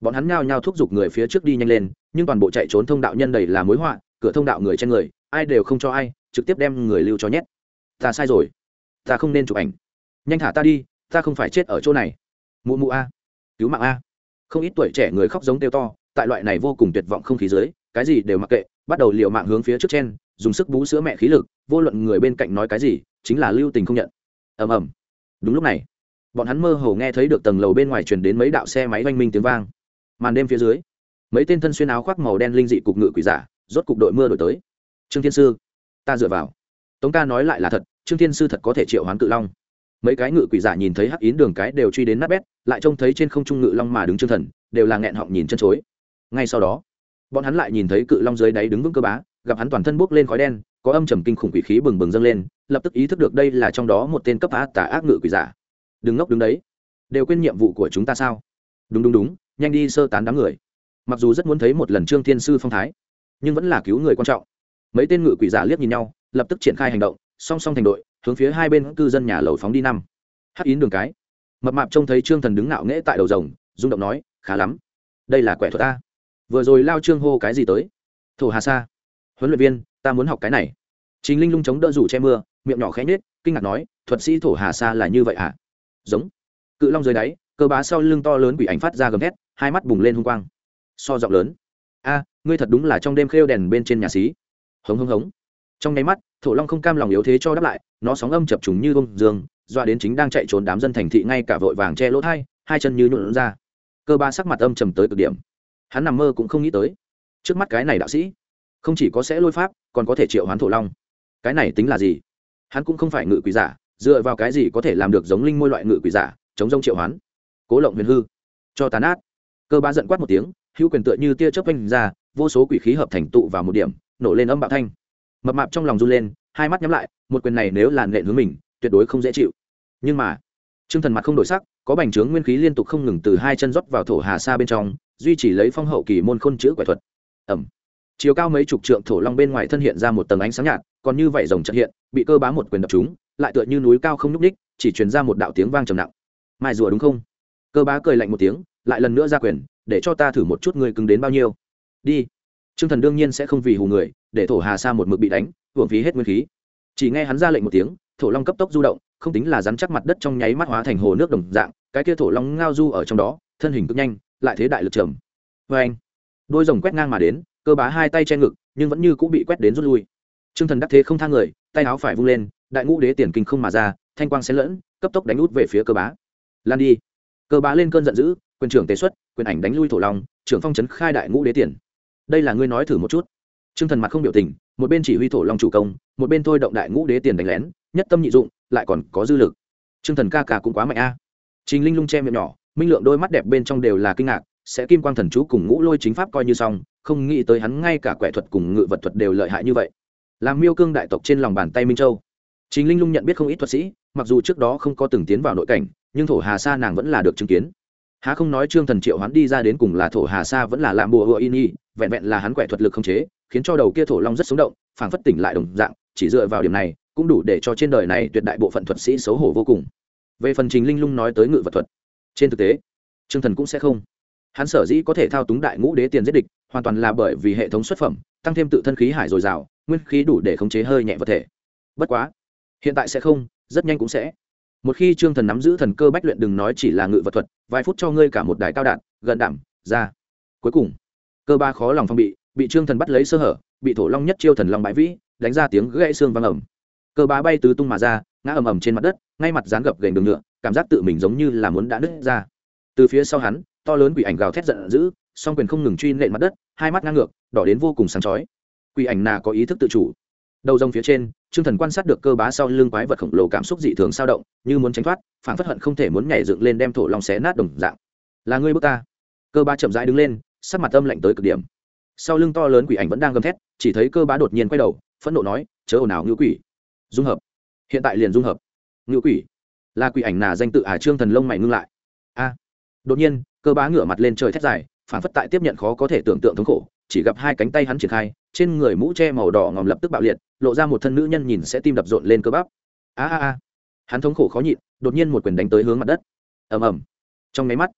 Speaker 1: Bọn hắn ngao nhao thúc giục người phía trước đi nhanh lên, nhưng toàn bộ chạy trốn thông đạo nhân đầy là mối họa, cửa thông đạo người trên người, ai đều không cho ai, trực tiếp đem người lưu cho nhét. Ta sai rồi. Ta không nên chụp ảnh. Nhanh thả ta đi, ta không phải chết ở chỗ này. Mụ mụ a. Cứu mạng a. Không ít tuổi trẻ người khóc giống tiêu to, tại loại này vô cùng tuyệt vọng không khí dưới, cái gì đều mặc kệ, bắt đầu liều mạng hướng phía trước trên dùng sức bú sữa mẹ khí lực vô luận người bên cạnh nói cái gì, chính là lưu tình không nhận. Ầm ầm. Đúng lúc này, bọn hắn mơ hồ nghe thấy được tầng lầu bên ngoài truyền đến mấy đạo xe máy oanh minh tiếng vang. Màn đêm phía dưới, mấy tên thân xuyên áo khoác màu đen linh dị cục ngự quỷ giả, rốt cục đội mưa đổi tới. Trương thiên sư, ta dựa vào. Tống ca nói lại là thật, trương thiên sư thật có thể triệu hoán cự long. Mấy cái ngự quỷ giả nhìn thấy hắc yến đường cái đều truy đến nát bét, lại trông thấy trên không trung ngự long mà đứng trương thần, đều là nghẹn họng nhìn chân chối. Ngay sau đó, bọn hắn lại nhìn thấy cự long dưới đáy đứng vững cơ bá, gặp hắn toàn thân bốc lên khói đen có âm trầm kinh khủng quỷ khí bừng bừng dâng lên, lập tức ý thức được đây là trong đó một tên cấp á tà ác ngự quỷ giả. Đừng ngốc đứng đấy. Đều quên nhiệm vụ của chúng ta sao? Đúng đúng đúng, nhanh đi sơ tán đám người. Mặc dù rất muốn thấy một lần trương thiên sư phong thái, nhưng vẫn là cứu người quan trọng. Mấy tên ngự quỷ giả liếc nhìn nhau, lập tức triển khai hành động, song song thành đội, hướng phía hai bên cư dân nhà lầu phóng đi năm. Hắc yến đường cái. Mập mạp trông thấy trương thần đứng ngạo nghễ tại đầu rồng, rung động nói, khá lắm. Đây là quẻ thuật ta. Vừa rồi lao trương hô cái gì tới? Thổ hà sa. Huấn luyện viên, ta muốn học cái này chính linh lung chống đỡ rủ che mưa, miệng nhỏ khẽ nết kinh ngạc nói, thuật sĩ thổ hà sa là như vậy hả? Giống. Cự long dưới đáy, cơ bá sau lưng to lớn quỷ ảnh phát ra gầm thét, hai mắt bùng lên hung quang. So giọng lớn. A, ngươi thật đúng là trong đêm khêu đèn bên trên nhà xí. Hống hống hống. Trong nháy mắt, thổ long không cam lòng yếu thế cho đáp lại, nó sóng âm chập trùng như bông dương doa đến chính đang chạy trốn đám dân thành thị ngay cả vội vàng che lỗ thai, hai chân như nhuộn ra. Cơ ba sắc mặt âm trầm tới cực điểm. Hắn nằm mơ cũng không nghĩ tới. Trước mắt cái này đạo sĩ, không chỉ có sẽ lôi pháp, còn có thể triệu hoán thổ long cái này tính là gì? Hắn cũng không phải ngự quỷ giả, dựa vào cái gì có thể làm được giống linh môi loại ngự quỷ giả, chống rông triệu hoán? Cố lộng huyền hư, cho tàn át cơ ba giận quát một tiếng, hữu quyền tựa như tia chớp vanh ra, vô số quỷ khí hợp thành tụ vào một điểm, nổ lên âm bạo thanh. Mập mạp trong lòng run lên, hai mắt nhắm lại, một quyền này nếu là nện hướng mình, tuyệt đối không dễ chịu. Nhưng mà t thần mặt không đổi sắc, có bành trướng nguyên khí liên tục không ngừng từ hai chân rót vào thổ hà sa bên trong, duy chỉ lấy phong hậu kỳ môn khôn chữ quẻ thuật. Ẩm chiều cao mấy chục trượng thổ long bên ngoài thân hiện ra một tầng ánh sáng nhạt, còn như vậy rồng trận hiện, bị cơ bá một quyền đập chúng lại tựa như núi cao không nhúc ních chỉ truyền ra một đạo tiếng vang trầm nặng. Mai rùa đúng không? Cơ bá cười lạnh một tiếng, lại lần nữa ra quyền, để cho ta thử một chút người cứng đến bao nhiêu. Đi. Trương thần đương nhiên sẽ không vì hù người, để thổ hà sa một mực bị đánh, hưởng phí hết nguyên khí. Chỉ nghe hắn ra lệnh một tiếng, thổ long cấp tốc du động, không tính là rắn chắc mặt đất trong nháy mắt hóa thành hồ nước đồng dạng, cái kia thổ long ngao du ở trong đó, thân hình cực nhanh, lại thế đại lực trầm. Vê anh đôi rồng quét ngang mà đến cơ bá hai tay che ngực, nhưng vẫn như cũng bị quét đến rút lui. T r ư ơ n g thần đắc thế không thang người, tay áo phải vung lên, đại ngũ đế tiền kinh không mà ra, thanh quang xen lẫn, cấp tốc đánh út về phía cơ bá. Lan đi. Cơ bá lên cơn giận dữ, quyền trưởng tế xuất, quyền ảnh đánh lui thổ long, trưởng phong trấn khai đại ngũ đế tiền. Đây là ngươi nói thử một chút. T r ư ơ n g thần mặt không biểu tình, một bên chỉ huy thổ long chủ công, một bên thôi động đại ngũ đế tiền đánh lén, nhất tâm nhị dụng, lại còn có dư lực. T r ư ơ n g thần ca ca cũng quá mạnh a. Trình linh lung che miệng nhỏ, minh lượng đôi mắt đẹp bên trong đều là kinh ngạc sẽ kim quang thần chú cùng ngũ lôi chính pháp coi như xong, không nghĩ tới hắn ngay cả quẻ thuật cùng ngự vật thuật đều lợi hại như vậy. Làm miêu cương đại tộc trên lòng bàn tay minh châu. Chính linh lung nhận biết không ít thuật sĩ, mặc dù trước đó không có từng tiến vào nội cảnh, nhưng thổ hà sa nàng vẫn là được chứng kiến. Há không nói trương thần triệu hắn đi ra đến cùng là thổ hà sa vẫn là làm bùa hựa in y, vẹn vẹn là hắn quẻ thuật lực không chế, khiến cho đầu kia thổ long rất sống động, phảng phất tỉnh lại đồng dạng, chỉ dựa vào điểm này, cũng đủ để cho trên đời này tuyệt đại bộ phận thuật sĩ xấu hổ vô cùng. Về phần trình linh lung nói tới ngự vật thuật, trên thực tế, trương thần cũng sẽ không hắn sở dĩ có thể thao túng đại ngũ đế tiền giết địch, hoàn toàn là bởi vì hệ thống xuất phẩm, tăng thêm tự thân khí hải dồi dào, nguyên khí đủ để khống chế hơi nhẹ vật thể. Bất quá, hiện tại sẽ không, rất nhanh cũng sẽ. Một khi trương thần nắm giữ thần cơ bách luyện đừng nói chỉ là ngự vật thuật, vài phút cho ngươi cả một đài cao đạn, gần đảm, ra. Cuối cùng, cơ ba khó lòng phong bị bị trương thần bắt lấy sơ hở, bị thổ long nhất chiêu thần long bãi vĩ, đánh ra tiếng gãy xương vang ẩm cơ ba bay tứ tung mà ra, ngã ầm ầm trên mặt đất, ngay mặt dán gập gành đường nhựa, cảm giác tự mình giống như là muốn đã nứt ra. Từ phía sau hắn to lớn quỷ ảnh gào thét giận dữ, song quyền không ngừng truy nện mặt đất, hai mắt ngang ngược, đỏ đến vô cùng sáng chói. Quỷ ảnh nà có ý thức tự chủ? Đầu rồng phía trên, trương thần quan sát được cơ bá sau lưng quái vật khổng lồ cảm xúc dị thường sao động, như muốn tránh thoát phản phất hận không thể muốn nhảy dựng lên đem thổ lòng xé nát đồng dạng. Là ngươi bước ta. Cơ bá chậm rãi đứng lên, sắc mặt âm lạnh tới cực điểm. Sau lưng to lớn quỷ ảnh vẫn đang gầm thét, chỉ thấy cơ bá đột nhiên quay đầu, phẫn nộ nói, chớ ồn ào ngữ quỷ. Dung hợp. Hiện tại liền dung hợp. Ngữ quỷ. Là quỷ ảnh nà danh tự à? Trương thần lông mày ngưng lại. A. Đột nhiên cơ bá ngửa mặt lên trời thét dài phản phất tại tiếp nhận khó có thể tưởng tượng thống khổ, chỉ gặp hai cánh tay hắn triển khai, trên người mũ che màu đỏ ngòm lập tức bạo liệt, lộ ra một thân nữ nhân nhìn sẽ tim đập rộn lên cơ bắp. A a a. Hắn thống khổ khó nhịn, đột nhiên một quyền đánh tới hướng mặt đất. Ầm ầm. Trong máy mắt,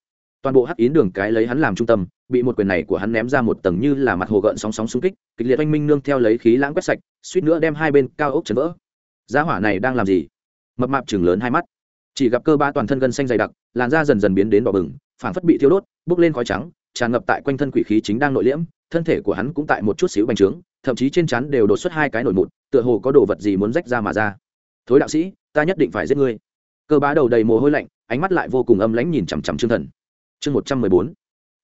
Speaker 1: toàn bộ hắc yến đường cái lấy hắn làm trung tâm, bị một quyền này của hắn ném ra một tầng như là mặt hồ gợn sóng sóng xung kích, kịch liệt oanh minh nương theo lấy khí lãng quét sạch, suýt nữa đem hai bên cao ốc chấn vỡ. Giá hỏa này đang làm gì? Mập mạp chừng lớn hai mắt. Chỉ gặp cơ ba toàn thân gân xanh dày đặc, làn da dần dần biến đến đỏ bừng phảng phất bị thiêu đốt, bốc lên khói trắng, tràn ngập tại quanh thân quỷ khí chính đang nội liễm, thân thể của hắn cũng tại một chút xíu bành trướng, thậm chí trên chắn đều đột xuất hai cái nổi mụn, tựa hồ có đồ vật gì muốn rách ra mà ra. Thối đạo sĩ, ta nhất định phải giết ngươi. Cơ bá đầu đầy mồ hôi lạnh, ánh mắt lại vô cùng âm lãnh nhìn chằm chằm chương thần. Chương một trăm mười bốn,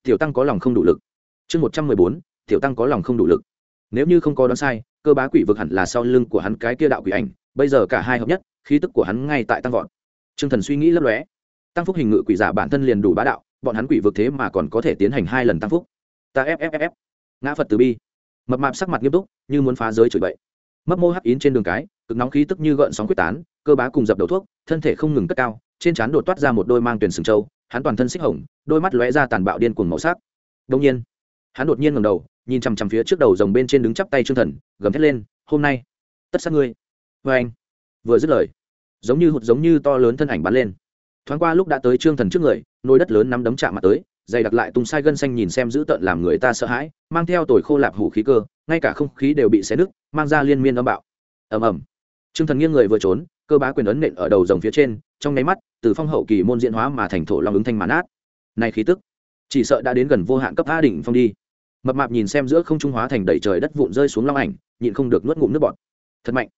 Speaker 1: tiểu tăng có lòng không đủ lực. Chương một trăm mười bốn, tiểu tăng có lòng không đủ lực. Nếu như không có đoán sai, cơ bá quỷ vực hẳn là sau lưng của hắn cái kia đạo quỷ ảnh, bây giờ cả hai hợp nhất, khí tức của hắn ngay tại tăng vọt. Trương thần suy nghĩ lấp lóe. Tăng phúc hình ngự quỷ giả bản thân liền đủ bá đạo bọn hắn quỷ vực thế mà còn có thể tiến hành hai lần tăng phúc. Ta fff ngã phật từ bi. Mập mạp sắc mặt nghiêm túc, như muốn phá giới chửi bậy. Mấp mô hắc yến trên đường cái, cực nóng khí tức như gợn sóng quyết tán, cơ bá cùng dập đầu thuốc, thân thể không ngừng cất cao, trên trán đột toát ra một đôi mang tuyển sừng trâu, hắn toàn thân xích hồng, đôi mắt lóe ra tàn bạo điên cuồng màu sắc. Đông nhiên, hắn đột nhiên ngầm đầu, nhìn chằm chằm phía trước đầu rồng bên trên đứng chắp tay trương thần, gầm thét lên, hôm nay, tất sát ngươi. Vê anh vừa dứt lời, giống như hụt giống như to lớn thân ảnh bắn lên thoáng qua lúc đã tới trương thần trước người, nồi đất lớn nắm đấm chạm mặt tới, dày đặc lại tung sai gân xanh nhìn xem dữ tợn làm người ta sợ hãi, mang theo tồi khô lạp hủ khí cơ, ngay cả không khí đều bị xé nứt, mang ra liên miên âm bạo. Ầm ầm. Trương thần nghiêng người vừa trốn, cơ bá quyền ấn nện ở đầu rồng phía trên, trong nháy mắt, từ phong hậu kỳ môn diễn hóa mà thành thổ long ứng thanh mãn át. Này khí tức, chỉ sợ đã đến gần vô hạn cấp a đỉnh phong đi. Mập mạp nhìn xem giữa không trung hóa thành đầy trời đất vụn rơi xuống long ảnh, nhịn không được nuốt ngụm nước bọt. Thật mạnh.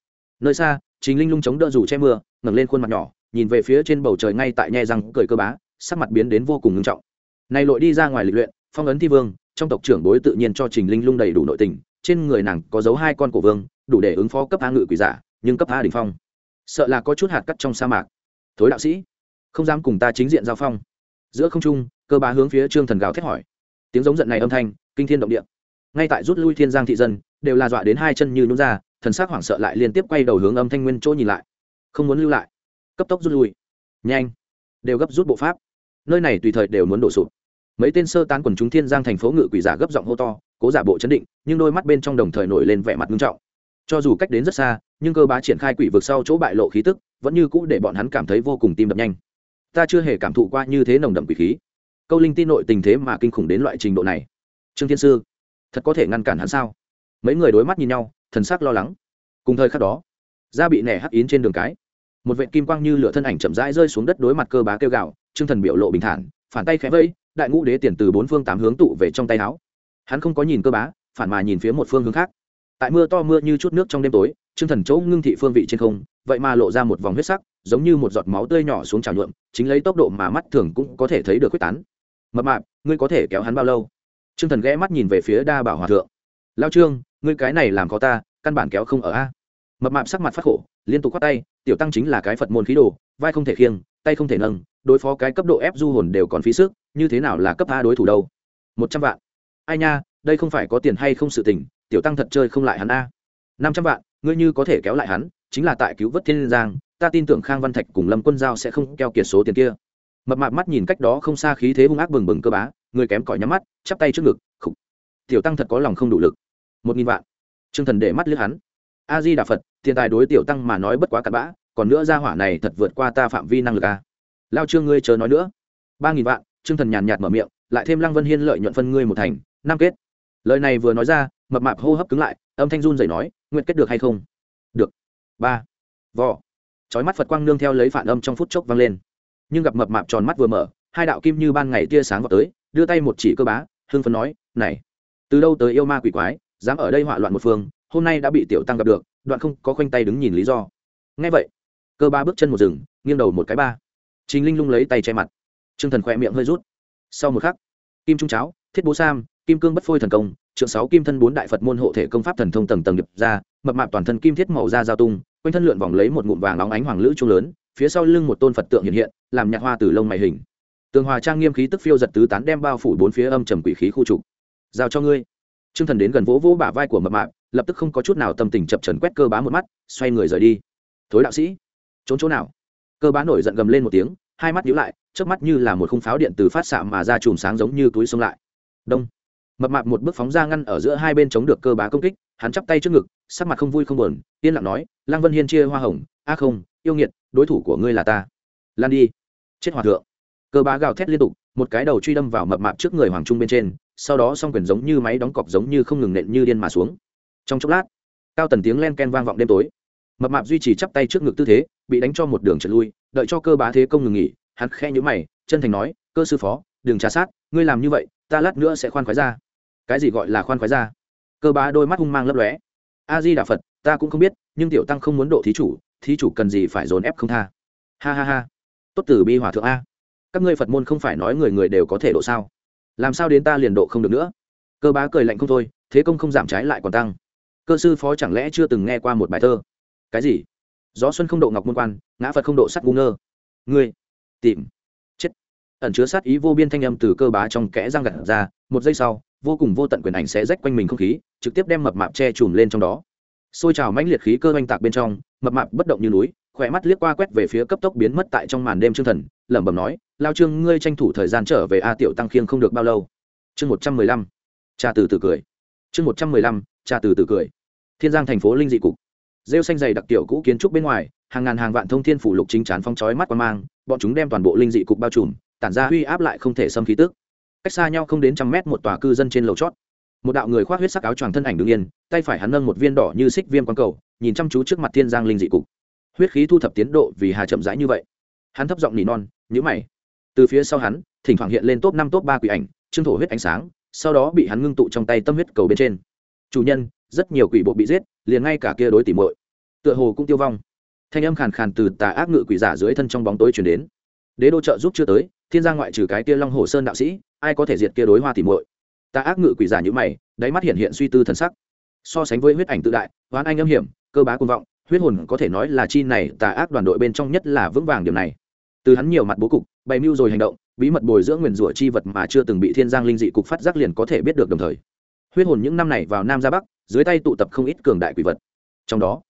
Speaker 1: Nơi xa chính linh lung chống đỡ dù che mưa, ngẩng lên khuôn mặt nhỏ nhìn về phía trên bầu trời ngay tại nhe răng cười cơ bá, sắc mặt biến đến vô cùng ngưng trọng. Này lội đi ra ngoài lịch luyện, phong ấn thi vương, trong tộc trưởng bối tự nhiên cho trình linh lung đầy đủ nội tình, trên người nàng có dấu hai con cổ vương, đủ để ứng phó cấp a ngự quỷ giả, nhưng cấp a đ ỉ n h phong. Sợ là có chút hạt cắt trong sa mạc. Thối đạo sĩ, không dám cùng ta chính diện giao phong. Giữa không trung, cơ bá hướng phía trương thần gào thét hỏi. Tiếng giống giận này âm thanh, kinh thiên động địa. Ngay tại rút lui thiên giang thị dân, đều là dọa đến hai chân như nhún ra, thần s c hoảng sợ lại liên tiếp quay đầu hướng âm thanh nguyên chỗ nhìn lại. Không muốn lưu lại cấp tốc rút lui. Nhanh. Đều gấp rút bộ pháp. Nơi này tùy thời đều muốn đổ sụp. Mấy tên sơ tán quần chúng thiên giang thành phố ngự quỷ giả gấp giọng hô to, cố giả bộ chấn định, nhưng đôi mắt bên trong đồng thời nổi lên vẻ mặt nghiêm trọng. Cho dù cách đến rất xa, nhưng cơ bá triển khai quỷ vực sau chỗ bại lộ khí tức, vẫn như cũ để bọn hắn cảm thấy vô cùng tim đập nhanh. Ta chưa hề cảm thụ qua như thế nồng đậm quỷ khí. Câu linh tin nội tình thế mà kinh khủng đến loại trình độ này. Trương thiên sư, thật có thể ngăn cản hắn sao? Mấy người đối mắt nhìn nhau, thần sắc lo lắng. Cùng thời khắc đó, da bị nẻ hắc yến trên đường cái một vệ kim quang như lửa thân ảnh chậm rãi rơi xuống đất đối mặt cơ bá kêu gạo trương thần biểu lộ bình thản, phản tay khẽ vẫy, đại ngũ đế tiền từ bốn phương tám hướng tụ về trong tay áo. Hắn không có nhìn cơ bá, phản mà nhìn phía một phương hướng khác. Tại mưa to mưa như chút nước trong đêm tối, trương thần chỗ ngưng thị phương vị trên không, vậy mà lộ ra một vòng huyết sắc, giống như một giọt máu tươi nhỏ xuống trào nhuộm, chính lấy tốc độ mà mắt thường cũng có thể thấy được quyết tán. Mập mạp, ngươi có thể kéo hắn bao lâu? Trương thần ghé mắt nhìn về phía đa bảo hòa thượng. Lao trương, ngươi cái này làm có ta, căn bản kéo không ở a mập mạp sắc mặt phát khổ, liên tục khoát tay, tiểu tăng chính là cái phật môn khí đồ, vai không thể khiêng, tay không thể nâng, đối phó cái cấp độ ép du hồn đều còn phí sức, như thế nào là cấp a đối thủ đâu? Một trăm vạn. Ai nha, đây không phải có tiền hay không sự tình, tiểu tăng thật chơi không lại hắn a. Năm trăm vạn, ngươi như có thể kéo lại hắn, chính là tại cứu vớt thiên giang, ta tin tưởng khang văn thạch cùng lâm quân giao sẽ không keo kiệt số tiền kia. Mập mạp mắt nhìn cách đó không xa khí thế hung ác bừng bừng cơ bá, người kém cỏi nhắm mắt, chắp tay trước ngực, khục. Tiểu tăng thật có lòng không đủ lực. Một nghìn vạn. T r ư ơ n g thần để mắt lướt hắn a di đà phật thiên tài đối tiểu tăng mà nói bất quá cặn bã, còn nữa ra hỏa này thật vượt qua ta phạm vi năng lực a lao trương ngươi chờ nói nữa. Ba nghìn vạn, Trương thần nhàn nhạt mở miệng, lại thêm lăng vân hiên lợi nhuận phân ngươi một thành, năm kết. Lời này vừa nói ra, mập mạp hô hấp cứng lại, âm thanh run dậy nói, nguyện kết được hay không? Được. Ba. Vò. Trói mắt phật quang nương theo lấy phản âm trong phút chốc vang lên. Nhưng gặp mập mạp tròn mắt vừa mở, hai đạo kim như ban ngày tia sáng vào tới, đưa tay một chỉ cơ bá, hưng phấn nói, này, từ đâu tới yêu ma quỷ quái, dám ở đây hỏa loạn một phương hôm nay đã bị tiểu tăng gặp được, đoạn không có khoanh tay đứng nhìn lý do. Ngay vậy, cơ ba bước chân một rừng nghiêng đầu một cái ba. Chính linh lung lấy tay che mặt. T r ư ơ n g thần khỏe miệng hơi rút. Sau một khắc, kim trung cháo, thiết bố sam, kim cương bất phôi thần công, trượng sáu kim thân bốn đại phật môn hộ thể công pháp thần thông tầng tầng điệp ra, mập mạp toàn thân kim thiết màu da giao tung, quanh thân lượn vòng lấy một ngụm vàng óng ánh hoàng lữ trung lớn, phía sau lưng một tôn phật tượng hiện hiện, làm nhạc hoa từ lông mày hình. Tường hòa trang nghiêm khí tức phiêu giật tứ tán đem bao phủ bốn phía âm trầm quỷ khí khu trục. Giao cho ngươi. T r ư ơ n g thần đến gần vỗ vỗ bả vai của mập mạp lập tức không có chút nào tâm tình chập trần quét cơ bá một mắt, xoay người rời đi. Thối đạo sĩ, trốn chỗ nào? Cơ bá nổi giận gầm lên một tiếng, hai mắt nhíu lại trước mắt như là một khung pháo điện từ phát xạ mà ra chùm sáng giống như túi xông lại. Đông. Mập mạp một bước phóng ra ngăn ở giữa hai bên chống được cơ bá công kích, hắn chắp tay trước ngực, sắc mặt không vui không buồn, yên lặng nói, lăng vân hiên chia hoa hồng, a không, yêu nghiệt, đối thủ của ngươi là ta. Lan đi, chết hòa thượng. Cơ bá gào thét liên tục, một cái đầu truy đâm vào mập mạp trước người hoàng trung bên trên, sau đó s o n g quyền giống như máy đóng cọc giống như không ngừng nện như điên mà xuống trong chốc lát, cao tần tiếng len ken vang vọng đêm tối. Mập mạp duy trì chắp tay trước ngực tư thế, bị đánh cho một đường trượt lui, đợi cho cơ bá thế công ngừng nghỉ, hắn khe nhữ mày, chân thành nói, cơ sư phó, đừng trả sát, ngươi làm như vậy, ta lát nữa sẽ khoan khoái ra. Cái gì gọi là khoan khoái ra? Cơ bá đôi mắt hung mang lấp lóe. A di đà phật, ta cũng không biết, nhưng tiểu tăng không muốn độ thí chủ thí chủ cần gì phải dồn ép không tha. Ha ha ha, tốt tử bi hòa thượng a. Các ngươi phật môn không phải nói người người đều có thể độ sao? Làm sao đến ta liền độ không được nữa? Cơ bá cười lạnh không thôi, thế công không giảm trái lại còn tăng cơ sư phó chẳng lẽ chưa từng nghe qua một bài thơ? Cái gì? Gió xuân không độ ngọc môn quan, ngã phật không độ sắt ngu ngơ. Ngươi, tìm, chết. Ẩn chứa sát ý vô biên thanh âm từ cơ bá trong kẽ răng gặt ra, một giây sau, vô cùng vô tận quyền ảnh sẽ rách quanh mình không khí, trực tiếp đem mập mạp che chùm lên trong đó. Xôi trào mãnh liệt khí cơ oanh tạc bên trong, mập mạp bất động như núi, khỏe mắt liếc qua quét về phía cấp tốc biến mất tại trong màn đêm chương thần, lẩm bẩm nói, lao trương, ngươi tranh thủ thời gian trở về a tiểu tăng khiêng không được bao lâu. Chương một trăm mười lăm, cha từ từ cười. Chương một trăm mười lăm, cha từ từ cười thiên giang thành phố linh dị cục. Rêu xanh dày đặc tiểu cũ kiến trúc bên ngoài, hàng ngàn hàng vạn thông thiên phủ lục chính chán phong chói mắt quan mang, bọn chúng đem toàn bộ linh dị cục bao trùm, tản ra huy áp lại không thể xâm khí tức. Cách xa nhau không đến trăm mét một tòa cư dân trên lầu chót. Một đạo người khoác huyết sắc áo choàng thân ảnh đ yên, tay phải hắn nâng một viên đỏ như xích viêm quang cầu, nhìn chăm chú trước mặt thiên giang linh dị cục. Huyết khí thu thập tiến độ vì hà chậm rãi như vậy. Hắn thấp giọng nỉ non nhữ mày. Từ phía sau hắn, thỉnh thoảng hiện lên top năm top ba quỷ ảnh, trương thổ huyết ánh sáng, sau đó bị hắn ngưng tụ trong tay tâm huyết cầu bên trên. Chủ nhân rất nhiều quỷ bộ bị giết, liền ngay cả kia đối tỉ mội tựa hồ cũng tiêu vong. Thanh âm khàn khàn từ tà ác ngự quỷ giả dưới thân trong bóng tối chuyển đến. Đế đô trợ giúp chưa tới, thiên gia ngoại trừ cái kia long hồ sơn đạo sĩ, ai có thể diệt kia đối hoa tỉ muội? Tà ác ngự quỷ giả như mày, đáy mắt hiện hiện suy tư thần sắc. So sánh với huyết ảnh tự đại oán anh âm hiểm, cơ bá côn vọng, huyết hồn có thể nói là chi này tà ác đoàn đội bên trong nhất là vững vàng điểm này. Từ hắn nhiều mặt bố cục, bày mưu rồi hành động, bí mật bồi dưỡng nguyền rủa chi vật mà chưa từng bị thiên giang linh dị cục phát giác liền có thể biết được đồng thời. Huyết hồn những năm này vào nam ra bắc dưới tay tụ tập không ít cường đại quỷ vật. Trong đó,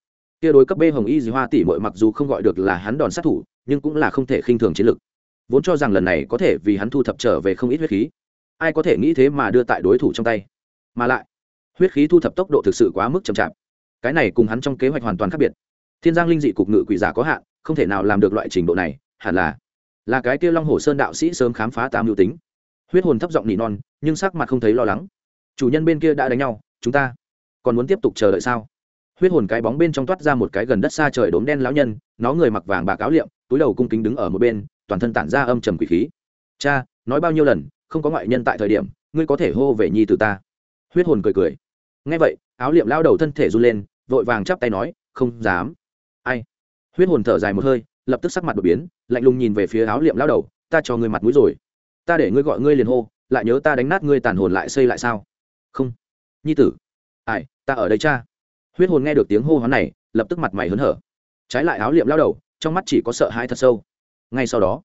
Speaker 1: kia đối cấp b hồng y dì hoa tỷ mội mặc dù không gọi được là hắn đòn sát thủ, nhưng cũng là không thể khinh thường chiến lực. Vốn cho rằng lần này có thể vì hắn thu thập trở về không ít huyết khí. Ai có thể nghĩ thế mà đưa tại đối thủ trong tay? Mà lại, huyết khí thu thập tốc độ thực sự quá mức chậm chạp. Cái này cùng hắn trong kế hoạch hoàn toàn khác biệt. Thiên giang linh dị cục ngự quỷ giả có hạn, không thể nào làm được loại trình độ này, hẳn là là cái kia long hồ sơn đạo sĩ sớm khám phá tám mưu tính. Huyết hồn thấp giọng nỉ non, nhưng sắc mặt không thấy lo lắng. Chủ nhân bên kia đã đánh nhau, chúng ta còn muốn tiếp tục chờ đợi sao? Huyết hồn cái bóng bên trong toát ra một cái gần đất xa trời đốm đen lão nhân, nó người mặc vàng bạc áo liệm, túi đầu cung kính đứng ở một bên, toàn thân tản ra âm trầm quỷ khí. Cha, nói bao nhiêu lần, không có ngoại nhân tại thời điểm, ngươi có thể hô về nhi từ ta. Huyết hồn cười cười. Ngay vậy, áo liệm lao đầu thân thể run lên, vội vàng chắp tay nói, không dám. Ai? Huyết hồn thở dài một hơi, lập tức sắc mặt đột biến, lạnh lùng nhìn về phía áo liệm lao đầu, ta cho ngươi mặt mũi rồi. Ta để ngươi gọi ngươi liền hô, lại nhớ ta đánh nát ngươi tàn hồn lại xây lại sao? Không. Nhi tử. Ai ta ở đây cha. Huyết hồn nghe được tiếng hô hoán này, lập tức mặt mày hớn hở. Trái lại áo liệm lao đầu, trong mắt chỉ có sợ hãi thật sâu. Ngay sau đó,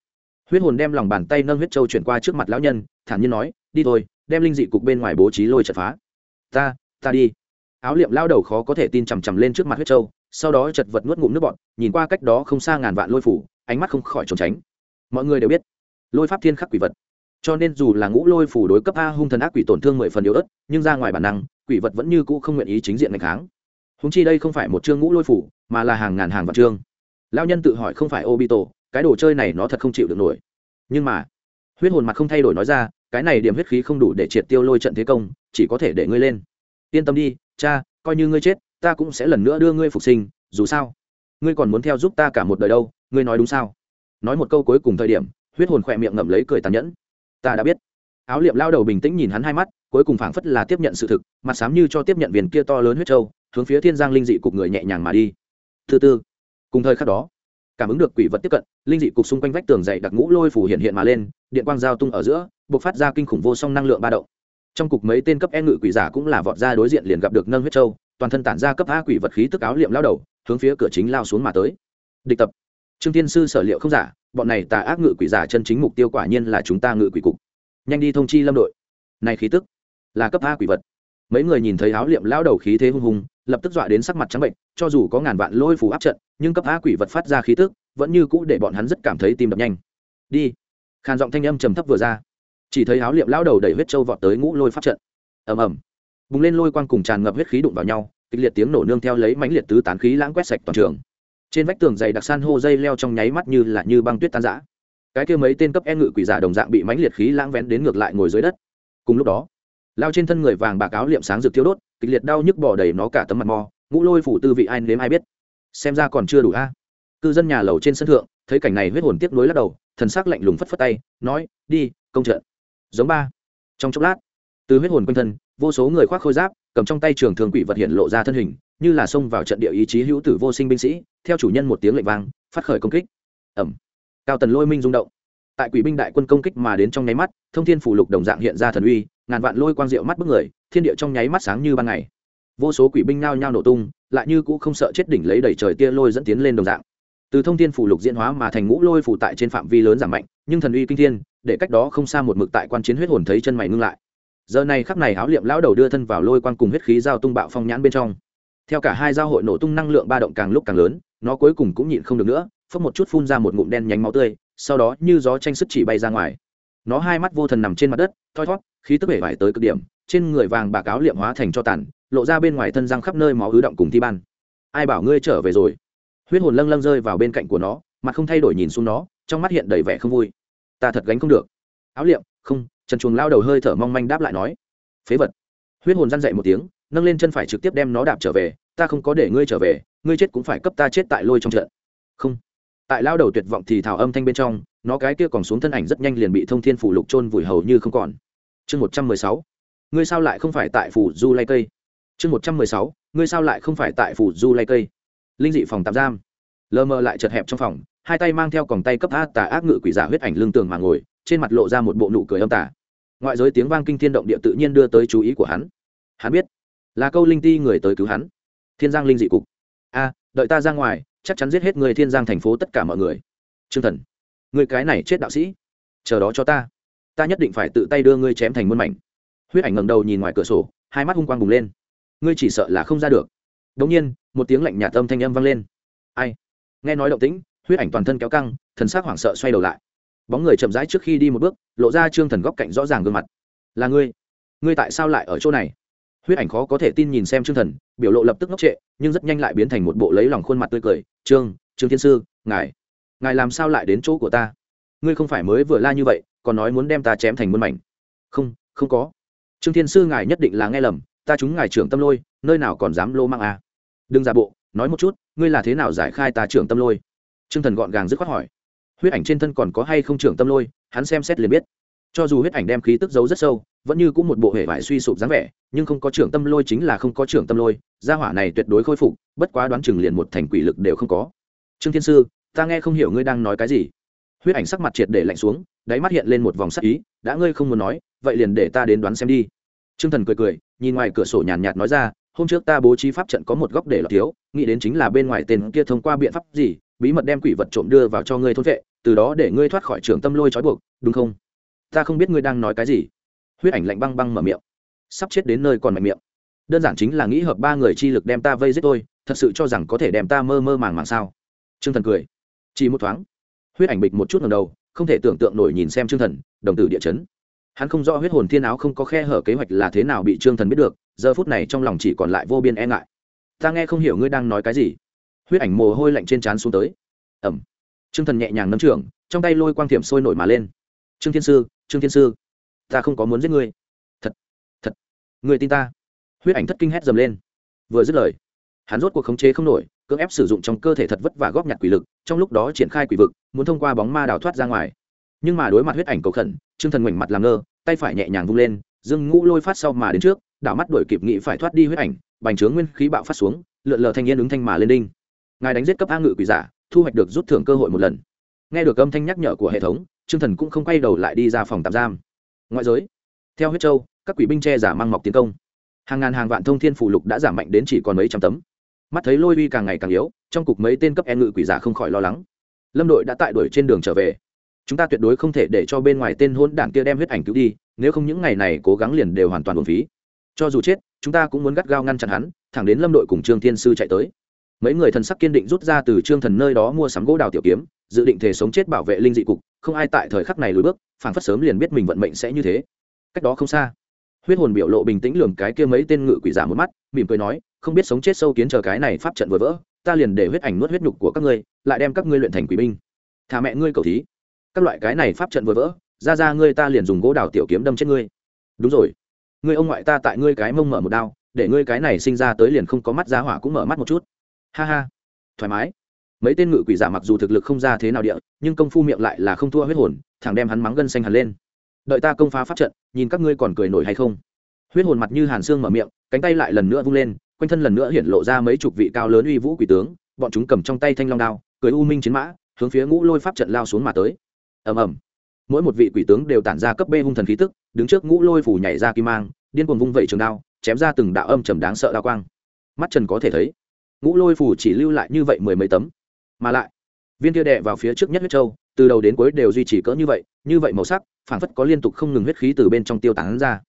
Speaker 1: huyết hồn đem lòng bàn tay nâng huyết trâu chuyển qua trước mặt lão nhân, thản nhiên nói, đi thôi, đem linh dị cục bên ngoài bố trí lôi chật phá. Ta ta đi. Áo liệm lao đầu khó có thể tin chằm chằm lên trước mặt huyết trâu sau đó chật vật nuốt ngụm nước bọt, nhìn qua cách đó không xa ngàn vạn lôi phủ, ánh mắt không khỏi trốn tránh. Mọi người đều biết, lôi pháp thiên khắc quỷ vật. Cho nên dù là ngũ lôi phủ đối cấp a hung thần ác quỷ tổn thương mười phần yếu ớt, nhưng ra ngoài bản năng quỷ vật vẫn như cũ không nguyện ý chính diện ngày kháng. Húng chi đây không phải một chương ngũ lôi phủ, mà là hàng ngàn hàng vạn chương. Lao nhân tự hỏi không phải obito, cái đồ chơi này nó thật không chịu được nổi. Nhưng mà, huyết hồn mặt không thay đổi nói ra, cái này điểm huyết khí không đủ để triệt tiêu lôi trận thế công, chỉ có thể để ngươi lên. Yên tâm đi, cha, coi như ngươi chết, ta cũng sẽ lần nữa đưa ngươi phục sinh, dù sao, ngươi còn muốn theo giúp ta cả một đời đâu, ngươi nói đúng sao? Nói một câu cuối cùng thời điểm, huyết hồn khỏe miệng ngậm lấy cười tàn nhẫn. Ta đã biết áo liệm lao đầu bình tĩnh nhìn hắn hai mắt, cuối cùng phảng phất là tiếp nhận sự thực, mặt sám như cho tiếp nhận viền kia to lớn huyết trâu, hướng phía thiên giang linh dị cục người nhẹ nhàng mà đi. Thứ tư cùng thời khắc đó, cảm ứng được quỷ vật tiếp cận, linh dị cục xung quanh vách tường dày đặc ngũ lôi phủ hiện hiện mà lên, điện quang giao tung ở giữa buộc phát ra kinh khủng vô song năng lượng ba động. Trong cục mấy tên cấp e ngự quỷ giả cũng là vọt ra đối diện liền gặp được nâng huyết châu toàn thân tản ra cấp a quỷ vật khí tức áo liệm lao đầu, hướng phía cửa chính lao xuống mà tới. Địch tập. Trương tiên sư sở liệu không giả, bọn này tà ác ngự quỷ giả chân chính mục tiêu quả nhiên là chúng ta ngự quỷ cục nhanh đi thông chi lâm đội. Này khí tức, là cấp a quỷ vật. Mấy người nhìn thấy áo liệm lao đầu khí thế hung hùng, lập tức dọa đến sắc mặt trắng bệnh, cho dù có ngàn vạn lôi phù áp trận, nhưng cấp a quỷ vật phát ra khí tức, vẫn như cũ để bọn hắn rất cảm thấy tim đập nhanh. Đi. Khàn giọng thanh âm trầm thấp vừa ra. Chỉ thấy áo liệm lao đầu đẩy huyết trâu vọt tới ngũ lôi pháp trận. Ầm ầm. Bùng lên lôi quang cùng tràn ngập huyết khí đụng vào nhau, kịch liệt tiếng nổ nương theo lấy mãnh liệt tứ tán khí lãng quét sạch toàn trường. Trên vách tường dày đặc san hô dây leo trong nháy mắt như là như băng tuyết tan rã cái kia mấy tên cấp e ngự quỷ giả đồng dạng bị mãnh liệt khí lãng vén đến ngược lại ngồi dưới đất. Cùng lúc đó, lao trên thân người vàng bạc áo liệm sáng rực thiếu đốt, kịch liệt đau nhức bỏ đầy nó cả tấm mặt mò, ngũ lôi phủ tư vị ai nếm ai biết. Xem ra còn chưa đủ a. Cư dân nhà lầu trên sân thượng, thấy cảnh này huyết hồn tiếp nối lắc đầu, thần sắc lạnh lùng phất phất tay, nói, đi, công trận. Giống ba. Trong chốc lát, từ huyết hồn quanh thân, vô số người khoác khôi giáp, cầm trong tay trường thường quỷ vật hiện lộ ra thân hình, như là xông vào trận địa ý chí hữu tử vô sinh binh sĩ, theo chủ nhân một tiếng lệnh vang, phát khởi công kích. Ẩm cao tần lôi minh rung động. Tại quỷ binh đại quân công kích mà đến trong nháy mắt, thông thiên phủ lục đồng dạng hiện ra thần uy, ngàn vạn lôi quang diệu mắt bức người, thiên địa trong nháy mắt sáng như ban ngày. Vô số quỷ binh nao nhao nổ tung, lại như cũng không sợ chết đỉnh lấy đẩy trời tia lôi dẫn tiến lên đồng dạng. Từ thông thiên phủ lục diễn hóa mà thành ngũ lôi phủ tại trên phạm vi lớn giảm mạnh, nhưng thần uy kinh thiên, để cách đó không xa một mực tại quan chiến huyết hồn thấy chân mày ngưng lại. Giờ này khắc này áo liệm lão đầu đưa thân vào lôi quang cùng huyết khí giao tung bạo phong nhãn bên trong. Theo cả hai giao hội nổ tung năng lượng ba động càng lúc càng lớn, nó cuối cùng cũng nhịn không được nữa phốc một chút phun ra một ngụm đen nhánh máu tươi, sau đó như gió tranh sức chỉ bay ra ngoài. Nó hai mắt vô thần nằm trên mặt đất, thoi thót, khí tức bể vải tới cực điểm, trên người vàng bạc áo liệm hóa thành cho tàn, lộ ra bên ngoài thân răng khắp nơi máu ứ động cùng thi ban. Ai bảo ngươi trở về rồi? Huyết hồn lâng lâng rơi vào bên cạnh của nó, mặt không thay đổi nhìn xuống nó, trong mắt hiện đầy vẻ không vui. Ta thật gánh không được. Áo liệm, không, trần chuồng lao đầu hơi thở mong manh đáp lại nói. Phế vật. Huyết hồn răn dậy một tiếng, nâng lên chân phải trực tiếp đem nó đạp trở về. Ta không có để ngươi trở về, ngươi chết cũng phải cấp ta chết tại lôi trong trận. Không tại lao đầu tuyệt vọng thì thảo âm thanh bên trong, nó cái kia còn xuống thân ảnh rất nhanh liền bị thông thiên phủ lục trôn vùi hầu như không còn. Chương một trăm mười sáu. Ngươi sao lại không phải tại phủ du lay cây? Chương một trăm mười sáu. Ngươi sao lại không phải tại phủ du lay cây? Linh dị phòng tạm giam. Lờ mờ lại chật hẹp trong phòng, hai tay mang theo còng tay cấp a tà ác ngự quỷ giả huyết ảnh lương tường mà ngồi, trên mặt lộ ra một bộ nụ cười âm tả ngoại giới tiếng vang kinh thiên động địa tự nhiên đưa tới chú ý của hắn. Hắn biết, là câu linh ti người tới cứu hắn. Thiên giang linh dị cục. A, đợi ta ra ngoài chắc chắn giết hết người thiên giang thành phố tất cả mọi người. T r ư ơ n g thần người cái này chết đạo sĩ, chờ đó cho ta. Ta nhất định phải tự tay đưa ngươi chém thành muôn mảnh. Huyết ảnh ngầm đầu nhìn ngoài cửa sổ, hai mắt hung quang bùng lên. Ngươi chỉ sợ là không ra được. Đ ỗ n g nhiên, một tiếng lạnh nhạt âm thanh âm vang lên. Ai? Nghe nói động tĩnh, huyết ảnh toàn thân kéo căng, thần s c hoảng sợ xoay đầu lại. Bóng người chậm rãi trước khi đi một bước, lộ ra trương thần góc cạnh rõ ràng gương mặt. Là ngươi. Ngươi tại sao lại ở chỗ này? Huyết ảnh khó có thể tin nhìn xem trương thần, biểu lộ lập tức ngốc trệ, nhưng rất nhanh lại biến thành một bộ lấy lòng khuôn mặt tươi cười. Trương trương thiên sư, ngài ngài làm sao lại đến chỗ của ta? Ngươi không phải mới vừa la như vậy, còn nói muốn đem ta chém thành muôn mảnh. Không không có. Trương thiên sư ngài nhất định là nghe lầm, ta chúng ngài trưởng tâm lôi, nơi nào còn dám lô mang à. đừng giả bộ, nói một chút, ngươi là thế nào giải khai ta trưởng tâm lôi? Trương thần gọn gàng dứt khoát hỏi. Huyết ảnh trên thân còn có hay không trưởng tâm lôi? Hắn xem xét liền biết. Cho dù huyết ảnh đem khí tức giấu rất sâu vẫn như cũng một bộ hệ vải suy sụp dáng vẻ, nhưng không có trưởng tâm lôi chính là không có trưởng tâm lôi, gia hỏa này tuyệt đối khôi phục, bất quá đoán chừng liền một thành quỷ lực đều không có. Trương thiên sư, ta nghe không hiểu ngươi đang nói cái gì. Huyết ảnh sắc mặt triệt để lạnh xuống, đáy mắt hiện lên một vòng sắc ý, đã ngươi không muốn nói, vậy liền để ta đến đoán xem đi. Trương thần cười cười, nhìn ngoài cửa sổ nhàn nhạt nói ra, hôm trước ta bố trí pháp trận có một góc để lọt thiếu, nghĩ đến chính là bên ngoài tên kia thông qua biện pháp gì, bí mật đem quỷ vật trộm đưa vào cho ngươi thôn vệ, từ đó để ngươi thoát khỏi trường tâm lôi trói buộc, đúng không? Ta không biết ngươi đang nói cái gì huyết ảnh lạnh băng băng mở miệng. Sắp chết đến nơi còn mạnh miệng. Đơn giản chính là nghĩ hợp ba người chi lực đem ta vây giết tôi, thật sự cho rằng có thể đem ta mơ mơ màng màng sao? T r ư ơ n g thần cười. Chỉ một thoáng, huyết ảnh bịch một chút ngầm đầu, không thể tưởng tượng nổi nhìn xem t r ư ơ n g thần, đồng tử địa chấn. Hắn không rõ huyết hồn thiên áo không có khe hở kế hoạch là thế nào bị trương thần biết được, giờ phút này trong lòng chỉ còn lại vô biên e ngại. Ta nghe không hiểu ngươi đang nói cái gì. Huyết ảnh mồ hôi lạnh trên trán xuống tới. Ẩm. Trương thần nhẹ nhàng nắm trưởng, trong tay lôi quang thiểm sôi nổi mà lên. Trương thiên sư, trương thiên sư ta không có muốn giết ngươi. Thật thật người tin ta? Huyết ảnh thất kinh hét dầm lên. Vừa dứt lời, hắn rốt cuộc khống chế không nổi, cưỡng ép sử dụng trong cơ thể thật vất và góp nhặt quỷ lực, trong lúc đó triển khai quỷ vực, muốn thông qua bóng ma đào thoát ra ngoài. Nhưng mà đối mặt huyết ảnh cầu khẩn, trương thần ngoảnh mặt làm ngơ, tay phải nhẹ nhàng vung lên, dương ngũ lôi phát sau mà đến trước, đảo mắt đuổi kịp nghị phải thoát đi huyết ảnh, bành trướng nguyên khí bạo phát xuống, lượn lờ thanh niên ứng thanh mà lên đinh. Ngài đánh giết cấp a ngự quỷ giả, thu hoạch được rút thưởng cơ hội một lần. Nghe được âm thanh nhắc nhở của hệ thống, trương thần cũng không quay đầu lại đi ra phòng tạm giam ngoại giới. Theo huyết châu, các quỷ binh che giả mang mọc tiến công. Hàng ngàn hàng vạn thông thiên phủ lục đã giảm mạnh đến chỉ còn mấy trăm tấm. Mắt thấy lôi uy càng ngày càng yếu, trong cục mấy tên cấp e ngự quỷ giả không khỏi lo lắng. Lâm đội đã tại đuổi trên đường trở về. Chúng ta tuyệt đối không thể để cho bên ngoài tên hôn đảng kia đem huyết ảnh cứu đi, nếu không những ngày này cố gắng liền đều hoàn toàn uổng phí. Cho dù chết, chúng ta cũng muốn gắt gao ngăn chặn hắn, thẳng đến lâm đội cùng trương thiên sư chạy tới mấy người thần sắc kiên định rút ra từ trương thần nơi đó mua sắm gỗ đào tiểu kiếm, dự định thể sống chết bảo vệ linh dị cục, không ai tại thời khắc này lùi bước phản phất sớm liền biết mình vận mệnh sẽ như thế. Cách đó không xa, huyết hồn biểu lộ bình tĩnh lường cái kia mấy tên ngự quỷ giả một mắt, mỉm cười nói, không biết sống chết sâu kiến chờ cái này pháp trận vừa vỡ, ta liền để huyết ảnh nuốt huyết nhục của các ngươi, lại đem các ngươi luyện thành quỷ binh. Thả mẹ ngươi cầu thí, các loại cái này pháp trận vừa vỡ, ra ra ngươi ta liền dùng gỗ đào tiểu kiếm đâm chết ngươi. Đúng rồi, ngươi ông ngoại ta tại ngươi cái mông mở một đao, để ngươi cái này sinh ra tới liền không có mắt giá hỏa cũng mở mắt một chút ha ha. Thoải mái. Mấy tên ngự quỷ giả mặc dù thực lực không ra thế nào địa, nhưng công phu miệng lại là không thua huyết hồn, thẳng đem hắn mắng gân xanh hẳn lên. Đợi ta công phá pháp trận, nhìn các ngươi còn cười nổi hay không? Huyết hồn mặt như hàn xương mở miệng, cánh tay lại lần nữa vung lên, quanh thân lần nữa hiện lộ ra mấy chục vị cao lớn uy vũ quỷ tướng, bọn chúng cầm trong tay thanh long đao cười u minh chiến mã, hướng phía ngũ lôi pháp trận lao xuống mà tới. Ầm ầm. Mỗi một vị quỷ tướng đều tản ra cấp bê hung thần khí tức, đứng trước ngũ lôi phủ nhảy ra kim mang, điên cuồng vung vẩy trường đao, chém ra từng đạo âm trầm đáng sợ đao quang. Mắt trần có thể thấy ngũ lôi phủ chỉ lưu lại như vậy mười mấy tấm. Mà lại, viên kia đệ vào phía trước nhất huyết châu, từ đầu đến cuối đều duy trì cỡ như vậy như vậy màu sắc, phảng phất có liên tục không ngừng huyết khí từ bên trong tiêu tán ra.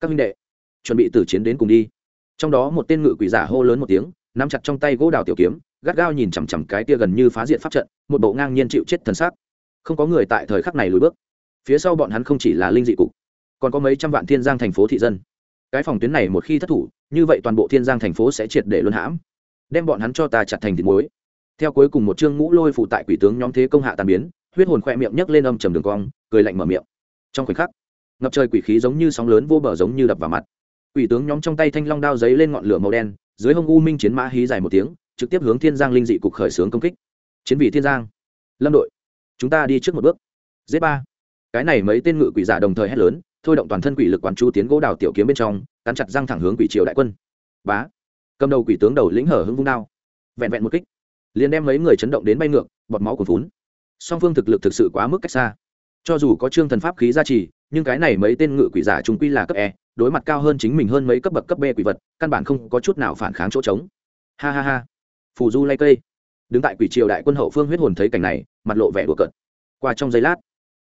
Speaker 1: Các huynh đệ, chuẩn bị tử chiến đến cùng đi. Trong đó một tên ngự quỷ giả hô lớn một tiếng, nắm chặt trong tay gỗ đào tiểu kiếm, gắt gao nhìn chằm chằm cái tia gần như phá diện pháp trận, một bộ ngang nhiên chịu chết thần sắc. Không có người tại thời khắc này lùi bước. Phía sau bọn hắn không chỉ là linh dị cục, còn có mấy trăm vạn thiên giang thành phố thị dân. Cái phòng tuyến này một khi thất thủ, như vậy toàn bộ thiên giang thành phố sẽ triệt để luân hãm đem bọn hắn cho ta chặt thành thịt muối. Theo cuối cùng một chương ngũ lôi phụ tại quỷ tướng nhóm thế công hạ tàn biến, huyết hồn khoe miệng nhấc lên âm trầm đường cong, cười lạnh mở miệng. Trong khoảnh khắc, ngập trời quỷ khí giống như sóng lớn vô bờ giống như đập vào mặt. Quỷ tướng nhóm trong tay thanh long đao giấy lên ngọn lửa màu đen, dưới hông u minh chiến mã hí dài một tiếng, trực tiếp hướng thiên giang linh dị cục khởi xướng công kích. Chiến vị thiên giang, lâm đội, chúng ta đi trước một bước. Z ba. Cái này mấy tên ngự quỷ giả đồng thời hét lớn, thôi động toàn thân quỷ lực quán chú tiến gỗ đào tiểu kiếm bên trong, cắn chặt răng thẳng hướng quỷ triều đại quân. Bá cầm đầu quỷ tướng đầu lĩnh hở hưng vung đao, vẹn vẹn một kích, liền đem mấy người chấn động đến bay ngược, bọt máu cuồn phún song phương thực lực thực sự quá mức cách xa. Cho dù có trương thần pháp khí gia trì, nhưng cái này mấy tên ngự quỷ giả chúng quy là cấp e đối mặt cao hơn chính mình hơn mấy cấp bậc cấp b quỷ vật, căn bản không có chút nào phản kháng chỗ trống. Ha ha ha. Phù du lay cây. Đứng tại quỷ triều đại quân hậu phương huyết hồn thấy cảnh này, mặt lộ vẻ đùa cợt. Qua trong giây lát,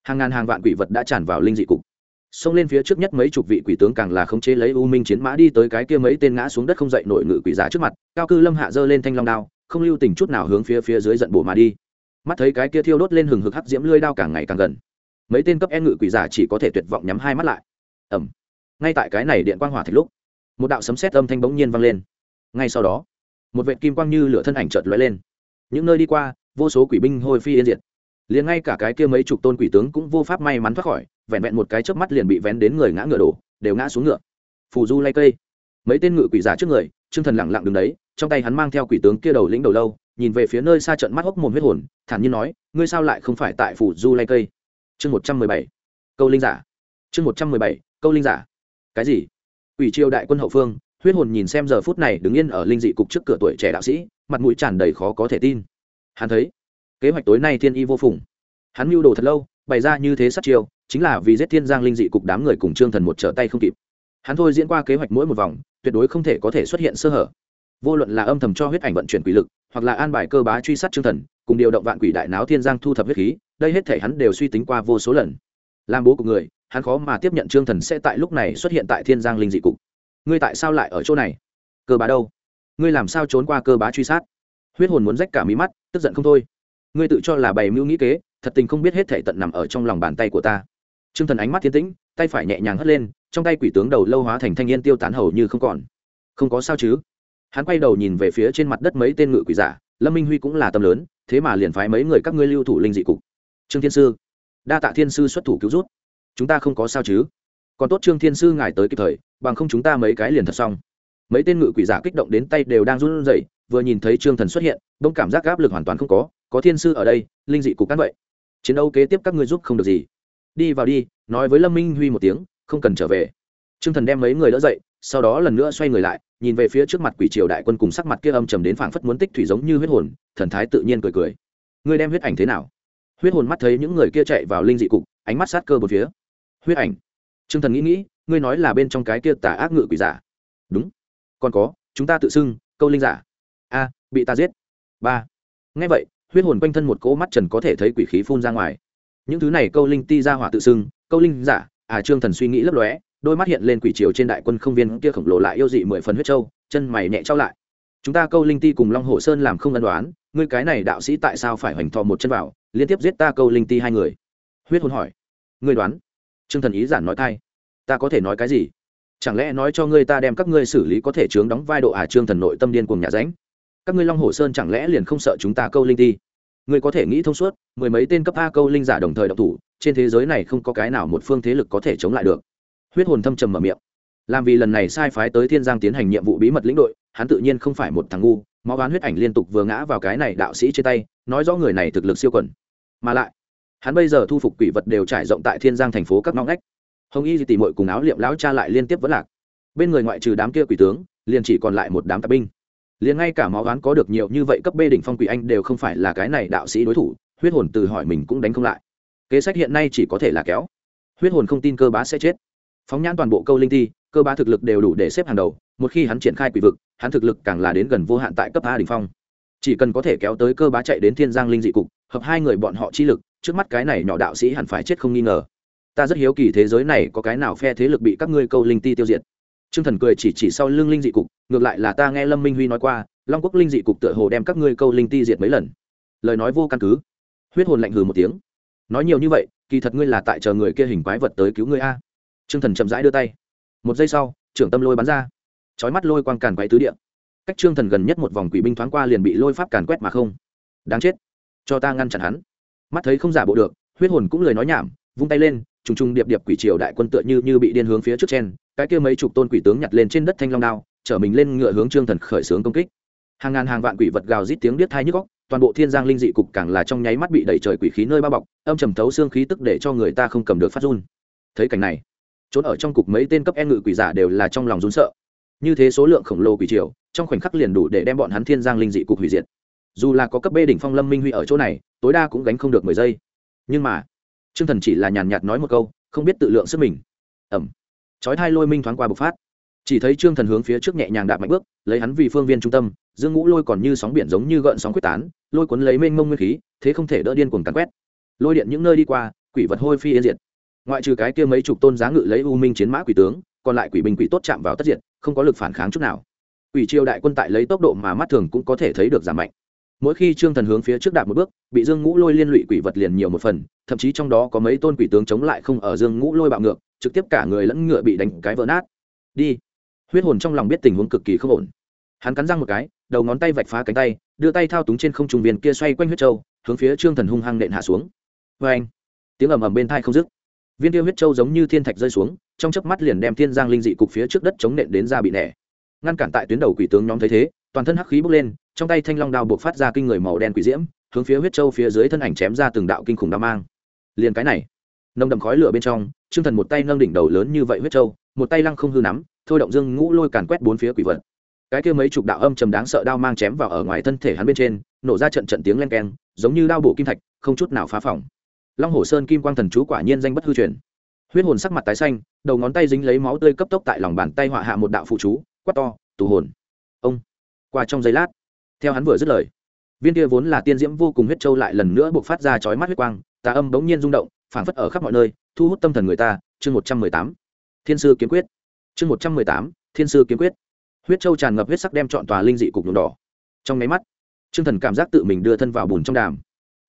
Speaker 1: hàng ngàn hàng vạn quỷ vật đã tràn vào linh dị cục xông lên phía trước nhất mấy chục vị quỷ tướng càng là khống chế lấy u minh chiến mã đi tới cái kia mấy tên ngã xuống đất không dậy nổi ngự quỷ giả trước mặt, cao cư lâm hạ giơ lên thanh long đao, không lưu tình chút nào hướng phía phía dưới giận bổ mà đi. Mắt thấy cái kia thiêu đốt lên hừng hực hắc diễm lưỡi đao càng ngày càng gần. Mấy tên cấp e ngự quỷ giả chỉ có thể tuyệt vọng nhắm hai mắt lại. Ẩm ngay tại cái này điện quang hỏa thạch lúc, một đạo sấm sét âm thanh bỗng nhiên vang lên. Ngay sau đó, một vệt kim quang như lửa thân ảnh chợt lóe lên. Những nơi đi qua, vô số quỷ binh hôi phi yên diệt. Liền ngay cả cái kia mấy chục tôn quỷ tướng cũng vô pháp may mắn thoát khỏi vẹn vẹn một cái chớp mắt liền bị vén đến người ngã ngựa đổ, đều ngã xuống ngựa. Phù du lay cây. Mấy tên ngự quỷ giả trước người, trương thần lặng lặng đứng đấy, trong tay hắn mang theo quỷ tướng kia đầu lĩnh đầu lâu, nhìn về phía nơi xa trận mắt hốc mồm huyết hồn, thản nhiên nói, ngươi sao lại không phải tại phù du lay cây? Chương một trăm mười bảy. Câu linh giả. Chương một trăm mười bảy. Câu linh giả. Cái gì? Ủy triều đại quân hậu phương, huyết hồn nhìn xem giờ phút này đứng yên ở linh dị cục trước cửa tuổi trẻ đạo sĩ, mặt mũi tràn đầy khó có thể tin. Hắn thấy, kế hoạch tối nay thiên y vô phùng. Hắn mưu đồ thật lâu bày ra như thế sát chiêu, chính là vì giết thiên giang linh dị cục đám người cùng trương thần một trở tay không kịp. Hắn thôi diễn qua kế hoạch mỗi một vòng, tuyệt đối không thể có thể xuất hiện sơ hở. Vô luận là âm thầm cho huyết ảnh vận chuyển quỷ lực, hoặc là an bài cơ bá truy sát trương thần, cùng điều động vạn quỷ đại náo thiên giang thu thập huyết khí, đây hết thể hắn đều suy tính qua vô số lần. Làm bố của người, hắn khó mà tiếp nhận trương thần sẽ tại lúc này xuất hiện tại thiên giang linh dị cục. Ngươi tại sao lại ở chỗ này? Cơ bá đâu? Ngươi làm sao trốn qua cơ bá truy sát? Huyết hồn muốn rách cả mí mắt, tức giận không thôi. Ngươi tự cho là bày mưu nghĩ kế thật tình không biết hết thể tận nằm ở trong lòng bàn tay của ta. Trương thần ánh mắt thiên tĩnh, tay phải nhẹ nhàng hất lên, trong tay quỷ tướng đầu lâu hóa thành thanh niên tiêu tán hầu như không còn. Không có sao chứ? Hắn quay đầu nhìn về phía trên mặt đất mấy tên ngự quỷ giả, lâm minh huy cũng là tâm lớn, thế mà liền phái mấy người các ngươi lưu thủ linh dị cục. Trương thiên sư, đa tạ thiên sư xuất thủ cứu rút chúng ta không có sao chứ? Còn tốt trương thiên sư ngài tới kịp thời, bằng không chúng ta mấy cái liền thật xong. Mấy tên ngự quỷ giả kích động đến tay đều đang run rẩy, vừa nhìn thấy trương thần xuất hiện, đông cảm giác áp lực hoàn toàn không có có thiên sư ở đây, linh dị cục cán vậy chiến đấu kế tiếp các ngươi giúp không được gì. Đi vào đi, nói với lâm minh huy một tiếng, không cần trở về. Trương thần đem mấy người đỡ dậy, sau đó lần nữa xoay người lại, nhìn về phía trước mặt quỷ triều đại quân cùng sắc mặt kia âm trầm đến phảng phất muốn tích thủy giống như huyết hồn, thần thái tự nhiên cười cười. Ngươi đem huyết ảnh thế nào? Huyết hồn mắt thấy những người kia chạy vào linh dị cục, ánh mắt sát cơ một phía. Huyết ảnh? T r ư ơ n g thần nghĩ nghĩ, ngươi nói là bên trong cái kia tả ác ngự quỷ giả. Đúng. Còn có, chúng ta tự xưng, câu linh giả. A, bị ta giết. Ba. Ngay vậy huyết hồn quanh thân một cỗ mắt trần có thể thấy quỷ khí phun ra ngoài. Những thứ này câu linh ti ra hỏa tự xưng, câu linh giả à trương thần suy nghĩ lấp lóe, đôi mắt hiện lên quỷ triều trên đại quân không viên kia khổng lồ lại yêu dị mười phần huyết trâu chân mày nhẹ trao lại. Chúng ta câu linh ti cùng long hồ sơn làm không ân đoán, ngươi cái này đạo sĩ tại sao phải hoành thò một chân vào, liên tiếp giết ta câu linh ti hai người? Huyết hồn hỏi. Ngươi đoán? Trương thần ý giản nói thay ta có thể nói cái gì? Chẳng lẽ nói cho ngươi ta đem các ngươi xử lý có thể chướng đóng vai độ à trương thần nội tâm điên cùng nhà ránh các ngươi long hồ sơn chẳng lẽ liền không sợ chúng ta câu linh ti ngươi có thể nghĩ thông suốt, mười mấy tên cấp a câu linh giả đồng thời độc thủ, trên thế giới này không có cái nào một phương thế lực có thể chống lại được. Huyết hồn thâm trầm mở miệng. Làm vì lần này sai phái tới thiên giang tiến hành nhiệm vụ bí mật lĩnh đội, hắn tự nhiên không phải một thằng ngu, máu oán huyết ảnh liên tục vừa ngã vào cái này đạo sĩ trên tay, nói rõ người này thực lực siêu quần. Mà lại, hắn bây giờ thu phục quỷ vật đều trải rộng tại thiên giang thành phố các ngõ ngách. Hồng y tỉ mội cùng áo liệm lão cha lại liên tiếp vẫn lạc. Bên người ngoại trừ đám kia quỷ tướng, liền chỉ còn lại một đám tạp binh liền ngay cả máu oán có được nhiều như vậy cấp bê đỉnh phong quỷ anh đều không phải là cái này đạo sĩ đối thủ, huyết hồn từ hỏi mình cũng đánh không lại. Kế sách hiện nay chỉ có thể là kéo. Huyết hồn không tin cơ bá sẽ chết. Phóng nhãn toàn bộ câu linh thi, cơ bá thực lực đều đủ để xếp hàng đầu, một khi hắn triển khai quỷ vực, hắn thực lực càng là đến gần vô hạn tại cấp a đình phong. Chỉ cần có thể kéo tới cơ bá chạy đến thiên giang linh dị cục, hợp hai người bọn họ chi lực, trước mắt cái này nhỏ đạo sĩ hẳn phải chết không nghi ngờ. Ta rất hiếu kỳ thế giới này có cái nào phe thế lực bị các ngươi câu linh ti tiêu diệt. Trương thần cười chỉ chỉ sau lưng linh dị cục ngược lại là ta nghe lâm minh huy nói qua long quốc linh dị cục tựa hồ đem các ngươi câu linh ti diệt mấy lần lời nói vô căn cứ huyết hồn lạnh hừ một tiếng nói nhiều như vậy kỳ thật ngươi là tại chờ người kia hình quái vật tới cứu ngươi a Trương Thần chậm rãi đưa tay. Một giây sau, trưởng tâm lôi bắn ra. Chói mắt lôi quang càn quấy tứ địa. Cách Trương Thần gần nhất một vòng quỷ binh thoáng qua liền bị lôi pháp càn quét mà không. Đáng chết. Cho ta ngăn chặn hắn. Mắt thấy không giả bộ được, huyết hồn cũng lời nói nhảm, vung tay lên, trùng trùng điệp điệp quỷ triều đại quân tựa như như bị điên hướng phía trước trên, cái kia mấy chục tôn quỷ tướng nhặt lên trên đất thanh long đao, trở mình lên ngựa hướng Trương Thần khởi xướng công kích. Hàng ngàn hàng vạn quỷ vật gào rít tiếng điếc tai nhức óc, toàn bộ thiên giang linh dị cục càng là trong nháy mắt bị đẩy trời quỷ khí nơi bao bọc, âm trầm thấu xương khí tức để cho người ta không cầm được phát run. Thấy cảnh này, trốn ở trong cục mấy tên cấp e ngự quỷ giả đều là trong lòng rún sợ như thế số lượng khổng lồ quỷ triều trong khoảnh khắc liền đủ để đem bọn hắn thiên giang linh dị cục hủy diệt dù là có cấp b đỉnh phong lâm minh huy ở chỗ này tối đa cũng gánh không được mười giây nhưng mà Trương thần chỉ là nhàn nhạt nói một câu, không biết tự lượng sức mình. Ẩm. Chói thai lôi minh thoáng qua bộc phát. Chỉ thấy trương thần hướng phía trước nhẹ nhàng đạp mạnh bước, lấy hắn vì phương viên trung tâm, dương ngũ lôi còn như sóng biển giống như gợn sóng quyết tán, lôi cuốn lấy mênh mông nguyên khí, thế không thể đỡ điên cuồng tàn quét. Lôi điện những nơi đi qua, quỷ vật hôi phi yên diệt. Ngoại trừ cái kia mấy chục tôn giá ngự lấy u minh chiến mã quỷ tướng, còn lại quỷ binh quỷ tốt chạm vào tất diệt, không có lực phản kháng chút nào. Quỷ triều đại quân tại lấy tốc độ mà mắt thường cũng có thể thấy được giảm mạnh mỗi khi trương thần hướng phía trước đạp một bước, bị dương ngũ lôi liên lụy quỷ vật liền nhiều một phần, thậm chí trong đó có mấy tôn quỷ tướng chống lại không ở dương ngũ lôi bạo ngược, trực tiếp cả người lẫn ngựa bị đánh cái vỡ nát. Đi. Huyết hồn trong lòng biết tình huống cực kỳ không ổn. Hắn cắn răng một cái, đầu ngón tay vạch phá cánh tay, đưa tay thao túng trên không trùng viên kia xoay quanh huyết trâu hướng phía trương thần hung hăng nện hạ xuống. Vê anh, tiếng ầm ầm bên thai không dứt. Viên kia huyết trâu giống như thiên thạch rơi xuống, trong chớp mắt liền đem thiên giang linh dị cục phía trước đất chống nện đến ra bị nẻ. Ngăn cản tại tuyến đầu quỷ tướng nhóm thấy thế, toàn thân hắc khí bốc lên trong tay thanh long đao buộc phát ra kinh người màu đen quỷ diễm, hướng phía huyết châu phía dưới thân ảnh chém ra từng đạo kinh khủng đao mang. Liền cái này, nồng đậm khói lửa bên trong, trương thần một tay nâng đỉnh đầu lớn như vậy huyết châu, một tay lăng không hư nắm, thôi động dương ngũ lôi càn quét bốn phía quỷ vật. Cái kia mấy chục đạo âm trầm đáng sợ đao mang chém vào ở ngoài thân thể hắn bên trên, nổ ra trận trận tiếng len keng, giống như đao bổ kim thạch, không chút nào phá phỏng. Long hồ sơn kim quang thần chú quả nhiên danh bất hư truyền. Huyết hồn sắc mặt tái xanh, đầu ngón tay dính lấy máu tươi cấp tốc tại lòng bàn tay họa hạ một đạo phụ chú, quát to, tù hồn. Ông, qua trong giây lát theo hắn vừa dứt lời, viên kia vốn là tiên diễm vô cùng huyết châu lại lần nữa buộc phát ra chói mắt huyết quang, tà âm bỗng nhiên rung động, phảng phất ở khắp mọi nơi, thu hút tâm thần người ta. Chương một trăm mười tám, thiên sư kiếm quyết. Chương một trăm mười tám, thiên sư kiếm quyết. Huyết châu tràn ngập huyết sắc đem chọn tòa linh dị cục nhuộm đỏ. Trong máy mắt t r ư ơ n g thần cảm giác tự mình đưa thân vào bùn trong đàm.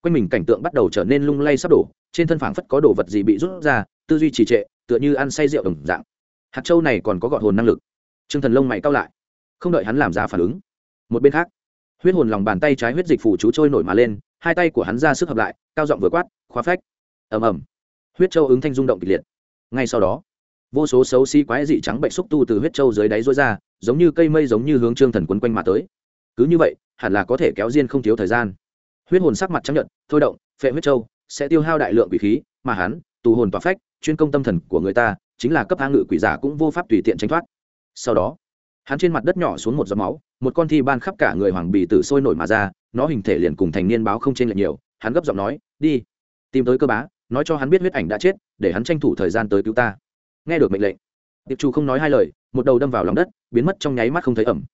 Speaker 1: Quanh mình cảnh tượng bắt đầu trở nên lung lay sắp đổ, trên thân phảng phất có đồ vật gì bị rút ra, tư duy trì trệ, tựa như ăn say rượu đồng dạng. Hạt châu này còn có gọn hồn năng lực. T r ư ơ n g thần lông mày cao lại, không đợi hắn làm ra phản ứng. Một bên khác huyết hồn lòng bàn tay trái huyết dịch phủ chú trôi nổi mà lên, hai tay của hắn ra sức hợp lại, cao giọng vừa quát, khóa phách. Ầm ầm. Huyết châu ứng thanh rung động kịch liệt. Ngay sau đó, vô số xấu xí quái dị trắng bệnh xúc tu từ huyết châu dưới đáy rối ra, giống như cây mây giống như hướng trương thần quấn quanh mà tới. Cứ như vậy, hẳn là có thể kéo diên không thiếu thời gian. Huyết hồn sắc mặt chấp nhận thôi động, phệ huyết châu, sẽ tiêu hao đại lượng quỷ khí, mà hắn, tù hồn tỏa phách, chuyên công tâm thần của người ta, chính là cấp hạ ngự quỷ giả cũng vô pháp tùy tiện tránh thoát. Sau đó hắn trên mặt đất nhỏ xuống một giọt máu, một con thi ban khắp cả người hoàng bì tử sôi nổi mà ra, nó hình thể liền cùng thành niên báo không chênh lệch nhiều, hắn gấp giọng nói, đi, tìm tới cơ bá, nói cho hắn biết huyết ảnh đã chết, để hắn tranh thủ thời gian tới cứu ta. Nghe được mệnh lệnh, tiệp chủ không nói hai lời, một đầu đâm vào lòng đất, biến mất trong nháy mắt không thấy ẩm.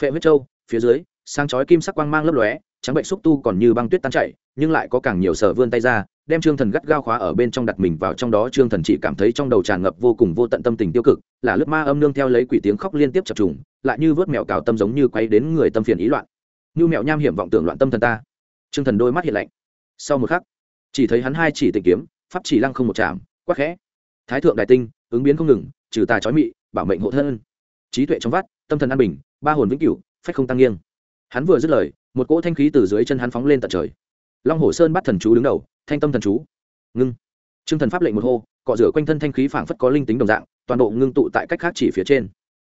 Speaker 1: Phệ huyết trâu phía dưới sang chói kim sắc quang mang lấp lóe, trắng bệnh xúc tu còn như băng tuyết tan chảy, nhưng lại có càng nhiều sở vươn tay ra đem trương thần gắt gao khóa ở bên trong đặt mình vào trong đó, trương thần chỉ cảm thấy trong đầu tràn ngập vô cùng vô tận tâm tình tiêu cực, là lướt ma âm nương theo lấy quỷ tiếng khóc liên tiếp chập trùng, lại như vớt mèo cào tâm giống như quay đến người tâm phiền ý loạn. Như mèo nham hiểm vọng tưởng loạn tâm thần ta. Trương thần đôi mắt hiện lạnh. Sau một khắc, chỉ thấy hắn hai chỉ tìm kiếm, pháp chỉ lăng không một chạm, quắc khẽ. Thái thượng đại tinh, ứng biến không ngừng, trừ tà chói mị, bảo mệnh hộ thân. Trí tuệ trong vắt, tâm thần an bình, ba hồn vĩnh cửu, phách không tăng nghiêng. Hắn vừa dứt lời, một cỗ thanh khí từ dưới chân hắn phóng lên tận trời long hồ sơn bắt thần chú đứng đầu, thanh tâm thần chú. Ngưng. Trương thần pháp lệnh một hô, cọ rửa quanh thân thanh khí phảng phất có linh tính đồng dạng, toàn bộ ngưng tụ tại cách khác chỉ phía trên.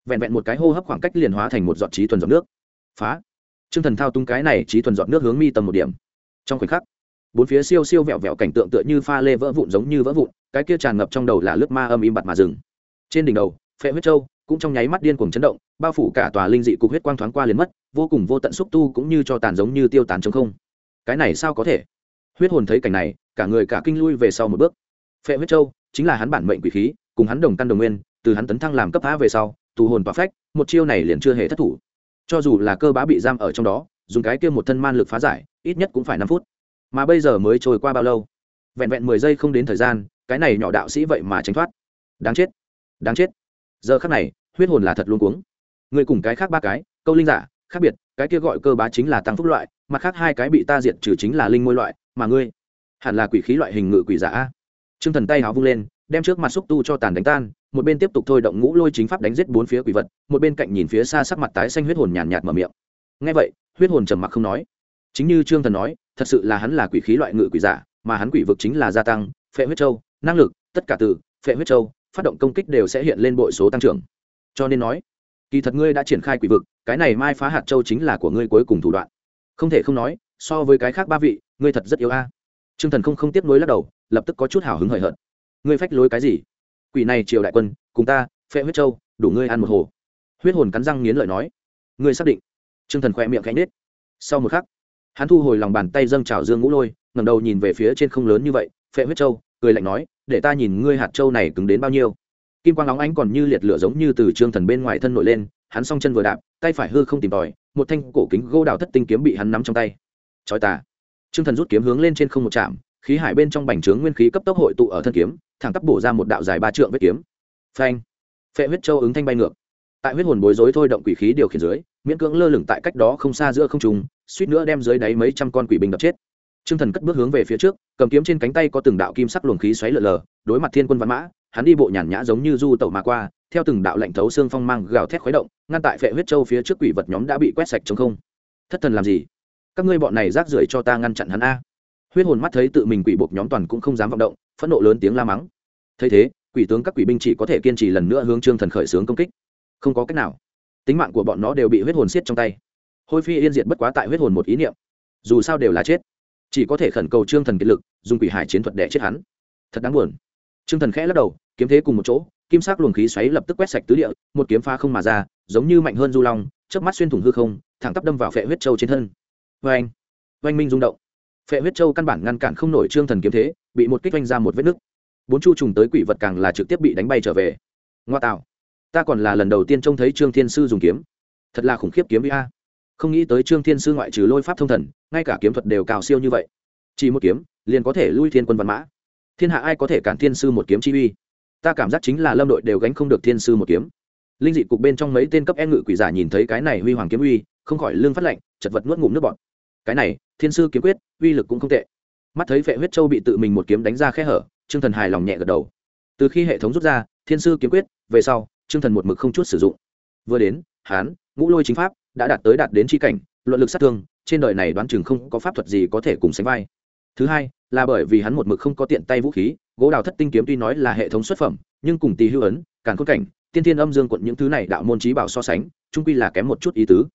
Speaker 1: Vẹn vẹn một cái hô hấp khoảng cách liền hóa thành một giọt trí thuần giọt nước. Phá. Trương thần thao tung cái này trí thuần giọt nước hướng mi tầm một điểm. Trong khoảnh khắc, bốn phía siêu siêu vẹo vẹo cảnh tượng tựa như pha lê vỡ vụn giống như vỡ vụn, cái kia tràn ngập trong đầu là lướt ma âm im bặt mà dừng. Trên đỉnh đầu, phệ huyết châu cũng trong nháy mắt điên cuồng chấn động, bao phủ cả tòa linh dị cục huyết quang thoáng qua liền mất, vô cùng vô tận xúc tu cũng như cho tàn giống như tiêu tàn chống không cái này sao có thể? Huyết hồn thấy cảnh này, cả người cả kinh lui về sau một bước. Phệ huyết châu, chính là hắn bản mệnh quỷ khí, cùng hắn đồng căn đồng nguyên, từ hắn tấn thăng làm cấp phá về sau, tù hồn và phách, một chiêu này liền chưa hề thất thủ. Cho dù là cơ bá bị giam ở trong đó, dùng cái kia một thân man lực phá giải, ít nhất cũng phải năm phút. Mà bây giờ mới trôi qua bao lâu? Vẹn vẹn mười giây không đến thời gian, cái này nhỏ đạo sĩ vậy mà tránh thoát. Đáng chết đáng chết. Giờ khác này, huyết hồn là thật luôn cuống. Người cùng cái khác ba cái, câu linh giả khác biệt, cái kia gọi cơ bá chính là tăng phúc loại, mặt khác hai cái bị ta diệt trừ chính là linh môi loại, mà ngươi hẳn là quỷ khí loại hình ngự quỷ giả. T r ư ơ n g thần tay háo vung lên, đem trước mặt xúc tu cho tàn đánh tan, một bên tiếp tục thôi động ngũ lôi chính pháp đánh giết bốn phía quỷ vật, một bên cạnh nhìn phía xa sắc mặt tái xanh huyết hồn nhàn nhạt mở miệng. Ngay vậy, huyết hồn trầm mặc không nói. Chính như trương thần nói, thật sự là hắn là quỷ khí loại ngự quỷ giả, mà hắn quỷ vực chính là gia tăng, phệ huyết châu, năng lực, tất cả từ phệ huyết châu, phát động công kích đều sẽ hiện lên bội số tăng trưởng. Cho nên nói kỳ thật ngươi đã triển khai quỷ vực, cái này mai phá hạt châu chính là của ngươi cuối cùng thủ đoạn. Không thể không nói, so với cái khác ba vị, ngươi thật rất yếu a. À. t r ư ơ n g thần không không tiếp nối lắc đầu, lập tức có chút hào hứng hời hợt. Ngươi phách lối cái gì? Quỷ này triều đại quân, cùng ta, phệ huyết châu, đủ ngươi ăn một hồ. Huyết hồn cắn răng nghiến lợi nói. Ngươi xác định. T r ư ơ n g thần khỏe miệng cánh nết sau một khắc, hắn thu hồi lòng bàn tay dâng trào dương ngũ lôi ngầm đầu nhìn về phía trên không lớn như vậy, phệ huyết châu, cười lạnh nói, để ta nhìn ngươi hạt châu này cứng đến bao nhiêu kim quang óng ánh còn như liệt lửa giống như từ trương thần bên ngoài thân nổi lên hắn song chân vừa đạp tay phải hư không tìm tòi một thanh cổ kính gô đào thất tinh kiếm bị hắn nắm trong tay. Chói tà. Trương thần rút kiếm hướng lên trên không một chạm khí hải bên trong bành trướng nguyên khí cấp tốc hội tụ ở thân kiếm thẳng tắp bổ ra một đạo dài ba trượng vết kiếm. Phanh. Phệ huyết châu ứng thanh bay ngược. Tại huyết hồn bối rối thôi động quỷ khí điều khiển dưới miễn cưỡng lơ lửng tại cách đó không xa giữa không trùng suýt nữa đem dưới đáy mấy trăm con quỷ bình đập chết. Trương Thần cất bước hướng về phía trước, cầm kiếm trên cánh tay có từng đạo kim sắc luồng khí xoáy lờ lờ, đối mặt thiên quân văn mã, hắn đi bộ nhàn nhã giống như du tẩu mà qua, theo từng đạo lạnh thấu xương phong mang gào thét khuấy động, ngăn tại phệ huyết châu phía trước quỷ vật nhóm đã bị quét sạch trống không. Thất thần làm gì? Các ngươi bọn này rác rưởi cho ta ngăn chặn hắn a. Huyết hồn mắt thấy tự mình quỷ buộc nhóm toàn cũng không dám vọng động, phẫn nộ lớn tiếng la mắng. Thấy thế, quỷ tướng các quỷ binh chỉ có thể kiên trì lần nữa hướng Trương Thần khởi xướng công kích. Không có cách nào, tính mạng của bọn nó đều bị huyết hồn siết trong tay. Hôi phi yên diệt bất quá tại huyết hồn một ý niệm, dù sao đều là chết chỉ có thể khẩn cầu trương thần kiệt lực dùng quỷ hải chiến thuật đè chết hắn thật đáng buồn trương thần khẽ lắc đầu, kiếm thế cùng một chỗ, kim sắc luồng khí xoáy lập tức quét sạch tứ địa, một kiếm pha không mà ra, giống như mạnh hơn du long, chớp mắt xuyên thủng hư không, thẳng tắp đâm vào phệ huyết châu trên thân. Oanh! anh oanh minh rung động. Phệ huyết châu căn bản ngăn cản không nổi trương thần kiếm thế, bị một kích oanh ra một vết nứt. Bốn chu trùng tới quỷ vật càng là trực tiếp bị đánh bay trở về. Ngoa tạo! Ta còn là lần đầu tiên trông thấy trương thiên sư dùng kiếm. Thật là khủng khiếp kiếm a. Không nghĩ tới trương thiên sư ngoại trừ lôi pháp thông thần, ngay cả kiếm thuật đều cao siêu như vậy. Chỉ một kiếm, liền có thể lui thiên quân văn mã thiên hạ ai có thể cản thiên sư một kiếm chi uy? Ta cảm giác chính là lâm đội đều gánh không được thiên sư một kiếm. Linh dị cục bên trong mấy tên cấp e ngự quỷ giả nhìn thấy cái này huy hoàng kiếm uy, không khỏi lương phát lệnh chật vật nuốt ngụm nước bọt. Cái này, thiên sư kiếm quyết, uy lực cũng không tệ. Mắt thấy vệ huyết châu bị tự mình một kiếm đánh ra khe hở, trương thần hài lòng nhẹ gật đầu. Từ khi hệ thống rút ra, thiên sư kiếm quyết, về sau, trương thần một mực không chút sử dụng. Vừa đến, hán, ngũ lôi chính pháp đã đạt tới đạt đến tri cảnh, luận lực sát thương, trên đời này đoán chừng không có pháp thuật gì có thể cùng sánh vai thứ hai, là bởi vì hắn một mực không có tiện tay vũ khí, gỗ đào thất tinh kiếm tuy nói là hệ thống xuất phẩm, nhưng cùng tì hưu ấn càng khôn cảnh, tiên thiên âm dương quận những thứ này đạo môn trí bảo so sánh trung quy là kém một chút ý tứ.